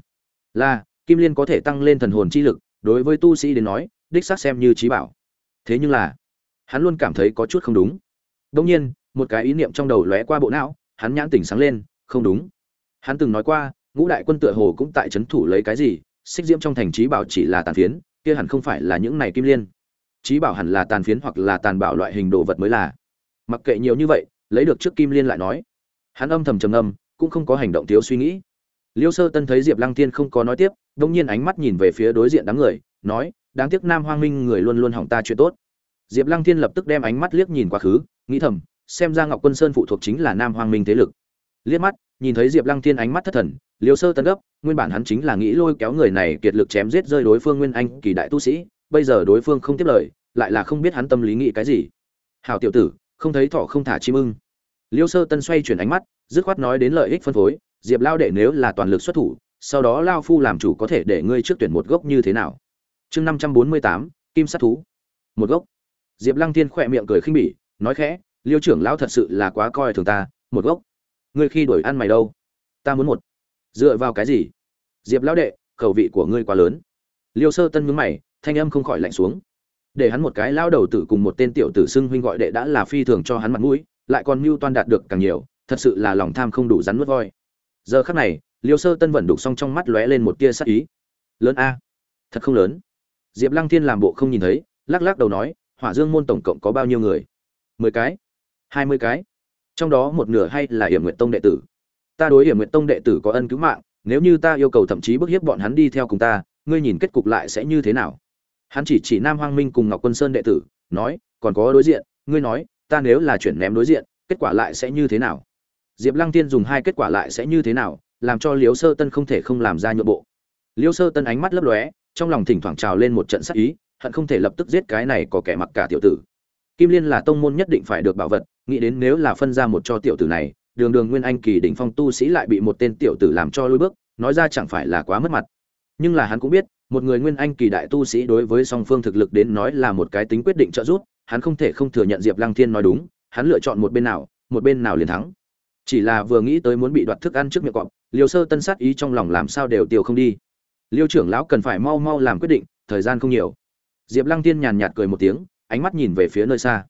Là, kim liên có thể tăng lên thần hồn chi lực, đối với tu sĩ đến nói, đích xác xem như trí bảo. Thế nhưng là, hắn luôn cảm thấy có chút không đúng. Đông nhiên, một cái ý niệm trong đầu lóe qua bộ não, hắn nhãn tỉnh sáng lên, không đúng. Hắn từng nói qua, ngũ đại quân tựa hồ cũng tại trấn thủ lấy cái gì, xích diễm trong thành trí bảo chỉ là tàn phiến, kia hẳn không phải là những này kim liên. Trí bảo hẳn là tàn phiến hoặc là tàn bảo loại hình đồ vật mới là. Mặc kệ nhiều như vậy, lấy được trước kim liên lại nói. Hắn âm thầm trầm âm cũng không có hành động thiếu suy nghĩ. Liêu sơ tân thấy diệp lăng tiên không có nói tiếp đông nhiên ánh mắt nhìn về phía đối diện đám người, nói, đáng tiếc nam hoang minh người luôn luôn hỏng ta chuyện tốt. Diệp lăng tiên lập tức đem ánh mắt liếc nhìn quá khứ, nghĩ thầm, xem ra ngọc quân sơn phụ thuộc chính là nam hoang minh thế lực. Liếc mắt, nhìn thấy diệp lăng tiên ánh mắt thất thần, liêu sơ tân gấp, nguyên bản hắn chính là nghĩ lôi kéo người này kiệt lực chém giết rơi đối phương nguyên anh kỳ đại tu sĩ, bây giờ đối phương không tiếp lời, lại là không biết hắn tâm lý nghĩ cái gì. Hảo tiểu tử, không thấy thỏ không thả chim ưng. Liêu sơ tân xoay chuyển ánh mắt dứt khoát nói đến lợi ích phân phối, diệp lao đệ nếu là toàn lực xuất thủ, sau đó lao phu làm chủ có thể để ngươi trước tuyển một gốc như thế nào? Chương năm trăm bốn mươi tám, kim sát thú. Một gốc. Diệp lăng Thiên khỏe miệng cười khinh bỉ, nói khẽ, liêu trưởng lão thật sự là quá coi thường ta, một gốc. Ngươi khi đổi ăn mày đâu? Ta muốn một. Dựa vào cái gì? Diệp lão đệ, khẩu vị của ngươi quá lớn. Liêu sơ tân mướn mày, thanh âm không khỏi lạnh xuống. Để hắn một cái lao đầu tử cùng một tên tiểu tử xưng huynh gọi đệ đã là phi thường cho hắn mặt mũi, lại còn mưu toan đạt được càng nhiều thật sự là lòng tham không đủ rắn nuốt voi. Giờ khắc này, liêu sơ tân vẫn đục xong trong mắt lóe lên một tia sắc ý. Lớn a. Thật không lớn. Diệp lăng thiên làm bộ không nhìn thấy, lắc lắc đầu nói, hỏa dương môn tổng cộng có bao nhiêu người? Mười cái. Hai mươi cái. Trong đó một nửa hay là hiểm nguyện tông đệ tử? Ta đối hiểm nguyện tông đệ tử có ân cứu mạng, nếu như ta yêu cầu thậm chí bức hiếp bọn hắn đi theo cùng ta, ngươi nhìn kết cục lại sẽ như thế nào? Hắn chỉ chỉ nam hoang minh cùng ngọc quân sơn đệ tử, nói, còn có đối diện, ngươi nói, ta nếu là chuyển ném đối diện, kết quả lại sẽ như thế nào? Diệp lăng tiên dùng hai kết quả lại sẽ như thế nào, làm cho Liễu sơ tân không thể không làm ra nhượng bộ. Liêu sơ tân ánh mắt lấp lóe, trong lòng thỉnh thoảng trào lên một trận sát ý, hận không thể lập tức giết cái này có kẻ mặc cả tiểu tử. Kim liên là tông môn nhất định phải được bảo vật, nghĩ đến nếu là phân ra một cho tiểu tử này, đường đường nguyên anh kỳ đỉnh phong tu sĩ lại bị một tên tiểu tử làm cho lôi bước, nói ra chẳng phải là quá mất mặt. Nhưng là hắn cũng biết, một người nguyên anh kỳ đại tu sĩ đối với song phương thực lực đến nói là một cái tính quyết định trợ giúp, hắn không thể không thừa nhận diệp lăng thiên nói đúng, hắn lựa chọn một bên nào, một bên nào liền thắng chỉ là vừa nghĩ tới muốn bị đoạt thức ăn trước miệng cọp liều sơ tân sát ý trong lòng làm sao đều tiêu không đi. Liêu trưởng lão cần phải mau mau làm quyết định, thời gian không nhiều. Diệp lăng tiên nhàn nhạt cười một tiếng, ánh mắt nhìn về phía nơi xa.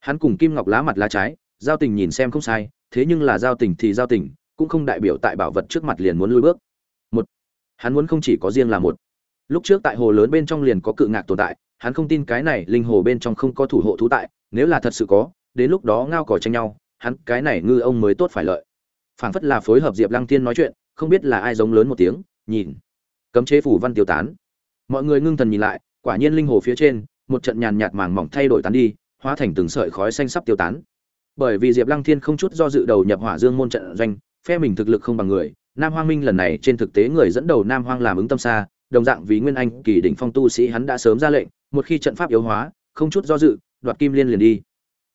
Hắn cùng kim ngọc lá mặt lá trái, giao tình nhìn xem không sai, thế nhưng là giao tình thì giao tình, cũng không đại biểu tại bảo vật trước mặt liền muốn lui bước. Một, hắn muốn không chỉ có riêng là một. Lúc trước tại hồ lớn bên trong liền có cự ngạc tồn tại, hắn không tin cái này linh hồ bên trong không có thủ hộ thú tại, nếu là thật sự có, đến lúc đó ngao cỏ tranh nhau hắn cái này ngư ông mới tốt phải lợi. Phảng phất là phối hợp diệp lăng tiên nói chuyện, không biết là ai giống lớn một tiếng, nhìn. Cấm chế phủ văn tiêu tán. Mọi người ngưng thần nhìn lại, quả nhiên linh hồ phía trên, một trận nhàn nhạt màng mỏng thay đổi tán đi, hóa thành từng sợi khói xanh sắp tiêu tán. Bởi vì diệp lăng thiên không chút do dự đầu nhập hỏa dương môn trận doanh, phe mình thực lực không bằng người, nam hoang minh lần này trên thực tế người dẫn đầu nam hoang làm ứng tâm xa, đồng dạng vì nguyên anh, kỳ đỉnh phong tu sĩ hắn đã sớm ra lệnh, một khi trận pháp yếu hóa, không chút do dự, đoạt kim liên liền đi.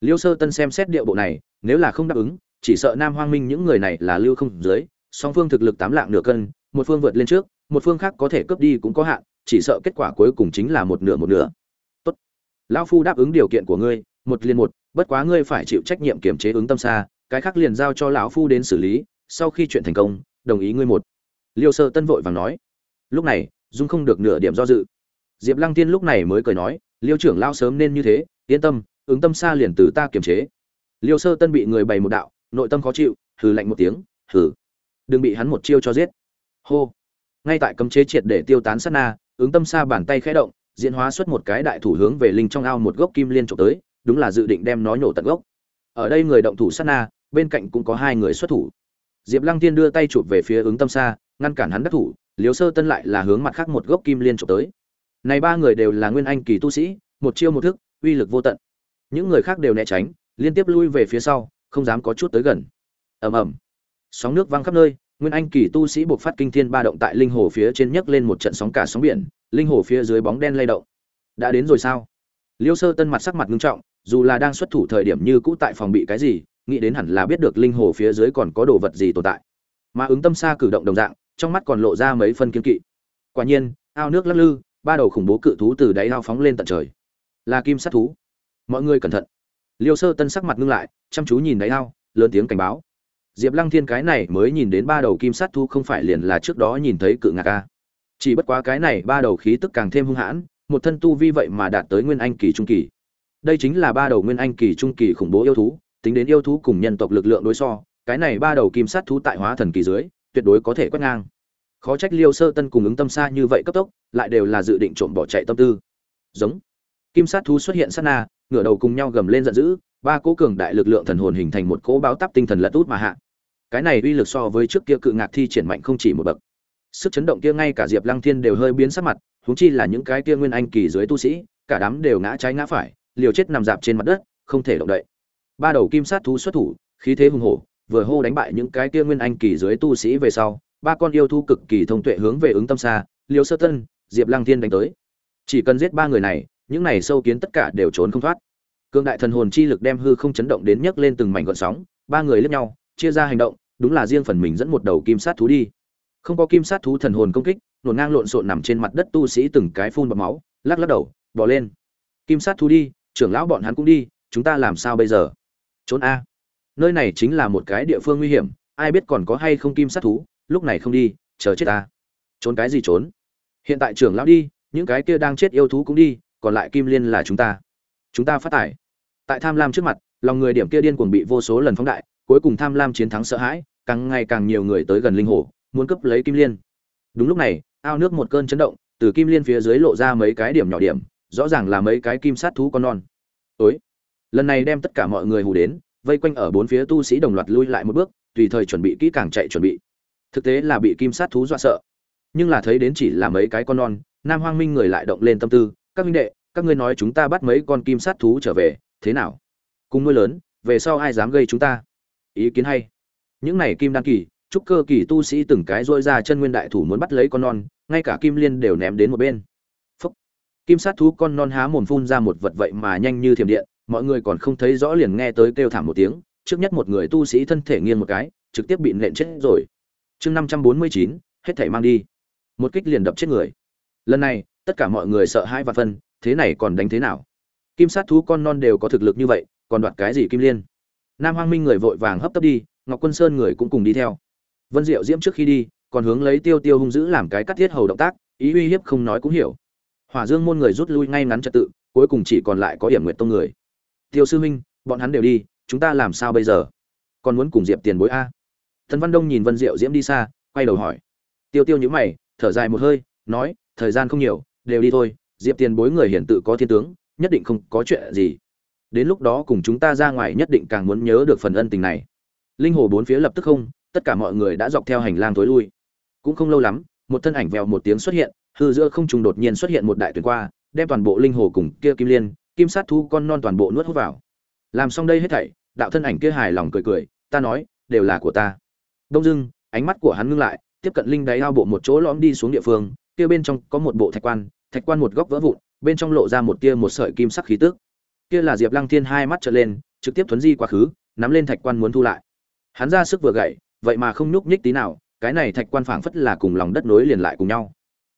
Liêu sơ tân xem xét điệu bộ này nếu là không đáp ứng, chỉ sợ nam hoang minh những người này là lưu không dưới, song phương thực lực tám lạng nửa cân, một phương vượt lên trước, một phương khác có thể cướp đi cũng có hạn, chỉ sợ kết quả cuối cùng chính là một nửa một nửa. Tốt. Lão phu đáp ứng điều kiện của ngươi, một liền một, bất quá ngươi phải chịu trách nhiệm kiểm chế ứng tâm xa, cái khác liền giao cho lão phu đến xử lý, sau khi chuyện thành công, đồng ý ngươi một. Liêu sơ tân vội vàng nói. Lúc này, dung không được nửa điểm do dự. Diệp lăng tiên lúc này mới cười nói, liêu trưởng lao sớm nên như thế, yên tâm, ứng tâm xa liền từ ta kiềm chế liêu sơ tân bị người bày một đạo, nội tâm khó chịu, hừ lạnh một tiếng, hừ. Đừng bị hắn một chiêu cho giết. Hô. Ngay tại cấm chế triệt để tiêu tán sát na, ứng tâm xa bàn tay khẽ động, diễn hóa xuất một cái đại thủ hướng về linh trong ao một gốc kim liên trộm tới, đúng là dự định đem nó nhổ tận gốc. Ở đây người động thủ sát na, bên cạnh cũng có hai người xuất thủ. Diệp lăng tiên đưa tay chụp về phía ứng tâm xa ngăn cản hắn đắc thủ liếu sơ tân lại là hướng mặt khác một gốc kim liên trộm tới. Này ba người đều là nguyên anh kỳ tu sĩ, một chiêu một thức, uy lực vô tận. Những người khác đều né tránh liên tiếp lui về phía sau, không dám có chút tới gần. Ầm ầm. Sóng nước văng khắp nơi, nguyên anh kỳ tu sĩ buộc phát kinh thiên ba động tại linh hồ phía trên nhấc lên một trận sóng cả sóng biển, linh hồ phía dưới bóng đen lay động. Đã đến rồi sao? Liêu sơ tân mặt sắc mặt ngưng trọng, dù là đang xuất thủ thời điểm như cũ tại phòng bị cái gì, nghĩ đến hẳn là biết được linh hồ phía dưới còn có đồ vật gì tồn tại. Mà ứng tâm xa cử động đồng dạng, trong mắt còn lộ ra mấy phân kiên kỵ. Quả nhiên, ao nước lắc lư, ba đầu khủng bố cự thú từ đáy ao phóng lên tận trời. Là kim sát thú. Mọi người cẩn thận liêu sơ tân sắc mặt ngưng lại, chăm chú nhìn đáy ao, lớn tiếng cảnh báo. Diệp lăng thiên cái này mới nhìn đến ba đầu kim sát thú không phải liền là trước đó nhìn thấy cự ngạc a. Chỉ bất quá cái này ba đầu khí tức càng thêm hung hãn, một thân tu vi vậy mà đạt tới nguyên anh kỳ trung kỳ. Đây chính là ba đầu nguyên anh kỳ trung kỳ khủng bố yêu thú, tính đến yêu thú cùng nhân tộc lực lượng đối so, cái này ba đầu kim sát thú tại hóa thần kỳ dưới, tuyệt đối có thể quét ngang. Khó trách liêu sơ tân cùng ứng tâm xa như vậy cấp tốc, lại đều là dự định trộm bỏ chạy tâm tư. Giống kim sát thú xuất hiện sát na, ngửa đầu cùng nhau gầm lên giận dữ, ba cỗ cường đại lực lượng thần hồn hình thành một cỗ báo táp tinh thần lật út mà hạ. Cái này uy lực so với trước kia cự ngạc thi triển mạnh không chỉ một bậc. Sức chấn động kia ngay cả diệp lăng thiên đều hơi biến sắc mặt, huống chi là những cái kia nguyên anh kỳ dưới tu sĩ, cả đám đều ngã trái ngã phải, liều chết nằm dạp trên mặt đất, không thể động đậy. Ba đầu kim sát thú xuất thủ, khí thế hùng hổ, vừa hô đánh bại những cái kia nguyên anh kỳ dưới tu sĩ về sau, ba con yêu thú cực kỳ thông tuệ hướng về ứng tâm xa liều sơ tân, diệp lăng thiên đánh tới. Chỉ cần giết ba người này những này sâu kiến tất cả đều trốn không thoát. Cương đại thần hồn chi lực đem hư không chấn động đến nhấc lên từng mảnh gọn sóng, ba người lướt nhau, chia ra hành động, đúng là riêng phần mình dẫn một đầu kim sát thú đi. Không có kim sát thú thần hồn công kích nổn ngang lộn xộn nằm trên mặt đất tu sĩ từng cái phun bọt máu, lắc lắc đầu bỏ lên. Kim sát thú đi, trưởng lão bọn hắn cũng đi, chúng ta làm sao bây giờ? Trốn a. Nơi này chính là một cái địa phương nguy hiểm, ai biết còn có hay không kim sát thú, lúc này không đi, chờ chết ta trốn cái gì trốn? Hiện tại trưởng lão đi, những cái kia đang chết yêu thú cũng đi còn lại kim liên là chúng ta. Chúng ta phát tải tại tham lam trước mặt, lòng người điểm kia điên cuồng bị vô số lần phóng đại, cuối cùng tham lam chiến thắng sợ hãi, càng ngày càng nhiều người tới gần linh hồ, muốn cướp lấy kim liên. Đúng lúc này, ao nước một cơn chấn động, từ kim liên phía dưới lộ ra mấy cái điểm nhỏ điểm, rõ ràng là mấy cái kim sát thú con non. Ối lần này đem tất cả mọi người hù đến, vây quanh ở bốn phía tu sĩ đồng loạt lui lại một bước, tùy thời chuẩn bị kỹ càng chạy chuẩn bị. Thực tế là bị kim sát thú dọa sợ. Nhưng là thấy đến chỉ là mấy cái con non, nam hoang minh người lại động lên tâm tư các minh đệ, các ngươi nói chúng ta bắt mấy con kim sát thú trở về, thế nào? Cùng nuôi lớn, về sau ai dám gây chúng ta? Ý kiến hay. Những này kim đan kỳ, trúc cơ kỳ tu sĩ từng cái dôi ra chân nguyên đại thủ muốn bắt lấy con non, ngay cả kim liên đều ném đến một bên. Phúc. kim sát thú con non há mồm phun ra một vật vậy mà nhanh như thiểm điện, mọi người còn không thấy rõ liền nghe tới kêu thảm một tiếng, trước nhất một người tu sĩ thân thể nghiêng một cái, trực tiếp bị nện chết rồi. Chương năm trăm bốn mươi chín, hết thảy mang đi. Một kích liền đập chết người. Lần này tất cả mọi người sợ hai và phân, thế này còn đánh thế nào? Kim sát thú con non đều có thực lực như vậy, còn đoạt cái gì kim liên? Nam hoang minh người vội vàng hấp tấp đi, ngọc quân sơn người cũng cùng đi theo. Vân diệu diễm trước khi đi, còn hướng lấy tiêu tiêu hung dữ làm cái cắt thiết hầu động tác, ý uy hiếp không nói cũng hiểu. Hỏa dương môn người rút lui ngay ngắn trật tự, cuối cùng chỉ còn lại có hiểm nguyện tông người. Tiêu sư huynh, bọn hắn đều đi, chúng ta làm sao bây giờ? Còn muốn cùng diệp tiền bối a? Thần văn đông nhìn vân diệu diễm đi xa, quay đầu hỏi. Tiêu tiêu nhữ mày, thở dài một hơi, nói, thời gian không nhiều đều đi thôi, diệp tiền bối người hiển tự có thiên tướng, nhất định không có chuyện gì. Đến lúc đó cùng chúng ta ra ngoài nhất định càng muốn nhớ được phần ân tình này. Linh hồ bốn phía lập tức không, tất cả mọi người đã dọc theo hành lang tối lui. Cũng không lâu lắm, một thân ảnh vèo một tiếng xuất hiện, hư giữa không trùng đột nhiên xuất hiện một đại tuyển qua, đem toàn bộ linh hồ cùng kia kim liên, kim sát thu con non toàn bộ nuốt hút vào. Làm xong đây hết thảy, đạo thân ảnh kia hài lòng cười cười, ta nói, đều là của ta. Đông dưng ánh mắt của hắn ngưng lại, tiếp cận linh đáy ao bộ một chỗ lõm đi xuống địa phương, kia bên trong có một bộ thạch quan thạch quan một góc vỡ vụn, bên trong lộ ra một tia một sợi kim sắc khí tức. Kia là diệp lăng thiên hai mắt trở lên, trực tiếp thuấn di quá khứ, nắm lên thạch quan muốn thu lại. Hắn ra sức vừa gậy, vậy mà không nhúc nhích tí nào, cái này thạch quan phảng phất là cùng lòng đất nối liền lại cùng nhau.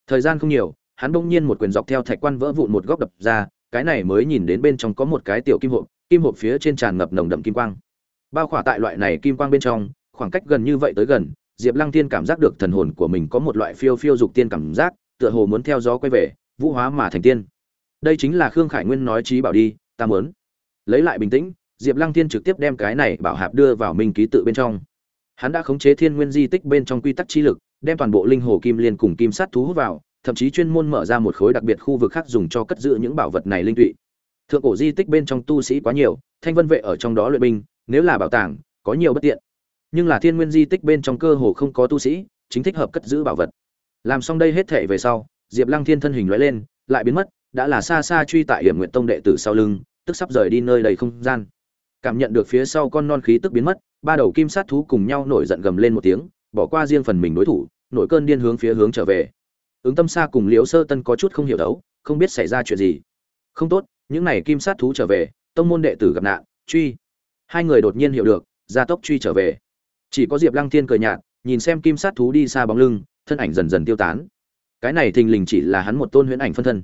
Thời gian không nhiều, hắn bỗng nhiên một quyền dọc theo thạch quan vỡ vụn một góc đập ra, cái này mới nhìn đến bên trong có một cái tiểu kim hộp kim hộp phía trên tràn ngập nồng đậm kim quang. Bao khỏa tại loại này kim quang bên trong, khoảng cách gần như vậy tới gần, diệp lăng tiên cảm giác được thần hồn của mình có một loại phiêu phiêu dục tiên cảm giác, tựa hồ muốn theo gió quay về vũ hóa mà thành tiên. Đây chính là khương khải nguyên nói trí bảo đi, ta mớn lấy lại bình tĩnh, diệp lăng Thiên trực tiếp đem cái này bảo hạp đưa vào minh ký tự bên trong. Hắn đã khống chế thiên nguyên di tích bên trong quy tắc chi lực, đem toàn bộ linh hồ kim liên cùng kim sát thú hút vào, thậm chí chuyên môn mở ra một khối đặc biệt khu vực khác dùng cho cất giữ những bảo vật này linh tụy. Thượng cổ di tích bên trong tu sĩ quá nhiều, thanh vân vệ ở trong đó luyện binh, nếu là bảo tàng, có nhiều bất tiện. Nhưng là thiên nguyên di tích bên trong cơ hồ không có tu sĩ, chính thích hợp cất giữ bảo vật. Làm xong đây hết thể về sau diệp lăng thiên thân hình lóe lên, lại biến mất, đã là xa xa truy tại hiểm nguyện tông đệ tử sau lưng, tức sắp rời đi nơi đầy không gian. Cảm nhận được phía sau con non khí tức biến mất, ba đầu kim sát thú cùng nhau nổi giận gầm lên một tiếng, bỏ qua riêng phần mình đối thủ, nổi cơn điên hướng phía hướng trở về. Ứng tâm Sa cùng liễu sơ tân có chút không hiểu đấu, không biết xảy ra chuyện gì. Không tốt, những này kim sát thú trở về, tông môn đệ tử gặp nạn, truy. Hai người đột nhiên hiểu được, gia tốc truy trở về. Chỉ có diệp lăng thiên cười nhạt, nhìn xem kim sát thú đi xa bóng lưng, thân ảnh dần dần tiêu tán cái này thình lình chỉ là hắn một tôn huyễn ảnh phân thân.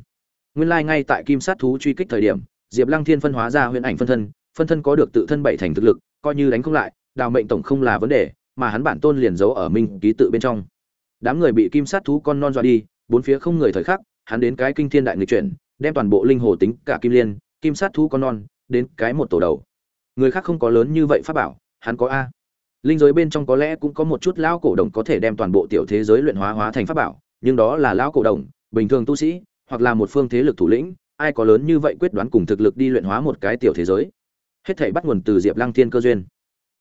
Nguyên lai、like、ngay tại kim sát thú truy kích thời điểm, diệp lăng thiên phân hóa ra huyễn ảnh phân thân phân thân có được tự thân bảy thành thực lực, coi như đánh không lại, đào mệnh tổng không là vấn đề, mà hắn bản tôn liền giấu ở minh ký tự bên trong. Đám người bị kim sát thú con non dọa đi, bốn phía không người thời khắc, hắn đến cái kinh thiên đại người chuyển, đem toàn bộ linh hồ tính cả kim liên, kim sát thú con non, đến cái một tổ đầu. Người khác không có lớn như vậy pháp bảo, hắn có a. Linh giới bên trong có lẽ cũng có một chút lão cổ đồng có thể đem toàn bộ tiểu thế giới luyện hóa hóa thành pháp bảo nhưng đó là lão cổ đồng, bình thường tu sĩ, hoặc là một phương thế lực thủ lĩnh, ai có lớn như vậy quyết đoán cùng thực lực đi luyện hóa một cái tiểu thế giới. Hết thảy bắt nguồn từ diệp lăng thiên cơ duyên.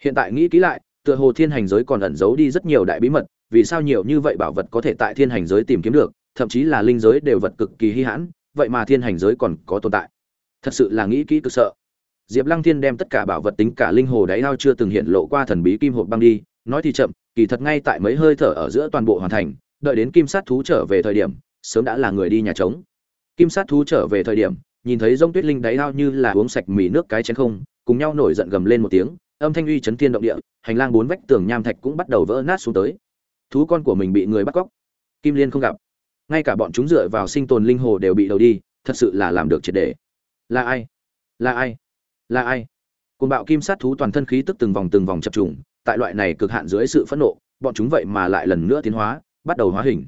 Hiện tại nghĩ kỹ lại, tựa hồ thiên hành giới còn ẩn giấu đi rất nhiều đại bí mật, vì sao nhiều như vậy bảo vật có thể tại thiên hành giới tìm kiếm được, thậm chí là linh giới đều vật cực kỳ hy hãn, vậy mà thiên hành giới còn có tồn tại. Thật sự là nghĩ kỹ cực sợ. Diệp lăng thiên đem tất cả bảo vật tính cả linh hồ đáy ao chưa từng hiện lộ qua thần bí kim hộp băng đi, nói thì chậm, kỳ thật ngay tại mấy hơi thở ở giữa toàn bộ hoàn thành đợi đến kim sát thú trở về thời điểm, sớm đã là người đi nhà trống. Kim sát thú trở về thời điểm, nhìn thấy rông tuyết linh đáy ao như là uống sạch mì nước cái chén không, cùng nhau nổi giận gầm lên một tiếng, âm thanh uy chấn thiên động địa, hành lang bốn vách tường nham thạch cũng bắt đầu vỡ nát xuống tới. Thú con của mình bị người bắt cóc. Kim liên không gặp. Ngay cả bọn chúng dựa vào sinh tồn linh hồ đều bị đầu đi, thật sự là làm được triệt để. Là ai? Là ai? Là ai? Côn bạo kim sát thú toàn thân khí tức từng vòng từng vòng chập trùng, tại loại này cực hạn dưới sự phẫn nộ, bọn chúng vậy mà lại lần nữa tiến hóa bắt đầu hóa hình.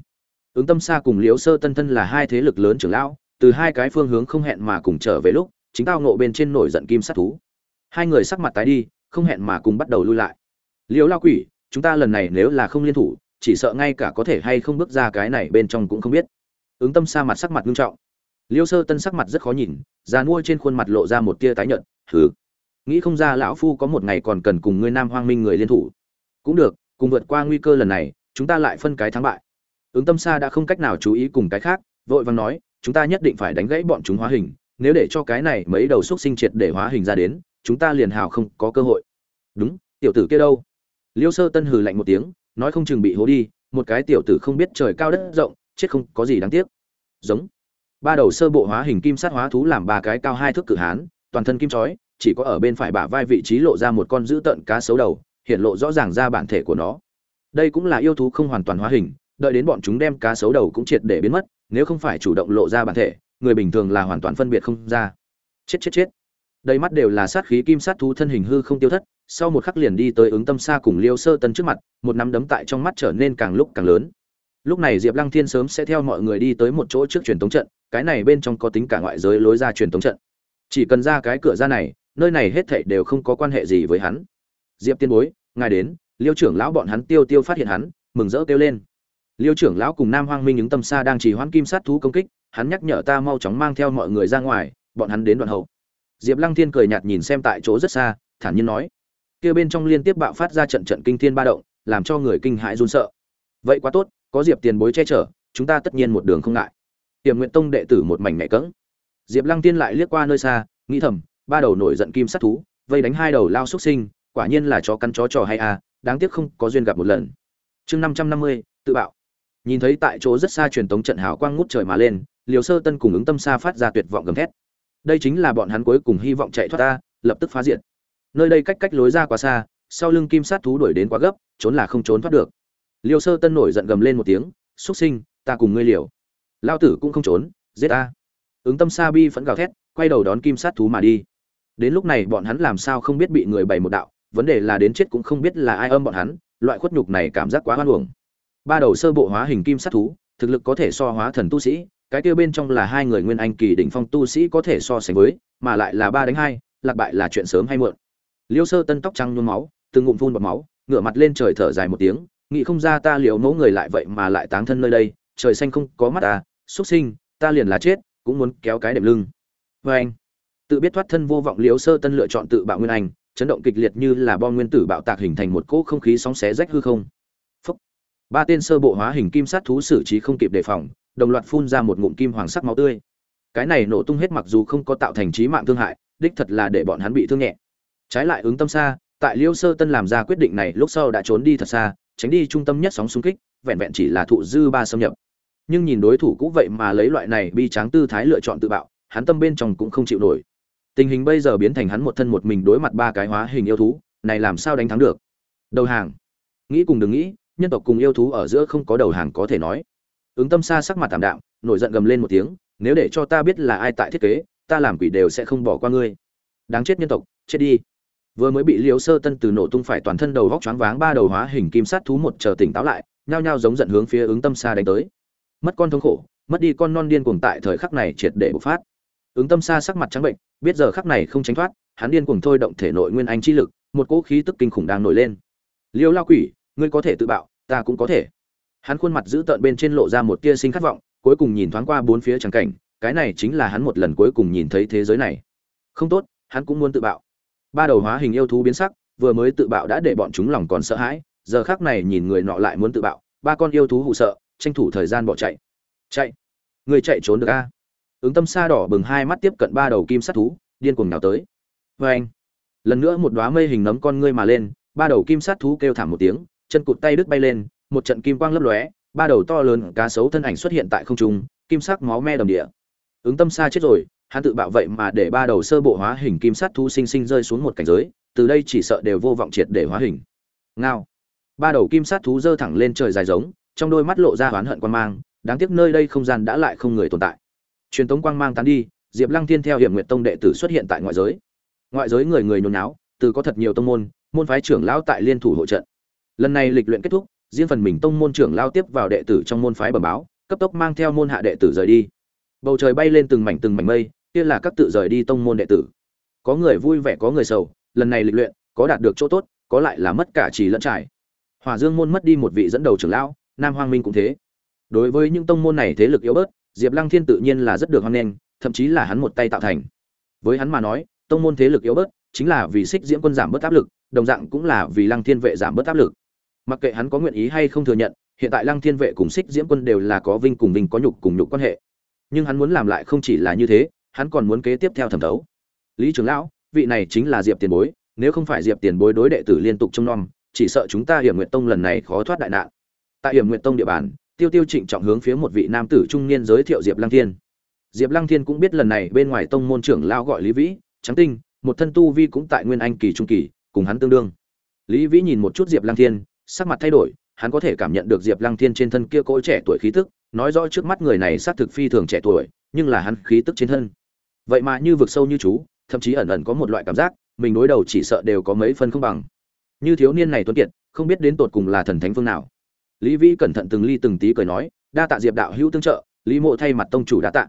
Ứng tâm xa cùng liếu sơ tân thân là hai thế lực lớn trưởng lão, từ hai cái phương hướng không hẹn mà cùng trở về lúc, chính tao nộ bên trên nổi giận kim sát thú. Hai người sắc mặt tái đi, không hẹn mà cùng bắt đầu lui lại. Liếu lao quỷ, chúng ta lần này nếu là không liên thủ, chỉ sợ ngay cả có thể hay không bước ra cái này bên trong cũng không biết. Ứng tâm xa mặt sắc mặt nghiêm trọng. Liêu sơ tân sắc mặt rất khó nhìn, già nuôi trên khuôn mặt lộ ra một tia tái nhợt thứ nghĩ không ra lão phu có một ngày còn cần cùng ngươi nam hoang minh người liên thủ. Cũng được, cùng vượt qua nguy cơ lần này chúng ta lại phân cái thắng bại. Ứng tâm sa đã không cách nào chú ý cùng cái khác, vội vàng nói, chúng ta nhất định phải đánh gãy bọn chúng hóa hình, nếu để cho cái này mấy đầu xúc sinh triệt để hóa hình ra đến, chúng ta liền hào không có cơ hội. Đúng, tiểu tử kia đâu? Liêu sơ tân hừ lạnh một tiếng, nói không chừng bị hố đi, một cái tiểu tử không biết trời cao đất rộng, chết không có gì đáng tiếc. Giống. Ba đầu sơ bộ hóa hình kim sát hóa thú làm ba cái cao hai thước cử hán, toàn thân kim chói, chỉ có ở bên phải bả vai vị trí lộ ra một con dữ tợn cá sấu đầu, hiện lộ rõ ràng ra bản thể của nó đây cũng là yêu thú không hoàn toàn hóa hình, đợi đến bọn chúng đem cá sấu đầu cũng triệt để biến mất, nếu không phải chủ động lộ ra bản thể, người bình thường là hoàn toàn phân biệt không ra. Chết chết chết. Đầy mắt đều là sát khí kim sát thú thân hình hư không tiêu thất, sau một khắc liền đi tới ứng tâm xa cùng liêu sơ tân trước mặt, một nắm đấm tại trong mắt trở nên càng lúc càng lớn. Lúc này diệp lăng thiên sớm sẽ theo mọi người đi tới một chỗ trước truyền thống trận, cái này bên trong có tính cả ngoại giới lối ra truyền thống trận. Chỉ cần ra cái cửa ra này, nơi này hết thảy đều không có quan hệ gì với hắn. Diệp tiên bối, ngài đến liêu trưởng lão bọn hắn tiêu tiêu phát hiện hắn, mừng rỡ kêu lên. Liêu trưởng lão cùng nam hoang minh những tâm xa đang chỉ hoãn kim sát thú công kích, hắn nhắc nhở ta mau chóng mang theo mọi người ra ngoài, bọn hắn đến đoạn hậu. Diệp lăng thiên cười nhạt nhìn xem tại chỗ rất xa, thản nhiên nói. Kia bên trong liên tiếp bạo phát ra trận trận kinh thiên ba động, làm cho người kinh hãi run sợ. Vậy quá tốt, có diệp tiền bối che chở, chúng ta tất nhiên một đường không ngại. Tiềm nguyện tông đệ tử một mảnh nhẹ cỡng diệp lăng tiên lại liếc qua nơi xa, nghĩ thầm, ba đầu nổi giận kim sát thú, vây đánh hai đầu lao xuất sinh, quả nhiên là chó cắn chó trò hay à đáng tiếc không có duyên gặp một lần. Chương năm trăm năm mươi, tự bạo. Nhìn thấy tại chỗ rất xa truyền tống trận hào quang ngút trời mà lên, liều sơ tân cùng ứng tâm xa phát ra tuyệt vọng gầm thét. Đây chính là bọn hắn cuối cùng hy vọng chạy thoát ta, lập tức phá diện nơi đây cách cách lối ra quá xa, sau lưng kim sát thú đuổi đến quá gấp, trốn là không trốn thoát được. Liêu sơ tân nổi giận gầm lên một tiếng xuất sinh, ta cùng ngươi liều. Lao tử cũng không trốn, giết ta. Ứng tâm sa bi phẫn gào thét, quay đầu đón kim sát thú mà đi. Đến lúc này bọn hắn làm sao không biết bị người bày một đạo vấn đề là đến chết cũng không biết là ai âm bọn hắn, loại khuất nhục này cảm giác quá hoan hưởng ba đầu sơ bộ hóa hình kim sát thú, thực lực có thể so hóa thần tu sĩ, cái kia bên trong là hai người nguyên anh kỳ đỉnh phong tu sĩ có thể so sánh với, mà lại là ba đánh hai, lạc bại là chuyện sớm hay muộn. Liêu sơ tân tóc trắng nhuốm máu, từng ngụm phun bọt máu, ngửa mặt lên trời thở dài một tiếng, nghĩ không ra ta liệu mẫu người lại vậy mà lại táng thân nơi đây, trời xanh không có mắt ta xuất sinh, ta liền là chết, cũng muốn kéo cái đệm lưng. Vê anh. Tự biết thoát thân vô vọng liếu sơ tân lựa chọn tự bạo nguyên anh chấn động kịch liệt như là bom nguyên tử bạo tạc hình thành một cỗ không khí sóng xé rách hư không. Phúc. ba tên sơ bộ hóa hình kim sát thú xử trí không kịp đề phòng, đồng loạt phun ra một ngụm kim hoàng sắc máu tươi. Cái này nổ tung hết mặc dù không có tạo thành chí mạng thương hại, đích thật là để bọn hắn bị thương nhẹ. Trái lại ứng tâm xa, tại liêu sơ tân làm ra quyết định này lúc sau đã trốn đi thật xa, tránh đi trung tâm nhất sóng xung kích, vẹn vẹn chỉ là thụ dư ba xâm nhập. Nhưng nhìn đối thủ cũ vậy mà lấy loại này bi tráng tư thái lựa chọn tự bạo, hắn tâm bên trong cũng không chịu nổi tình hình bây giờ biến thành hắn một thân một mình đối mặt ba cái hóa hình yêu thú, này làm sao đánh thắng được? Đầu hàng. Nghĩ cùng đừng nghĩ, nhân tộc cùng yêu thú ở giữa không có đầu hàng có thể nói. Ứng tâm xa sắc mặt tạm đạm, nổi giận gầm lên một tiếng, nếu để cho ta biết là ai tại thiết kế, ta làm quỷ đều sẽ không bỏ qua ngươi. Đáng chết nhân tộc, chết đi. Vừa mới bị liếu sơ tân từ nổ tung phải toàn thân đầu vóc choáng váng ba đầu hóa hình kim sát thú một chờ tỉnh táo lại, nhao nhao giống giận hướng phía ứng tâm xa đánh tới. Mất con thống khổ, mất đi con non điên cuồng tại thời khắc này triệt để bộc phát ứng tâm xa sắc mặt trắng bệnh, biết giờ khắc này không tránh thoát, hắn điên cuồng thôi động thể nội nguyên anh chi lực, một cỗ khí tức kinh khủng đang nổi lên. Liêu lao quỷ, ngươi có thể tự bạo, ta cũng có thể. Hắn khuôn mặt giữ tợn bên trên lộ ra một tia sinh khát vọng, cuối cùng nhìn thoáng qua bốn phía trắng cảnh, cái này chính là hắn một lần cuối cùng nhìn thấy thế giới này. Không tốt, hắn cũng muốn tự bạo. Ba đầu hóa hình yêu thú biến sắc, vừa mới tự bạo đã để bọn chúng lòng còn sợ hãi, giờ khác này nhìn người nọ lại muốn tự bạo, ba con yêu thú hụ sợ, tranh thủ thời gian bỏ chạy. Chạy, người chạy trốn được a? Ứng tâm sa đỏ bừng hai mắt tiếp cận ba đầu kim sát thú, điên cuồng nào tới. Vê anh, lần nữa một đoá mây hình nấm con ngươi mà lên, ba đầu kim sát thú kêu thảm một tiếng, chân cụt tay đứt bay lên, một trận kim quang lấp lóe, ba đầu to lớn cá sấu thân ảnh xuất hiện tại không trung, kim sắc máu me đầm địa. Ứng tâm sa chết rồi, hắn tự bạo vậy mà để ba đầu sơ bộ hóa hình kim sát thú sinh sinh rơi xuống một cảnh giới, từ đây chỉ sợ đều vô vọng triệt để hóa hình. Ngao. Ba đầu kim sát thú giơ thẳng lên trời dài giống, trong đôi mắt lộ ra oán hận quan mang, đáng tiếc nơi đây không gian đã lại không người tồn tại truyền tống quang mang tán đi, diệp lăng thiên theo hiểm nguyện tông đệ tử xuất hiện tại ngoại giới. Ngoại giới người người nhốn náo từ có thật nhiều tông môn môn phái trưởng lão tại liên thủ hộ trận. Lần này lịch luyện kết thúc, riêng phần mình tông môn trưởng lao tiếp vào đệ tử trong môn phái bẩm báo, cấp tốc mang theo môn hạ đệ tử rời đi. Bầu trời bay lên từng mảnh từng mảnh mây, kia là các tự rời đi tông môn đệ tử. Có người vui vẻ, có người sầu, lần này lịch luyện, có đạt được chỗ tốt, có lại là mất cả trì lẫn trải. Hòa dương môn mất đi một vị dẫn đầu trưởng lão, nam hoang minh cũng thế. Đối với những tông môn này thế lực yếu bớt diệp lăng thiên tự nhiên là rất được hoan nghênh, thậm chí là hắn một tay tạo thành. Với hắn mà nói, tông môn thế lực yếu bớt, chính là vì Sích diễm quân giảm bớt áp lực, đồng dạng cũng là vì lăng thiên vệ giảm bớt áp lực. Mặc kệ hắn có nguyện ý hay không thừa nhận, hiện tại lăng thiên vệ cùng Sích diễm quân đều là có vinh cùng vinh có nhục cùng nhục quan hệ. Nhưng hắn muốn làm lại không chỉ là như thế, hắn còn muốn kế tiếp theo thẩm đấu. lý trưởng lão, vị này chính là diệp tiền bối, nếu không phải diệp tiền bối đối đệ tử liên tục trông nom, chỉ sợ chúng ta hiểm nguyện tông lần này khó thoát đại nạn. Tại hiểm nguyện tông địa bàn tiêu tiêu trịnh trọng hướng phía một vị nam tử trung niên giới thiệu diệp lăng thiên. Diệp lăng thiên cũng biết lần này bên ngoài tông môn trưởng lao gọi lý vĩ trắng tinh, một thân tu vi cũng tại nguyên anh kỳ trung kỳ, cùng hắn tương đương. Lý vĩ nhìn một chút diệp lăng thiên, sắc mặt thay đổi, hắn có thể cảm nhận được diệp lăng thiên trên thân kia cỗ trẻ tuổi khí tức, nói rõ trước mắt người này xác thực phi thường trẻ tuổi, nhưng là hắn khí tức trên thân. Vậy mà như vực sâu như chú, thậm chí ẩn ẩn có một loại cảm giác, mình đối đầu chỉ sợ đều có mấy phân không bằng. Như thiếu niên này tuấn kiệt, không biết đến tột cùng là thần thánh phương nào lý vĩ cẩn thận từng ly từng tí cười nói, đa tạ diệp đạo hữu tương trợ, lý mộ thay mặt tông chủ đã tạ.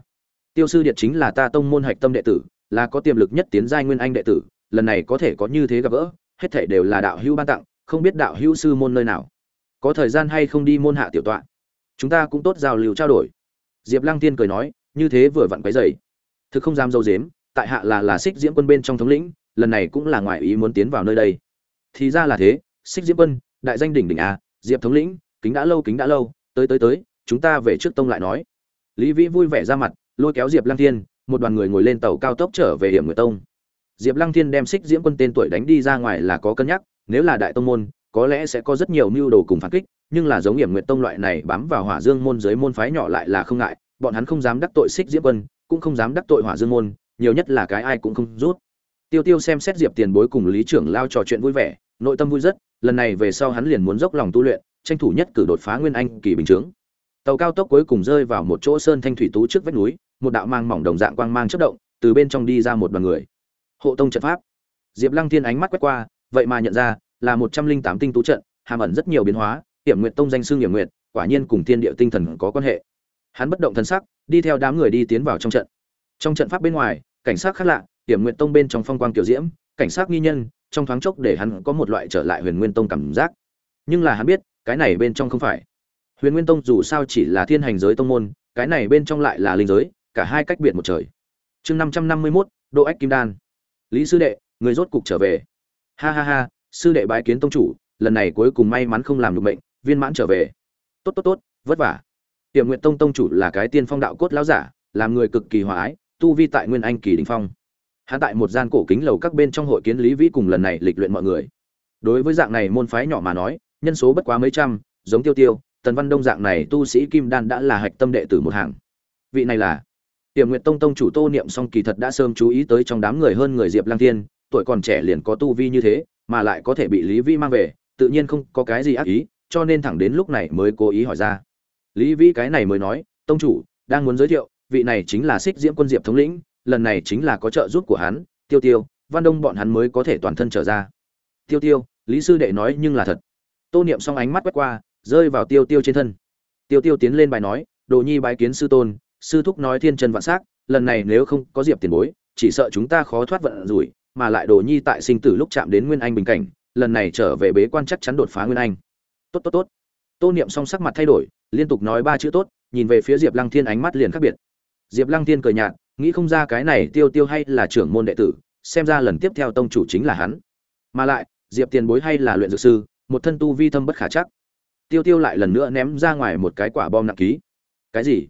Tiêu sư điệt chính là ta tông môn hạch tâm đệ tử, là có tiềm lực nhất tiến giai nguyên anh đệ tử, lần này có thể có như thế gặp gỡ, hết thể đều là đạo hữu ban tặng, không biết đạo hữu sư môn nơi nào. Có thời gian hay không đi môn hạ tiểu tọa? Chúng ta cũng tốt giao lưu trao đổi. Diệp lăng tiên cười nói, như thế vừa vặn quấy dày thực không dám dâu dếm, tại hạ là là xích diễm quân bên trong thống lĩnh, lần này cũng là ngoại ý muốn tiến vào nơi đây. Thì ra là thế xích diễm quân, đại danh đỉnh đỉnh a, diệp thống lĩnh kính đã lâu, kính đã lâu, tới tới tới, chúng ta về trước tông lại nói. Lý vĩ vui vẻ ra mặt, lôi kéo diệp lăng thiên, một đoàn người ngồi lên tàu cao tốc trở về hiểm người tông. Diệp lăng thiên đem xích diễm quân tên tuổi đánh đi ra ngoài là có cân nhắc, nếu là đại tông môn, có lẽ sẽ có rất nhiều mưu đồ cùng phản kích, nhưng là giống hiểm nguyện tông loại này bám vào hỏa dương môn dưới môn phái nhỏ lại là không ngại, bọn hắn không dám đắc tội xích diễm quân, cũng không dám đắc tội hỏa dương môn, nhiều nhất là cái ai cũng không rút. Tiêu tiêu xem xét diệp tiền bối cùng lý trưởng lao trò chuyện vui vẻ, nội tâm vui rất, lần này về sau hắn liền muốn dốc lòng tu luyện tranh thủ nhất cử đột phá nguyên anh kỳ bình chướng. Tàu cao tốc cuối cùng rơi vào một chỗ sơn thanh thủy tú trước vách núi, một đạo mang mỏng đồng dạng quang mang chất động, từ bên trong đi ra một đoàn người. Hộ tông trận pháp. Diệp lăng thiên ánh mắt quét qua, vậy mà nhận ra là một trăm linh tám tinh tú trận, hàm ẩn rất nhiều biến hóa, hiểm nguyện tông danh xương hiểm nguyện quả nhiên cùng thiên địa tinh thần có quan hệ. Hắn bất động thân sắc, đi theo đám người đi tiến vào trong trận. Trong trận pháp bên ngoài, cảnh sát khác lạ, hiểm nguyện tông bên trong phong quang kiểu diễm, cảnh sát nghi nhân, trong thoáng chốc để hắn có một loại trở lại huyền nguyên tông cảm giác. Nhưng là hắn biết cái này bên trong không phải. Huyền nguyên tông dù sao chỉ là thiên hành giới tông môn, cái này bên trong lại là linh giới, cả hai cách biệt một trời. Chương năm trăm năm mươi mốt độ ách kim đan. Lý sư đệ, người rốt cục trở về. Ha ha ha, sư đệ bái kiến tông chủ, lần này cuối cùng may mắn không làm được mệnh, viên mãn trở về. Tốt tốt tốt, vất vả. Tiệm nguyện tông tông chủ là cái tiên phong đạo cốt lão giả, làm người cực kỳ hòa ái, tu vi tại nguyên anh kỳ đình phong. Hắn tại một gian cổ kính lầu các bên trong hội kiến lý vĩ cùng lần này lịch luyện mọi người. Đối với dạng này môn phái nhỏ mà nói nhân số bất quá mấy trăm, giống tiêu tiêu, tần văn đông dạng này tu sĩ kim đan đã là hạch tâm đệ tử một hàng. Vị này là tiềm nguyện tông tông chủ tô niệm song kỳ thật đã sớm chú ý tới trong đám người hơn người diệp lang thiên, tuổi còn trẻ liền có tu vi như thế, mà lại có thể bị lý vĩ mang về, tự nhiên không có cái gì ác ý, cho nên thẳng đến lúc này mới cố ý hỏi ra. Lý vĩ cái này mới nói, tông chủ, đang muốn giới thiệu, vị này chính là xích diễm quân diệp thống lĩnh, lần này chính là có trợ giúp của hắn, tiêu tiêu, văn đông bọn hắn mới có thể toàn thân trở ra. Tiêu tiêu, lý sư đệ nói nhưng là thật tô niệm xong ánh mắt quét qua, rơi vào tiêu tiêu trên thân. Tiêu tiêu tiến lên bài nói, đồ nhi bái kiến sư tôn, sư thúc nói thiên chân vạn s á c lần này nếu không có diệp tiền bối, chỉ sợ chúng ta khó thoát vận rủi, mà lại đồ nhi tại sinh tử lúc chạm đến nguyên anh bình cảnh, lần này trở về bế quan chắc chắn đột phá nguyên anh. Tốt tốt tốt. Tô niệm song sắc mặt thay đổi, liên tục nói ba chữ tốt nhìn về phía diệp lăng thiên ánh mắt liền khác biệt. Diệp lăng thiên cười nhạt, nghĩ không ra cái này tiêu tiêu hay là trưởng môn đệ tử, xem ra lần tiếp theo tông chủ chính là hắn. Mà lại, diệp tiền bối hay là luyện dược sư một thân tu vi thâm bất khả chắc tiêu tiêu lại lần nữa ném ra ngoài một cái quả bom nặng ký cái gì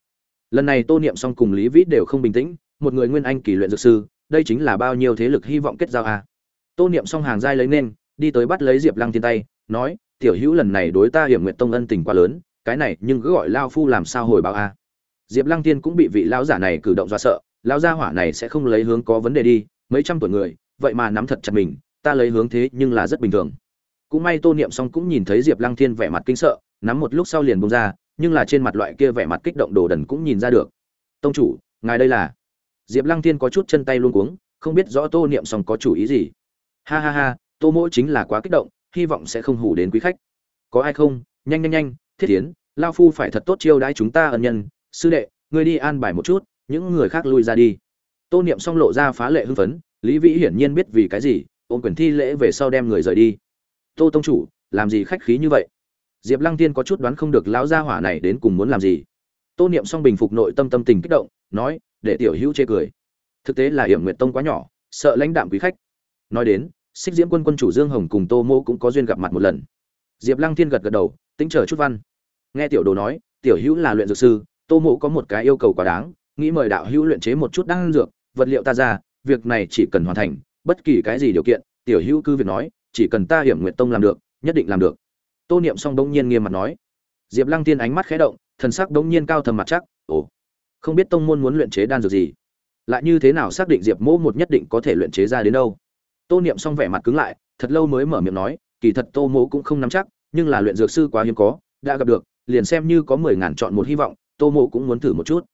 lần này tô niệm xong cùng lý vĩ đều không bình tĩnh, một người nguyên anh kỳ luyện dược sư, đây chính là bao nhiêu thế lực hy vọng kết giao à. tô niệm xong hàng giai lấy nên, đi tới bắt lấy diệp lăng thiên tay, nói, tiểu hữu lần này đối ta hiểm nguyện tông ân tình quá lớn, cái này nhưng cứ gọi lao phu làm sao hồi báo a à. diệp lăng thiên cũng bị vị lão giả này cử động do sợ, lão gia hỏa này sẽ không lấy hướng có vấn đề đi, mấy trăm tuổi người, vậy mà nắm thật chặt mình, ta lấy hướng thế nhưng là rất bình thường cũng may tô niệm xong cũng nhìn thấy diệp lăng thiên vẻ mặt kinh sợ, nắm một lúc sau liền bông ra, nhưng là trên mặt loại kia vẻ mặt kích động đồ đần cũng nhìn ra được. Tông chủ, ngài đây là? Diệp lăng thiên có chút chân tay luôn cuống, không biết rõ tô niệm xong có chủ ý gì. Ha ha ha, tô mỗi chính là quá kích động, hy vọng sẽ không hủ đến quý khách. Có ai không? Nhanh nhanh nhanh, thiết tiến lao phu phải thật tốt chiêu đãi chúng ta ân nhân. Sư đệ, ngươi đi an bài một chút, những người khác lui ra đi. Tô niệm xong lộ ra phá lệ hưng phấn, lý vĩ hiển nhiên biết vì cái gì, ôm quyền thi lễ về sau đem người rời đi tô tông chủ, làm gì khách khí như vậy? Diệp lăng tiên có chút đoán không được lão gia hỏa này đến cùng muốn làm gì. Tô niệm xong bình phục nội tâm tâm tình kích động, nói, để tiểu hữu chê cười. Thực tế là hiểm nguyện tông quá nhỏ, sợ lãnh đạm quý khách. Nói đến, xích diễm quân quân chủ dương hồng cùng tô mô cũng có duyên gặp mặt một lần. Diệp lăng thiên gật gật đầu, tính chờ chút văn. Nghe tiểu đồ nói, tiểu hữu là luyện dược sư, tô mộ có một cái yêu cầu quá đáng, nghĩ mời đạo hữu luyện chế một chút đan dược, vật liệu ta ra, việc này chỉ cần hoàn thành, bất kỳ cái gì điều kiện, tiểu hữu cứ việc nói chỉ cần ta hiểm nguyện tông làm được, nhất định làm được. Tô niệm song đông nhiên nghiêm mặt nói. Diệp lăng tiên ánh mắt khẽ động, thần sắc đông nhiên cao thầm mặt chắc, ồ, không biết tông môn muốn luyện chế đan dược gì? Lại như thế nào xác định diệp mỗ một nhất định có thể luyện chế ra đến đâu? Tô niệm xong vẻ mặt cứng lại, thật lâu mới mở miệng nói, kỳ thật tô mỗ cũng không nắm chắc, nhưng là luyện dược sư quá hiếm có, đã gặp được, liền xem như có mười ngàn chọn một hy vọng, tô mỗ cũng muốn thử một chút.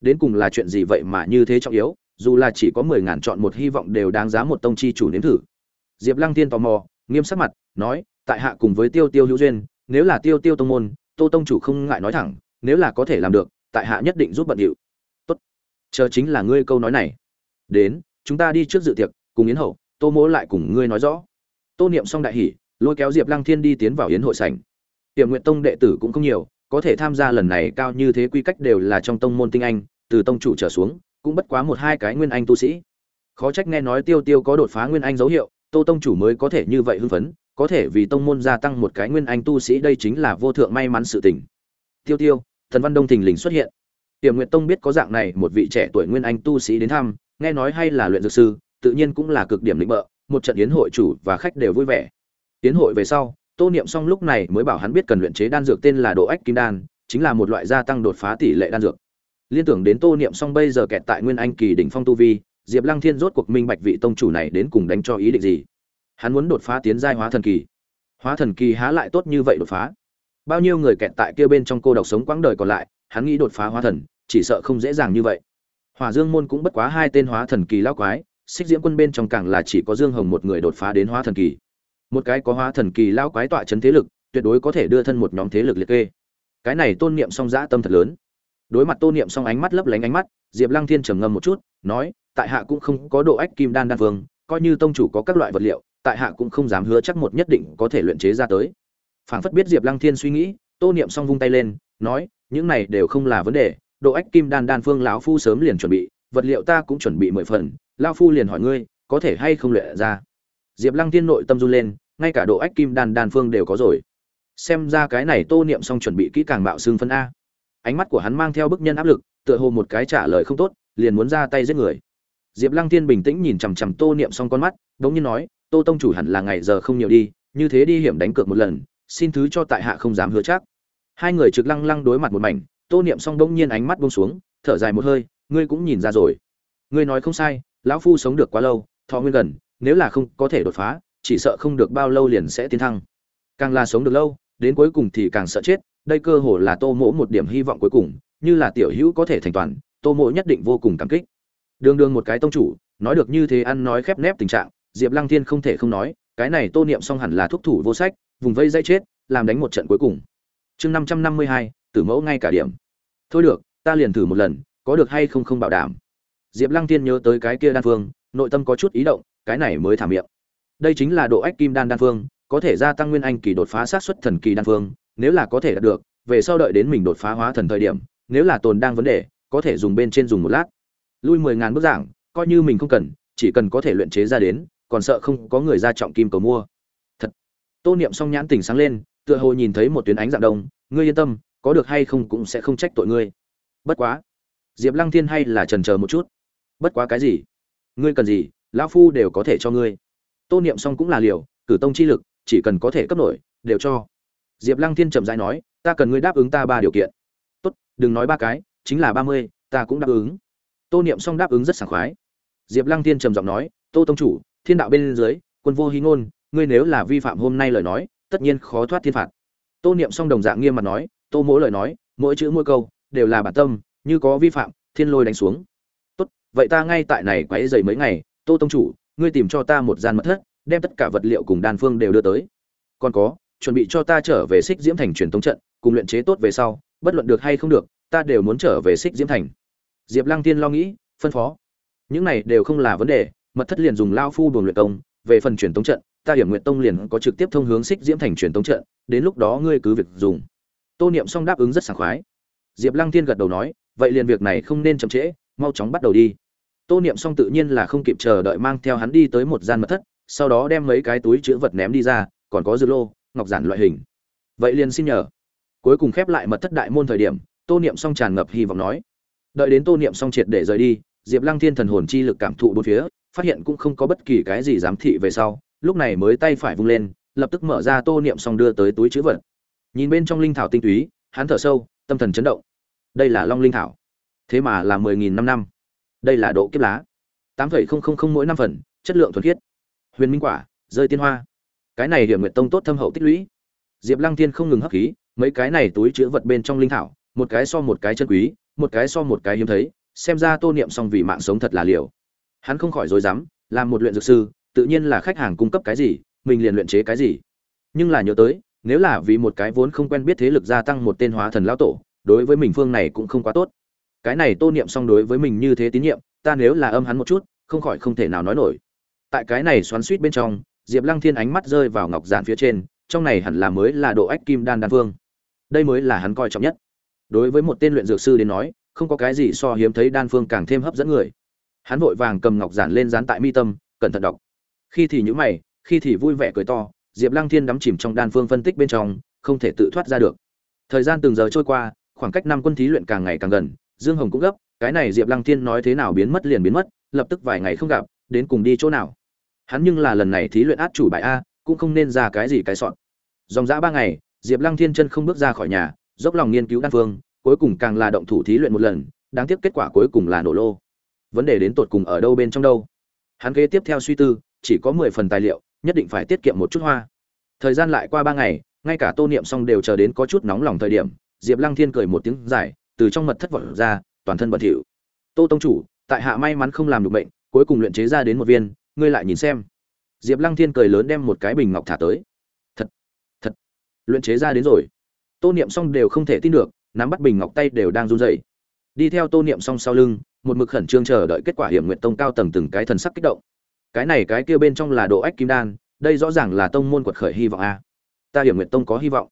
Đến cùng là chuyện gì vậy mà như thế trọng yếu, dù là chỉ có mười ngàn chọn một hy vọng đều đáng giá một tông chi chủ nếm thử. Diệp lăng tiên tò mò nghiêm sắc mặt nói tại hạ cùng với tiêu tiêu hữu duyên nếu là tiêu tiêu tông môn tô tông chủ không ngại nói thẳng nếu là có thể làm được tại hạ nhất định giúp bận điệu. Tốt. Chờ chính là ngươi câu nói này. Đến chúng ta đi trước dự tiệc cùng yến hậu tô mỗ lại cùng ngươi nói rõ. Tô niệm xong đại hỉ, lôi kéo diệp lăng thiên đi tiến vào yến hội sảnh. Tiệm nguyện tông đệ tử cũng không nhiều có thể tham gia lần này cao như thế quy cách đều là trong tông môn tinh anh từ tông chủ trở xuống cũng bất quá một hai cái nguyên anh tu sĩ. Khó trách nghe nói tiêu tiêu có đột phá nguyên anh dấu hiệu tô tông chủ mới có thể như vậy hưng phấn, có thể vì tông môn gia tăng một cái nguyên anh tu sĩ đây chính là vô thượng may mắn sự tình. Tiêu tiêu, thần văn đông thình lình xuất hiện. Tiềm nguyện tông biết có dạng này một vị trẻ tuổi nguyên anh tu sĩ đến thăm, nghe nói hay là luyện dược sư, tự nhiên cũng là cực điểm lĩnh bợ một trận yến hội chủ và khách đều vui vẻ. Yến hội về sau, tô niệm xong lúc này mới bảo hắn biết cần luyện chế đan dược tên là độ ách kim đan, chính là một loại gia tăng đột phá tỷ lệ đan dược. Liên tưởng đến tô niệm xong bây giờ kẹt tại nguyên anh kỳ đỉnh phong tu vi diệp lăng thiên rốt cuộc minh bạch vị tông chủ này đến cùng đánh cho ý định gì. Hắn muốn đột phá tiến giai hóa thần kỳ. Hóa thần kỳ há lại tốt như vậy đột phá? Bao nhiêu người kẹt tại kia bên trong cô độc sống quãng đời còn lại, hắn nghĩ đột phá hóa thần, chỉ sợ không dễ dàng như vậy. Hỏa dương môn cũng bất quá hai tên hóa thần kỳ lão quái, xích diễm quân bên trong càng là chỉ có dương hồng một người đột phá đến hóa thần kỳ. Một cái có hóa thần kỳ lão quái tọa chấn thế lực, tuyệt đối có thể đưa thân một nhóm thế lực liệt kê. Cái này tôn niệm song dã tâm thật lớn. Đối mặt tôn niệm song ánh mắt lấp lánh ánh mắt, diệp lăng thiên trầm ngâm một chút nói, tại hạ cũng không có độ ách kim đan đan vương, coi như tông chủ có các loại vật liệu, tại hạ cũng không dám hứa chắc một nhất định có thể luyện chế ra tới. Phảng phất biết diệp lăng thiên suy nghĩ, tô niệm song vung tay lên, nói, những này đều không là vấn đề, độ ách kim đan đan phương lão phu sớm liền chuẩn bị, vật liệu ta cũng chuẩn bị mười phần lao phu liền hỏi ngươi, có thể hay không luyện ra? Diệp lăng thiên nội tâm run lên, ngay cả độ ách kim đan đan phương đều có rồi. Xem ra cái này tô niệm xong chuẩn bị kỹ càng bạo xương phân a. Ánh mắt của hắn mang theo bức nhân áp lực, tựa hồ một cái trả lời không tốt liền muốn ra tay giết người. Diệp lăng thiên bình tĩnh nhìn chằm chằm tô niệm xong con mắt đ ỗ n g nhiên nói, tô tông chủ hẳn là ngày giờ không nhiều đi, như thế đi hiểm đánh cược một lần, xin thứ cho tại hạ không dám hứa chắc. Hai người trực lăng lăng đối mặt một mảnh, tô niệm xong đ ỗ n g nhiên ánh mắt bông xuống, thở dài một hơi, ngươi cũng nhìn ra rồi. Ngươi nói không sai, lão phu sống được quá lâu, thọ nguyên gần, nếu là không có thể đột phá, chỉ sợ không được bao lâu liền sẽ tiến thăng. Càng là sống được lâu, đến cuối cùng thì càng sợ chết, đây cơ hồ là tô mỗ một điểm hy vọng cuối cùng, như là tiểu hữu có thể thành toàn tô mỗ nhất định vô cùng cảm kích. Đường đường một cái tông chủ, nói được như thế ăn nói khép nép tình trạng, diệp lăng thiên không thể không nói, cái này tô niệm xong hẳn là thúc thủ vô sách, vùng vây dây chết, làm đánh một trận cuối cùng. Chương năm trăm năm mươi hai, tử mẫu ngay cả điểm. Thôi được, ta liền thử một lần, có được hay không không bảo đảm. Diệp lăng thiên nhớ tới cái kia đan phương, nội tâm có chút ý động, cái này mới thả miệng. Đây chính là độ ách kim đan đan phương, có thể gia tăng nguyên anh kỳ đột phá sát xuất thần kỳ đan phương, nếu là có thể đạt được, về sau đợi đến mình đột phá hóa thần thời điểm, nếu là tồn đang vấn đề có thể dùng bên trên dùng một lát. Lui mười ngàn bức giảng, coi như mình không cần, chỉ cần có thể luyện chế ra đến, còn sợ không có người ra trọng kim cầu mua. Thật. Tô niệm song nhãn tỉnh sáng lên, tựa hồ nhìn thấy một tuyến ánh dạng đông, ngươi yên tâm, có được hay không cũng sẽ không trách tội ngươi. Bất quá. Diệp lăng thiên hay là trần chờ một chút. Bất quá cái gì? Ngươi cần gì, lão phu đều có thể cho ngươi. Tô niệm song cũng là liều, cử tông chi lực, chỉ cần có thể cấp nổi, đều cho. Diệp lăng thiên chậm rãi nói, ta cần ngươi đáp ứng ta ba điều kiện. Tốt, đừng nói ba cái chính là ba mươi, ta cũng đáp ứng. Tô niệm song đáp ứng rất sảng khoái. Diệp lăng tiên trầm giọng nói, tô tông chủ, thiên đạo bên dưới, quân vô hí ngôn, ngươi nếu là vi phạm hôm nay lời nói, tất nhiên khó thoát thiên phạt. Tô niệm song đồng dạng nghiêm mặt nói, tô mỗi lời nói, mỗi chữ mỗi câu, đều là bản tâm, như có vi phạm, thiên lôi đánh xuống. Tốt, vậy ta ngay tại này quấy dày mấy ngày, tô tông chủ, ngươi tìm cho ta một gian mật thất, đem tất cả vật liệu cùng đan phương đều đưa tới. Còn có, chuẩn bị cho ta trở về xích diễm thành truyền tống trận, cùng luyện chế tốt về sau, bất luận được hay không được ta đều muốn trở về xích diễm thành. Diệp lăng tiên lo nghĩ, phân phó. Những này đều không là vấn đề, mật thất liền dùng lao phu buồng luyện công, về phần truyền tống trận, ta hiểm nguyện tông liền có trực tiếp thông hướng xích diễm thành truyền tống trận, đến lúc đó ngươi cứ việc dùng. Tô niệm xong đáp ứng rất sảng khoái. Diệp lăng tiên gật đầu nói, vậy liền việc này không nên chậm trễ, mau chóng bắt đầu đi. Tô niệm xong tự nhiên là không kịp chờ đợi mang theo hắn đi tới một gian mật thất, sau đó đem mấy cái túi chữ vật ném đi ra, còn có dư lô, ngọc giản loại hình. Vậy liền xin nhờ. Cuối cùng khép lại mật thất đại môn thời điểm tô niệm Song tràn ngập hy vọng nói, đợi đến tô niệm Song triệt để rời đi, diệp lăng thiên thần hồn chi lực cảm thụ bốn phía, phát hiện cũng không có bất kỳ cái gì giám thị về sau, lúc này mới tay phải vung lên, lập tức mở ra tô niệm Song đưa tới túi chữ vật. Nhìn bên trong linh thảo tinh túy, hắn thở sâu, tâm thần chấn động. Đây là long linh thảo. Thế mà là mười nghìn năm năm. Đây là độ kiếp lá. tám phẩy không không không mỗi năm phần, chất lượng thuần khiết. Huyền minh quả, rơi tiên hoa. Cái này điểm nguyện tông tốt thâm hậu tích lũy. Diệp lăng thiên không ngừng hấp khí, mấy cái này túi chữ vật bên trong linh thảo một cái so một cái chân quý, một cái so một cái hiếm thấy, xem ra tô niệm xong vì mạng sống thật là liều. Hắn không khỏi dối dám, làm một luyện dược sư, tự nhiên là khách hàng cung cấp cái gì, mình liền luyện chế cái gì. Nhưng là nhớ tới, nếu là vì một cái vốn không quen biết thế lực gia tăng một tên hóa thần lão tổ, đối với mình phương này cũng không quá tốt. Cái này tô niệm xong đối với mình như thế tín nhiệm, ta nếu là âm hắn một chút, không khỏi không thể nào nói nổi. Tại cái này xoắn suýt bên trong, diệp lăng thiên ánh mắt rơi vào ngọc giản phía trên, trong này hẳn là mới là độ ách kim đan đan phương đây mới là hắn coi trọng nhất đối với một tên luyện dược sư đến nói, không có cái gì so hiếm thấy đan phương càng thêm hấp dẫn người. Hắn vội vàng cầm ngọc giản lên dán tại mi tâm, cẩn thận đọc. Khi thì nhữ mày, khi thì vui vẻ cười to, diệp lăng thiên đắm chìm trong đan phương phân tích bên trong, không thể tự thoát ra được. Thời gian từng giờ trôi qua, khoảng cách năm quân thí luyện càng ngày càng gần, dương hồng cũng gấp, cái này diệp lăng thiên nói thế nào biến mất liền biến mất, lập tức vài ngày không gặp, đến cùng đi chỗ nào. Hắn nhưng là lần này thí luyện át chủ bài a, cũng không nên ra cái gì cái sọn dòng dã ba ngày, diệp lăng thiên chân không bước ra khỏi nhà dốc lòng nghiên cứu đan phương, cuối cùng càng là động thủ thí luyện một lần, đáng tiếc kết quả cuối cùng là nổ lô. Vấn đề đến tột cùng ở đâu bên trong đâu? Hắn kế tiếp theo suy tư, chỉ có mười phần tài liệu, nhất định phải tiết kiệm một chút hoa. Thời gian lại qua ba ngày, ngay cả tô niệm xong đều chờ đến có chút nóng lòng thời điểm, diệp lăng thiên cười một tiếng dài, từ trong mật thất vọt ra, toàn thân bật hiệu tô tông chủ, tại hạ may mắn không làm được bệnh, cuối cùng luyện chế ra đến một viên, ngươi lại nhìn xem. Diệp lăng thiên cười lớn đem một cái bình ngọc thả tới. Thật thật, luyện chế ra đến rồi tô niệm xong đều không thể tin được, nắm bắt bình ngọc tay đều đang run rẩy. Đi theo tô niệm xong sau lưng, một mực khẩn trương chờ đợi kết quả hiểm nguyện tông cao tầng từng cái thần sắc kích động. Cái này cái kia bên trong là độ ách kim đan, đây rõ ràng là tông môn quật khởi hy vọng a. Ta hiểm nguyện tông có hy vọng.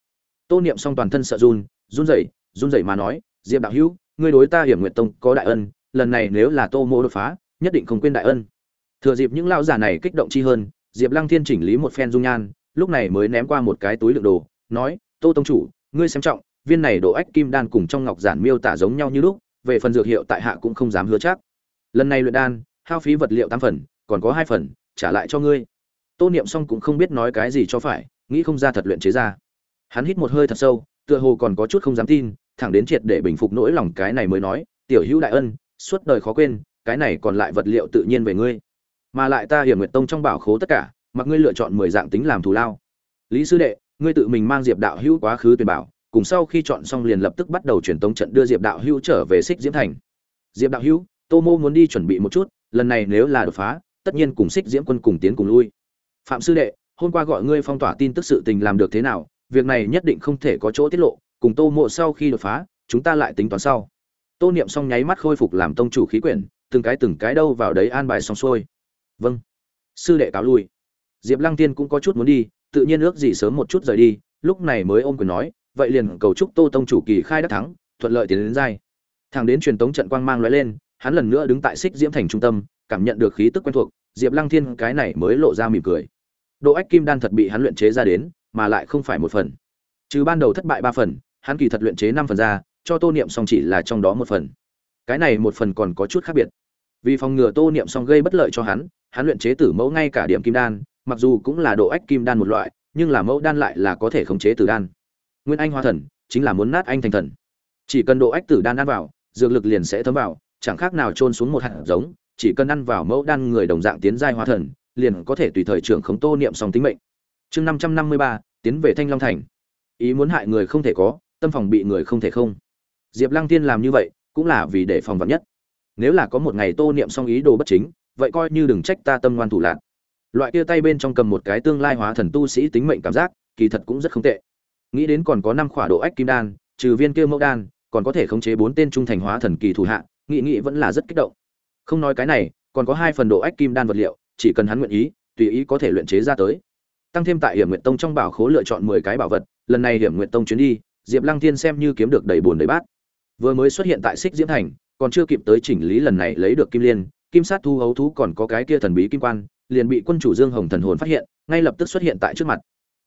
Tô niệm xong toàn thân sợ run run rẩy run rẩy mà nói, diệp đạo hữu, ngươi đối ta hiểm nguyện tông có đại ân, lần này nếu là tô mô đột phá, nhất định không quên đại ân. Thừa dịp những lão giả này kích động chi hơn, diệp lăng thiên chỉnh lý một phen dung nhan, lúc này mới ném qua một cái túi đựng đồ, nói, tô tông chủ ngươi xem trọng, viên này độ ách kim đan cùng trong ngọc giản miêu tả giống nhau như lúc, về phần dược hiệu tại hạ cũng không dám hứa chắc. Lần này luyện đan, hao phí vật liệu 8 phần, còn có hai phần, trả lại cho ngươi. Tô niệm xong cũng không biết nói cái gì cho phải, nghĩ không ra thật luyện chế ra. Hắn hít một hơi thật sâu, tựa hồ còn có chút không dám tin, thẳng đến triệt để bình phục nỗi lòng cái này mới nói, tiểu hữu đại ân, suốt đời khó quên, cái này còn lại vật liệu tự nhiên về ngươi. Mà lại ta hiểm nguyệt tông trong bảo khố tất cả, mặc ngươi lựa chọn mười dạng tính làm thù lao. Lý sư đệ ngươi tự mình mang diệp đạo hữu quá khứ tuyển bảo, cùng sau khi chọn xong liền lập tức bắt đầu truyền tống trận đưa diệp đạo hữu trở về xích diễm thành. Diệp đạo hữu, tô mô muốn đi chuẩn bị một chút, lần này nếu là đột phá, tất nhiên cùng xích diễm quân cùng tiến cùng lui. Phạm sư đệ, hôm qua gọi ngươi phong tỏa tin tức sự tình làm được thế nào? Việc này nhất định không thể có chỗ tiết lộ, cùng tô mộ sau khi đột phá, chúng ta lại tính toán sau. Tô niệm xong nháy mắt khôi phục làm tông chủ khí quyển, từng cái từng cái đâu vào đấy an bài xong xuôi. Vâng. Sư đệ cáo lui. Diệp lăng tiên cũng có chút muốn đi tự nhiên ước gì sớm một chút rời đi, lúc này mới ôm quyền nói, vậy liền cầu chúc tô tông chủ kỳ khai đắc thắng, thuận lợi tiến đến giai. Thẳng đến truyền tống trận quang mang lóe lên, hắn lần nữa đứng tại xích diễm thành trung tâm, cảm nhận được khí tức quen thuộc, diệp lăng thiên cái này mới lộ ra mỉm cười. Độ ách kim đan thật bị hắn luyện chế ra đến, mà lại không phải một phần. Trừ ban đầu thất bại ba phần, hắn kỳ thật luyện chế năm phần ra, cho tô niệm song chỉ là trong đó một phần. Cái này một phần còn có chút khác biệt. Vì phòng ngừa tô niệm song gây bất lợi cho hắn hắn luyện chế tử mẫu ngay cả điểm kim đan mặc dù cũng là độ ách kim đan một loại, nhưng là mẫu đan lại là có thể khống chế tử đan. Nguyên anh hoa thần, chính là muốn nát anh thành thần. Chỉ cần độ ách tử đan ăn vào, dược lực liền sẽ thấm vào, chẳng khác nào trôn xuống một hạt giống, chỉ cần ăn vào mẫu đan người đồng dạng tiến giai hoa thần, liền có thể tùy thời trưởng khống tô niệm song tính mệnh. Chương năm trăm năm mươi ba, tiến về thanh long thành. Ý muốn hại người không thể có, tâm phòng bị người không thể không. Diệp lăng tiên làm như vậy, cũng là vì để phòng vật nhất. Nếu là có một ngày tô niệm song ý đồ bất chính, vậy coi như đừng trách ta tâm ngoan thủ lạc loại kia tay bên trong cầm một cái tương lai hóa thần tu sĩ tính mệnh cảm giác, kỳ thật cũng rất không tệ. Nghĩ đến còn có năm khỏa độ ách kim đan, trừ viên kia mẫu đan, còn có thể khống chế bốn tên trung thành hóa thần kỳ thủ hạ, nghị nghị vẫn là rất kích động. Không nói cái này, còn có hai phần độ ách kim đan vật liệu, chỉ cần hắn nguyện ý, tùy ý có thể luyện chế ra tới. Tăng thêm tại hiểm nguyện tông trong bảo khố lựa chọn mười cái bảo vật, lần này hiểm nguyện tông chuyến đi, diệp lăng thiên xem như kiếm được đầy bùn đầy bát. Vừa mới xuất hiện tại xích diễm thành, còn chưa kịp tới chỉnh lý lần này lấy được kim liên kim sát thu hấu thú còn có cái kia thần bí kim quan, liền bị quân chủ dương hồng thần hồn phát hiện, ngay lập tức xuất hiện tại trước mặt.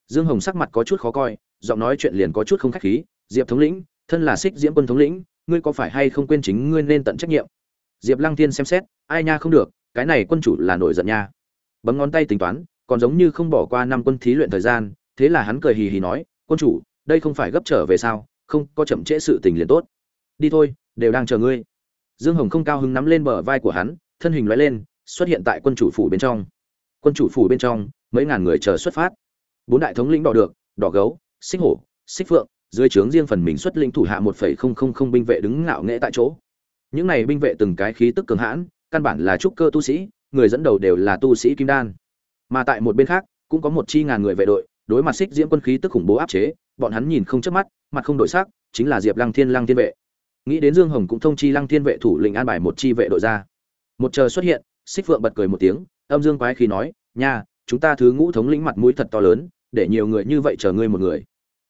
Dương hồng sắc mặt có chút khó coi, giọng nói chuyện liền có chút không khách khí, diệp thống lĩnh, thân là xích diễm quân thống lĩnh, ngươi có phải hay không quên chính ngươi nên tận trách nhiệm? Diệp lăng thiên xem xét, ai nha không được, cái này quân chủ là nổi giận nha. Bấm ngón tay tính toán, còn giống như không bỏ qua năm quân thí luyện thời gian, thế là hắn cười hì hì nói, quân chủ, đây không phải gấp trở về sao, không có chậm trễ sự tình liền tốt. Đi thôi, đều đang chờ ngươi. Dương hồng không cao hứng nắm lên bờ vai của hắn thân hình lóe lên, xuất hiện tại quân chủ phủ bên trong. Quân chủ phủ bên trong, mấy ngàn người chờ xuất phát. Bốn đại thống lĩnh đỏ được, đỏ gấu, xích hổ, xích phượng, dưới trướng riêng phần mình xuất lĩnh thủ hạ một phẩy không không không binh vệ đứng ngạo nghễ tại chỗ. Những này binh vệ từng cái khí tức cường hãn, căn bản là trúc cơ tu sĩ, người dẫn đầu đều là tu sĩ kim đan. Mà tại một bên khác, cũng có một chi ngàn người vệ đội, đối mặt xích diễm quân khí tức khủng bố áp chế, bọn hắn nhìn không chớp mắt, mặt không đổi sắc, chính là diệp lăng thiên lăng thiên vệ. Nghĩ đến dương hồng cũng thông chi lăng thiên vệ thủ lĩnh an bài một chi vệ đội ra một chờ xuất hiện, xích phượng bật cười một tiếng, âm dương quái khí nói, nha, chúng ta thứ ngũ thống lĩnh mặt mũi thật to lớn, để nhiều người như vậy chờ ngươi một người.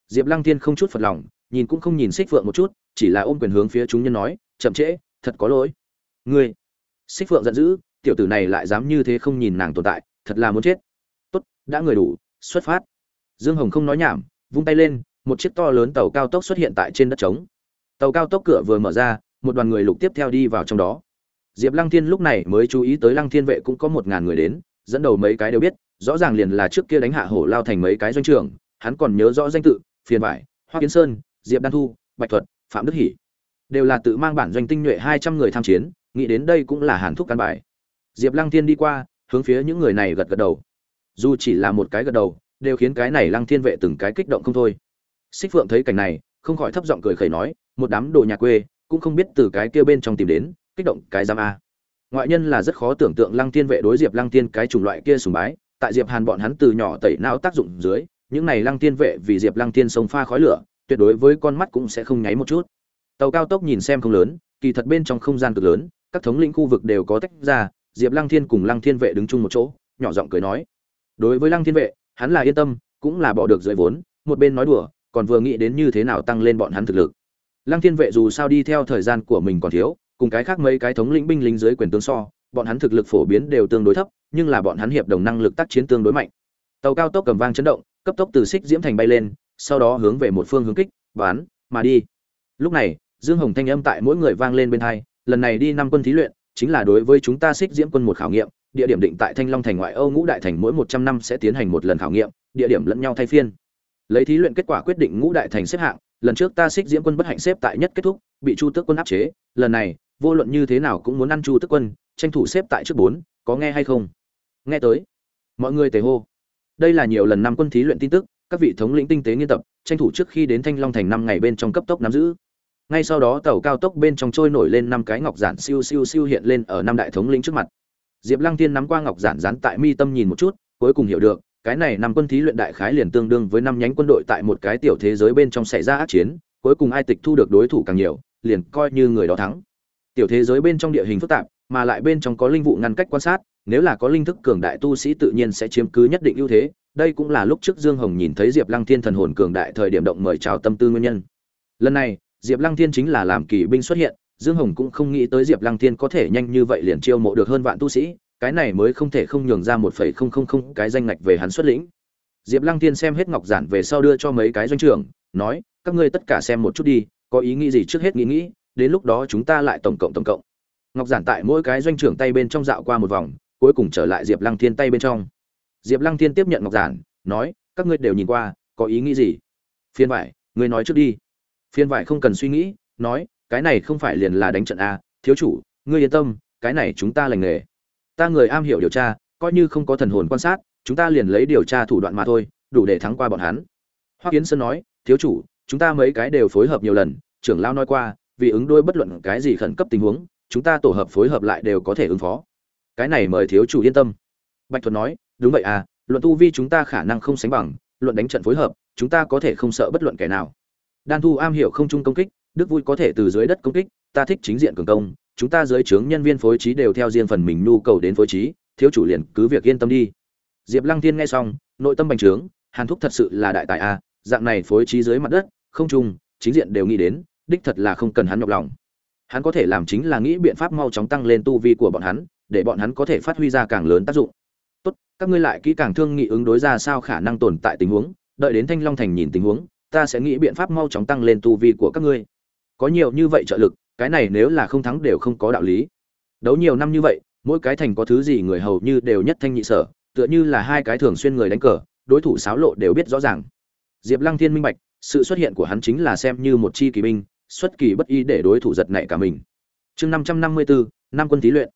Diệp lăng thiên không chút phật lòng, nhìn cũng không nhìn xích phượng một chút, chỉ là ôm quyền hướng phía chúng nhân nói, chậm trễ, thật có lỗi. Ngươi? Xích phượng giận dữ, tiểu tử này lại dám như thế không nhìn nàng tồn tại, thật là muốn chết. Tốt, đã người đủ, xuất phát. Dương hồng không nói nhảm, vung tay lên, một chiếc to lớn tàu cao tốc xuất hiện tại trên đất trống. Tàu cao tốc cửa vừa mở ra, một đoàn người lục tiếp theo đi vào trong đó diệp lăng thiên lúc này mới chú ý tới lăng thiên vệ cũng có một ngàn người đến, dẫn đầu mấy cái đều biết, rõ ràng liền là trước kia đánh hạ hổ lao thành mấy cái doanh trưởng, hắn còn nhớ rõ danh tự, phiền vải, hoa kiến sơn, diệp đan thu, bạch thuật, phạm đức hỷ. Đều là tự mang bản doanh tinh nhuệ hai trăm người tham chiến, nghĩ đến đây cũng là hàn thúc căn bài. Diệp lăng thiên đi qua, hướng phía những người này gật gật đầu. Dù chỉ là một cái gật đầu, đều khiến cái này lăng thiên vệ từng cái kích động không thôi. Xích phượng thấy cảnh này, không khỏi thấp giọng cười khẩy nói, một đám đồ nhà quê, cũng không biết từ cái kia bên trong tìm đến kích động cái giam a. Ngoại nhân là rất khó tưởng tượng lăng thiên vệ đối diệp lăng tiên cái chủng loại kia sùng bái, tại diệp hàn bọn hắn từ nhỏ tẩy não tác dụng dưới, những này lăng thiên vệ vì diệp lăng tiên sông pha khói lửa, tuyệt đối với con mắt cũng sẽ không nháy một chút. Tàu cao tốc nhìn xem không lớn, kỳ thật bên trong không gian cực lớn, các thống lĩnh khu vực đều có tách ra, diệp lăng thiên cùng lăng thiên vệ đứng chung một chỗ, nhỏ giọng cười nói. Đối với lăng thiên vệ, hắn là yên tâm, cũng là bỏ được dưới vốn, một bên nói đùa, còn vừa nghĩ đến như thế nào tăng lên bọn hắn thực lực. Lăng thiên vệ dù sao đi theo thời gian của mình còn thiếu cùng cái khác mấy cái thống lĩnh binh lính dưới quyền tương so, bọn hắn thực lực phổ biến đều tương đối thấp, nhưng là bọn hắn hiệp đồng năng lực tác chiến tương đối mạnh. Tàu cao tốc cầm vang chấn động, cấp tốc từ xích diễm thành bay lên, sau đó hướng về một phương hướng kích bán mà đi. Lúc này, dương hồng thanh âm tại mỗi người vang lên bên hai, lần này đi năm quân thí luyện, chính là đối với chúng ta xích diễm quân một khảo nghiệm, địa điểm định tại thanh long thành ngoại âu ngũ đại thành mỗi một trăm năm sẽ tiến hành một lần khảo nghiệm, địa điểm lẫn nhau thay phiên. Lấy thí luyện kết quả quyết định ngũ đại thành xếp hạng, lần trước ta xích diễm quân bất hạnh xếp tại nhất kết thúc, bị chu tước quân áp chế, lần này vô luận như thế nào cũng muốn ăn chu tức quân, tranh thủ xếp tại trước bốn, có nghe hay không? Nghe tới. Mọi người tề hô. Đây là nhiều lần năm quân thí luyện tin tức, các vị thống lĩnh tinh tế nghiên tập, tranh thủ trước khi đến thanh long thành năm ngày bên trong cấp tốc nắm giữ. Ngay sau đó tàu cao tốc bên trong trôi nổi lên năm cái ngọc giản siêu siêu siêu hiện lên ở năm đại thống lĩnh trước mặt. Diệp lăng Thiên nắm qua ngọc giản dán tại mi tâm nhìn một chút, cuối cùng hiểu được, cái này năm quân thí luyện đại khái liền tương đương với năm nhánh quân đội tại một cái tiểu thế giới bên trong xảy ra ác chiến, cuối cùng ai tịch thu được đối thủ càng nhiều, liền coi như người đó thắng tiểu thế giới bên trong địa hình phức tạp, mà lại bên trong có linh vụ ngăn cách quan sát, nếu là có linh thức cường đại tu sĩ tự nhiên sẽ chiếm cứ nhất định ưu thế. Đây cũng là lúc trước dương hồng nhìn thấy diệp lăng thiên thần hồn cường đại thời điểm động mời chào tâm tư nguyên nhân. Lần này, diệp lăng thiên chính là làm kỳ binh xuất hiện, dương hồng cũng không nghĩ tới diệp lăng thiên có thể nhanh như vậy liền chiêu mộ được hơn vạn tu sĩ, cái này mới không thể không nhường ra một phẩy không không không cái danh ngạch về hắn xuất lĩnh. Diệp lăng thiên xem hết ngọc giản về sau đưa cho mấy cái doanh trưởng, nói, các ngươi tất cả xem một chút đi, có ý nghĩ gì trước hết nghĩ nghĩ đến lúc đó chúng ta lại tổng cộng tổng cộng. Ngọc giản tại mỗi cái doanh trưởng tay bên trong dạo qua một vòng, cuối cùng trở lại diệp lăng thiên tay bên trong. Diệp lăng thiên tiếp nhận ngọc giản, nói, các ngươi đều nhìn qua, có ý nghĩ gì? Phiên vải, ngươi nói trước đi. Phiên vải không cần suy nghĩ, nói, cái này không phải liền là đánh trận a, thiếu chủ, ngươi yên tâm, cái này chúng ta lành nghề. Ta người am hiểu điều tra, coi như không có thần hồn quan sát, chúng ta liền lấy điều tra thủ đoạn mà thôi, đủ để thắng qua bọn hắn. Hoa kiến sơn nói, thiếu chủ, chúng ta mấy cái đều phối hợp nhiều lần, trưởng lao nói qua vì ứng đôi bất luận cái gì khẩn cấp tình huống, chúng ta tổ hợp phối hợp lại đều có thể ứng phó. Cái này mời thiếu chủ yên tâm. Bạch thuật nói, đúng vậy à luận tu vi chúng ta khả năng không sánh bằng, luận đánh trận phối hợp, chúng ta có thể không sợ bất luận kẻ nào. Đan thu am hiểu không chung công kích, đức vui có thể từ dưới đất công kích, ta thích chính diện cường công, chúng ta dưới trướng nhân viên phối trí đều theo riêng phần mình nhu cầu đến phối trí, thiếu chủ liền cứ việc yên tâm đi. Diệp lăng thiên nghe xong, nội tâm bành trướng, hàn thúc thật sự là đại tài a dạng này phối trí dưới mặt đất, không chung chính diện đều nghĩ đến đích thật là không cần hắn nhọc lòng. Hắn có thể làm chính là nghĩ biện pháp mau chóng tăng lên tu vi của bọn hắn, để bọn hắn có thể phát huy ra càng lớn tác dụng. Tốt, các ngươi lại kỹ càng thương nghị ứng đối ra sao khả năng tồn tại tình huống, đợi đến thanh long thành nhìn tình huống, ta sẽ nghĩ biện pháp mau chóng tăng lên tu vi của các ngươi. Có nhiều như vậy trợ lực, cái này nếu là không thắng đều không có đạo lý. Đấu nhiều năm như vậy, mỗi cái thành có thứ gì người hầu như đều nhất thanh nhị sở, tựa như là hai cái thường xuyên người đánh cờ, đối thủ xáo lộ đều biết rõ ràng. Diệp lăng thiên minh bạch, sự xuất hiện của hắn chính là xem như một chi kỳ binh xuất kỳ bất ý để đối thủ giật nảy cả mình. Chương năm trăm năm mươi năm quân thí luyện.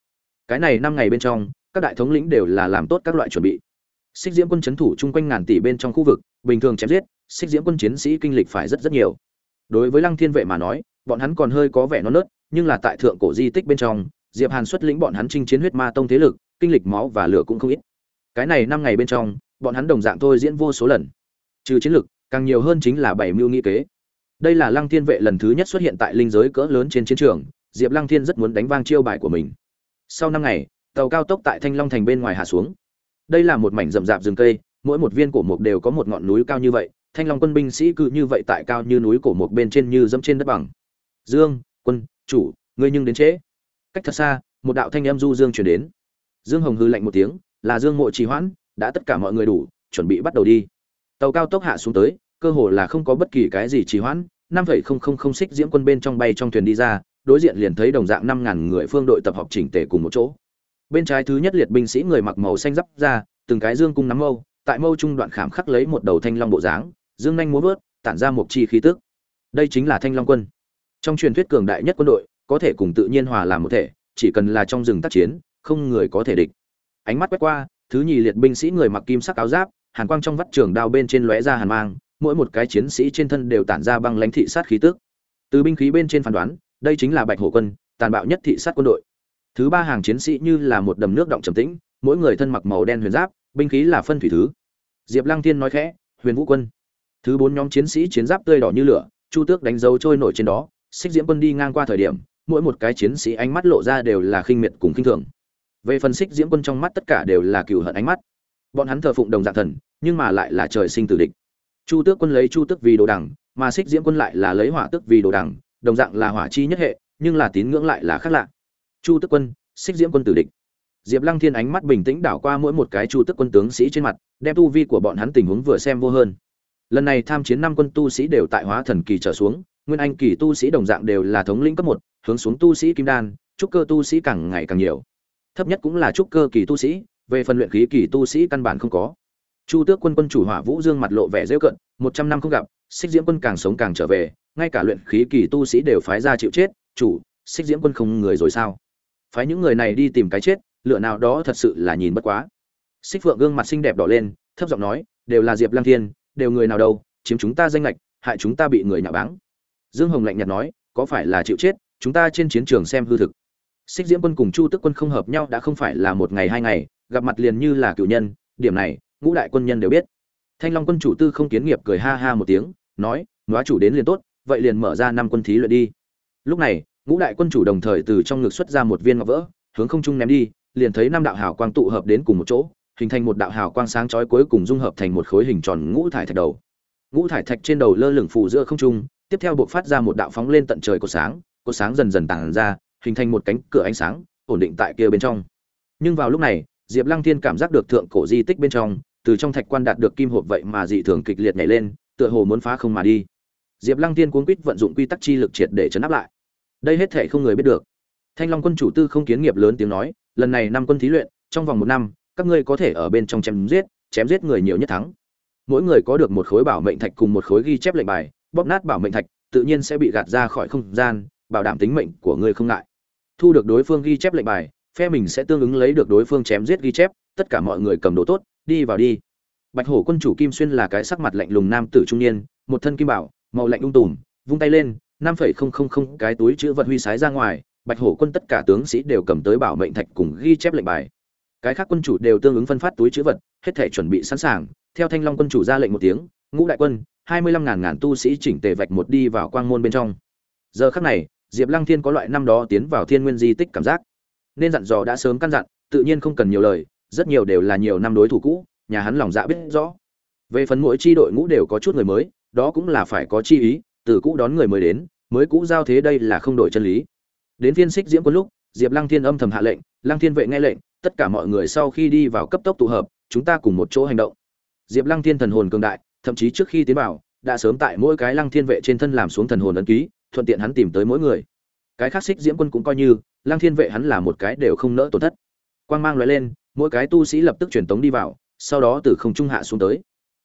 Cái này năm ngày bên trong, các đại thống lĩnh đều là làm tốt các loại chuẩn bị. Xích diễm quân chấn thủ chung quanh ngàn tỷ bên trong khu vực, bình thường chém giết, xích diễm quân chiến sĩ kinh lịch phải rất rất nhiều. Đối với lăng thiên vệ mà nói, bọn hắn còn hơi có vẻ non nớt, nhưng là tại thượng cổ di tích bên trong, diệp hàn xuất lĩnh bọn hắn chinh chiến huyết ma tông thế lực, kinh lịch máu và lửa cũng không ít. Cái này năm ngày bên trong, bọn hắn đồng dạng thôi diễn vô số lần. Trừ chiến lực, càng nhiều hơn chính là bảy mưu nghi kế đây là lăng thiên vệ lần thứ nhất xuất hiện tại linh giới cỡ lớn trên chiến trường, diệp lăng thiên rất muốn đánh vang chiêu bài của mình. Sau năm ngày, tàu cao tốc tại thanh long thành bên ngoài hạ xuống. Đây là một mảnh rậm rạp rừng cây, mỗi một viên cổ mục đều có một ngọn núi cao như vậy, thanh long quân binh sĩ cự như vậy tại cao như núi cổ mục bên trên như dẫm trên đất bằng. Dương, quân, chủ, ngươi nhưng đến trễ. Cách thật xa, một đạo thanh em du dương chuyển đến. Dương hồng hư lạnh một tiếng, là dương mộ trì hoãn, đã tất cả mọi người đủ, chuẩn bị bắt đầu đi. Tàu cao tốc hạ xuống tới cơ hồ là không có bất kỳ cái gì trì hoãn, năm phẩy không không không xích diễm quân bên trong bay trong thuyền đi ra, đối diện liền thấy đồng dạng năm ngàn người phương đội tập hợp chỉnh tề cùng một chỗ. Bên trái thứ nhất liệt binh sĩ người mặc màu xanh giáp ra từng cái dương cung nắm mâu, tại mâu trung đoạn khảm khắc lấy một đầu thanh long bộ dáng, dương nhanh múa vớt, tản ra một chi khí tức. Đây chính là thanh long quân. Trong truyền thuyết cường đại nhất quân đội, có thể cùng tự nhiên hòa làm một thể, chỉ cần là trong rừng tác chiến, không người có thể địch. Ánh mắt quét qua, thứ nhì liệt binh sĩ người mặc kim sắc áo giáp, hàn quang trong vắt trường đao bên trên lóe ra hàn mang mỗi một cái chiến sĩ trên thân đều tản ra băng lãnh thị sát khí tức. Từ binh khí bên trên phán đoán, đây chính là bạch hổ quân, tàn bạo nhất thị sát quân đội. Thứ ba hàng chiến sĩ như là một đầm nước động trầm tĩnh, mỗi người thân mặc màu đen huyền giáp, binh khí là phân thủy thứ. Diệp lăng tiên nói khẽ, huyền vũ quân. Thứ bốn nhóm chiến sĩ chiến giáp tươi đỏ như lửa, chu tước đánh dấu trôi nổi trên đó, xích diễm quân đi ngang qua thời điểm, mỗi một cái chiến sĩ ánh mắt lộ ra đều là khinh miệt cùng khinh thường. Về phần xích diễm quân trong mắt tất cả đều là cừu hận ánh mắt. Bọn hắn thờ phụng đồng dạng thần, nhưng mà lại là trời sinh tử địch chu tước quân lấy chu tước vì đồ đẳng, mà xích diễm quân lại là lấy hỏa tước vì đồ đẳng. đồng dạng là hỏa chi nhất hệ nhưng là tín ngưỡng lại là khác lạ. Chu tước quân xích diễm quân tử địch. Diệp lăng thiên ánh mắt bình tĩnh đảo qua mỗi một cái chu tước quân tướng sĩ trên mặt đem tu vi của bọn hắn tình huống vừa xem vô hơn. Lần này tham chiến năm quân tu sĩ đều tại hóa thần kỳ trở xuống nguyên anh kỳ tu sĩ đồng dạng đều là thống lĩnh cấp một hướng xuống tu sĩ kim đan trúc cơ tu sĩ càng ngày càng nhiều. Thấp nhất cũng là trúc cơ kỳ tu sĩ về phần luyện khí kỳ tu sĩ căn bản không có chu tước quân quân chủ hỏa vũ dương mặt lộ vẻ dễ cận một trăm năm không gặp, xích diễm quân càng sống càng trở về, ngay cả luyện khí kỳ tu sĩ đều phái ra chịu chết, chủ, xích diễm quân không người rồi sao? Phái những người này đi tìm cái chết, lựa nào đó thật sự là nhìn bất quá. Xích phượng gương mặt xinh đẹp đỏ lên, thấp giọng nói, đều là diệp lang thiên, đều người nào đâu, chiếm chúng ta danh lệch hại chúng ta bị người nhà báng. Dương hồng lạnh nhạt nói, có phải là chịu chết, chúng ta trên chiến trường xem hư thực. Xích diễm quân cùng chu tức quân không hợp nhau đã không phải là một ngày hai ngày, gặp mặt liền như là cựu nhân, điểm này ngũ đại quân nhân đều biết. Thanh long quân chủ tư không kiến nghiệp cười ha ha một tiếng, nói nói chủ đến liền tốt, vậy liền mở ra năm quân thí luyện đi. Lúc này, ngũ đại quân chủ đồng thời từ trong ngực xuất ra một viên ngọc vỡ, hướng không trung ném đi, liền thấy năm đạo hào quang tụ hợp đến cùng một chỗ, hình thành một đạo hào quang sáng chói cuối cùng dung hợp thành một khối hình tròn ngũ thải thạch đầu. Ngũ thải thạch trên đầu lơ lửng phủ giữa không trung, tiếp theo buộc phát ra một đạo phóng lên tận trời cột sáng cột sáng dần dần tàn ra, hình thành một cánh cửa ánh sáng, ổn định tại kia bên trong. Nhưng vào lúc này diệp lăng thiên cảm giác được thượng cổ di tích bên trong, từ trong thạch quan đạt được kim hộp vậy mà dị thường kịch liệt nhảy lên, tựa hồ muốn phá không mà đi. Diệp lăng thiên cuống quýt vận dụng quy tắc chi lực triệt để trấn áp lại. Đây hết thể không người biết được. Thanh long quân chủ tư không kiến nghiệp lớn tiếng nói, lần này năm quân thí luyện, trong vòng một năm, các ngươi có thể ở bên trong chém giết chém giết người nhiều nhất thắng. Mỗi người có được một khối bảo mệnh thạch cùng một khối ghi chép lệnh bài, bóp nát bảo mệnh thạch, tự nhiên sẽ bị gạt ra khỏi không gian, bảo đảm tính mệnh của ngươi không ngại. Thu được đối phương ghi chép lệnh bài phe mình sẽ tương ứng lấy được đối phương chém giết ghi chép, tất cả mọi người cầm đồ tốt, đi vào đi. Bạch hổ quân chủ kim xuyên là cái sắc mặt lạnh lùng nam tử trung niên, một thân kim bảo, màu lạnh ung tùm, vung tay lên, năm phẩy không không không cái túi chữ vật huy sái ra ngoài, bạch hổ quân tất cả tướng sĩ đều cầm tới bảo mệnh thạch cùng ghi chép lệnh bài. Cái khác quân chủ đều tương ứng phân phát túi chữ vật, hết thể chuẩn bị sẵn sàng, theo thanh long quân chủ ra lệnh một tiếng, ngũ đại quân, hai mươi lăm ngàn ngàn tu sĩ chỉnh tề vạch một đi vào quang môn bên trong. Giờ khắc này, diệp lăng thiên có loại năm đó tiến vào thiên nguyên di tích cảm giác nên dặn dò đã sớm căn dặn, tự nhiên không cần nhiều lời, rất nhiều đều là nhiều năm đối thủ cũ, nhà hắn lòng dạ biết rõ. Về phần mỗi chi đội ngũ đều có chút người mới, đó cũng là phải có chi ý, từ cũ đón người mới đến, mới cũ giao thế đây là không đổi chân lý. Đến phiên xích diễm quân lúc, diệp lăng thiên âm thầm hạ lệnh, lăng thiên vệ nghe lệnh, tất cả mọi người sau khi đi vào cấp tốc tụ hợp, chúng ta cùng một chỗ hành động. Diệp lăng thiên thần hồn cường đại, thậm chí trước khi tiến vào, đã sớm tại mỗi cái lăng thiên vệ trên thân làm xuống thần hồn ấn ký, thuận tiện hắn tìm tới mỗi người cái khác xích diễm quân cũng coi như lang thiên vệ hắn là một cái đều không nỡ tổn thất. Quang mang loại lên, mỗi cái tu sĩ lập tức truyền tống đi vào, sau đó từ không trung hạ xuống tới.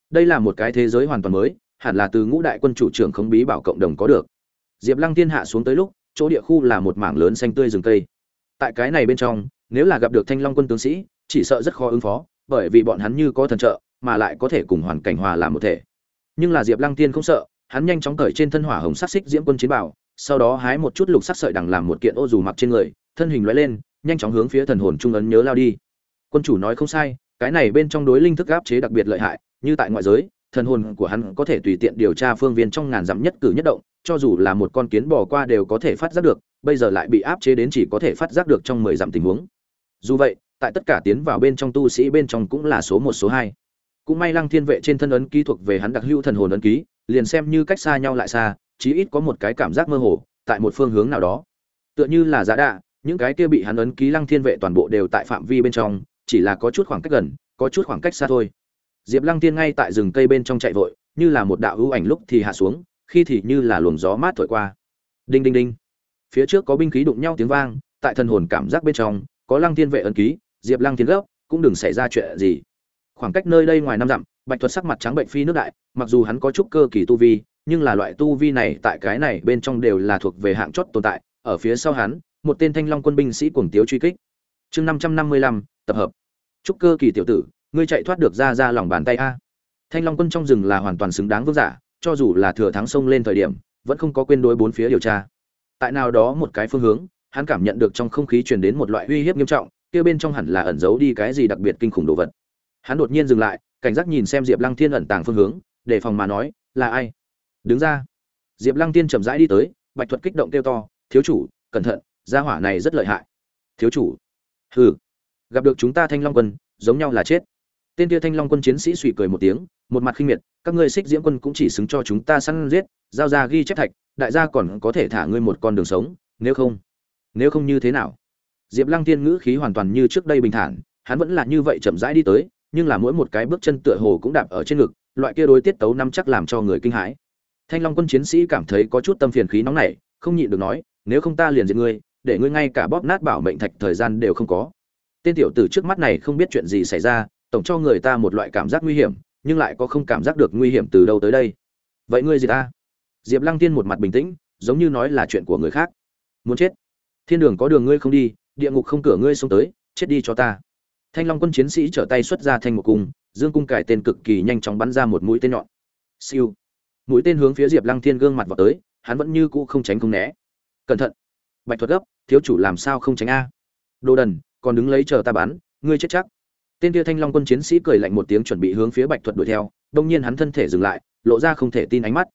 Đây là một cái thế giới hoàn toàn mới, hẳn là từ ngũ đại quân chủ trưởng khống bí bảo cộng đồng có được. Diệp lăng thiên hạ xuống tới lúc, chỗ địa khu là một mảng lớn xanh tươi rừng cây. Tại cái này bên trong, nếu là gặp được thanh long quân tướng sĩ, chỉ sợ rất khó ứng phó, bởi vì bọn hắn như có thần trợ, mà lại có thể cùng hoàn cảnh hòa làm một thể. Nhưng là diệp lăng tiên không sợ, hắn nhanh chóng cởi trên thân hỏa hồng sát xích diễm quân chiến bảo sau đó hái một chút lục sắc sợi đằng làm một kiện ô dù mặc trên người, thân hình lóe lên, nhanh chóng hướng phía thần hồn trung ấn nhớ lao đi. Quân chủ nói không sai, cái này bên trong đối linh thức áp chế đặc biệt lợi hại, như tại ngoại giới, thần hồn của hắn có thể tùy tiện điều tra phương viên trong ngàn dặm nhất cử nhất động, cho dù là một con kiến bò qua đều có thể phát giác được, bây giờ lại bị áp chế đến chỉ có thể phát giác được trong mười dặm tình huống. Dù vậy, tại tất cả tiến vào bên trong tu sĩ bên trong cũng là số một, số hai. Cũng may lăng thiên vệ trên thân ấn ký thuộc về hắn đặc hữu thần hồn ấn ký, liền xem như cách xa nhau lại xa chí ít có một cái cảm giác mơ hồ, tại một phương hướng nào đó. Tựa như là giá đạ, những cái kia bị hắn ấn ký lăng thiên vệ toàn bộ đều tại phạm vi bên trong, chỉ là có chút khoảng cách gần, có chút khoảng cách xa thôi. Diệp lăng Thiên ngay tại rừng cây bên trong chạy vội, như là một đạo hữu ảnh lúc thì hạ xuống, khi thì như là luồng gió mát thổi qua. Đinh đinh đinh. Phía trước có binh khí đụng nhau tiếng vang, tại thần hồn cảm giác bên trong, có lăng thiên vệ ấn ký, diệp lăng thiên gấp, cũng đừng xảy ra chuyện gì. Khoảng cách nơi đây ngoài năm dặm, bạch thuật sắc mặt trắng bệnh phi nước đại, mặc dù hắn có chút cơ kỳ tu vi nhưng là loại tu vi này tại cái này bên trong đều là thuộc về hạng chót tồn tại, ở phía sau hắn, một tên thanh long quân binh sĩ cuồng tiếu truy kích. Chương năm trăm năm mươi lăm, tập hợp. Trúc cơ kỳ tiểu tử, ngươi chạy thoát được ra ra lòng bàn tay a. Thanh long quân trong rừng là hoàn toàn xứng đáng vương giả, cho dù là thừa thắng sông lên thời điểm, vẫn không có quên đối bốn phía điều tra. Tại nào đó một cái phương hướng, hắn cảm nhận được trong không khí truyền đến một loại uy hiếp nghiêm trọng, kia bên trong hẳn là ẩn giấu đi cái gì đặc biệt kinh khủng đồ vật. Hắn đột nhiên dừng lại, cảnh giác nhìn xem diệp lăng thiên ẩn tàng phương hướng để phòng mà nói, là ai? Đứng ra. Diệp lăng tiên chậm rãi đi tới, bạch thuật kích động kêu to, thiếu chủ, cẩn thận, gia hỏa này rất lợi hại. Thiếu chủ? Hừ, gặp được chúng ta thanh long quân, giống nhau là chết. Tên kia thanh long quân chiến sĩ suy cười một tiếng, một mặt khinh miệt, các ngươi xích diễm quân cũng chỉ xứng cho chúng ta săn giết, giao ra ghi chép thạch, đại gia còn có thể thả ngươi một con đường sống, nếu không nếu không như thế nào? Diệp lăng tiên ngữ khí hoàn toàn như trước đây bình thản, hắn vẫn là như vậy chậm rãi đi tới, nhưng là mỗi một cái bước chân tựa hồ cũng đạp ở trên ngực, loại kia đối tiết tấu năm chắc làm cho người kinh hãi thanh long quân chiến sĩ cảm thấy có chút tâm phiền khí nóng nảy, không nhịn được nói, nếu không ta liền giết ngươi, để ngươi ngay cả bóp nát bảo mệnh thạch thời gian đều không có. Tên tiểu tử trước mắt này không biết chuyện gì xảy ra, tổng cho người ta một loại cảm giác nguy hiểm, nhưng lại có không cảm giác được nguy hiểm từ đâu tới đây. Vậy ngươi gì ta? Diệp lăng tiên một mặt bình tĩnh, giống như nói là chuyện của người khác. Muốn chết? Thiên đường có đường ngươi không đi, địa ngục không cửa ngươi xông tới, chết đi cho ta. Thanh long quân chiến sĩ trở tay xuất ra thanh một cung, dương cung cải tên cực kỳ nhanh chóng bắn ra một mũi tên nhọn. Siêu mũi tên hướng phía diệp lăng thiên gương mặt vào tới, hắn vẫn như cũ không tránh không né. Cẩn thận, bạch thuật gấp, thiếu chủ làm sao không tránh a? Đồ đần, còn đứng lấy chờ ta bắn, ngươi chết chắc. Tên kia thanh long quân chiến sĩ cười lạnh một tiếng chuẩn bị hướng phía bạch thuật đuổi theo, đông nhiên hắn thân thể dừng lại, lộ ra không thể tin ánh mắt.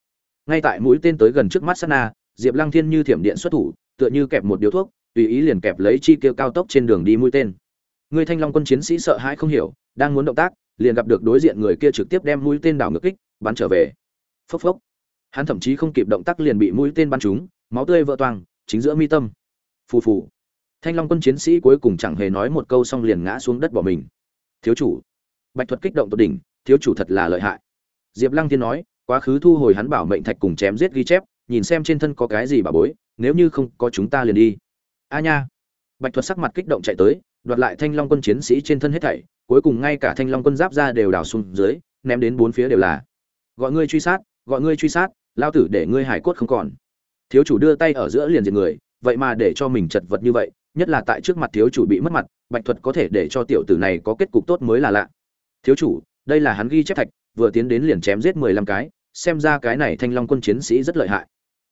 Ngay tại mũi tên tới gần trước mắt sana diệp lăng thiên như thiểm điện xuất thủ, tựa như kẹp một điếu thuốc, tùy ý liền kẹp lấy chi kêu cao tốc trên đường đi mũi tên. Người thanh long quân chiến sĩ sợ hãi không hiểu, đang muốn động tác, liền gặp được đối diện người kia trực tiếp đem mũi tên đảo ngược kích, bắn trở về phốc phốc. Hắn thậm chí không kịp động tác liền bị mũi tên bắn trúng, máu tươi vỡ toang, chính giữa mi tâm. Phù phù. Thanh long quân chiến sĩ cuối cùng chẳng hề nói một câu xong liền ngã xuống đất bỏ mình. Thiếu chủ. Bạch thuật kích động tột đỉnh, thiếu chủ thật là lợi hại. Diệp lăng tiên nói, quá khứ thu hồi hắn bảo mệnh thạch cùng chém giết ghi chép, nhìn xem trên thân có cái gì bà bối, nếu như không có chúng ta liền đi. A nha. Bạch thuật sắc mặt kích động chạy tới, đoạt lại thanh long quân chiến sĩ trên thân hết thảy, cuối cùng ngay cả thanh long quân giáp ra đều đào xuống dưới, ném đến bốn phía đều là. Gọi ngươi truy sát gọi ngươi truy sát, lao tử để ngươi hải cốt không còn. Thiếu chủ đưa tay ở giữa liền diệt người, vậy mà để cho mình chật vật như vậy, nhất là tại trước mặt thiếu chủ bị mất mặt, bạch thuật có thể để cho tiểu tử này có kết cục tốt mới là lạ. Thiếu chủ, đây là hắn ghi chép thạch, vừa tiến đến liền chém giết mười lăm cái, xem ra cái này thanh long quân chiến sĩ rất lợi hại.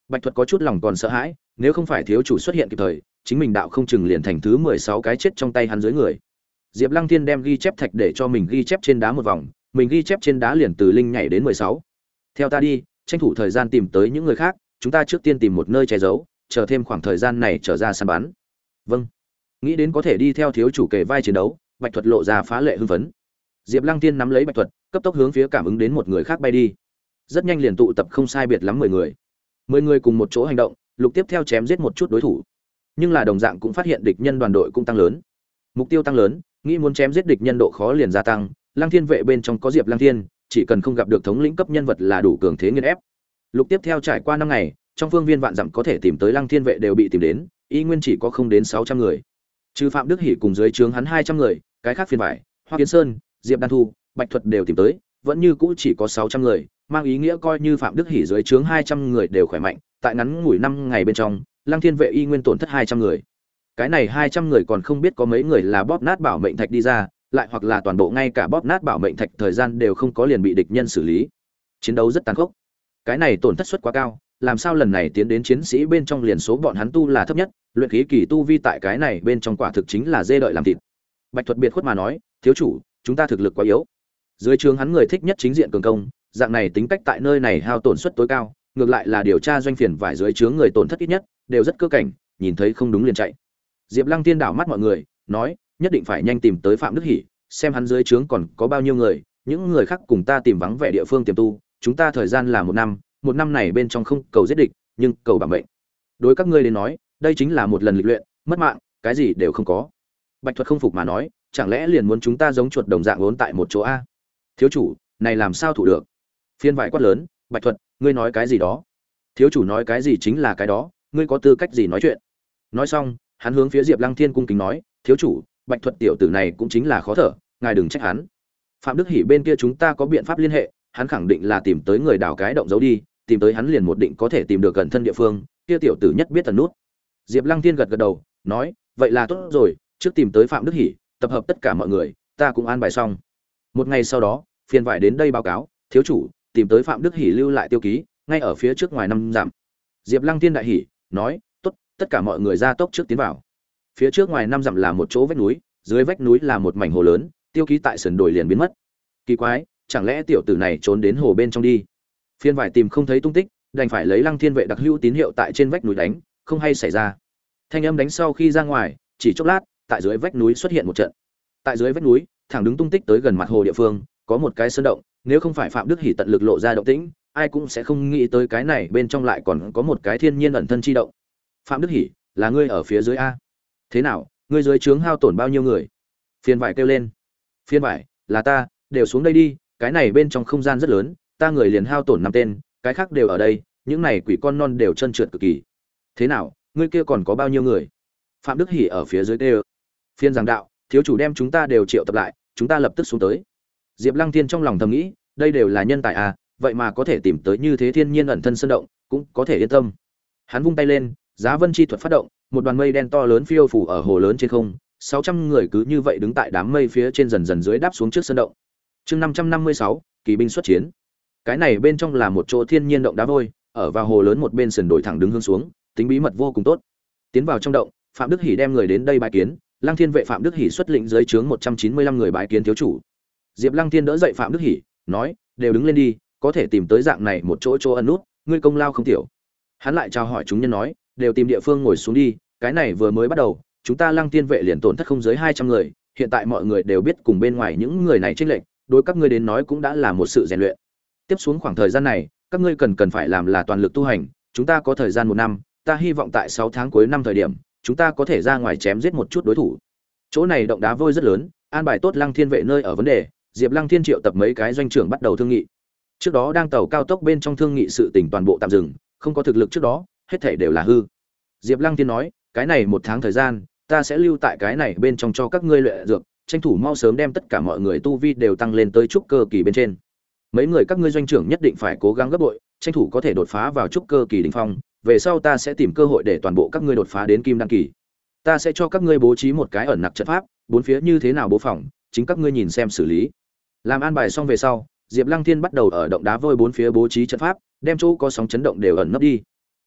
Bạch thuật có chút lòng còn sợ hãi, nếu không phải thiếu chủ xuất hiện kịp thời, chính mình đạo không chừng liền thành thứ mười sáu cái chết trong tay hắn dưới người. Diệp lăng thiên đem ghi chép thạch để cho mình ghi chép trên đá một vòng, mình ghi chép trên đá liền từ linh nhảy đến mười sáu theo ta đi, tranh thủ thời gian tìm tới những người khác, chúng ta trước tiên tìm một nơi che giấu, chờ thêm khoảng thời gian này trở ra săn bắn. Vâng. Nghĩ đến có thể đi theo thiếu chủ kề vai chiến đấu, bạch thuật lộ ra phá lệ hưng phấn. Diệp lăng tiên nắm lấy bạch thuật, cấp tốc hướng phía cảm ứng đến một người khác bay đi. Rất nhanh liền tụ tập không sai biệt lắm mười người. Mười người cùng một chỗ hành động, lục tiếp theo chém giết một chút đối thủ. Nhưng là đồng dạng cũng phát hiện địch nhân đoàn đội cũng tăng lớn. Mục tiêu tăng lớn, nghĩ muốn chém giết địch nhân độ khó liền gia tăng. Lăng thiên vệ bên trong có diệp lăng thiên chỉ cần không gặp được thống lĩnh cấp nhân vật là đủ cường thế nghiên ép. Lục tiếp theo trải qua năm ngày, trong phương viên vạn dặm có thể tìm tới lăng thiên vệ đều bị tìm đến, y nguyên chỉ có không đến sáu trăm người. Trừ phạm đức hỷ cùng dưới trướng hắn hai trăm người, cái khác phiên vải hoa kiến sơn, diệp đan thu, bạch thuật đều tìm tới, vẫn như cũ chỉ có sáu trăm người, mang ý nghĩa coi như phạm đức hỷ dưới trướng hai trăm người đều khỏe mạnh, tại ngắn ngủi năm ngày bên trong, lăng thiên vệ y nguyên tổn thất hai trăm người. Cái này hai trăm người còn không biết có mấy người là bóp nát bảo mệnh thạch đi ra lại hoặc là toàn bộ ngay cả bóp nát bảo mệnh thạch thời gian đều không có liền bị địch nhân xử lý. Chiến đấu rất tàn khốc. Cái này tổn thất suất quá cao, làm sao lần này tiến đến chiến sĩ bên trong liền số bọn hắn tu là thấp nhất, luyện khí kỳ tu vi tại cái này bên trong quả thực chính là dê đợi làm thịt. Bạch thuật biệt khuất mà nói, thiếu chủ, chúng ta thực lực quá yếu. Dưới trường hắn người thích nhất chính diện cường công, dạng này tính cách tại nơi này hao tổn suất tối cao, ngược lại là điều tra doanh phiền vải dưới trướng người tổn thất ít nhất, đều rất cơ cảnh, nhìn thấy không đúng liền chạy. Diệp lăng tiên đảo mắt mọi người, nói nhất định phải nhanh tìm tới phạm đức hỷ, xem hắn dưới trướng còn có bao nhiêu người, những người khác cùng ta tìm vắng vẻ địa phương tiềm tu, chúng ta thời gian là một năm một năm này bên trong không cầu giết địch, nhưng cầu bảo mệnh. Đối các ngươi đến nói, đây chính là một lần lịch luyện, mất mạng, cái gì đều không có. Bạch thuật không phục mà nói, chẳng lẽ liền muốn chúng ta giống chuột đồng dạng vốn tại một chỗ a? Thiếu chủ, này làm sao thủ được? Phiên vải quát lớn, bạch thuật, ngươi nói cái gì đó? Thiếu chủ nói cái gì chính là cái đó, ngươi có tư cách gì nói chuyện? Nói xong, hắn hướng phía diệp lăng thiên cung kính nói, thiếu chủ bạch thuật tiểu tử này cũng chính là khó thở ngài đừng trách hắn. Phạm đức hỷ bên kia chúng ta có biện pháp liên hệ hắn khẳng định là tìm tới người đào cái động giấu đi tìm tới hắn liền một định có thể tìm được gần thân địa phương kia tiểu tử nhất biết tần nút. Diệp lăng thiên gật gật đầu nói vậy là tốt rồi trước tìm tới phạm đức hỷ tập hợp tất cả mọi người ta cũng an bài xong. Một ngày sau đó phiền vải đến đây báo cáo thiếu chủ tìm tới phạm đức hỷ lưu lại tiêu ký ngay ở phía trước ngoài năm giảm diệp lăng thiên đại hỉ, nói tốt tất cả mọi người ra tốc trước tiến vào phía trước ngoài năm dặm là một chỗ vách núi, dưới vách núi là một mảnh hồ lớn, tiêu ký tại sườn đồi liền biến mất. Kỳ quái, chẳng lẽ tiểu tử này trốn đến hồ bên trong đi? Phiên vải tìm không thấy tung tích, đành phải lấy lăng thiên vệ đặc hữu tín hiệu tại trên vách núi đánh, không hay xảy ra. Thanh âm đánh sau khi ra ngoài, chỉ chốc lát, tại dưới vách núi xuất hiện một trận. Tại dưới vách núi, thẳng đứng tung tích tới gần mặt hồ địa phương, có một cái sơn động, nếu không phải phạm đức hỉ tận lực lộ ra động tĩnh, ai cũng sẽ không nghĩ tới cái này bên trong lại còn có một cái thiên nhiên ẩn thân chi động. Phạm đức hỉ là ngươi ở phía dưới a? Thế nào, ngươi dưới trướng hao tổn bao nhiêu người? Phiên vải kêu lên. Phiên vải, là ta, đều xuống đây đi, cái này bên trong không gian rất lớn, ta người liền hao tổn năm tên, cái khác đều ở đây, những này quỷ con non đều chân trượt cực kỳ. Thế nào, ngươi kia còn có bao nhiêu người? Phạm đức hỉ ở phía dưới tê phiên giảng đạo, thiếu chủ đem chúng ta đều triệu tập lại, chúng ta lập tức xuống tới. Diệp lăng thiên trong lòng thầm nghĩ, đây đều là nhân tài à vậy mà có thể tìm tới như thế thiên nhiên ẩn thân sơn động, cũng có thể yên tâm. Hắn vung tay lên, giá vân chi thuật phát động một đoàn mây đen to lớn phiêu phủ ở hồ lớn trên không, sáu trăm người cứ như vậy đứng tại đám mây phía trên dần dần dưới đáp xuống trước sân động. Chương năm trăm năm mươi sáu, kỳ binh xuất chiến. Cái này bên trong là một chỗ thiên nhiên động đá vôi, ở vào hồ lớn một bên sườn đổi thẳng đứng hướng xuống, tính bí mật vô cùng tốt. Tiến vào trong động, phạm đức hỷ đem người đến đây bài kiến, lăng thiên vệ phạm đức hỷ xuất lĩnh dưới trướng một trăm chín mươi lăm người bài kiến thiếu chủ. Diệp lăng thiên đỡ dậy phạm đức hỷ, nói, đều đứng lên đi, có thể tìm tới dạng này một chỗ chỗ ẩn nút, ngươi công lao không tiểu. Hắn lại chào hỏi chúng nhân nói đều tìm địa phương ngồi xuống đi cái này vừa mới bắt đầu chúng ta lăng tiên vệ liền tổn thất không dưới hai trăm người hiện tại mọi người đều biết cùng bên ngoài những người này tranh lệnh, đối các ngươi đến nói cũng đã là một sự rèn luyện. Tiếp xuống khoảng thời gian này các ngươi cần cần phải làm là toàn lực tu hành chúng ta có thời gian một năm ta hy vọng tại sáu tháng cuối năm thời điểm chúng ta có thể ra ngoài chém giết một chút đối thủ. Chỗ này động đá vôi rất lớn an bài tốt lăng thiên vệ nơi ở vấn đề diệp lăng thiên triệu tập mấy cái doanh trưởng bắt đầu thương nghị. Trước đó đang tàu cao tốc bên trong thương nghị sự tỉnh toàn bộ tạm dừng không có thực lực trước đó hết thể đều là hư. Diệp lăng thiên nói cái này một tháng thời gian ta sẽ lưu tại cái này bên trong cho các ngươi luyện dược tranh thủ mau sớm đem tất cả mọi người tu vi đều tăng lên tới trúc cơ kỳ bên trên. Mấy người các ngươi doanh trưởng nhất định phải cố gắng gấp bội tranh thủ có thể đột phá vào trúc cơ kỳ đ ỉ n h phong về sau ta sẽ tìm cơ hội để toàn bộ các ngươi đột phá đến kim đăng kỳ. Ta sẽ cho các ngươi bố trí một cái ẩn nặc trận pháp bốn phía như thế nào bố phòng, chính các ngươi nhìn xem xử lý. Làm an bài xong về sau diệp lăng thiên bắt đầu ở động đá vôi bốn phía bố trí trận pháp đem chỗ có sóng chấn động đều ẩn nấp đi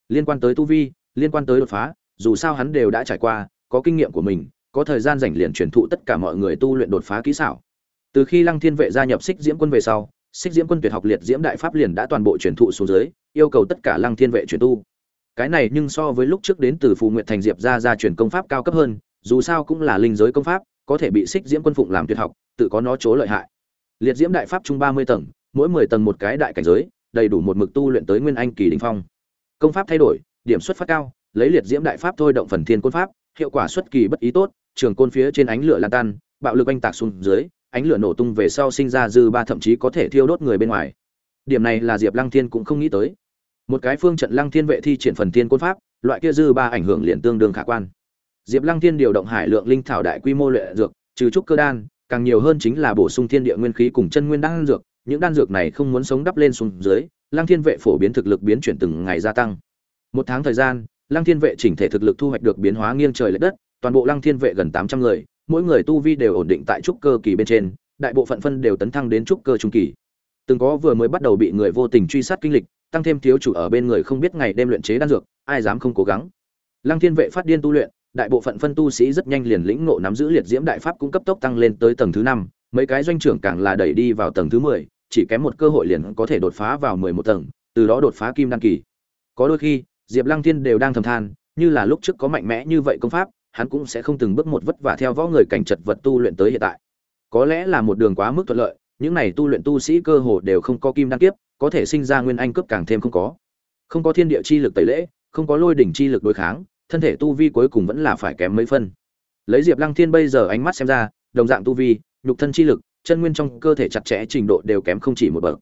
liên quan tới tu vi, liên quan tới đột phá, dù sao hắn đều đã trải qua, có kinh nghiệm của mình, có thời gian rảnh liền truyền thụ tất cả mọi người tu luyện đột phá kỹ xảo. Từ khi lăng thiên vệ gia nhập xích diễm quân về sau xích diễm quân tuyệt học liệt diễm đại pháp liền đã toàn bộ truyền thụ xuống dưới, yêu cầu tất cả lăng thiên vệ truyền tu. Cái này nhưng so với lúc trước đến từ phù nguyện thành diệp ra ra truyền công pháp cao cấp hơn, dù sao cũng là linh giới công pháp, có thể bị xích diễm quân phụng làm tuyệt học, tự có nó chỗ lợi hại. Liệt diễm đại pháp chung ba mươi tầng, mỗi mười tầng một cái đại cảnh giới, đầy đủ một mực tu luyện tới nguyên anh kỳ đình phong công pháp thay đổi điểm xuất phát cao lấy liệt diễm đại pháp thôi động phần thiên côn pháp hiệu quả xuất kỳ bất ý tốt trường côn phía trên ánh lửa lan tan bạo lực anh tạc xuống dưới ánh lửa nổ tung về sau sinh ra dư ba thậm chí có thể thiêu đốt người bên ngoài. Điểm này là diệp lăng thiên cũng không nghĩ tới. Một cái phương trận lăng thiên vệ thi triển phần thiên côn pháp loại kia dư ba ảnh hưởng liền tương đương khả quan. Diệp lăng thiên điều động hải lượng linh thảo đại quy mô luyện dược trừ trúc cơ đan càng nhiều hơn chính là bổ sung thiên địa nguyên khí cùng chân nguyên đan dược, những đan dược này không muốn sống đắp lên xuống dưới, Lăng Thiên vệ phổ biến thực lực biến chuyển từng ngày gia tăng. Một tháng thời gian, Lăng Thiên vệ chỉnh thể thực lực thu hoạch được biến hóa nghiêng trời lệch đất, toàn bộ Lăng Thiên vệ gần 800 người, mỗi người tu vi đều ổn định tại trúc cơ kỳ bên trên, đại bộ phận phân đều tấn thăng đến trúc cơ trung kỳ. Từng có vừa mới bắt đầu bị người vô tình truy sát kinh lịch, tăng thêm thiếu chủ ở bên người không biết ngày đêm luyện chế đan dược, ai dám không cố gắng. Lăng Thiên vệ phát điên tu luyện, đại bộ phận phân tu sĩ rất nhanh liền lĩnh ngộ nắm giữ liệt diễm đại pháp cũng cấp tốc tăng lên tới tầng thứ năm mấy cái doanh trưởng càng là đẩy đi vào tầng thứ mười chỉ kém một cơ hội liền có thể đột phá vào mười một tầng, từ đó đột phá kim đăng kỳ. Có đôi khi, diệp lăng thiên đều đang thầm than, như là lúc trước có mạnh mẽ như vậy công pháp, hắn cũng sẽ không từng bước một vất vả theo võ người cảnh chật vật tu luyện tới hiện tại. Có lẽ là một đường quá mức thuận lợi, những này tu luyện tu sĩ cơ hồ đều không có kim đăng kiếp, có thể sinh ra nguyên anh cấp càng thêm không có. Không có thiên địa chi lực tẩy lễ, không có lôi đỉnh chi lực đối kháng, thân thể tu vi cuối cùng vẫn là phải kém mấy phân. Lấy diệp lăng thiên bây giờ ánh mắt xem ra, đồng dạng tu vi, nhục thân chi lực chân nguyên trong cơ thể chặt chẽ trình độ đều kém không chỉ một bậc.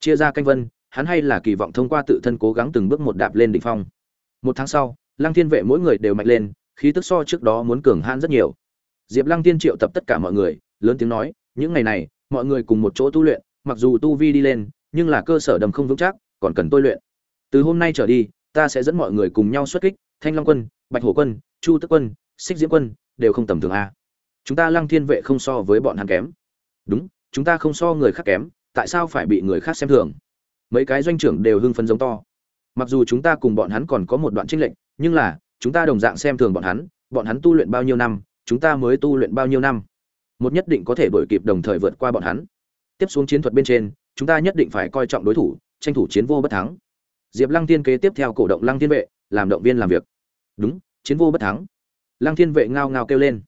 Chia ra canh vân, hắn hay là kỳ vọng thông qua tự thân cố gắng từng bước một đạp lên đỉnh phong. Một tháng sau, lăng thiên vệ mỗi người đều mạnh lên, khí tức so trước đó muốn cường hãn rất nhiều. Diệp lăng tiên triệu tập tất cả mọi người, lớn tiếng nói, những ngày này, mọi người cùng một chỗ tu luyện, mặc dù tu vi đi lên, nhưng là cơ sở đầm không vững chắc, còn cần tôi luyện. Từ hôm nay trở đi, ta sẽ dẫn mọi người cùng nhau xuất kích, thanh long quân, bạch hổ quân, chu tức quân, xích diễm quân, đều không tầm thường a. Chúng ta lăng thiên vệ không so với bọn hắn kém đúng, chúng ta không so người khác kém, tại sao phải bị người khác xem thường? Mấy cái doanh trưởng đều hưng phấn giống to. Mặc dù chúng ta cùng bọn hắn còn có một đoạn trinh lệnh nhưng là, chúng ta đồng dạng xem thường bọn hắn bọn hắn tu luyện bao nhiêu năm, chúng ta mới tu luyện bao nhiêu năm. Một nhất định có thể đổi kịp đồng thời vượt qua bọn hắn. Tiếp xuống chiến thuật bên trên, chúng ta nhất định phải coi trọng đối thủ, tranh thủ chiến vô bất thắng. Diệp lăng tiên kế tiếp theo cổ động lăng thiên vệ, làm động viên làm việc. Đúng, chiến vô bất thắng. Lăng thiên vệ ngao ngao kêu lên.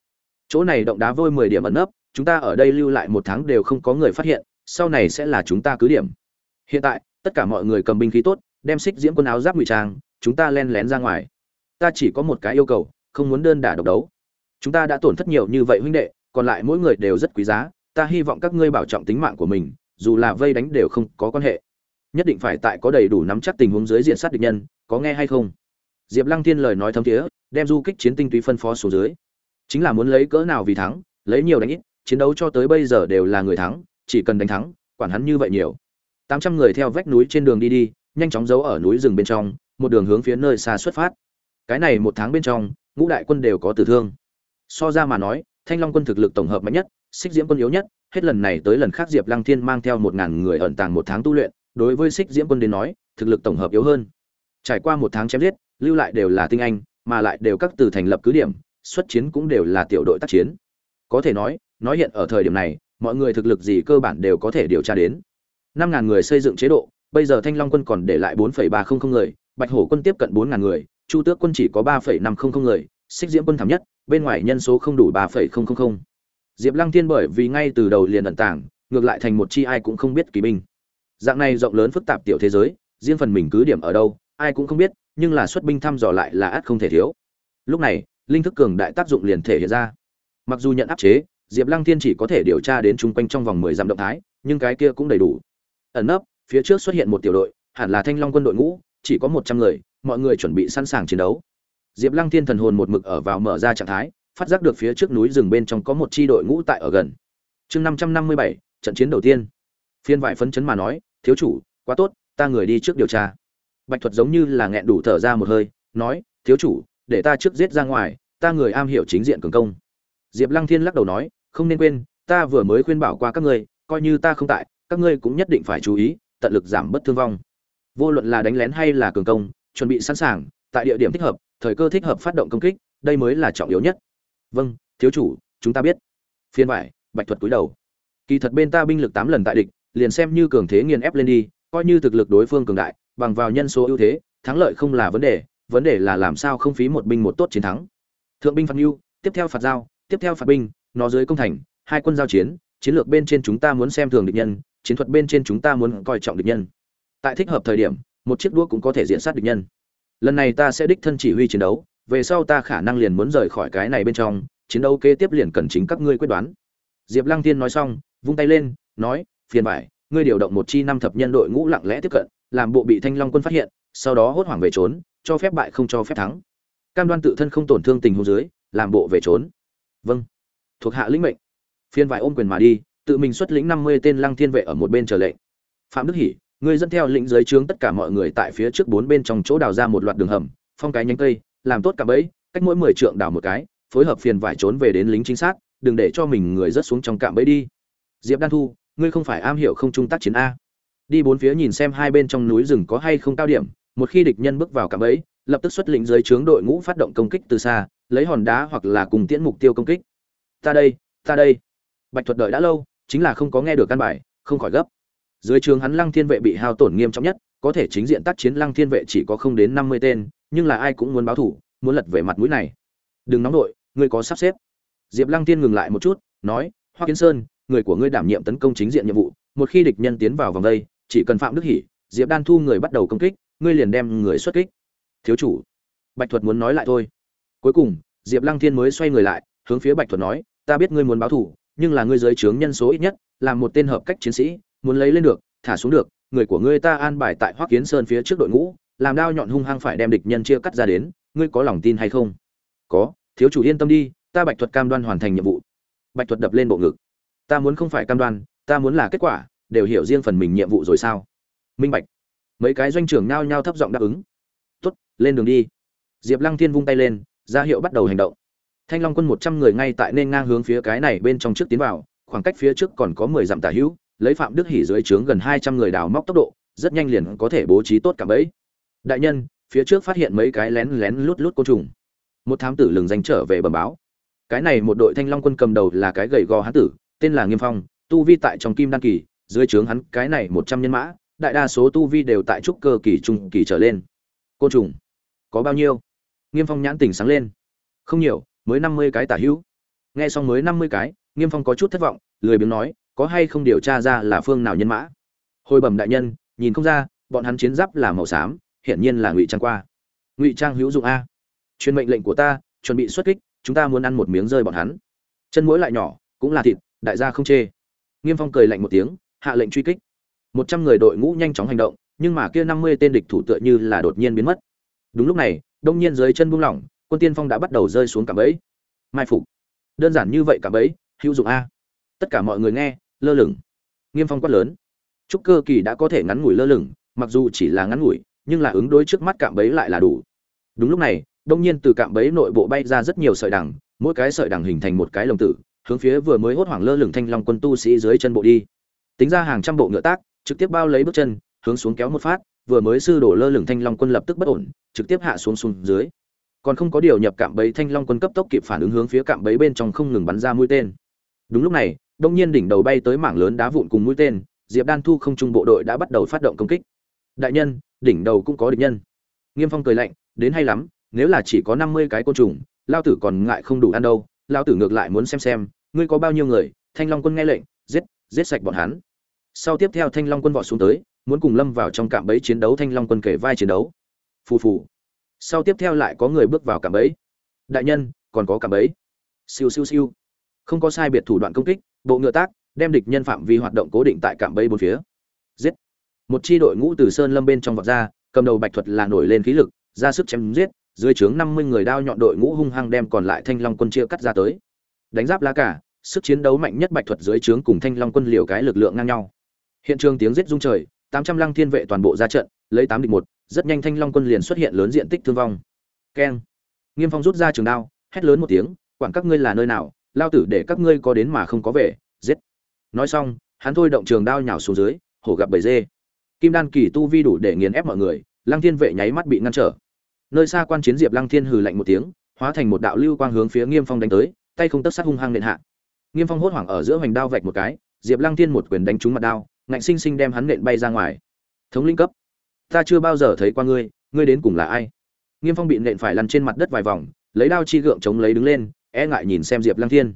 Chỗ này động đá vôi mười điểm ẩn nấp chúng ta ở đây lưu lại một tháng đều không có người phát hiện, sau này sẽ là chúng ta cứ điểm. Hiện tại, tất cả mọi người cầm binh khí tốt, đem xích diễm quần áo giáp ngụy trang, chúng ta len lén ra ngoài. Ta chỉ có một cái yêu cầu, không muốn đơn đả độc đấu. Chúng ta đã tổn thất nhiều như vậy huynh đệ, còn lại mỗi người đều rất quý giá, ta hy vọng các ngươi bảo trọng tính mạng của mình, dù là vây đánh đều không có quan hệ. Nhất định phải tại có đầy đủ nắm chắc tình huống dưới diện sát địch nhân, có nghe hay không? Diệp lăng thiên lời nói thấm thiế, đem du kích chiến tinh túy phân phó xuống dưới. Chính là muốn lấy cỡ nào vì thắng, lấy nhiều đánh ít chiến đấu cho tới bây giờ đều là người thắng, chỉ cần đánh thắng, quản hắn như vậy nhiều. Tám trăm người theo vách núi trên đường đi đi, nhanh chóng giấu ở núi rừng bên trong, một đường hướng phía nơi xa xuất phát. Cái này một tháng bên trong, ngũ đại quân đều có tử thương. So ra mà nói, thanh long quân thực lực tổng hợp mạnh nhất xích diễm quân yếu nhất, hết lần này tới lần khác diệp lăng thiên mang theo một ngàn người ẩn tàng một tháng tu luyện, đối với xích diễm quân đến nói, thực lực tổng hợp yếu hơn. Trải qua một tháng chém giết, lưu lại đều là tinh anh, mà lại đều các từ thành lập cứ điểm, xuất chiến cũng đều là tiểu đội tác chiến. Có thể nói nói hiện ở thời điểm này, mọi người thực lực gì cơ bản đều có thể điều tra đến. Năm ngàn người xây dựng chế độ, bây giờ thanh long quân còn để lại bốn ba trăm linh người, bạch hổ quân tiếp cận bốn ngàn người, chu tước quân chỉ có ba năm trăm linh người, xích diễm quân thảm nhất, bên ngoài nhân số không đủ ba diệp lăng thiên bởi vì ngay từ đầu liền ẩn tàng, ngược lại thành một chi ai cũng không biết kỳ binh. Dạng này rộng lớn phức tạp tiểu thế giới, riêng phần mình cứ điểm ở đâu, ai cũng không biết, nhưng là xuất binh thăm dò lại là ắt không thể thiếu. Lúc này, linh thức cường đại tác dụng liền thể hiện ra. Mặc dù nhận áp chế diệp lăng thiên chỉ có thể điều tra đến chung quanh trong vòng mười dặm động thái, nhưng cái kia cũng đầy đủ. Ẩn nấp, phía trước xuất hiện một tiểu đội, hẳn là thanh long quân đội ngũ, chỉ có một trăm người, mọi người chuẩn bị sẵn sàng chiến đấu. Diệp lăng thiên thần hồn một mực ở vào mở ra trạng thái, phát giác được phía trước núi rừng bên trong có một chi đội ngũ tại ở gần. Chương năm trăm năm mươi bảy, trận chiến đầu tiên. Phiên vải phấn chấn mà nói, thiếu chủ, quá tốt, ta người đi trước điều tra. Bạch thuật giống như là nghẹn đủ thở ra một hơi, nói, thiếu chủ, để ta trước giết ra ngoài, ta người am hiểu chính diện cường công. Diệp lăng thiên lắc đầu nói không nên quên, ta vừa mới khuyên bảo qua các ngươi, coi như ta không tại, các ngươi cũng nhất định phải chú ý, tận lực giảm bất thương vong. Vô luận là đánh lén hay là cường công, chuẩn bị sẵn sàng, tại địa điểm thích hợp, thời cơ thích hợp phát động công kích, đây mới là trọng yếu nhất. Vâng thiếu chủ, chúng ta biết. Phiên vải, bạch thuật cúi đầu. Kỳ thật bên ta binh lực tám lần tại địch, liền xem như cường thế nghiền ép lên đi, coi như thực lực đối phương cường đại, bằng vào nhân số ưu thế, thắng lợi không là vấn đề vấn đề là làm sao không phí một binh một tốt chiến thắng. Thượng binh phạt mưu tiếp theo phạt giao, tiếp theo phạt binh nó dưới công thành, hai quân giao chiến chiến lược bên trên chúng ta muốn xem thường địch nhân, chiến thuật bên trên chúng ta muốn coi trọng địch nhân. Tại thích hợp thời điểm, một chiếc đũa cũng có thể diện sát địch nhân. Lần này ta sẽ đích thân chỉ huy chiến đấu, về sau ta khả năng liền muốn rời khỏi cái này bên trong, chiến đấu kế tiếp liền cần chính các ngươi quyết đoán. Diệp lăng tiên nói xong, vung tay lên, nói, phiền bài ngươi điều động một chi năm thập nhân đội ngũ lặng lẽ tiếp cận, làm bộ bị thanh long quân phát hiện, sau đó hốt hoảng về trốn, cho phép bại không cho phép thắng. Cam đoan tự thân không tổn thương tình huống dưới, làm bộ về trốn. Vâng thuộc hạ lĩnh mệnh. Phiên vải ôm quyền mà đi, tự mình xuất lĩnh năm mươi tên lăng thiên vệ ở một bên chờ lệnh. Phạm đức hỷ, ngươi dẫn theo lĩnh giới trướng tất cả mọi người tại phía trước bốn bên trong chỗ đào ra một loạt đường hầm, phong cái nhánh cây, làm tốt cả bẫy, cách mỗi mười trượng đào một cái, phối hợp phiền vải trốn về đến lính chính xác, đừng để cho mình người rớt xuống trong cạm bẫy đi. Diệp đan thu, ngươi không phải am hiểu không trung tác chiến a. Đi bốn phía nhìn xem hai bên trong núi rừng có hay không cao điểm, một khi địch nhân bước vào cạm bẫy, lập tức xuất lĩnh dưới trướng đội ngũ phát động công kích từ xa, lấy hòn đá hoặc là cùng tiễn mục tiêu công kích ta đây ta đây. Bạch thuật đợi đã lâu chính là không có nghe được căn bài không khỏi gấp. Dưới trường hắn lăng thiên vệ bị hao tổn nghiêm trọng nhất có thể chính diện tác chiến lăng thiên vệ chỉ có không đến năm mươi tên nhưng là ai cũng muốn báo thủ muốn lật về mặt mũi này. Đừng nóng đội ngươi có sắp xếp. Diệp lăng tiên ngừng lại một chút nói hoa kiến sơn người của ngươi đảm nhiệm tấn công chính diện nhiệm vụ một khi địch nhân tiến vào vòng đây chỉ cần phạm đức Hỷ, diệp đan thu người bắt đầu công kích ngươi liền đem người xuất kích. Thiếu chủ. Bạch thuật muốn nói lại thôi. Cuối cùng diệp lăng thiên mới xoay người lại hướng phía bạch thuật nói, ta biết ngươi muốn báo thủ nhưng là ngươi giới trướng nhân số ít nhất làm một tên hợp cách chiến sĩ, muốn lấy lên được, thả xuống được, người của ngươi ta an bài tại hoắc kiến sơn phía trước đội ngũ, làm đao nhọn hung hăng phải đem địch nhân chia cắt ra đến, ngươi có lòng tin hay không? Có, thiếu chủ yên tâm đi, ta bạch thuật cam đoan hoàn thành nhiệm vụ. Bạch thuật đập lên bộ ngực. Ta muốn không phải cam đoan, ta muốn là kết quả, đều hiểu riêng phần mình nhiệm vụ rồi sao? Minh bạch. Mấy cái doanh trưởng nhao nhao thấp giọng đáp ứng. Tốt, lên đường đi. Diệp lăng thiên vung tay lên, ra hiệu bắt đầu hành động thanh long quân một trăm người ngay tại nên ngang hướng phía cái này bên trong trước tiến vào, khoảng cách phía trước còn có mười dặm tả hữu, lấy phạm đức hỉ dưới trướng gần hai trăm người đào móc tốc độ, rất nhanh liền có thể bố trí tốt cả bẫy. Đại nhân, phía trước phát hiện mấy cái lén lén lút lút côn trùng. Một thám tử lừng danh trở về bẩm báo. Cái này một đội thanh long quân cầm đầu là cái gầy gò hán tử, tên là nghiêm phong, tu vi tại trong kim đan kỳ, dưới trướng hắn cái này một trăm nhân mã, đại đa số tu vi đều tại trúc cơ kỳ trung kỳ trở lên. Côn trùng, có bao nhiêu? Nghiêm phong nhãn tỉnh sáng lên. Không nhiều mới năm mươi cái tả hữu. Nghe xong mới năm mươi cái, nghiêm phong có chút thất vọng, lười biếng nói, có hay không điều tra ra là phương nào nhân mã? Hồi bẩm đại nhân, nhìn không ra, bọn hắn chiến giáp là màu xám, hiển nhiên là ngụy trang qua. Ngụy trang hữu dụng a. Truyền mệnh lệnh của ta, chuẩn bị xuất kích, chúng ta muốn ăn một miếng rơi bọn hắn. Chân mũi lại nhỏ, cũng là thịt, đại gia không chê. Nghiêm phong cười lạnh một tiếng, hạ lệnh truy kích. Một trăm người đội ngũ nhanh chóng hành động, nhưng mà kia năm mươi tên địch thủ tựa như là đột nhiên biến mất. Đúng lúc này, đông nhiên dưới chân buông lỏng quân tiên phong đã bắt đầu rơi xuống cả bẫy. Mai phục. Đơn giản như vậy cả bẫy, hữu dụng a. Tất cả mọi người nghe, lơ lửng. Nghiêm phong quát lớn. Trúc cơ kỳ đã có thể ngắn ngủi lơ lửng, mặc dù chỉ là ngắn ngủi, nhưng là ứng đối trước mắt cạm bẫy lại là đủ. Đúng lúc này, đông nhiên từ cạm bẫy nội bộ bay ra rất nhiều sợi đằng, mỗi cái sợi đằng hình thành một cái lồng tử, hướng phía vừa mới hốt hoảng lơ lửng thanh long quân tu sĩ dưới chân bộ đi. Tính ra hàng trăm bộ ngựa tác, trực tiếp bao lấy bước chân, hướng xuống kéo một phát, vừa mới sư đổ lơ lửng thanh long quân lập tức bất ổn, trực tiếp hạ xuống xuống dưới còn không có điều nhập cạm bẫy thanh long quân cấp tốc kịp phản ứng hướng phía cạm bẫy bên trong không ngừng bắn ra mũi tên. Đúng lúc này, đông nhiên đỉnh đầu bay tới mảng lớn đá vụn cùng mũi tên, diệp đan thu không trung bộ đội đã bắt đầu phát động công kích. Đại nhân, đỉnh đầu cũng có địch nhân. Nghiêm phong cười lạnh, đến hay lắm, nếu là chỉ có năm mươi cái côn trùng lao tử còn ngại không đủ ăn đâu. Lao tử ngược lại muốn xem xem, ngươi có bao nhiêu người, thanh long quân nghe lệnh, giết giết sạch bọn hắn. Sau tiếp theo thanh long quân vọt xuống tới, muốn cùng lâm vào trong cạm bẫy chiến đấu thanh long quân kể vai chiến đấu. Phù phù sau tiếp theo lại có người bước vào cạm bẫy. Đại nhân, còn có cạm bẫy. Siêu siêu siêu. Không có sai biệt thủ đoạn công kích, bộ ngựa tác, đem địch nhân phạm vi hoạt động cố định tại cạm bẫy bốn phía. Giết. Một chi đội ngũ từ sơn lâm bên trong vọt ra, cầm đầu bạch thuật là nổi lên khí lực, ra sức chém giết, dưới trướng năm mươi người đao nhọn đội ngũ hung hăng đem còn lại thanh long quân chia cắt ra tới. Đánh giáp lá cả, sức chiến đấu mạnh nhất bạch thuật dưới trướng cùng thanh long quân liều cái lực lượng ngang nhau. Hiện trường tiếng giết rung trời, tám trăm lăng thiên vệ toàn bộ ra trận, lấy tám địch một rất nhanh thanh long quân liền xuất hiện lớn diện tích thương vong. Keng. Nghiêm phong rút ra trường đao, hét lớn một tiếng, quản các ngươi là nơi nào, lao tử để các ngươi có đến mà không có về, giết. Nói xong, hắn thôi động trường đao nhào xuống dưới, hổ gặp bầy dê. Kim đan kỳ tu vi đủ để nghiền ép mọi người, lăng thiên vệ nháy mắt bị ngăn trở. Nơi xa quan chiến diệp lăng thiên hừ lạnh một tiếng, hóa thành một đạo lưu quang hướng phía nghiêm phong đánh tới, tay không tất sát hung hăng nện hạ. Nghiêm phong hốt hoảng ở giữa hoành đao vạch một cái, diệp lăng thiên một quyền đánh trúng mặt đao, ngạnh sinh sinh đem hắn nện bay ra ngoài. Thống linh cấp ta chưa bao giờ thấy qua ngươi ngươi đến cùng là ai? Nghiêm phong bị nện phải lăn trên mặt đất vài vòng, lấy đao chi gượng chống lấy đứng lên e ngại nhìn xem diệp lăng thiên.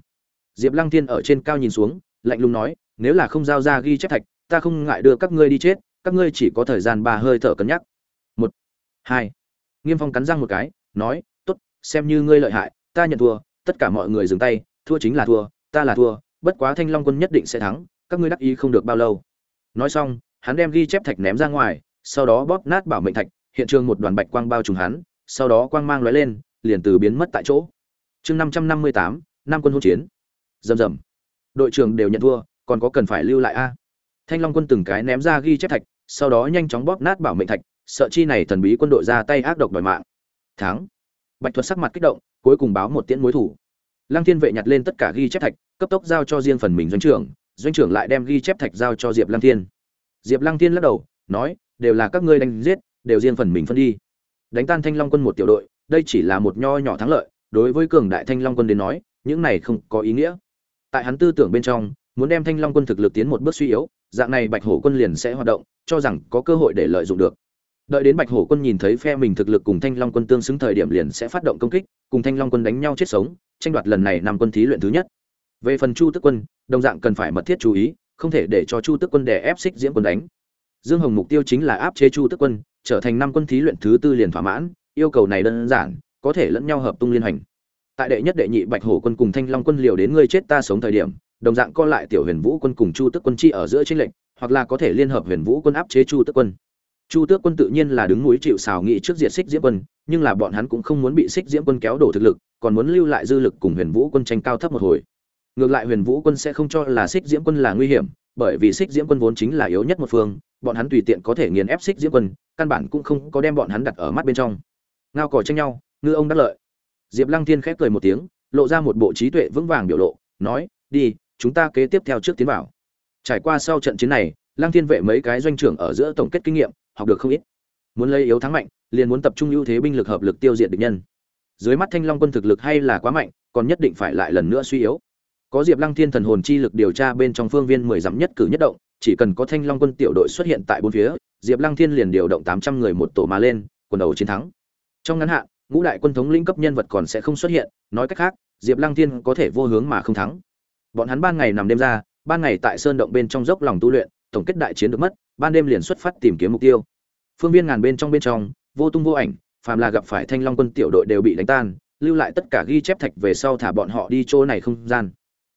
Diệp lăng thiên ở trên cao nhìn xuống, lạnh lùng nói, nếu là không giao ra ghi chép thạch, ta không ngại đưa các ngươi đi chết, các ngươi chỉ có thời gian ba hơi thở cân nhắc. Một, hai. Nghiêm phong cắn răng một cái, nói, tốt, xem như ngươi lợi hại, ta nhận thua, tất cả mọi người dừng tay, thua chính là thua, ta là thua, bất quá thanh long quân nhất định sẽ thắng, các ngươi đắc ý không được bao lâu. Nói xong, hắn đem ghi chép thạch ném ra ngoài sau đó bóp nát bảo mệnh thạch, hiện trường một đoàn bạch quang bao trùm hắn, sau đó quang mang lóe lên, liền từ biến mất tại chỗ. Chương năm trăm năm mươi tám, năm quân hỗn chiến. Rầm rầm. Đội trưởng đều nhận thua, còn có cần phải lưu lại a? Thanh long quân từng cái ném ra ghi chép thạch, sau đó nhanh chóng bóp nát bảo mệnh thạch, sợ chi này thần bí quân đội ra tay ác độc đòi mạng. Thắng. Bạch thuật sắc mặt kích động, cuối cùng báo một tiễn mối thủ. Lăng thiên vệ nhặt lên tất cả ghi chép thạch, cấp tốc giao cho riêng phần mình doanh trưởng doanh trưởng lại đem ghi chép thạch giao cho diệp lăng thiên. Diệp lăng thiên lắc đầu, nói đều là các ngươi đánh giết, đều riêng phần mình phân đi. Đánh tan thanh long quân một tiểu đội, đây chỉ là một nho nhỏ thắng lợi, đối với cường đại thanh long quân đến nói, những này không có ý nghĩa. Tại hắn tư tưởng bên trong, muốn đem thanh long quân thực lực tiến một bước suy yếu, dạng này bạch hổ quân liền sẽ hoạt động, cho rằng có cơ hội để lợi dụng được. Đợi đến bạch hổ quân nhìn thấy phe mình thực lực cùng thanh long quân tương xứng thời điểm liền sẽ phát động công kích, cùng thanh long quân đánh nhau chết sống, tranh đoạt lần này năm quân thí luyện thứ nhất. Về phần chu tức quân, đồng dạng cần phải mật thiết chú ý, không thể để cho chu tức quân đè ép xích diễm quân đánh dương hồng mục tiêu chính là áp chế chu tức quân, trở thành năm quân thí luyện thứ tư liền thỏa mãn, yêu cầu này đơn giản, có thể lẫn nhau hợp tung liên hành tại đệ nhất đệ nhị bạch hổ quân cùng thanh long quân liều đến ngươi chết ta sống thời điểm, đồng dạng co lại tiểu huyền vũ quân cùng chu tức quân chi ở giữa chiến lệnh hoặc là có thể liên hợp huyền vũ quân áp chế chu tức quân. Chu tước quân tự nhiên là đứng núi chịu sào nghị trước diệt xích diễm quân, nhưng là bọn hắn cũng không muốn bị xích diễm quân kéo đổ thực lực, còn muốn lưu lại dư lực cùng huyền vũ quân tranh cao thấp một hồi. Ngược lại huyền vũ quân sẽ không cho là xích diễm quân là nguy hiểm bởi vì xích diễm quân vốn chính là yếu nhất một phương, bọn hắn tùy tiện có thể nghiền ép xích diễm quân, căn bản cũng không có đem bọn hắn đặt ở mắt bên trong. Ngao cỏ tranh nhau, ngư ông đắc lợi. Diệp lăng thiên khép cười một tiếng, lộ ra một bộ trí tuệ vững vàng biểu lộ, nói, đi, chúng ta kế tiếp theo trước tiến vào. Trải qua sau trận chiến này, lăng thiên vệ mấy cái doanh trưởng ở giữa tổng kết kinh nghiệm, học được không ít. Muốn lấy yếu thắng mạnh, liền muốn tập trung ưu thế binh lực hợp lực tiêu diệt địch nhân. Dưới mắt thanh long quân thực lực hay là quá mạnh, còn nhất định phải lại lần nữa suy yếu có diệp lăng thiên thần hồn chi lực điều tra bên trong phương viên mười dặm nhất cử nhất động, chỉ cần có thanh long quân tiểu đội xuất hiện tại bốn phía, diệp lăng thiên liền điều động tám trăm người một tổ mà lên, quần đầu chiến thắng. Trong ngắn hạn, ngũ đại quân thống lĩnh cấp nhân vật còn sẽ không xuất hiện, nói cách khác, diệp lăng thiên có thể vô hướng mà không thắng. Bọn hắn ban ngày nằm đêm ra, ban ngày tại sơn động bên trong dốc lòng tu luyện, tổng kết đại chiến được mất, ban đêm liền xuất phát tìm kiếm mục tiêu. Phương viên ngàn bên trong bên trong, vô tung vô ảnh, phàm là gặp phải thanh long quân tiểu đội đều bị đánh tan, lưu lại tất cả ghi chép thạch về sau thả bọn họ đi chỗ này không gian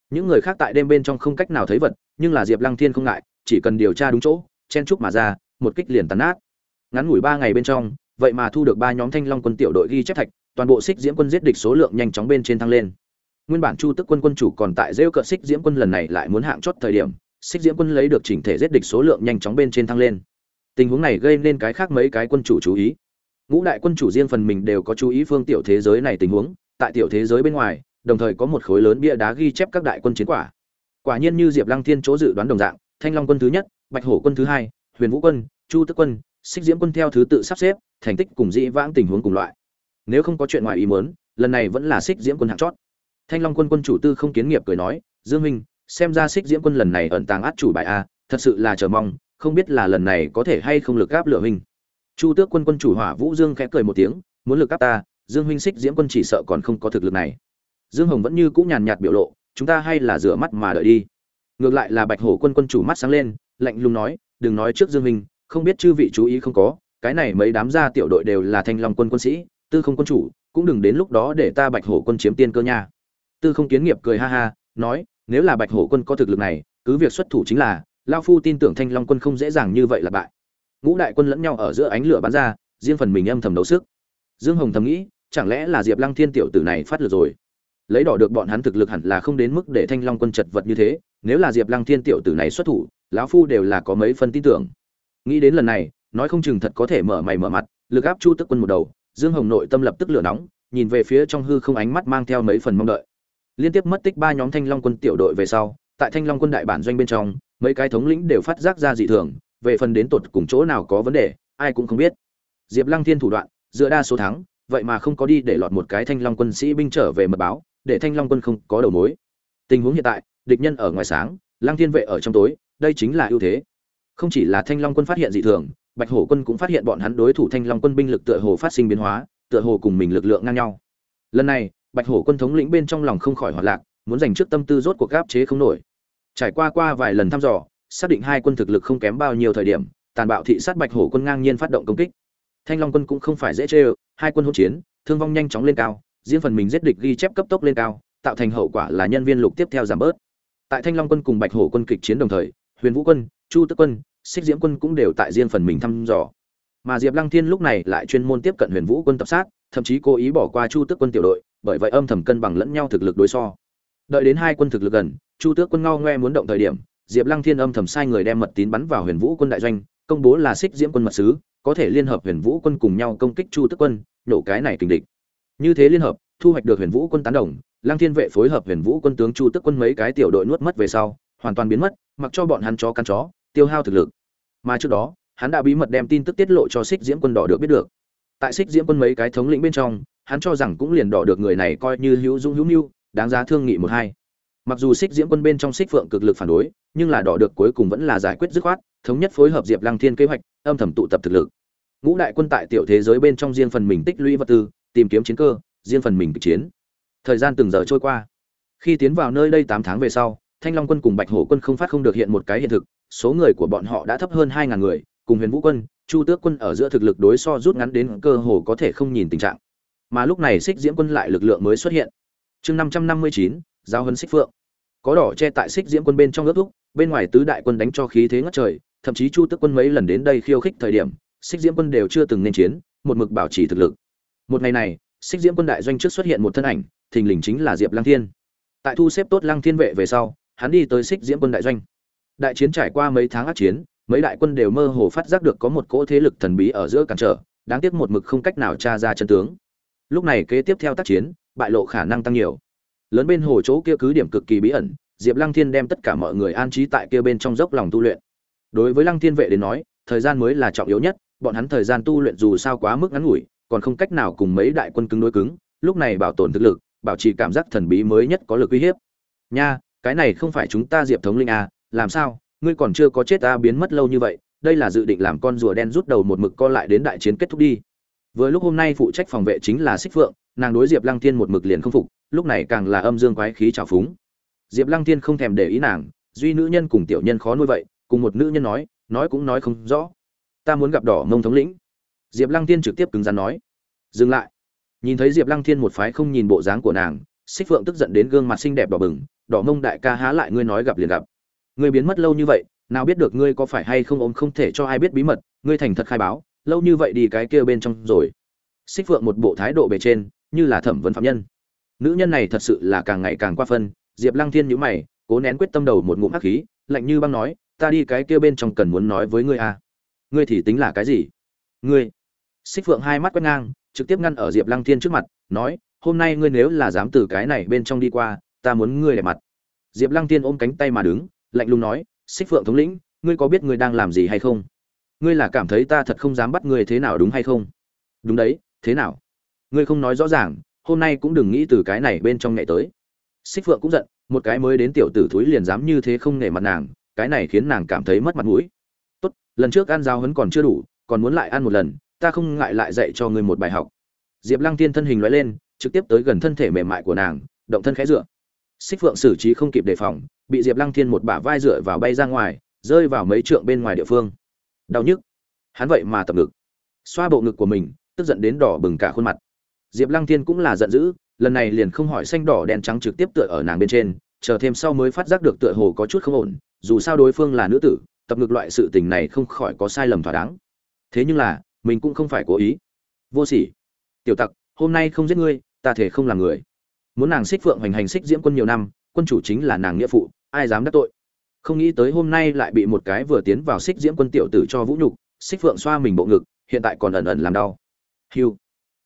những người khác tại đêm bên trong không cách nào thấy vật, nhưng là diệp lăng thiên không ngại, chỉ cần điều tra đúng chỗ, chen trúc mà ra, một kích liền tàn nát. Ngắn ngủi ba ngày bên trong, vậy mà thu được ba nhóm thanh long quân tiểu đội ghi chép thạch, toàn bộ xích diễm quân giết địch số lượng nhanh chóng bên trên thăng lên. Nguyên bản chu tức quân quân chủ còn tại rêu cợt xích diễm quân lần này lại muốn hạng chót thời điểm xích diễm quân lấy được chỉnh thể giết địch số lượng nhanh chóng bên trên thăng lên. Tình huống này gây nên cái khác mấy cái quân chủ chú ý. Ngũ đại quân chủ riêng phần mình đều có chú ý phương tiểu thế giới này tình huống, tại tiểu thế giới bên ngoài đồng thời có một khối lớn bia đá ghi chép các đại quân chiến quả. Quả nhiên như diệp lăng thiên chỗ dự đoán đồng dạng, thanh long quân thứ nhất, bạch hổ quân thứ hai, huyền vũ quân, chu tức quân, xích diễm quân theo thứ tự sắp xếp, thành tích cùng dĩ vãng tình huống cùng loại. Nếu không có chuyện ngoài ý muốn, lần này vẫn là xích diễm quân hạng chót. Thanh long quân quân chủ tư không kiến nghiệp cười nói, dương minh xem ra xích diễm quân lần này ẩn tàng át chủ bài a, thật sự là chờ mong, không biết là lần này có thể hay không lực gáp lửa huynh. Chu tước quân quân chủ hỏa vũ dương khẽ cười một tiếng, muốn lực gáp ta, dương huynh xích diễm quân chỉ sợ còn không có thực lực này dương hồng vẫn như cũ nhàn nhạt biểu lộ, chúng ta hay là rửa mắt mà đợi đi. Ngược lại là bạch hổ quân quân chủ mắt sáng lên, lạnh lùng nói, đừng nói trước dương huynh không biết chư vị chú ý không có, cái này mấy đám gia tiểu đội đều là thanh long quân quân sĩ, tư không quân chủ, cũng đừng đến lúc đó để ta bạch hổ quân chiếm tiên cơ nha. Tư không kiến nghiệp cười ha ha, nói, nếu là bạch hổ quân có thực lực này, cứ việc xuất thủ chính là, lao phu tin tưởng thanh long quân không dễ dàng như vậy là bại. Ngũ đại quân lẫn nhau ở giữa ánh lửa bắn ra, riêng phần mình âm thầm đấu sức. Dương hồng thầm nghĩ, chẳng lẽ là diệp lăng thiên tiểu tử này phát lửa rồi? Lấy đỏ được bọn hắn thực lực hẳn là không đến mức để thanh long quân chật vật như thế, nếu là diệp lăng thiên tiểu tử này xuất thủ, lão phu đều là có mấy phân tin tưởng. Nghĩ đến lần này, nói không chừng thật có thể mở mày mở mặt, lực áp chu tức quân một đầu, dương hồng nội tâm lập tức lửa nóng, nhìn về phía trong hư không ánh mắt mang theo mấy phần mong đợi. Liên tiếp mất tích ba nhóm thanh long quân tiểu đội về sau, tại thanh long quân đại bản doanh bên trong, mấy cái thống lĩnh đều phát giác ra dị thường, về phần đến tột cùng chỗ nào có vấn đề, ai cũng không biết. Diệp lăng thiên thủ đoạn dựa đa số thắng, vậy mà không có đi để lọt một cái thanh long quân sĩ binh trở về mật báo để thanh long quân không có đầu mối. Tình huống hiện tại, địch nhân ở ngoài sáng, lăng thiên vệ ở trong tối, đây chính là ưu thế. Không chỉ là thanh long quân phát hiện dị thường, bạch hổ quân cũng phát hiện bọn hắn đối thủ thanh long quân binh lực tựa hồ phát sinh biến hóa, tựa hồ cùng mình lực lượng ngang nhau. Lần này, bạch hổ quân thống lĩnh bên trong lòng không khỏi hoạt lạc, muốn dành trước tâm tư rốt cuộc gáp chế không nổi. Trải qua qua vài lần thăm dò, xác định hai quân thực lực không kém bao nhiêu thời điểm, tàn bạo thị sát bạch hổ quân ngang nhiên phát động công kích. Thanh long quân cũng không phải dễ chơi hai quân hỗn chiến, thương vong nhanh chóng lên cao riêng phần mình giết địch ghi chép cấp tốc lên cao, tạo thành hậu quả là nhân viên lục tiếp theo giảm bớt. Tại thanh long quân cùng bạch hổ quân kịch chiến đồng thời, huyền vũ quân, chu tức quân, xích diễm quân cũng đều tại riêng phần mình thăm dò. Mà diệp lăng thiên lúc này lại chuyên môn tiếp cận huyền vũ quân tập sát, thậm chí cố ý bỏ qua chu tước quân tiểu đội, bởi vậy âm thầm cân bằng lẫn nhau thực lực đối so. Đợi đến hai quân thực lực gần, chu tước quân ngao ngoe muốn động thời điểm, diệp lăng thiên âm thầm sai người đem mật tín bắn vào huyền vũ quân đại doanh, công bố là xích diễm quân mật sứ, có thể liên hợp huyền vũ quân cùng nhau công kích chu tước quân, nổ cái này kình địch như thế liên hợp, thu hoạch được huyền vũ quân tán đồng, lăng thiên vệ phối hợp huyền vũ quân tướng chu tức quân mấy cái tiểu đội nuốt mất về sau, hoàn toàn biến mất, mặc cho bọn hắn chó căn chó, tiêu hao thực lực. Mà trước đó, hắn đã bí mật đem tin tức tiết lộ cho xích diễm quân đỏ được biết được. Tại xích diễm quân mấy cái thống lĩnh bên trong, hắn cho rằng cũng liền đỏ được người này coi như hữu dung hữu mưu, đáng giá thương nghị một hai. Mặc dù xích diễm quân bên trong xích phượng cực lực phản đối, nhưng là đỏ được cuối cùng vẫn là giải quyết dứt khoát, thống nhất phối hợp diệp lăng thiên kế hoạch, âm thầm tụ tập thực lực. Ngũ đại quân tại tiểu thế giới bên trong riêng phần mình tích lũy vật tư tìm kiếm chiến cơ, riêng phần mình kịch chiến. Thời gian từng giờ trôi qua. Khi tiến vào nơi đây tám tháng về sau, thanh long quân cùng bạch hổ quân không phát không được hiện một cái hiện thực. Số người của bọn họ đã thấp hơn hai ngàn người, cùng huyền vũ quân, chu tước quân ở giữa thực lực đối so rút ngắn đến cơ hồ có thể không nhìn tình trạng. Mà lúc này xích diễm quân lại lực lượng mới xuất hiện. Chương năm trăm năm mươi chín, giao hân xích phượng. Có đỏ che tại xích diễm quân bên trong ước thúc, bên ngoài tứ đại quân đánh cho khí thế ngất trời, thậm chí chu tước quân mấy lần đến đây khiêu khích thời điểm xích diễm quân đều chưa từng nên chiến, một mực bảo trì thực lực một ngày này xích diễm quân đại doanh trước xuất hiện một thân ảnh, thình lình chính là diệp lăng thiên. Tại thu xếp tốt lăng thiên vệ về sau, hắn đi tới xích diễm quân đại doanh. Đại chiến trải qua mấy tháng ác chiến, mấy đại quân đều mơ hồ phát giác được có một cỗ thế lực thần bí ở giữa cản trở, đáng tiếc một mực không cách nào tra ra chân tướng. Lúc này kế tiếp theo tác chiến, bại lộ khả năng tăng nhiều. Lớn bên hồ chỗ kia cứ điểm cực kỳ bí ẩn, diệp lăng thiên đem tất cả mọi người an trí tại kia bên trong dốc lòng tu luyện. Đối với lăng thiên vệ đến nói, thời gian mới là trọng yếu nhất, bọn hắn thời gian tu luyện dù sao quá mức ngắn ngủi còn không cách nào cùng mấy đại quân cứng đối cứng, lúc này bảo tồn thực lực, bảo trì cảm giác thần bí mới nhất có lực uy hiếp. Nha, cái này không phải chúng ta diệp thống linh à làm sao, ngươi còn chưa có chết ta biến mất lâu như vậy, đây là dự định làm con rùa đen rút đầu một mực co lại đến đại chiến kết thúc đi. Vừa lúc hôm nay phụ trách phòng vệ chính là xích phượng, nàng đối diệp lăng thiên một mực liền không phục, lúc này càng là âm dương quái khí trào phúng. Diệp lăng thiên không thèm để ý nàng, duy nữ nhân cùng tiểu nhân khó nuôi vậy, cùng một nữ nhân nói nói cũng nói không rõ. Ta muốn gặp đỏ mông thống lĩnh diệp lăng thiên trực tiếp cứng rắn nói, dừng lại. Nhìn thấy diệp lăng thiên một phái không nhìn bộ dáng của nàng, xích phượng tức giận đến gương mặt xinh đẹp đỏ bừng, đỏ mông đại ca há lại ngươi nói gặp liền gặp. Ngươi biến mất lâu như vậy, nào biết được ngươi có phải hay không ôm không thể cho ai biết bí mật, ngươi thành thật khai báo, lâu như vậy đi cái kia bên trong rồi. Xích phượng một bộ thái độ bề trên, như là thẩm vấn phạm nhân. Nữ nhân này thật sự là càng ngày càng qua phân, diệp lăng thiên nhữ mày, cố nén quyết tâm đầu một ngụm hắc khí, lạnh như băng nói, ta đi cái kia bên trong cần muốn nói với ngươi à. ngươi thì tính là cái gì? Ngươi xích phượng hai mắt quét ngang, trực tiếp ngăn ở diệp lăng thiên trước mặt, nói, hôm nay ngươi nếu là dám từ cái này bên trong đi qua, ta muốn ngươi để mặt. Diệp lăng thiên ôm cánh tay mà đứng, lạnh lùng nói, xích phượng thống lĩnh, ngươi có biết ngươi đang làm gì hay không? Ngươi là cảm thấy ta thật không dám bắt ngươi thế nào đúng hay không? Đúng đấy, thế nào? Ngươi không nói rõ ràng, hôm nay cũng đừng nghĩ từ cái này bên trong ngày tới. Xích phượng cũng giận, một cái mới đến tiểu tử thúi liền dám như thế không nể mặt nàng, cái này khiến nàng cảm thấy mất mặt mũi. Tốt, lần trước ăn giao hấn còn chưa đủ, còn muốn lại ăn một lần ta không ngại lại dạy cho ngươi một bài học. Diệp lăng tiên thân hình loại lên, trực tiếp tới gần thân thể mềm mại của nàng, động thân khẽ dựa. Xích phượng xử trí không kịp đề phòng, bị diệp lăng thiên một bả vai dựa vào bay ra ngoài, rơi vào mấy trượng bên ngoài địa phương. Đau nhức. Hắn vậy mà tập ngực. Xoa bộ ngực của mình, tức giận đến đỏ bừng cả khuôn mặt. Diệp lăng thiên cũng là giận dữ, lần này liền không hỏi xanh đỏ đen trắng trực tiếp tựa ở nàng bên trên, chờ thêm sau mới phát giác được tựa hồ có chút không ổn, dù sao đối phương là nữ tử, tập ngực loại sự tình này không khỏi có sai lầm thỏa đáng. Thế nhưng là mình cũng không phải cố ý. Vô sỉ. Tiểu tặc, hôm nay không giết ngươi, ta thể không làm người. Muốn nàng xích phượng hoành hành xích diễm quân nhiều năm, quân chủ chính là nàng nghĩa phụ, ai dám đắc tội? Không nghĩ tới hôm nay lại bị một cái vừa tiến vào xích diễm quân tiểu tử cho vũ nhục xích phượng xoa mình bộ ngực, hiện tại còn ẩn ẩn làm đau. Hiu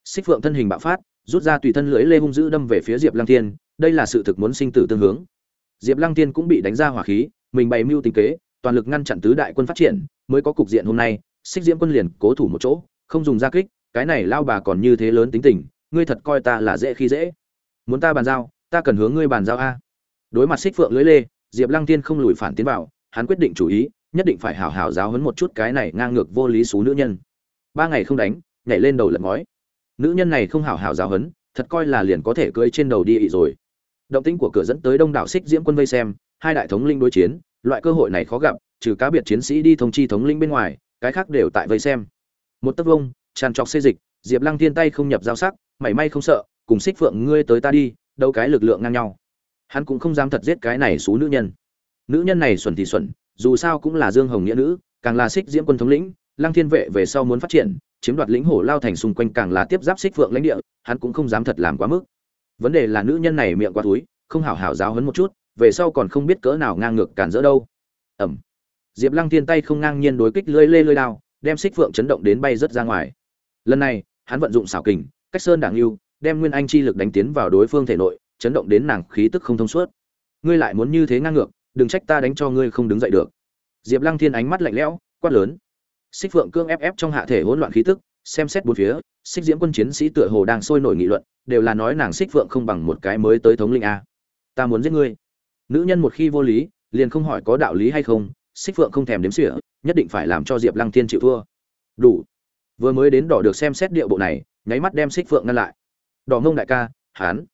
xích phượng thân hình bạo phát, rút ra tùy thân lưỡi lê hung dữ đâm về phía diệp lăng thiên, đây là sự thực muốn sinh tử tương hướng. Diệp lăng thiên cũng bị đánh ra hỏa khí, mình bày mưu tính kế, toàn lực ngăn chặn tứ đại quân phát triển, mới có cục diện hôm nay xích diễm quân liền cố thủ một chỗ, không dùng gia kích, cái này lao bà còn như thế lớn tính tình, ngươi thật coi ta là dễ khi dễ. Muốn ta bàn giao, ta cần hướng ngươi bàn giao a. Đối mặt xích phượng lưới lê, diệp lăng tiên không lùi phản tiến vào, hắn quyết định chủ ý, nhất định phải hảo hảo giáo hấn một chút cái này ngang ngược vô lý xú nữ nhân. Ba ngày không đánh, nhảy lên đầu lật ngói. Nữ nhân này không hảo hảo giáo hấn thật coi là liền có thể cưỡi trên đầu đi ị rồi. Động tĩnh của cửa dẫn tới đông đảo xích diễm quân vây xem, hai đại thống linh đối chiến, loại cơ hội này khó gặp, trừ cá biệt chiến sĩ đi thông chi thống linh bên ngoài cái khác đều tại vây xem. Một tấc vông tràn trọc xê dịch, diệp lăng thiên tay không nhập giao sắc, mảy may không sợ, cùng xích phượng ngươi tới ta đi, đâu cái lực lượng ngang nhau. Hắn cũng không dám thật giết cái này xú nữ nhân. Nữ nhân này xuẩn thì xuẩn, dù sao cũng là dương hồng nghĩa nữ, càng là xích diễm quân thống lĩnh, lăng thiên vệ về sau muốn phát triển, chiếm đoạt lĩnh hổ lao thành xung quanh càng là tiếp giáp xích phượng lãnh địa, hắn cũng không dám thật làm quá mức. Vấn đề là nữ nhân này miệng qua túi, không hảo hảo giáo hấn một chút, về sau còn không biết cỡ nào ngang ngược cản rỡ đâu. Ẩm diệp lăng thiên tay không ngang nhiên đối kích lưỡi lê lưỡi đao, đem xích phượng chấn động đến bay rất ra ngoài. Lần này, hắn vận dụng xảo kình, cách sơn đảng lưu đem nguyên anh chi lực đánh tiến vào đối phương thể nội, chấn động đến nàng khí tức không thông suốt. Ngươi lại muốn như thế ngang ngược, đừng trách ta đánh cho ngươi không đứng dậy được. Diệp lăng thiên ánh mắt lạnh lẽo, quát lớn. Xích phượng cương ép ép trong hạ thể hỗn loạn khí tức, xem xét bốn phía xích diễm quân chiến sĩ tựa hồ đang sôi nổi nghị luận, đều là nói nàng xích phượng không bằng một cái mới tới thống linh a. Ta muốn giết ngươi. Nữ nhân một khi vô lý, liền không hỏi có đạo lý hay không xích phượng không thèm đếm xỉa, nhất định phải làm cho diệp lăng thiên chịu thua. Đủ. Vừa mới đến đỏ được xem xét điệu bộ này, nháy mắt đem xích phượng ngăn lại. Đỏ ngông đại ca hán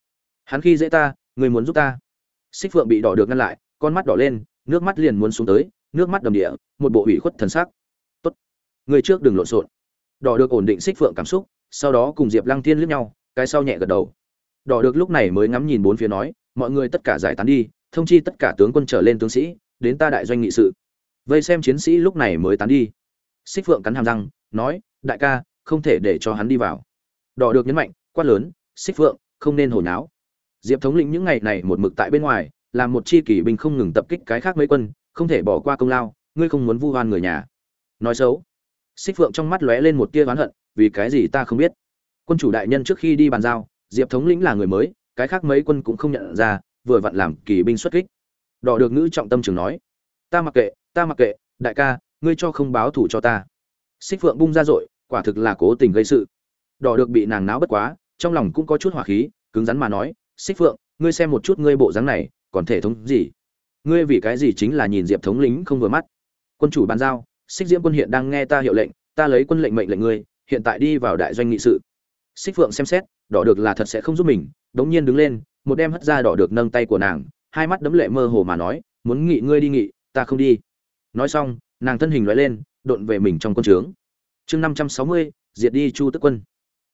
hắn khi dễ ta, người muốn giúp ta. Xích phượng bị đỏ được ngăn lại, con mắt đỏ lên, nước mắt liền muốn xuống tới, nước mắt đầm địa, một bộ ủy khuất thần sắc. Tốt. Người trước đừng lộn xộn. Đỏ được ổn định xích phượng cảm xúc, sau đó cùng diệp lăng thiên liếc nhau, cái sau nhẹ gật đầu. Đỏ được lúc này mới ngắm nhìn bốn phía nói, mọi người tất cả giải tán đi, thông chi tất cả tướng quân trở lên tướng sĩ, đến ta đại doanh nghị sự vây xem chiến sĩ lúc này mới tán đi. Xích phượng cắn hàm răng, nói, đại ca, không thể để cho hắn đi vào. Đỏ được nhấn mạnh, quát lớn, xích phượng, không nên hồi náo diệp thống lĩnh những ngày này một mực tại bên ngoài làm một chi kỷ binh không ngừng tập kích cái khác mấy quân, không thể bỏ qua công lao, ngươi không muốn vu oan người nhà. Nói xấu. Xích phượng trong mắt lóe lên một tia oán hận, vì cái gì ta không biết? Quân chủ đại nhân trước khi đi bàn giao, diệp thống lĩnh là người mới, cái khác mấy quân cũng không nhận ra, vừa vặn làm kỳ binh xuất kích. Đỏ được ngữ trọng tâm trường nói, ta mặc kệ ta mặc kệ, đại ca, ngươi cho không báo thủ cho ta. Xích phượng bung ra dội, quả thực là cố tình gây sự. Đỏ được bị nàng náo bất quá, trong lòng cũng có chút hỏa khí, cứng rắn mà nói, xích phượng, ngươi xem một chút ngươi bộ dáng này, còn thể thống gì? Ngươi vì cái gì chính là nhìn diệp thống lính không vừa mắt? Quân chủ bàn giao, xích diễm quân hiện đang nghe ta hiệu lệnh, ta lấy quân lệnh mệnh lệnh ngươi, hiện tại đi vào đại doanh nghị sự. Xích phượng xem xét, đỏ được là thật sẽ không giúp mình, đống nhiên đứng lên, một đem hất ra đỏ được nâng tay của nàng, hai mắt đấm lệ mơ hồ mà nói, muốn nghị ngươi đi nghị, ta không đi nói xong, nàng thân hình loại lên, độn về mình trong quân trướng. Chương năm trăm sáu mươi, diệt đi chu tức quân.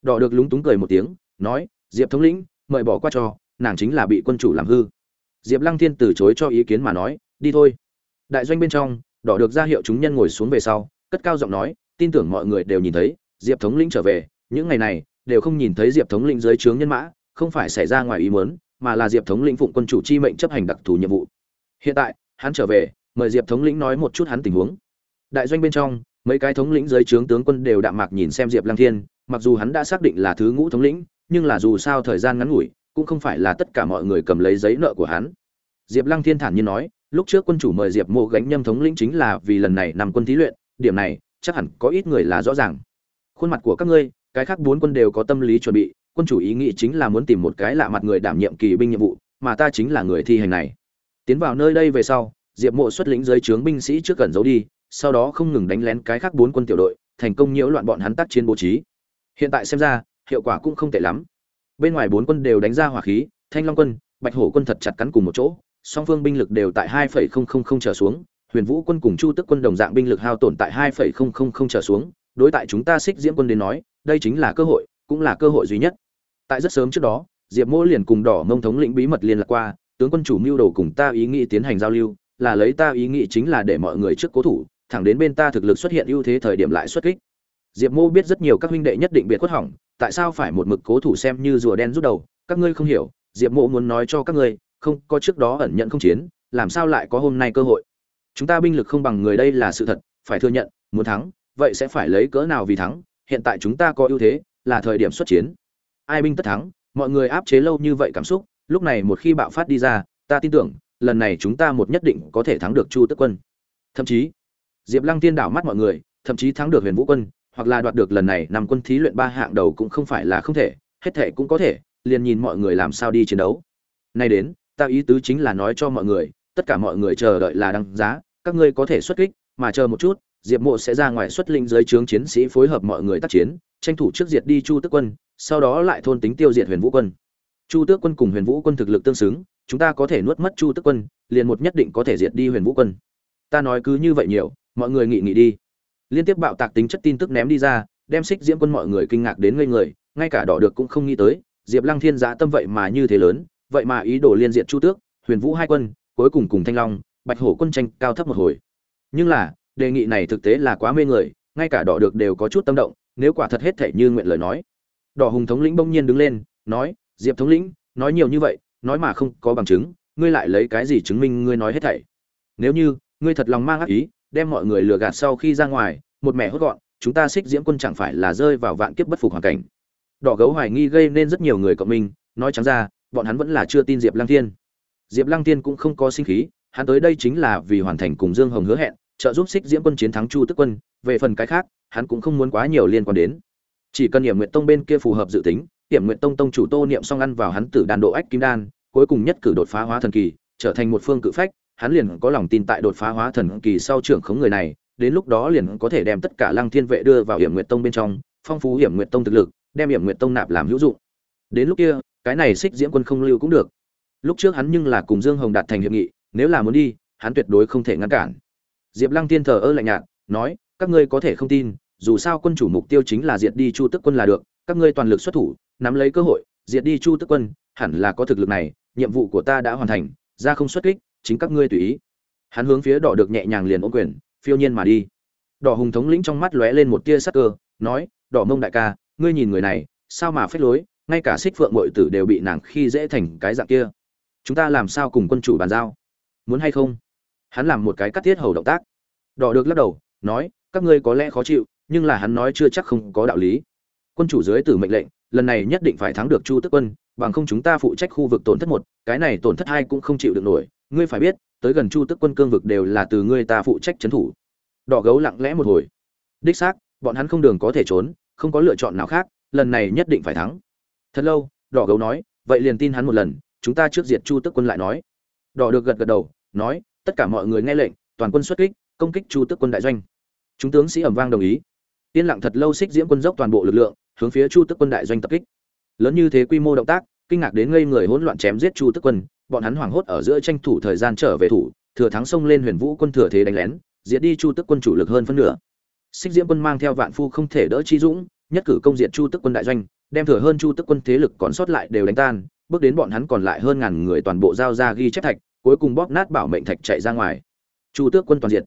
Đỏ được lúng túng cười một tiếng, nói, diệp thống lĩnh, mời bỏ qua cho, nàng chính là bị quân chủ làm hư. Diệp lăng thiên từ chối cho ý kiến mà nói, đi thôi. Đại doanh bên trong, đỏ được ra hiệu chúng nhân ngồi xuống về sau, cất cao giọng nói, tin tưởng mọi người đều nhìn thấy, diệp thống lĩnh trở về, những ngày này, đều không nhìn thấy diệp thống lĩnh dưới trướng nhân mã, không phải xảy ra ngoài ý muốn, mà là diệp thống lĩnh phụng quân chủ chi mệnh chấp hành đặc thù nhiệm vụ. Hiện tại, hắn trở về mời diệp thống lĩnh nói một chút hắn tình huống. Đại doanh bên trong, mấy cái thống lĩnh dưới trướng tướng quân đều đạm mạc nhìn xem diệp lăng thiên, mặc dù hắn đã xác định là thứ ngũ thống lĩnh, nhưng là dù sao thời gian ngắn ngủi, cũng không phải là tất cả mọi người cầm lấy giấy nợ của hắn. Diệp lăng thiên thản nhiên nói, lúc trước quân chủ mời diệp mộ gánh nhâm thống lĩnh chính là vì lần này nằm quân thí luyện, điểm này, chắc hẳn có ít người là rõ ràng. Khuôn mặt của các ngươi, cái khác bốn quân đều có tâm lý chuẩn bị, quân chủ ý nghĩ chính là muốn tìm một cái lạ mặt người đảm nhiệm kỳ binh nhiệm vụ, mà ta chính là người thi hành này. Tiến vào nơi đây về sau diệp mộ xuất lĩnh dưới trướng binh sĩ trước gần giấu đi, sau đó không ngừng đánh lén cái khác bốn quân tiểu đội, thành công nhiễu loạn bọn hắn tác chiến bố trí. Hiện tại xem ra, hiệu quả cũng không tệ lắm. Bên ngoài bốn quân đều đánh ra hỏa khí, thanh long quân, bạch hổ quân thật chặt cắn cùng một chỗ, song phương binh lực đều tại hai trở xuống, huyền vũ quân cùng chu tức quân đồng dạng binh lực hao tổn tại hai trở xuống, đối tại chúng ta xích diễm quân đến nói, đây chính là cơ hội, cũng là cơ hội duy nhất. Tại rất sớm trước đó, diệp mỗ liền cùng đỏ mông thống lĩnh bí mật liên lạc qua, tướng quân chủ mưu đồ cùng ta ý nghĩ tiến hành giao lưu là lấy ta ý nghĩ chính là để mọi người trước cố thủ, thẳng đến bên ta thực lực xuất hiện ưu thế thời điểm lại xuất kích. Diệp mô biết rất nhiều các huynh đệ nhất định biệt khuất hỏng, tại sao phải một mực cố thủ xem như rùa đen rút đầu, các ngươi không hiểu, diệp mộ muốn nói cho các ngươi, không, có trước đó ẩn nhận không chiến, làm sao lại có hôm nay cơ hội? Chúng ta binh lực không bằng người đây là sự thật, phải thừa nhận, muốn thắng, vậy sẽ phải lấy cỡ nào vì thắng, hiện tại chúng ta có ưu thế, là thời điểm xuất chiến. Ai binh tất thắng, mọi người áp chế lâu như vậy cảm xúc, lúc này một khi bạo phát đi ra, ta tin tưởng lần này chúng ta một nhất định có thể thắng được chu tức quân. Thậm chí, diệp lăng tiên đảo mắt mọi người, thậm chí thắng được huyền vũ quân, hoặc là đoạt được lần này nằm quân thí luyện ba hạng đầu cũng không phải là không thể, hết thể cũng có thể, liền nhìn mọi người làm sao đi chiến đấu. Nay đến, ta ý tứ chính là nói cho mọi người, tất cả mọi người chờ đợi là đăng giá, các ngươi có thể xuất kích, mà chờ một chút, diệp mộ sẽ ra ngoài xuất linh giới trướng chiến sĩ phối hợp mọi người tác chiến, tranh thủ trước diệt đi chu tước quân, sau đó lại thôn tính tiêu diệt huyền vũ quân. Chu tước quân cùng huyền vũ quân thực lực tương xứng chúng ta có thể nuốt mất chu tước quân, liền một nhất định có thể diệt đi huyền vũ quân. Ta nói cứ như vậy nhiều, mọi người nghị nghị đi. Liên tiếp bạo tạc tính chất tin tức ném đi ra, đem xích diễm quân mọi người kinh ngạc đến ngây người, ngay cả đỏ được cũng không nghĩ tới, diệp lăng thiên giã tâm vậy mà như thế lớn, vậy mà ý đồ liên diện chu tước, huyền vũ hai quân, cuối cùng cùng thanh long, bạch hổ quân tranh cao thấp một hồi. Nhưng là, đề nghị này thực tế là quá mê người, ngay cả đỏ được đều có chút tâm động, nếu quả thật hết thể như nguyện lời nói. Đỏ hùng thống lĩnh bỗng nhiên đứng lên, nói, diệp thống lĩnh, nói nhiều như vậy nói mà không có bằng chứng, ngươi lại lấy cái gì chứng minh ngươi nói hết thảy? Nếu như, ngươi thật lòng mang ác ý, đem mọi người lừa gạt sau khi ra ngoài, một mẻ hốt gọn, chúng ta xích diễm quân chẳng phải là rơi vào vạn kiếp bất phục hoàn cảnh. Đỏ gấu hoài nghi gây nên rất nhiều người cộng minh, nói trắng ra, bọn hắn vẫn là chưa tin diệp lăng thiên. Diệp lăng thiên cũng không có sinh khí, hắn tới đây chính là vì hoàn thành cùng dương hồng hứa hẹn, trợ giúp xích diễm quân chiến thắng chu tức quân, về phần cái khác, hắn cũng không muốn quá nhiều liên quan đến. Chỉ cần hiểm nguyện tông bên kia phù hợp dự tính Tiểm Nguyệt tông tông chủ tô niệm xong ăn vào hắn tử đàn độ ách kim đan, cuối cùng nhất cử đột phá hóa thần kỳ, trở thành một phương cự phách, hắn liền có lòng tin tại đột phá hóa thần kỳ sau trưởng khống người này, đến lúc đó liền có thể đem tất cả lăng thiên vệ đưa vào hiểm Nguyệt tông bên trong, phong phú hiểm Nguyệt tông thực lực, đem hiểm Nguyệt tông nạp làm hữu dụng. Đến lúc kia, cái này xích diễm quân không lưu cũng được. Lúc trước hắn nhưng là cùng dương hồng đạt thành hiệp nghị, nếu là muốn đi, hắn tuyệt đối không thể ngăn cản. Diệp lăng Thiên thờ ơ lạnh nhạt, nói, các ngươi có thể không tin, dù sao quân chủ mục tiêu chính là diệt đi chu tức quân là được các ngươi toàn lực xuất thủ, nắm lấy cơ hội, diệt đi chu tức quân, hẳn là có thực lực này, nhiệm vụ của ta đã hoàn thành, ra không xuất kích, chính các ngươi tùy ý. Hắn hướng phía đỏ được nhẹ nhàng liền ôm quyền, phiêu nhiên mà đi. Đỏ hùng thống lĩnh trong mắt lóe lên một tia sắc cơ, nói, đỏ mông đại ca, ngươi nhìn người này, sao mà phép lối, ngay cả xích phượng mội tử đều bị nàng khi dễ thành cái dạng kia. Chúng ta làm sao cùng quân chủ bàn giao? Muốn hay không? Hắn làm một cái cắt thiết hầu động tác. Đỏ được lắc đầu, nói, các ngươi có lẽ khó chịu, nhưng là hắn nói chưa chắc không có đạo lý quân chủ dưới tử mệnh lệnh, lần này nhất định phải thắng được chu tức quân, bằng không chúng ta phụ trách khu vực tổn thất một, cái này tổn thất hai cũng không chịu được nổi. Ngươi phải biết, tới gần chu tức quân cương vực đều là từ ngươi ta phụ trách trấn thủ. Đỏ gấu lặng lẽ một hồi. Đích xác, bọn hắn không đường có thể trốn, không có lựa chọn nào khác, lần này nhất định phải thắng. Thật lâu, đỏ gấu nói, vậy liền tin hắn một lần, chúng ta trước diệt chu tức quân lại nói. Đỏ được gật gật đầu, nói, tất cả mọi người nghe lệnh, toàn quân xuất kích, công kích chu tức quân đại doanh. Chúng tướng sĩ ẩm vang đồng ý. Yên lặng thật lâu xích diễm quân dốc toàn bộ lực lượng hướng phía chu tức quân đại doanh tập kích. Lớn như thế quy mô động tác, kinh ngạc đến ngây người hỗn loạn chém giết chu tức quân, bọn hắn hoảng hốt ở giữa tranh thủ thời gian trở về thủ, thừa thắng xông lên huyền vũ quân thừa thế đánh lén, diệt đi chu tức quân chủ lực hơn phân nửa. Xích diễm quân mang theo vạn phu không thể đỡ chi dũng, nhất cử công diện chu tức quân đại doanh, đem thừa hơn chu tức quân thế lực còn sót lại đều đánh tan, bước đến bọn hắn còn lại hơn ngàn người toàn bộ giao ra ghi chép thạch, cuối cùng bóp nát bảo mệnh thạch chạy ra ngoài. Chu tước quân toàn diệt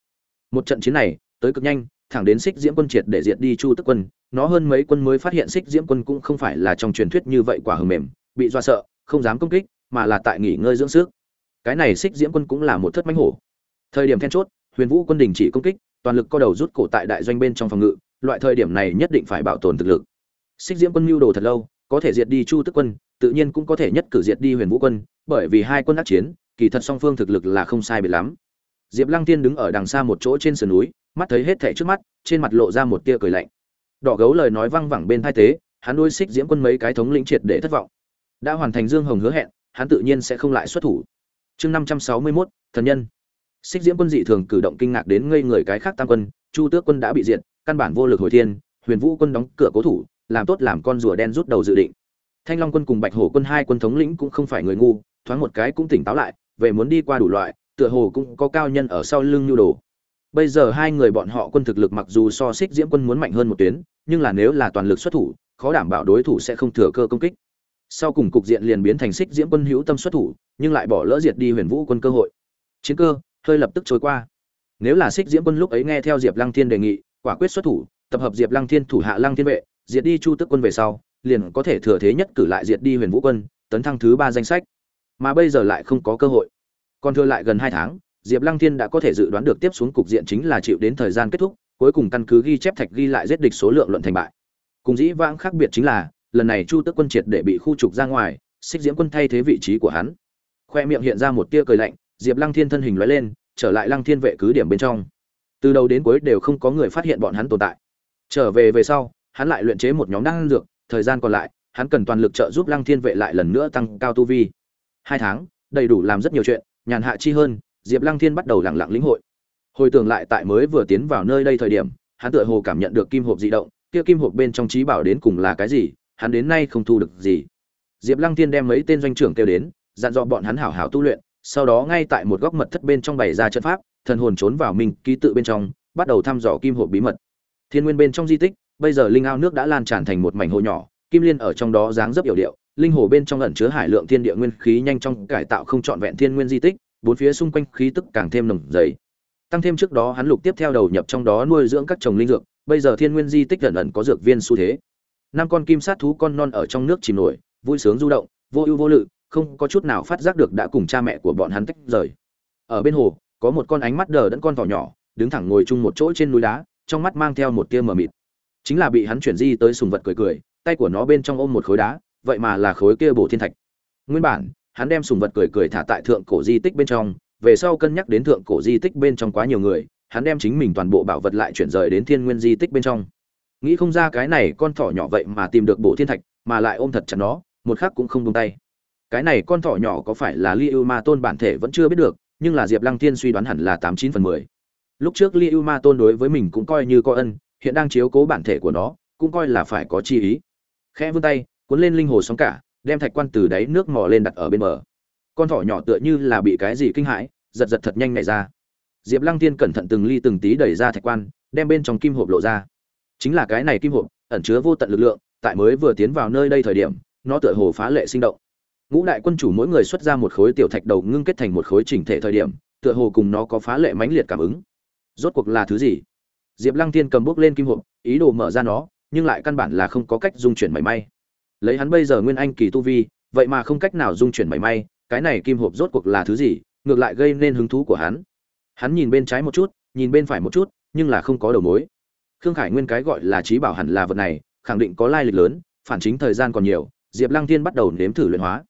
một trận chiến này, tới cực nhanh thẳng đến xích diễm quân triệt để diệt đi chu tức quân, nó hơn mấy quân mới phát hiện xích diễm quân cũng không phải là trong truyền thuyết như vậy quả hờ mềm, bị do sợ, không dám công kích, mà là tại nghỉ ngơi dưỡng sức. Cái này xích diễm quân cũng là một thất mánh hổ. Thời điểm then chốt, huyền vũ quân đình chỉ công kích, toàn lực co đầu rút cổ tại đại doanh bên trong phòng ngự, loại thời điểm này nhất định phải bảo tồn thực lực. Xích diễm quân mưu đồ thật lâu, có thể diệt đi chu tức quân, tự nhiên cũng có thể nhất cử diệt đi huyền vũ quân, bởi vì hai quân đắc chiến, kỳ thật song phương thực lực là không sai biệt lắm. Diệp lăng tiên đứng ở đằng xa một chỗ trên sườn núi mắt thấy hết thảy trước mắt, trên mặt lộ ra một tia cười lạnh. Đỏ gấu lời nói vang vẳng bên tai tế, hắn nuôi xích diễm quân mấy cái thống lĩnh triệt để thất vọng. Đã hoàn thành dương hồng hứa hẹn, hắn tự nhiên sẽ không lại xuất thủ. Chương năm trăm sáu mươi mốt, thần nhân. Xích diễm quân dị thường cử động kinh ngạc đến ngây người cái khác tam quân, chu tước quân đã bị diệt, căn bản vô lực hồi thiên, huyền vũ quân đóng cửa cố thủ, làm tốt làm con rùa đen rút đầu dự định. Thanh long quân cùng bạch hổ quân hai quân thống lĩnh cũng không phải người ngu, thoáng một cái cũng tỉnh táo lại, về muốn đi qua đủ loại, tựa hồ cũng có cao nhân ở sau lưng nhu đồ bây giờ hai người bọn họ quân thực lực mặc dù so xích diễm quân muốn mạnh hơn một tuyến, nhưng là nếu là toàn lực xuất thủ, khó đảm bảo đối thủ sẽ không thừa cơ công kích. Sau cùng cục diện liền biến thành xích diễm quân hữu tâm xuất thủ, nhưng lại bỏ lỡ diệt đi huyền vũ quân cơ hội. Chiến cơ, hơi lập tức trôi qua. Nếu là xích diễm quân lúc ấy nghe theo diệp lăng thiên đề nghị, quả quyết xuất thủ, tập hợp diệp lăng thiên thủ hạ lăng thiên vệ, diệt đi chu tức quân về sau, liền có thể thừa thế nhất cử lại diệt đi huyền vũ quân, tấn thăng thứ ba danh sách. Mà bây giờ lại không có cơ hội. Còn thừa lại gần hai tháng diệp lăng thiên đã có thể dự đoán được tiếp xuống cục diện chính là chịu đến thời gian kết thúc cuối cùng căn cứ ghi chép thạch ghi lại giết địch số lượng luận thành bại. Cùng dĩ vãng khác biệt chính là lần này chu tức quân triệt để bị khu trục ra ngoài xích diễm quân thay thế vị trí của hắn. Khoe miệng hiện ra một tia cười lạnh diệp lăng thiên thân hình lóe lên trở lại lăng thiên vệ cứ điểm bên trong. Từ đầu đến cuối đều không có người phát hiện bọn hắn tồn tại. Trở về về sau hắn lại luyện chế một nhóm năng lượng, thời gian còn lại hắn cần toàn lực trợ giúp lăng thiên vệ lại lần nữa tăng cao tu vi. Hai tháng đầy đủ làm rất nhiều chuyện nhàn hạ chi hơn diệp lăng thiên bắt đầu lẳng lặng lĩnh hội. Hồi tưởng lại tại mới vừa tiến vào nơi đây thời điểm, hắn tựa hồ cảm nhận được kim hộp di động, kia kim hộp bên trong trí bảo đến cùng là cái gì, hắn đến nay không thu được gì. Diệp lăng thiên đem mấy tên doanh trưởng kêu đến, dặn dò bọn hắn hảo hảo tu luyện, sau đó ngay tại một góc mật thất bên trong bày ra trận pháp, thần hồn trốn vào minh ký tự bên trong, bắt đầu thăm dò kim hộp bí mật. Thiên nguyên bên trong di tích, bây giờ linh ao nước đã lan tràn thành một mảnh hồ nhỏ, kim liên ở trong đó dáng dấp yểu điệu, linh hồ bên trong ẩn chứa hải lượng thiên địa nguyên khí nhanh chóng cải tạo không trọn vẹn thiên nguyên di tích bốn phía xung quanh khí tức càng thêm nồng dày. Tăng thêm trước đó hắn lục tiếp theo đầu nhập trong đó nuôi dưỡng các trồng linh dược, bây giờ thiên nguyên di tích ẩn ẩn có dược viên xu thế. Năm con kim sát thú con non ở trong nước chìm nổi, vui sướng du động, vô ưu vô lự, không có chút nào phát giác được đã cùng cha mẹ của bọn hắn tách rời. Ở bên hồ, có một con ánh mắt đờ đẫn con thỏ nhỏ, đứng thẳng ngồi chung một chỗ trên núi đá, trong mắt mang theo một tia mờ mịt. Chính là bị hắn chuyển di tới sùng vật cười cười, tay của nó bên trong ôm một khối đá, vậy mà là khối kia bổ thiên thạch. Nguyên bản hắn đem sùng vật cười cười thả tại thượng cổ di tích bên trong, về sau cân nhắc đến thượng cổ di tích bên trong quá nhiều người, hắn đem chính mình toàn bộ bảo vật lại chuyển rời đến thiên nguyên di tích bên trong. Nghĩ không ra cái này con thỏ nhỏ vậy mà tìm được bộ thiên thạch, mà lại ôm thật chặt nó, một khắc cũng không buông tay. Cái này con thỏ nhỏ có phải là li u ma tôn bản thể vẫn chưa biết được, nhưng là diệp lăng thiên suy đoán hẳn là tám chín phần mười. Lúc trước li u ma tôn đối với mình cũng coi như có ân, hiện đang chiếu cố bản thể của nó, cũng coi là phải có chi ý. Khẽ vươn tay, cuốn lên linh hồ sóng cả đem thạch quan từ đáy nước mò lên đặt ở bên bờ. Con thỏ nhỏ tựa như là bị cái gì kinh hãi, giật giật thật nhanh nhảy ra. Diệp lăng tiên cẩn thận từng ly từng tí đẩy ra thạch quan, đem bên trong kim hộp lộ ra. Chính là cái này kim hộp, ẩn chứa vô tận lực lượng, tại mới vừa tiến vào nơi đây thời điểm, nó tựa hồ phá lệ sinh động. Ngũ đại quân chủ mỗi người xuất ra một khối tiểu thạch đầu ngưng kết thành một khối chỉnh thể thời điểm, tựa hồ cùng nó có phá lệ mãnh liệt cảm ứng. Rốt cuộc là thứ gì? Diệp lăng tiên cầm bút lên kim hộp, ý đồ mở ra nó, nhưng lại căn bản là không có cách dung chuyển mảy may lấy hắn bây giờ nguyên anh kỳ tu vi, vậy mà không cách nào dung chuyển mảy may, cái này kim hộp rốt cuộc là thứ gì, ngược lại gây nên hứng thú của hắn. Hắn nhìn bên trái một chút, nhìn bên phải một chút, nhưng là không có đầu mối. Khương khải nguyên cái gọi là trí bảo hẳn là vật này, khẳng định có lai lịch lớn, phản chính thời gian còn nhiều, diệp lăng thiên bắt đầu nếm thử luyện hóa.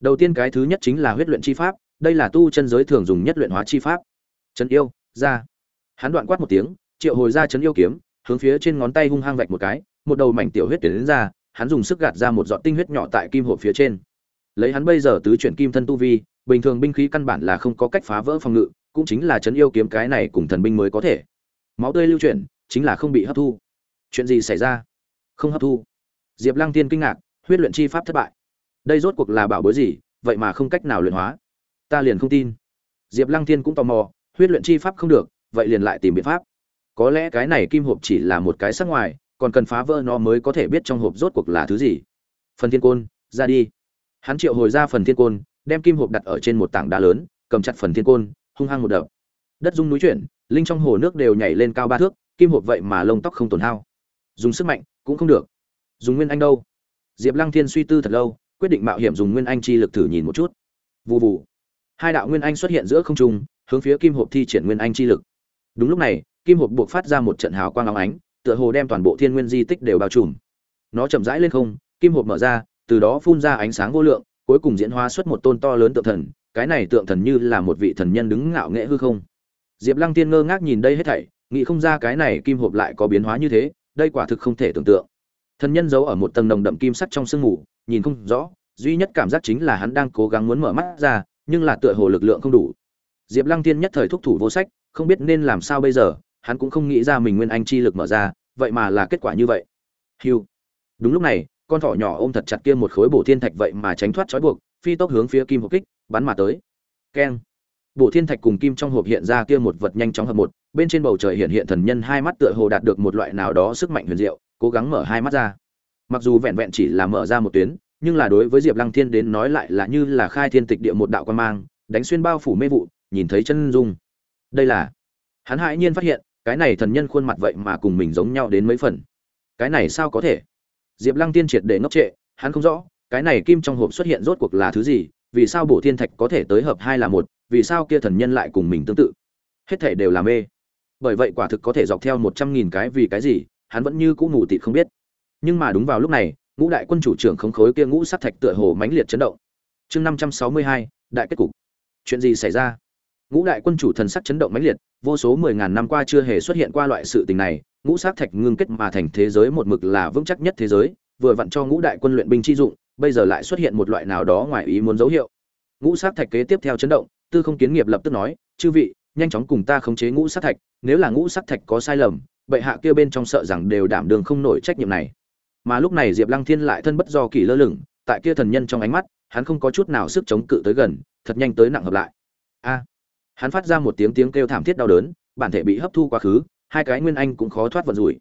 Đầu tiên cái thứ nhất chính là huyết luyện chi pháp, đây là tu chân giới thường dùng nhất luyện hóa chi pháp. Trấn yêu, ra. Hắn đoạn quát một tiếng, triệu hồi ra trấn yêu kiếm, hướng phía trên ngón tay hung hăng vạch một cái, một đầu mảnh tiểu huyết tuyển đến ra hắn dùng sức gạt ra một giọt tinh huyết nhỏ tại kim hộp phía trên. Lấy hắn bây giờ tứ chuyển kim thân tu vi, bình thường binh khí căn bản là không có cách phá vỡ phòng ngự, cũng chính là trấn yêu kiếm cái này cùng thần binh mới có thể. Máu tươi lưu chuyển, chính là không bị hấp thu. Chuyện gì xảy ra? Không hấp thu. Diệp lăng tiên kinh ngạc, huyết luyện chi pháp thất bại. Đây rốt cuộc là bảo bối gì, vậy mà không cách nào luyện hóa. Ta liền không tin. Diệp lăng tiên cũng tò mò, huyết luyện chi pháp không được, vậy liền lại tìm biện pháp. Có lẽ cái này kim hộp chỉ là một cái sắc ngoài còn cần phá vỡ nó mới có thể biết trong hộp rốt cuộc là thứ gì. Phần thiên côn, ra đi. Hắn triệu hồi ra phần thiên côn, đem kim hộp đặt ở trên một tảng đá lớn, cầm chặt phần thiên côn, hung hăng một đập. Đất rung núi chuyển, linh trong hồ nước đều nhảy lên cao ba thước, kim hộp vậy mà lông tóc không tổn hao. Dùng sức mạnh, cũng không được. Dùng nguyên anh đâu? Diệp lăng thiên suy tư thật lâu, quyết định mạo hiểm dùng nguyên anh chi lực thử nhìn một chút. Vù vù. Hai đạo nguyên anh xuất hiện giữa không trung, hướng phía kim hộp thi triển nguyên anh chi lực. Đúng lúc này, kim hộp buộc phát ra một trận hào quang óng ánh tựa hồ đem toàn bộ thiên nguyên di tích đều bao trùm. Nó chậm rãi lên không, kim hộp mở ra, từ đó phun ra ánh sáng vô lượng, cuối cùng diễn hóa xuất một tôn to lớn tượng thần, cái này tượng thần như là một vị thần nhân đứng ngạo nghễ hư không. Diệp lăng tiên ngơ ngác nhìn đây hết thảy, nghĩ không ra cái này kim hộp lại có biến hóa như thế, đây quả thực không thể tưởng tượng. Thần nhân giấu ở một tầng nồng đậm kim sắt trong sương mù, nhìn không rõ, duy nhất cảm giác chính là hắn đang cố gắng muốn mở mắt ra, nhưng là tựa hồ lực lượng không đủ. Diệp lăng tiên nhất thời thúc thủ vô sách, không biết nên làm sao bây giờ hắn cũng không nghĩ ra mình nguyên anh chi lực mở ra, vậy mà là kết quả như vậy. Hưu. Đúng lúc này, con thỏ nhỏ ôm thật chặt kia một khối bổ thiên thạch vậy mà tránh thoát trói buộc, phi tốc hướng phía kim hộp kích, bắn mà tới. Keng. Bổ thiên thạch cùng kim trong hộp hiện ra kia một vật nhanh chóng hợp một, bên trên bầu trời hiện hiện thần nhân hai mắt tựa hồ đạt được một loại nào đó sức mạnh huyền diệu, cố gắng mở hai mắt ra. Mặc dù vẹn vẹn chỉ là mở ra một tuyến, nhưng là đối với diệp lăng thiên đến nói lại là như là khai thiên tịch địa một đạo quan mang, đánh xuyên bao phủ mê vụ, nhìn thấy chân dung. Đây là, hắn hãi nhiên phát hiện cái này thần nhân khuôn mặt vậy mà cùng mình giống nhau đến mấy phần. Cái này sao có thể? Diệp lăng tiên triệt để ngốc trệ, hắn không rõ, cái này kim trong hộp xuất hiện rốt cuộc là thứ gì, vì sao bổ thiên thạch có thể tới hợp hai là một, vì sao kia thần nhân lại cùng mình tương tự? Hết thể đều là mê. Bởi vậy quả thực có thể dọc theo một trăm nghìn cái vì cái gì, hắn vẫn như cũ mù tịt không biết. Nhưng mà đúng vào lúc này, ngũ đại quân chủ trưởng khống khối kia ngũ sát thạch tựa hồ mãnh liệt chấn động. Chương năm trăm sáu mươi hai, đại kết cục. Chuyện gì xảy ra? Ngũ đại quân chủ thần sắc chấn động mãnh liệt, vô số mười ngàn năm qua chưa hề xuất hiện qua loại sự tình này, ngũ sát thạch ngưng kết mà thành thế giới một mực là vững chắc nhất thế giới, vừa vặn cho ngũ đại quân luyện binh chi dụng, bây giờ lại xuất hiện một loại nào đó ngoài ý muốn dấu hiệu. Ngũ sát thạch kế tiếp theo chấn động, tư không kiến nghiệp lập tức nói, chư vị, nhanh chóng cùng ta khống chế ngũ sát thạch, nếu là ngũ sát thạch có sai lầm, bệ hạ kia bên trong sợ rằng đều đảm đường không nổi trách nhiệm này. Mà lúc này diệp lăng thiên lại thân bất do kỳ lơ lửng, tại kia thần nhân trong ánh mắt, hắn không có chút nào sức chống cự tới gần, thật nhanh tới nặng hợp lại. A! Hắn phát ra một tiếng tiếng kêu thảm thiết đau đớn, bản thể bị hấp thu quá khứ, hai cái nguyên anh cũng khó thoát vận rủi.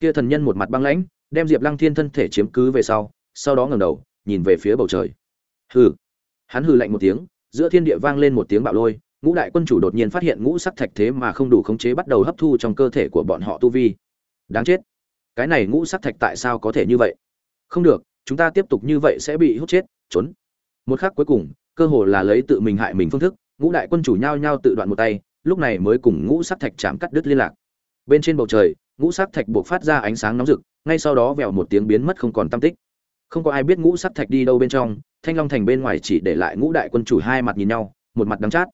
Kia thần nhân một mặt băng lãnh, đem diệp lăng thiên thân thể chiếm cứ về sau sau đó ngẩng đầu, nhìn về phía bầu trời. Hừ. Hắn hừ lạnh một tiếng, giữa thiên địa vang lên một tiếng bạo lôi, ngũ đại quân chủ đột nhiên phát hiện ngũ sắc thạch thế mà không đủ khống chế bắt đầu hấp thu trong cơ thể của bọn họ tu vi. Đáng chết. Cái này ngũ sắc thạch tại sao có thể như vậy? Không được, chúng ta tiếp tục như vậy sẽ bị hút chết, trốn. Một khắc cuối cùng, cơ hồ là lấy tự mình hại mình phương thức ngũ đại quân chủ nhao nhao tự đoạn một tay, lúc này mới cùng ngũ sắc thạch chạm cắt đứt liên lạc. Bên trên bầu trời, ngũ sắc thạch buộc phát ra ánh sáng nóng rực, ngay sau đó vèo một tiếng biến mất không còn tam tích. Không có ai biết ngũ sắc thạch đi đâu bên trong, thanh long thành bên ngoài chỉ để lại ngũ đại quân chủ hai mặt nhìn nhau, một mặt đắng chát.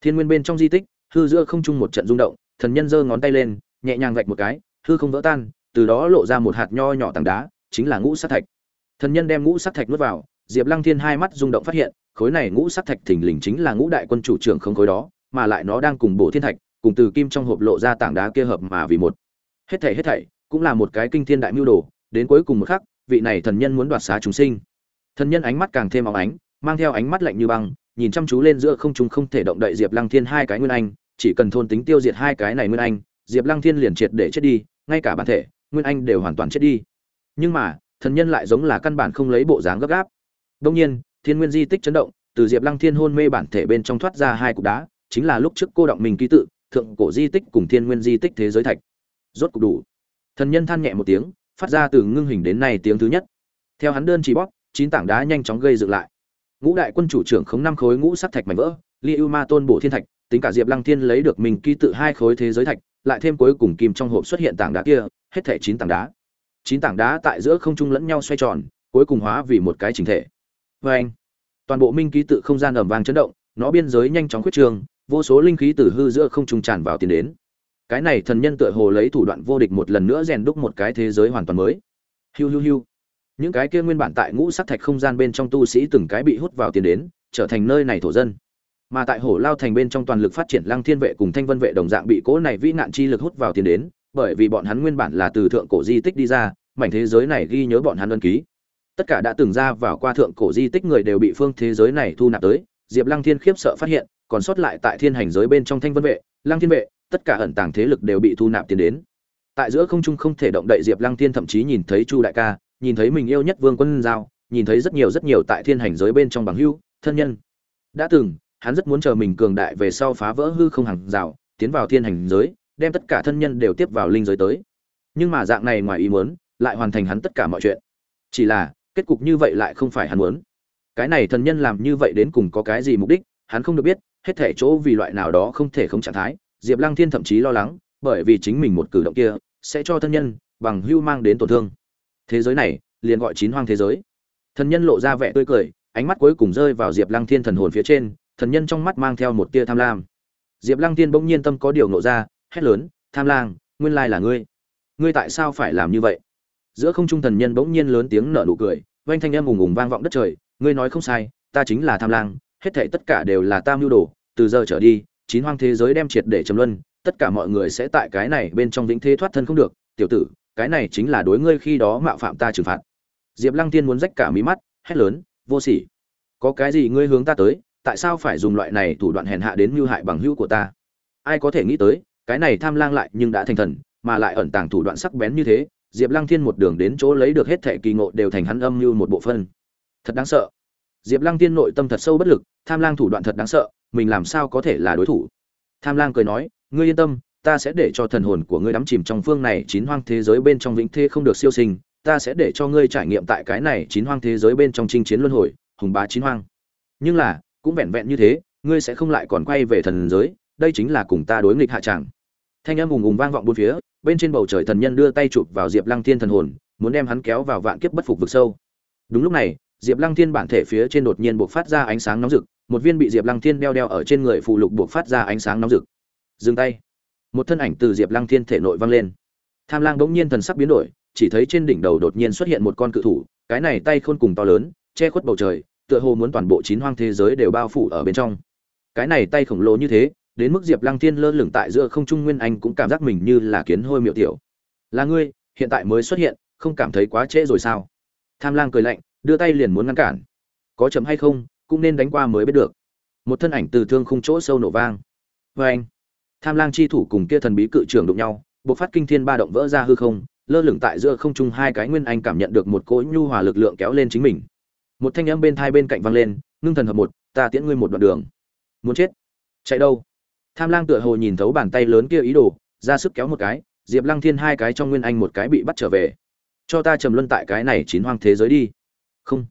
Thiên nguyên bên trong di tích, hư giữa không trung một trận rung động, thần nhân giơ ngón tay lên, nhẹ nhàng vạch một cái, hư không vỡ tan, từ đó lộ ra một hạt nho nhỏ tảng đá, chính là ngũ sắc thạch. Thần nhân đem ngũ sắc thạch nuốt vào, diệp lăng thiên hai mắt rung động phát hiện khối này ngũ sắc thạch thình lình chính là ngũ đại quân chủ trưởng không khối đó, mà lại nó đang cùng bổ thiên thạch, cùng từ kim trong hộp lộ ra tảng đá kia hợp mà vì một. Hết thảy hết thảy, cũng là một cái kinh thiên đại mưu đồ, đến cuối cùng một khắc, vị này thần nhân muốn đoạt xá chúng sinh. Thần nhân ánh mắt càng thêm óng ánh, mang theo ánh mắt lạnh như băng, nhìn chăm chú lên giữa không trung không thể động đậy diệp lăng thiên hai cái nguyên anh, chỉ cần thôn tính tiêu diệt hai cái này nguyên anh, diệp lăng thiên liền triệt để chết đi, ngay cả bản thể, nguyên anh đều hoàn toàn chết đi. Nhưng mà, thần nhân lại giống là căn bản không lấy bộ dáng gấp gáp. Đương nhiên thiên nguyên di tích chấn động, từ diệp lăng thiên hôn mê bản thể bên trong thoát ra hai cục đá, chính là lúc trước cô động mình ký tự, thượng cổ di tích cùng thiên nguyên di tích thế giới thạch. Rốt cục đủ. Thần nhân than nhẹ một tiếng, phát ra từ ngưng hình đến nay tiếng thứ nhất. Theo hắn đơn chỉ bóp, chín tảng đá nhanh chóng gây dựng lại. Ngũ đại quân chủ trưởng khống năm khối ngũ sắc thạch mảnh vỡ, li u ma tôn bổ thiên thạch, tính cả diệp lăng thiên lấy được mình ký tự hai khối thế giới thạch, lại thêm cuối cùng kim trong hộp xuất hiện tảng đá kia, hết thể chín tảng đá. Chín tảng đá tại giữa không trung lẫn nhau xoay tròn, cuối cùng hóa vì một cái chính thể vê anh, toàn bộ minh ký tự không gian ẩm vàng chấn động, nó biên giới nhanh chóng khuyết trường, vô số linh khí từ hư giữa không trung tràn vào tiến đến. Cái này thần nhân tựa hồ lấy thủ đoạn vô địch một lần nữa rèn đúc một cái thế giới hoàn toàn mới. Hiu hiu hiu. Những cái kia nguyên bản tại ngũ sắc thạch không gian bên trong tu sĩ từng cái bị hút vào tiền đến, trở thành nơi này thổ dân. Mà tại hổ lao thành bên trong toàn lực phát triển lăng thiên vệ cùng thanh vân vệ đồng dạng bị cỗ này vĩ nạn chi lực hút vào tiền đến, bởi vì bọn hắn nguyên bản là từ thượng cổ di tích đi ra, mảnh thế giới này ghi nhớ bọn hắn ân ký tất cả đã từng ra vào qua thượng cổ di tích người đều bị phương thế giới này thu nạp tới, diệp lăng thiên khiếp sợ phát hiện, còn sót lại tại thiên hành giới bên trong thanh vân vệ, lăng thiên vệ, tất cả ẩn tàng thế lực đều bị thu nạp tiến đến. Tại giữa không trung không thể động đậy diệp lăng thiên thậm chí nhìn thấy chu đại ca, nhìn thấy mình yêu nhất vương quân giao, nhìn thấy rất nhiều rất nhiều tại thiên hành giới bên trong bằng hưu thân nhân. Đã từng, hắn rất muốn chờ mình cường đại về sau phá vỡ hư không hàng rào, tiến vào thiên hành giới, đem tất cả thân nhân đều tiếp vào linh giới tới. Nhưng mà dạng này ngoài ý muốn, lại hoàn thành hắn tất cả mọi chuyện. Chỉ là kết cục như vậy lại không phải hắn muốn. Cái này thần nhân làm như vậy đến cùng có cái gì mục đích, hắn không được biết, hết thể chỗ vì loại nào đó không thể không trạng thái, diệp lăng thiên thậm chí lo lắng, bởi vì chính mình một cử động kia sẽ cho thân nhân bằng hưu mang đến tổn thương. Thế giới này, liền gọi chín hoang thế giới. Thần nhân lộ ra vẻ tươi cười, ánh mắt cuối cùng rơi vào diệp lăng thiên thần hồn phía trên, thần nhân trong mắt mang theo một tia tham lam. Diệp lăng thiên bỗng nhiên tâm có điều nộ ra, hét lớn, tham lang, nguyên lai là ngươi. Ngươi tại sao phải làm như vậy? Giữa không trung thần nhân bỗng nhiên lớn tiếng nở nụ cười, vang thanh âm ùng ùng vang vọng đất trời, ngươi nói không sai, ta chính là tham lang, hết thảy tất cả đều là tam nhu đồ, từ giờ trở đi, chín hoang thế giới đem triệt để trầm luân, tất cả mọi người sẽ tại cái này bên trong vĩnh thế thoát thân không được, tiểu tử, cái này chính là đối ngươi khi đó mạo phạm ta trừng phạt. Diệp lăng tiên muốn rách cả mí mắt, hét lớn, vô sỉ, có cái gì ngươi hướng ta tới, tại sao phải dùng loại này thủ đoạn hèn hạ đến mưu hại bằng hữu của ta? Ai có thể nghĩ tới, cái này tham lang lại nhưng đã thành thần, mà lại ẩn tàng thủ đoạn sắc bén như thế diệp lăng thiên một đường đến chỗ lấy được hết thẻ kỳ ngộ đều thành hắn âm như một bộ phân. Thật đáng sợ. Diệp lăng thiên nội tâm thật sâu bất lực, tham lang thủ đoạn thật đáng sợ, mình làm sao có thể là đối thủ? Tham lang cười nói, ngươi yên tâm, ta sẽ để cho thần hồn của ngươi đắm chìm trong phương này chín hoang thế giới bên trong vĩnh thế không được siêu sinh. Ta sẽ để cho ngươi trải nghiệm tại cái này chín hoang thế giới bên trong chinh chiến luân hồi, hùng bá chín hoang. Nhưng là, cũng vẹn vẹn như thế, ngươi sẽ không lại còn quay về thần giới, đây chính là cùng ta đối nghịch hạ chẳng thanh âm ùng ùng vang vọng bốn phía, bên trên bầu trời thần nhân đưa tay chụp vào diệp lăng thiên thần hồn, muốn đem hắn kéo vào vạn kiếp bất phục vực sâu. Đúng lúc này, diệp lăng thiên bản thể phía trên đột nhiên buộc phát ra ánh sáng nóng rực, một viên bị diệp lăng thiên đeo đeo ở trên người phụ lục buộc phát ra ánh sáng nóng rực. Dừng tay. Một thân ảnh từ diệp lăng thiên thể nội vang lên. Tham lang bỗng nhiên thần sắc biến đổi, chỉ thấy trên đỉnh đầu đột nhiên xuất hiện một con cự thủ, cái này tay khôn cùng to lớn, che khuất bầu trời, tựa hồ muốn toàn bộ chín hoang thế giới đều bao phủ ở bên trong. Cái này tay khổng lồ như thế đến mức diệp lăng thiên lơ lửng tại giữa không trung nguyên anh cũng cảm giác mình như là kiến hôi miệu tiểu. Là ngươi, hiện tại mới xuất hiện, không cảm thấy quá trễ rồi sao? Tham lang cười lạnh, đưa tay liền muốn ngăn cản. Có chấm hay không, cũng nên đánh qua mới biết được. Một thân ảnh từ thương khung chỗ sâu nổ vang. Vê anh. Tham lang chi thủ cùng kia thần bí cự trưởng đụng nhau, bộc phát kinh thiên ba động vỡ ra hư không, lơ lửng tại giữa không trung hai cái nguyên anh cảm nhận được một cỗ nhu hòa lực lượng kéo lên chính mình. Một thanh âm bên thai bên cạnh vang lên, ngưng thần hợp một, ta tiễn ngươi một đoạn đường. Muốn chết? Chạy đâu? Tham lang tựa hồ nhìn thấu bàn tay lớn kia ý đồ, ra sức kéo một cái, diệp lăng thiên hai cái trong nguyên anh một cái bị bắt trở về. Cho ta trầm luân tại cái này chín hoang thế giới đi. Không.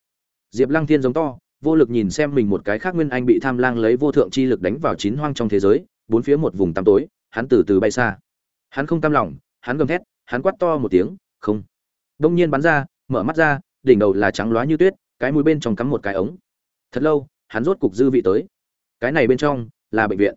Diệp lăng thiên giống to, vô lực nhìn xem mình một cái khác nguyên anh bị tham lang lấy vô thượng chi lực đánh vào chín hoang trong thế giới, bốn phía một vùng tăm tối, hắn từ từ bay xa. Hắn không cam lòng, hắn gầm thét, hắn quát to một tiếng, không. Đông nhiên bắn ra, mở mắt ra, đỉnh đầu là trắng loá như tuyết, cái mũi bên trong cắm một cái ống. Thật lâu, hắn rốt cục dư vị tới. Cái này bên trong là bệnh viện.